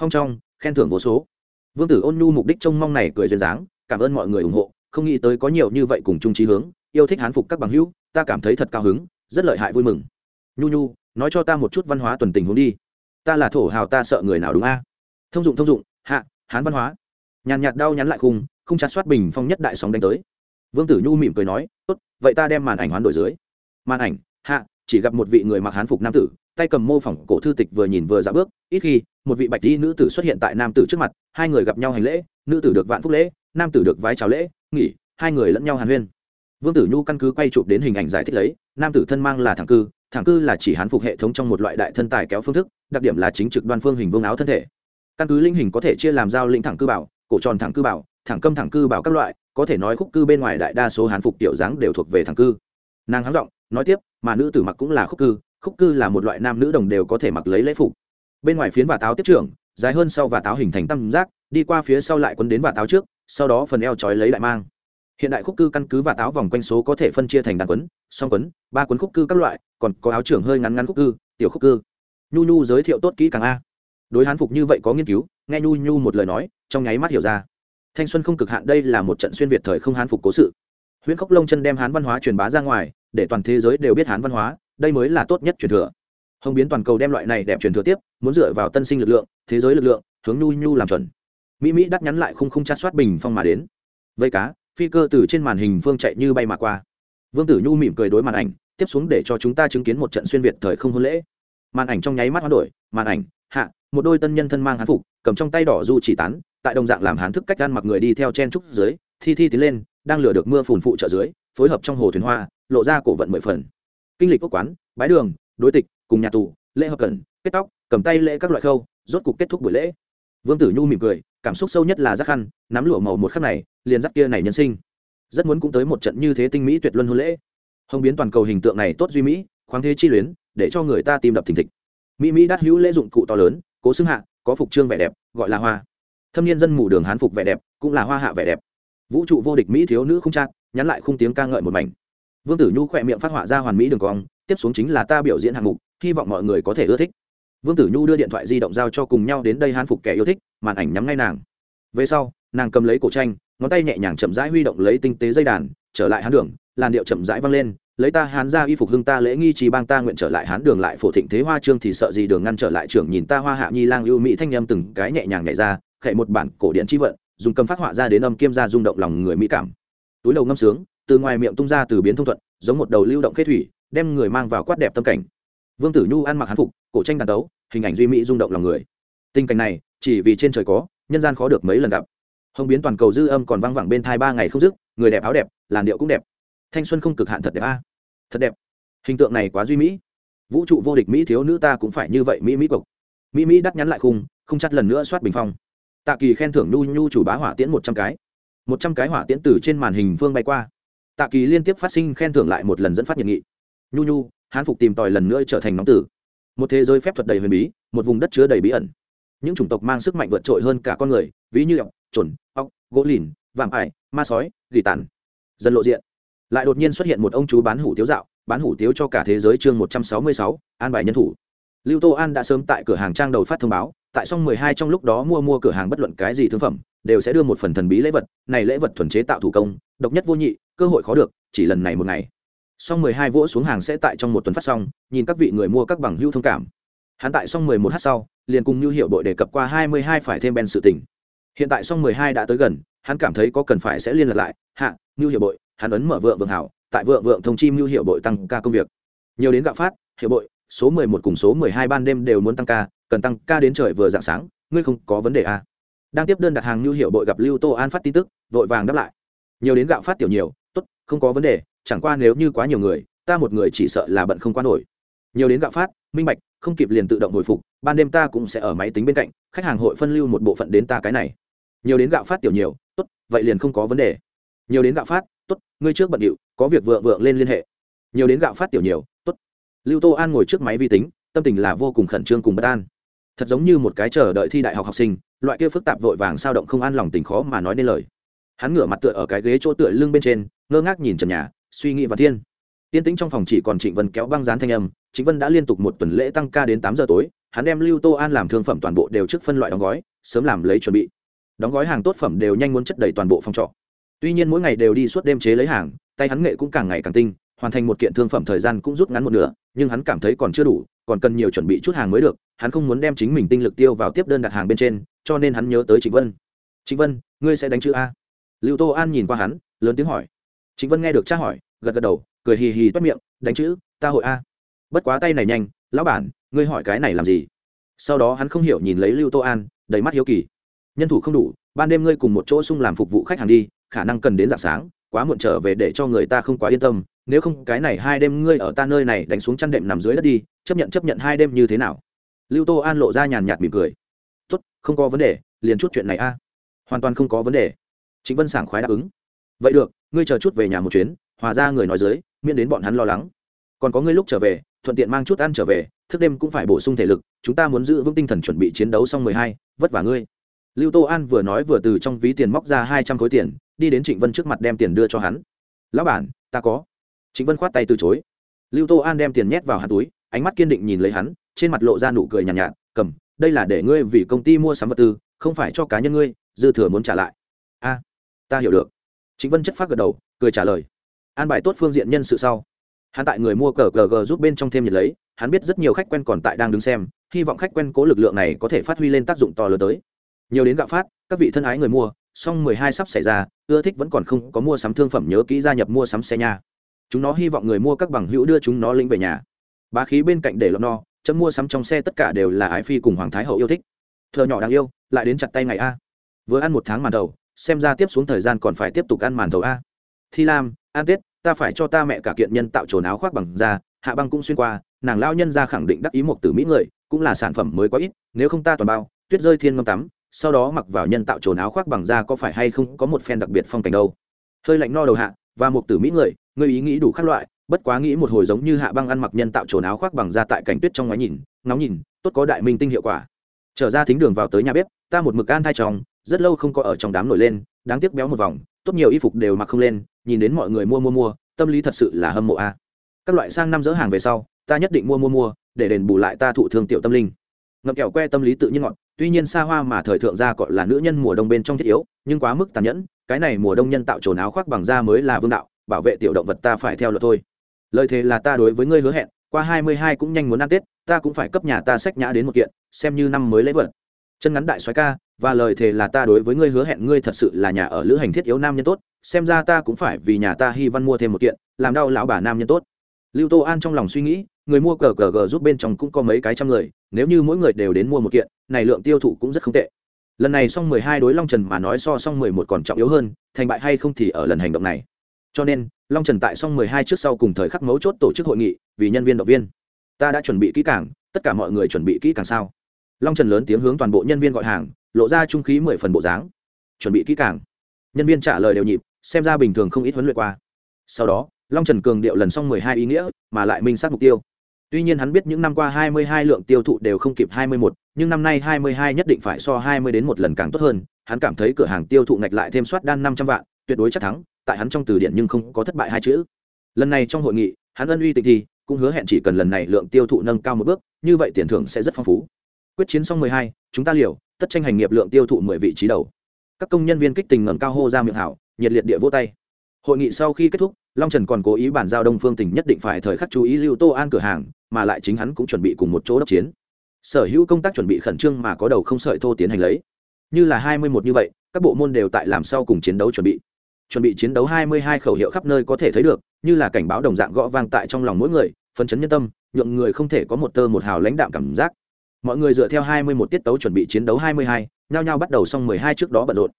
Phong trong, khen thưởng vô số. Vương tử ôn nhu mục đích trông mong này cười duyên dáng, cảm ơn mọi người ủng hộ, không nghĩ tới có nhiều như vậy cùng chung trí hướng, yêu thích hán phục các bằng hữu, ta cảm thấy thật cao hứng, rất lợi hại vui mừng. Nhu nhu, nói cho ta một chút văn hóa tuần tình huống đi. Ta là thổ hào, ta sợ người nào đúng a? Thông dụng thông dụng, hạ hán văn hóa. Nhàn nhạt đau nhắn lại khung không chặt soát bình phong nhất đại sóng đánh tới. Vương tử nhu mỉm cười nói, tốt, vậy ta đem màn ảnh hoán đổi dưới. Màn ảnh, hạ, chỉ gặp một vị người mặc hán phục nam tử, tay cầm mô phỏng cổ thư tịch vừa nhìn vừa dạ bước, ít khi, một vị bạch y nữ tử xuất hiện tại nam tử trước mặt, hai người gặp nhau hành lễ, nữ tử được vạn phúc lễ, nam tử được vái chào lễ, nghỉ, hai người lẫn nhau hàn huyên. Vương tử nhu căn cứ quay chụp đến hình ảnh giải thích lấy, nam tử thân mang là thẳng cư thẳng cư là chỉ hán phục hệ thống trong một loại đại thân tài kéo phương thức, đặc điểm là chính trực đoan phương hình vương áo thân thể căn cứ linh hình có thể chia làm giao lĩnh thẳng cư bảo, cổ tròn thẳng cư bảo, thẳng câm thẳng cư bảo các loại, có thể nói khúc cư bên ngoài đại đa số hán phục tiểu dáng đều thuộc về thẳng cư. Nàng háng giọng, nói tiếp, mà nữ tử mặc cũng là khúc cư khúc cư là một loại nam nữ đồng đều có thể mặc lấy lễ phục. Bên ngoài phiến và táo tiếp trưởng, dài hơn sau và táo hình thành tam giác, đi qua phía sau lại quấn đến và táo trước, sau đó phần eo trói lấy lại mang. Hiện đại khúc cư căn cứ và táo vòng quanh số có thể phân chia thành đàn quấn, song quấn, ba quấn khúc cư các loại, còn có áo trưởng hơi ngắn ngắn khúc cư, tiểu khúc cư. Nhu nhu giới thiệu tốt kỹ càng a đối hán phục như vậy có nghiên cứu, nghe nhu nhu một lời nói, trong nháy mắt hiểu ra. Thanh xuân không cực hạn đây là một trận xuyên việt thời không hán phục cố sự. Huyễn khốc lông chân đem hán văn hóa truyền bá ra ngoài, để toàn thế giới đều biết hán văn hóa, đây mới là tốt nhất truyền thừa. Hồng biến toàn cầu đem loại này đẹp truyền thừa tiếp, muốn dựa vào tân sinh lực lượng, thế giới lực lượng, hướng nhu nhu làm chuẩn. Mỹ mỹ đắt nhắn lại không không tra soát bình phong mà đến. Vây cá, phi cơ từ trên màn hình phương chạy như bay mà qua. Vương tử nhu mỉm cười đối màn ảnh, tiếp xuống để cho chúng ta chứng kiến một trận xuyên việt thời không hôn lễ. Màn ảnh trong nháy mắt hoán đổi, màn ảnh, hạ một đôi tân nhân thân mang hán phục, cầm trong tay đỏ du chỉ tán, tại đồng dạng làm hán thức cách ăn mặc người đi theo chen trúc dưới, thi thi tiến lên, đang lửa được mưa phùn phụ trợ dưới, phối hợp trong hồ thuyền hoa, lộ ra cổ vận mười phần. Kinh lịch quốc quán, bái đường, đối tịch, cùng nhà tù, lễ hợp cẩn, kết tóc, cầm tay lễ các loại khâu, rốt cục kết thúc buổi lễ. Vương tử nhu mỉm cười, cảm xúc sâu nhất là giác khăn nắm lụa màu một khắc này, liền giác kia này nhân sinh. Rất muốn cũng tới một trận như thế tinh mỹ tuyệt luân hôn lễ. Hồng biến toàn cầu hình tượng này tốt duy mỹ, khoáng thế chi luyến, để cho người ta tìm đập thình thịch. Mỹ mỹ đắt hữu lễ dụng cụ to lớn cố xưng hạ, có phục trương vẻ đẹp, gọi là hoa. Thâm niên dân mù đường hán phục vẻ đẹp, cũng là hoa hạ vẻ đẹp. Vũ trụ vô địch mỹ thiếu nữ không chát, nhắn lại khung tiếng ca ngợi một mảnh. Vương tử nhu khỏe miệng phát họa ra hoàn mỹ đường cong, tiếp xuống chính là ta biểu diễn hạng mục, hy vọng mọi người có thể ưa thích. Vương tử nhu đưa điện thoại di động giao cho cùng nhau đến đây hán phục kẻ yêu thích, màn ảnh nhắm ngay nàng. Về sau, nàng cầm lấy cổ tranh, ngón tay nhẹ nhàng chậm rãi huy động lấy tinh tế dây đàn, trở lại hán đường, làn điệu chậm rãi vang lên lấy ta hán ra y phục hưng ta lễ nghi trì bang ta nguyện trở lại hán đường lại phổ thịnh thế hoa trương thì sợ gì đường ngăn trở lại trưởng nhìn ta hoa hạ nhi lang ưu mỹ thanh âm từng cái nhẹ nhàng nhảy ra khệ một bản cổ điện chi vận, dùng cầm phát họa ra đến âm kiêm ra rung động lòng người mỹ cảm. Túi đầu ngâm sướng, từ ngoài miệng tung ra từ biến thông thuận, giống một đầu lưu động khế thủy, đem người mang vào quát đẹp tâm cảnh. Vương tử nhu ăn mặc hán phục, cổ tranh đàn tấu hình ảnh duy mỹ rung động lòng người. Tình cảnh này, chỉ vì trên trời có, nhân gian khó được mấy lần gặp. Hồng biến toàn cầu dư âm còn văng vẳng bên thai ba ngày không dứt, người đẹp áo đẹp, làn điệu cũng đẹp thanh xuân không cực hạn thật đẹp a. Thật đẹp. Hình tượng này quá duy mỹ. Vũ trụ vô địch mỹ thiếu nữ ta cũng phải như vậy mỹ mỹ cộc mỹ mỹ đắt nhắn lại khung, không chắc lần nữa soát bình phong. Tạ kỳ khen thưởng nhu nhu chủ bá hỏa tiễn một trăm cái. Một trăm cái hỏa tiễn từ trên màn hình phương bay qua. Tạ kỳ liên tiếp phát sinh khen thưởng lại một lần dẫn phát nhiệt nghị. Nhu nhu, hán phục tìm tòi lần nữa trở thành nóng tử. Một thế giới phép thuật đầy huyền bí, một vùng đất chứa đầy bí ẩn. Những chủng tộc mang sức mạnh vượt trội hơn cả con người, ví như ọc trồn ọc gỗ lìn, vạm ải, ma sói, gỉ tàn. Dần lộ diện lại đột nhiên xuất hiện một ông chú bán hủ tiếu dạo, bán hủ tiếu cho cả thế giới chương một trăm sáu mươi sáu, an bài nhân thủ. Lưu tô an đã sớm tại cửa hàng trang đầu phát thông báo, tại song mười hai trong lúc đó mua mua cửa hàng bất luận cái gì thương phẩm, đều sẽ đưa một phần thần bí lễ vật, này lễ vật thuần chế tạo thủ công, độc nhất vô nhị, cơ hội khó được, chỉ lần này một ngày. Song mười hai vỗ xuống hàng sẽ tại trong một tuần phát xong, nhìn các vị người mua các bằng hưu thông cảm. Hắn tại song mười một h sau, liền cùng như hiệu đội đề cập qua hai mươi hai phải thêm ben sự tình. Hiện tại song mười hai đã tới gần, hắn cảm thấy có cần phải sẽ liên lạc lại. Hạ như hiệu bội hắn ấn mở vượng vượng hảo, tại vượng vượng thông chi như hiệu bội tăng ca công việc. Nhiều đến gạo phát hiệu bội, số mười một cùng số mười hai ban đêm đều muốn tăng ca, cần tăng ca đến trời vừa dạng sáng, ngươi không có vấn đề à. đang tiếp đơn đặt hàng như hiệu bội gặp lưu tô an phát tin tức, vội vàng đáp lại. Nhiều đến gạo phát tiểu nhiều, tốt, không có vấn đề, chẳng qua nếu như quá nhiều người, ta một người chỉ sợ là bận không qua nổi. Nhiều đến gạo phát, minh bạch, không kịp liền tự động hồi phục, ban đêm ta cũng sẽ ở máy tính bên cạnh, khách hàng hội phân lưu một bộ phận đến ta cái này. Nhiều đến gạo phát tiểu nhiều, tốt, vậy liền không có vấn đề. Nhiều đến gạo phát tốt, ngươi trước bận điệu, có việc vượng vượng lên liên hệ. Nhiều đến gạo phát tiểu nhiều, tốt. Lưu tô an ngồi trước máy vi tính, tâm tình là vô cùng khẩn trương cùng bất an. Thật giống như một cái chờ đợi thi đại học học sinh, loại kia phức tạp vội vàng sao động không an lòng tình khó mà nói nên lời. Hắn ngửa mặt tựa ở cái ghế chỗ tựa lưng bên trên, ngơ ngác nhìn trần nhà, suy nghĩ và thiên. Tiên tĩnh trong phòng chỉ còn trịnh vân kéo băng dán thanh âm, trịnh vân đã liên tục một tuần lễ tăng ca đến tám giờ tối, hắn đem lưu tô an làm thương phẩm toàn bộ đều trước phân loại đóng gói, sớm làm lấy chuẩn bị. Đóng gói hàng tốt phẩm đều nhanh muốn chất đầy toàn bộ phòng trọ tuy nhiên mỗi ngày đều đi suốt đêm chế lấy hàng, tay hắn nghệ cũng càng ngày càng tinh, hoàn thành một kiện thương phẩm thời gian cũng rút ngắn một nửa, nhưng hắn cảm thấy còn chưa đủ, còn cần nhiều chuẩn bị chút hàng mới được, hắn không muốn đem chính mình tinh lực tiêu vào tiếp đơn đặt hàng bên trên, cho nên hắn nhớ tới trịnh vân. Trịnh vân, ngươi sẽ đánh chữ a? Lưu tô an nhìn qua hắn, lớn tiếng hỏi. Trịnh vân nghe được tra hỏi, gật gật đầu, cười hì hì toát miệng, đánh chữ, ta hội a. Bất quá tay này nhanh, lão bản, ngươi hỏi cái này làm gì? Sau đó hắn không hiểu nhìn lấy lưu tô an, đầy mắt hiếu kỳ. Nhân thủ không đủ, ban đêm ngươi cùng một chỗ sung làm phục vụ khách hàng đi khả năng cần đến dạng sáng, quá muộn trở về để cho người ta không quá yên tâm, nếu không cái này hai đêm ngươi ở ta nơi này đánh xuống chăn đệm nằm dưới đất đi, chấp nhận chấp nhận hai đêm như thế nào? Lưu tô an lộ ra nhàn nhạt mỉm cười. Tốt, không có vấn đề, liền chút chuyện này a. À. Hoàn toàn không có vấn đề. Chính vân sảng khoái đáp ứng. Vậy được, ngươi chờ chút về nhà một chuyến, hòa ra người nói dưới, miễn đến bọn hắn lo lắng. Còn có ngươi lúc trở về, thuận tiện mang chút ăn trở về, thức đêm cũng phải bổ sung thể lực, chúng ta muốn giữ vững tinh thần chuẩn bị chiến đấu xong mười hai, vất vả ngươi. Lưu tô an vừa nói vừa từ trong ví tiền móc ra hai trăm khối tiền đi đến trịnh vân trước mặt đem tiền đưa cho hắn. Lão bản ta có. Trịnh vân khoát tay từ chối. Lưu tô an đem tiền nhét vào hạt túi ánh mắt kiên định nhìn lấy hắn trên mặt lộ ra nụ cười nhàn nhạt, nhạt cầm đây là để ngươi vì công ty mua sắm vật tư không phải cho cá nhân ngươi dư thừa muốn trả lại. A ta hiểu được. Trịnh vân chất phát gật đầu cười trả lời. An bài tốt phương diện nhân sự sau hắn tại người mua cờ cờ g giúp bên trong thêm nhiệt lấy hắn biết rất nhiều khách quen còn tại đang đứng xem hy vọng khách quen cố lực lượng này có thể phát huy lên tác dụng to lớn tới. Nhiều đến gạo phát các vị thân ái người mua song mười hai sắp xảy ra ưa thích vẫn còn không có mua sắm thương phẩm nhớ kỹ gia nhập mua sắm xe nha. Chúng nó hy vọng người mua các bằng hữu đưa chúng nó lĩnh về nhà. Bá khí bên cạnh để lọt no chấm mua sắm trong xe tất cả đều là ái phi cùng hoàng thái hậu yêu thích. Thợ nhỏ đáng yêu lại đến chặt tay ngày a. Vừa ăn một tháng màn đầu, xem ra tiếp xuống thời gian còn phải tiếp tục ăn màn thầu a. Thi lam ăn tết ta phải cho ta mẹ cả kiện nhân tạo trồn áo khoác bằng da hạ băng cũng xuyên qua nàng lao nhân ra khẳng định đắc ý một từ mỹ người cũng là sản phẩm mới quá ít nếu không ta toàn bao tuyết rơi thiên ngâm tắm sau đó mặc vào nhân tạo trồn áo khoác bằng da có phải hay không có một phen đặc biệt phong cảnh đâu. Hơi lạnh no đầu hạ, và một tử mỹ người người ý nghĩ đủ các loại, bất quá nghĩ một hồi giống như hạ băng ăn mặc nhân tạo trồn áo khoác bằng da tại cảnh tuyết trong ngoái nhìn, ngóng nhìn, tốt có đại minh tinh hiệu quả. Trở ra thính đường vào tới nhà bếp, ta một mực an thai tròng rất lâu không có ở trong đám nổi lên, đáng tiếc béo một vòng, tốt nhiều y phục đều mặc không lên, nhìn đến mọi người mua mua mua, tâm lý thật sự là hâm mộ a. Các loại sang năm dỡ hàng về sau, ta nhất định mua mua mua, để đền bù lại ta thụ thương tiểu tâm linh. Ngậm kẹo que tâm lý tự nhiên ngọn tuy nhiên xa hoa mà thời thượng gia gọi là nữ nhân mùa đông bên trong thiết yếu, nhưng quá mức tàn nhẫn, cái này mùa đông nhân tạo trồn áo khoác bằng da mới là vương đạo, bảo vệ tiểu động vật ta phải theo luật thôi. Lời thề là ta đối với ngươi hứa hẹn, qua hai mươi hai cũng nhanh muốn ăn tết, ta cũng phải cấp nhà ta sách nhã đến một kiện, xem như năm mới lễ vật. Chân ngắn đại soái ca, và lời thề là ta đối với ngươi hứa hẹn ngươi thật sự là nhà ở lữ hành thiết yếu nam nhân tốt, xem ra ta cũng phải vì nhà ta hy văn mua thêm một kiện, làm đau lão bà nam nhân tốt. Lưu tô an trong lòng suy nghĩ người mua cờ cờ gờ giúp bên trong cũng có mấy cái trăm người, nếu như mỗi người đều đến mua một kiện, này lượng tiêu thụ cũng rất không tệ. Lần này xong mười hai đối long trần mà nói so xong mười một còn trọng yếu hơn, thành bại hay không thì ở lần hành động này. Cho nên, long trần tại xong mười hai trước sau cùng thời khắc mấu chốt tổ chức hội nghị, vì nhân viên động viên. Ta đã chuẩn bị kỹ càng, tất cả mọi người chuẩn bị kỹ càng sao? Long trần lớn tiếng hướng toàn bộ nhân viên gọi hàng, lộ ra trung khí mười phần bộ dáng. Chuẩn bị kỹ càng. Nhân viên trả lời đều nhịp, xem ra bình thường không ít huấn luyện qua. Sau đó, long trần cường điệu lần xong mười hai ý nghĩa, mà lại minh sát mục tiêu tuy nhiên hắn biết những năm qua hai mươi hai lượng tiêu thụ đều không kịp hai mươi một nhưng năm nay hai mươi hai nhất định phải so hai mươi đến một lần càng tốt hơn. Hắn cảm thấy cửa hàng tiêu thụ ngạch lại thêm soát đan năm trăm vạn, tuyệt đối chắc thắng, tại hắn trong từ điển nhưng không có thất bại hai chữ. Lần này trong hội nghị, hắn ân uy tịch thi cũng hứa hẹn chỉ cần lần này lượng tiêu thụ nâng cao một bước, như vậy tiền thưởng sẽ rất phong phú. Quyết chiến xong mười hai, chúng ta liều, tất tranh hành nghiệp lượng tiêu thụ mười vị trí đầu. Các công nhân viên kích tình ngẩng cao hô ra miệng hảo, nhiệt liệt địa vỗ tay hội nghị sau khi kết thúc, long trần còn cố ý bàn giao đông phương tỉnh nhất định phải thời khắc chú ý lưu tô an cửa hàng, mà lại chính hắn cũng chuẩn bị cùng một chỗ đốc chiến. Sở hữu công tác chuẩn bị khẩn trương mà có đầu không sợi thô tiến hành lấy. Như là hai mươi một như vậy, các bộ môn đều tại làm sau cùng chiến đấu chuẩn bị. Chuẩn bị chiến đấu hai mươi hai khẩu hiệu khắp nơi có thể thấy được, như là cảnh báo đồng dạng gõ vang tại trong lòng mỗi người phấn chấn nhân tâm, nhượng người không thể có một tơ một hào lãnh đạm cảm giác. Mọi người dựa theo hai mươi một tiết tấu chuẩn bị chiến đấu hai mươi hai, nhao nhao bắt đầu xong mười hai trước đó bận rộn.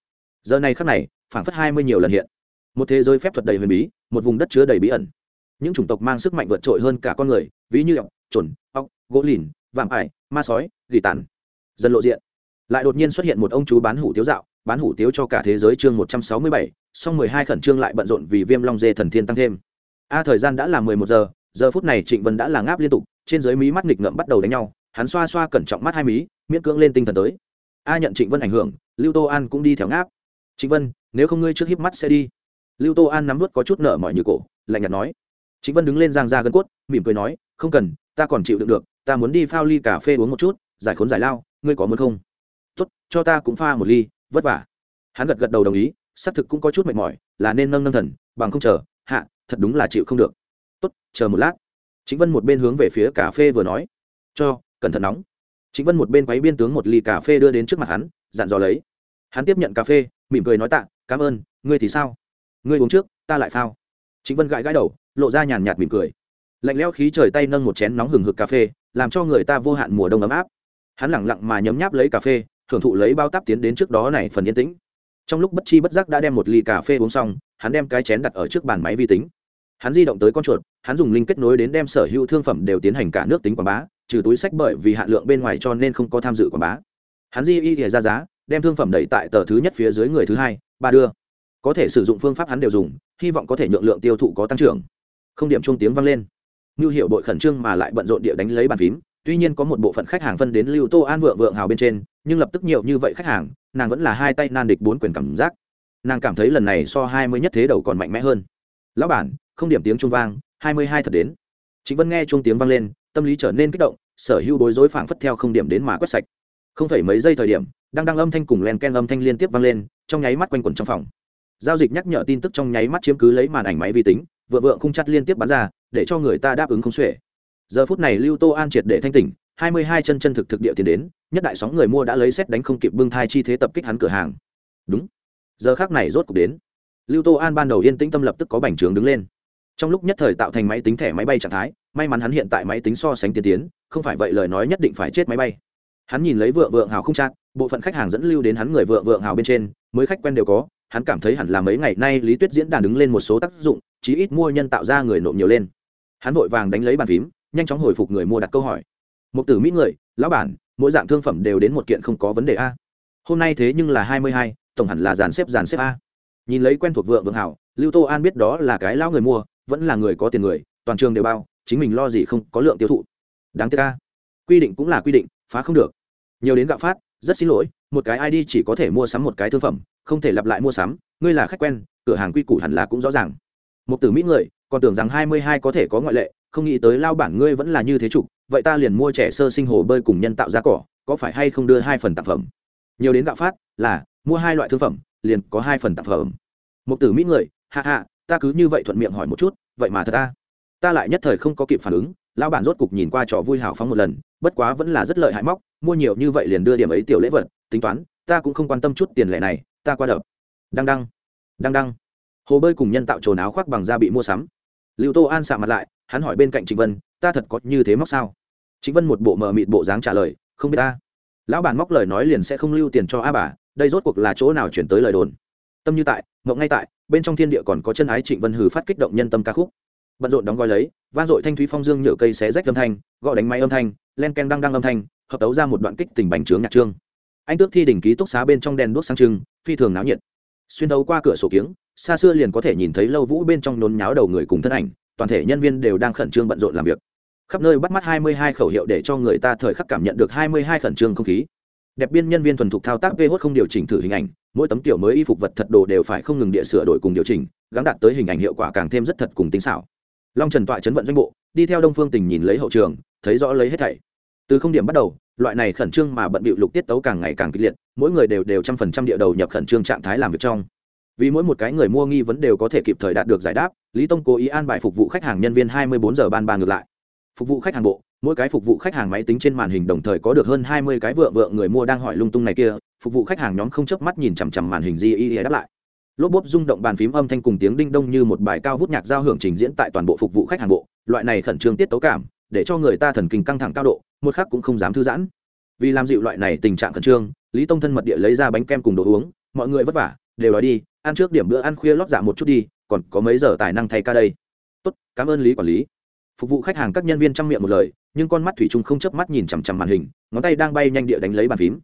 Giờ này khắc này, phảng phất hai mươi nhiều lần hiện một thế giới phép thuật đầy huyền bí, một vùng đất chứa đầy bí ẩn. Những chủng tộc mang sức mạnh vượt trội hơn cả con người, ví như ọc trồn ọc gỗ lìn, vạm ải, ma sói, gỉ tàn. Dần lộ diện. Lại đột nhiên xuất hiện một ông chú bán hủ tiếu dạo, bán hủ tiếu cho cả thế giới chương một trăm sáu mươi bảy, song mười hai khẩn trương lại bận rộn vì viêm long dê thần thiên tăng thêm. A, thời gian đã là mười một giờ giờ phút này trịnh vân đã là ngáp liên tục, trên dưới mí mắt nghịch ngợm bắt đầu đánh nhau, hắn xoa xoa cẩn trọng mắt hai mí, miễn cưỡng lên tinh thần tới. A nhận trịnh vân ảnh hưởng, lưu tô an cũng đi theo ngáp. Trịnh vân, nếu không ngươi trước híp mắt sẽ đi lưu tô an nắm vút có chút nợ mỏi như cổ, lạnh nhạt nói. Chính vân đứng lên giang ra gân cốt, mỉm cười nói, không cần, ta còn chịu đựng được, ta muốn đi phao ly cà phê uống một chút, giải khốn giải lao, ngươi có muốn không? Tốt, cho ta cũng pha một ly, vất vả. Hắn gật gật đầu đồng ý, xác thực cũng có chút mệt mỏi, là nên nâng nâng thần, bằng không chờ, hạ, thật đúng là chịu không được. Tốt, chờ một lát. Chính vân một bên hướng về phía cà phê vừa nói. Cho, cẩn thận nóng. Chính vân một bên quấy biên tướng một ly cà phê đưa đến trước mặt hắn, dặn dò lấy. Hắn tiếp nhận cà phê, mỉm cười nói tạ, cảm ơn, ngươi thì sao? Ngươi uống trước, ta lại phao. Chính vân gãi gãi đầu, lộ ra nhàn nhạt mỉm cười. Lạnh leo khí trời tay nâng một chén nóng hừng hực cà phê, làm cho người ta vô hạn mùa đông ấm áp. Hắn lẳng lặng mà nhấm nháp lấy cà phê, thưởng thụ lấy bao táp tiến đến trước đó này phần yên tĩnh. Trong lúc bất chi bất giác đã đem một ly cà phê uống xong, hắn đem cái chén đặt ở trước bàn máy vi tính. Hắn di động tới con chuột, hắn dùng linh kết nối đến đem sở hữu thương phẩm đều tiến hành cả nước tính quảng bá, trừ túi sách bởi vì hạn lượng bên ngoài cho nên không có tham dự quảng bá. Hắn di y ra giá, đem thương phẩm đẩy tại tờ thứ nhất phía dưới người thứ hai, ba đưa có thể sử dụng phương pháp hắn đều dùng, hy vọng có thể nhượng lượng tiêu thụ có tăng trưởng. Không điểm chung tiếng vang lên. Ngưu hiệu bội khẩn trương mà lại bận rộn địa đánh lấy bàn phím, tuy nhiên có một bộ phận khách hàng phân đến lưu tô an vượng vượng hào bên trên, nhưng lập tức nhiều như vậy khách hàng, nàng vẫn là hai tay nan địch bốn quyền cảm giác. Nàng cảm thấy lần này so hai mươi nhất thế đầu còn mạnh mẽ hơn. Lão bản, không điểm tiếng trung vang, hai mươi hai thật đến. Chính vân nghe chung tiếng vang lên, tâm lý trở nên kích động, sở hữu bối rối phảng phất theo không điểm đến mà quét sạch. Không phải mấy giây thời điểm, đang đăng âm thanh cùng len ken âm thanh liên tiếp vang lên, trong nháy mắt quanh quẩn trong phòng giao dịch nhắc nhở tin tức trong nháy mắt chiếm cứ lấy màn ảnh máy vi tính, vợ vợ không chặt liên tiếp bắn ra, để cho người ta đáp ứng không xuể. Giờ phút này lưu tô an triệt để thanh tỉnh, hai mươi hai chân chân thực thực địa tiền đến, nhất đại sóng người mua đã lấy xét đánh không kịp bưng thai chi thế tập kích hắn cửa hàng. Đúng. Giờ khác này rốt cục đến. Lưu tô an ban đầu yên tĩnh tâm lập tức có bành trướng đứng lên. Trong lúc nhất thời tạo thành máy tính thẻ máy bay trạng thái, may mắn hắn hiện tại máy tính so sánh tiên tiến, không phải vậy lời nói nhất định phải chết máy bay. Hắn nhìn lấy vợ vượng hào không chát bộ phận khách hàng dẫn lưu đến hắn người vợ vượng hào bên trên, mới khách quen đều có hắn cảm thấy hẳn là mấy ngày nay lý tuyết diễn đàn đứng lên một số tác dụng, chí ít mua nhân tạo ra người nộm nhiều lên. Hắn vội vàng đánh lấy bàn phím, nhanh chóng hồi phục người mua đặt câu hỏi. Một tử mỹ người, lão bản, mỗi dạng thương phẩm đều đến một kiện không có vấn đề a. Hôm nay thế nhưng là hai mươi hai, tổng hẳn là dàn xếp dàn xếp a. Nhìn lấy quen thuộc vượng vượng hảo, lưu tô an biết đó là cái lão người mua, vẫn là người có tiền người, toàn trường đều bao, chính mình lo gì không có lượng tiêu thụ. Đáng tiếc a. Quy định cũng là quy định, phá không được. Nhiều đến gạo phát, rất xin lỗi, một cái id chỉ có thể mua sắm một cái thương phẩm không thể lặp lại mua sắm, ngươi là khách quen, cửa hàng quy củ hẳn là cũng rõ ràng. Một tử mỹ người, còn tưởng rằng hai mươi hai có thể có ngoại lệ, không nghĩ tới lao bản ngươi vẫn là như thế trục vậy ta liền mua trẻ sơ sinh hồ bơi cùng nhân tạo ra cỏ, có phải hay không đưa hai phần tạp phẩm? Nhiều đến gạo phát, là, mua hai loại thương phẩm, liền có hai phần tạp phẩm. Một tử mỹ người hạ hạ ta cứ như vậy thuận miệng hỏi một chút, vậy mà thật ta. Ta lại nhất thời không có kịp phản ứng, lao bản rốt cục nhìn qua trò vui hào phóng một lần, bất quá vẫn là rất lợi hại móc, mua nhiều như vậy liền đưa điểm ấy tiểu lễ vật, tính toán, ta cũng không quan tâm chút tiền lệ này ta qua đập. Đăng đăng đăng đăng. Hồ bơi cùng nhân tạo trồn áo khoác bằng da bị mua sắm. Lưu tô an xạ mặt lại, hắn hỏi bên cạnh trịnh vân, ta thật có như thế móc sao? Trịnh vân một bộ mờ mịt bộ dáng trả lời, không biết ta. Lão bản móc lời nói liền sẽ không lưu tiền cho a bà, đây rốt cuộc là chỗ nào chuyển tới lời đồn. Tâm như tại, mộng ngay tại, bên trong thiên địa còn có chân ái trịnh vân hừ phát kích động nhân tâm ca khúc. Bận rộn đóng gói lấy van dội thanh thúy phong dương nhựa cây xé rách âm thanh, gõ đánh máy âm thanh, len ken đăng đăng âm thanh, hợp tấu ra một đoạn kích tình bành trướng nhạc trương anh tước thi đỉnh ký túc xá bên trong đèn đuốc sáng trưng, phi thường náo nhiệt. Xuyên đấu qua cửa sổ kiếng, xa xưa liền có thể nhìn thấy lâu vũ bên trong nôn nháo đầu người cùng thân ảnh, toàn thể nhân viên đều đang khẩn trương bận rộn làm việc. Khắp nơi bắt mắt 22 khẩu hiệu để cho người ta thời khắc cảm nhận được 22 khẩn trương không khí. Đẹp biên nhân viên thuần thục thao tác vê hốt không điều chỉnh thử hình ảnh, mỗi tấm tiểu mới y phục vật thật đồ đều phải không ngừng địa sửa đổi cùng điều chỉnh, gắn đạt tới hình ảnh hiệu quả càng thêm rất thật cùng tinh xảo. Long trần tọa chấn vận doanh bộ, đi theo đông phương tình nhìn lấy hậu trường, thấy rõ lấy hết thảy từ không điểm bắt đầu, loại này khẩn trương mà bận bịu lục tiết tấu càng ngày càng kịch liệt, mỗi người đều đều trăm phần trăm địa đầu nhập khẩn trương trạng thái làm việc trong. Vì mỗi một cái người mua nghi vấn đều có thể kịp thời đạt được giải đáp, lý tông cố ý an bài phục vụ khách hàng nhân viên 24 giờ ban ba ngược lại. Phục vụ khách hàng bộ, mỗi cái phục vụ khách hàng máy tính trên màn hình đồng thời có được hơn 20 cái vợ vợ người mua đang hỏi lung tung này kia, phục vụ khách hàng nhóm không chớp mắt nhìn chằm chằm màn hình di y đáp lại. Lốp bốp rung động bàn phím âm thanh cùng tiếng đinh đông như một bài cao vút nhạc giao hưởng trình diễn tại toàn bộ phục vụ khách hàng bộ, loại này khẩn trương tiết tấu cảm để cho người ta thần kinh căng thẳng cao độ, một khắc cũng không dám thư giãn. Vì làm dịu loại này tình trạng khẩn trương, lý tông thân mật địa lấy ra bánh kem cùng đồ uống, mọi người vất vả, đều nói đi, ăn trước điểm bữa ăn khuya lót dạ một chút đi, còn có mấy giờ tài năng thay ca đây. Tốt, cảm ơn lý quản lý. Phục vụ khách hàng các nhân viên chăm miệng một lời, nhưng con mắt thủy chung không chớp mắt nhìn chằm chằm màn hình, ngón tay đang bay nhanh địa đánh lấy bàn phím.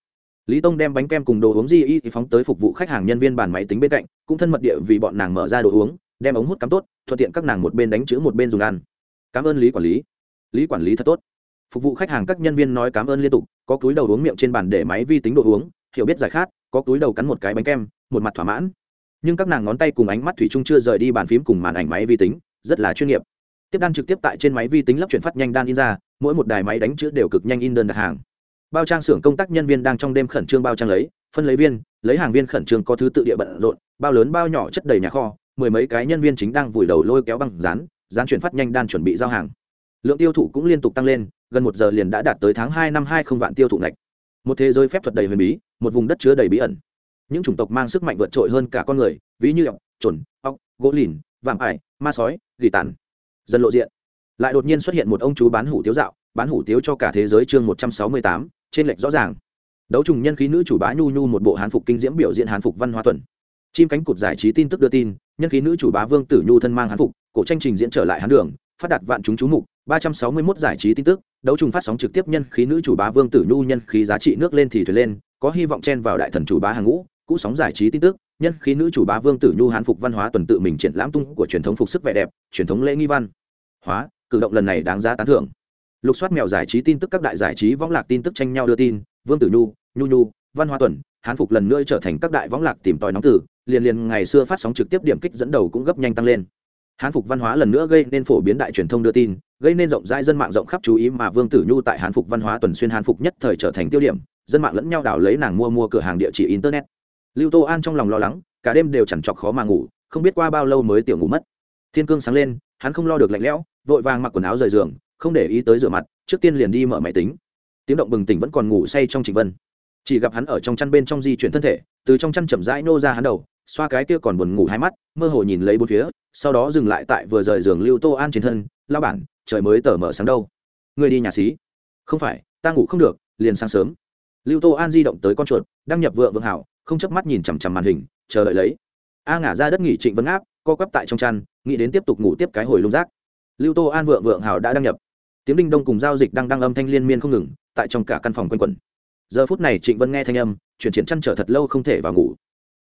Lý tông đem bánh kem cùng đồ uống di y thì phóng tới phục vụ khách hàng nhân viên bàn máy tính bên cạnh, cũng thân mật địa vì bọn nàng mở ra đồ uống, đem ống hút cắm tốt, thuận tiện các nàng một bên đánh chữ một bên dùng ăn. Cảm ơn lý quản lý lý quản lý thật tốt. Phục vụ khách hàng các nhân viên nói cảm ơn liên tục, có túi đầu uống miệng trên bàn để máy vi tính đồ uống, hiểu biết giải khát, có túi đầu cắn một cái bánh kem, một mặt thỏa mãn. Nhưng các nàng ngón tay cùng ánh mắt thủy chung chưa rời đi bàn phím cùng màn ảnh máy vi tính, rất là chuyên nghiệp. Tiếp đan trực tiếp tại trên máy vi tính lắp chuyển phát nhanh đan in ra, mỗi một đài máy đánh chữ đều cực nhanh in đơn đặt hàng. Bao trang xưởng công tác nhân viên đang trong đêm khẩn trương bao trang lấy, phân lấy viên, lấy hàng viên khẩn trương có thứ tự địa bận rộn, bao lớn bao nhỏ chất đầy nhà kho, mười mấy cái nhân viên chính đang vùi đầu lôi kéo băng dán dán chuyển phát nhanh đan chuẩn bị giao hàng lượng tiêu thụ cũng liên tục tăng lên, gần một giờ liền đã đạt tới tháng hai năm hai không vạn tiêu thụ ngạch. Một thế giới phép thuật đầy huyền bí, một vùng đất chứa đầy bí ẩn. Những chủng tộc mang sức mạnh vượt trội hơn cả con người, ví như ọc trồn ọc gỗ lìn, vạm ải, ma sói, gỉ tàn. Dần lộ diện. Lại đột nhiên xuất hiện một ông chú bán hủ tiếu dạo, bán hủ tiếu cho cả thế giới chương một trăm sáu mươi tám, trên lệch rõ ràng. Đấu trùng nhân khí nữ chủ bá nhu nhu một bộ hán phục kinh diễm biểu diễn hán phục văn hóa tuần. Chim cánh cụt giải trí tin tức đưa tin, nhân khí nữ chủ bá vương tử nhu thân mang hán phục, cổ tranh trình diễn trở lại hán đường, phát đạt vạn chúng chú mục ba trăm sáu mươi 361 giải trí tin tức đấu trùng phát sóng trực tiếp nhân khí nữ chủ bá vương tử nhu nhân khí giá trị nước lên thì thuyền lên có hy vọng chen vào đại thần chủ bá hàng ngũ cũ sóng giải trí tin tức nhân khí nữ chủ bá vương tử nhu hán phục văn hóa tuần tự mình triển lãm tung của truyền thống phục sức vẻ đẹp truyền thống lễ nghi văn. Hóa cử động lần này đáng giá tán thưởng. Lục soát mèo giải trí tin tức các đại giải trí võng lạc tin tức tranh nhau đưa tin vương tử nhu nhu nhu văn hóa tuần hán phục lần nữa trở thành các đại võng lạc tìm tòi nóng từ, liền liền ngày xưa phát sóng trực tiếp điểm kích dẫn đầu cũng gấp nhanh tăng lên hán phục văn hóa lần nữa gây nên phổ biến đại truyền thông đưa tin, gây nên rộng rãi dân mạng rộng khắp chú ý mà vương tử nhu tại hán phục văn hóa tuần xuyên hán phục nhất thời trở thành tiêu điểm, dân mạng lẫn nhau đảo lấy nàng mua mua cửa hàng địa chỉ internet. Lưu tô an trong lòng lo lắng, cả đêm đều chẳng chọc khó mà ngủ, không biết qua bao lâu mới tiểu ngủ mất. Thiên cương sáng lên, hắn không lo được lạnh lẽo, vội vàng mặc quần áo rời giường, không để ý tới rửa mặt, trước tiên liền đi mở máy tính. Tiếng động bừng tỉnh vẫn còn ngủ say trong trịnh vân. Chỉ gặp hắn ở trong chăn bên trong di chuyển thân thể, từ trong chăn chậm rãi nô ra hắn đầu xoa cái kia còn buồn ngủ hai mắt, mơ hồ nhìn lấy bốn phía, sau đó dừng lại tại vừa rời giường lưu tô an trên thân lao bản, trời mới tờ mở sáng đâu. Người đi nhà xí. Không phải, ta ngủ không được, liền sáng sớm. Lưu tô an di động tới con chuột, đăng nhập vượng vượng hảo, không chớp mắt nhìn chằm chằm màn hình, chờ đợi lấy. A ngả ra đất nghỉ trịnh vấn áp co quắp tại trong chăn, nghĩ đến tiếp tục ngủ tiếp cái hồi lung rác. Lưu tô an vượng vượng hảo đã đăng nhập. Tiếng đinh đông cùng giao dịch đang đăng âm thanh liên miên không ngừng, tại trong cả căn phòng quanh quẩn. Giờ phút này trịnh vân nghe thanh âm, chuyển triển chăn trở thật lâu không thể vào ngủ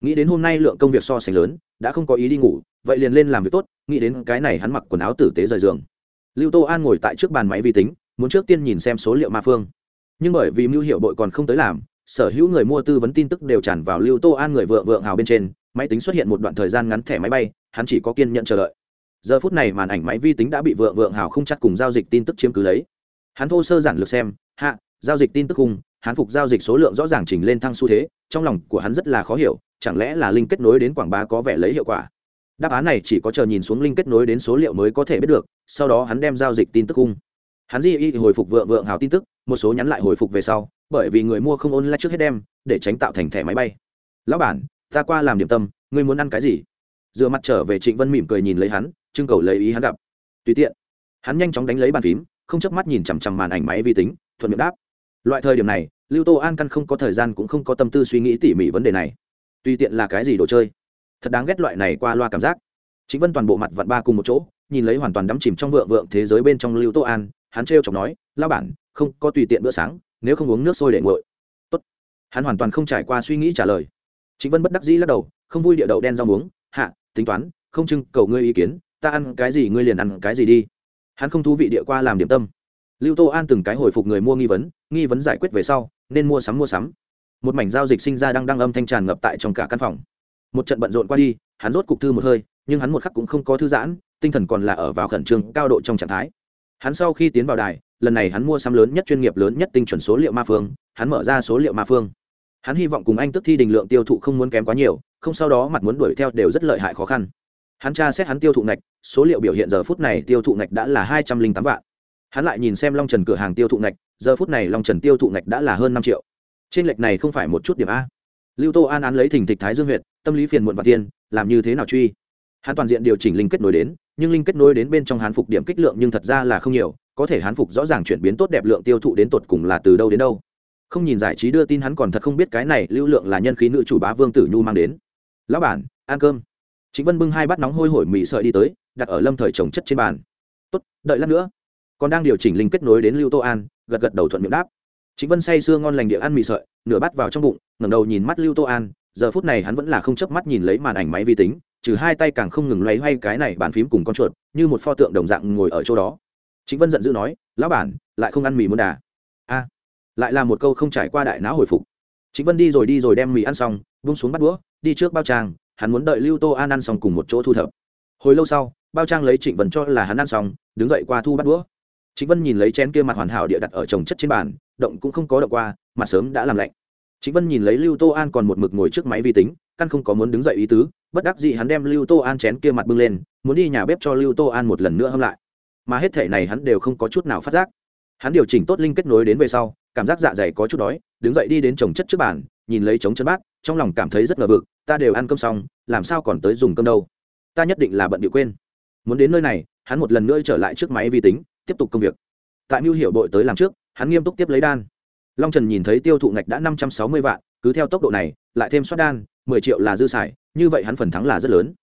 nghĩ đến hôm nay lượng công việc so sánh lớn, đã không có ý đi ngủ, vậy liền lên làm việc tốt, nghĩ đến cái này hắn mặc quần áo tử tế rời giường. Lưu tô an ngồi tại trước bàn máy vi tính, muốn trước tiên nhìn xem số liệu ma phương. Nhưng bởi vì mưu hiệu bội còn không tới làm, sở hữu người mua tư vấn tin tức đều tràn vào lưu tô an người vợ vượng hào bên trên, máy tính xuất hiện một đoạn thời gian ngắn thẻ máy bay, hắn chỉ có kiên nhận chờ đợi. Giờ phút này màn ảnh máy vi tính đã bị vợ vượng hào không chắc cùng giao dịch tin tức chiếm cứ lấy. Hắn thô sơ giản lược xem, hạ, giao dịch tin tức khung hắn phục giao dịch số lượng rõ ràng chỉnh lên thăng xu thế, trong lòng của hắn rất là khó hiểu chẳng lẽ là linh kết nối đến quảng bá có vẻ lấy hiệu quả? Đáp án này chỉ có chờ nhìn xuống linh kết nối đến số liệu mới có thể biết được, sau đó hắn đem giao dịch tin tức cung. Hắn di y hồi phục vượng vượng hào tin tức, một số nhắn lại hồi phục về sau, bởi vì người mua không ôn lại trước hết đem, để tránh tạo thành thẻ máy bay. Lão bản, ta qua làm điểm tâm, ngươi muốn ăn cái gì? Dựa mặt trở về trịnh vân mỉm cười nhìn lấy hắn, trưng cầu lấy ý hắn gặp. Tùy tiện. Hắn nhanh chóng đánh lấy bàn phím, không chớp mắt nhìn chằm chằm màn ảnh máy vi tính, thuận miệng đáp. Loại thời điểm này, lưu tô an căn không có thời gian cũng không có tâm tư suy nghĩ tỉ mỉ vấn đề này tùy tiện là cái gì đồ chơi. Thật đáng ghét loại này qua loa cảm giác. Chính vân toàn bộ mặt vặn ba cùng một chỗ, nhìn lấy hoàn toàn đắm chìm trong vượng vượng thế giới bên trong lưu tô an, hắn trêu chọc nói lao bản, không có tùy tiện bữa sáng, nếu không uống nước sôi để nguội. Tốt. Hắn hoàn toàn không trải qua suy nghĩ trả lời. Chính vân bất đắc dĩ lắc đầu, không vui địa đậu đen rau muống, hạ, tính toán, không trưng cầu ngươi ý kiến, ta ăn cái gì ngươi liền ăn cái gì đi. Hắn không thú vị địa qua làm điểm tâm. Lưu tô an từng cái hồi phục người mua nghi vấn nghi vấn giải quyết về sau, nên mua sắm mua sắm một mảnh giao dịch sinh ra đang đang âm thanh tràn ngập tại trong cả căn phòng. Một trận bận rộn qua đi, hắn rốt cục thư một hơi, nhưng hắn một khắc cũng không có thư giãn, tinh thần còn là ở vào khẩn trương, cao độ trong trạng thái. Hắn sau khi tiến vào đài, lần này hắn mua sắm lớn nhất chuyên nghiệp lớn nhất tinh chuẩn số liệu ma phương, hắn mở ra số liệu ma phương. Hắn hy vọng cùng anh tức thi đình lượng tiêu thụ không muốn kém quá nhiều, không sau đó mặt muốn đuổi theo đều rất lợi hại khó khăn. Hắn tra xét hắn tiêu thụ ngạch, số liệu biểu hiện giờ phút này tiêu thụ ngạch đã là hai trăm linh tám vạn. Hắn lại nhìn xem long trần cửa hàng tiêu thụ ngạch, giờ phút này long trần tiêu thụ ngạch đã là hơn năm triệu trên lệch này không phải một chút điểm a. Lưu tô an án lấy thình thịch thái dương huyện tâm lý phiền muộn và tiên làm như thế nào truy? Hắn toàn diện điều chỉnh linh kết nối đến, nhưng linh kết nối đến bên trong hán phục điểm kích lượng nhưng thật ra là không nhiều, có thể hán phục rõ ràng chuyển biến tốt đẹp lượng tiêu thụ đến tột cùng là từ đâu đến đâu. Không nhìn giải trí đưa tin hắn còn thật không biết cái này lưu lượng là nhân khí nữ chủ bá vương tử nhu mang đến. Lão bản, ăn cơm. Chính vân bưng hai bát nóng hôi hổi mị sợi đi tới, đặt ở lâm thời trồng chất trên bàn. Tốt, đợi lát nữa. Còn đang điều chỉnh linh kết nối đến lưu tô an, gật gật đầu thuận miệng đáp chính vân say sưa ngon lành địa ăn mì sợi, nửa bát vào trong bụng, ngẩng đầu nhìn mắt lưu tô an, giờ phút này hắn vẫn là không chớp mắt nhìn lấy màn ảnh máy vi tính, trừ hai tay càng không ngừng loay hoay cái này bàn phím cùng con chuột, như một pho tượng đồng dạng ngồi ở chỗ đó. Chính vân giận dữ nói, lão bản, lại không ăn mì muốn đà. A, lại là một câu không trải qua đại não hồi phục. Chính vân đi rồi đi rồi đem mì ăn xong vung xuống bắt đũa, đi trước bao trang, hắn muốn đợi lưu tô an ăn xong cùng một chỗ thu thập. Hồi lâu sau, bao trang lấy trịnh vân cho là hắn ăn xong, đứng dậy qua thu bắt đũa. Trịnh vân nhìn lấy chén kia mặt hoàn hảo địa đặt ở trồng chất trên bàn động cũng không có động qua, mặt sớm đã làm lạnh. Chính vân nhìn lấy lưu tô an còn một mực ngồi trước máy vi tính, căn không có muốn đứng dậy ý tứ, bất đắc dĩ hắn đem lưu tô an chén kia mặt bưng lên, muốn đi nhà bếp cho lưu tô an một lần nữa hâm lại. Mà hết thể này hắn đều không có chút nào phát giác. Hắn điều chỉnh tốt linh kết nối đến về sau, cảm giác dạ dày có chút đói, đứng dậy đi đến trồng chất trước bàn, nhìn lấy trống chân bát, trong lòng cảm thấy rất ngờ vực, ta đều ăn cơm xong, làm sao còn tới dùng cơm đâu? Ta nhất định là bận bị quên. Muốn đến nơi này, hắn một lần nữa trở lại trước máy vi tính, tiếp tục công việc. Tại mưu hiệu đội tới làm trước hắn nghiêm túc tiếp lấy đan. Long trần nhìn thấy tiêu thụ ngạch đã năm trăm sáu mươi vạn, cứ theo tốc độ này, lại thêm suất đan, mười triệu là dư xài, như vậy hắn phần thắng là rất lớn.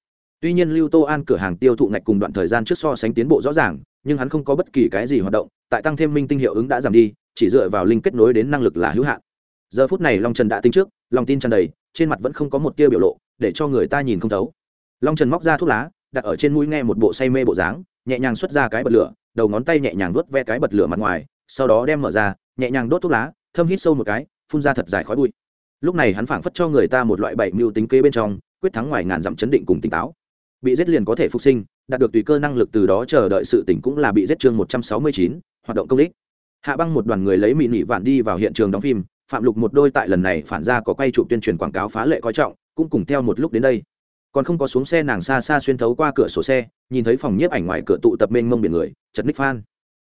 Tuy nhiên lưu tô an cửa hàng tiêu thụ ngạch cùng đoạn thời gian trước so sánh tiến bộ rõ ràng, nhưng hắn không có bất kỳ cái gì hoạt động, tại tăng thêm minh tinh hiệu ứng đã giảm đi, chỉ dựa vào linh kết nối đến năng lực là hữu hạn. Giờ phút này long trần đã tính trước, lòng tin tràn đầy, trên mặt vẫn không có một tia biểu lộ, để cho người ta nhìn không thấu. Long trần móc ra thuốc lá, đặt ở trên mũi nghe một bộ say mê bộ dáng, nhẹ nhàng xuất ra cái bật lửa, đầu ngón tay nhẹ nhàng vuốt ve cái bật lửa mặt ngoài sau đó đem mở ra, nhẹ nhàng đốt thuốc lá, thâm hít sâu một cái, phun ra thật dài khói bụi. Lúc này hắn phảng phất cho người ta một loại bảy mưu tính kế bên trong, quyết thắng ngoài ngàn dặm chấn định cùng tỉnh táo. Bị giết liền có thể phục sinh, đạt được tùy cơ năng lực từ đó chờ đợi sự tỉnh cũng là bị giết chương một trăm sáu mươi chín, hoạt động công đích hạ băng một đoàn người lấy mỹ nị vạn đi vào hiện trường đóng phim, phạm lục một đôi tại lần này phản ra có quay chụp tuyên truyền quảng cáo phá lệ coi trọng, cũng cùng theo một lúc đến đây. Còn không có xuống xe nàng xa xa xuyên thấu qua cửa sổ xe, nhìn thấy phòng nhiếp ảnh ngoài cửa tụ tập mênh mông biển người, chật ních phan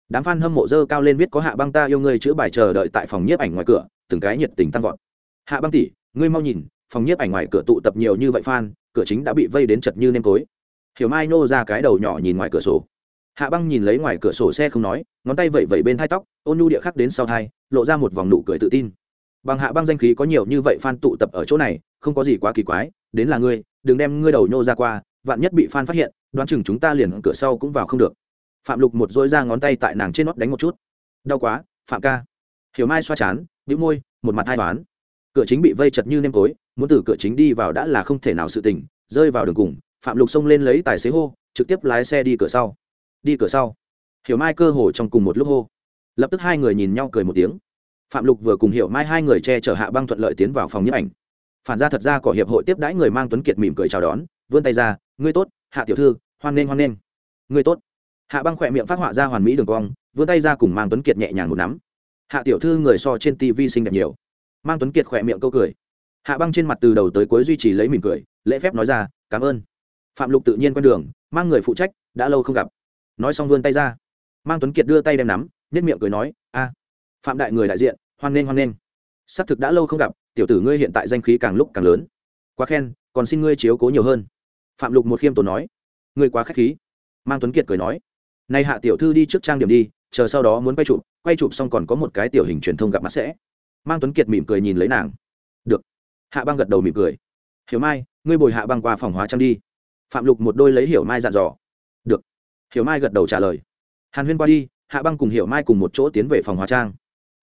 đám f a n hâm mộ dơ cao lên viết có hạ băng ta yêu ngươi chữ bài chờ đợi tại phòng nhiếp ảnh ngoài cửa, từng cái nhiệt tình tăng vọt. Hạ băng tỷ, ngươi mau nhìn, phòng nhiếp ảnh ngoài cửa tụ tập nhiều như vậy f a n cửa chính đã bị vây đến chật như nêm tối. Hiểu mai nô ra cái đầu nhỏ nhìn ngoài cửa sổ. Hạ băng nhìn lấy ngoài cửa sổ xe không nói, ngón tay vẩy vẩy bên thai tóc, ôn nhu địa khắc đến sau thai, lộ ra một vòng nụ cười tự tin. Bằng hạ băng danh khí có nhiều như vậy f a n tụ tập ở chỗ này, không có gì quá kỳ quái, đến là ngươi, đừng đem ngươi đầu nhô ra qua, vạn nhất bị f a n phát hiện, đoán chừng chúng ta liền cửa sau cũng vào không được phạm lục một dỗi ra ngón tay tại nàng trên nót đánh một chút. Đau quá, phạm ca. Hiểu mai xoa chán, bĩu môi, một mặt hai toán cửa chính bị vây chật như nêm tối, muốn từ cửa chính đi vào đã là không thể nào sự tình, rơi vào đường cùng, phạm lục xông lên lấy tài xế hô, trực tiếp lái xe đi cửa sau. Đi cửa sau. Hiểu mai cơ hồ trong cùng một lúc hô. Lập tức hai người nhìn nhau cười một tiếng. Phạm lục vừa cùng hiểu mai hai người che chở hạ băng thuận lợi tiến vào phòng nhiếp ảnh. Phản ra thật ra cỏ hiệp hội tiếp đãi người mang tuấn kiệt mỉm cười chào đón, vươn tay ra, ngươi tốt, hạ tiểu thư, hoan nghênh hoan nghênh. Ngươi tốt hạ băng khỏe miệng phát họa ra hoàn mỹ đường cong, vươn tay ra cùng mang tuấn kiệt nhẹ nhàng một nắm. Hạ tiểu thư người so trên tv xinh đẹp nhiều. Mang tuấn kiệt khỏe miệng câu cười. Hạ băng trên mặt từ đầu tới cuối duy trì lấy mỉm cười, lễ phép nói ra, cảm ơn. Phạm lục tự nhiên quen đường, mang người phụ trách, đã lâu không gặp. Nói xong vươn tay ra. Mang tuấn kiệt đưa tay đem nắm nhất miệng cười nói, a, phạm đại người đại diện, hoan nghênh hoan nghênh. Xác thực đã lâu không gặp, tiểu tử ngươi hiện tại danh khí càng lúc càng lớn. Quá khen, còn xin ngươi chiếu cố nhiều hơn. Phạm lục một khiêm tốn nói. Ngươi quá k h á c h khí. Mang tuấn kiệt cười nói nay hạ tiểu thư đi trước trang điểm đi, chờ sau đó muốn quay chụp quay chụp xong còn có một cái tiểu hình truyền thông gặp mặt sẽ. Mang tuấn kiệt mỉm cười nhìn lấy nàng. Được. Hạ băng gật đầu mỉm cười. Hiểu mai, ngươi bồi hạ băng qua phòng hóa trang đi. Phạm lục một đôi lấy hiểu mai dặn dò. Được. Hiểu mai gật đầu trả lời. Hàn huyên qua đi, hạ băng cùng hiểu mai cùng một chỗ tiến về phòng hóa trang.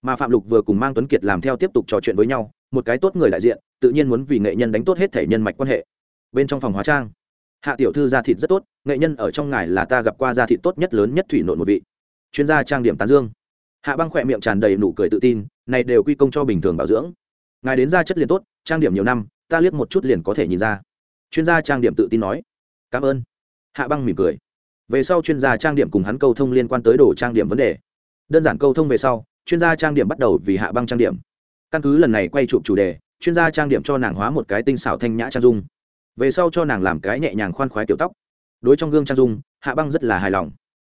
Mà phạm lục vừa cùng mang tuấn kiệt làm theo tiếp tục trò chuyện với nhau, một cái tốt người đại diện, tự nhiên muốn vì nghệ nhân đánh tốt hết thể nhân mạch quan hệ. Bên trong phòng hóa trang hạ tiểu thư da thịt rất tốt, nghệ nhân ở trong ngài là ta gặp qua da thịt tốt nhất lớn nhất thủy nội một vị. Chuyên gia trang điểm tán dương. Hạ băng khỏe miệng tràn đầy nụ cười tự tin, này đều quy công cho bình thường bảo dưỡng. Ngài đến da chất liền tốt, trang điểm nhiều năm, ta liếc một chút liền có thể nhìn ra. Chuyên gia trang điểm tự tin nói. Cảm ơn. Hạ băng mỉm cười. Về sau chuyên gia trang điểm cùng hắn câu thông liên quan tới đồ trang điểm vấn đề. Đơn giản câu thông về sau, chuyên gia trang điểm bắt đầu vì hạ băng trang điểm. Căn cứ lần này quay chụp chủ đề, chuyên gia trang điểm cho nàng hóa một cái tinh xảo thanh nhã trang dung về sau cho nàng làm cái nhẹ nhàng khoan khoái tiểu tóc. Đối trong gương trang dung, hạ băng rất là hài lòng.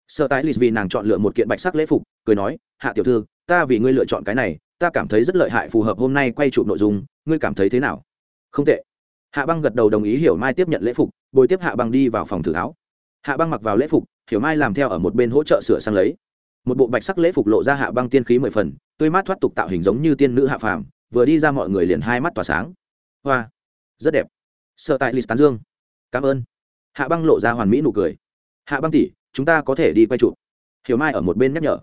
Sợ tái lịch vì nàng chọn lựa một kiện bạch sắc lễ phục, cười nói, hạ tiểu thư, ta vì ngươi lựa chọn cái này, ta cảm thấy rất lợi hại phù hợp hôm nay quay chụp nội dung, ngươi cảm thấy thế nào? Không tệ. Hạ băng gật đầu đồng ý hiểu mai tiếp nhận lễ phục, bồi tiếp hạ băng đi vào phòng thử tháo. hạ băng mặc vào lễ phục, hiểu mai làm theo ở một bên hỗ trợ sửa sang lấy. Một bộ bạch sắc lễ phục lộ ra hạ băng tiên khí mười phần, tươi mát thoát tục tạo hình giống như tiên nữ hạ phàm, vừa đi ra mọi người liền hai mắt tỏa sáng. Hoa, rất đẹp sợ tại list tán dương. Cảm ơn. Hạ băng lộ ra hoàn mỹ nụ cười. Hạ băng tỷ, chúng ta có thể đi quay chụp. Hiểu mai ở một bên nhắc nhở.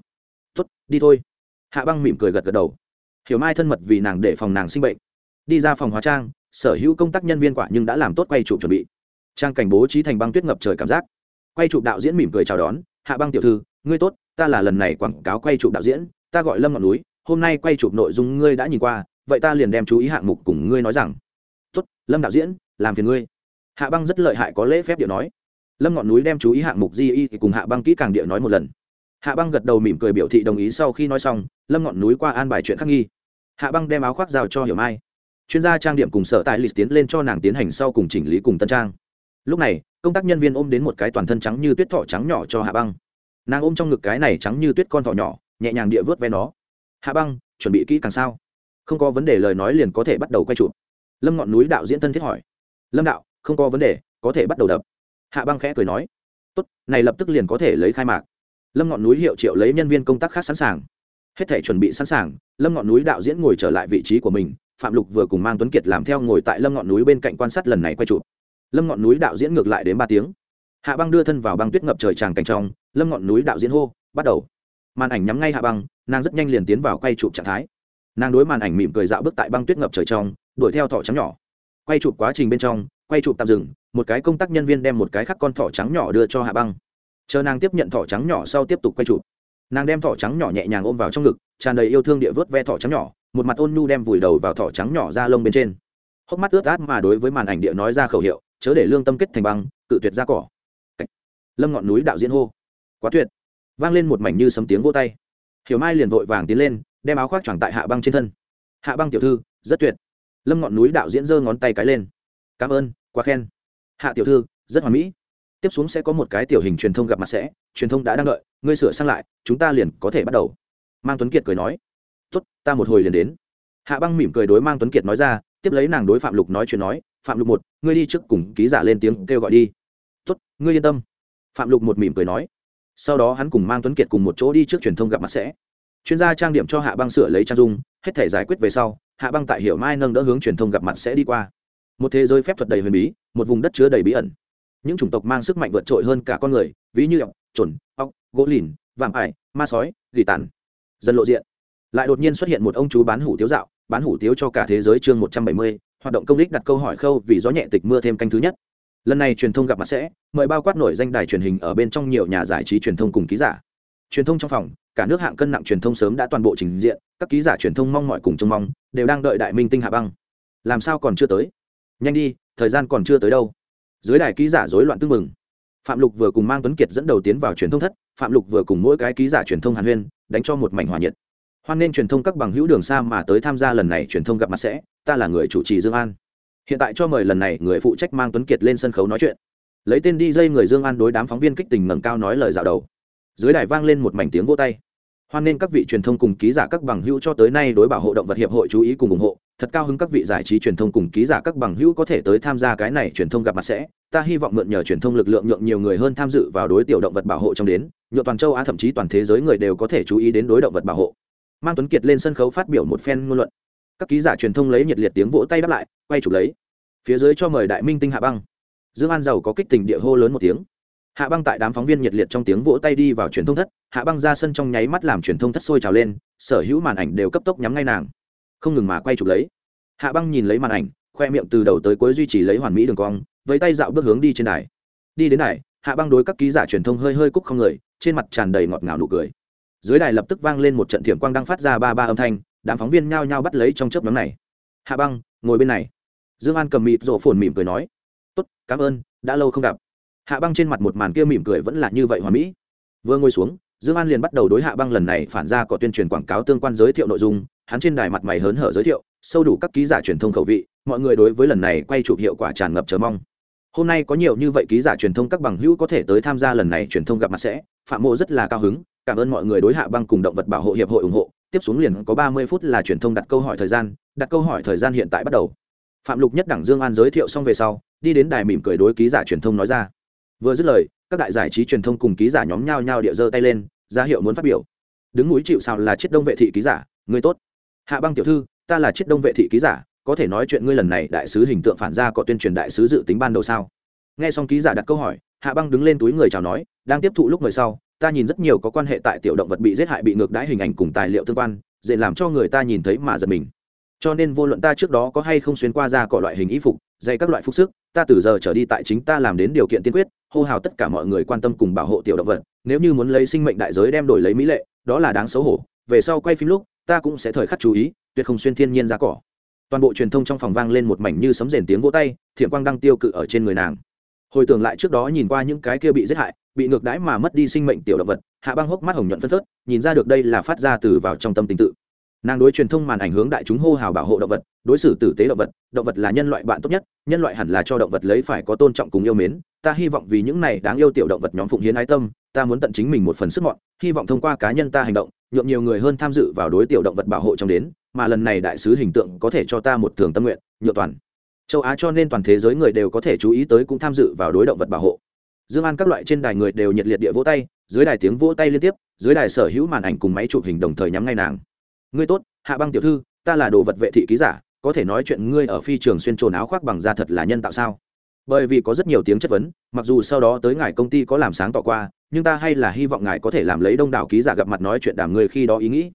Tuất đi thôi. Hạ băng mỉm cười gật gật đầu. Hiểu mai thân mật vì nàng để phòng nàng sinh bệnh. Đi ra phòng hóa trang, sở hữu công tác nhân viên quả nhưng đã làm tốt quay chụp chuẩn bị. Trang cảnh bố trí thành băng tuyết ngập trời cảm giác. Quay chụp đạo diễn mỉm cười chào đón. Hạ băng tiểu thư, ngươi tốt, ta là lần này quảng cáo quay chụp đạo diễn, ta gọi lâm ngọn núi, hôm nay quay chụp nội dung ngươi đã nhìn qua, vậy ta liền đem chú ý hạng mục cùng ngươi nói rằng. Tốt, lâm đạo diễn làm phiền ngươi. Hạ băng rất lợi hại có lễ phép điệu nói. Lâm ngọn núi đem chú ý hạng mục di y thì cùng hạ băng kỹ càng điệu nói một lần. Hạ băng gật đầu mỉm cười biểu thị đồng ý sau khi nói xong, lâm ngọn núi qua an bài chuyện khắc nghi. Hạ băng đem áo khoác rào cho hiểu mai. Chuyên gia trang điểm cùng sở tại lịch tiến lên cho nàng tiến hành sau cùng chỉnh lý cùng tân trang. Lúc này, công tác nhân viên ôm đến một cái toàn thân trắng như tuyết thỏ trắng nhỏ cho hạ băng. Nàng ôm trong ngực cái này trắng như tuyết con thỏ nhỏ, nhẹ nhàng địa vớt ve nó. Hạ băng, chuẩn bị kỹ càng sao? Không có vấn đề lời nói liền có thể bắt đầu quay chụp. Lâm ngọn núi đạo diễn thân thiết hỏi lâm đạo, không có vấn đề, có thể bắt đầu đập. Hạ băng khẽ cười nói. Tốt, này lập tức liền có thể lấy khai mạc. Lâm ngọn núi hiệu triệu lấy nhân viên công tác khác sẵn sàng. Hết thể chuẩn bị sẵn sàng, lâm ngọn núi đạo diễn ngồi trở lại vị trí của mình, phạm lục vừa cùng mang tuấn kiệt làm theo ngồi tại lâm ngọn núi bên cạnh quan sát lần này quay chụp. Lâm ngọn núi đạo diễn ngược lại đến ba tiếng. Hạ băng đưa thân vào băng tuyết ngập trời tràng cảnh trong, lâm ngọn núi đạo diễn hô, bắt đầu. Màn ảnh nhắm ngay hạ băng, nàng rất nhanh liền tiến vào quay chụp trạng thái. Nàng đối màn ảnh mỉm cười dạo bước tại băng tuyết ngập trời trong, đuổi theo thỏ trắng nhỏ quay chụp quá trình bên trong, quay chụp tạm dừng, một cái công tác nhân viên đem một cái khắc con thỏ trắng nhỏ đưa cho hạ băng. Chờ nàng tiếp nhận thỏ trắng nhỏ sau tiếp tục quay chụp. Nàng đem thỏ trắng nhỏ nhẹ nhàng ôm vào trong ngực, tràn đầy yêu thương địa vớt ve thỏ trắng nhỏ, một mặt ôn nhu đem vùi đầu vào thỏ trắng nhỏ ra lông bên trên. Hốc mắt ướt át mà đối với màn ảnh địa nói ra khẩu hiệu, chớ để lương tâm kết thành băng, cự tuyệt ra cỏ. Lâm ngọn núi đạo diễn hô. Quá tuyệt. Vang lên một mảnh như sấm tiếng vô tay. Hiểu mai liền vội vàng tiến lên, đem áo khoác choàng tại hạ băng trên thân. Hạ băng tiểu thư, rất tuyệt lâm ngọn núi đạo diễn giơ ngón tay cái lên. Cảm ơn, quá khen. Hạ tiểu thư, rất hoàn mỹ. Tiếp xuống sẽ có một cái tiểu hình truyền thông gặp mặt sẽ, truyền thông đã đang đợi, ngươi sửa sang lại, chúng ta liền có thể bắt đầu. Mang tuấn kiệt cười nói. Tốt, ta một hồi liền đến. Hạ băng mỉm cười đối mang tuấn kiệt nói ra, tiếp lấy nàng đối phạm lục nói chuyện nói, phạm lục một, ngươi đi trước cùng ký giả lên tiếng kêu gọi đi. Tốt, ngươi yên tâm. Phạm lục một mỉm cười nói. Sau đó hắn cùng mang tuấn kiệt cùng một chỗ đi trước truyền thông gặp mặt sẽ chuyên gia trang điểm cho hạ băng sửa lấy trang dung, hết thể giải quyết về sau, hạ băng tại hiểu mai nâng đỡ hướng truyền thông gặp mặt sẽ đi qua. Một thế giới phép thuật đầy huyền bí, một vùng đất chứa đầy bí ẩn. Những chủng tộc mang sức mạnh vượt trội hơn cả con người, ví như ọc trồn ọc gỗ lìn, vạm ải, ma sói, gỉ tàn. Dần lộ diện. Lại đột nhiên xuất hiện một ông chú bán hủ tiếu dạo, bán hủ tiếu cho cả thế giới chương một trăm bảy mươi, hoạt động công đích đặt câu hỏi khâu vì gió nhẹ tịch mưa thêm canh thứ nhất. Lần này truyền thông gặp mặt sẽ, mời bao quát nổi danh đài truyền hình ở bên trong nhiều nhà giải trí truyền thông cùng ký giả. Truyền thông trong phòng cả nước hạng cân nặng truyền thông sớm đã toàn bộ trình diện, các ký giả truyền thông mong mọi cùng trông mong, đều đang đợi đại minh tinh hạ băng. Làm sao còn chưa tới? Nhanh đi, thời gian còn chưa tới đâu. Dưới đài ký giả rối loạn tưng mừng phạm lục vừa cùng mang tuấn kiệt dẫn đầu tiến vào truyền thông thất, phạm lục vừa cùng mỗi cái ký giả truyền thông hàn huyên, đánh cho một mảnh hòa nhiệt. Hoan nên truyền thông các bằng hữu đường xa mà tới tham gia lần này truyền thông gặp mặt sẽ, ta là người chủ trì dương an. Hiện tại cho mời lần này người phụ trách mang tuấn kiệt lên sân khấu nói chuyện. Lấy tên đi dây người dương an đối đám phóng viên kích tình ngẩng cao nói lời dạo đầu dưới đài vang lên một mảnh tiếng vô tay. Hoan nên các vị truyền thông cùng ký giả các bằng hữu cho tới nay đối bảo hộ động vật hiệp hội chú ý cùng ủng hộ. Thật cao hứng các vị giải trí truyền thông cùng ký giả các bằng hữu có thể tới tham gia cái này truyền thông gặp mặt sẽ. Ta hy vọng mượn nhờ truyền thông lực lượng nhượng nhiều người hơn tham dự vào đối tiểu động vật bảo hộ trong đến, nhượng toàn châu á thậm chí toàn thế giới người đều có thể chú ý đến đối động vật bảo hộ. Mang tuấn kiệt lên sân khấu phát biểu một phen ngôn luận. Các ký giả truyền thông lấy nhiệt liệt tiếng vỗ tay đáp lại, quay chụp lấy. Phía dưới cho mời đại minh tinh hạ băng. Dương an giàu có kích tình địa hô lớn một tiếng hạ băng tại đám phóng viên nhiệt liệt trong tiếng vỗ tay đi vào truyền thông thất, hạ băng ra sân trong nháy mắt làm truyền thông thất sôi trào lên, sở hữu màn ảnh đều cấp tốc nhắm ngay nàng. Không ngừng mà quay chụp lấy. Hạ băng nhìn lấy màn ảnh, khoe miệng từ đầu tới cuối duy trì lấy hoàn mỹ đường cong, với tay dạo bước hướng đi trên đài. Đi đến đài, hạ băng đối các ký giả truyền thông hơi hơi cúc không người, trên mặt tràn đầy ngọt ngào nụ cười. Dưới đài lập tức vang lên một trận thiểm quang đang phát ra ba ba âm thanh, đám phóng viên nhao nhao bắt lấy trong chớp nhóm này. Hạ băng, ngồi bên này. Dương an cầm mịt rộ phồn mỉm cười nói, tốt, cảm ơn, đã lâu không gặp hạ băng trên mặt một màn kia mỉm cười vẫn là như vậy hoàn mỹ. Vừa ngồi xuống, dương an liền bắt đầu đối hạ băng lần này phản ra có tuyên truyền quảng cáo tương quan giới thiệu nội dung, hắn trên đài mặt mày hớn hở giới thiệu, sâu đủ các ký giả truyền thông khẩu vị, mọi người đối với lần này quay chụp hiệu quả tràn ngập chờ mong. Hôm nay có nhiều như vậy ký giả truyền thông các bằng hữu có thể tới tham gia lần này truyền thông gặp mặt sẽ, phạm mộ rất là cao hứng, cảm ơn mọi người đối hạ băng cùng động vật bảo hộ hiệp hội ủng hộ, tiếp xuống liền có ba mươi phút là truyền thông đặt câu hỏi thời gian, đặt câu hỏi thời gian hiện tại bắt đầu. Phạm lục nhất đẳng dương an giới thiệu xong về sau, đi đến đài mỉm cười đối ký giả truyền thông nói ra vừa dứt lời, các đại giải trí truyền thông cùng ký giả nhóm nhau nhao địa giơ tay lên, ra hiệu muốn phát biểu. Đứng núi chịu sào là chiết đông vệ thị ký giả, người tốt. Hạ băng tiểu thư, ta là chiết đông vệ thị ký giả, có thể nói chuyện ngươi lần này đại sứ hình tượng phản ra có tuyên truyền đại sứ dự tính ban đầu sao? Nghe xong ký giả đặt câu hỏi, hạ băng đứng lên túi người chào nói, đang tiếp thụ lúc mời sau, ta nhìn rất nhiều có quan hệ tại tiểu động vật bị giết hại bị ngược đãi hình ảnh cùng tài liệu tương quan, dễ làm cho người ta nhìn thấy mà giật mình. Cho nên vô luận ta trước đó có hay không xuyên qua ra cỏ loại hình y phục dày các loại phục sức ta từ giờ trở đi tại chính ta làm đến điều kiện tiên quyết, hô hào tất cả mọi người quan tâm cùng bảo hộ tiểu động vật, nếu như muốn lấy sinh mệnh đại giới đem đổi lấy mỹ lệ, đó là đáng xấu hổ, về sau quay phim lúc, ta cũng sẽ thời khắc chú ý, tuyệt không xuyên thiên nhiên ra cỏ. Toàn bộ truyền thông trong phòng vang lên một mảnh như sấm rền tiếng vỗ tay thiện quang đăng tiêu cự ở trên người nàng. Hồi tưởng lại trước đó nhìn qua những cái kia bị giết hại, bị ngược đãi mà mất đi sinh mệnh tiểu động vật, hạ băng hốc mắt hồng nhuận phân phớt, nhìn ra được đây là phát ra từ vào trong tâm tình tự nàng đối truyền thông màn ảnh hướng đại chúng hô hào bảo hộ động vật, đối xử tử tế động vật động vật là nhân loại bạn tốt nhất, nhân loại hẳn là cho động vật lấy phải có tôn trọng cùng yêu mến. Ta hy vọng vì những này đáng yêu tiểu động vật nhóm phụng hiến ái tâm, ta muốn tận chính mình một phần sức mọn, hy vọng thông qua cá nhân ta hành động, nhượng nhiều người hơn tham dự vào đối tiểu động vật bảo hộ trong đến, mà lần này đại sứ hình tượng có thể cho ta một thường tâm nguyện, nhựa toàn. Châu á cho nên toàn thế giới người đều có thể chú ý tới cũng tham dự vào đối động vật bảo hộ. Dương an các loại trên đài người đều nhiệt liệt địa vỗ tay, dưới đài tiếng vỗ tay liên tiếp, dưới đài sở hữu màn ảnh cùng máy chụp hình đồng thời nhắm ngay nàng ngươi tốt, hạ băng tiểu thư, ta là đồ vật vệ thị ký giả, có thể nói chuyện ngươi ở phi trường xuyên trồn áo khoác bằng da thật là nhân tạo sao? Bởi vì có rất nhiều tiếng chất vấn, mặc dù sau đó tới ngài công ty có làm sáng tỏ qua, nhưng ta hay là hy vọng ngài có thể làm lấy đông đảo ký giả gặp mặt nói chuyện đàm người khi đó ý nghĩ.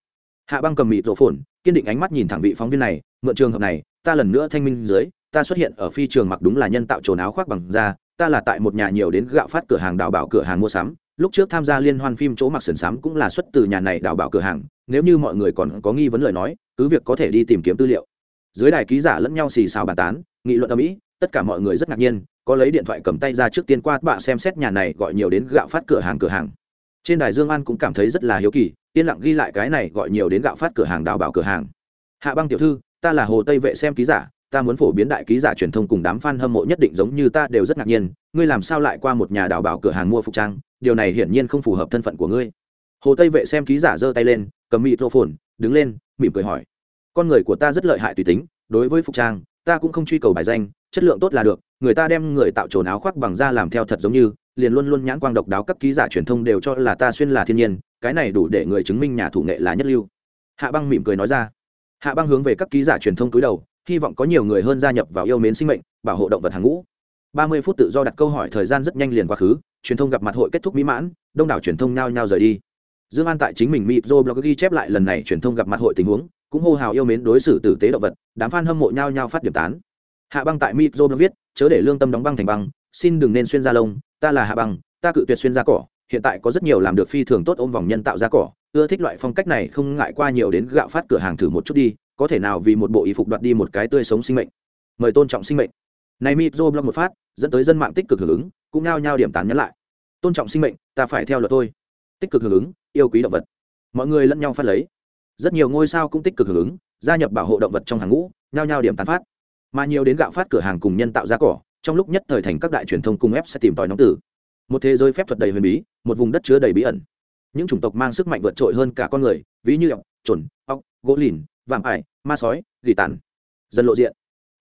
Hạ băng cầm mịt rổ phồn, kiên định ánh mắt nhìn thẳng vị phóng viên này, mượn trường hợp này, ta lần nữa thanh minh dưới, ta xuất hiện ở phi trường mặc đúng là nhân tạo trồn áo khoác bằng da, ta là tại một nhà nhiều đến gạo phát cửa hàng đào bảo cửa hàng mua sắm lúc trước tham gia liên hoan phim chỗ mặc sườn sám cũng là xuất từ nhà này đào bảo cửa hàng, nếu như mọi người còn có nghi vấn lời nói, cứ việc có thể đi tìm kiếm tư liệu. Dưới đài ký giả lẫn nhau xì xào bàn tán, nghị luận ở mỹ tất cả mọi người rất ngạc nhiên, có lấy điện thoại cầm tay ra trước tiên qua bạ xem xét nhà này gọi nhiều đến gạo phát cửa hàng cửa hàng. Trên đài dương an cũng cảm thấy rất là hiếu kỳ, yên lặng ghi lại cái này gọi nhiều đến gạo phát cửa hàng đào bảo cửa hàng. Hạ băng tiểu thư, ta là hồ tây vệ xem ký giả, ta muốn phổ biến đại ký giả truyền thông cùng đám fan hâm mộ nhất định giống như ta đều rất ngạc nhiên, ngươi làm sao lại qua một nhà đào bảo cửa hàng mua phục trang? Điều này hiển nhiên không phù hợp thân phận của ngươi. Hồ tây vệ xem ký giả giơ tay lên, cầm microphone đứng lên, mỉm cười hỏi. Con người của ta rất lợi hại tùy tính, đối với phục trang, ta cũng không truy cầu bài danh, chất lượng tốt là được, người ta đem người tạo trồn áo khoác bằng da làm theo thật giống như, liền luôn luôn nhãn quang độc đáo các ký giả truyền thông đều cho là ta xuyên là thiên nhiên, cái này đủ để người chứng minh nhà thủ nghệ là nhất lưu. Hạ băng mỉm cười nói ra. Hạ băng hướng về các ký giả truyền thông cúi đầu, hy vọng có nhiều người hơn gia nhập vào yêu mến sinh mệnh, bảo hộ động vật hàng ngũ ba mươi phút tự do đặt câu hỏi thời gian rất nhanh liền quá khứ, truyền thông gặp mặt hội kết thúc mỹ mãn, đông đảo truyền thông nhao nhao rời đi. Dương an tại chính mình mịp dô blog ghi chép lại lần này truyền thông gặp mặt hội tình huống, cũng hô hào yêu mến đối xử tử tế động vật, đám f a n hâm mộ nhao nhao phát điểm tán. Hạ băng tại mịp dô blog viết, chớ để lương tâm đóng băng thành băng, xin đừng nên xuyên da lông, ta là hạ băng, ta cự tuyệt xuyên da cỏ, hiện tại có rất nhiều làm được phi thường tốt ôm vòng nhân tạo da cỏ, ưa thích loại phong cách này không ngại qua nhiều đến gạo phát cửa hàng thử một chút đi, có thể nào vì một bộ y phục đoạt đi một cái tươi sống sinh mệnh. Mời tôn trọng sinh mệnh này mịp dô blog một phát dẫn tới dân mạng tích cực hưởng ứng cũng nao nhao điểm tán nhắn lại. Tôn trọng sinh mệnh ta phải theo luật thôi. tích cực hưởng ứng yêu quý động vật. Mọi người lẫn nhau phát lấy. Rất nhiều ngôi sao cũng tích cực hưởng ứng gia nhập bảo hộ động vật trong hàng ngũ nhao nhao điểm tán phát. Mà nhiều đến gạo phát cửa hàng cùng nhân tạo ra cỏ trong lúc nhất thời thành các đại truyền thông cung ép sẽ tìm tòi nóng tử một thế giới phép thuật đầy huyền bí một vùng đất chứa đầy bí ẩn. Những chủng tộc mang sức mạnh vượt trội hơn cả con người ví như ọc chuẩn, ọc gỗ lìn vạm ải ma sói gỉ tàn. Dần lộ diện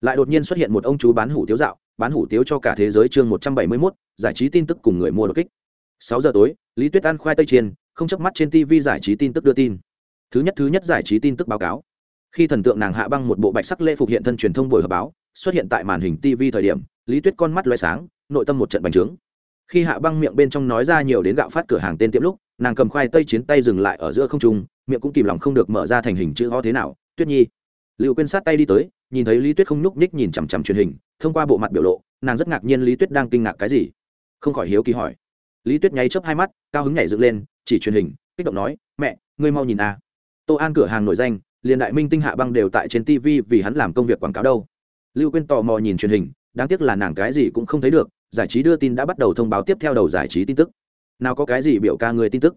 lại đột nhiên xuất hiện một ông chú bán hủ tiếu dạo, bán hủ tiếu cho cả thế giới chương một trăm bảy mươi mốt, giải trí tin tức cùng người mua đột kích. Sáu giờ tối, lý tuyết ăn khoai tây chiên, không chớp mắt trên tv giải trí tin tức đưa tin. Thứ nhất thứ nhất giải trí tin tức báo cáo. Khi thần tượng nàng hạ băng một bộ bạch sắc lễ phục hiện thân truyền thông buổi họp báo, xuất hiện tại màn hình tv thời điểm, lý tuyết con mắt loay sáng, nội tâm một trận bành trướng. Khi hạ băng miệng bên trong nói ra nhiều đến gạo phát cửa hàng tên tiệm lúc, nàng cầm khoai tây chiến tay dừng lại ở giữa không trung, miệng cũng kìm lòng không được mở ra thành hình chữ ho thế nào, tuyết nhi. Lưu quên sát tay đi tới nhìn thấy lý tuyết không nhúc ních nhìn chằm chằm truyền hình, thông qua bộ mặt biểu lộ, nàng rất ngạc nhiên lý tuyết đang kinh ngạc cái gì. Không khỏi hiếu kỳ hỏi. Lý tuyết nháy chớp hai mắt, cao hứng nhảy dựng lên, chỉ truyền hình, kích động nói, mẹ, ngươi mau nhìn a. À. tô an cửa hàng nổi danh, liền đại minh tinh hạ băng đều tại trên tv vì hắn làm công việc quảng cáo đâu. Lưu quên tò mò nhìn truyền hình, đáng tiếc là nàng cái gì cũng không thấy được, giải trí đưa tin đã bắt đầu thông báo tiếp theo đầu giải trí tin tức. Nào có cái gì biểu ca người tin tức?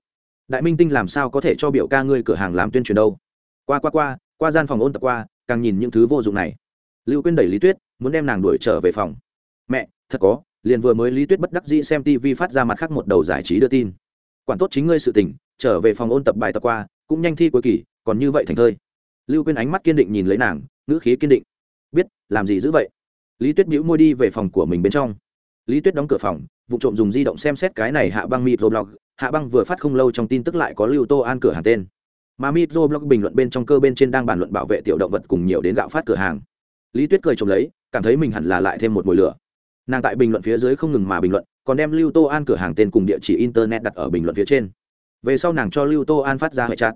Đại minh tinh làm sao có thể cho biểu ca ngươi cửa hàng làm tuyên truyền đâu? Qua qua qua qua gian phòng ôn tập qua càng nhìn những thứ vô dụng này. Lưu quyên đẩy lý tuyết, muốn đem nàng đuổi trở về phòng. Mẹ, thật có, liền vừa mới lý tuyết bất đắc dĩ xem tv phát ra mặt khác một đầu giải trí đưa tin. Quản tốt chính ngươi sự tình, trở về phòng ôn tập bài tập qua, cũng nhanh thi cuối kỳ, còn như vậy thành thơi. Lưu quyên ánh mắt kiên định nhìn lấy nàng, ngữ khí kiên định. Biết, làm gì giữ vậy? Lý tuyết bĩu môi đi về phòng của mình bên trong. Lý tuyết đóng cửa phòng, vụ trộm dùng di động xem xét cái này hạ băng microblog hạ băng vừa phát không lâu trong tin tức lại có lưu tô an cửa hàng tên mà microblog bình luận bên trong cơ bên trên đang bàn luận bảo vệ tiểu động vật cùng nhiều đến gạo phát cửa hàng. Lý tuyết cười trộm lấy, cảm thấy mình hẳn là lại thêm một mùi lửa. Nàng tại bình luận phía dưới không ngừng mà bình luận, còn đem lưu tô an cửa hàng tên cùng địa chỉ internet đặt ở bình luận phía trên. Về sau nàng cho lưu tô an phát ra hệ chặt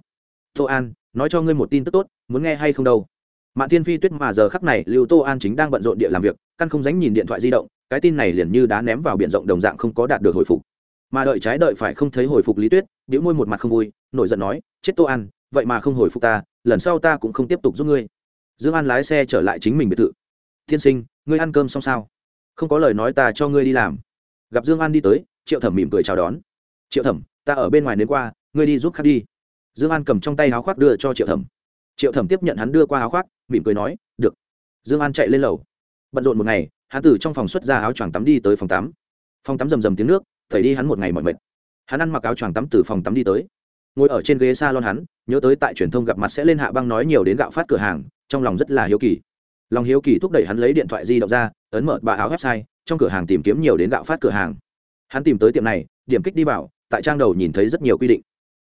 tô an, nói cho ngươi một tin tức tốt, muốn nghe hay không đâu? Mạng thiên phi tuyết mà giờ khắc này, lưu tô an chính đang bận rộn địa làm việc, căn không dánh nhìn điện thoại di động, cái tin này liền như đá ném vào biển rộng đồng dạng không có đạt được hồi phục mà đợi trái đợi phải không thấy hồi phục lý tuyết biểu môi một mặt không vui nổi giận nói chết tô ăn, vậy mà không hồi phục ta lần sau ta cũng không tiếp tục giúp ngươi. Dương an lái xe trở lại chính mình biệt thự. Thiên sinh ngươi ăn cơm xong sao? Không có lời nói ta cho ngươi đi làm. Gặp dương an đi tới triệu thẩm mỉm cười chào đón. Triệu thẩm ta ở bên ngoài đến qua ngươi đi giúp khách đi. Dương an cầm trong tay áo khoác đưa cho triệu thẩm. Triệu thẩm tiếp nhận hắn đưa qua áo khoác mỉm cười nói được. Dương an chạy lên lầu. Bận rộn một ngày hắn từ trong phòng xuất ra áo choàng tắm đi tới phòng tắm. Phòng tắm rầm rầm tiếng nước thầy đi hắn một ngày mỏi mệt. Hắn ăn mặc áo choàng tắm từ phòng tắm đi tới. Ngồi ở trên ghế s a lon hắn, nhớ tới tại truyền thông gặp mặt sẽ lên hạ băng nói nhiều đến gạo phát cửa hàng, trong lòng rất là hiếu kỳ. Lòng hiếu kỳ thúc đẩy hắn lấy điện thoại di động ra, ấn mở bà áo website, trong cửa hàng tìm kiếm nhiều đến gạo phát cửa hàng. Hắn tìm tới tiệm này, điểm kích đi vào, tại trang đầu nhìn thấy rất nhiều quy định.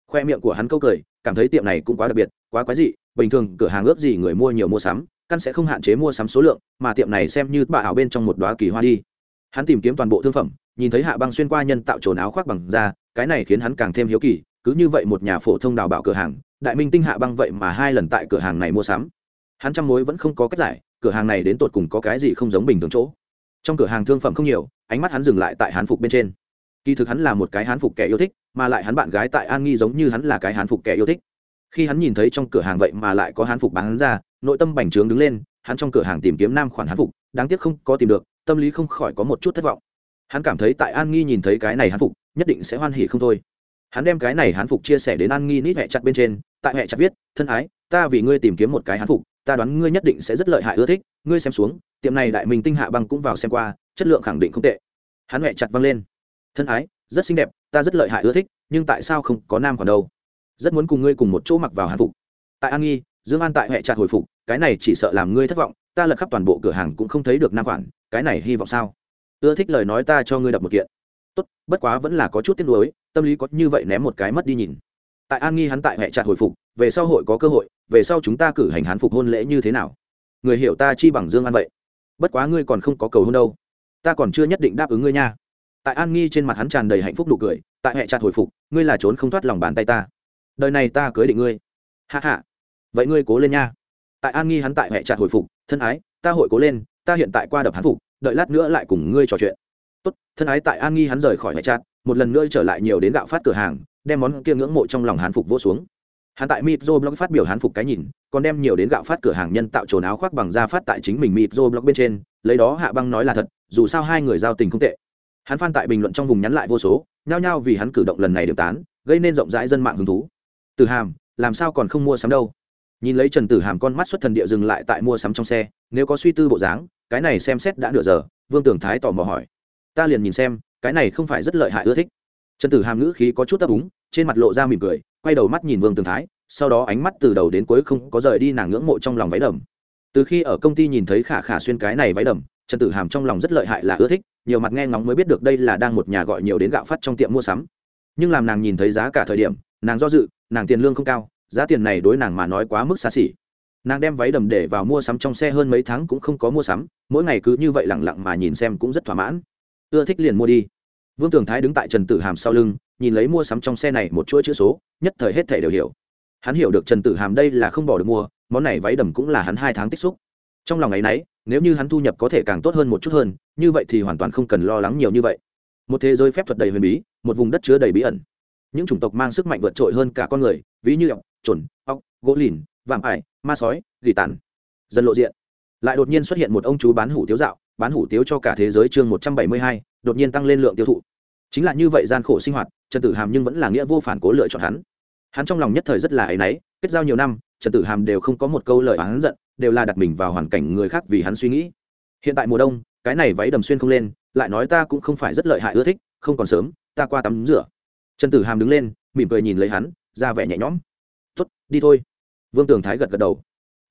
Khoe miệng của hắn câu cười, cảm thấy tiệm này cũng quá đặc biệt, quá quái dị, bình thường cửa hàng ước gì người mua nhiều mua sắm, căn sẽ không hạn chế mua sắm số lượng, mà tiệm này xem như bà ảo bên trong một đoá kỳ hoa đi hắn tìm kiếm toàn bộ thương phẩm, nhìn thấy hạ băng xuyên qua nhân tạo trồn áo khoác bằng da, cái này khiến hắn càng thêm hiếu kỳ, cứ như vậy một nhà phổ thông đào bảo cửa hàng, đại minh tinh hạ băng vậy mà hai lần tại cửa hàng này mua sắm. Hắn trăm mối vẫn không có cách giải, cửa hàng này đến tột cùng có cái gì không giống bình thường chỗ. Trong cửa hàng thương phẩm không nhiều, ánh mắt hắn dừng lại tại hán phục bên trên. Kỳ thực hắn là một cái hán phục kẻ yêu thích, mà lại hắn bạn gái tại an nghi giống như hắn là cái hán phục kẻ yêu thích. Khi hắn nhìn thấy trong cửa hàng vậy mà lại có hán phục bán ra, nội tâm bành trướng đứng lên hắn trong cửa hàng tìm kiếm nam khoản hán phục, đáng tiếc không có tìm được, tâm lý không khỏi có một chút thất vọng. Hắn cảm thấy tại an nghi nhìn thấy cái này hán phục, nhất định sẽ hoan hỉ không thôi. Hắn đem cái này hán phục chia sẻ đến an nghi nít hẹ chặt bên trên, tại hẹ chặt viết, thân ái, ta vì ngươi tìm kiếm một cái hán phục, ta đoán ngươi nhất định sẽ rất lợi hại ưa thích, ngươi xem xuống, tiệm này đại minh tinh hạ băng cũng vào xem qua, chất lượng khẳng định không tệ. Hắn hẹ chặt văng lên. Thân ái, rất xinh đẹp, ta rất lợi hại ưa thích, nhưng tại sao không có nam còn đâu? Rất muốn cùng ngươi cùng một chỗ mặc vào hán phục. Tại an nghi dương an tại hệ chặt hồi phục, cái này chỉ sợ làm ngươi thất vọng, ta lật khắp toàn bộ cửa hàng cũng không thấy được nam khoản cái này hy vọng sao? Ưa thích lời nói ta cho ngươi đập một kiện. Tốt, bất quá vẫn là có chút tiếc nuối, tâm lý có như vậy ném một cái mất đi nhìn. Tại an nghi hắn tại hệ chặt hồi phục, về sau hội có cơ hội, về sau chúng ta cử hành hán phục hôn lễ như thế nào? Người hiểu ta chi bằng dương an vậy. Bất quá ngươi còn không có cầu hôn đâu. Ta còn chưa nhất định đáp ứng ngươi nha. Tại an nghi trên mặt hắn tràn đầy hạnh phúc nụ cười, tại hệ chặt hồi phục, ngươi là trốn không thoát lòng bàn tay ta. Đời này ta cưới định ngươi. Hạ hạ vậy ngươi cố lên nha. Tại an nghi hắn tại hệ chặt hồi phục, thân ái, ta hội cố lên, ta hiện tại qua đập hắn phục, đợi lát nữa lại cùng ngươi trò chuyện. Tốt, thân ái tại an nghi hắn rời khỏi hệ chặt, một lần nữa trở lại nhiều đến gạo phát cửa hàng, đem món kia ngưỡng mộ trong lòng hán phục vỗ xuống. Hắn tại mitro blog phát biểu hán phục cái nhìn, còn đem nhiều đến gạo phát cửa hàng nhân tạo trồn áo khoác bằng da phát tại chính mình mitro blog bên trên, lấy đó hạ băng nói là thật, dù sao hai người giao tình không tệ. Hắn phan tại bình luận trong vùng nhắn lại vô số, nhao nhao vì hắn cử động lần này được tán, gây nên rộng rãi dân mạng hứng thú. Từ hàm, làm sao còn không mua sắm đâu? Nhìn lấy trần tử hàm con mắt xuất thần địa dừng lại tại mua sắm trong xe, nếu có suy tư bộ dáng, cái này xem xét đã nửa giờ, vương tưởng thái tò mò hỏi. Ta liền nhìn xem, cái này không phải rất lợi hại ưa thích. Trần tử hàm ngữ khí có chút ấp úng, trên mặt lộ ra mỉm cười, quay đầu mắt nhìn vương tường thái, sau đó ánh mắt từ đầu đến cuối không có rời đi nàng ngưỡng mộ trong lòng váy đầm. Từ khi ở công ty nhìn thấy khả khả xuyên cái này váy đầm, trần tử hàm trong lòng rất lợi hại là ưa thích, nhiều mặt nghe ngóng mới biết được đây là đang một nhà gọi nhiều đến gạo phát trong tiệm mua sắm. Nhưng làm nàng nhìn thấy giá cả thời điểm, nàng do dự, nàng tiền lương không cao giá tiền này đối nàng mà nói quá mức xa xỉ. Nàng đem váy đầm để vào mua sắm trong xe hơn mấy tháng cũng không có mua sắm, mỗi ngày cứ như vậy lẳng lặng mà nhìn xem cũng rất thỏa mãn. Ưa thích liền mua đi. Vương tường thái đứng tại trần tử hàm sau lưng, nhìn lấy mua sắm trong xe này một chuỗi chữ số, nhất thời hết thể đều hiểu. Hắn hiểu được trần tử hàm đây là không bỏ được mua, món này váy đầm cũng là hắn hai tháng tích xúc. Trong lòng ấ y n ấ y nếu như hắn thu nhập có thể càng tốt hơn một chút hơn, như vậy thì hoàn toàn không cần lo lắng nhiều như vậy. Một thế giới phép thuật đầy huyền bí, một vùng đất chứa đầy bí ẩn. Những chủng tộc mang sức mạnh vượt trội hơn cả con người, ví như ọc trồn ọc gỗ lìn, vạm ải, ma sói, gỉ tàn. Dần lộ diện. Lại đột nhiên xuất hiện một ông chú bán hủ tiếu dạo, bán hủ tiếu cho cả thế giới chương một trăm bảy mươi hai, đột nhiên tăng lên lượng tiêu thụ. Chính là như vậy gian khổ sinh hoạt, trần tử hàm nhưng vẫn là nghĩa vô phản cố lựa chọn hắn. Hắn trong lòng nhất thời rất là áy náy, kết giao nhiều năm, trần tử hàm đều không có một câu lời hắn giận, đều là đặt mình vào hoàn cảnh người khác vì hắn suy nghĩ. Hiện tại mùa đông, cái này váy đầm xuyên không lên, lại nói ta cũng không phải rất lợi hại ưa thích, không còn sớm, ta qua tắm rửa. Trần tử hàm đứng lên, mỉm cười nhìn lấy hắn, ra vẻ nhẹ nhõm tuất đi thôi. Vương tường thái gật gật đầu.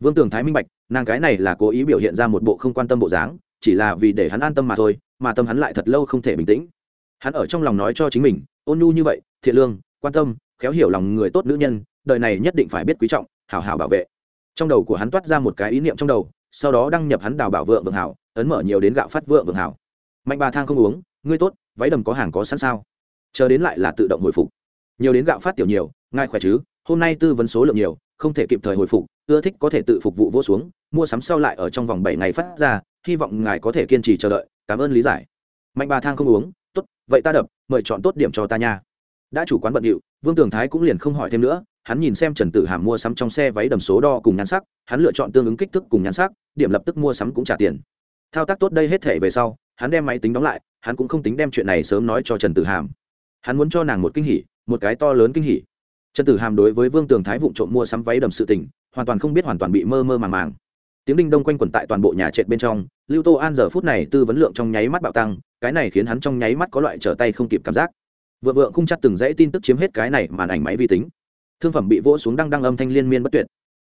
Vương tường thái minh bạch, nàng cái này là cố ý biểu hiện ra một bộ không quan tâm bộ dáng, chỉ là vì để hắn an tâm mà thôi, mà tâm hắn lại thật lâu không thể bình tĩnh. Hắn ở trong lòng nói cho chính mình, ôn nhu như vậy, thiện lương, quan tâm, khéo hiểu lòng người tốt nữ nhân, đời này nhất định phải biết quý trọng, hảo hảo bảo vệ. Trong đầu của hắn toát ra một cái ý niệm trong đầu, sau đó đăng nhập hắn đào bảo vượng vượng hảo, ấn mở nhiều đến gạo phát vượng vượng hảo. Mạnh bà thang không uống, ngươi tốt, váy đầm có hàng có sẵn sao? Chờ đến lại là tự động hồi phục. Nhiều đến gạo phát tiểu nhiều, ngài khỏe chứ? Hôm nay tư vấn số lượng nhiều, không thể kịp thời hồi phục, ưa thích có thể tự phục vụ vô xuống, mua sắm sau lại ở trong vòng bảy ngày phát ra, hy vọng ngài có thể kiên trì chờ đợi, cảm ơn lý giải. Mạnh bà thang không uống, tốt, vậy ta đập, mời chọn tốt điểm cho ta nha. Đã chủ quán bận điệu, vương tường thái cũng liền không hỏi thêm nữa, hắn nhìn xem trần tử hàm mua sắm trong xe váy đầm số đo cùng nhan sắc, hắn lựa chọn tương ứng kích thước cùng nhan sắc, điểm lập tức mua sắm cũng trả tiền. Thao tác tốt đây hết thể về sau, hắn đem máy tính đóng lại, hắn cũng không tính đem chuyện này sớm nói cho trần tử hàm. Hắn muốn cho nàng một kinh hỉ, một cái to lớn kinh hỉ trần tử hàm đối với vương tường thái vụ trộm mua sắm váy đầm sự tình, hoàn toàn không biết hoàn toàn bị mơ mơ màng màng. Tiếng đinh đông quanh quẩn tại toàn bộ nhà trệt bên trong, lưu tô an giờ phút này tư vấn lượng trong nháy mắt bạo tăng, cái này khiến hắn trong nháy mắt có loại trở tay không kịp cảm giác. Vợ vợ không chắc từng dãy tin tức chiếm hết cái này màn ảnh máy vi tính. Thương phẩm bị vỗ xuống đăng đăng âm thanh liên miên bất tuyệt.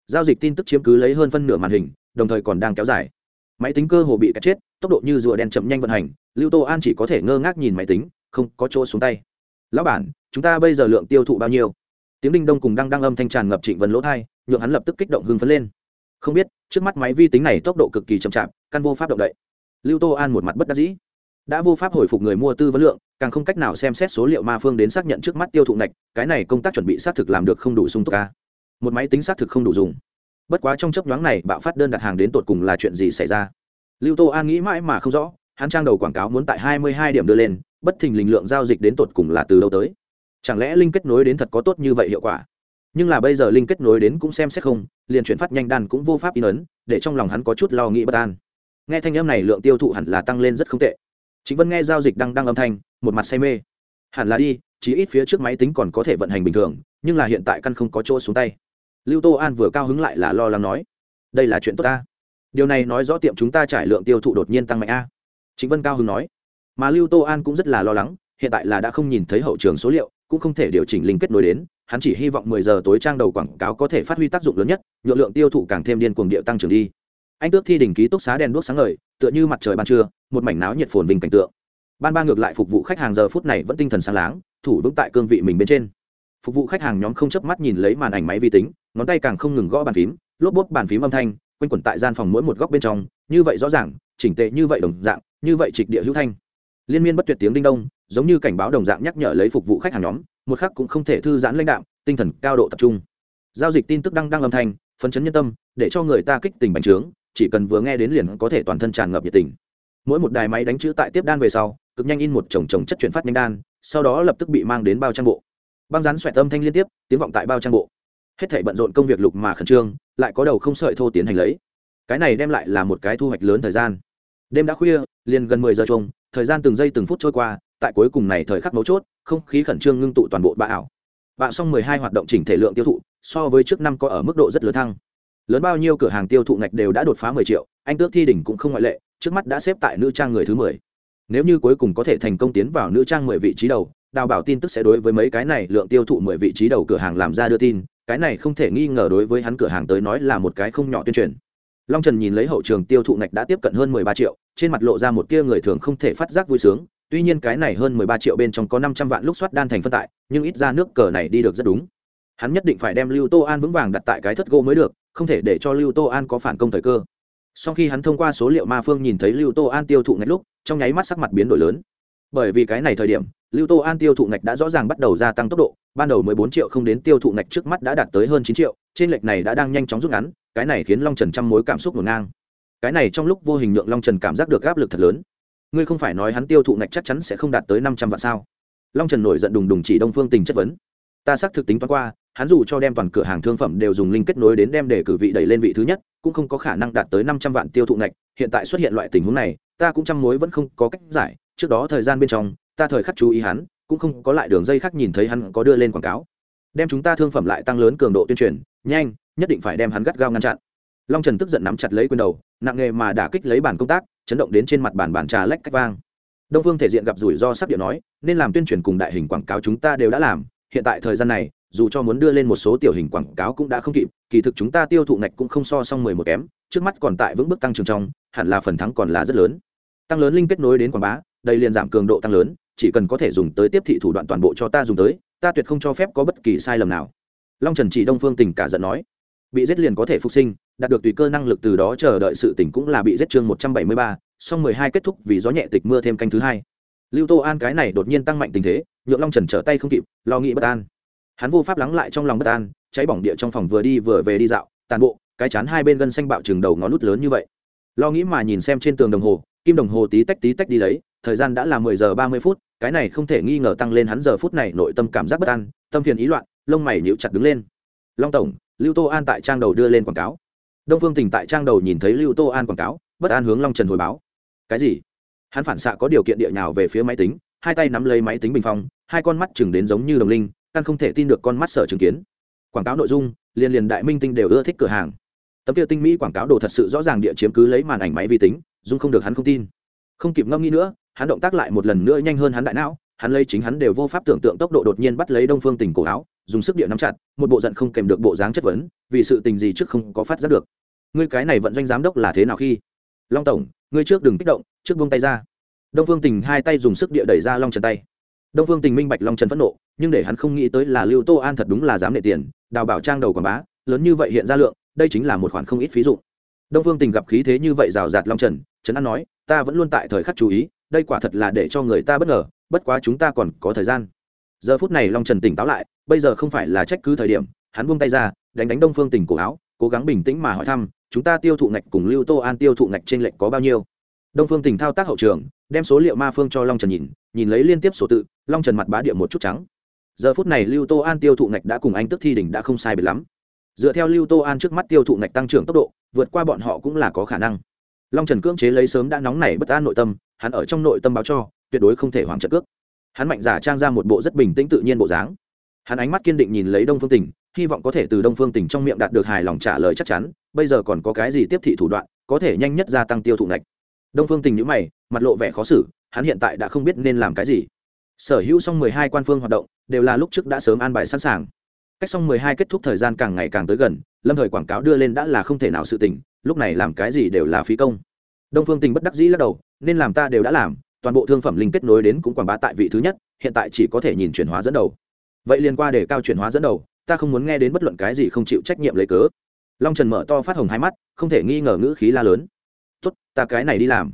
Giao dịch tin tức chiếm cứ lấy hơn phân nửa màn hình, đồng thời còn đang kéo dài. Máy tính cơ hồ bị cắt chết, tốc độ như rùa đen chậm nhanh vận hành, lưu tô an chỉ có thể ngơ ngác nhìn máy tính, không có chỗ xuống tay. Lão bản, chúng ta bây giờ lượng tiêu thụ bao nhiêu? Tiếng đinh đông cùng đang đang âm thanh tràn ngập trịnh vân lỗ thai, nhượng hắn lập tức kích động hưng phấn lên. Không biết, trước mắt máy vi tính này tốc độ cực kỳ chậm chạp, căn vô pháp động đậy. Lưu tô an một mặt bất đắc dĩ. Đã vô pháp hồi phục người mua tư vấn lượng, càng không cách nào xem xét số liệu ma phương đến xác nhận trước mắt tiêu thụ ngạch, cái này công tác chuẩn bị xác thực làm được không đủ sung túc ca một máy tính xác thực không đủ dùng. Bất quá trong chấp nhoáng này, bạo phát đơn đặt hàng đến tột cùng là chuyện gì xảy ra? Lưu tô an nghĩ mãi mà không rõ, hắn trang đầu quảng cáo muốn tại hai mươi hai điểm đưa lên, bất thình lình lượng giao dịch đến tột cùng là từ đâu tới? Chẳng lẽ linh kết nối đến thật có tốt như vậy hiệu quả? Nhưng là bây giờ linh kết nối đến cũng xem xét không, liền chuyển phát nhanh đan cũng vô pháp in ấn, để trong lòng hắn có chút lo nghĩ bất an. Nghe thanh âm này lượng tiêu thụ hẳn là tăng lên rất không tệ. Chính vân nghe giao dịch đang đăng âm thanh, một mặt say mê. Hẳn là đi chỉ ít phía trước máy tính còn có thể vận hành bình thường, nhưng là hiện tại căn không có chỗ xuống tay. Lưu tô an vừa cao hứng lại là lo lắng nói, đây là chuyện tốt ta. Điều này nói rõ tiệm chúng ta trải lượng tiêu thụ đột nhiên tăng mạnh a. Chính vân cao hứng nói. Mà lưu tô an cũng rất là lo lắng, hiện tại là đã không nhìn thấy hậu trường số liệu cũng không thể điều chỉnh linh kết nối đến, hắn chỉ hy vọng 10 giờ tối trang đầu quảng cáo có thể phát huy tác dụng lớn nhất, nhượng lượng tiêu thụ càng thêm điên cuồng điệu tăng trưởng đi. Anh tước thi đỉnh ký túc xá đèn đuốc sáng ngời, tựa như mặt trời ban trưa, một mảnh náo nhiệt phồn vinh cảnh tượng. Ban ba ngược lại phục vụ khách hàng giờ phút này vẫn tinh thần sáng láng, thủ vững tại cương vị mình bên trên. Phục vụ khách hàng nhóm không chớp mắt nhìn lấy màn ảnh máy vi tính, ngón tay càng không ngừng gõ bàn phím, lốp bốt bàn phím âm thanh, quanh quẩn tại gian phòng mỗi một góc bên trong, như vậy rõ ràng, chỉnh tệ như vậy đồng dạng, như vậy trịch địa hữu thanh liên miên bất tuyệt tiếng đinh đông, giống như cảnh báo đồng dạng nhắc nhở lấy phục vụ khách hàng nhóm, một khắc cũng không thể thư giãn lãnh đạm, tinh thần cao độ tập trung. Giao dịch tin tức đăng đăng âm thanh, phấn chấn nhân tâm, để cho người ta kích tình bành trướng, chỉ cần vừa nghe đến liền có thể toàn thân tràn ngập nhiệt tình. Mỗi một đài máy đánh chữ tại tiếp đan về sau, cực nhanh in một chồng chồng chất chuyển phát nhanh đan, sau đó lập tức bị mang đến bao trang bộ. Băng rán xoẹt âm thanh liên tiếp, tiếng vọng tại bao trang bộ. Hết thảy bận rộn công việc lục mà khẩn trương, lại có đầu không sợi thô tiến hành lấy. Cái này đem lại là một cái thu hoạch lớn thời gian. Đêm đã khuya, liền gần mười giờ chung thời gian từng giây từng phút trôi qua, tại cuối cùng này thời khắc mấu chốt, không khí khẩn trương ngưng tụ toàn bộ bạ ảo. Bạ xong mười hai hoạt động chỉnh thể lượng tiêu thụ, so với trước năm có ở mức độ rất lớn thăng. Lớn bao nhiêu cửa hàng tiêu thụ ngạch đều đã đột phá mười triệu, anh tước thi đỉnh cũng không ngoại lệ, trước mắt đã xếp tại nữ trang người thứ mười. Nếu như cuối cùng có thể thành công tiến vào nữ trang mười vị trí đầu, đào bảo tin tức sẽ đối với mấy cái này lượng tiêu thụ mười vị trí đầu cửa hàng làm ra đưa tin, cái này không thể nghi ngờ đối với hắn cửa hàng tới nói là một cái không nhỏ tuyên truyền. Long trần nhìn lấy hậu trường tiêu thụ ngạch đã tiếp cận hơn mười ba triệu trên mặt lộ ra một tia người thường không thể phát giác vui sướng. Tuy nhiên cái này hơn mười ba triệu bên trong có năm trăm vạn lúc soát đan thành phân tại, nhưng ít ra nước cờ này đi được rất đúng. Hắn nhất định phải đem lưu tô an vững vàng đặt tại cái thất gỗ mới được, không thể để cho lưu tô an có phản công thời cơ. Sau khi hắn thông qua số liệu ma phương nhìn thấy lưu tô an tiêu thụ ngạch lúc, trong nháy mắt sắc mặt biến đổi lớn. Bởi vì cái này thời điểm, lưu tô an tiêu thụ ngạch đã rõ ràng bắt đầu gia tăng tốc độ, ban đầu mười bốn triệu không đến tiêu thụ ngạch trước mắt đã đạt tới hơn chín triệu, trên lệch này đã đang nhanh chóng rút ngắn, cái này khiến long trần trăm mối cảm xúc ngổn ngang cái này trong lúc vô hình nhượng long trần cảm giác được áp lực thật lớn. Ngươi không phải nói hắn tiêu thụ ngạch chắc chắn sẽ không đạt tới năm trăm vạn sao? Long trần nổi giận đùng đùng chỉ đông phương tình chất vấn. Ta xác thực tính toán qua, hắn dù cho đem toàn cửa hàng thương phẩm đều dùng linh kết nối đến đem để cử vị đẩy lên vị thứ nhất, cũng không có khả năng đạt tới năm trăm vạn tiêu thụ ngạch. Hiện tại xuất hiện loại tình huống này, ta cũng trăm mối vẫn không có cách giải. Trước đó thời gian bên trong, ta thời khắc chú ý hắn, cũng không có lại đường dây khác nhìn thấy hắn có đưa lên quảng cáo. Đem chúng ta thương phẩm lại tăng lớn cường độ tuyên truyền, nhanh, nhất định phải đem hắn gắt gao ngăn chặn. Long trần tức giận nắm chặt lấy quyền đầu nặng nghề mà đả kích lấy bản công tác, chấn động đến trên mặt bàn bàn trà lách cách vang. Đông phương thể diện gặp rủi ro sắp điện nói, nên làm tuyên truyền cùng đại hình quảng cáo chúng ta đều đã làm, hiện tại thời gian này, dù cho muốn đưa lên một số tiểu hình quảng cáo cũng đã không kịp, kỳ thực chúng ta tiêu thụ ngạch cũng không so song mười một kém, trước mắt còn tại vững bước tăng trưởng trong, hẳn là phần thắng còn là rất lớn. Tăng lớn linh kết nối đến quảng bá, đây liền giảm cường độ tăng lớn, chỉ cần có thể dùng tới tiếp thị thủ đoạn toàn bộ cho ta dùng tới, ta tuyệt không cho phép có bất kỳ sai lầm nào. Long trần chỉ đông phương tình cả giận nói, bị giết liền có thể phục sinh đạt được tùy cơ năng lực từ đó chờ đợi sự tỉnh cũng là bị giết chương một trăm bảy mươi ba, song mười hai kết thúc vì gió nhẹ tịch mưa thêm canh thứ hai. Lưu tô an cái này đột nhiên tăng mạnh tình thế, nhượng long trần trở tay không kịp, lo nghĩ bất an. Hắn vô pháp lắng lại trong lòng bất an, cháy bỏng địa trong phòng vừa đi vừa về đi dạo, tàn bộ, cái chán hai bên gân xanh bạo chừng đầu ngón nút lớn như vậy. Lo nghĩ mà nhìn xem trên tường đồng hồ, kim đồng hồ tí tách tí tách đi lấy, thời gian đã là mười giờ ba mươi phút, cái này không thể nghi ngờ tăng lên hắn giờ phút này nội tâm cảm giác bất an, tâm phiền ý loạn, lông mày nhíu chặt đứng lên. Long tổng, lưu tô an tại trang đầu đưa lên quảng cáo đông phương Tỉnh tại trang đầu nhìn thấy lưu tô an quảng cáo, bất an hướng long trần hồi báo. Cái gì? Hắn phản xạ có điều kiện địa nhào về phía máy tính, hai tay nắm lấy máy tính bình phong, hai con mắt chừng đến giống như đồng linh, căn không thể tin được con mắt sở chứng kiến. Quảng cáo nội dung liền liền đại minh tinh đều ưa thích cửa hàng. Tấm kia tinh mỹ quảng cáo đồ thật sự rõ ràng địa chiếm cứ lấy màn ảnh máy vi tính, dung không được hắn không tin. Không kịp ngâm nghĩ nữa, hắn động tác lại một lần nữa nhanh hơn hắn đại não, hắn lấy chính hắn đều vô pháp tưởng tượng tốc độ đột nhiên bắt lấy đông phương Tỉnh cổ áo, dùng sức địa nắm chặt, một bộ giận không kèm được bộ dáng chất vấn, vì sự tình gì trước không có phát giác được ngươi cái này vận doanh giám đốc là thế nào khi? Long tổng, ngươi trước đừng kích động, trước buông tay ra. Đông phương tình hai tay dùng sức địa đẩy ra long trần tay. Đông phương tình minh bạch long trần phẫn nộ, nhưng để hắn không nghĩ tới là lưu tô an thật đúng là dám nệ tiền, đào bảo trang đầu quảng bá, lớn như vậy hiện ra lượng, đây chính là một khoản không ít phí dụ đông phương tình gặp khí thế như vậy rào rạt long trần, trấn an nói, ta vẫn luôn tại thời khắc chú ý, đây quả thật là để cho người ta bất ngờ, bất quá chúng ta còn có thời gian. Giờ phút này long trần tỉnh táo lại, bây giờ không phải là trách cứ thời điểm, hắn buông tay ra, đánh đánh đông phương tình cổ áo, cố gắng bình tĩnh mà hỏi thăm chúng ta tiêu thụ ngạch cùng lưu tô an tiêu thụ ngạch trên lệnh có bao nhiêu? Đông phương tình thao tác hậu trường, đem số liệu ma phương cho long trần nhìn nhìn lấy liên tiếp số tự, long trần mặt bá địa một chút trắng. Giờ phút này lưu tô an tiêu thụ ngạch đã cùng anh tức thi đỉnh đã không sai biệt lắm. Dựa theo lưu tô an trước mắt tiêu thụ ngạch tăng trưởng tốc độ, vượt qua bọn họ cũng là có khả năng. Long trần cưỡng chế lấy sớm đã nóng nảy bất an nội tâm, hắn ở trong nội tâm báo cho, tuyệt đối không thể hoảng trận cước. Hắn mạnh giả trang ra một bộ rất bình tĩnh tự nhiên bộ dáng. Hắn ánh mắt kiên định nhìn lấy đông phương tỉnh hy vọng có thể từ đông phương tỉnh trong miệng đạt được hài lòng trả lời chắc chắn bây giờ còn có cái gì tiếp thị thủ đoạn, có thể nhanh nhất gia tăng tiêu thụ ngạch? Đông phương tình nhữ mày, mặt lộ vẻ khó xử, hắn hiện tại đã không biết nên làm cái gì. Sở hữu xong mười hai quan phương hoạt động, đều là lúc trước đã sớm an bài sẵn sàng. Cách xong mười hai kết thúc thời gian càng ngày càng tới gần, lâm thời quảng cáo đưa lên đã là không thể nào sự tỉnh lúc này làm cái gì đều là phí công. Đông phương tình bất đắc dĩ lắc đầu, nên làm ta đều đã làm, toàn bộ thương phẩm linh kết nối đến cũng quảng bá tại vị thứ nhất, hiện tại chỉ có thể nhìn chuyển hóa dẫn đầu. Vậy liên qua để cao chuyển hóa dẫn đầu, ta không muốn nghe đến bất luận cái gì không chịu trách nhiệm lấy cớ long trần mở to phát hồng hai mắt, không thể nghi ngờ ngữ khí la lớn. Tốt, ta cái này đi làm.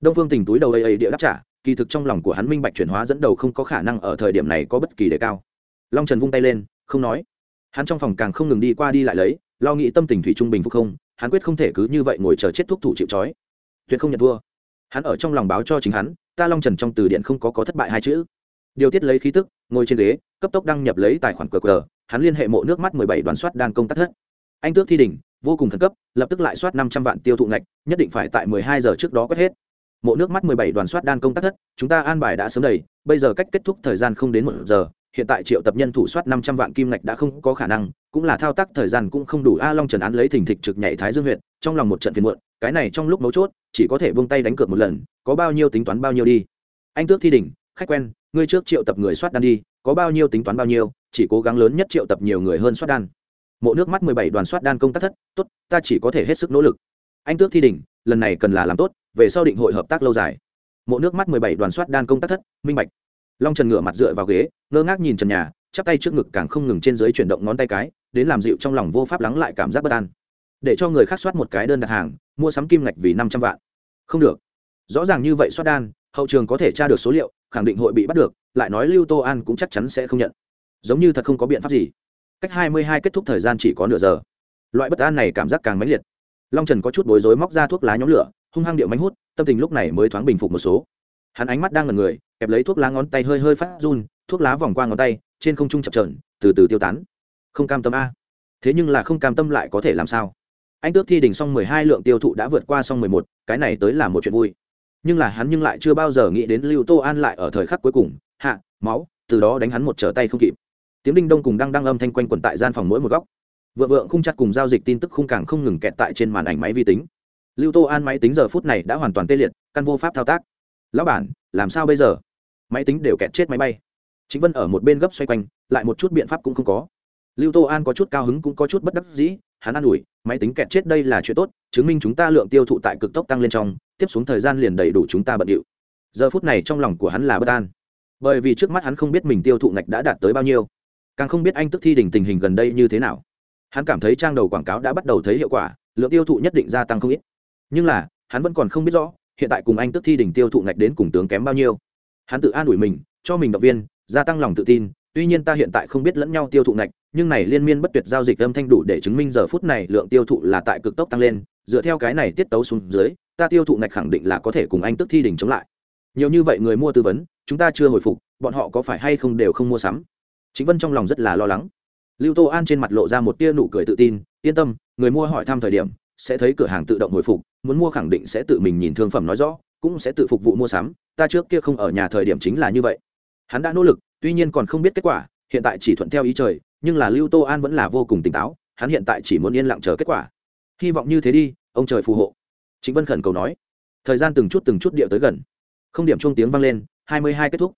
Đông phương tình túi đầu ấy ấy địa đáp trả, kỳ thực trong lòng của hắn minh bạch chuyển hóa dẫn đầu không có khả năng ở thời điểm này có bất kỳ đề cao. Long trần vung tay lên, không nói. Hắn trong phòng càng không ngừng đi qua đi lại lấy, lo nghĩ tâm tình thủy trung bình phục không, hắn quyết không thể cứ như vậy ngồi chờ chết thuốc thủ chịu trói. Tuyệt không nhận thua. Hắn ở trong lòng báo cho chính hắn, ta long trần trong từ điện không có có thất bại hai chữ. Điều tiết lấy khí tức, ngồi trên ghế, cấp tốc đăng nhập lấy tài khoản cờ cờ hắn liên hệ mộ nước mắt mười bảy đoàn soát đan công tác thất anh tước thi đỉnh, vô cùng khẩn cấp, lập tức lại soát năm trăm vạn tiêu thụ ngạch, nhất định phải tại mười hai giờ trước đó quét hết. Mộ nước mắt mười bảy đoàn soát đan công tác thất, chúng ta an bài đã sớm đầy, bây giờ cách kết thúc thời gian không đến một giờ, hiện tại triệu tập nhân thủ soát năm trăm vạn kim ngạch đã không có khả năng, cũng là thao tác thời gian cũng không đủ. A long trần án lấy thình thịch trực nhảy thái dương huyện, trong lòng một trận phiền muộn, cái này trong lúc mấu chốt, chỉ có thể vung tay đánh cược một lần, có bao nhiêu tính toán bao nhiêu đi. Anh tước thi đỉnh, khách quen, ngươi trước triệu tập người soát đan đi, có bao nhiêu tính toán bao nhiêu, chỉ cố gắng lớn nhất triệu tập nhiều người hơn soát đan mộ nước mắt mười bảy đoàn soát đan công tác thất tốt ta chỉ có thể hết sức nỗ lực. Anh tước thi đỉnh, lần này cần là làm tốt về sau định hội hợp tác lâu dài. Mộ nước mắt mười bảy đoàn soát đan công tác thất minh bạch. Long trần ngửa mặt dựa vào ghế ngơ ngác nhìn trần nhà chắp tay trước ngực càng không ngừng trên dưới chuyển động ngón tay cái đến làm dịu trong lòng vô pháp lắng lại cảm giác bất an. Để cho người khác soát một cái đơn đặt hàng mua sắm kim ngạch vì năm trăm vạn. Không được. Rõ ràng như vậy soát đan hậu trường có thể tra được số liệu khẳng định hội bị bắt được lại nói lưu tô an cũng chắc chắn sẽ không nhận. Giống như thật không có biện pháp gì cách hai mươi hai kết thúc thời gian chỉ có nửa giờ. Loại bất an này cảm giác càng mãnh liệt. Long trần có chút bối rối móc ra thuốc lá nhóm lửa, hung hăng điệu mánh hút, tâm tình lúc này mới thoáng bình phục một số. Hắn ánh mắt đang ngần người, kẹp lấy thuốc lá ngón tay hơi hơi phát run, thuốc lá vòng qua ngón tay, trên không trung chập trờn từ từ tiêu tán. Không cam tâm a. Thế nhưng là không cam tâm lại có thể làm sao? Anh tước thi đỉnh xong mười hai lượng tiêu thụ đã vượt qua xong mười một, cái này tới là một chuyện vui. Nhưng là hắn nhưng lại chưa bao giờ nghĩ đến lưu tô an lại ở thời khắc cuối cùng. Hạ, máu, từ đó đánh hắn một trở tay không kịp tiếng đinh đông cùng đang đăng âm thanh quanh quẩn tại gian phòng mỗi một góc. Vợ vượng không chặt cùng giao dịch tin tức không càng không ngừng kẹt tại trên màn ảnh máy vi tính. Lưu tô an máy tính giờ phút này đã hoàn toàn tê liệt, căn vô pháp thao tác. Lão bản, làm sao bây giờ? Máy tính đều kẹt chết máy bay. Chính vân ở một bên gấp xoay quanh, lại một chút biện pháp cũng không có. Lưu tô an có chút cao hứng cũng có chút bất đắc dĩ, hắn an ủi, máy tính kẹt chết đây là chuyện tốt, chứng minh chúng ta lượng tiêu thụ tại cực tốc tăng lên trong, tiếp xuống thời gian liền đầy đủ chúng ta bận điệu. Giờ phút này trong lòng của hắn là bất an. Bởi vì trước mắt hắn không biết mình tiêu thụ ngạch đã đạt tới bao nhiêu càng không biết anh tức thi đình tình hình gần đây như thế nào. Hắn cảm thấy trang đầu quảng cáo đã bắt đầu thấy hiệu quả, lượng tiêu thụ nhất định gia tăng không ít. Nhưng là, hắn vẫn còn không biết rõ, hiện tại cùng anh tức thi đình tiêu thụ ngạch đến cùng tướng kém bao nhiêu. Hắn tự an ủi mình, cho mình động viên, gia tăng lòng tự tin, tuy nhiên ta hiện tại không biết lẫn nhau tiêu thụ ngạch, nhưng này liên miên bất tuyệt giao dịch âm thanh đủ để chứng minh giờ phút này lượng tiêu thụ là tại cực tốc tăng lên, dựa theo cái này tiết tấu xuống dưới, ta tiêu thụ ngạch khẳng định là có thể cùng anh tức thi đình chống lại. Nhiều như vậy người mua tư vấn, chúng ta chưa hồi phục, bọn họ có phải hay không đều không mua sắm? Chính vân trong lòng rất là lo lắng. Lưu tô an trên mặt lộ ra một tia nụ cười tự tin, yên tâm, người mua hỏi thăm thời điểm, sẽ thấy cửa hàng tự động hồi phục, muốn mua khẳng định sẽ tự mình nhìn thương phẩm nói rõ, cũng sẽ tự phục vụ mua sắm, ta trước kia không ở nhà thời điểm chính là như vậy. Hắn đã nỗ lực, tuy nhiên còn không biết kết quả, hiện tại chỉ thuận theo ý trời, nhưng là lưu tô an vẫn là vô cùng tỉnh táo, hắn hiện tại chỉ muốn yên lặng chờ kết quả. Hy vọng như thế đi, ông trời phù hộ. Chính vân khẩn cầu nói. Thời gian từng chút từng chút điệu tới gần. Không điểm chuông tiếng vang lên, hai mươi hai kết thúc.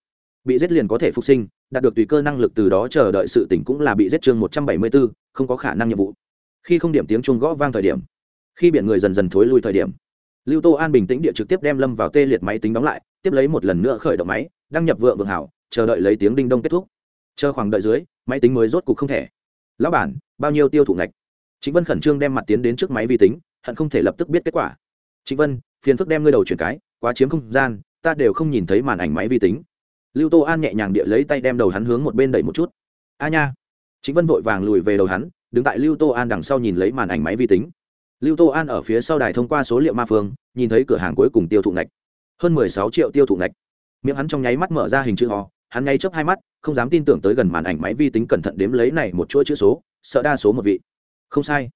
Bị giết liền có thể phục sinh đạt được tùy cơ năng lực từ đó chờ đợi sự tỉnh cũng là bị giết chương một trăm bảy mươi bốn không có khả năng nhiệm vụ. Khi không điểm tiếng chuông gõ vang thời điểm, khi biển người dần dần thối lui thời điểm, lưu tô an bình tĩnh địa trực tiếp đem lâm vào tê liệt máy tính đóng lại, tiếp lấy một lần nữa khởi động máy, đăng nhập vượng vượng hảo, chờ đợi lấy tiếng đinh đông kết thúc. Chờ khoảng đợi dưới, máy tính mới rốt cục không thể. Lão bản, bao nhiêu tiêu thụ ngạch? Chính vân khẩn trương đem mặt tiến đến trước máy vi tính, hận không thể lập tức biết kết quả. Chính vân, phiền phức đem ngươi đầu chuyển cái, quá chiếm không gian, ta đều không nhìn thấy màn ảnh máy vi tính lưu tô an nhẹ nhàng địa lấy tay đem đầu hắn hướng một bên đẩy một chút. A nha. Chính vân vội vàng lùi về đầu hắn, đứng tại lưu tô an đằng sau nhìn lấy màn ảnh máy vi tính. Lưu tô an ở phía sau đài thông qua số liệu ma phương, nhìn thấy cửa hàng cuối cùng tiêu thụ ngạch. Hơn mười sáu triệu tiêu thụ ngạch. Miệng hắn trong nháy mắt mở ra hình chữ ho hắn ngay chớp hai mắt, không dám tin tưởng tới gần màn ảnh máy vi tính cẩn thận đếm lấy này một chuỗi chữ số, sợ đa số một vị. Không sai.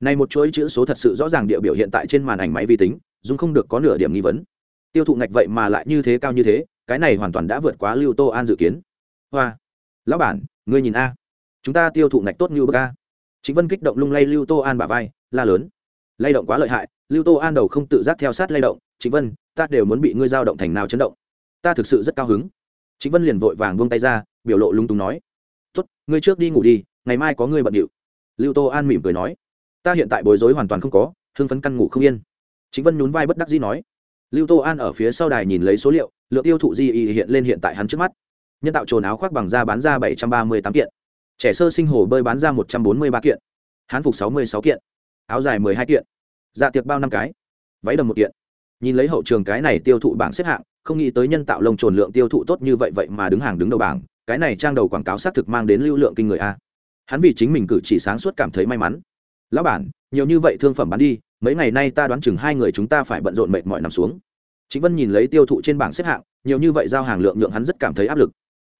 Này một chuỗi chữ số thật sự rõ ràng địa biểu hiện tại trên màn ảnh máy vi tính, dùng không được có nửa điểm nghi vấn. Tiêu thụ ngạch vậy mà lại như thế cao như thế cái này hoàn toàn đã vượt quá lưu tô an dự kiến. Hoa, lão bản, ngươi nhìn a. Chúng ta tiêu thụ ngạch tốt như bờ ca chính vân kích động lung lay lưu tô an bả vai, la lớn. Lay động quá lợi hại, lưu tô an đầu không tự giác theo sát lay động. Chính vân, ta đều muốn bị ngươi giao động thành nào chấn động. Ta thực sự rất cao hứng. Chính vân liền vội vàng buông tay ra, biểu lộ lung túng nói. Tốt, ngươi trước đi ngủ đi, ngày mai có ngươi bận điệu. Lưu tô an mỉm cười nói. Ta hiện tại bối rối hoàn toàn không có, hưng phấn căn ngủ không yên. Chính vân nhún vai bất đắc dĩ nói. Lưu tô an ở phía sau đài nhìn lấy số liệu lượng tiêu thụ di y hiện lên hiện tại hắn trước mắt. Nhân tạo trồn áo khoác bằng da bán ra bảy trăm ba mươi tám kiện. Trẻ sơ sinh hồ bơi bán ra một trăm bốn mươi ba kiện. Hán phục sáu mươi sáu kiện. Áo dài mười hai kiện. Dạ tiệc bao năm cái. Váy đầm một kiện. Nhìn lấy hậu trường cái này tiêu thụ bảng xếp hạng, không nghĩ tới nhân tạo lông trồn lượng tiêu thụ tốt như vậy vậy mà đứng hàng đứng đầu bảng. Cái này trang đầu quảng cáo xác thực mang đến lưu lượng kinh người a. Hắn vì chính mình cử chỉ sáng suốt cảm thấy may mắn. Lão bản, nhiều như vậy thương phẩm bán đi, mấy ngày nay ta đoán chừng hai người chúng ta phải bận rộn mệt mỏi nằm xuống chính vân nhìn lấy tiêu thụ trên bảng xếp hạng, nhiều như vậy giao hàng lượng nhượng hắn rất cảm thấy áp lực.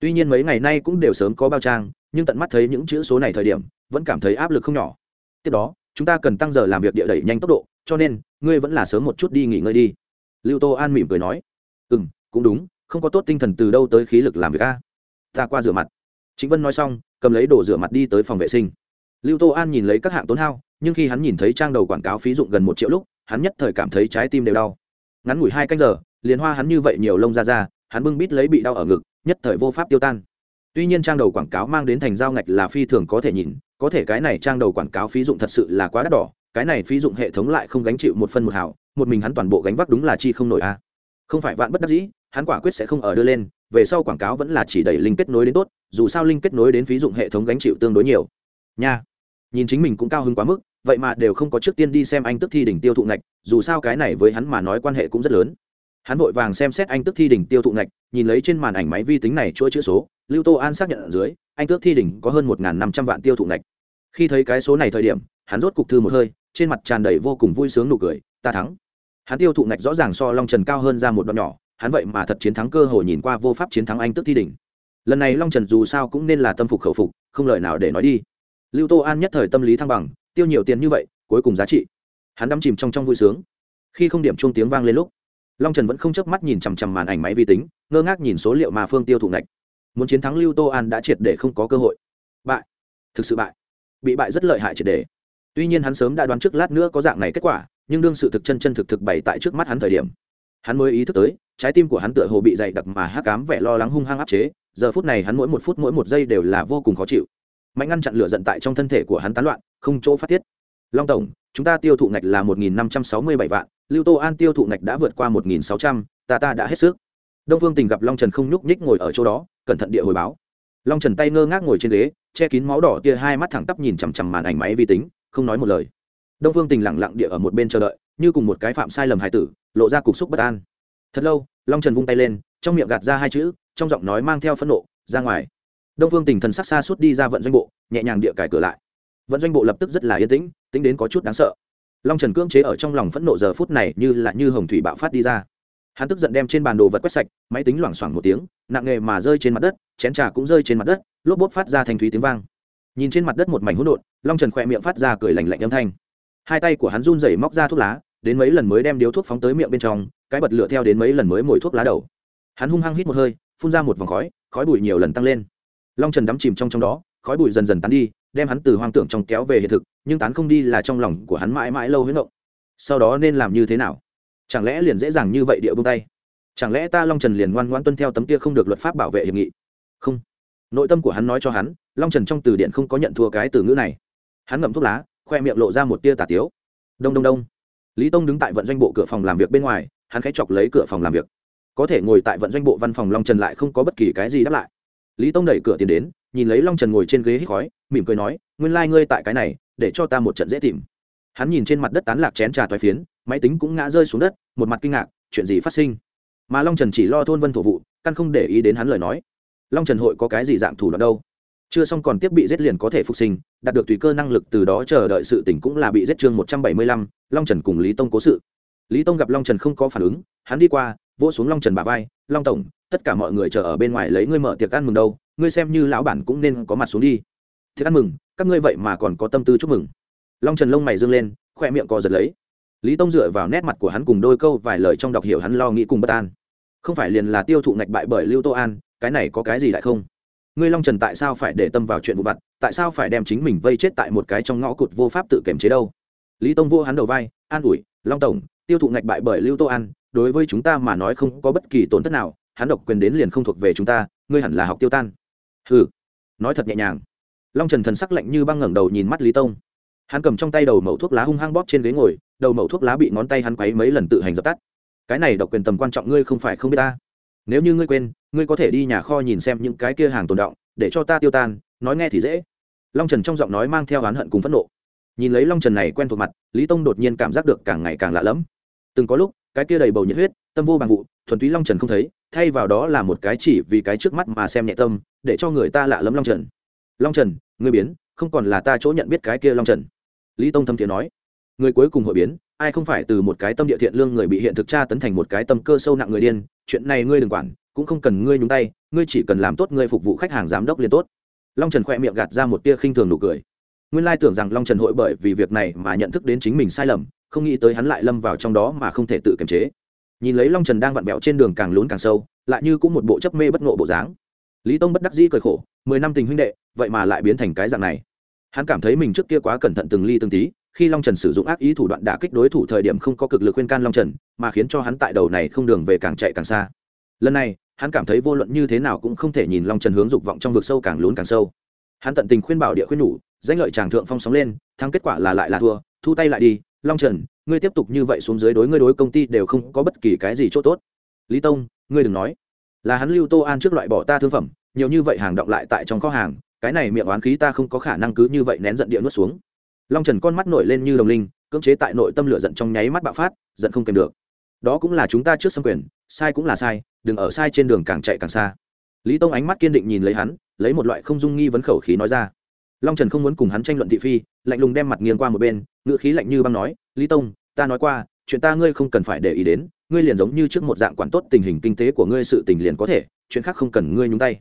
Tuy nhiên mấy ngày nay cũng đều sớm có bao trang, nhưng tận mắt thấy những chữ số này thời điểm, vẫn cảm thấy áp lực không nhỏ. Tiếp đó, chúng ta cần tăng giờ làm việc địa đẩy nhanh tốc độ, cho nên, ngươi vẫn là sớm một chút đi nghỉ ngơi đi. Lưu tô an mỉm cười nói. Ừ m cũng đúng, không có tốt tinh thần từ đâu tới khí lực làm việc a. Ta qua rửa mặt. Chính vân nói xong, cầm lấy đồ rửa mặt đi tới phòng vệ sinh. Lưu tô an nhìn lấy các hạng tốn hao, nhưng khi hắn nhìn thấy trang đầu quảng cáo phí dụng gần một triệu lúc, hắn nhất thời cảm thấy trái tim đều đau ngắn ngủi hai canh giờ liền hoa hắn như vậy nhiều lông ra ra hắn bưng bít lấy bị đau ở ngực nhất thời vô pháp tiêu tan. Tuy nhiên trang đầu quảng cáo mang đến thành giao ngạch là phi thường có thể nhìn có thể cái này trang đầu quảng cáo phí dụng thật sự là quá đắt đỏ cái này phí dụng hệ thống lại không gánh chịu một phân một hào, một mình hắn toàn bộ gánh vác đúng là chi không nổi a. Không phải vạn bất đắc dĩ hắn quả quyết sẽ không ở đưa lên về sau quảng cáo vẫn là chỉ đẩy linh kết nối đến tốt dù sao linh kết nối đến phí dụng hệ thống gánh chịu tương đối nhiều. Nha nhìn chính mình cũng cao hơn quá mức vậy mà đều không có trước tiên đi xem anh tức thi đỉnh tiêu thụ ngạch, dù sao cái này với hắn mà nói quan hệ cũng rất lớn. Hắn vội vàng xem xét anh tức thi đỉnh tiêu thụ ngạch, nhìn lấy trên màn ảnh máy vi tính này chuỗi chữ số, lưu tô an xác nhận ở dưới, anh tước thi đỉnh có hơn một năm trăm vạn tiêu thụ ngạch. Khi thấy cái số này thời điểm, hắn rốt cục thư một hơi, trên mặt tràn đầy vô cùng vui sướng nụ cười, ta thắng. Hắn tiêu thụ ngạch rõ ràng so long trần cao hơn ra một đoạn nhỏ, hắn vậy mà thật chiến thắng cơ hội nhìn qua vô pháp chiến thắng anh tức thi đỉnh. Lần này long trần dù sao cũng nên là tâm phục khẩu phục, không lời nào để nói đi. Lưu tô an nhất thời tâm lý thăng bằng tiêu nhiều tiền như vậy, cuối cùng giá trị. Hắn đắm chìm trong trong vui sướng. Khi không điểm chuông tiếng vang lên lúc, long trần vẫn không chớp mắt nhìn chằm chằm màn ảnh máy vi tính, ngơ ngác nhìn số liệu mà phương tiêu thụ ngạch muốn chiến thắng lưu tô an đã triệt để không có cơ hội. Bại. Thực sự bại. Bị bại rất lợi hại triệt để. Tuy nhiên hắn sớm đã đoán trước lát nữa có dạng này kết quả, nhưng đương sự thực chân chân thực thực bày tại trước mắt hắn thời điểm, hắn mới ý thức tới, trái tim của hắn tựa hồ bị dày đặc mà hắc cám vẻ lo lắng hung hăng áp chế. Giờ phút này hắn mỗi một phút mỗi một giây đều là vô cùng khó chịu mạnh ngăn chặn lửa giận tại trong thân thể của hắn tán loạn, không chỗ phát tiết. Long tổng, chúng ta tiêu thụ ngạch là một nghìn năm trăm sáu mươi bảy vạn, lưu tô an tiêu thụ ngạch đã vượt qua một nghìn sáu trăm, ta ta đã hết sức. Đông phương tình gặp long trần không nhúc nhích ngồi ở chỗ đó, cẩn thận địa hồi báo. Long trần tay ngơ ngác ngồi trên ghế, che kín máu đỏ tia hai mắt thẳng tắp nhìn chằm chằm màn ảnh máy vi tính, không nói một lời. Đông phương tình lẳng lặng địa ở một bên chờ đợi, như cùng một cái phạm sai lầm hài tử, lộ ra cục xúc bất an. Thật lâu, long trần vung tay lên, trong miệng gạt ra hai chữ, trong giọng nói mang theo phẫn nộ, ra ngoài đông phương tình thần sắc xa suốt đi ra vận doanh bộ, nhẹ nhàng địa cài cửa lại. Vận doanh bộ lập tức rất là yên tĩnh, tính đến có chút đáng sợ. Long trần cưỡng chế ở trong lòng phẫn nộ giờ phút này như là như hồng thủy bạo phát đi ra. Hắn tức giận đem trên bàn đồ vật quét sạch, máy tính loảng xoảng một tiếng, nặng nghề mà rơi trên mặt đất, chén trà cũng rơi trên mặt đất, lốp bốt phát ra thành thúy tiếng vang. Nhìn trên mặt đất một mảnh hỗn độn, long trần khỏe miệng phát ra cười lành lạnh âm thanh. Hai tay của hắn run rẩy móc ra thuốc lá, đến mấy lần mới đem điếu thuốc phóng tới miệng bên trong, cái bật lửa theo đến mấy lần mới mồi thuốc lá đầu. Hắn hung hăng hít một hơi, phun ra một vòng khói khói bụi nhiều lần tăng lên long trần đắm chìm trong trong đó, khói bụi dần dần tán đi, đem hắn từ hoang tưởng trong kéo về hiện thực, nhưng tán không đi là trong lòng của hắn mãi mãi lâu huyết động sau đó nên làm như thế nào? Chẳng lẽ liền dễ dàng như vậy địa bông tay? Chẳng lẽ ta long trần liền ngoan ngoan tuân theo tấm kia không được luật pháp bảo vệ hiệp nghị? Không. Nội tâm của hắn nói cho hắn, long trần trong từ điện không có nhận thua cái từ ngữ này. Hắn ngậm thuốc lá, khoe miệng lộ ra một tia tà tiếu. Đông đông đông. Lý tông đứng tại vận doanh bộ cửa phòng làm việc bên ngoài, hắn khẽ chọc lấy cửa phòng làm việc. Có thể ngồi tại vận doanh bộ văn phòng long trần lại không có bất kỳ cái gì đáp lại lý tông đẩy cửa tiến đến, nhìn lấy long trần ngồi trên ghế hít khói, mỉm cười nói, nguyên lai、like、ngươi tại cái này, để cho ta một trận dễ tìm. Hắn nhìn trên mặt đất tán lạc chén trà toái phiến, máy tính cũng ngã rơi xuống đất, một mặt kinh ngạc, chuyện gì phát sinh? Mà long trần chỉ lo thôn vân thổ vụ, căn không để ý đến hắn lời nói. Long trần hội có cái gì dạng thủ đoạn đâu? Chưa xong còn tiếp bị giết liền có thể phục sinh, đạt được tùy cơ năng lực từ đó chờ đợi sự tỉnh cũng là bị giết chương một trăm bảy mươi lăm, long trần cùng lý tông cố sự lý tông gặp long trần không có phản ứng, hắn đi qua, vỗ xuống long trần bà vai, long tổng, tất cả mọi người chờ ở bên ngoài lấy ngươi mở tiệc ăn mừng đâu, ngươi xem như lão bản cũng nên có mặt xuống đi. Tiệc ăn mừng? Các ngươi vậy mà còn có tâm tư chúc mừng. Long trần lông mày dâng lên khoe miệng co giật lấy. Lý tông dựa vào nét mặt của hắn cùng đôi câu vài lời trong đọc hiểu hắn lo nghĩ cùng bất an. Không phải liền là tiêu thụ ngạch bại bởi lưu tô an, cái này có cái gì lại không? Ngươi long trần tại sao phải để tâm vào chuyện vụ vặt, tại sao phải đem chính mình vây chết tại một cái trong ngõ cụt vô pháp tự kiềm chế đâu? Lý tông vô hắn đầu vai, an ủi, long tổng tiêu thụ ngạch bại bởi lưu tô an, đối với chúng ta mà nói không có bất kỳ tổn thất nào, hắn độc quyền đến liền không thuộc về chúng ta, ngươi hẳn là học tiêu tan. Hừ, nói thật nhẹ nhàng. Long trần thần sắc lạnh như băng ngẩng đầu nhìn mắt lý tông. Hắn cầm trong tay đầu mẩu thuốc lá hung hăng bóp trên ghế ngồi, đầu mẩu thuốc lá bị ngón tay hắn quấy mấy lần tự hành dập tắt. Cái này độc quyền tầm quan trọng ngươi không phải không biết ta. Nếu như ngươi quên, ngươi có thể đi nhà kho nhìn xem những cái kia hàng tồn động, để cho ta tiêu tan, nói nghe thì dễ. Long trần trong giọng nói mang theo oán hận cùng phẫn nộ. Nhìn lấy long trần này quen thuộc mặt, lý tông đột nhiên cảm giác được càng ngày càng lạ lẫm từng có lúc, cái kia đầy bầu nhiệt huyết, tâm vô bằng vụ, thuần túy long trần không thấy, thay vào đó là một cái chỉ vì cái trước mắt mà xem nhẹ tâm, để cho người ta lạ lẫm long trần. Long trần, ngươi biến, không còn là ta chỗ nhận biết cái kia long trần. Lý tông thâm thiện nói. Người cuối cùng hội biến, ai không phải từ một cái tâm địa thiện lương người bị hiện thực tra tấn thành một cái tâm cơ sâu nặng người điên, chuyện này ngươi đừng quản, cũng không cần ngươi nhúng tay, ngươi chỉ cần làm tốt ngươi phục vụ khách hàng giám đốc liền tốt. Long trần khỏe miệng gạt ra một tia khinh thường nụ cười. Nguyên lai tưởng rằng long trần hội bởi vì việc này mà nhận thức đến chính mình sai lầm không nghĩ tới hắn lại lâm vào trong đó mà không thể tự kiềm chế. Nhìn lấy long trần đang vặn vẹo trên đường càng lún càng sâu, lại như cũng một bộ chấp mê bất ngộ bộ dáng. Lý tông bất đắc dĩ cười khổ, mười năm tình huynh đệ, vậy mà lại biến thành cái dạng này. Hắn cảm thấy mình trước kia quá cẩn thận từng ly từng tí, khi long trần sử dụng ác ý thủ đoạn đả kích đối thủ thời điểm không có cực lực khuyên can long trần, mà khiến cho hắn tại đầu này không đường về càng chạy càng xa. Lần này, hắn cảm thấy vô luận như thế nào cũng không thể nhìn long trần hướng dục vọng trong vực sâu càng lún càng sâu. Hắn tận tình khuyên bảo địa khuyên nhủ, danh lợi tràng thượng phong sóng lên, thắng kết quả là lại là thua, thu tay lại đi long trần, ngươi tiếp tục như vậy xuống dưới đối ngươi đối công ty đều không có bất kỳ cái gì chỗ tốt. Lý tông, ngươi đừng nói. Là hắn lưu tô an trước loại bỏ ta thương phẩm, nhiều như vậy hàng động lại tại trong kho hàng, cái này miệng oán khí ta không có khả năng cứ như vậy nén giận địa nuốt xuống. Long trần con mắt nổi lên như đồng linh, cưỡng chế tại nội tâm lửa giận trong nháy mắt bạo phát, giận không kèm được. Đó cũng là chúng ta trước xâm quyền, sai cũng là sai, đừng ở sai trên đường càng chạy càng xa. Lý tông ánh mắt kiên định nhìn lấy hắn, lấy một loại không dung nghi vấn khẩu khí nói ra long trần không muốn cùng hắn tranh luận thị phi, lạnh lùng đem mặt nghiêng qua một bên, ngữ khí lạnh như băng nói, lý tông, ta nói qua, chuyện ta ngươi không cần phải để ý đến, ngươi liền giống như trước một dạng quản tốt tình hình kinh tế của ngươi sự tình liền có thể, chuyện khác không cần ngươi nhúng tay.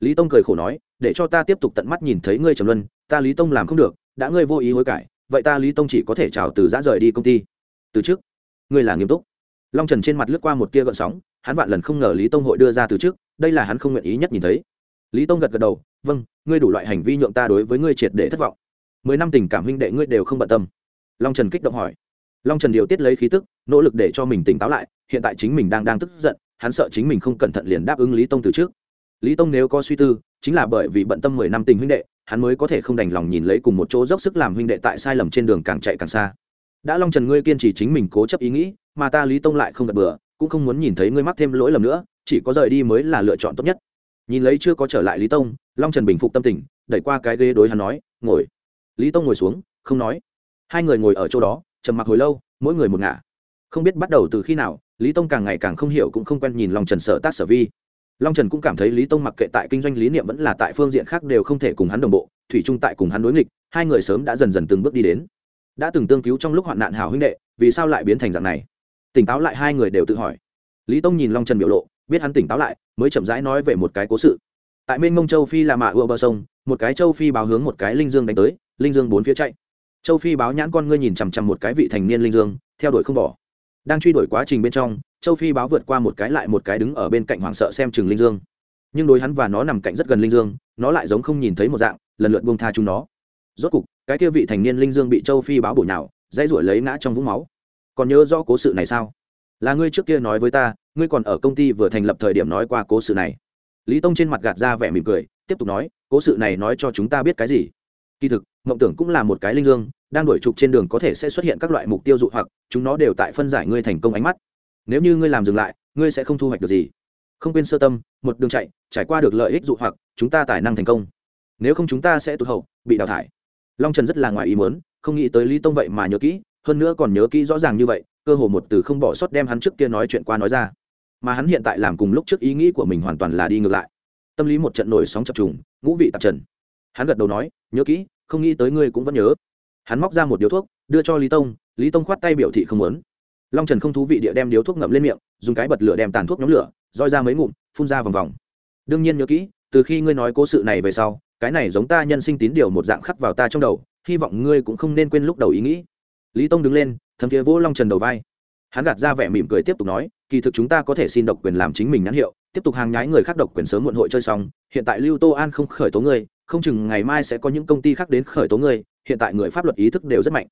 Lý tông cười khổ nói, để cho ta tiếp tục tận mắt nhìn thấy ngươi trầm luân, ta lý tông làm không được, đã ngươi vô ý hối cải, vậy ta lý tông chỉ có thể chào từ giã rời đi công ty. Từ trước ngươi là nghiêm túc. Long trần trên mặt lướt qua một tia gợn sóng, hắn vạn lần không ngờ lý tông hội đưa ra từ trước đây là hắn không nguyện ý nhất nhìn thấy lý tông gật gật đầu vâng ngươi đủ loại hành vi nhượng ta đối với ngươi triệt để thất vọng. Mười năm tình cảm huynh đệ ngươi đều không bận tâm. Long trần kích động hỏi. Long trần điều tiết lấy khí tức, nỗ lực để cho mình tỉnh táo lại, hiện tại chính mình đang đang tức giận, hắn sợ chính mình không cẩn thận liền đáp ứng lý tông từ trước. Lý tông nếu có suy tư, chính là bởi vì bận tâm mười năm tình huynh đệ, hắn mới có thể không đành lòng nhìn lấy cùng một chỗ dốc sức làm huynh đệ tại sai lầm trên đường càng chạy càng xa. Đã long trần ngươi kiên trì chính mình cố chấp ý nghĩ, mà ta lý tông lại không gật bừa, cũng không muốn nhìn thấy ngươi mắc thêm lỗi lầm nữa, chỉ có rời đi mới là lựa chọn tốt nhất nhìn lấy chưa có trở lại lý tông, long trần bình phục tâm tình, đẩy qua cái ghế đối hắn nói, ngồi. Lý tông ngồi xuống, không nói. Hai người ngồi ở chỗ đó, trầm mặc hồi lâu, mỗi người một ngả. Không biết bắt đầu từ khi nào, lý tông càng ngày càng không hiểu cũng không quen nhìn long trần sở tác sở vi. Long trần cũng cảm thấy lý tông mặc kệ tại kinh doanh lý niệm vẫn là tại phương diện khác đều không thể cùng hắn đồng bộ, thủy Trung tại cùng hắn đối nghịch, hai người sớm đã dần dần từng bước đi đến. Đã từng tương cứu trong lúc hoạn nạn hào huynh đệ, vì sao lại biến thành dạng này? Tỉnh táo lại hai người đều tự hỏi. Lý tông nhìn long trần biểu lộ biết hắn tỉnh táo lại, mới chậm rãi nói về một cái cố sự. Tại bên mông châu phi là mạ ưa bờ sông, một cái châu phi báo hướng một cái linh dương đánh tới, linh dương bốn phía chạy. Châu phi báo nhãn con ngươi nhìn chằm chằm một cái vị thành niên linh dương, theo đuổi không bỏ. Đang truy đuổi quá trình bên trong, châu phi báo vượt qua một cái lại một cái đứng ở bên cạnh hoảng sợ xem chừng linh dương. Nhưng đối hắn và nó nằm cạnh rất gần linh dương, nó lại giống không nhìn thấy một dạng, lần lượt buông tha chúng nó. Rốt cục, cái kia vị thành niên linh dương bị châu phi báo bổ nhào, dãy ruổi lấy ngã trong vũng máu. Còn nhớ rõ cố sự này sao? Là ngươi trước kia nói với ta, ngươi còn ở công ty vừa thành lập thời điểm nói qua cố sự này. Lý tông trên mặt gạt ra vẻ mỉm cười, tiếp tục nói, cố sự này nói cho chúng ta biết cái gì? Kỳ thực, mộng tưởng cũng là một cái linh dương, đang đổi trục trên đường có thể sẽ xuất hiện các loại mục tiêu dụ hoặc, chúng nó đều tại phân giải ngươi thành công ánh mắt. Nếu như ngươi làm dừng lại, ngươi sẽ không thu hoạch được gì. Không quên sơ tâm, một đường chạy, trải qua được lợi ích dụ hoặc, chúng ta tài năng thành công. Nếu không chúng ta sẽ tụt hậu, bị đào thải. Long trần rất là ngoài ý muốn, không nghĩ tới lý tông vậy mà nhớ kỹ hơn nữa còn nhớ kỹ rõ ràng như vậy, cơ hồ một từ không bỏ sót đem hắn trước kia nói chuyện qua nói ra. Mà hắn hiện tại làm cùng lúc trước ý nghĩ của mình hoàn toàn là đi ngược lại. Tâm lý một trận nổi sóng chập trùng, ngũ vị tạp trần. Hắn gật đầu nói, nhớ kỹ, không nghĩ tới ngươi cũng vẫn nhớ. Hắn móc ra một điếu thuốc, đưa cho lý tông lý tông khoát tay biểu thị không muốn. Long trần không thú vị địa đem điếu thuốc ngậm lên miệng, dùng cái bật lửa đem tàn thuốc nhóm lửa, roi ra mấy ngụm, phun ra vòng vòng. Đương nhiên nhớ kỹ, từ khi ngươi nói cố sự này về sau, cái này giống ta nhân sinh tín điều một dạng khắc vào ta trong đầu, hy vọng ngươi cũng không nên quên lúc đầu ý nghĩ lý tông đứng lên, thấm thiế vỗ long trần đầu vai. Hắn gạt ra vẻ mỉm cười tiếp tục nói, kỳ thực chúng ta có thể xin độc quyền làm chính mình nhãn hiệu, tiếp tục hàng nhái người khác độc quyền sớm muộn hội chơi xong, hiện tại lưu tô an không khởi tố ngươi, không chừng ngày mai sẽ có những công ty khác đến khởi tố ngươi, hiện tại người pháp luật ý thức đều rất mạnh.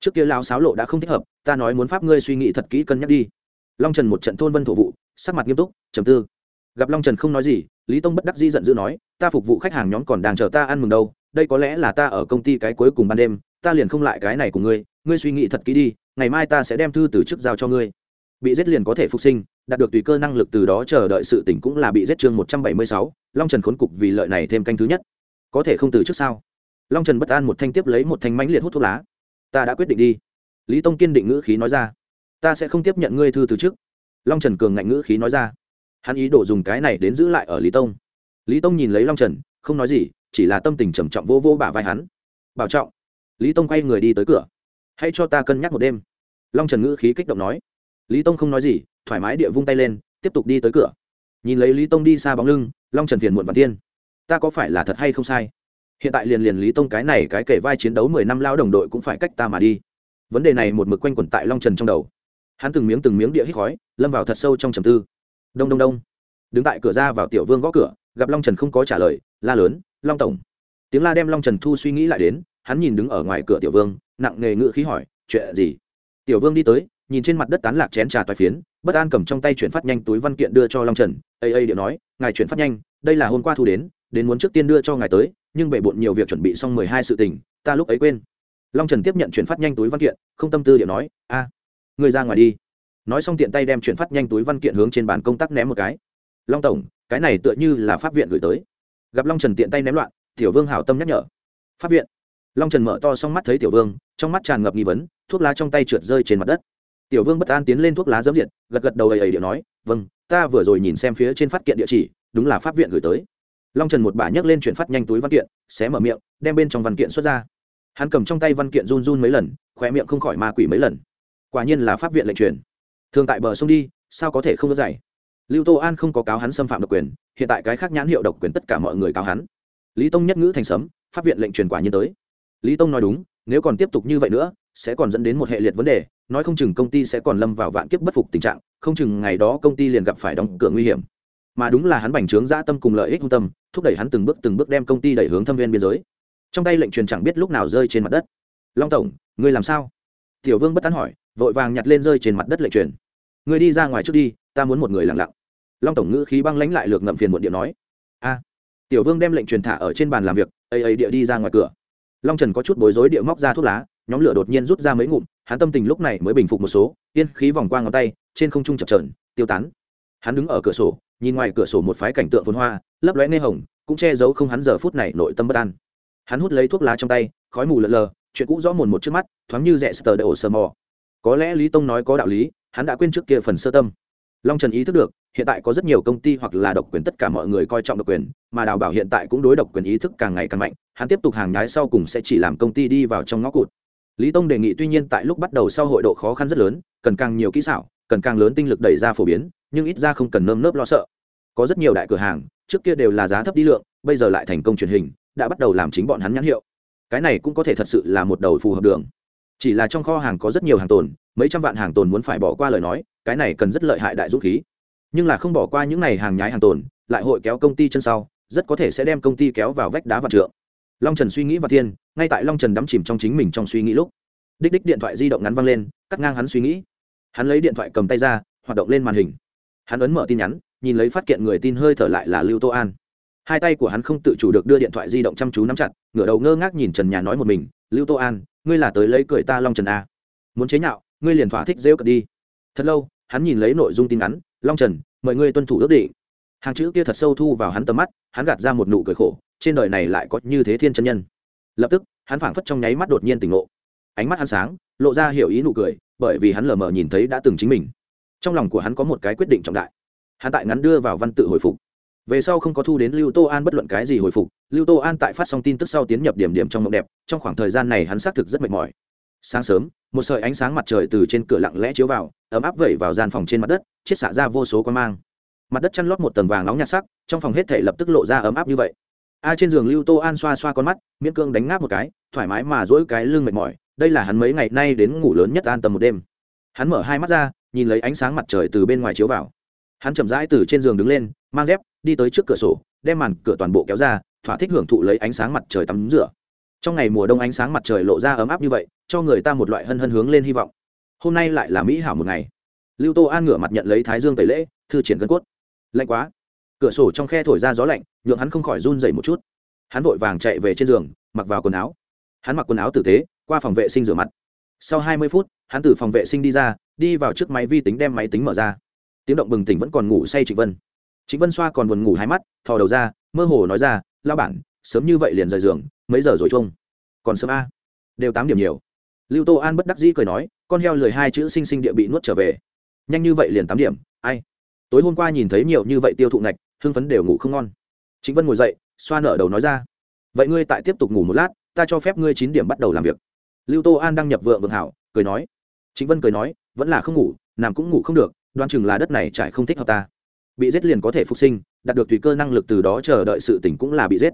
Trước kia lao xáo lộ đã không thích hợp, ta nói muốn pháp ngươi suy nghĩ thật kỹ cân nhắc đi. Long trần một trận thôn vân thổ vụ, sắc mặt nghiêm túc, trầm tư. Gặp long trần không nói gì, lý tông bất đắc di giận dữ nói, ta phục vụ khách hàng nhóm còn đang chờ ta ăn mừng đâu, đây có lẽ là ta ở công ty cái cuối cùng ban đêm, ta liền không lại cái này của ngươi ngươi suy nghĩ thật kỹ đi, ngày mai ta sẽ đem thư từ chức giao cho ngươi. Bị giết liền có thể phục sinh, đạt được tùy cơ năng lực từ đó chờ đợi sự tỉnh cũng là bị giết chương một trăm bảy mươi sáu, long trần khốn cục vì lợi này thêm canh thứ nhất. Có thể không từ trước sao? Long trần bất an một thanh tiếp lấy một thanh mãnh liệt hút thuốc lá. Ta đã quyết định đi. Lý tông kiên định ngữ khí nói ra. Ta sẽ không tiếp nhận ngươi thư từ trước long trần cường ngạnh ngữ khí nói ra. Hắn ý đồ dùng cái này đến giữ lại ở lý tông. Lý tông nhìn lấy long trần, không nói gì, chỉ là tâm tình trầm trọng vô vô bả vai hắn. Bảo trọng. Lý tông quay người đi tới cửa hãy cho ta cân nhắc một đêm. Long trần ngữ khí kích động nói. Lý tông không nói gì, thoải mái địa vung tay lên, tiếp tục đi tới cửa. Nhìn lấy lý tông đi xa bóng lưng, long trần phiền muộn và tiên. Ta có phải là thật hay không sai? Hiện tại liền liền lý tông cái này cái kể vai chiến đấu mười năm lao đồng đội cũng phải cách ta mà đi. Vấn đề này một mực quanh quẩn tại long trần trong đầu. Hắn từng miếng từng miếng địa hít khói, lâm vào thật sâu trong trầm tư. Đông đông đông. Đứng tại cửa ra vào tiểu vương gõ cửa, gặp long trần không có trả lời, la lớn, long tổng. Tiếng la đem long trần thu suy nghĩ lại đến, hắn nhìn đứng ở ngoài cửa tiểu vương nặng nề ngự khí hỏi, chuyện gì? Tiểu vương đi tới, nhìn trên mặt đất tán lạc chén trà toài phiến, bất an cầm trong tay chuyển phát nhanh túi văn kiện đưa cho long trần ây ây điệu nói, ngài chuyển phát nhanh, đây là hôm qua thu đến đến muốn trước tiên đưa cho ngài tới, nhưng bệ bộn nhiều việc chuẩn bị xong mười hai sự tình, ta lúc ấy quên. Long trần tiếp nhận chuyển phát nhanh túi văn kiện, không tâm tư điệu nói, a người ra ngoài đi. Nói xong tiện tay đem chuyển phát nhanh túi văn kiện hướng trên bàn công tác ném một cái. Long tổng, cái này tựa như là pháp viện gửi tới. Gặp long trần tiện tay ném loạn, tiểu vương hảo tâm nhắc nhở, pháp viện? Long trần mở to xong mắt thấy tiểu vương, trong mắt tràn ngập nghi vấn, thuốc lá trong tay trượt rơi trên mặt đất. Tiểu vương bất an tiến lên thuốc lá dấm diệt, gật gật đầu ầy ầy điện nói vâng ta vừa rồi nhìn xem phía trên phát kiện địa chỉ, đúng là pháp viện gửi tới. Long trần một bà nhấc lên chuyển phát nhanh túi văn kiện, xé mở miệng, đem bên trong văn kiện xuất ra. Hắn cầm trong tay văn kiện run run mấy lần khoe miệng không khỏi ma quỷ mấy lần. Quả nhiên là pháp viện lệnh truyền. Thường tại bờ sông đi, sao có thể không đỡ dày lưu tô an không có cáo hắn xâm phạm độc quyền, hiện tại cái khác nhãn hiệu độc quyền tất cả mọi người cáo hắn. Lý tông nhất ngữ thành sấm, pháp viện lệnh truyền quả nhiên tới lý tông nói đúng, nếu còn tiếp tục như vậy nữa, sẽ còn dẫn đến một hệ liệt vấn đề, nói không chừng công ty sẽ còn lâm vào vạn kiếp bất phục tình trạng, không chừng ngày đó công ty liền gặp phải đóng cửa nguy hiểm. Mà đúng là hắn bành trướng dã tâm cùng lợi ích hung tâm, thúc đẩy hắn từng bước từng bước đem công ty đẩy hướng thâm viên biên giới. Trong tay lệnh truyền chẳng biết lúc nào rơi trên mặt đất. Long tổng, ngươi làm sao? Tiểu vương bất tán hỏi, vội vàng nhặt lên rơi trên mặt đất lệnh truyền. Ngươi đi ra ngoài trước đi, ta muốn một người lặng lặng. Long tổng ngữ khí băng lãnh lại lược ngậm phiền muộn điện nói. A. Tiểu vương đem lệnh truyền thả ở trên bàn làm việc, ây ây địa đi ra ngoài cửa long trần có chút bối rối địa móc ra thuốc lá, nhóm lửa đột nhiên rút ra mấy ngụm, hắn tâm tình lúc này mới bình phục một số, yên khí vòng qua ngón tay, trên không trung chập trờn tiêu tán. Hắn đứng ở cửa sổ, nhìn ngoài cửa sổ một phái cảnh tượng phồn hoa, lấp lóe nghe hồng, cũng che giấu không hắn giờ phút này nội tâm bất an. Hắn hút lấy thuốc lá trong tay, khói mù lợn lờ, chuyện cũ rõ mồn một trước mắt, thoáng như rẽ sờ đỡ ổ sờ mò. Có lẽ lý tông nói có đạo lý, hắn đã quên trước kia phần sơ tâm. Long trần ý thức được hiện tại có rất nhiều công ty hoặc là độc quyền tất cả mọi người coi trọng độc quyền, mà đào bảo hiện tại cũng đối độc quyền ý thức càng ngày càng mạnh, hắn tiếp tục hàng nhái sau cùng sẽ chỉ làm công ty đi vào trong ngõ cụt. Lý tông đề nghị tuy nhiên tại lúc bắt đầu sau hội độ khó khăn rất lớn, cần càng nhiều kỹ xảo, cần càng lớn tinh lực đẩy ra phổ biến, nhưng ít ra không cần nơm nớp lo sợ. Có rất nhiều đại cửa hàng, trước kia đều là giá thấp đi lượng, bây giờ lại thành công truyền hình, đã bắt đầu làm chính bọn hắn nhãn hiệu. Cái này cũng có thể thật sự là một đầu phù hợp đường. Chỉ là trong kho hàng có rất nhiều hàng tồn, mấy trăm vạn hàng tồn muốn phải bỏ qua lời nói, cái này cần rất lợi hại đại dũng khí nhưng là không bỏ qua những này hàng nhái hàng tồn, lại hội kéo công ty chân sau, rất có thể sẽ đem công ty kéo vào vách đá và trượng. Long trần suy nghĩ và thiên, ngay tại long trần đắm chìm trong chính mình trong suy nghĩ lúc, đích đích điện thoại di động ngắn văng lên, cắt ngang hắn suy nghĩ. Hắn lấy điện thoại cầm tay ra, hoạt động lên màn hình. Hắn ấn mở tin nhắn, nhìn lấy phát kiện người tin hơi thở lại là lưu tô an. Hai tay của hắn không tự chủ được đưa điện thoại di động chăm chú nắm chặt, ngửa đầu ngơ ngác nhìn trần nhà nói một mình, lưu tô an, ngươi là tới lấy cười ta long trần a muốn chế nhạo, ngươi liền thỏa thích rêu cật đi. Thật lâu, hắn nhìn lấy nội dung tin ngắn long trần, mời ngươi tuân thủ ước định. Hàng chữ kia thật sâu thu vào hắn tầm mắt, hắn gạt ra một nụ cười khổ, trên đời này lại có như thế thiên chân nhân. Lập tức, hắn phảng phất trong nháy mắt đột nhiên tỉnh ngộ. Ánh mắt hắn sáng, lộ ra hiểu ý nụ cười, bởi vì hắn lờ mờ nhìn thấy đã từng chính mình. Trong lòng của hắn có một cái quyết định trọng đại. Hắn tại ngắn đưa vào văn tự hồi phục. Về sau không có thu đến lưu tô an bất luận cái gì hồi phục, lưu tô an tại phát xong tin tức sau tiến nhập điểm điểm trong mộng đẹp, trong khoảng thời gian này hắn xác thực rất mệt mỏi sáng sớm, một sợi ánh sáng mặt trời từ trên cửa lặng lẽ chiếu vào, ấm áp vẩy vào gian phòng trên mặt đất, chiết xả ra vô số quan mang. Mặt đất chăn lót một tầng vàng nóng nhạt sắc, trong phòng hết thể lập tức lộ ra ấm áp như vậy. A trên giường lưu tô an xoa xoa con mắt, miễn cương đánh ngáp một cái, thoải mái mà dỗi cái lưng mệt mỏi, đây là hắn mấy ngày nay đến ngủ lớn nhất an tâm một đêm. Hắn mở hai mắt ra, nhìn lấy ánh sáng mặt trời từ bên ngoài chiếu vào. Hắn chậm rãi từ trên giường đứng lên, mang dép, đi tới trước cửa sổ, đem màn cửa toàn bộ kéo ra, thỏa thích hưởng thụ lấy ánh sáng mặt trời tắm rửa trong ngày mùa đông ánh sáng mặt trời lộ ra ấm áp như vậy, cho người ta một loại hân hân hướng lên hy vọng. Hôm nay lại là mỹ hảo một ngày. Lưu tô an ngửa mặt nhận lấy thái dương tẩy lễ, thư triển cân cốt. Lạnh quá. Cửa sổ trong khe thổi ra gió lạnh, nhượng hắn không khỏi run dậy một chút. Hắn vội vàng chạy về trên giường, mặc vào quần áo. Hắn mặc quần áo tử tế, qua phòng vệ sinh rửa mặt. Sau hai mươi phút, hắn từ phòng vệ sinh đi ra, đi vào trước máy vi tính đem máy tính mở ra. Tiếng động bừng tỉnh vẫn còn ngủ say trịnh vân. Trịnh vân xoa còn buồn ngủ hai mắt, thò đầu ra, mơ hồ nói ra lao bản, sớm như vậy liền rời giường mấy giờ rồi chung còn sớm a? Đều tám điểm nhiều. Lưu tô an bất đắc dĩ cười nói, con heo lười hai chữ sinh sinh địa bị nuốt trở về. Nhanh như vậy liền tám điểm, ai? Tối hôm qua nhìn thấy nhiều như vậy tiêu thụ ngạch, hưng phấn đều ngủ không ngon. Chính vân ngồi dậy, xoa nở đầu nói ra, vậy ngươi tại tiếp tục ngủ một lát, ta cho phép ngươi chín điểm bắt đầu làm việc. Lưu tô an đăng nhập vợ vượng hảo, cười nói chính vân cười nói, vẫn là không ngủ, nằm cũng ngủ không được, đoan chừng là đất này trải không thích hợp ta. Bị giết liền có thể phục sinh, đạt được tùy cơ năng lực từ đó chờ đợi sự tỉnh cũng là bị giết.